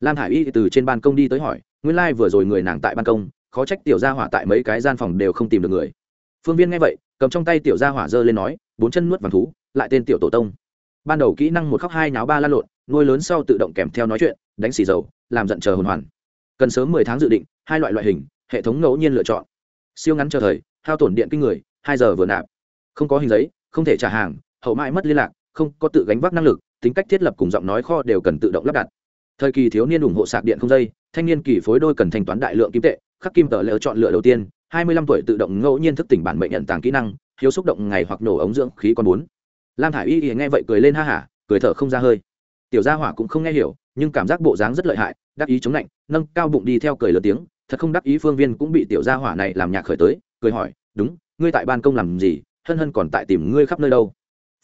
Lam Hải y từ trên ban công đi tới hỏi, nguyên lai、like、vừa rồi người nàng tại ban công, khó trách tiểu gia hỏa tại mấy cái gian phòng đều không tìm được người. Phương viên nghe vậy, cầm trong tay tiểu gia hỏa giơ lên nói bốn chân nuốt vàng thú, lại tên tiểu tổ tông. Ban đầu kỹ năng một khóc hai náo ba lan lộn, nuôi lớn sau tự động kèm theo nói chuyện, đánh xì dầu, làm giận chờ hồn hoàn. Cần sớm mười tháng dự định, hai loại loại hình, hệ thống ngẫu nhiên lựa chọn. Siêu ngắn chờ thời, hao tổn điện kinh người, hai giờ vừa nạp. Không có hình giấy, không thể trả hàng, hậu mãi mất liên lạc, không có tự gánh vác năng lực, tính cách thiết lập cùng giọng nói kho đều cần tự động lắp đặt. Thời kỳ thiếu niên ủng hộ sạc điện không dây, thanh niên kỳ phối đôi cần thanh toán đại lượng kim tệ, khắc kim tờ lỡ chọn lựa đầu tiên, hai mươi lăm tuổi tự động ngẫu nhiên thức tỉnh bản mệnh nhận tàng kỹ năng hiếu xúc động ngày hoặc nổ ống dưỡng khí con bốn. Lam thả i y y nghe vậy cười lên ha hả, cười thở không ra hơi. Tiểu gia hỏa cũng không nghe hiểu, nhưng cảm giác bộ dáng rất lợi hại, đắc ý chống lạnh, nâng cao bụng đi theo cười lớn tiếng, thật không đắc ý phương viên cũng bị tiểu gia hỏa này làm nhạc khởi tới, cười hỏi, đúng, ngươi tại ban công làm gì? Hân hân còn tại tìm ngươi khắp nơi đâu?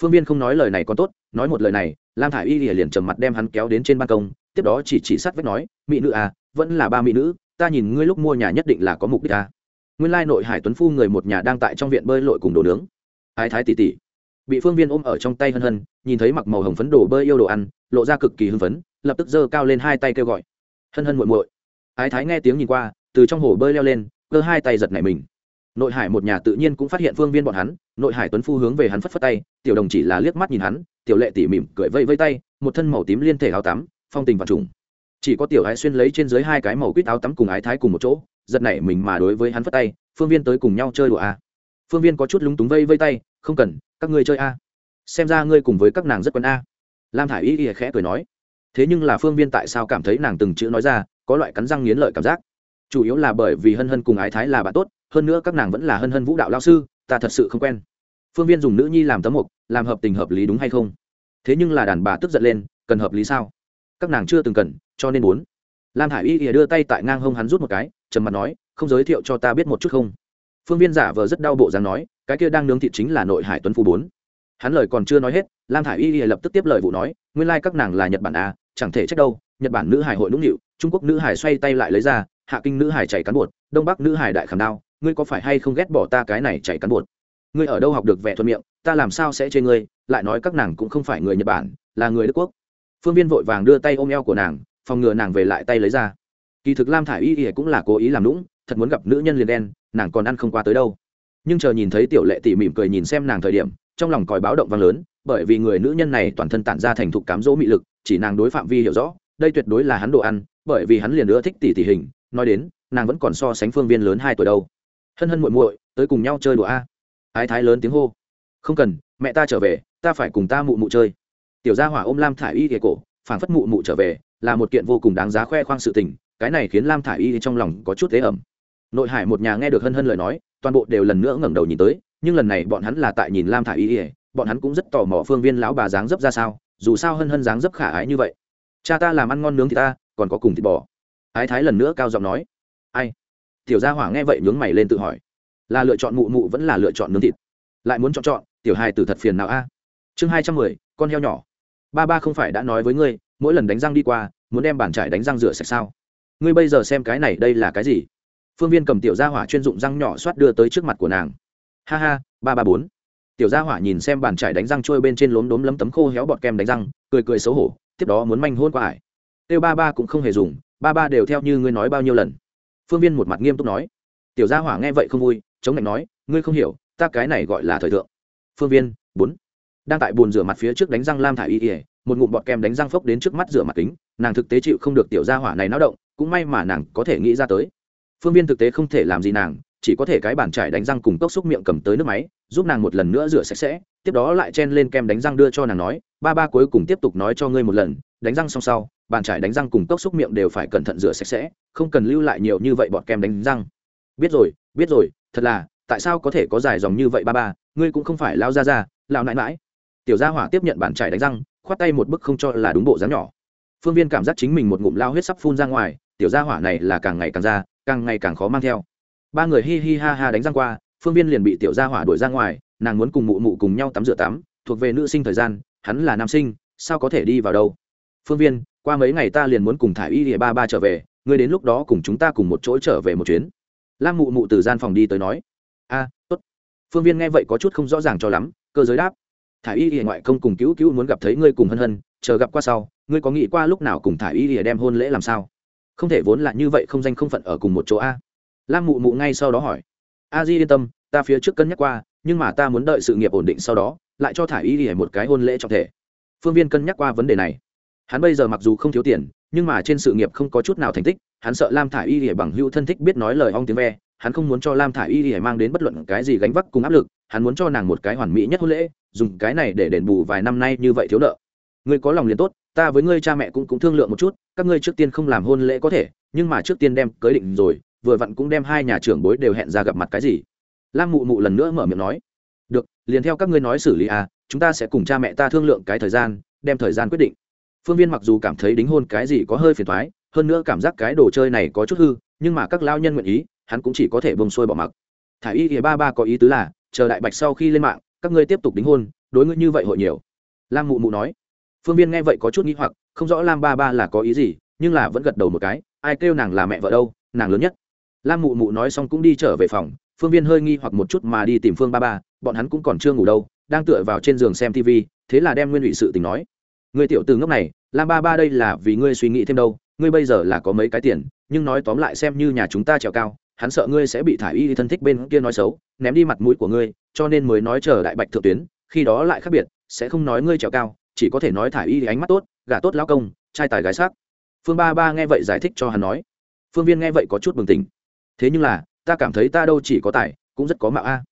Phương viên không nói lời này còn tốt, nói một lời này, lam thả i y liền trầm mặt đem hắn kéo đến trên ban công, tiếp đó chỉ chỉ sát vách nói, mỹ nữ à vẫn là ba mỹ nữ, ta nhìn ngươi lúc mua nhà nhất định là có mục đích à nguyên lai nội hải tuấn phu người một nhà đang tại trong viện bơi lội cùng đồ nướng. Ái thái tỷ tỷ bị phương viên ôm ở trong tay hân hân, nhìn thấy mặc màu hồng phấn đồ bơi yêu đồ ăn, lộ ra cực kỳ hưng phấn, lập tức giơ cao lên hai tay kêu gọi. Hân hân muội muội. Ái thái nghe tiếng nhìn qua, từ trong hồ bơi leo lên, cơ hai tay giật nảy mình. Nội hải một nhà tự nhiên cũng phát hiện phương viên bọn hắn, nội hải tuấn phu hướng về hắn phất phất tay, tiểu đồng chỉ là liếc mắt nhìn hắn, tiểu lệ tỉ mỉm cười vây vây tay, một thân màu tím liên thể áo tắm, phong tình và trùng. Chỉ có tiểu ái xuyên lấy trên dưới hai cái màu quýt áo tắm cùng ái thái cùng một chỗ giật nảy mình mà đối với hắn phất tay, phương viên tới cùng nhau chơi đùa a à. phương viên có chút lúng túng vây vây tay, không cần, các ngươi chơi a à. xem ra ngươi cùng với các nàng rất quen a à. lam thả i y y khẽ cười nói thế nhưng là phương viên tại sao cảm thấy nàng từng chữ nói ra, có loại cắn răng nghiến lợi cảm giác chủ yếu là bởi vì hân hân cùng ái thái là bạn tốt, hơn nữa các nàng vẫn là hân hân vũ đạo lao sư, ta thật sự không quen phương viên dùng nữ nhi làm tấm mục, làm hợp tình hợp lý đúng hay không thế nhưng là đàn bà tức giận lên, cần hợp lý sao các nàng chưa từng cần, cho nên muốn lam hải y ỉa đưa tay tại ngang hông hắn rút một cái, trầm mặt nói, không giới thiệu cho ta biết một chút không? Phương viên giả vờ rất đau bộ dáng nói, cái kia đang nướng thịt chính là nội hải tuấn phu bốn. Hắn lời còn chưa nói hết, lam thả i y lập tức tiếp lời vụ nói, nguyên lai、like、các nàng là nhật bản à chẳng thể trách đâu, nhật bản nữ hải hội nũng nịu, trung quốc nữ hải xoay tay lại lấy ra, hạ kinh nữ hải chạy cán bột, đông bắc nữ hải đại khảm đao, ngươi có phải hay không ghét bỏ ta cái này chạy cán bột? Ngươi ở đâu học được vẻ thuận miệng, ta làm sao sẽ chê ngươi, lại nói các nàng cũng không phải người nhật bản, là người đức quốc. Phương viên vội vàng đưa tay ôm eo của nàng phòng ngừa nàng về lại tay lấy ra. Kỳ thực lam thả i y ỉa cũng là cố ý làm lũng thật muốn gặp nữ nhân liền đen, nàng còn ăn không qua tới đâu. Nhưng chờ nhìn thấy tiểu lệ tỉ mỉm cười nhìn xem nàng thời điểm, trong lòng còi báo động vang lớn, bởi vì người nữ nhân này toàn thân tản ra thành thục cám dỗ mị lực, chỉ nàng đối phạm vi hiểu rõ, đây tuyệt đối là hắn đồ ăn, bởi vì hắn liền nữa thích tỉ tỉ hình, nói đến, nàng vẫn còn so sánh phương viên lớn hai tuổi đâu. Hân hân muội muội, tới cùng nhau chơi đùa a. Ái thái lớn tiếng hô. Không cần, mẹ ta trở về, ta phải cùng ta mụ mụ chơi. Tiểu gia hỏa ôm lam thả i y kề cổ, phảng phất mụ mụ trở về là một kiện vô cùng đáng giá khoe khoang sự tình, cái này khiến lam thả i y trong lòng có chút tế ẩm. Nội hải một nhà nghe được hân hân lời nói, toàn bộ đều lần nữa ngẩng đầu nhìn tới, nhưng lần này bọn hắn là tại nhìn lam thả i y, bọn hắn cũng rất tò mò phương viên lão bà dáng dấp ra sao, dù sao hân hân dáng dấp khả ái như vậy. Cha ta làm ăn ngon nướng thì ta, còn có cùng thịt bò. Ái thái lần nữa cao giọng nói. Ai? Tiểu gia hỏa nghe vậy nhướng mày lên tự hỏi. Là lựa chọn mụ mụ vẫn là lựa chọn nướng thịt? Lại muốn chọn chọn, tiểu hài tử thật phiền nào a. Chương hai trăm mười, con heo nhỏ. Ba ba không phải đã nói với ngươi mỗi lần đánh răng đi qua, muốn đem bàn trải đánh răng rửa sạch sao? Ngươi bây giờ xem cái này đây là cái gì? Phương viên cầm tiểu gia hỏa chuyên dụng răng nhỏ soát đưa tới trước mặt của nàng. Ha ha, ba ba bốn. Tiểu gia hỏa nhìn xem bàn trải đánh răng trôi bên trên lốm đốm lấm tấm khô héo bọt kem đánh răng, cười cười xấu hổ, tiếp đó muốn manh hôn qua ải. Tiêu ba ba cũng không hề dùng, ba ba đều theo như ngươi nói bao nhiêu lần. Phương viên một mặt nghiêm túc nói. Tiểu gia hỏa nghe vậy không vui, chống lạnh nói, ngươi không hiểu, ta cái này gọi là thời thượng. Phương viên, bốn. Đang tại bồn rửa mặt phía trước đánh răng lam thả y ỉa một ngụm bọt kem đánh răng phốc đến trước mắt rửa mặt kính, nàng thực tế chịu không được tiểu gia hỏa này náo động, cũng may mà nàng có thể nghĩ ra tới. Phương viên thực tế không thể làm gì nàng, chỉ có thể cái bàn trải đánh răng cùng cốc xúc miệng cầm tới nước máy, giúp nàng một lần nữa rửa sạch sẽ, tiếp đó lại chen lên kem đánh răng đưa cho nàng nói, ba ba cuối cùng tiếp tục nói cho ngươi một lần, đánh răng xong sau, bàn trải đánh răng cùng cốc xúc miệng đều phải cẩn thận rửa sạch sẽ, không cần lưu lại nhiều như vậy bọt kem đánh răng. Biết rồi biết rồi, thật là, tại sao có thể có dài dòng như vậy ba ba, ngươi cũng không phải lao ra ra lao nãi mãi tiểu gia hỏa tiếp nhận bàn trải đánh răng khoát tay một bức không cho là đúng bộ dáng nhỏ. Phương viên cảm giác chính mình một ngụm lao huyết sắp phun ra ngoài, tiểu gia hỏa này là càng ngày càng ra, càng ngày càng khó mang theo. Ba người hi hi ha ha đánh răng qua, phương viên liền bị tiểu gia hỏa đuổi ra ngoài, nàng muốn cùng mụ mụ cùng nhau tắm rửa tắm, thuộc về nữ sinh thời gian, hắn là nam sinh, sao có thể đi vào đâu? Phương viên, qua mấy ngày ta liền muốn cùng thả y địa ba ba trở về, ngươi đến lúc đó cùng chúng ta cùng một chỗ trở về một chuyến. Lam mụ mụ từ gian phòng đi tới nói. A, tốt. Phương viên nghe vậy có chút không rõ ràng cho lắm, cơ giới đáp thả y địa ngoại công cùng cứu cứu muốn gặp thấy ngươi cùng hân hân, chờ gặp qua sau, ngươi có nghĩ qua lúc nào cùng thả y địa đem hôn lễ làm sao? Không thể vốn là như vậy không danh không phận ở cùng một chỗ a. Lam mụ mụ ngay sau đó hỏi. A di yên tâm, ta phía trước cân nhắc qua, nhưng mà ta muốn đợi sự nghiệp ổn định sau đó, lại cho thả y địa một cái hôn lễ trọng thể. Phương viên cân nhắc qua vấn đề này. Hắn bây giờ mặc dù không thiếu tiền, nhưng mà trên sự nghiệp không có chút nào thành tích, hắn sợ lam thả y địa bằng hữu thân thích biết nói lời ong tiếng ve, hắn không muốn cho lam thả y địa mang đến bất luận cái gì gánh vác cùng áp lực hắn muốn cho nàng một cái hoàn mỹ nhất hôn lễ, dùng cái này để đền bù vài năm nay như vậy thiếu nợ. Ngươi có lòng liền tốt, ta với ngươi cha mẹ cũng cũng thương lượng một chút, các ngươi trước tiên không làm hôn lễ có thể, nhưng mà trước tiên đem cưới định rồi, vừa vặn cũng đem hai nhà trưởng bối đều hẹn ra gặp mặt cái gì. Lam mụ mụ lần nữa mở miệng nói, được, liền theo các ngươi nói xử lý à chúng ta sẽ cùng cha mẹ ta thương lượng cái thời gian, đem thời gian quyết định. Phương viên mặc dù cảm thấy đính hôn cái gì có hơi phiền thoái hơn nữa cảm giác cái đồ chơi này có chút hư, nhưng mà các lao nhân nguyện ý, hắn cũng chỉ có thể bông xuôi bỏ mặc. Thả y ỉa ba ba có ý tứ là chờ đại bạch sau khi lên mạng, các ngươi tiếp tục đính hôn, đối ngươi như vậy hội nhiều. Lam mụ mụ nói. Phương viên nghe vậy có chút nghĩ hoặc, không rõ lam ba ba là có ý gì, nhưng là vẫn gật đầu một cái, ai kêu nàng là mẹ vợ đâu, nàng lớn nhất. Lam mụ mụ nói xong cũng đi trở về phòng, phương viên hơi nghi hoặc một chút mà đi tìm phương ba ba, bọn hắn cũng còn chưa ngủ đâu, đang tựa vào trên giường xem tv thế là đem nguyên ủy sự tình nói. Người tiểu từ ngốc này, lam ba ba đây là vì ngươi suy nghĩ thêm đâu, ngươi bây giờ là có mấy cái tiền, nhưng nói tóm lại xem như nhà chúng ta trèo cao hắn sợ ngươi sẽ bị thả y thân thích bên kia nói xấu, ném đi mặt mũi của ngươi, cho nên mới nói chờ đại bạch thượng tuyến, khi đó lại khác biệt, sẽ không nói ngươi trèo cao, chỉ có thể nói thả y ánh mắt tốt, gà tốt lao công, trai tài gái sắc. Phương ba ba nghe vậy giải thích cho hắn nói. Phương viên nghe vậy có chút bừng tỉnh. Thế nhưng là, ta cảm thấy ta đâu chỉ có tài, cũng rất có mạo a.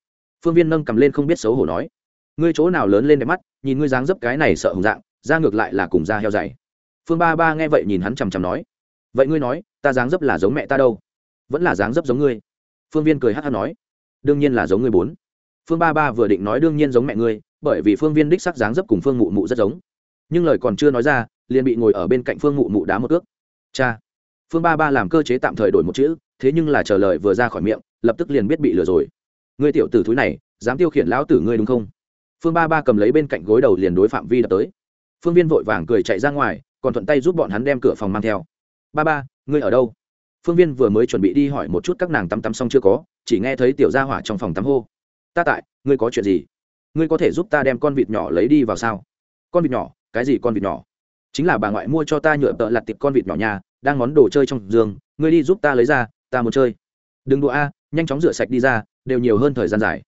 Phương viên nâng cầm lên không biết xấu hổ nói. Ngươi chỗ nào lớn lên đẹp mắt, nhìn ngươi dáng dấp cái này sợ hùng dạng ra ngược lại là cùng da heo dày. Phương ba ba nghe vậy nhìn hắn chằm chằm nói. Vậy ngươi nói, ta dáng dấp là giống mẹ ta đâu? Vẫn là dáng dấp giống ngươi. Phương viên cười hát hát nói, đương nhiên là giống ngươi bốn. Phương ba ba vừa định nói đương nhiên giống mẹ ngươi, bởi vì phương viên đích sắc dáng dấp cùng phương mụ mụ rất giống. Nhưng lời còn chưa nói ra, liền bị ngồi ở bên cạnh phương mụ mụ đá một ước. Cha! Phương ba ba làm cơ chế tạm thời đổi một chữ, thế nhưng là chờ lời vừa ra khỏi miệng, lập tức liền biết bị lừa rồi. Ngươi tiểu tử thúi này, dám tiêu khiển lão tử ngươi đúng không? Phương ba ba cầm lấy bên cạnh gối đầu liền đối phạm vi đập tới. Phương viên vội vàng cười chạy ra ngoài, còn thuận tay giúp bọn hắn đem cửa phòng mang theo. Ba ba, ngươi ở đâu? Phương viên vừa mới chuẩn bị đi hỏi một chút các nàng tắm tắm xong chưa có, chỉ nghe thấy tiểu gia hỏa trong phòng tắm hô. Ta tại, ngươi có chuyện gì? Ngươi có thể giúp ta đem con vịt nhỏ lấy đi vào sao? Con vịt nhỏ? Cái gì con vịt nhỏ? Chính là bà ngoại mua cho ta nhựa tợ lặt tiệp con vịt nhỏ nhà, đang món đồ chơi trong giường. Ngươi đi giúp ta lấy ra, ta muốn chơi. Đừng đùa a, nhanh chóng rửa sạch đi ra, đều nhiều hơn thời gian dài.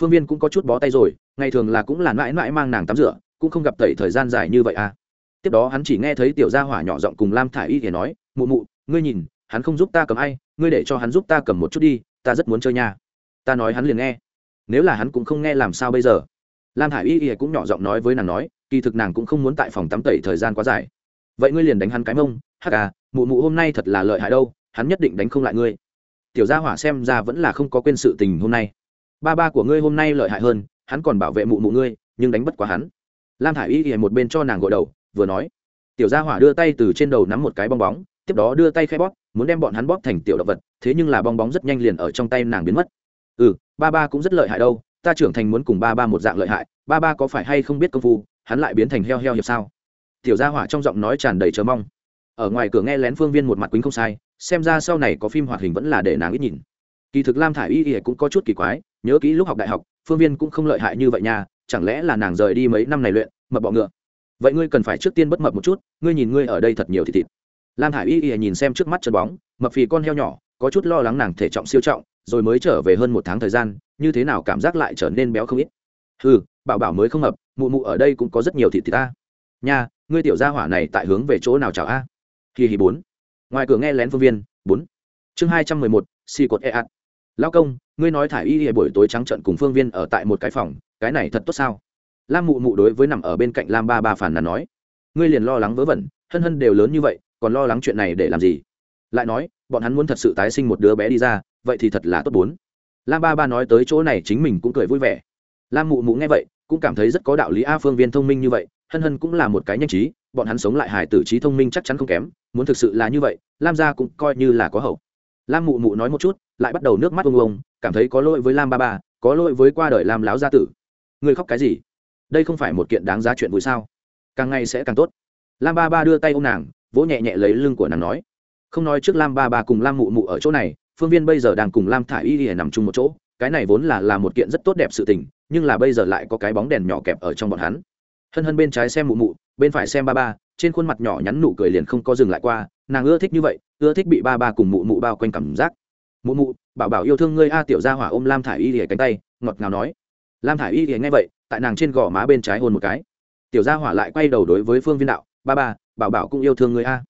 Phương viên cũng có chút bó tay rồi, ngày thường là cũng là mãi mãi mang nàng tắm rửa, cũng không gặp tẩy thời gian dài như vậy a. Tiếp đó hắn chỉ nghe thấy tiểu gia hỏa nhỏ giọng cùng lam thả i y thì nói, mụ mụ, ngươi nhìn hắn không giúp ta cầm ai, ngươi để cho hắn giúp ta cầm một chút đi, ta rất muốn chơi nha. Ta nói hắn liền nghe. Nếu là hắn cũng không nghe làm sao bây giờ? Lam hải y y cũng nhỏ giọng nói với nàng nói, kỳ thực nàng cũng không muốn tại phòng tắm tẩy thời gian quá dài. Vậy ngươi liền đánh hắn cái mông, hắc à mụ mụ hôm nay thật là lợi hại đâu, hắn nhất định đánh không lại ngươi. Tiểu gia hỏa xem ra vẫn là không có quên sự tình hôm nay. Ba ba của ngươi hôm nay lợi hại hơn, hắn còn bảo vệ mụ mụ ngươi, nhưng đánh bất quá hắn. Lam thả i y thì một bên cho nàng gội đầu, vừa nói. Tiểu gia hỏa đưa tay từ trên đầu nắm một cái bong bóng, tiếp đó đưa tay khai bóp muốn đem bọn hắn bóp thành tiểu động vật, thế nhưng là bong bóng rất nhanh liền ở trong tay nàng biến mất. Ừ ba ba cũng rất lợi hại đâu, ta trưởng thành muốn cùng ba ba một dạng lợi hại, ba ba có phải hay không biết công phu, hắn lại biến thành heo heo hiệp sao? Tiểu gia hỏa trong giọng nói tràn đầy chờ mong. Ở ngoài cửa nghe lén phương viên một mặt quýnh không sai, xem ra sau này có phim hoạt hình vẫn là để nàng ít nhìn. Kỳ thực lam thả i y y cũng có chút kỳ quái, nhớ kỹ lúc học đại học, phương viên cũng không lợi hại như vậy nha, chẳng lẽ là nàng rời đi mấy năm này luyện, mập bọ ngựa? Vậy ngươi cần phải trước tiên bất mập một chút, ngươi nhìn ngươi ở đây thật nhiều thịt thịt lam Hải y y nhìn xem trước mắt chân bóng, mập phì con heo nhỏ, có chút lo lắng nàng thể trọng siêu trọng, rồi mới trở về hơn một tháng thời gian, như thế nào cảm giác lại trở nên béo không ít. Ừ bảo bảo mới không mập, mụ mụ ở đây cũng có rất nhiều thịt thịt ta. Nha, ngươi tiểu gia hỏa này tại hướng về chỗ nào chào a? Kỳ hì bốn. Ngoài cửa nghe lén phương viên, bốn. Chương hai trăm mười một xì cột e ạt. Lao công, ngươi nói thả y hệ buổi tối trắng trận cùng phương viên ở tại một cái phòng, cái này thật tốt sao? Lam mụ mụ đối với nằm ở bên cạnh lam ba ba phản là nói. Ngươi liền lo lắng vớ vẩn, hân hân đều lớn như vậy còn lo lắng chuyện này để làm gì? Lại nói, bọn hắn muốn thật sự tái sinh một đứa bé đi ra, vậy thì thật là tốt bốn. Lam ba ba nói tới chỗ này chính mình cũng cười vui vẻ. Lam mụ mụ nghe vậy, cũng cảm thấy rất có đạo lý a phương viên thông minh như vậy, hân hân cũng là một cái nhanh trí, bọn hắn sống lại hài tử trí thông minh chắc chắn không kém, muốn thực sự là như vậy, lam gia cũng coi như là có hậu. Lam mụ mụ nói một chút, lại bắt đầu nước mắt ông ông cảm thấy có lỗi với lam ba ba, có lỗi với qua đời lam láo gia tử. Người khóc cái gì? Đây không phải một kiện đáng giá chuyện vui sao? Càng ngày sẽ càng tốt. Lam ba ba đưa tay ô m nàng vỗ nhẹ nhẹ lấy lưng của nàng nói, không nói trước lam ba ba cùng lam mụ mụ ở chỗ này, phương viên bây giờ đang cùng lam thả y y nằm chung một chỗ, cái này vốn là là một kiện rất tốt đẹp sự tình, nhưng là bây giờ lại có cái bóng đèn nhỏ kẹp ở trong bọn hắn. Hân hân bên trái xem mụ mụ, bên phải xem ba ba, trên khuôn mặt nhỏ nhắn nụ cười liền không có dừng lại qua, nàng ưa thích như vậy, ưa thích bị ba ba cùng mụ mụ bao quanh cảm giác. Mụ mụ, bảo bảo yêu thương ngươi a, tiểu gia hỏa ôm lam thả y y lìa cánh tay, ngọt ngào nói. Lam thả y y lìa nghe vậy, tại nàng trên gò má bên trái hôn một cái. Tiểu gia hỏa lại quay đầu đối với phương viên đạo, ba ba bảo bảo cũng yêu thương ngươi a.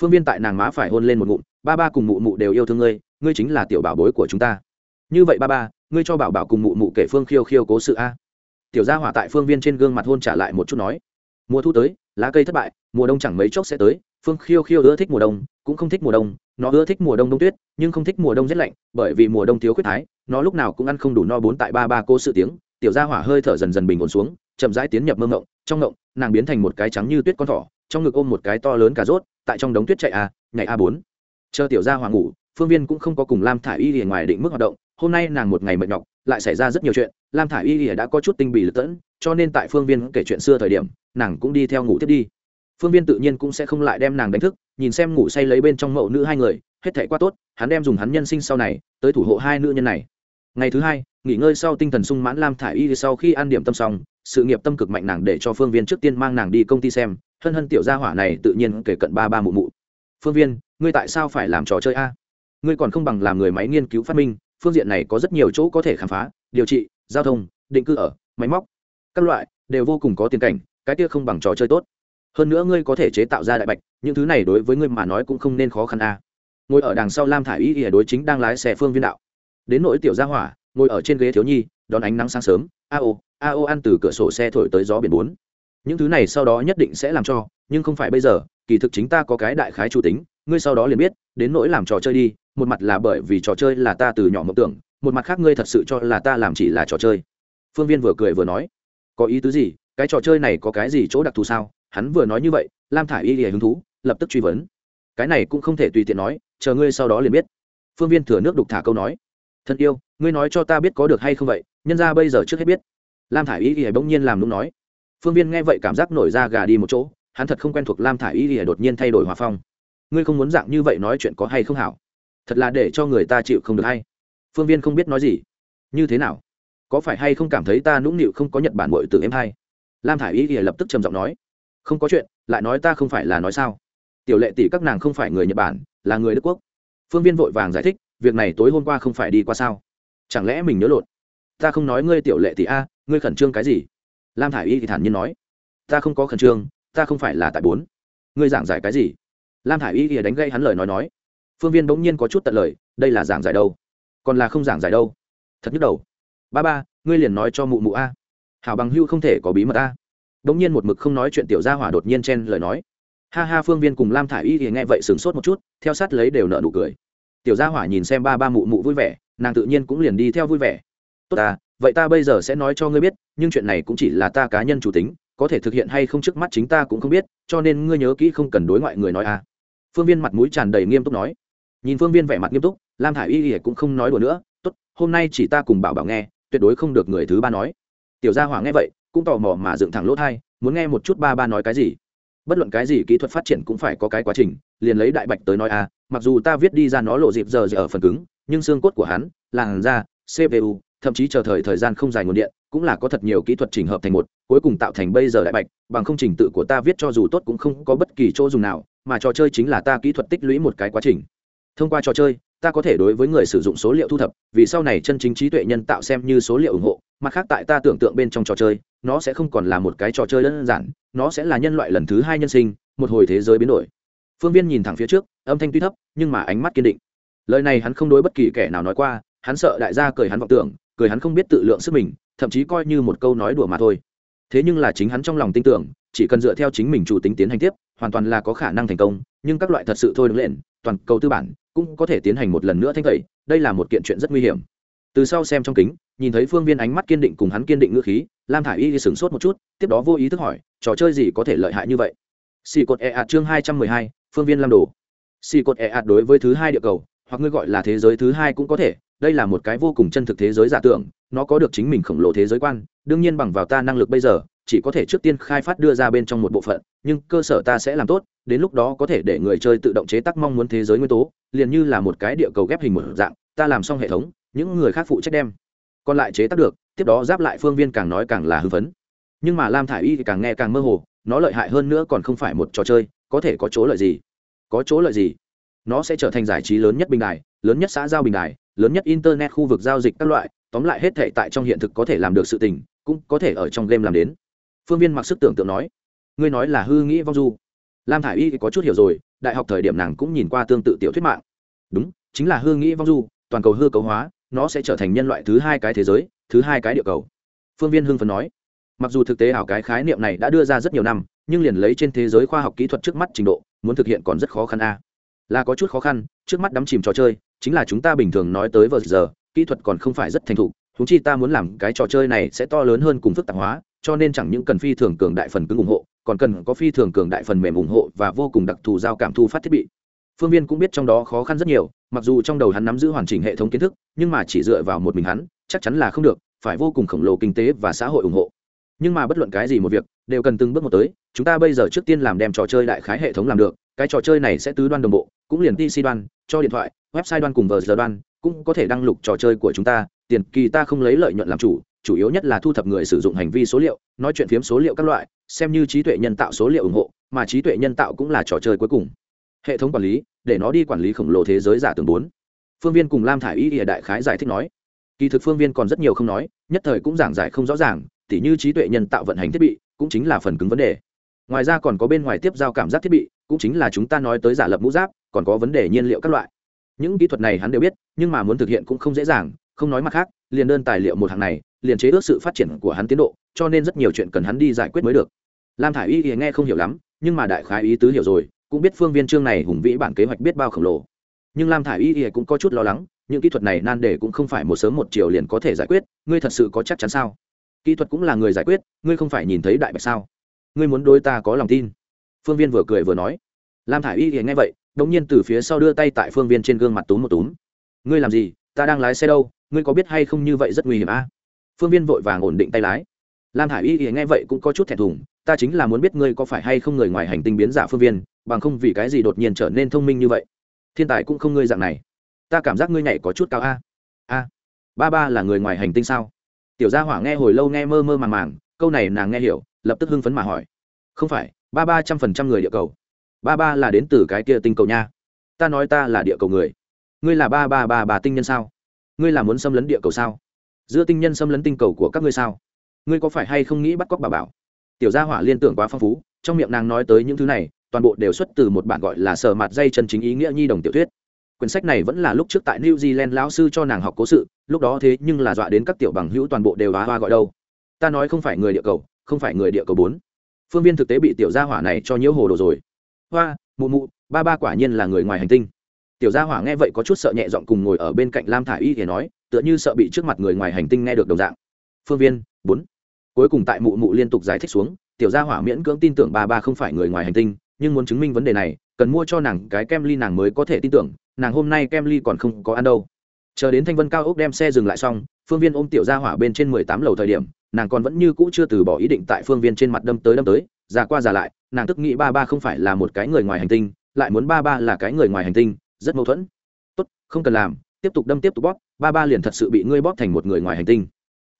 Phương viên tại nàng má phải hôn lên một ngụm, ba ba cùng mụ mụ đều yêu thương ngươi ngươi chính là tiểu bảo bối của chúng ta. Như vậy ba ba, ngươi cho bảo bảo cùng mụ mụ kể phương khiêu khiêu cố sự a. Tiểu gia hỏa tại phương viên trên gương mặt hôn trả lại một chút nói, mùa thu tới, lá cây thất bại, mùa đông chẳng mấy chốc sẽ tới, phương khiêu khiêu ưa thích mùa đông, cũng không thích mùa đông, nó ưa thích mùa đông đông tuyết, nhưng không thích mùa đông rét lạnh, bởi vì mùa đông thiếu khuyết thái, nó lúc nào cũng ăn không đủ no bốn tại ba ba cô sự tiếng. Tiểu gia hỏa hơi thở dần dần bình ổn xuống, chậm rãi tiến nhập mơ ngộng trong ngộng nàng biến thành một cái trắng như tuyết con thỏ trong ngực ôm một cái to lớn cà rốt, tại trong đống tuyết chạy à, a ngày a bốn. Chờ tiểu gia hoàng ngủ, phương viên cũng không có cùng lam thả i y ngoài định mức hoạt động, hôm nay nàng một ngày mệt nhọc, lại xảy ra rất nhiều chuyện, lam thả i y đã có chút tinh bì lật tẫn, cho nên tại phương viên kể chuyện xưa thời điểm, nàng cũng đi theo ngủ tiếp đi. Phương viên tự nhiên cũng sẽ không lại đem nàng đánh thức, nhìn xem ngủ say lấy bên trong mẫu nữ hai người, hết thể qua tốt, hắn đem dùng hắn nhân sinh sau này, tới thủ hộ hai nữ nhân này. Ngày thứ hai, nghỉ ngơi sau tinh thần sung mãn lam thả i y sau khi ăn điểm tâm xong sự nghiệp tâm cực mạnh nàng để cho phương viên trước tiên mang nàng đi công ty xem, hân hân tiểu gia hỏa này tự nhiên kể cận ba ba mụ mụ. Phương viên, ngươi tại sao phải làm trò chơi a? Ngươi còn không bằng làm người máy nghiên cứu phát minh, phương diện này có rất nhiều chỗ có thể khám phá, điều trị, giao thông, định cư ở, máy móc, các loại, đều vô cùng có tiền cảnh, cái kia không bằng trò chơi tốt. Hơn nữa ngươi có thể chế tạo ra đại bạch, những thứ này đối với ngươi mà nói cũng không nên khó khăn a. Ngồi ở đằng sau lam thả ý y ỉa đối chính đang lái xe phương viên đạo. Đến nỗi tiểu gia hỏa, ngồi ở trên ghế thiếu nhi, đón ánh nắng sáng sớm, a ô a ô ăn từ cửa sổ xe thổi tới gió biển bốn. Những thứ này sau đó nhất định sẽ làm cho, nhưng không phải bây giờ, kỳ thực chính ta có cái đại khái chủ tính, ngươi sau đó liền biết, đến nỗi làm trò chơi đi, một mặt là bởi vì trò chơi là ta từ nhỏ mộng tưởng, một mặt khác ngươi thật sự cho là ta làm chỉ là trò chơi. Phương viên vừa cười vừa nói, có ý tứ gì? Cái trò chơi này có cái gì chỗ đặc thù sao? Hắn vừa nói như vậy, lam thả i y lìa hứng thú, lập tức truy vấn. Cái này cũng không thể tùy tiện nói, chờ ngươi sau đó liền biết. Phương viên thừa nước đục thả câu nói, thân yêu, ngươi nói cho ta biết có được hay không vậy? Nhân ra bây giờ trước hết biết lam thả i y ỉa bỗng nhiên làm đúng nói. Phương viên nghe vậy cảm giác nổi ra gà đi một chỗ, hắn thật không quen thuộc lam thả i y ỉa đột nhiên thay đổi hòa phong. Ngươi không muốn dạng như vậy nói chuyện có hay không hảo? Thật là để cho người ta chịu không được hay. Phương viên không biết nói gì. Như thế nào? Có phải hay không cảm thấy ta nũng nịu không có nhật bản bội từ em hay? Lam thả i y ỉa lập tức trầm giọng nói. Không có chuyện, lại nói ta không phải là nói sao? Tiểu lệ tỷ các nàng không phải người nhật bản, là người đức quốc. Phương viên vội vàng giải thích, việc này tối hôm qua không phải đi qua sao? Chẳng lẽ mình nhớ lộn? Ta không nói ngươi tiểu lệ tỷ a ngươi khẩn trương cái gì? Lam thả i y thì thản nhiên nói, ta không có khẩn trương, ta không phải là tại bốn. Ngươi giảng giải cái gì? Lam thả i y thì đánh gây hắn lời nói nói, phương viên bỗng nhiên có chút tận lời, đây là giảng giải đâu? Còn là không giảng giải đâu? Thật nhức đầu. Ba ba, ngươi liền nói cho mụ mụ a. Hảo bằng hưu không thể có bí mật a. Bỗng nhiên một mực không nói chuyện tiểu gia hỏa đột nhiên chen lời nói. Ha ha, phương viên cùng lam thả i y thì nghe vậy sửng sốt một chút, theo sát lấy đều nợ nụ cười. Tiểu gia hỏa nhìn xem ba ba mụ mụ vui vẻ, nàng tự nhiên cũng liền đi theo vui vẻ. Tốt ta vậy ta bây giờ sẽ nói cho ngươi biết, nhưng chuyện này cũng chỉ là ta cá nhân chủ tính, có thể thực hiện hay không trước mắt chính ta cũng không biết, cho nên ngươi nhớ kỹ không cần đối ngoại người nói a phương viên mặt mũi tràn đầy nghiêm túc nói. Nhìn phương viên vẻ mặt nghiêm túc, lam thả i y cũng không nói đùa nữa, tốt, hôm nay chỉ ta cùng bảo bảo nghe, tuyệt đối không được người thứ ba nói. Tiểu gia hỏa nghe vậy, cũng tò mò mà dựng thẳng lỗ thai, muốn nghe một chút ba ba nói cái gì. Bất luận cái gì kỹ thuật phát triển cũng phải có cái quá trình, liền lấy đại bạch tới nói à mặc dù ta viết đi ra nó lộ dịp giờ giờ ở phần cứng, nhưng xương cốt của hắn, làn da cpu thậm chí chờ thời thời gian không dài nguồn điện, cũng là có thật nhiều kỹ thuật trình hợp thành một, cuối cùng tạo thành bây giờ đại bạch, bằng không trình tự của ta viết cho dù tốt cũng không có bất kỳ chỗ dùng nào, mà trò chơi chính là ta kỹ thuật tích lũy một cái quá trình. Thông qua trò chơi, ta có thể đối với người sử dụng số liệu thu thập, vì sau này chân chính trí tuệ nhân tạo xem như số liệu ủng hộ, mặt khác tại ta tưởng tượng bên trong trò chơi, nó sẽ không còn là một cái trò chơi đơn giản, nó sẽ là nhân loại lần thứ hai nhân sinh, một hồi thế giới biến đổi. Phương viên nhìn thẳng phía trước, âm thanh tuy thấp, nhưng mà ánh mắt kiên định. Lời này hắn không đối bất kỳ kẻ nào nói qua, hắn sợ đại gia cười hắn vọng tưởng cười hắn không biết tự lượng sức mình, thậm chí coi như một câu nói đùa mà thôi. Thế nhưng là chính hắn trong lòng tin tưởng, chỉ cần dựa theo chính mình chủ tính tiến hành tiếp, hoàn toàn là có khả năng thành công, nhưng các loại thật sự thôi đứng lên, toàn cầu tư bản cũng có thể tiến hành một lần nữa thanh tẩy, đây là một kiện chuyện rất nguy hiểm. Từ sau xem trong kính, nhìn thấy phương viên ánh mắt kiên định cùng hắn kiên định ngữ khí, lam thả i y sửng sốt một chút, tiếp đó vô ý thức hỏi, trò chơi gì có thể lợi hại như vậy? Xì cột e ạt chương hai trăm mười hai, phương viên lam đồ. Xì cột e ạt đối với thứ hai địa cầu, hoặc ngươi gọi là thế giới thứ hai cũng có thể đây là một cái vô cùng chân thực thế giới giả tưởng, nó có được chính mình khổng lồ thế giới quan, đương nhiên bằng vào ta năng lực bây giờ, chỉ có thể trước tiên khai phát đưa ra bên trong một bộ phận, nhưng cơ sở ta sẽ làm tốt, đến lúc đó có thể để người chơi tự động chế tác mong muốn thế giới nguyên tố, liền như là một cái địa cầu ghép hình một dạng, ta làm xong hệ thống, những người khác phụ trách đem. Còn lại chế tác được, tiếp đó giáp lại phương viên càng nói càng là hư vấn nhưng mà lam thả i y thì càng nghe càng mơ hồ, nó lợi hại hơn nữa còn không phải một trò chơi, có thể có chỗ lợi gì? Có chỗ lợi gì? Nó sẽ trở thành giải trí lớn nhất bình đài, lớn nhất xã giao bình đài lớn nhất internet khu vực giao dịch các loại, tóm lại hết thể tại trong hiện thực có thể làm được sự tình, cũng có thể ở trong game làm đến. Phương viên mặc sức tưởng tượng nói, ngươi nói là hư nghĩ vong du. Lam thả i y có chút hiểu rồi, đại học thời điểm nàng cũng nhìn qua tương tự tiểu thuyết mạng. Đúng, chính là hư nghĩ vong du, toàn cầu hư cấu hóa, nó sẽ trở thành nhân loại thứ hai cái thế giới, thứ hai cái địa cầu. Phương viên hưng phấn nói, mặc dù thực tế ảo cái khái niệm này đã đưa ra rất nhiều năm, nhưng liền lấy trên thế giới khoa học kỹ thuật trước mắt trình độ, muốn thực hiện còn rất khó khăn a là có chút khó khăn, trước mắt đắm chìm trò chơi, chính là chúng ta bình thường nói tới vừa giờ, kỹ thuật còn không phải rất thành thục húng chi ta muốn làm cái trò chơi này sẽ to lớn hơn cùng phức tạp hóa, cho nên chẳng những cần phi thường cường đại phần cứng ủng hộ, còn cần có phi thường cường đại phần mềm ủng hộ và vô cùng đặc thù giao cảm thu phát thiết bị. Phương viên cũng biết trong đó khó khăn rất nhiều, mặc dù trong đầu hắn nắm giữ hoàn chỉnh hệ thống kiến thức, nhưng mà chỉ dựa vào một mình hắn, chắc chắn là không được, phải vô cùng khổng lồ kinh tế và xã hội ủng hộ nhưng mà bất luận cái gì một việc, đều cần từng bước một tới, chúng ta bây giờ trước tiên làm đem trò chơi đại khái hệ thống làm được, cái trò chơi này sẽ tứ đoan đồng bộ, cũng liền pc đoan, cho điện thoại, website đoan cùng vờ giờ đoan, cũng có thể đăng lục trò chơi của chúng ta, tiền kỳ ta không lấy lợi nhuận làm chủ chủ yếu nhất là thu thập người sử dụng hành vi số liệu, nói chuyện phiếm số liệu các loại, xem như trí tuệ nhân tạo số liệu ủng hộ, mà trí tuệ nhân tạo cũng là trò chơi cuối cùng. Hệ thống quản lý, để nó đi quản lý khổng lồ thế giới giả tưởng bốn. Phương viên cùng lam thả i y ỉa đại khái giải thích nói. Kỳ thực phương viên còn rất nhiều không nói, nhất thời cũng giảng giải không rõ ràng tỉ như trí tuệ nhân tạo vận hành thiết bị, cũng chính là phần cứng vấn đề. Ngoài ra còn có bên ngoài tiếp giao cảm giác thiết bị, cũng chính là chúng ta nói tới giả lập mũ giáp, còn có vấn đề nhiên liệu các loại. Những kỹ thuật này hắn đều biết, nhưng mà muốn thực hiện cũng không dễ dàng, không nói mặt khác, liền đơn tài liệu một hàng này, liền chế ước sự phát triển của hắn tiến độ, cho nên rất nhiều chuyện cần hắn đi giải quyết mới được. Lam thả i y nghe không hiểu lắm, nhưng mà đại khái ý tứ hiểu rồi, cũng biết phương viên chương này hùng vĩ bản kế hoạch biết bao khổng lồ. Nhưng lam thả i y cũng có chút lo lắng, những kỹ thuật này nan đề cũng không phải một sớm một chiều liền có thể giải quyết, ngươi thật sự có chắc chắn sao? Kỹ thuật cũng là người giải quyết, ngươi không phải nhìn thấy đại bạch sao? Ngươi muốn đối ta có lòng tin. Phương viên vừa cười vừa nói. Lam thả i y thì nghe vậy đ ỗ n g nhiên từ phía sau đưa tay tại phương viên trên gương mặt túm một túm. Ngươi làm gì? Ta đang lái xe đâu, ngươi có biết hay không như vậy rất nguy hiểm à? phương viên vội vàng ổn định tay lái. Lam thả i y thì nghe vậy cũng có chút thẹn thùng, ta chính là muốn biết ngươi có phải hay không người ngoài hành tinh biến giả phương viên, bằng không vì cái gì đột nhiên trở nên thông minh như vậy? Thiên tài cũng không ngươi dạng này. Ta cảm giác ngươi nhảy có chút cao a. A. Ba ba là người ngoài hành tinh sao? Tiểu gia hỏa nghe hồi lâu nghe mơ mơ màng màng, câu này nàng nghe hiểu, lập tức hưng phấn mà hỏi. Không phải, ba ba trăm phần trăm người địa cầu. Ba ba là đến từ cái kia tinh cầu nha. Ta nói ta là địa cầu người. Ngươi là ba ba ba ba tinh nhân sao? Ngươi là muốn xâm lấn địa cầu sao? Giữa tinh nhân xâm lấn tinh cầu của các ngươi sao? Ngươi có phải hay không nghĩ bắt cóc bà bảo? Tiểu gia hỏa liên tưởng quá phong phú, trong miệng nàng nói tới những thứ này, toàn bộ đều xuất từ một bản gọi là sờ mặt dây chân chính ý nghĩa nhi đồng tiểu thuyết quyển sách này vẫn là lúc trước tại new zealand lão sư cho nàng học cố sự, lúc đó thế nhưng là dọa đến các tiểu bằng hữu toàn bộ đều hóa hoa gọi đâu. Ta nói không phải người địa cầu, không phải người địa cầu bốn. Phương viên thực tế bị tiểu gia hỏa này cho nhiễu hồ đồ rồi. Hoa, mụ mụ, ba ba quả nhiên là người ngoài hành tinh. Tiểu gia hỏa nghe vậy có chút sợ nhẹ giọng cùng ngồi ở bên cạnh lam thả y thì nói, tựa như sợ bị trước mặt người ngoài hành tinh nghe được đồng dạng. Phương viên, bốn. Cuối cùng tại mụ mụ liên tục giải thích xuống, tiểu gia hỏa miễn cưỡng tin tưởng ba ba không phải người ngoài hành tinh, nhưng muốn chứng minh vấn đề này, cần mua cho nàng cái kem ly nàng mới có thể tin tưởng nàng hôm nay kem ly còn không có ăn đâu. Chờ đến thanh vân cao ốc đem xe dừng lại xong, phương viên ôm tiểu gia hỏa bên trên mười tám lầu thời điểm, nàng còn vẫn như cũ chưa từ bỏ ý định tại phương viên trên mặt đâm tới đâm tới, già qua già lại, nàng tức nghĩ ba ba không phải là một cái người ngoài hành tinh, lại muốn ba ba là cái người ngoài hành tinh, rất mâu thuẫn. Tốt, không cần làm, tiếp tục đâm tiếp tục bóp, ba ba liền thật sự bị ngươi bóp thành một người ngoài hành tinh.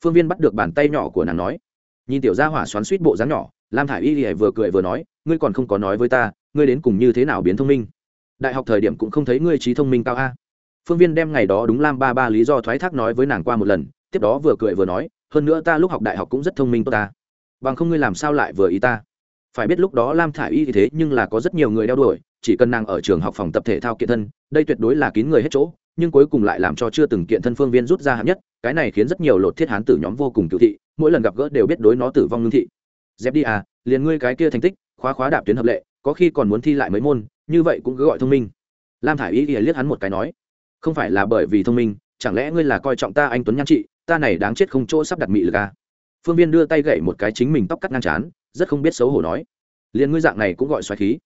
Phương viên bắt được bàn tay nhỏ của nàng nói. Nhìn tiểu gia hỏa xoắn suýt bộ dáng nhỏ, lam thả i y y vừa cười vừa nói, ngươi còn không có nói với ta, ngươi đến cùng như thế nào biến thông minh? Đại học thời điểm cũng không thấy ngươi trí thông minh cao a. Phương viên đem ngày đó đúng lam ba ba lý do thoái thác nói với nàng qua một lần, tiếp đó vừa cười vừa nói, hơn nữa ta lúc học đại học cũng rất thông minh tốt ta. Bằng không ngươi làm sao lại vừa ý ta? Phải biết lúc đó lam thả i y thế nhưng là có rất nhiều người đeo đuổi, chỉ cần nàng ở trường học phòng tập thể thao kiện thân, đây tuyệt đối là kín người hết chỗ, nhưng cuối cùng lại làm cho chưa từng kiện thân phương viên rút ra hạng nhất, cái này khiến rất nhiều lột thiết hán tử nhóm vô cùng cựu thị, mỗi lần gặp gỡ đều biết đối nó tử vong ngưng thị. Dẹp đi à liền ngươi cái kia thành tích, khóa khóa đạp tuyến hợp lệ, có khi còn muốn thi lại mấy môn như vậy cũng cứ gọi thông minh. Lam thả i y liếc hắn một cái nói, không phải là bởi vì thông minh, chẳng lẽ ngươi là coi trọng ta anh tuấn nhan trị, ta này đáng chết không chỗ sắp đặt mị lực à? phương viên đưa tay gậy một cái chính mình tóc cắt ngang chán rất không biết xấu hổ nói, liền ngươi dạng này cũng gọi xoáy khí.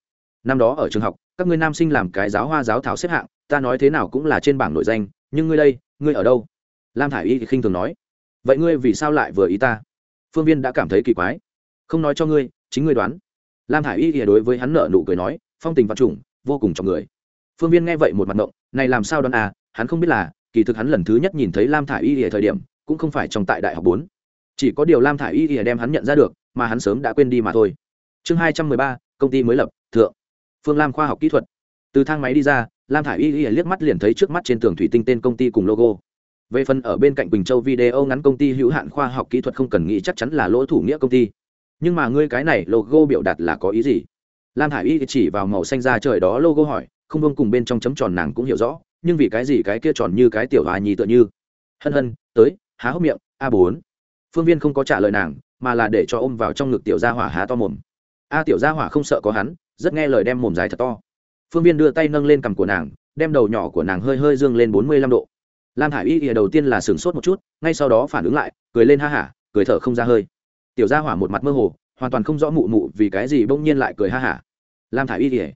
Năm đó ở trường học, các ngươi nam sinh làm cái giáo hoa giáo thảo xếp hạng, ta nói thế nào cũng là trên bảng nội danh, nhưng ngươi đây, ngươi ở đâu? Lam thả i y thì khinh thường nói, vậy ngươi vì sao lại vừa ý ta? Phương viên đã cảm thấy kỳ quái, không nói cho ngươi, chính ngươi đoán. Lam thả i y thì đối với hắn nợ nụ cười nói phong tình vạn trùng, vô cùng trọng người. Phương viên nghe vậy một mặt ngộng, này làm sao đoán à hắn không biết là, kỳ thực hắn lần thứ nhất nhìn thấy lam thả i y ở thời điểm, cũng không phải trong tại đại học bốn. Chỉ có điều lam thả i y ỉa đem hắn nhận ra được, mà hắn sớm đã quên đi mà thôi. Chương hai trăm mười ba, công ty mới lập, thượng. Phương lam khoa học kỹ thuật. Từ thang máy đi ra, lam thả i y ỉa liếc mắt liền thấy trước mắt trên tường thủy tinh tên công ty cùng logo. Về phần ở bên cạnh quỳnh châu video ngắn công ty hữu hạn khoa học kỹ thuật không cần nghĩ chắc chắn là lỗ thủ nghĩa công ty. Nhưng mà ngươi cái này logo biểu đạt là có ý gì? Lam Hải y chỉ vào màu xanh ra trời đó logo hỏi, không vương cùng bên trong chấm tròn nàng cũng hiểu rõ, nhưng vì cái gì cái kia tròn như cái tiểu hòa nhì tựa như? Hân hân, tới, há hốc miệng, a bốn. Phương viên không có trả lời nàng, mà là để cho ôm vào trong ngực tiểu gia hỏa há to mồm. A tiểu gia hỏa không sợ có hắn, rất nghe lời đem mồm dài thật to. Phương viên đưa tay nâng lên cằm của nàng, đem đầu nhỏ của nàng hơi hơi dương lên bốn mươi lăm độ. Lam hải y ỉa đầu tiên là sửng sốt một chút, ngay sau đó phản ứng lại, cười lên ha hả, cười thở không ra hơi. Tiểu gia hỏa một mặt mơ hồ, hoàn toàn không rõ mụ mụ vì cái gì bỗng nhiên lại cười ha hả lam thả i y kỉa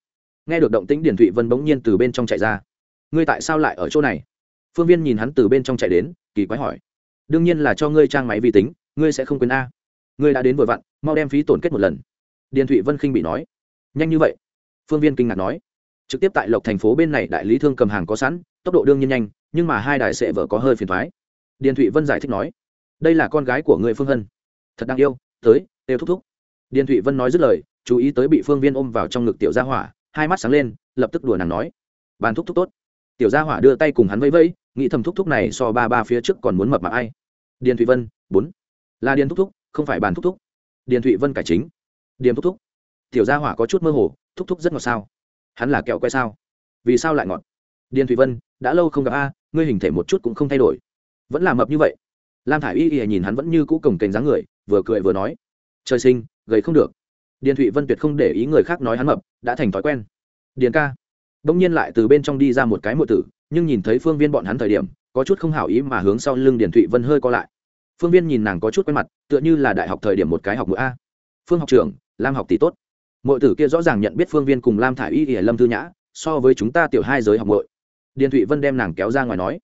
nghe được động tĩnh điển thụy vân bỗng nhiên từ bên trong chạy ra. Ngươi tại sao lại ở chỗ này? Phương viên nhìn hắn từ bên trong chạy đến, kỳ quái hỏi. Đương nhiên là cho ngươi trang máy vi tính, ngươi sẽ không quên a. Ngươi đã đến vội vặn, mau đem phí tổn kết một lần. Điền thụy vân khinh bị nói. Nhanh như vậy? Phương viên kinh ngạc nói. Trực tiếp tại lộc thành phố bên này đại lý thương cầm hàng có sẵn, tốc độ đương nhiên nhanh, nhưng mà hai đại sẽ vợ có hơi phiền thoái điền thụy vân giải thích nói. Đây là con gái của người phương hân. Thật đáng yêu, tới, têu thúc thúc. Điền thụy vân nói dứt lời chú ý tới bị phương viên ôm vào trong ngực tiểu gia hỏa, hai mắt sáng lên, lập tức đùa nàng nói, bàn thúc thúc tốt. Tiểu gia hỏa đưa tay cùng hắn vẫy vẫy, nghĩ thầm thúc thúc này so ba ba phía trước còn muốn mập mà ai. Điền thụy vân, bốn. Là điền thúc thúc, không phải bàn thúc thúc. Điền thụy vân cải chính, điền thúc thúc. Tiểu gia hỏa có chút mơ hồ, thúc thúc rất ngọt sao? Hắn là kẹo que sao? Vì sao lại ngọt? Điền thụy vân, đã lâu không gặp a, ngươi hình thể một chút cũng không thay đổi. Vẫn là mập như vậy. Lam thả i y y nhìn hắn vẫn như cũ cổng kềnh dáng người, vừa cười vừa nói, trời sinh, gầy không được điền thụy vân tuyệt không để ý người khác nói hắn mập, đã thành thói quen. Điền ca. Bỗng nhiên lại từ bên trong đi ra một cái mộ tử, nhưng nhìn thấy phương viên bọn hắn thời điểm, có chút không hảo ý mà hướng sau lưng điền thụy vân hơi co lại. Phương viên nhìn nàng có chút quen mặt, tựa như là đại học thời điểm một cái học mũi a. Phương học trưởng, lam học tỷ tốt. Mộ tử kia rõ ràng nhận biết phương viên cùng lam thả i y thì lâm thư nhã, so với chúng ta tiểu hai giới học mội điền thụy vân đem nàng kéo ra ngoài nói.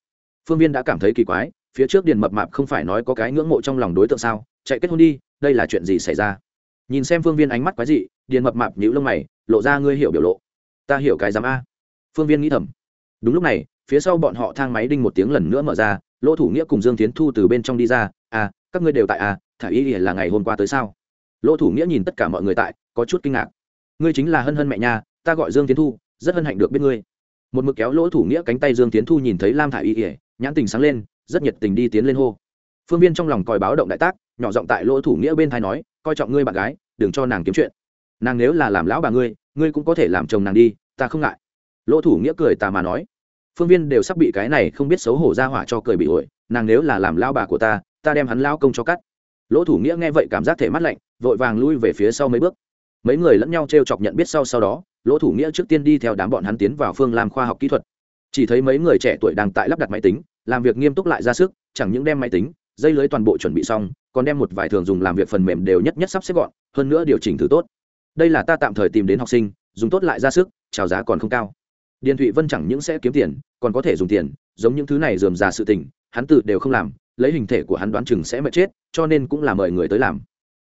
Phương viên đã cảm thấy kỳ quái, phía trước điền mập mạp không phải nói có cái ngưỡng mộ trong lòng đối tượng sao? Chạy kết hôn đi, đây là chuyện gì xảy ra? Nhìn xem phương viên ánh mắt quái dị, điền mập mạp nhữ lông mày, lộ ra ngươi hiểu biểu lộ. Ta hiểu cái dám a. Phương viên nghĩ thầm. Đúng lúc này, phía sau bọn họ thang máy đinh một tiếng lần nữa mở ra, lỗ thủ nghĩa cùng dương tiến thu từ bên trong đi ra à các ngươi đều tại à thả ý là ngày hôm qua tới sao? Lỗ thủ nghĩa nhìn tất cả mọi người tại, có chút kinh ngạc. Ngươi chính là hân hân mẹ nhà ta gọi dương tiến thu, rất hân hạnh được biết ngươi. Một mực kéo lỗ thủ nghĩa cánh tay dương tiến thu nhìn thấy lam thả ý ỉa nhãn tình sáng lên, rất nhiệt tình đi tiến lên hô phương viên trong lòng còi báo động đại tác, nhỏ giọng tại lỗ thủ nghĩa bên thai nói, coi trọng ngươi bạn gái, đừng cho nàng kiếm chuyện. Nàng nếu là làm lão bà ngươi ngươi cũng có thể làm chồng nàng đi, ta không ngại. Lỗ thủ nghĩa cười ta mà nói. Phương viên đều sắp bị cái này không biết xấu hổ ra hỏa cho cười bị ổi, nàng nếu là làm lao bà của ta ta đem hắn lao công cho cắt. Lỗ thủ nghĩa nghe vậy cảm giác thể mắt lạnh, vội vàng lui về phía sau mấy bước. Mấy người lẫn nhau t r e o chọc nhận biết sau sau đó, lỗ thủ nghĩa trước tiên đi theo đám bọn hắn tiến vào phương làm khoa học kỹ thuật. Chỉ thấy mấy người trẻ tuổi đang tại lắp đặt máy tính, làm việc nghiêm túc lại ra sức, chẳng những đem máy tính dây lưới toàn bộ chuẩn bị xong, còn đem một vài thường dùng làm việc phần mềm đều nhất nhất sắp xếp gọn, hơn nữa điều chỉnh thử tốt. Đây là ta tạm thời tìm đến học sinh, dùng tốt lại ra sức trào giá còn không cao. Điền thụy vân chẳng những sẽ kiếm tiền, còn có thể dùng tiền, giống những thứ này dườm già sự tình, hắn tự đều không làm, lấy hình thể của hắn đoán chừng sẽ mệt chết, cho nên cũng là mời người tới làm.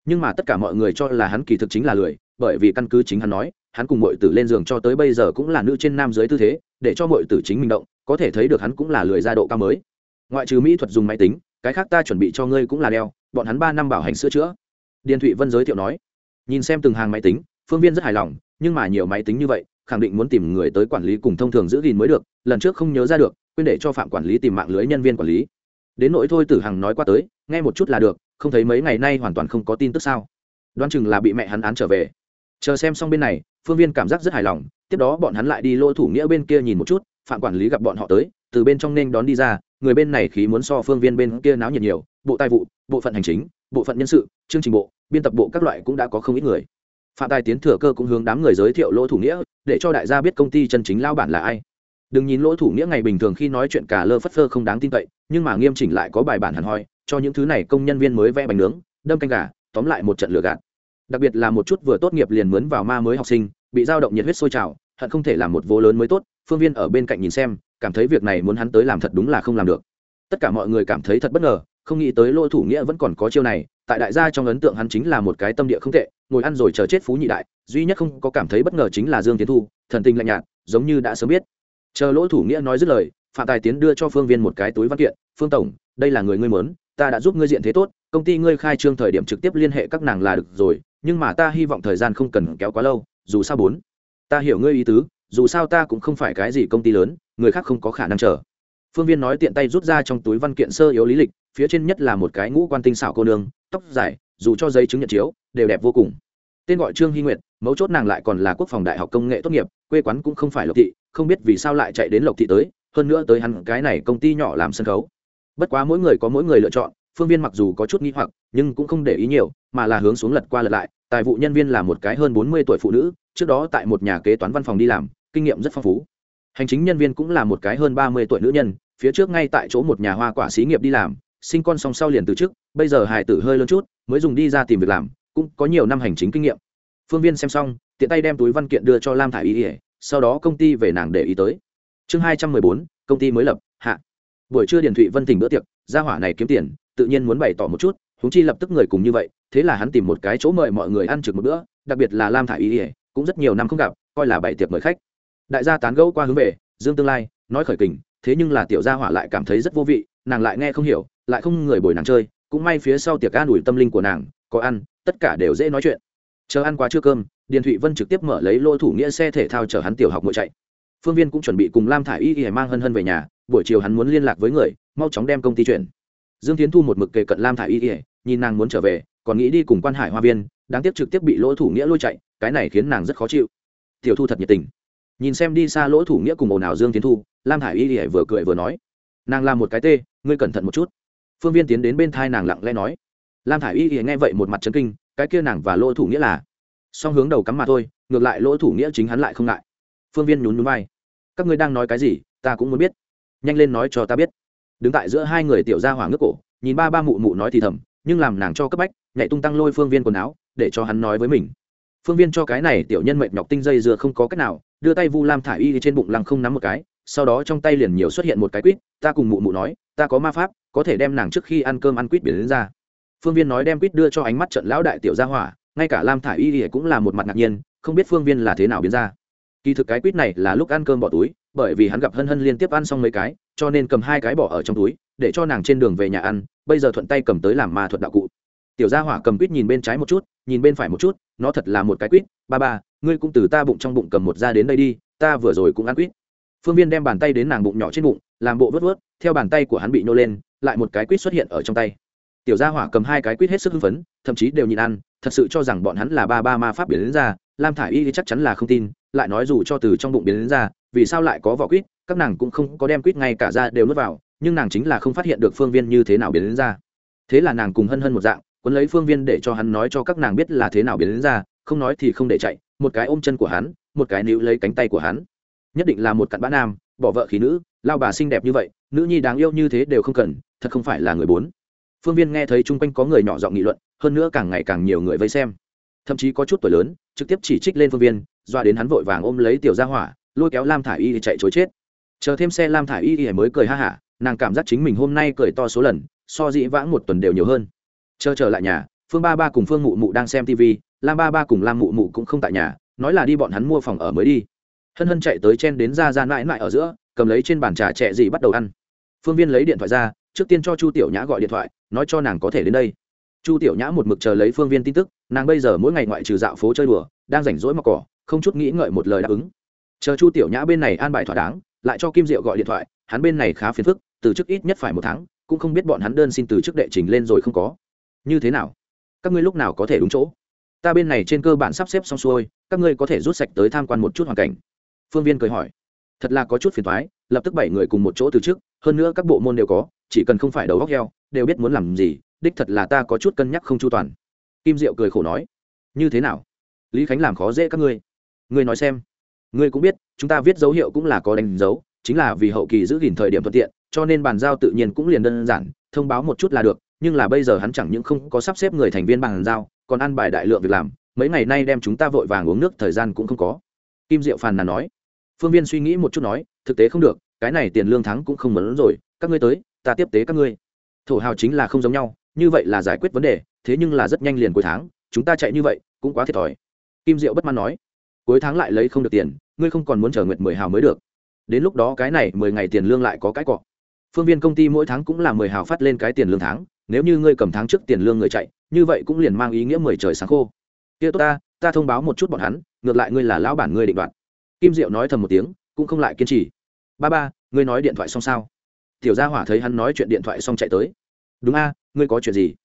Nhưng mà tất cả mọi người cho là hắn kỳ thực chính là lười, bởi vì căn cứ chính hắn nói, hắn cùng mọi tử lên giường cho tới bây giờ cũng là nữ trên nam dưới tư thế, để cho mọi tử chính mình động, có thể thấy được hắn cũng là lười ra độ cao mới. Ngoại trừ mỹ thuật dùng máy tính cái khác ta chuẩn bị cho ngươi cũng là đeo, bọn hắn ba năm bảo hành sửa chữa. Điền thụy vân giới thiệu nói, nhìn xem từng hàng máy tính, phương viên rất hài lòng, nhưng mà nhiều máy tính như vậy, khẳng định muốn tìm người tới quản lý cùng thông thường giữ gìn mới được, lần trước không nhớ ra được, quên để cho phạm quản lý tìm mạng lưới nhân viên quản lý. Đến nỗi thôi tử hằng nói qua tới, nghe một chút là được, không thấy mấy ngày nay hoàn toàn không có tin tức sao. Đoán chừng là bị mẹ hắn án trở về. Chờ xem xong bên này, phương viên cảm giác rất hài lòng, tiếp đó bọn hắn lại đi lỗ thủ nghĩa bên kia nhìn một chút, phạm quản lý gặp bọn họ tới từ bên trong nên đón đi ra, người bên này khí muốn so phương viên bên kia náo nhiệt nhiều, bộ tài vụ, bộ phận hành chính, bộ phận nhân sự, chương trình bộ, biên tập bộ các loại cũng đã có không ít người. Phạm tài tiến thừa cơ cũng hướng đám người giới thiệu lỗ thủ nghĩa, để cho đại gia biết công ty chân chính lao bản là ai. Đừng nhìn lỗ thủ nghĩa ngày bình thường khi nói chuyện cả lơ phất phơ không đáng tin cậy, nhưng mà nghiêm chỉnh lại có bài bản hẳn hoi, cho những thứ này công nhân viên mới vẽ bánh nướng, đâm canh gà, tóm lại một trận lừa gạt. Đặc biệt là một chút vừa tốt nghiệp liền mướn vào ma mới học sinh, bị dao động nhiệt huyết sôi trào, hận không thể làm một vô lớn mới tốt, phương viên ở bên cạnh nhìn xem cảm thấy việc này muốn hắn tới làm thật đúng là không làm được. Tất cả mọi người cảm thấy thật bất ngờ, không nghĩ tới lỗ thủ nghĩa vẫn còn có chiêu này, tại đại gia trong ấn tượng hắn chính là một cái tâm địa không tệ, ngồi ăn rồi chờ chết phú nhị đại, duy nhất không có cảm thấy bất ngờ chính là dương tiến thu, thần tình lạnh nhạt, giống như đã sớm biết. Chờ lỗ thủ nghĩa nói dứt lời, phạm tài tiến đưa cho phương viên một cái túi văn kiện, phương tổng, đây là người ngươi mớn ta đã giúp ngươi diện thế tốt, công ty ngươi khai trương thời điểm trực tiếp liên hệ các nàng là được rồi, nhưng mà ta hy vọng thời gian không cần kéo quá lâu, dù sao bốn, ta hiểu ngươi ý tứ dù sao ta cũng không phải cái gì công ty lớn, người khác không có khả năng chờ. Phương viên nói tiện tay rút ra trong túi văn kiện sơ yếu lý lịch, phía trên nhất là một cái ngũ quan tinh xảo cô nương, tóc dài, dù cho giấy chứng nhận chiếu, đều đẹp vô cùng. Tên gọi trương hy nguyệt, mấu chốt nàng lại còn là quốc phòng đại học công nghệ tốt nghiệp, quê quán cũng không phải lộc thị, không biết vì sao lại chạy đến lộc thị tới, hơn nữa tới hẳn cái này công ty nhỏ làm sân khấu. Bất quá mỗi người có mỗi người lựa chọn, phương viên mặc dù có chút nghi hoặc, nhưng cũng không để ý nhiều, mà là hướng xuống lật qua lật lại, tài vụ nhân viên là một cái hơn bốn mươi tuổi phụ nữ, trước đó tại một nhà kế toán văn phòng đi làm kinh nghiệm rất phong phú. Hành chính nhân viên cũng là một cái hơn ba mươi tuổi nữ nhân, phía trước ngay tại chỗ một nhà hoa quả xí nghiệp đi làm, sinh con song sau liền từ trước bây giờ hài tử hơi lớn chút, mới dùng đi ra tìm việc làm, cũng có nhiều năm hành chính kinh nghiệm. Phương viên xem xong, tiện tay đem túi văn kiện đưa cho lam thả ý y ỉa sau đó công ty về nàng để ý tới. Chương hai trăm mười bốn, công ty mới lập, hạ. Buổi trưa điền thụy vân tỉnh bữa tiệc, gia hỏa này kiếm tiền, tự nhiên muốn bày tỏ một chút húng chi lập tức người cùng như vậy, thế là hắn tìm một cái chỗ mời mọi người ăn trực một bữa, đặc biệt là lam thả ý y ỉa cũng rất nhiều năm không gặp, coi là bày tiệc mời khách đại gia tán gẫu qua hướng về, dương tương lai, nói khởi kình, thế nhưng là tiểu gia hỏa lại cảm thấy rất vô vị, nàng lại nghe không hiểu, lại không người bồi nàng chơi, cũng may phía sau tiệc an ủi tâm linh của nàng, có ăn, tất cả đều dễ nói chuyện. Chờ ăn quá trưa cơm, điền thụy vân trực tiếp mở lấy lô thủ nghĩa xe thể thao chở hắn tiểu học ngồi chạy. Phương viên cũng chuẩn bị cùng lam thả i y y mang hân hân về nhà, buổi chiều hắn muốn liên lạc với người, mau chóng đem công ty chuyển. Dương tiến thu một mực kề cận lam thả i y y, nhìn nàng muốn trở về, còn nghĩ đi cùng quan hải hoa viên, đáng tiếc trực tiếp bị lỗ thủ nghĩa lôi chạy, cái này khiến nàng rất khó chịu. Tiểu thu thật nhiệt tình nhìn xem đi xa lỗ thủ nghĩa cùng ồn ào dương tiến thu, lam hải y y vừa cười vừa nói, nàng làm một cái tê, ngươi cẩn thận một chút. Phương viên tiến đến bên thai nàng lặng lẽ nói, lam thả i y y nghe vậy một mặt chấn kinh, cái kia nàng và lỗ thủ nghĩa là? Song hướng đầu cắm mà thôi, ngược lại lỗ thủ nghĩa chính hắn lại không ngại. Phương viên nhún nhún vai, các ngươi đang nói cái gì, ta cũng muốn biết. Nhanh lên nói cho ta biết. Đứng tại giữa hai người tiểu gia hỏa ngước cổ, nhìn ba ba mụ mụ nói thì thầm, nhưng làm nàng cho cấp bách, nhảy tung tăng lôi phương viên quần áo, để cho hắn nói với mình. Phương viên cho cái này tiểu nhân mệnh nhọc tinh dây dừa không có cách nào đưa tay vu lam thả y trên bụng lăng không nắm một cái, sau đó trong tay liền nhiều xuất hiện một cái quýt, ta cùng mụ mụ nói, ta có ma pháp, có thể đem nàng trước khi ăn cơm ăn quýt biển đến ra. Phương viên nói đem quýt đưa cho ánh mắt trận lão đại tiểu gia hỏa, ngay cả lam thả y cũng là một mặt ngạc nhiên, không biết phương viên là thế nào biến ra. Kỳ thực cái quýt này là lúc ăn cơm bỏ túi, bởi vì hắn gặp hân hân liên tiếp ăn xong mấy cái, cho nên cầm hai cái bỏ ở trong túi, để cho nàng trên đường về nhà ăn, bây giờ thuận tay cầm tới làm ma thuật đạo cụ tiểu gia hỏa cầm quýt nhìn bên trái một chút, nhìn bên phải một chút, nó thật là một cái quýt. Ba ba, ngươi cũng từ ta bụng trong bụng cầm một ra đến đây đi, ta vừa rồi cũng ăn quýt. Phương viên đem bàn tay đến nàng bụng nhỏ trên bụng, làm bộ vớt vớt, theo bàn tay của hắn bị nhô lên, lại một cái quýt xuất hiện ở trong tay. Tiểu gia hỏa cầm hai cái quýt hết sức hưng phấn, thậm chí đều nhịn ăn, thật sự cho rằng bọn hắn là ba ba ma pháp biến đến ra, lam thả i y chắc chắn là không tin, lại nói dù cho từ trong bụng biến đến ra, vì sao lại có vỏ quýt, các nàng cũng không có đem quýt ngay cả ra đều nuốt vào, nhưng nàng chính là không phát hiện được phương viên như thế nào biến đến ra. Thế là nàng cùng hân hân một dạng quấn lấy phương viên để cho hắn nói cho các nàng biết là thế nào biến đến ra, không nói thì không để chạy, một cái ôm chân của hắn, một cái níu lấy cánh tay của hắn. Nhất định là một cặn bã nam, bỏ vợ khí nữ, lao bà xinh đẹp như vậy, nữ nhi đáng yêu như thế đều không cần, thật không phải là người bốn. Phương viên nghe thấy chung quanh có người nhỏ giọng nghị luận, hơn nữa càng ngày càng nhiều người vây xem. Thậm chí có chút tuổi lớn, trực tiếp chỉ trích lên phương viên, doa đến hắn vội vàng ôm lấy tiểu gia hỏa, lôi kéo lam thả i y chạy chối chết. Chờ thêm xe lam thả i y thì mới cười ha hả, nàng cảm giác chính mình hôm nay cười to số lần, so dĩ vãng một tuần đều nhiều hơn chờ trở lại nhà, phương ba ba cùng phương mụ mụ đang xem tv lam ba ba cùng lam mụ mụ cũng không tại nhà, nói là đi bọn hắn mua phòng ở mới đi. Hân hân chạy tới chen đến ra ra mãi mãi ở giữa, cầm lấy trên bàn trà trẻ gì bắt đầu ăn. Phương viên lấy điện thoại ra, trước tiên cho chu tiểu nhã gọi điện thoại, nói cho nàng có thể đến đây. Chu tiểu nhã một mực chờ lấy phương viên tin tức, nàng bây giờ mỗi ngày ngoại trừ dạo phố chơi đùa, đang rảnh rỗi mặc cỏ, không chút nghĩ ngợi một lời đáp ứng. Chờ chu tiểu nhã bên này an bài thỏa đáng, lại cho kim diệu gọi điện thoại, hắn bên này khá phiền phức, từ chức ít nhất phải một tháng, cũng không biết bọn hắn đơn xin từ chức đệ trình lên rồi không có như thế nào? Các ngươi lúc nào có thể đúng chỗ? Ta bên này trên cơ bản sắp xếp xong xuôi, các ngươi có thể rút sạch tới tham quan một chút hoàn cảnh. Phương viên cười hỏi. Thật là có chút phiền thoái lập tức bảy người cùng một chỗ từ trước, hơn nữa các bộ môn đều có, chỉ cần không phải đầu góc heo, đều biết muốn làm gì, đích thật là ta có chút cân nhắc không chu toàn. Kim diệu cười khổ nói. Như thế nào? Lý khánh làm khó dễ các ngươi. Ngươi nói xem. Ngươi cũng biết, chúng ta viết dấu hiệu cũng là có đánh dấu, chính là vì hậu kỳ giữ gìn thời điểm thuận tiện, cho nên bàn giao tự nhiên cũng liền đơn giản, thông báo một chút là được nhưng là bây giờ hắn chẳng những không có sắp xếp người thành viên bàn giao, còn ăn bài đại lượng việc làm, mấy ngày nay đem chúng ta vội vàng uống nước, thời gian cũng không có. Kim diệu phàn nàn nói. Phương viên suy nghĩ một chút nói, thực tế không được, cái này tiền lương tháng cũng không muốn rồi, các ngươi tới, ta tiếp tế các ngươi. Thổ hào chính là không giống nhau, như vậy là giải quyết vấn đề, thế nhưng là rất nhanh liền cuối tháng, chúng ta chạy như vậy, cũng quá thiệt thòi. Kim diệu bất mãn nói. Cuối tháng lại lấy không được tiền, ngươi không còn muốn chờ nguyện mười hào mới được. Đến lúc đó cái này mười ngày tiền lương lại có cái cọ. Phương viên công ty mỗi tháng cũng là mười hào phát lên cái tiền lương tháng nếu như ngươi cầm tháng trước tiền lương người chạy, như vậy cũng liền mang ý nghĩa mười trời sáng khô. Kia tốt ta ta thông báo một chút bọn hắn, ngược lại ngươi là lão bản ngươi định đoạt. Kim diệu nói thầm một tiếng, cũng không lại kiên trì. Ba ba, ngươi nói điện thoại xong sao? Tiểu gia hỏa thấy hắn nói chuyện điện thoại xong chạy tới. Đúng a, ngươi có chuyện gì?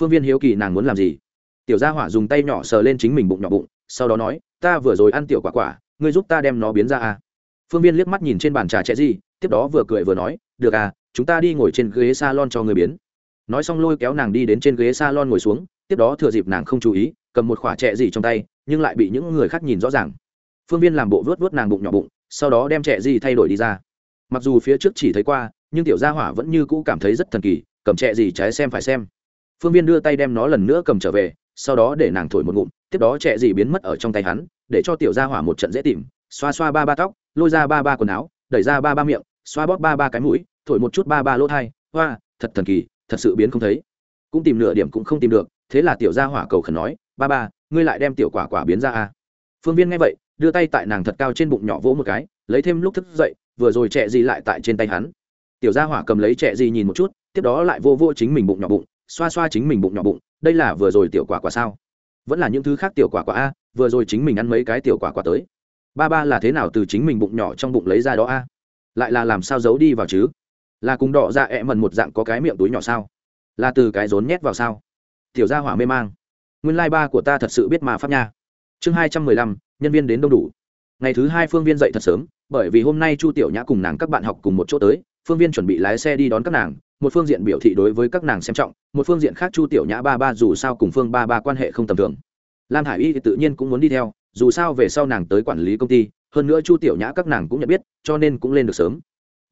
Phương viên hiếu kỳ nàng muốn làm gì? Tiểu gia hỏa dùng tay nhỏ sờ lên chính mình bụng nhỏ bụng, sau đó nói, ta vừa rồi ăn tiểu quả quả, ngươi giúp ta đem nó biến ra a. Phương viên liếc mắt nhìn trên bàn trà trẻ gì, tiếp đó vừa cười vừa nói, được à chúng ta đi ngồi trên ghế s a lon cho người biến nói xong lôi kéo nàng đi đến trên ghế s a lon ngồi xuống, tiếp đó thừa dịp nàng không chú ý, cầm một khoả trẻ gì trong tay, nhưng lại bị những người khác nhìn rõ ràng. Phương viên làm bộ vớt vớt nàng bụng nhỏ bụng, sau đó đem trẻ gì thay đổi đi ra. Mặc dù phía trước chỉ thấy qua, nhưng tiểu gia hỏa vẫn như cũ cảm thấy rất thần kỳ, cầm trẻ gì trái xem phải xem. Phương viên đưa tay đem nó lần nữa cầm trở về, sau đó để nàng thổi một ngụm, tiếp đó trẻ gì biến mất ở trong tay hắn, để cho tiểu gia hỏa một trận dễ tìm. Xoa xoa ba ba tóc, lôi ra ba ba quần áo, đẩy ra ba ba miệng, xoa bóp ba ba cái mũi, thổi một chút ba ba lỗ thai. Hoa, thật thần kỳ thật sự biến không thấy. Cũng tìm nửa điểm cũng không tìm được, thế là tiểu gia hỏa cầu khẩn nói, ba ba, ngươi lại đem tiểu quả quả biến ra à. phương viên nghe vậy, đưa tay tại nàng thật cao trên bụng nhỏ vỗ một cái, lấy thêm lúc thức dậy, vừa rồi trẻ gì lại tại trên tay hắn. Tiểu gia hỏa cầm lấy trẻ gì nhìn một chút, tiếp đó lại vô vô chính mình bụng nhỏ bụng, xoa xoa chính mình bụng nhỏ bụng, đây là vừa rồi tiểu quả quả sao? Vẫn là những thứ khác tiểu quả quả a, vừa rồi chính mình ăn mấy cái tiểu quả quả tới. Ba ba là thế nào từ chính mình bụng nhỏ trong bụng lấy ra đó a? Lại là làm sao giấu đi vào chứ? Là cùng đỏ ra ẹ mần một dạng có cái miệng túi nhỏ sao? Là từ cái rốn nhét vào sao? Tiểu gia hỏa mê mang. Nguyên lai、like、ba của ta thật sự biết mà pháp nha. Chương hai trăm mười lăm, nhân viên đến đông đủ. Ngày thứ hai phương viên dậy thật sớm, bởi vì hôm nay chu tiểu nhã cùng nàng các bạn học cùng một chỗ tới, phương viên chuẩn bị lái xe đi đón các nàng, một phương diện biểu thị đối với các nàng xem trọng, một phương diện khác chu tiểu nhã ba ba dù sao cùng phương ba ba quan hệ không tầm thường. Lam hải y thì tự nhiên cũng muốn đi theo, dù sao về sau nàng tới quản lý công ty, hơn nữa chu tiểu nhã các nàng cũng nhận biết, cho nên cũng lên được sớm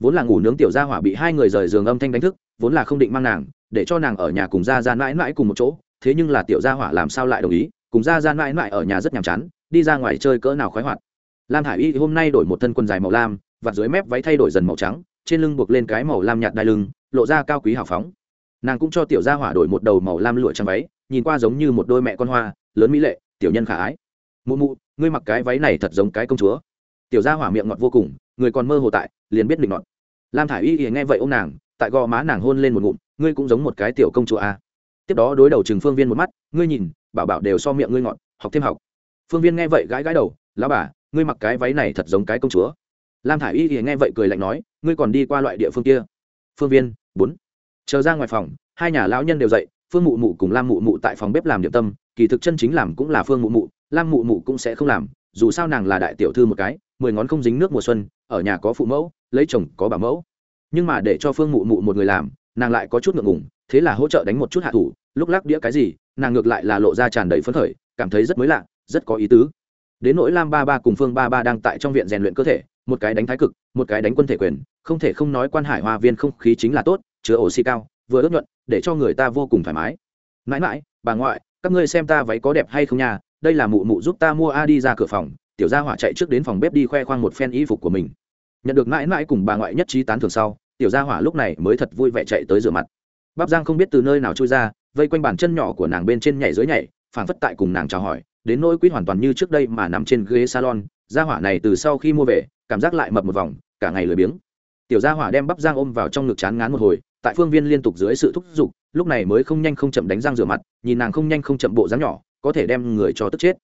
vốn là ngủ nướng tiểu gia hỏa bị hai người rời giường âm thanh đánh thức, vốn là không định mang nàng, để cho nàng ở nhà cùng Gia Gia mãi mãi cùng một chỗ, thế nhưng là tiểu gia hỏa làm sao lại đồng ý, cùng Gia Gia mãi mãi ở nhà rất nhàm chán, đi ra ngoài chơi cỡ nào khoái hoạt. Lam hải y hôm nay đổi một thân quần dài màu lam, vạt dưới mép váy thay đổi dần màu trắng, trên lưng buộc lên cái màu lam nhạt đai lưng, lộ ra cao quý hào phóng. Nàng cũng cho tiểu gia hỏa đổi một đầu màu lam lụa trang váy, nhìn qua giống như một đôi mẹ con hoa, lớn mỹ lệ, tiểu nhân khả ái. Mụ mụ, ngươi mặc cái váy này thật giống cái công chúa. Tiểu gia hỏa miệng ngọt vô cùng, người còn mơ hồ tại liền biết định ngọn. lam thả i y thì nghe vậy ô m nàng, tại gò má nàng hôn lên một ngụm, ngươi cũng giống một cái tiểu công chúa à. tiếp đó đối đầu trừng phương viên một mắt, ngươi nhìn, bảo bảo đều so miệng ngươi ngọt, học thêm học phương viên nghe vậy gãi gãi đầu, lão bà, ngươi mặc cái váy này thật giống cái công chúa lam thả i y thì nghe vậy cười lạnh nói, ngươi còn đi qua loại địa phương kia phương viên, bốn chờ ra ngoài phòng, hai nhà lão nhân đều dậy, phương mụ mụ cùng lam mụ mụ tại phòng bếp làm điểm tâm, kỳ thực chân chính làm cũng là phương mụ mụ, lam mụ mụ cũng sẽ không làm, dù sao nàng là đại tiểu thư một cái mười ngón không dính nước mùa xuân, ở nhà có phụ mẫu, lấy chồng có bà mẫu. Nhưng mà để cho phương mụ mụ một người làm, nàng lại có chút ngượng ngùng, thế là hỗ trợ đánh một chút hạ thủ, lúc lắc đĩa cái gì, nàng ngược lại là lộ ra tràn đầy phấn khởi, cảm thấy rất mới lạ, rất có ý tứ. Đến nỗi lam ba ba cùng phương ba ba đang tại trong viện rèn luyện cơ thể, một cái đánh thái cực, một cái đánh quân thể quyền, không thể không nói quan hải hoa viên không khí chính là tốt, chứa oxy cao, vừa ướt nhuận, để cho người ta vô cùng thoải mái. Mãi mãi, bà ngoại, các ngươi xem ta váy có đẹp hay không nha, đây là mụ mụ giúp ta mua a đi ra cửa phòng tiểu gia hỏa chạy trước đến phòng bếp đi khoe khoang một phen y phục của mình. Nhận được mãi mãi cùng bà ngoại nhất trí tán thường sau, tiểu gia hỏa lúc này mới thật vui vẻ chạy tới rửa mặt. Bắp giang không biết từ nơi nào trôi ra, vây quanh bàn chân nhỏ của nàng bên trên nhảy dưới nhảy, phảng phất tại cùng nàng chào hỏi, đến nỗi quýt hoàn toàn như trước đây mà nằm trên ghế salon, gia hỏa này từ sau khi mua về, cảm giác lại mập một vòng, cả ngày lười biếng. Tiểu gia hỏa đem bắp giang ôm vào trong ngực chán ngán một hồi, tại phương viên liên tục dưới sự thúc giục, lúc này mới không nhanh không chậm đánh răng rửa mặt, nhìn nàng không nhanh không chậm bộ dáng nhỏ, có thể đem người cho tức chết.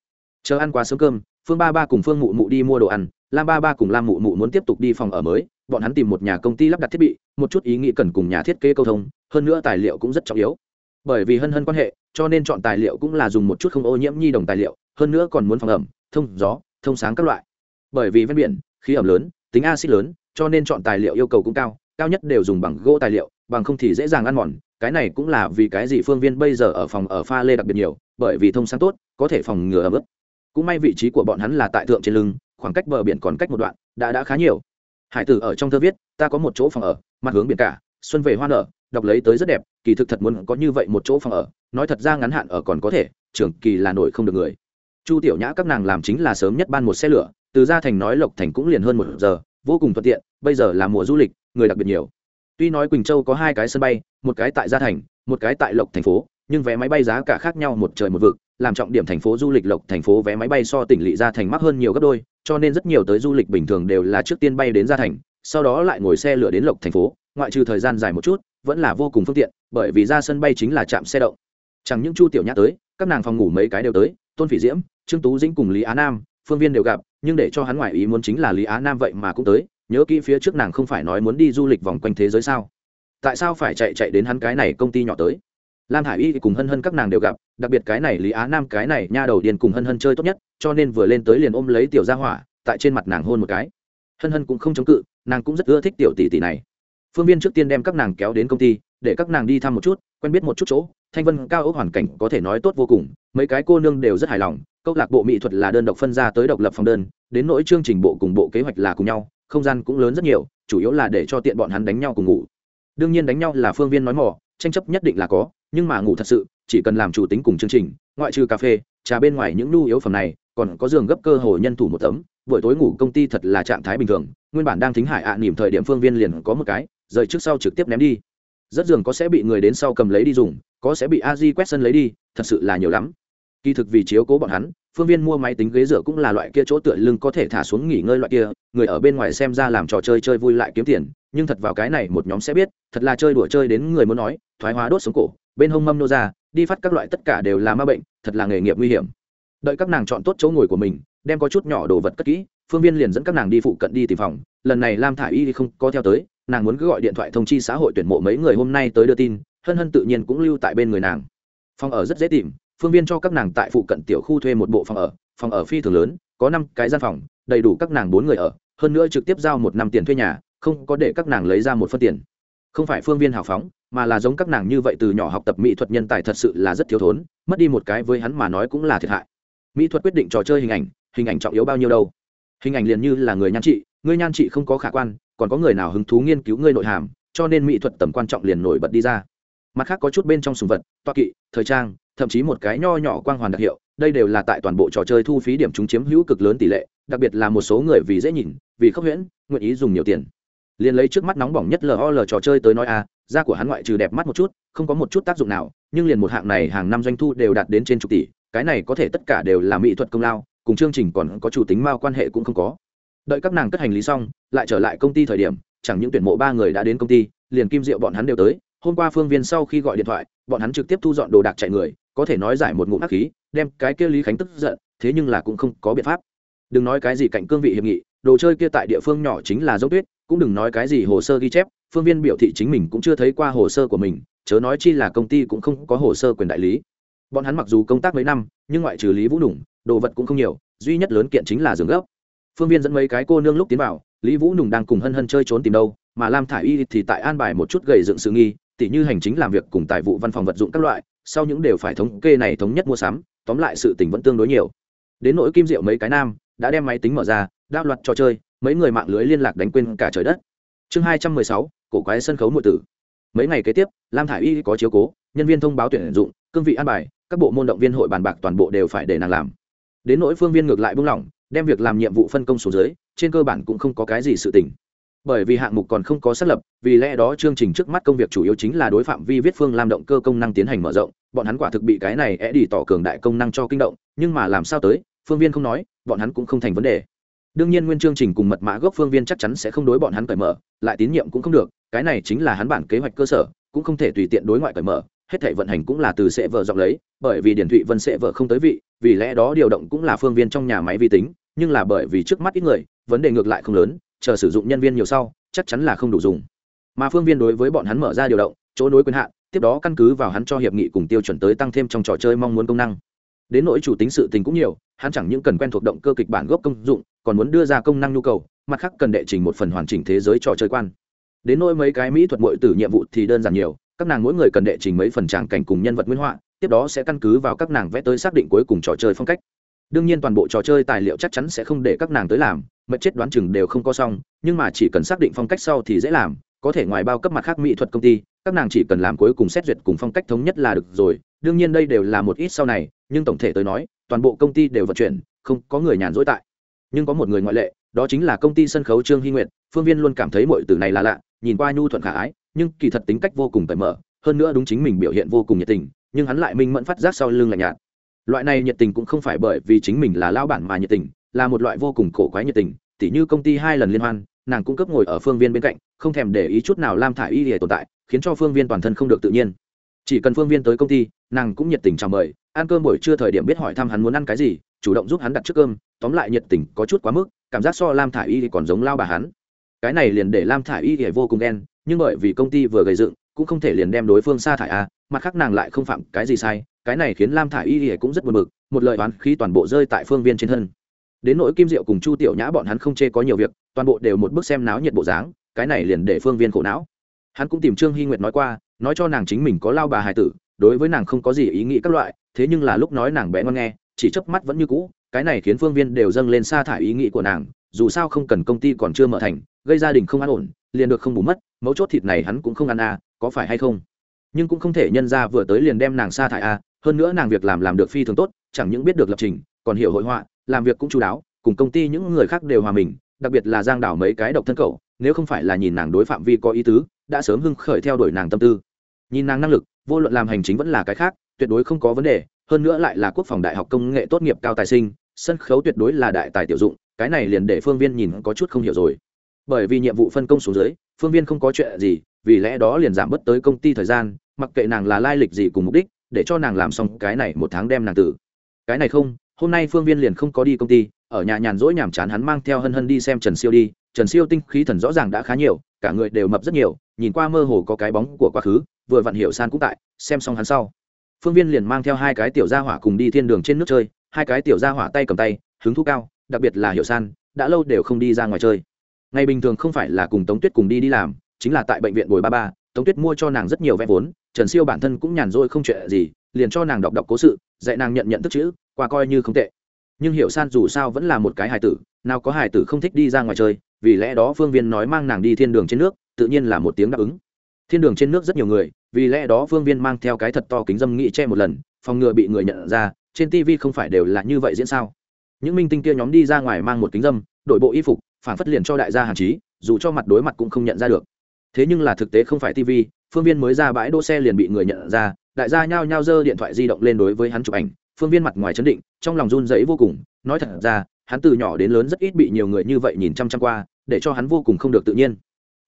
Chờ ăn quá sớm cơm phương ba ba cùng phương mụ mụ đi mua đồ ăn, lam ba ba cùng lam mụ mụ muốn tiếp tục đi phòng ở mới, bọn hắn tìm một nhà công ty lắp đặt thiết bị, một chút ý nghĩ cần cùng nhà thiết kế câu thông, hơn nữa tài liệu cũng rất trọng yếu. Bởi vì hân hân quan hệ, cho nên chọn tài liệu cũng là dùng một chút không ô nhiễm nhi đồng tài liệu, hơn nữa còn muốn phòng ẩm, thông gió, thông sáng các loại. Bởi vì ven biển, khí ẩm lớn, tính acid lớn, cho nên chọn tài liệu yêu cầu cũng cao cao nhất đều dùng bằng gỗ tài liệu, bằng không thì dễ dàng ăn mòn. Cái này cũng là vì cái gì phương viên bây giờ ở phòng ở pha lê đặc biệt nhiều, bởi vì thông sáng tốt, có thể phòng ngừa ẩm ướt cũng may vị trí của bọn hắn là tại thượng trên lưng, khoảng cách bờ biển còn cách một đoạn, đã đã khá nhiều. Hải tử ở trong thơ viết, ta có một chỗ phòng ở, mặt hướng biển cả, xuân về hoa nở, đọc lấy tới rất đẹp, kỳ thực thật muốn có như vậy một chỗ phòng ở, nói thật ra ngắn hạn ở còn có thể, trường kỳ là nổi không được người. Chu tiểu nhã các nàng làm chính là sớm nhất ban một xe lửa, từ gia thành nói lộc thành cũng liền hơn một giờ, vô cùng thuận tiện, bây giờ là mùa du lịch, người đặc biệt nhiều. Tuy nói quỳnh châu có hai cái sân bay, một cái tại gia thành, một cái tại lộc thành phố, nhưng vé máy bay giá cả khác nhau một trời một vực làm trọng điểm thành phố du lịch lộc, thành phố vé máy bay so tỉnh lỵ gia thành mắc hơn nhiều gấp đôi, cho nên rất nhiều tới du lịch bình thường đều là trước tiên bay đến gia thành, sau đó lại ngồi xe lửa đến lộc, thành phố. Ngoại trừ thời gian dài một chút, vẫn là vô cùng phương tiện, bởi vì ra sân bay chính là trạm xe động. Chẳng những chu tiểu nhã tới, các nàng phòng ngủ mấy cái đều tới, tôn phỉ diễm, trương tú dĩnh cùng lý á nam, phương viên đều gặp, nhưng để cho hắn ngoại ý muốn chính là lý á nam vậy mà cũng tới, nhớ kỹ phía trước nàng không phải nói muốn đi du lịch vòng quanh thế giới sao? Tại sao phải chạy chạy đến hắn cái này công ty nhỏ tới? Lam hải y thì cùng hân hân các nàng đều gặp, đặc biệt cái này lý á nam, cái này nha đầu điền cùng hân hân chơi tốt nhất, cho nên vừa lên tới liền ôm lấy tiểu gia hỏa, tại trên mặt nàng hôn một cái. Hân hân cũng không chống cự, nàng cũng rất ưa thích tiểu tỷ tỷ này. Phương viên trước tiên đem các nàng kéo đến công ty, để các nàng đi thăm một chút, quen biết một chút chỗ, thanh vân cao ốc hoàn cảnh có thể nói tốt vô cùng, mấy cái cô nương đều rất hài lòng, câu lạc bộ mỹ thuật là đơn độc phân ra tới độc lập phòng đơn, đến nỗi chương trình bộ cùng bộ kế hoạch là cùng nhau, không gian cũng lớn rất nhiều, chủ yếu là để cho tiện bọn hắn đánh nhau cùng ngủ. Đương nhiên đánh nhau là phương viên nói mỏ, tranh chấp nhất định là có nhưng mà ngủ thật sự chỉ cần làm chủ tính cùng chương trình ngoại trừ cà phê trà bên ngoài những nhu yếu phẩm này còn có giường gấp cơ hồ nhân thủ một tấm buổi tối ngủ công ty thật là trạng thái bình thường nguyên bản đang thính hải ạ à, nỉm thời điểm phương viên liền có một cái rời trước sau trực tiếp ném đi. Rất giường có sẽ bị người đến sau cầm lấy đi dùng có sẽ bị a di quét sân lấy đi thật sự là nhiều lắm. Kỳ thực vì chiếu cố bọn hắn phương viên mua máy tính ghế rửa cũng là loại kia chỗ tựa lưng có thể thả xuống nghỉ ngơi loại kia người ở bên ngoài xem ra làm trò chơi chơi vui lại kiếm tiền nhưng thật vào cái này một nhóm sẽ biết thật là chơi đùa chơi đến người muốn nói thoái hóa đốt sống cổ bên hông mâm nô ra, đi phát các loại tất cả đều là ma bệnh, thật là nghề nghiệp nguy hiểm. Đợi các nàng chọn tốt chỗ ngồi của mình, đem có chút nhỏ đồ vật cất kỹ, phương viên liền dẫn các nàng đi phụ cận đi tìm phòng. Lần này lam thả i y không có theo tới, nàng muốn cứ gọi điện thoại thông chi xã hội tuyển mộ mấy người hôm nay tới đưa tin, hân hân tự nhiên cũng lưu tại bên người nàng. Phòng ở rất dễ tìm, phương viên cho các nàng tại phụ cận tiểu khu thuê một bộ phòng ở phòng ở phi thường lớn, có năm cái gian phòng, đầy đủ các nàng bốn người ở, hơn nữa trực tiếp giao một năm tiền thuê nhà, không có để các nàng lấy ra một phân tiền. Không phải phương viên hào phóng mà là giống các nàng như vậy từ nhỏ học tập mỹ thuật nhân tài thật sự là rất thiếu thốn, mất đi một cái với hắn mà nói cũng là thiệt hại. Mỹ thuật quyết định trò chơi hình ảnh hình ảnh trọng yếu bao nhiêu đâu? Hình ảnh liền như là người nhan trị, người nhan trị không có khả quan, còn có người nào hứng thú nghiên cứu ngươi nội hàm, cho nên mỹ thuật tầm quan trọng liền nổi bật đi ra. Mặt khác có chút bên trong sùng vật, toa kỵ, thời trang, thậm chí một cái nho nhỏ quang hoàn đặc hiệu, đây đều là tại toàn bộ trò chơi thu phí điểm chúng chiếm hữu cực lớn tỷ lệ, đặc biệt là một số người vì dễ nhìn, vì khốc huyễn, nguyện ý dùng nhiều tiền. Liền lấy trước mắt nóng bỏng nhất lol trò chơi tới nói a da của hắn ngoại trừ đẹp mắt một chút, không có một chút tác dụng nào, nhưng liền một hạng này hàng năm doanh thu đều đạt đến trên chục tỷ, cái này có thể tất cả đều là mỹ thuật công lao, cùng chương trình còn có chủ tính mao quan hệ cũng không có. Đợi các nàng cất hành lý xong, lại trở lại công ty thời điểm, chẳng những tuyển mộ ba người đã đến công ty, liền kim diệu bọn hắn đều tới, hôm qua phương viên sau khi gọi điện thoại, bọn hắn trực tiếp thu dọn đồ đạc chạy người, có thể nói giải một ngụm ác khí, đem cái kia lý khánh tức giận, thế nhưng là cũng không có biện pháp. Đừng nói cái gì cạnh cương vị hiệp nghị, đồ chơi kia tại địa phương nhỏ chính là dấu tuyết, cũng đừng nói cái gì hồ sơ ghi chép phương viên biểu thị chính mình cũng chưa thấy qua hồ sơ của mình, chớ nói chi là công ty cũng không có hồ sơ quyền đại lý. Bọn hắn mặc dù công tác mấy năm, nhưng ngoại trừ lý vũ đủng đồ vật cũng không nhiều, duy nhất lớn kiện chính là giường gốc phương viên dẫn mấy cái cô nương lúc tiến vào, lý vũ nùng đang cùng hân hân chơi trốn tìm đâu, mà lam thả i y thì tại an bài một chút gầy dựng sự nghi, tỉ như hành chính làm việc cùng tài vụ văn phòng vật dụng các loại, sau những đều phải thống kê này thống nhất mua sắm, tóm lại sự tình vẫn tương đối nhiều. Đến nỗi kim diệu mấy cái nam, đã đem máy tính mở ra đáp loạt trò chơi, mấy người mạng lưới liên lạc đánh quên cả trời đất chương hai trăm mười sáu, cổ quái sân khấu nội tử. Mấy ngày kế tiếp, lam thả i y có chiếu cố, nhân viên thông báo tuyển dụng, cương vị an bài, các bộ môn động viên hội bàn bạc toàn bộ đều phải để nàng làm. Đến nỗi phương viên ngược lại buông lỏng, đem việc làm nhiệm vụ phân công xuống dưới, trên cơ bản cũng không có cái gì sự tình. Bởi vì hạng mục còn không có xác lập, vì lẽ đó chương trình trước mắt công việc chủ yếu chính là đối phạm vi viết phương làm động cơ công năng tiến hành mở rộng, bọn hắn quả thực bị cái này é đi tỏ cường đại công năng cho kinh động, nhưng mà làm sao tới, phương viên không nói, bọn hắn cũng không thành vấn đề đương nhiên nguyên chương trình cùng mật mã gốc phương viên chắc chắn sẽ không đối bọn hắn cởi mở, lại tín nhiệm cũng không được, cái này chính là hắn bản kế hoạch cơ sở, cũng không thể tùy tiện đối ngoại cởi mở, hết thể vận hành cũng là từ sẽ vợ dọc lấy, bởi vì điển thụy vân sẽ vợ không tới vị, vì lẽ đó điều động cũng là phương viên trong nhà máy vi tính, nhưng là bởi vì trước mắt ít người, vấn đề ngược lại không lớn, chờ sử dụng nhân viên nhiều sau, chắc chắn là không đủ dùng. Mà phương viên đối với bọn hắn mở ra điều động, chỗ nối quyền hạn, tiếp đó căn cứ vào hắn cho hiệp nghị cùng tiêu chuẩn tới tăng thêm trong trò chơi mong muốn công năng đến nỗi chủ tính sự tình cũng nhiều, hắn chẳng những cần quen thuộc động cơ kịch bản gốc công dụng, còn muốn đưa ra công năng nhu cầu, mặt khác cần đệ trình một phần hoàn chỉnh thế giới trò chơi quan. Đến nỗi mấy cái mỹ thuật mội tử nhiệm vụ thì đơn giản nhiều, các nàng mỗi người cần đệ trình mấy phần tràng cảnh cùng nhân vật nguyên họa, tiếp đó sẽ căn cứ vào các nàng vẽ tới xác định cuối cùng trò chơi phong cách. Đương nhiên toàn bộ trò chơi tài liệu chắc chắn sẽ không để các nàng tới làm, mật chết đoán chừng đều không có xong, nhưng mà chỉ cần xác định phong cách sau thì dễ làm, có thể ngoài bao cấp mặt khác mỹ thuật công ty, các nàng chỉ cần làm cuối cùng xét duyệt cùng phong cách thống nhất là được rồi, đương nhiên đây đều là một ít sau này nhưng tổng thể tới nói, toàn bộ công ty đều vận chuyển, không có người nhàn rỗi tại. Nhưng có một người ngoại lệ, đó chính là công ty sân khấu trương hy nguyện phương viên luôn cảm thấy mọi từ này là lạ, nhìn qua nhu thuận khả ái, nhưng kỳ thật tính cách vô cùng cởi mở, hơn nữa đúng chính mình biểu hiện vô cùng nhiệt tình, nhưng hắn lại minh mẫn phát giác sau lưng lạnh nhạt. Loại này nhiệt tình cũng không phải bởi vì chính mình là lao bản mà nhiệt tình, là một loại vô cùng cổ quái nhiệt tình, tỉ như công ty hai lần liên hoan, nàng cung cấp ngồi ở phương viên bên cạnh, không thèm để ý chút nào lam thả y để tồn tại, khiến cho phương viên toàn thân không được tự nhiên. Chỉ cần phương viên tới công ty, nàng cũng nhiệt tình chào mời ăn cơm buổi trưa thời điểm biết hỏi thăm hắn muốn ăn cái gì, chủ động giúp hắn đặt trước cơm, tóm lại nhiệt tình có chút quá mức, cảm giác so lam thả y thì còn giống lao bà hắn. Cái này liền để lam thả y thì vô cùng đen nhưng bởi vì công ty vừa gây dựng, cũng không thể liền đem đối phương sa thải a, mặt khác nàng lại không phạm cái gì sai, cái này khiến lam thả y thì cũng rất buồn bực, một lời oán khí toàn bộ rơi tại phương viên trên thân. Đến nỗi kim diệu cùng chu tiểu nhã bọn hắn không chê có nhiều việc, toàn bộ đều một bước xem náo nhiệt bộ dáng, cái này liền để phương viên khổ não. Hắn cũng tìm trương hy nguyệt nói qua, nói cho nàng chính mình có lao bà hài tử đối với nàng không có gì ý nghĩ các loại, thế nhưng là lúc nói nàng bé ngon nghe, chỉ chớp mắt vẫn như cũ, cái này khiến phương viên đều dâng lên sa thải ý nghĩ của nàng, dù sao không cần công ty còn chưa mở thành, gây gia đình không an ổn, liền được không bù mất, mấu chốt thịt này hắn cũng không ăn à có phải hay không? Nhưng cũng không thể nhân ra vừa tới liền đem nàng sa thải à hơn nữa nàng việc làm làm được phi thường tốt, chẳng những biết được lập trình, còn hiểu hội họa, làm việc cũng chú đáo, cùng công ty những người khác đều hòa mình, đặc biệt là giang đảo mấy cái độc thân cậu, nếu không phải là nhìn nàng đối phạm vi có ý tứ, đã sớm hưng khởi theo đuổi nàng tâm tư. Nhìn nàng năng lực vô luận làm hành chính vẫn là cái khác, tuyệt đối không có vấn đề, hơn nữa lại là quốc phòng đại học công nghệ tốt nghiệp cao tài sinh, sân khấu tuyệt đối là đại tài tiểu dụng, cái này liền để phương viên nhìn có chút không hiểu rồi. Bởi vì nhiệm vụ phân công xuống dưới, phương viên không có chuyện gì, vì lẽ đó liền giảm bớt tới công ty thời gian, mặc kệ nàng là lai lịch gì cùng mục đích, để cho nàng làm xong cái này một tháng đem nàng tử. Cái này không, hôm nay phương viên liền không có đi công ty, ở nhà nhàn rỗi nhàm chán hắn mang theo hân hân đi xem trần siêu đi, trần siêu tinh khí thần rõ ràng đã khá nhiều, cả người đều mập rất nhiều nhìn qua mơ hồ có cái bóng của quá khứ, vừa vặn hiểu san cũng tại, xem xong hắn sau. Phương viên liền mang theo hai cái tiểu gia hỏa cùng đi thiên đường trên nước chơi, hai cái tiểu gia hỏa tay cầm tay, hứng thú cao, đặc biệt là hiểu san, đã lâu đều không đi ra ngoài chơi. Ngày bình thường không phải là cùng tống tuyết cùng đi đi làm, chính là tại bệnh viện bồi ba ba, tống tuyết mua cho nàng rất nhiều vé vốn, trần siêu bản thân cũng nhàn rỗi không chuyện gì, liền cho nàng đọc đọc cố sự, dạy nàng nhận nhận thức chữ, qua coi như không tệ. Nhưng hiểu san dù sao vẫn là một cái hài tử, nào có hài tử không thích đi ra ngoài chơi, vì lẽ đó phương viên nói mang nàng đi thiên đường trên nước tự nhiên là một tiếng đáp ứng. Thiên đường trên nước rất nhiều người, vì lẽ đó phương viên mang theo cái thật to kính dâm nghị che một lần, phòng ngừa bị người nhận ra, trên tv không phải đều là như vậy diễn sao? Những minh tinh kia nhóm đi ra ngoài mang một kính dâm, đội bộ y phục, phản phất liền cho đại gia hàn chí dù cho mặt đối mặt cũng không nhận ra được. Thế nhưng là thực tế không phải tv phương viên mới ra bãi đỗ xe liền bị người nhận ra, đại gia nhao nhao giơ điện thoại di động lên đối với hắn chụp ảnh, phương viên mặt ngoài chấn định, trong lòng run rẩy vô cùng, nói thật ra, hắn từ nhỏ đến lớn rất ít bị nhiều người như vậy nhìn chăm chăm qua, để cho hắn vô cùng không được tự nhiên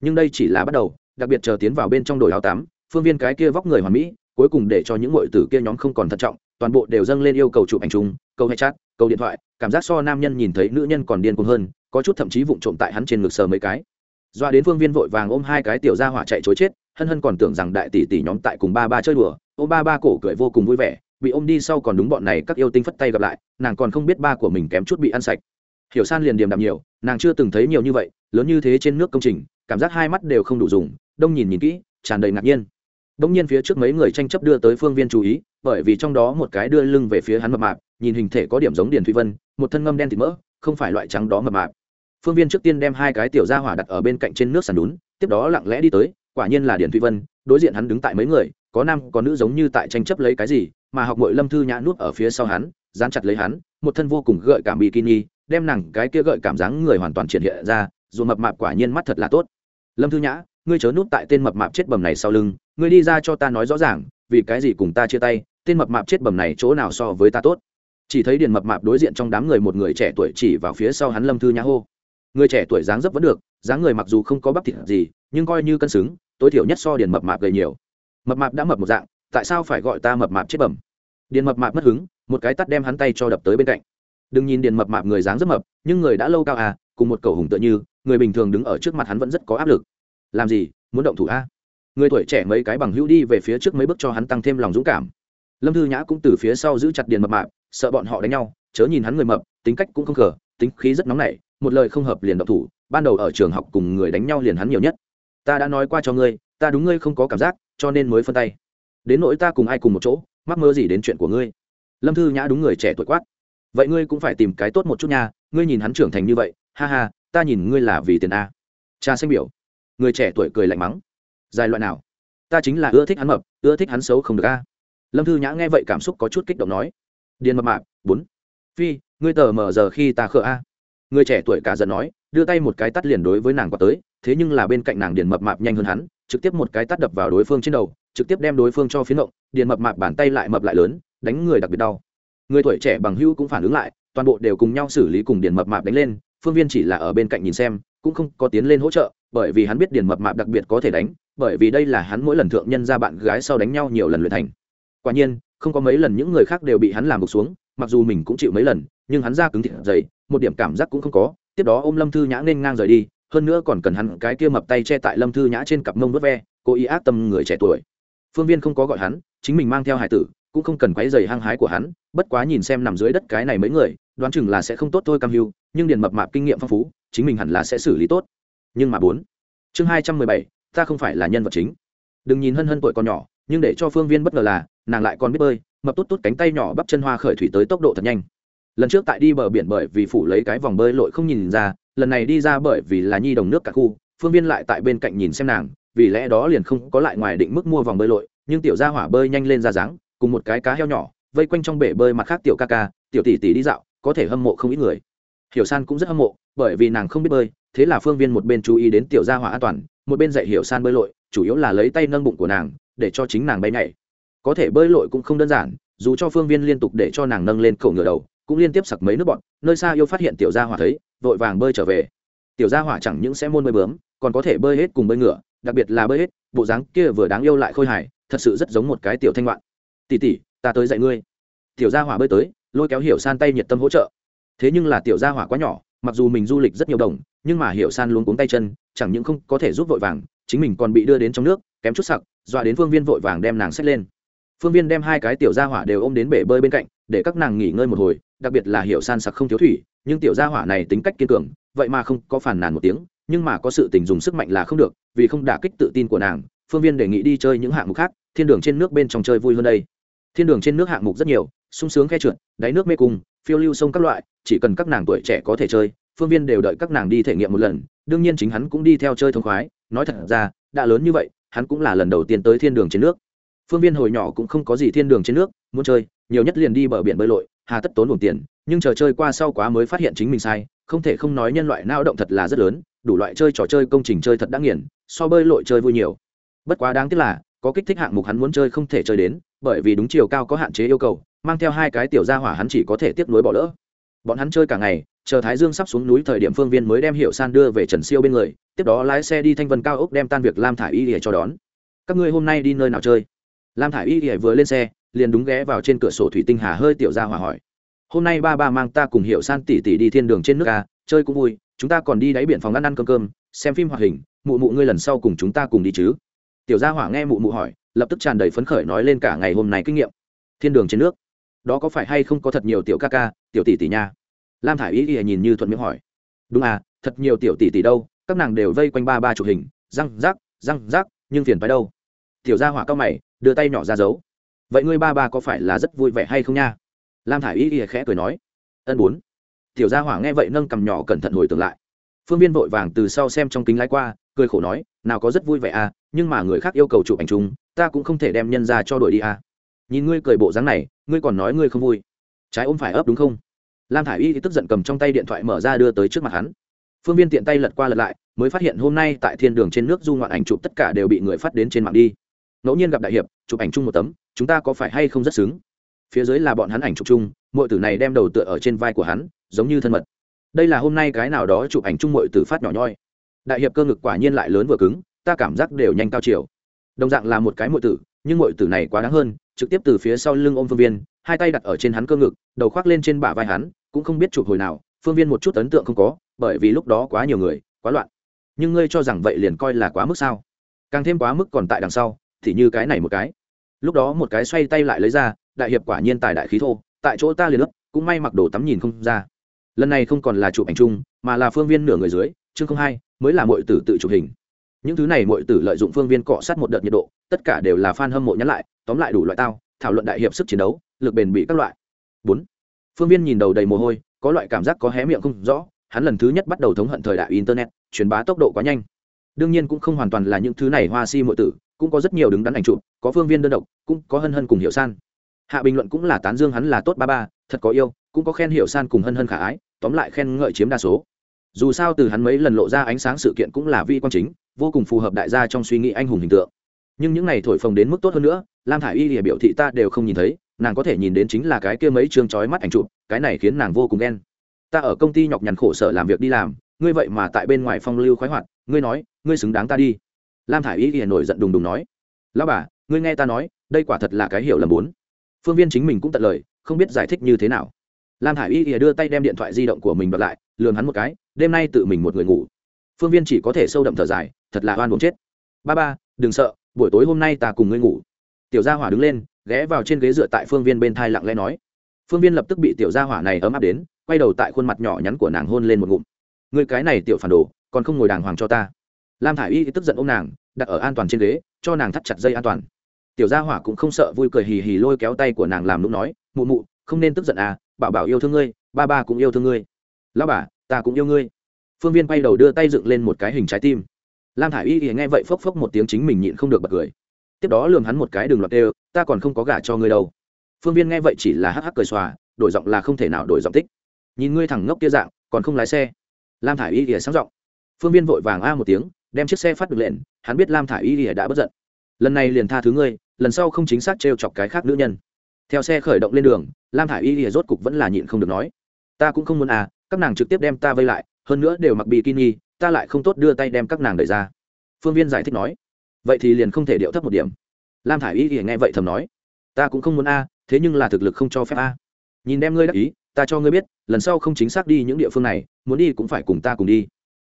nhưng đây chỉ là bắt đầu, đặc biệt chờ tiến vào bên trong đổi áo tắm, phương viên cái kia vóc người hoàn mỹ, cuối cùng để cho những ngội tử kia nhóm không còn thận trọng, toàn bộ đều dâng lên yêu cầu chụp ảnh chung, câu hay chat câu điện thoại, cảm giác so nam nhân nhìn thấy nữ nhân còn điên cuồng hơn, có chút thậm chí vụng trộm tại hắn trên ngực sờ mấy cái. Doa đến phương viên vội vàng ôm hai cái tiểu ra hỏa chạy chối chết, hân hân còn tưởng rằng đại tỷ tỷ nhóm tại cùng ba ba chơi đùa ô ba ba cổ cười vô cùng vui vẻ, bị ôm đi sau còn đúng bọn này các yêu tinh phất tay gặp lại, nàng còn không biết ba của mình kém chút bị ăn sạch. Hiểu san liền điềm đạm nhiều, nàng chưa từng thấy nhiều như vậy, lớn như thế trên nước công trình cảm giác hai mắt đều không đủ dùng, đông nhìn nhìn kỹ, tràn đầy ngạc nhiên. Đông nhiên phía trước mấy người tranh chấp đưa tới phương viên chú ý, bởi vì trong đó một cái đưa lưng về phía hắn mập mạp, nhìn hình thể có điểm giống điền thụy vân, một thân ngâm đen thịt mỡ, không phải loại trắng đó mập mạp. Phương viên trước tiên đem hai cái tiểu ra hỏa đặt ở bên cạnh trên nước sàn lún tiếp đó lặng lẽ đi tới, quả nhiên là điền thụy vân, đối diện hắn đứng tại mấy người, có nam, có nữ giống như tại tranh chấp lấy cái gì, mà học mội lâm thư nhã nuốt ở phía sau hắn, dán chặt lấy hắn, một thân vô cùng gợi cảm bikini, đem nàng cái kia gợi cảm dáng người hoàn toàn triển hiện ra, dù mập mạp quả nhiên mắt thật là tốt lâm thư nhã, ngươi chớ nút tại tên mập mạp chết bầm này sau lưng, ngươi đi ra cho ta nói rõ ràng, vì cái gì cùng ta chia tay, tên mập mạp chết bầm này chỗ nào so với ta tốt? Chỉ thấy điền mập mạp đối diện trong đám người một người trẻ tuổi chỉ vào phía sau hắn lâm thư nhã hô. Người trẻ tuổi dáng dấp vẫn được, dáng người mặc dù không có bắp thịt gì, nhưng coi như cân xứng, tối thiểu nhất so điền mập mạp gầy nhiều. Mập mạp đã mập một dạng, tại sao phải gọi ta mập mạp chết bẩm điền mập mạp mất hứng, một cái tắt đem hắn tay cho đập tới bên cạnh. Đừng nhìn điền mập mạp người dáng rất mập, nhưng người đã lâu cao à cùng một cầu hùng tựa như người bình thường đứng ở trước mặt hắn vẫn rất có áp lực. Làm gì? Muốn động thủ a? À? người tuổi trẻ mấy cái bằng hữu đi về phía trước mấy bước cho hắn tăng thêm lòng dũng cảm. Lâm thư nhã cũng từ phía sau giữ chặt điền mập mạp, sợ bọn họ đánh nhau, chớ nhìn hắn người mập, tính cách cũng không khờ, tính khí rất nóng nảy, một lời không hợp liền động thủ, ban đầu ở trường học cùng người đánh nhau liền hắn nhiều nhất. Ta đã nói qua cho ngươi, ta đúng ngươi không có cảm giác, cho nên mới phân tay. Đến nỗi ta cùng ai cùng một chỗ, mắc mơ gì đến chuyện của ngươi. Lâm thư nhã đúng người trẻ tuổi quát. Vậy ngươi cũng phải tìm cái tốt một chút nha, ngươi nhìn hắn trưởng thành như vậy, ha ha ta nhìn ngươi là vì tiền a. Cha xanh biểu. Người trẻ tuổi cười lạnh mắng. Dài loại nào? Ta chính là ưa thích hắn mập, ưa thích hắn xấu không được a. Lâm thư nhã nghe vậy cảm xúc có chút kích động nói. Điền mập mạp, bốn. Phi, ngươi tờ mờ giờ khi ta khờ a. Người trẻ tuổi cả giận nói, đưa tay một cái tắt liền đối với nàng qua tới, thế nhưng là bên cạnh nàng điền mập mạp nhanh hơn hắn, trực tiếp một cái tắt đập vào đối phương trên đầu, trực tiếp đem đối phương cho phiến động điền mập mạp bàn tay lại mập lại lớn, đánh người đặc biệt đau. Người tuổi trẻ bằng hữu cũng phản ứng lại, toàn bộ đều cùng nhau xử lý cùng điền mập mạp đánh lên phương viên chỉ là ở bên cạnh nhìn xem, cũng không có tiến lên hỗ trợ, bởi vì hắn biết điền mập mạp đặc biệt có thể đánh, bởi vì đây là hắn mỗi lần thượng nhân ra bạn gái sau đánh nhau nhiều lần luyện thành. Quả nhiên, không có mấy lần những người khác đều bị hắn làm gục xuống, mặc dù mình cũng chịu mấy lần, nhưng hắn ra cứng thịt dày, một điểm cảm giác cũng không có, tiếp đó ôm lâm thư nhã nên ngang rời đi, hơn nữa còn cần hắn cái kia mập tay che tại lâm thư nhã trên cặp mông vớt ve, cố ý ác tâm người trẻ tuổi. Phương viên không có gọi hắn, chính mình mang theo hải tử, cũng không cần quấy giày hăng hái của hắn, bất quá nhìn xem nằm dưới đất cái này mấy người đoán chừng là sẽ không tốt thôi cam hưu, nhưng điền mập mạp kinh nghiệm phong phú, chính mình hẳn là sẽ xử lý tốt. Nhưng mà bốn, chương hai trăm mười bảy, ta không phải là nhân vật chính. Đừng nhìn hân hân tuổi còn nhỏ, nhưng để cho phương viên bất ngờ là, nàng lại còn biết bơi, mập tốt tốt cánh tay nhỏ bắp chân hoa khởi thủy tới tốc độ thật nhanh. Lần trước tại đi bờ biển bởi vì phủ lấy cái vòng bơi lội không nhìn ra, lần này đi ra bởi vì là nhi đồng nước cả khu, phương viên lại tại bên cạnh nhìn xem nàng, vì lẽ đó liền không có lại ngoài định mức mua vòng bơi lội, nhưng tiểu gia hỏa bơi nhanh lên ra dáng, cùng một cái cá heo nhỏ, vây quanh trong bể bơi mặt khác tiểu ca ca, tiểu tỷ tỷ đi dạo có thể hâm mộ không ít người. Hiểu san cũng rất hâm mộ, bởi vì nàng không biết bơi, thế là phương viên một bên chú ý đến tiểu gia hỏa an toàn, một bên dạy hiểu san bơi lội, chủ yếu là lấy tay nâng bụng của nàng, để cho chính nàng bay nhảy. Có thể bơi lội cũng không đơn giản, dù cho phương viên liên tục để cho nàng nâng lên cổ ngựa đầu, cũng liên tiếp sặc mấy nước bọn, nơi xa yêu phát hiện tiểu gia hỏa thấy, vội vàng bơi trở về. Tiểu gia hỏa chẳng những sẽ môn bơi bướm, còn có thể bơi hết cùng bơi ngựa, đặc biệt là bơi hết, bộ dáng kia vừa đáng yêu lại khôi hài, thật sự rất giống một cái tiểu thanh ngoạn. Tỉ tỉ ta tới dạy ngươi. Tiểu gia hỏa bơi tới lôi kéo hiểu san tay nhiệt tâm hỗ trợ. Thế nhưng là tiểu gia hỏa quá nhỏ, mặc dù mình du lịch rất nhiều đồng, nhưng mà hiểu san luôn cuống tay chân, chẳng những không có thể giúp vội vàng, chính mình còn bị đưa đến trong nước, kém chút sặc, dọa đến phương viên vội vàng đem nàng xách lên. Phương viên đem hai cái tiểu gia hỏa đều ôm đến bể bơi bên cạnh, để các nàng nghỉ ngơi một hồi, đặc biệt là hiểu san sặc không thiếu thủy, nhưng tiểu gia hỏa này tính cách kiên cường, vậy mà không có phản nàn một tiếng, nhưng mà có sự tình dùng sức mạnh là không được, vì không đả kích tự tin của nàng, phương viên đề nghị đi chơi những hạng mục khác, thiên đường trên nước bên trong chơi vui hơn đây. Thiên đường trên nước hạng mục rất nhiều sung sướng khe trượt, đáy nước mê cung, phiêu lưu sông các loại, chỉ cần các nàng tuổi trẻ có thể chơi, phương viên đều đợi các nàng đi thể nghiệm một lần. Đương nhiên chính hắn cũng đi theo chơi thông khoái, nói thật ra, đã lớn như vậy, hắn cũng là lần đầu tiên tới thiên đường trên nước. Phương viên hồi nhỏ cũng không có gì thiên đường trên nước, muốn chơi, nhiều nhất liền đi bờ biển bơi lội, hà tất tốn buồn tiền, nhưng chờ chơi qua sau quá mới phát hiện chính mình sai, không thể không nói nhân loại nao động thật là rất lớn, đủ loại chơi trò chơi công trình chơi thật đã nghiền, so bơi lội chơi vui nhiều. Bất quá đáng tiếc là có kích thích hạng mục hắn muốn chơi không thể chơi đến, bởi vì đúng chiều cao có hạn chế yêu cầu, mang theo hai cái tiểu gia hỏa hắn chỉ có thể tiếp nối bỏ lỡ. Bọn hắn chơi cả ngày, chờ thái dương sắp xuống núi thời điểm phương viên mới đem hiệu san đưa về trần siêu bên người, tiếp đó lái xe đi thanh vân cao ốc đem tan việc lam thả y ỉa cho đón. Các ngươi hôm nay đi nơi nào chơi? Lam thả y ỉa vừa lên xe, liền đúng ghé vào trên cửa sổ thủy tinh hà hơi tiểu gia hỏa hỏi. Hôm nay ba ba mang ta cùng hiệu san tỉ tỉ đi thiên đường trên nước ca chơi cũng vui, chúng ta còn đi đáy biển phòng ăn ăn cơm cơm, xem phim hoạt hình, mụ mụ ngươi lần sau cùng chúng ta cùng đi chứ? Tiểu gia hỏa nghe mụ mụ hỏi, lập tức tràn đầy phấn khởi nói lên cả ngày hôm nay kinh nghiệm. Thiên đường trên nước, đó có phải hay không có thật nhiều tiểu ca ca, tiểu tỷ tỷ nha? Lam thả i y y nhìn như thuận miệng hỏi. Đúng à thật nhiều tiểu tỷ tỷ đâu, các nàng đều vây quanh ba ba chụp hình, răng rác răng rác nhưng phiền phải đâu. Tiểu gia hỏa cao mày, đưa tay nhỏ ra giấu vậy ngươi ba ba có phải là rất vui vẻ hay không nha? Lam thả i y y khẽ cười nói. Ân bốn. Tiểu gia hỏa nghe vậy nâng cầm nhỏ cẩn thận hồi tưởng lại phương viên vội vàng từ sau xem trong kính lái qua, cười khổ nói, nào có rất vui vẻ à nhưng mà người khác yêu cầu chụp ảnh chung, ta cũng không thể đem nhân ra cho đổi đi à. Nhìn ngươi cười bộ dáng này, ngươi còn nói ngươi không vui. Trái ôm phải ấp đúng không? Lam thả i y tức giận cầm trong tay điện thoại mở ra đưa tới trước mặt hắn. Phương viên tiện tay lật qua lật lại, mới phát hiện hôm nay tại thiên đường trên nước du ngoạn ảnh chụp tất cả đều bị người phát đến trên mạng đi. Ngẫu nhiên gặp đại hiệp, chụp ảnh chung một tấm, chúng ta có phải hay không rất xứng? Phía dưới là bọn hắn ảnh chụp chung mọi tử này đem đầu tựa ở trên vai của hắn, giống như thân mật đây là hôm nay cái nào đó chụp ảnh chung mội tử phát nhỏ nhoi. Đại hiệp cơ ngực quả nhiên lại lớn vừa cứng, ta cảm giác đều nhanh cao chiều. Đồng dạng là một cái mội tử, nhưng mội tử này quá đáng hơn, trực tiếp từ phía sau lưng ôm phương viên, hai tay đặt ở trên hắn cơ ngực, đầu khoác lên trên bả vai hắn, cũng không biết chụp hồi nào, phương viên một chút ấn tượng không có, bởi vì lúc đó quá nhiều người, quá loạn. Nhưng ngươi cho rằng vậy liền coi là quá mức sao? Càng thêm quá mức còn tại đằng sau, thì như cái này một cái. Lúc đó một cái xoay tay lại lấy ra, đại hiệp quả nhiên tài đại khí thô, tại chỗ ta liền ấp cũng may mặc đồ tắm nhìn không ra lần này không còn là chụp ảnh chung, mà là phương viên nửa người dưới, chương không hai, mới là mọi tử tự chụp hình. Những thứ này mọi tử lợi dụng phương viên cọ sát một đợt nhiệt độ, tất cả đều là fan hâm mộ nhắn lại, tóm lại đủ loại tao, thảo luận đại hiệp sức chiến đấu, lực bền bị các loại. Bốn, phương viên nhìn đầu đầy mồ hôi, có loại cảm giác có hé miệng không rõ, hắn lần thứ nhất bắt đầu thống hận thời đại internet, truyền bá tốc độ quá nhanh. Đương nhiên cũng không hoàn toàn là những thứ này hoa si mọi tử, cũng có rất nhiều đứng đắn ảnh chụp, có phương viên đơn độc, cũng có hân hân cùng hiệu san. Hạ bình luận cũng là tán dương hắn là tốt ba ba, thật có yêu, cũng có khen hiệu san cùng hân hân khả ái tóm lại khen ngợi chiếm đa số. Dù sao từ hắn mấy lần lộ ra ánh sáng sự kiện cũng là vi quan chính, vô cùng phù hợp đại gia trong suy nghĩ anh hùng hình tượng. Nhưng những này thổi phồng đến mức tốt hơn nữa, lam thả i y địa biểu thị ta đều không nhìn thấy, nàng có thể nhìn đến chính là cái kia mấy chương trói mắt ảnh chụp, cái này khiến nàng vô cùng ghen. Ta ở công ty nhọc nhằn khổ sở làm việc đi làm, ngươi vậy mà tại bên ngoài phong lưu khoái hoạt, ngươi nói, ngươi xứng đáng ta đi. Lam thả i y thì nổi giận đùng đùng nói lao bà, ngươi nghe ta nói, đây quả thật là cái hiểu lầm bốn. Phương viên chính mình cũng tận lời, không biết giải thích như thế nào lam Hải y thì đưa tay đem điện thoại di động của mình bật lại lường hắn một cái, đêm nay tự mình một người ngủ. Phương viên chỉ có thể sâu đậm thở dài, thật là oan buồn chết. Ba ba, đừng sợ, buổi tối hôm nay ta cùng ngươi ngủ. Tiểu gia hỏa đứng lên, ghé vào trên ghế dựa tại phương viên bên thai lặng lẽ nói. Phương viên lập tức bị tiểu gia hỏa này ấm áp đến, quay đầu tại khuôn mặt nhỏ nhắn của nàng hôn lên một ngụm. Người cái này tiểu phản đồ, còn không ngồi đàng hoàng cho ta. Lam thả i y tức giận ô m nàng, đặt ở an toàn trên ghế, cho nàng thắt chặt dây an toàn. Tiểu gia hỏa cũng không sợ, vui cười hì hì lôi kéo tay của nàng làm lúc nói, mụ mụ không nên tức giận à bảo bảo yêu thương ngươi, ba ba cũng yêu thương ngươi. Lao bà, ta cũng yêu ngươi. Phương viên quay đầu đưa tay dựng lên một cái hình trái tim. Lam thả i y thì nghe vậy phốc phốc một tiếng chính mình nhịn không được bật cười. Tiếp đó lườm hắn một cái đường loạt đều ta còn không có gả cho ngươi đâu. Phương viên nghe vậy chỉ là hắc hắc cười xòa, đổi giọng là không thể nào đổi giọng tích nhìn ngươi thẳng ngốc kia dạng, còn không lái xe. Lam thả i y thì sáng giọng. Phương viên vội vàng a một tiếng, đem chiếc xe phát được lệnh hắn biết lam thả i y thì đã bất giận. Lần này liền tha thứ ngươi, lần sau không chính xác t chọc cái khác nữ nhân theo xe khởi động lên đường, lam thả i y thì rốt cục vẫn là nhịn không được nói. Ta cũng không muốn à các nàng trực tiếp đem ta vây lại, hơn nữa đều mặc bikini, ta lại không tốt đưa tay đem các nàng đẩy ra. Phương viên giải thích nói. Vậy thì liền không thể điệu thấp một điểm. Lam thả i y thì nghe vậy thầm nói. Ta cũng không muốn a thế nhưng là thực lực không cho phép a nhìn đem ngươi đắc ý, ta cho ngươi biết, lần sau không chính xác đi những địa phương này, muốn đi cũng phải cùng ta cùng đi.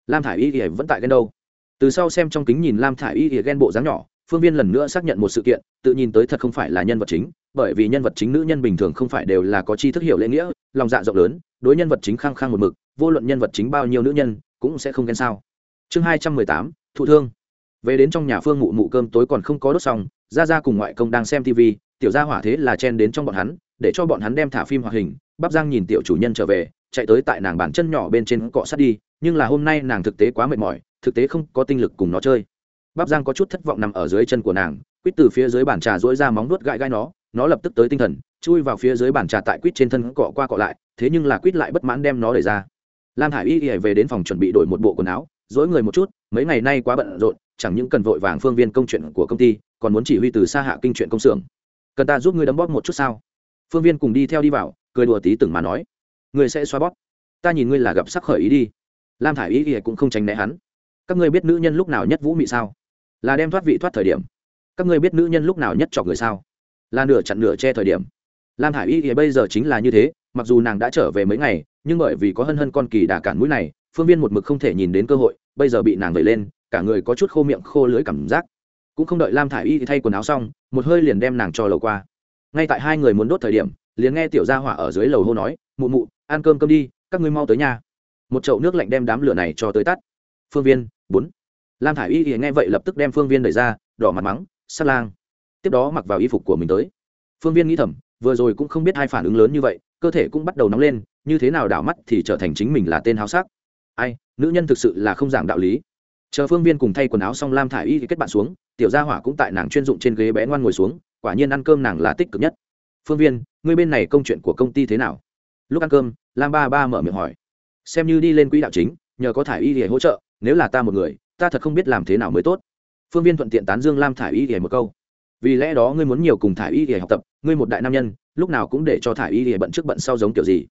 Lam thả i y thì vẫn tại ghen đâu. Từ sau xem trong kính nhìn lam thả i y thì ghen bộ dáng nhỏ phương viên lần nữa xác nhận một sự kiện, tự nhìn tới thật không phải là nhân vật chính, bởi vì nhân vật chính nữ nhân bình thường không phải đều là có chi thức hiểu lễ nghĩa, lòng dạ rộng lớn, đối nhân vật chính khăng khăng một mực, vô luận nhân vật chính bao nhiêu nữ nhân, cũng sẽ không ghen sao. Chương hai trăm mười tám, thụ thương. Về đến trong nhà phương mụ mụ cơm tối còn không có đốt xong ra ra cùng ngoại công đang xem tv tiểu gia hỏa thế là chen đến trong bọn hắn, để cho bọn hắn đem thả phim hoạt hình, bắp giang nhìn tiểu chủ nhân trở về, chạy tới tại nàng bàn chân nhỏ bên trên cọ sát đi, nhưng là hôm nay nàng thực tế quá mệt mỏi, thực tế không có tinh lực cùng nó chơi bắp giang có chút thất vọng nằm ở dưới chân của nàng, quýt từ phía dưới bàn trà dỗi ra móng nuốt gãi gai nó nó lập tức tới tinh thần, chui vào phía dưới bàn trà tại quýt trên thân cọ qua cọ lại, thế nhưng là quýt lại bất mãn đem nó đẩy ra. Lam hải y y về đến phòng chuẩn bị đổi một bộ quần áo dỗi người một chút, mấy ngày nay quá bận rộn, chẳng những cần vội vàng phương viên công chuyện của công ty, còn muốn chỉ huy từ xa hạ kinh chuyện công xưởng. Cần ta giúp ngươi đấm bóp một chút sao? Phương viên cùng đi theo đi vào, cười đùa tí từng mà nói. Ngươi sẽ xoa bóp. Ta nhìn ngươi là gặp sắc khởi ý đi. Lam thả i y ỉa cũng không tránh né hắn. Các ngươi biết nữ nhân lúc nào nhất vũ mị sao? Là đem thoát vị thoát thời điểm. Các ngươi biết nữ nhân lúc nào nhất chọc người sao? Là nửa chặn nửa che thời điểm. Lam thả i y thì bây giờ chính là như thế, mặc dù nàng đã trở về mấy ngày, nhưng bởi vì có hân hân con kỳ đà cản mũi này, phương viên một mực không thể nhìn đến cơ hội, bây giờ bị nàng vẩy lên, cả người có chút khô miệng, khô lưới cảm giác. Cũng không đợi lam thả i y thay quần áo xong, một hơi liền đem nàng cho lầu qua. Ngay tại hai người muốn đốt thời điểm, liền nghe tiểu gia hỏa ở dưới lầu hô nói, mụ mụ, ăn cơm cơm đi, các ngươi mau tới nhà. Một chậu nước lạnh đem đám lửa này cho tới tắt. Phương viên, bốn lam thả i y nghe vậy lập tức đem phương viên đẩy ra, đỏ mặt mắng, sát lang. Tiếp đó mặc vào y phục của mình tới. Phương viên nghĩ thầm, vừa rồi cũng không biết hai phản ứng lớn như vậy, cơ thể cũng bắt đầu nóng lên, như thế nào đảo mắt thì trở thành chính mình là tên háo sắc. Ai, nữ nhân thực sự là không giảng đạo lý. Chờ phương viên cùng thay quần áo xong lam thả i y thì kết bạn xuống, tiểu gia hỏa cũng tại nàng chuyên dụng trên ghế bé ngoan ngồi xuống, quả nhiên ăn cơm nàng là tích cực nhất. Phương viên, ngươi bên này công chuyện của công ty thế nào? Lúc ăn cơm, lam ba ba mở miệng hỏi. Xem như đi lên quỹ đạo chính, nhờ có thả y thì hỗ trợ, nếu là ta một người ta thật không biết làm thế nào mới tốt. Phương viên thuận tiện tán dương lam thả y để một câu. Vì lẽ đó ngươi muốn nhiều cùng thả y để học tập, ngươi một đại nam nhân, lúc nào cũng để cho thả y để bận trước bận sau giống kiểu gì.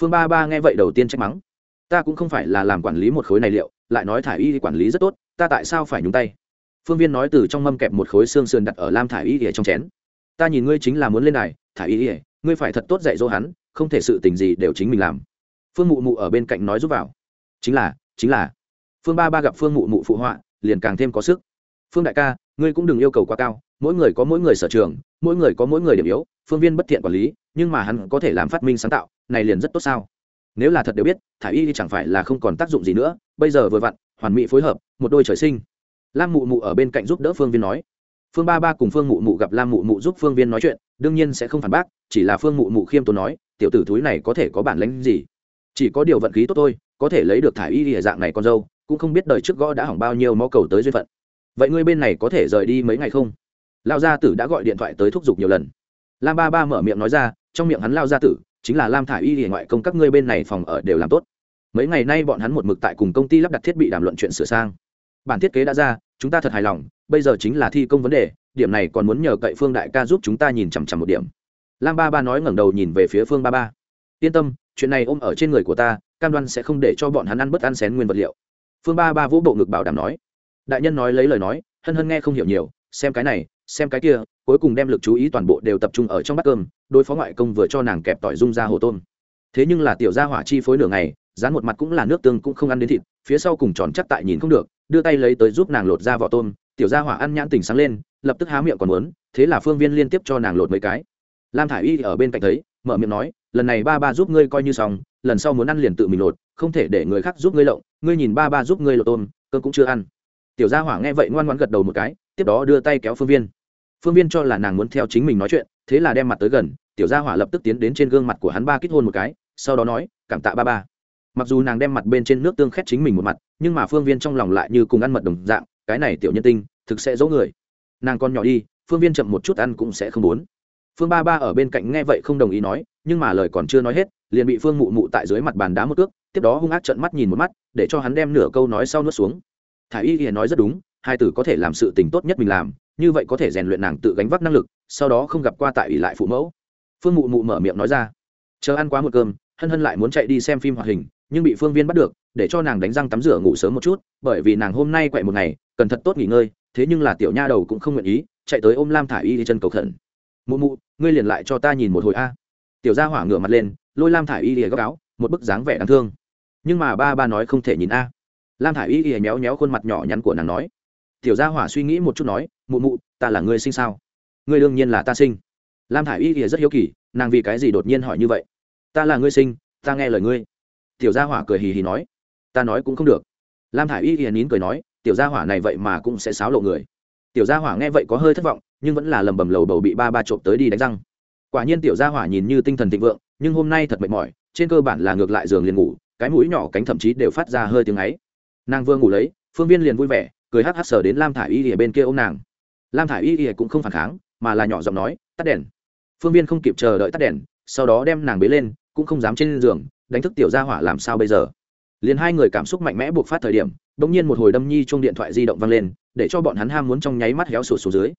Phương ba ba nghe vậy đầu tiên trách mắng. Ta cũng không phải là làm quản lý một khối này liệu, lại nói thả y quản lý rất tốt, ta tại sao phải nhúng tay? Phương viên nói từ trong mâm kẹp một khối xương sườn đặt ở lam thả y ỉa trong chén. Ta nhìn ngươi chính là muốn lên đài, thả y ỉa ngươi phải thật tốt dạy dỗ hắn, không thể sự tình gì đều chính mình làm. Phương mụ mụ ở bên cạnh nói giúp vào. Chính là chính là phương ba ba gặp phương mụ mụ phụ họa, liền càng thêm có sức. Phương đại ca, ngươi cũng đừng yêu cầu quá cao, mỗi người có mỗi người sở trường, mỗi người có mỗi người điểm yếu, phương viên bất thiện quản lý, nhưng mà hắn có thể làm phát minh sáng tạo, này liền rất tốt sao? Nếu là thật đều biết, thả y thì chẳng phải là không còn tác dụng gì nữa, bây giờ vừa vặn, hoàn mỹ phối hợp, một đôi trời sinh. Lam mụ mụ ở bên cạnh giúp đỡ phương viên nói. Phương ba ba cùng phương mụ mụ gặp lam mụ mụ giúp phương viên nói chuyện, đương nhiên sẽ không phản bác, chỉ là phương mụ mụ khiêm tốn nói, tiểu tử thúi này có thể có bản lánh gì? Chỉ có điều vận khí tốt thôi, có thể lấy được thả y địa dạng này con dâu cũng không biết đời trước gõ đã hỏng bao nhiêu mó cầu tới duyên phận. Vậy ngươi bên này có thể rời đi mấy ngày không? Lao gia tử đã gọi điện thoại tới thúc giục nhiều lần. Lam ba ba mở miệng nói ra, trong miệng hắn lao gia tử, chính là lam thả y hiện ngoại công các ngươi bên này phòng ở đều làm tốt. Mấy ngày nay bọn hắn một mực tại cùng công ty lắp đặt thiết bị đàm luận chuyện sửa sang. Bản thiết kế đã ra, chúng ta thật hài lòng, bây giờ chính là thi công vấn đề, điểm này còn muốn nhờ cậy phương đại ca giúp chúng ta nhìn chằm chằm một điểm. Lam ba ba nói ngẩng đầu nhìn về phía phương ba ba. Yên tâm, chuyện này ôm ở trên người của ta, cam đoan sẽ không để cho bọn hắn ăn bất ăn xén nguyên vật liệu phương ba ba vỗ bộ ngực bảo đảm nói. Đại nhân nói lấy lời nói, hân hân nghe không hiểu nhiều, xem cái này, xem cái kia, cuối cùng đem lực chú ý toàn bộ đều tập trung ở trong bát cơm, đối phó ngoại công vừa cho nàng kẹp tỏi rung ra hồ tôm. Thế nhưng là tiểu gia hỏa chi phối nửa ngày dán một mặt cũng là nước tương cũng không ăn đến thịt, phía sau cùng tròn chắc tại nhìn không được, đưa tay lấy tới giúp nàng lột ra vỏ tôm, tiểu gia hỏa ăn nhãn tỉnh sáng lên, lập tức há miệng còn muốn, thế là phương viên liên tiếp cho nàng lột mấy cái. Lam thả i y ở bên cạnh thấy, mở miệng nói lần này ba ba giúp ngươi coi như xong, lần sau muốn ăn liền tự mình lột, không thể để người khác giúp ngươi lộng. Ngươi nhìn ba ba giúp ngươi lột tôm, cơm cũng chưa ăn. Tiểu gia hỏa nghe vậy ngoan ngoan gật đầu một cái, tiếp đó đưa tay kéo phương viên. Phương viên cho là nàng muốn theo chính mình nói chuyện, thế là đem mặt tới gần, tiểu gia hỏa lập tức tiến đến trên gương mặt của hắn ba kích hôn một cái, sau đó nói, cảm tạ ba ba. Mặc dù nàng đem mặt bên trên nước tương khét chính mình một mặt, nhưng mà phương viên trong lòng lại như cùng ăn mật đồng dạng, cái này tiểu nhân tinh, thực sẽ giấu người. Nàng con nhỏ đi, phương viên chậm một chút ăn cũng sẽ không muốn phương ba ba ở bên cạnh nghe vậy không đồng ý nói, nhưng mà lời còn chưa nói hết, liền bị phương mụ mụ tại dưới mặt bàn đá một cước, tiếp đó hung ác trợn mắt nhìn một mắt, để cho hắn đem nửa câu nói sau nuốt xuống. Thả y hiền nói rất đúng, hai tử có thể làm sự tình tốt nhất mình làm, như vậy có thể rèn luyện nàng tự gánh vác năng lực, sau đó không gặp qua tại ủy lại phụ mẫu. Phương mụ mụ mở miệng nói ra, chờ ăn quá một cơm, hân hân lại muốn chạy đi xem phim hoạt hình, nhưng bị phương viên bắt được, để cho nàng đánh răng tắm rửa ngủ sớm một chút, bởi vì nàng hôm nay quậy một ngày, cần thật tốt nghỉ ngơi, thế nhưng là tiểu nha đầu cũng không nguyện ý, chạy tới ôm lam thả y đi chân cầu khẩn mụ mụ, ngươi liền lại cho ta nhìn một hồi a. Tiểu gia hỏa ngửa mặt lên, lôi lam thả y lìa góc áo, một bức dáng vẻ đáng thương. Nhưng mà ba ba nói không thể nhìn a. Lam thả y lìa méo méo khuôn mặt nhỏ nhắn của nàng nói. Tiểu gia hỏa suy nghĩ một chút nói, mụ mụ, ta là ngươi sinh sao? Ngươi đương nhiên là ta sinh. Lam thả y lìa rất hiếu kỳ, nàng vì cái gì đột nhiên hỏi như vậy? Ta là ngươi sinh, ta nghe lời ngươi. Tiểu gia hỏa cười hì hì nói. Ta nói cũng không được. Lam thả i y lìa nín cười nói, tiểu gia hỏa này vậy mà cũng sẽ xáo lộ người. Tiểu gia hỏa nghe vậy có hơi thất vọng nhưng vẫn là lầm bầm lầu bầu bị ba ba trộm tới đi đánh răng. Quả nhiên tiểu gia hỏa nhìn như tinh thần thịnh vượng, nhưng hôm nay thật mệt mỏi, trên cơ bản là ngược lại giường liền ngủ, cái mũi nhỏ cánh thậm chí đều phát ra hơi tiếng ấy. Nàng vừa ngủ lấy, phương viên liền vui vẻ, cười hắc hắc sờ đến lam thả i y ỉa bên kia ô m nàng. Lam thả i y cũng không phản kháng, mà là nhỏ giọng nói, tắt đèn. Phương viên không kịp chờ đợi tắt đèn, sau đó đem nàng bế lên, cũng không dám trên giường, đánh thức tiểu gia hỏa làm sao bây giờ. Liền hai người cảm xúc mạnh mẽ buộc phát thời điểm bỗng nhiên một hồi đâm nhi chung điện thoại di động vang lên, để cho bọn hắn ham muốn trong nháy mắt héo sụt xuống dưới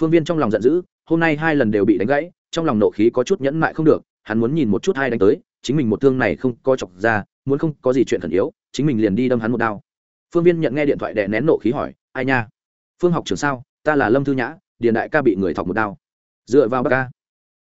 phương viên trong lòng giận dữ, hôm nay hai lần đều bị đánh gãy, trong lòng nộ khí có chút nhẫn mại không được, hắn muốn nhìn một chút hai đánh tới, chính mình một thương này không co chọc ra, muốn không có gì chuyện khẩn yếu, chính mình liền đi đâm hắn một đao. Phương viên nhận nghe điện thoại đè nén nộ khí hỏi, ai nha? Phương học trường sao? Ta là lâm thư nhã, Điền đại ca bị người thọc một đao. Dựa vào bác ca.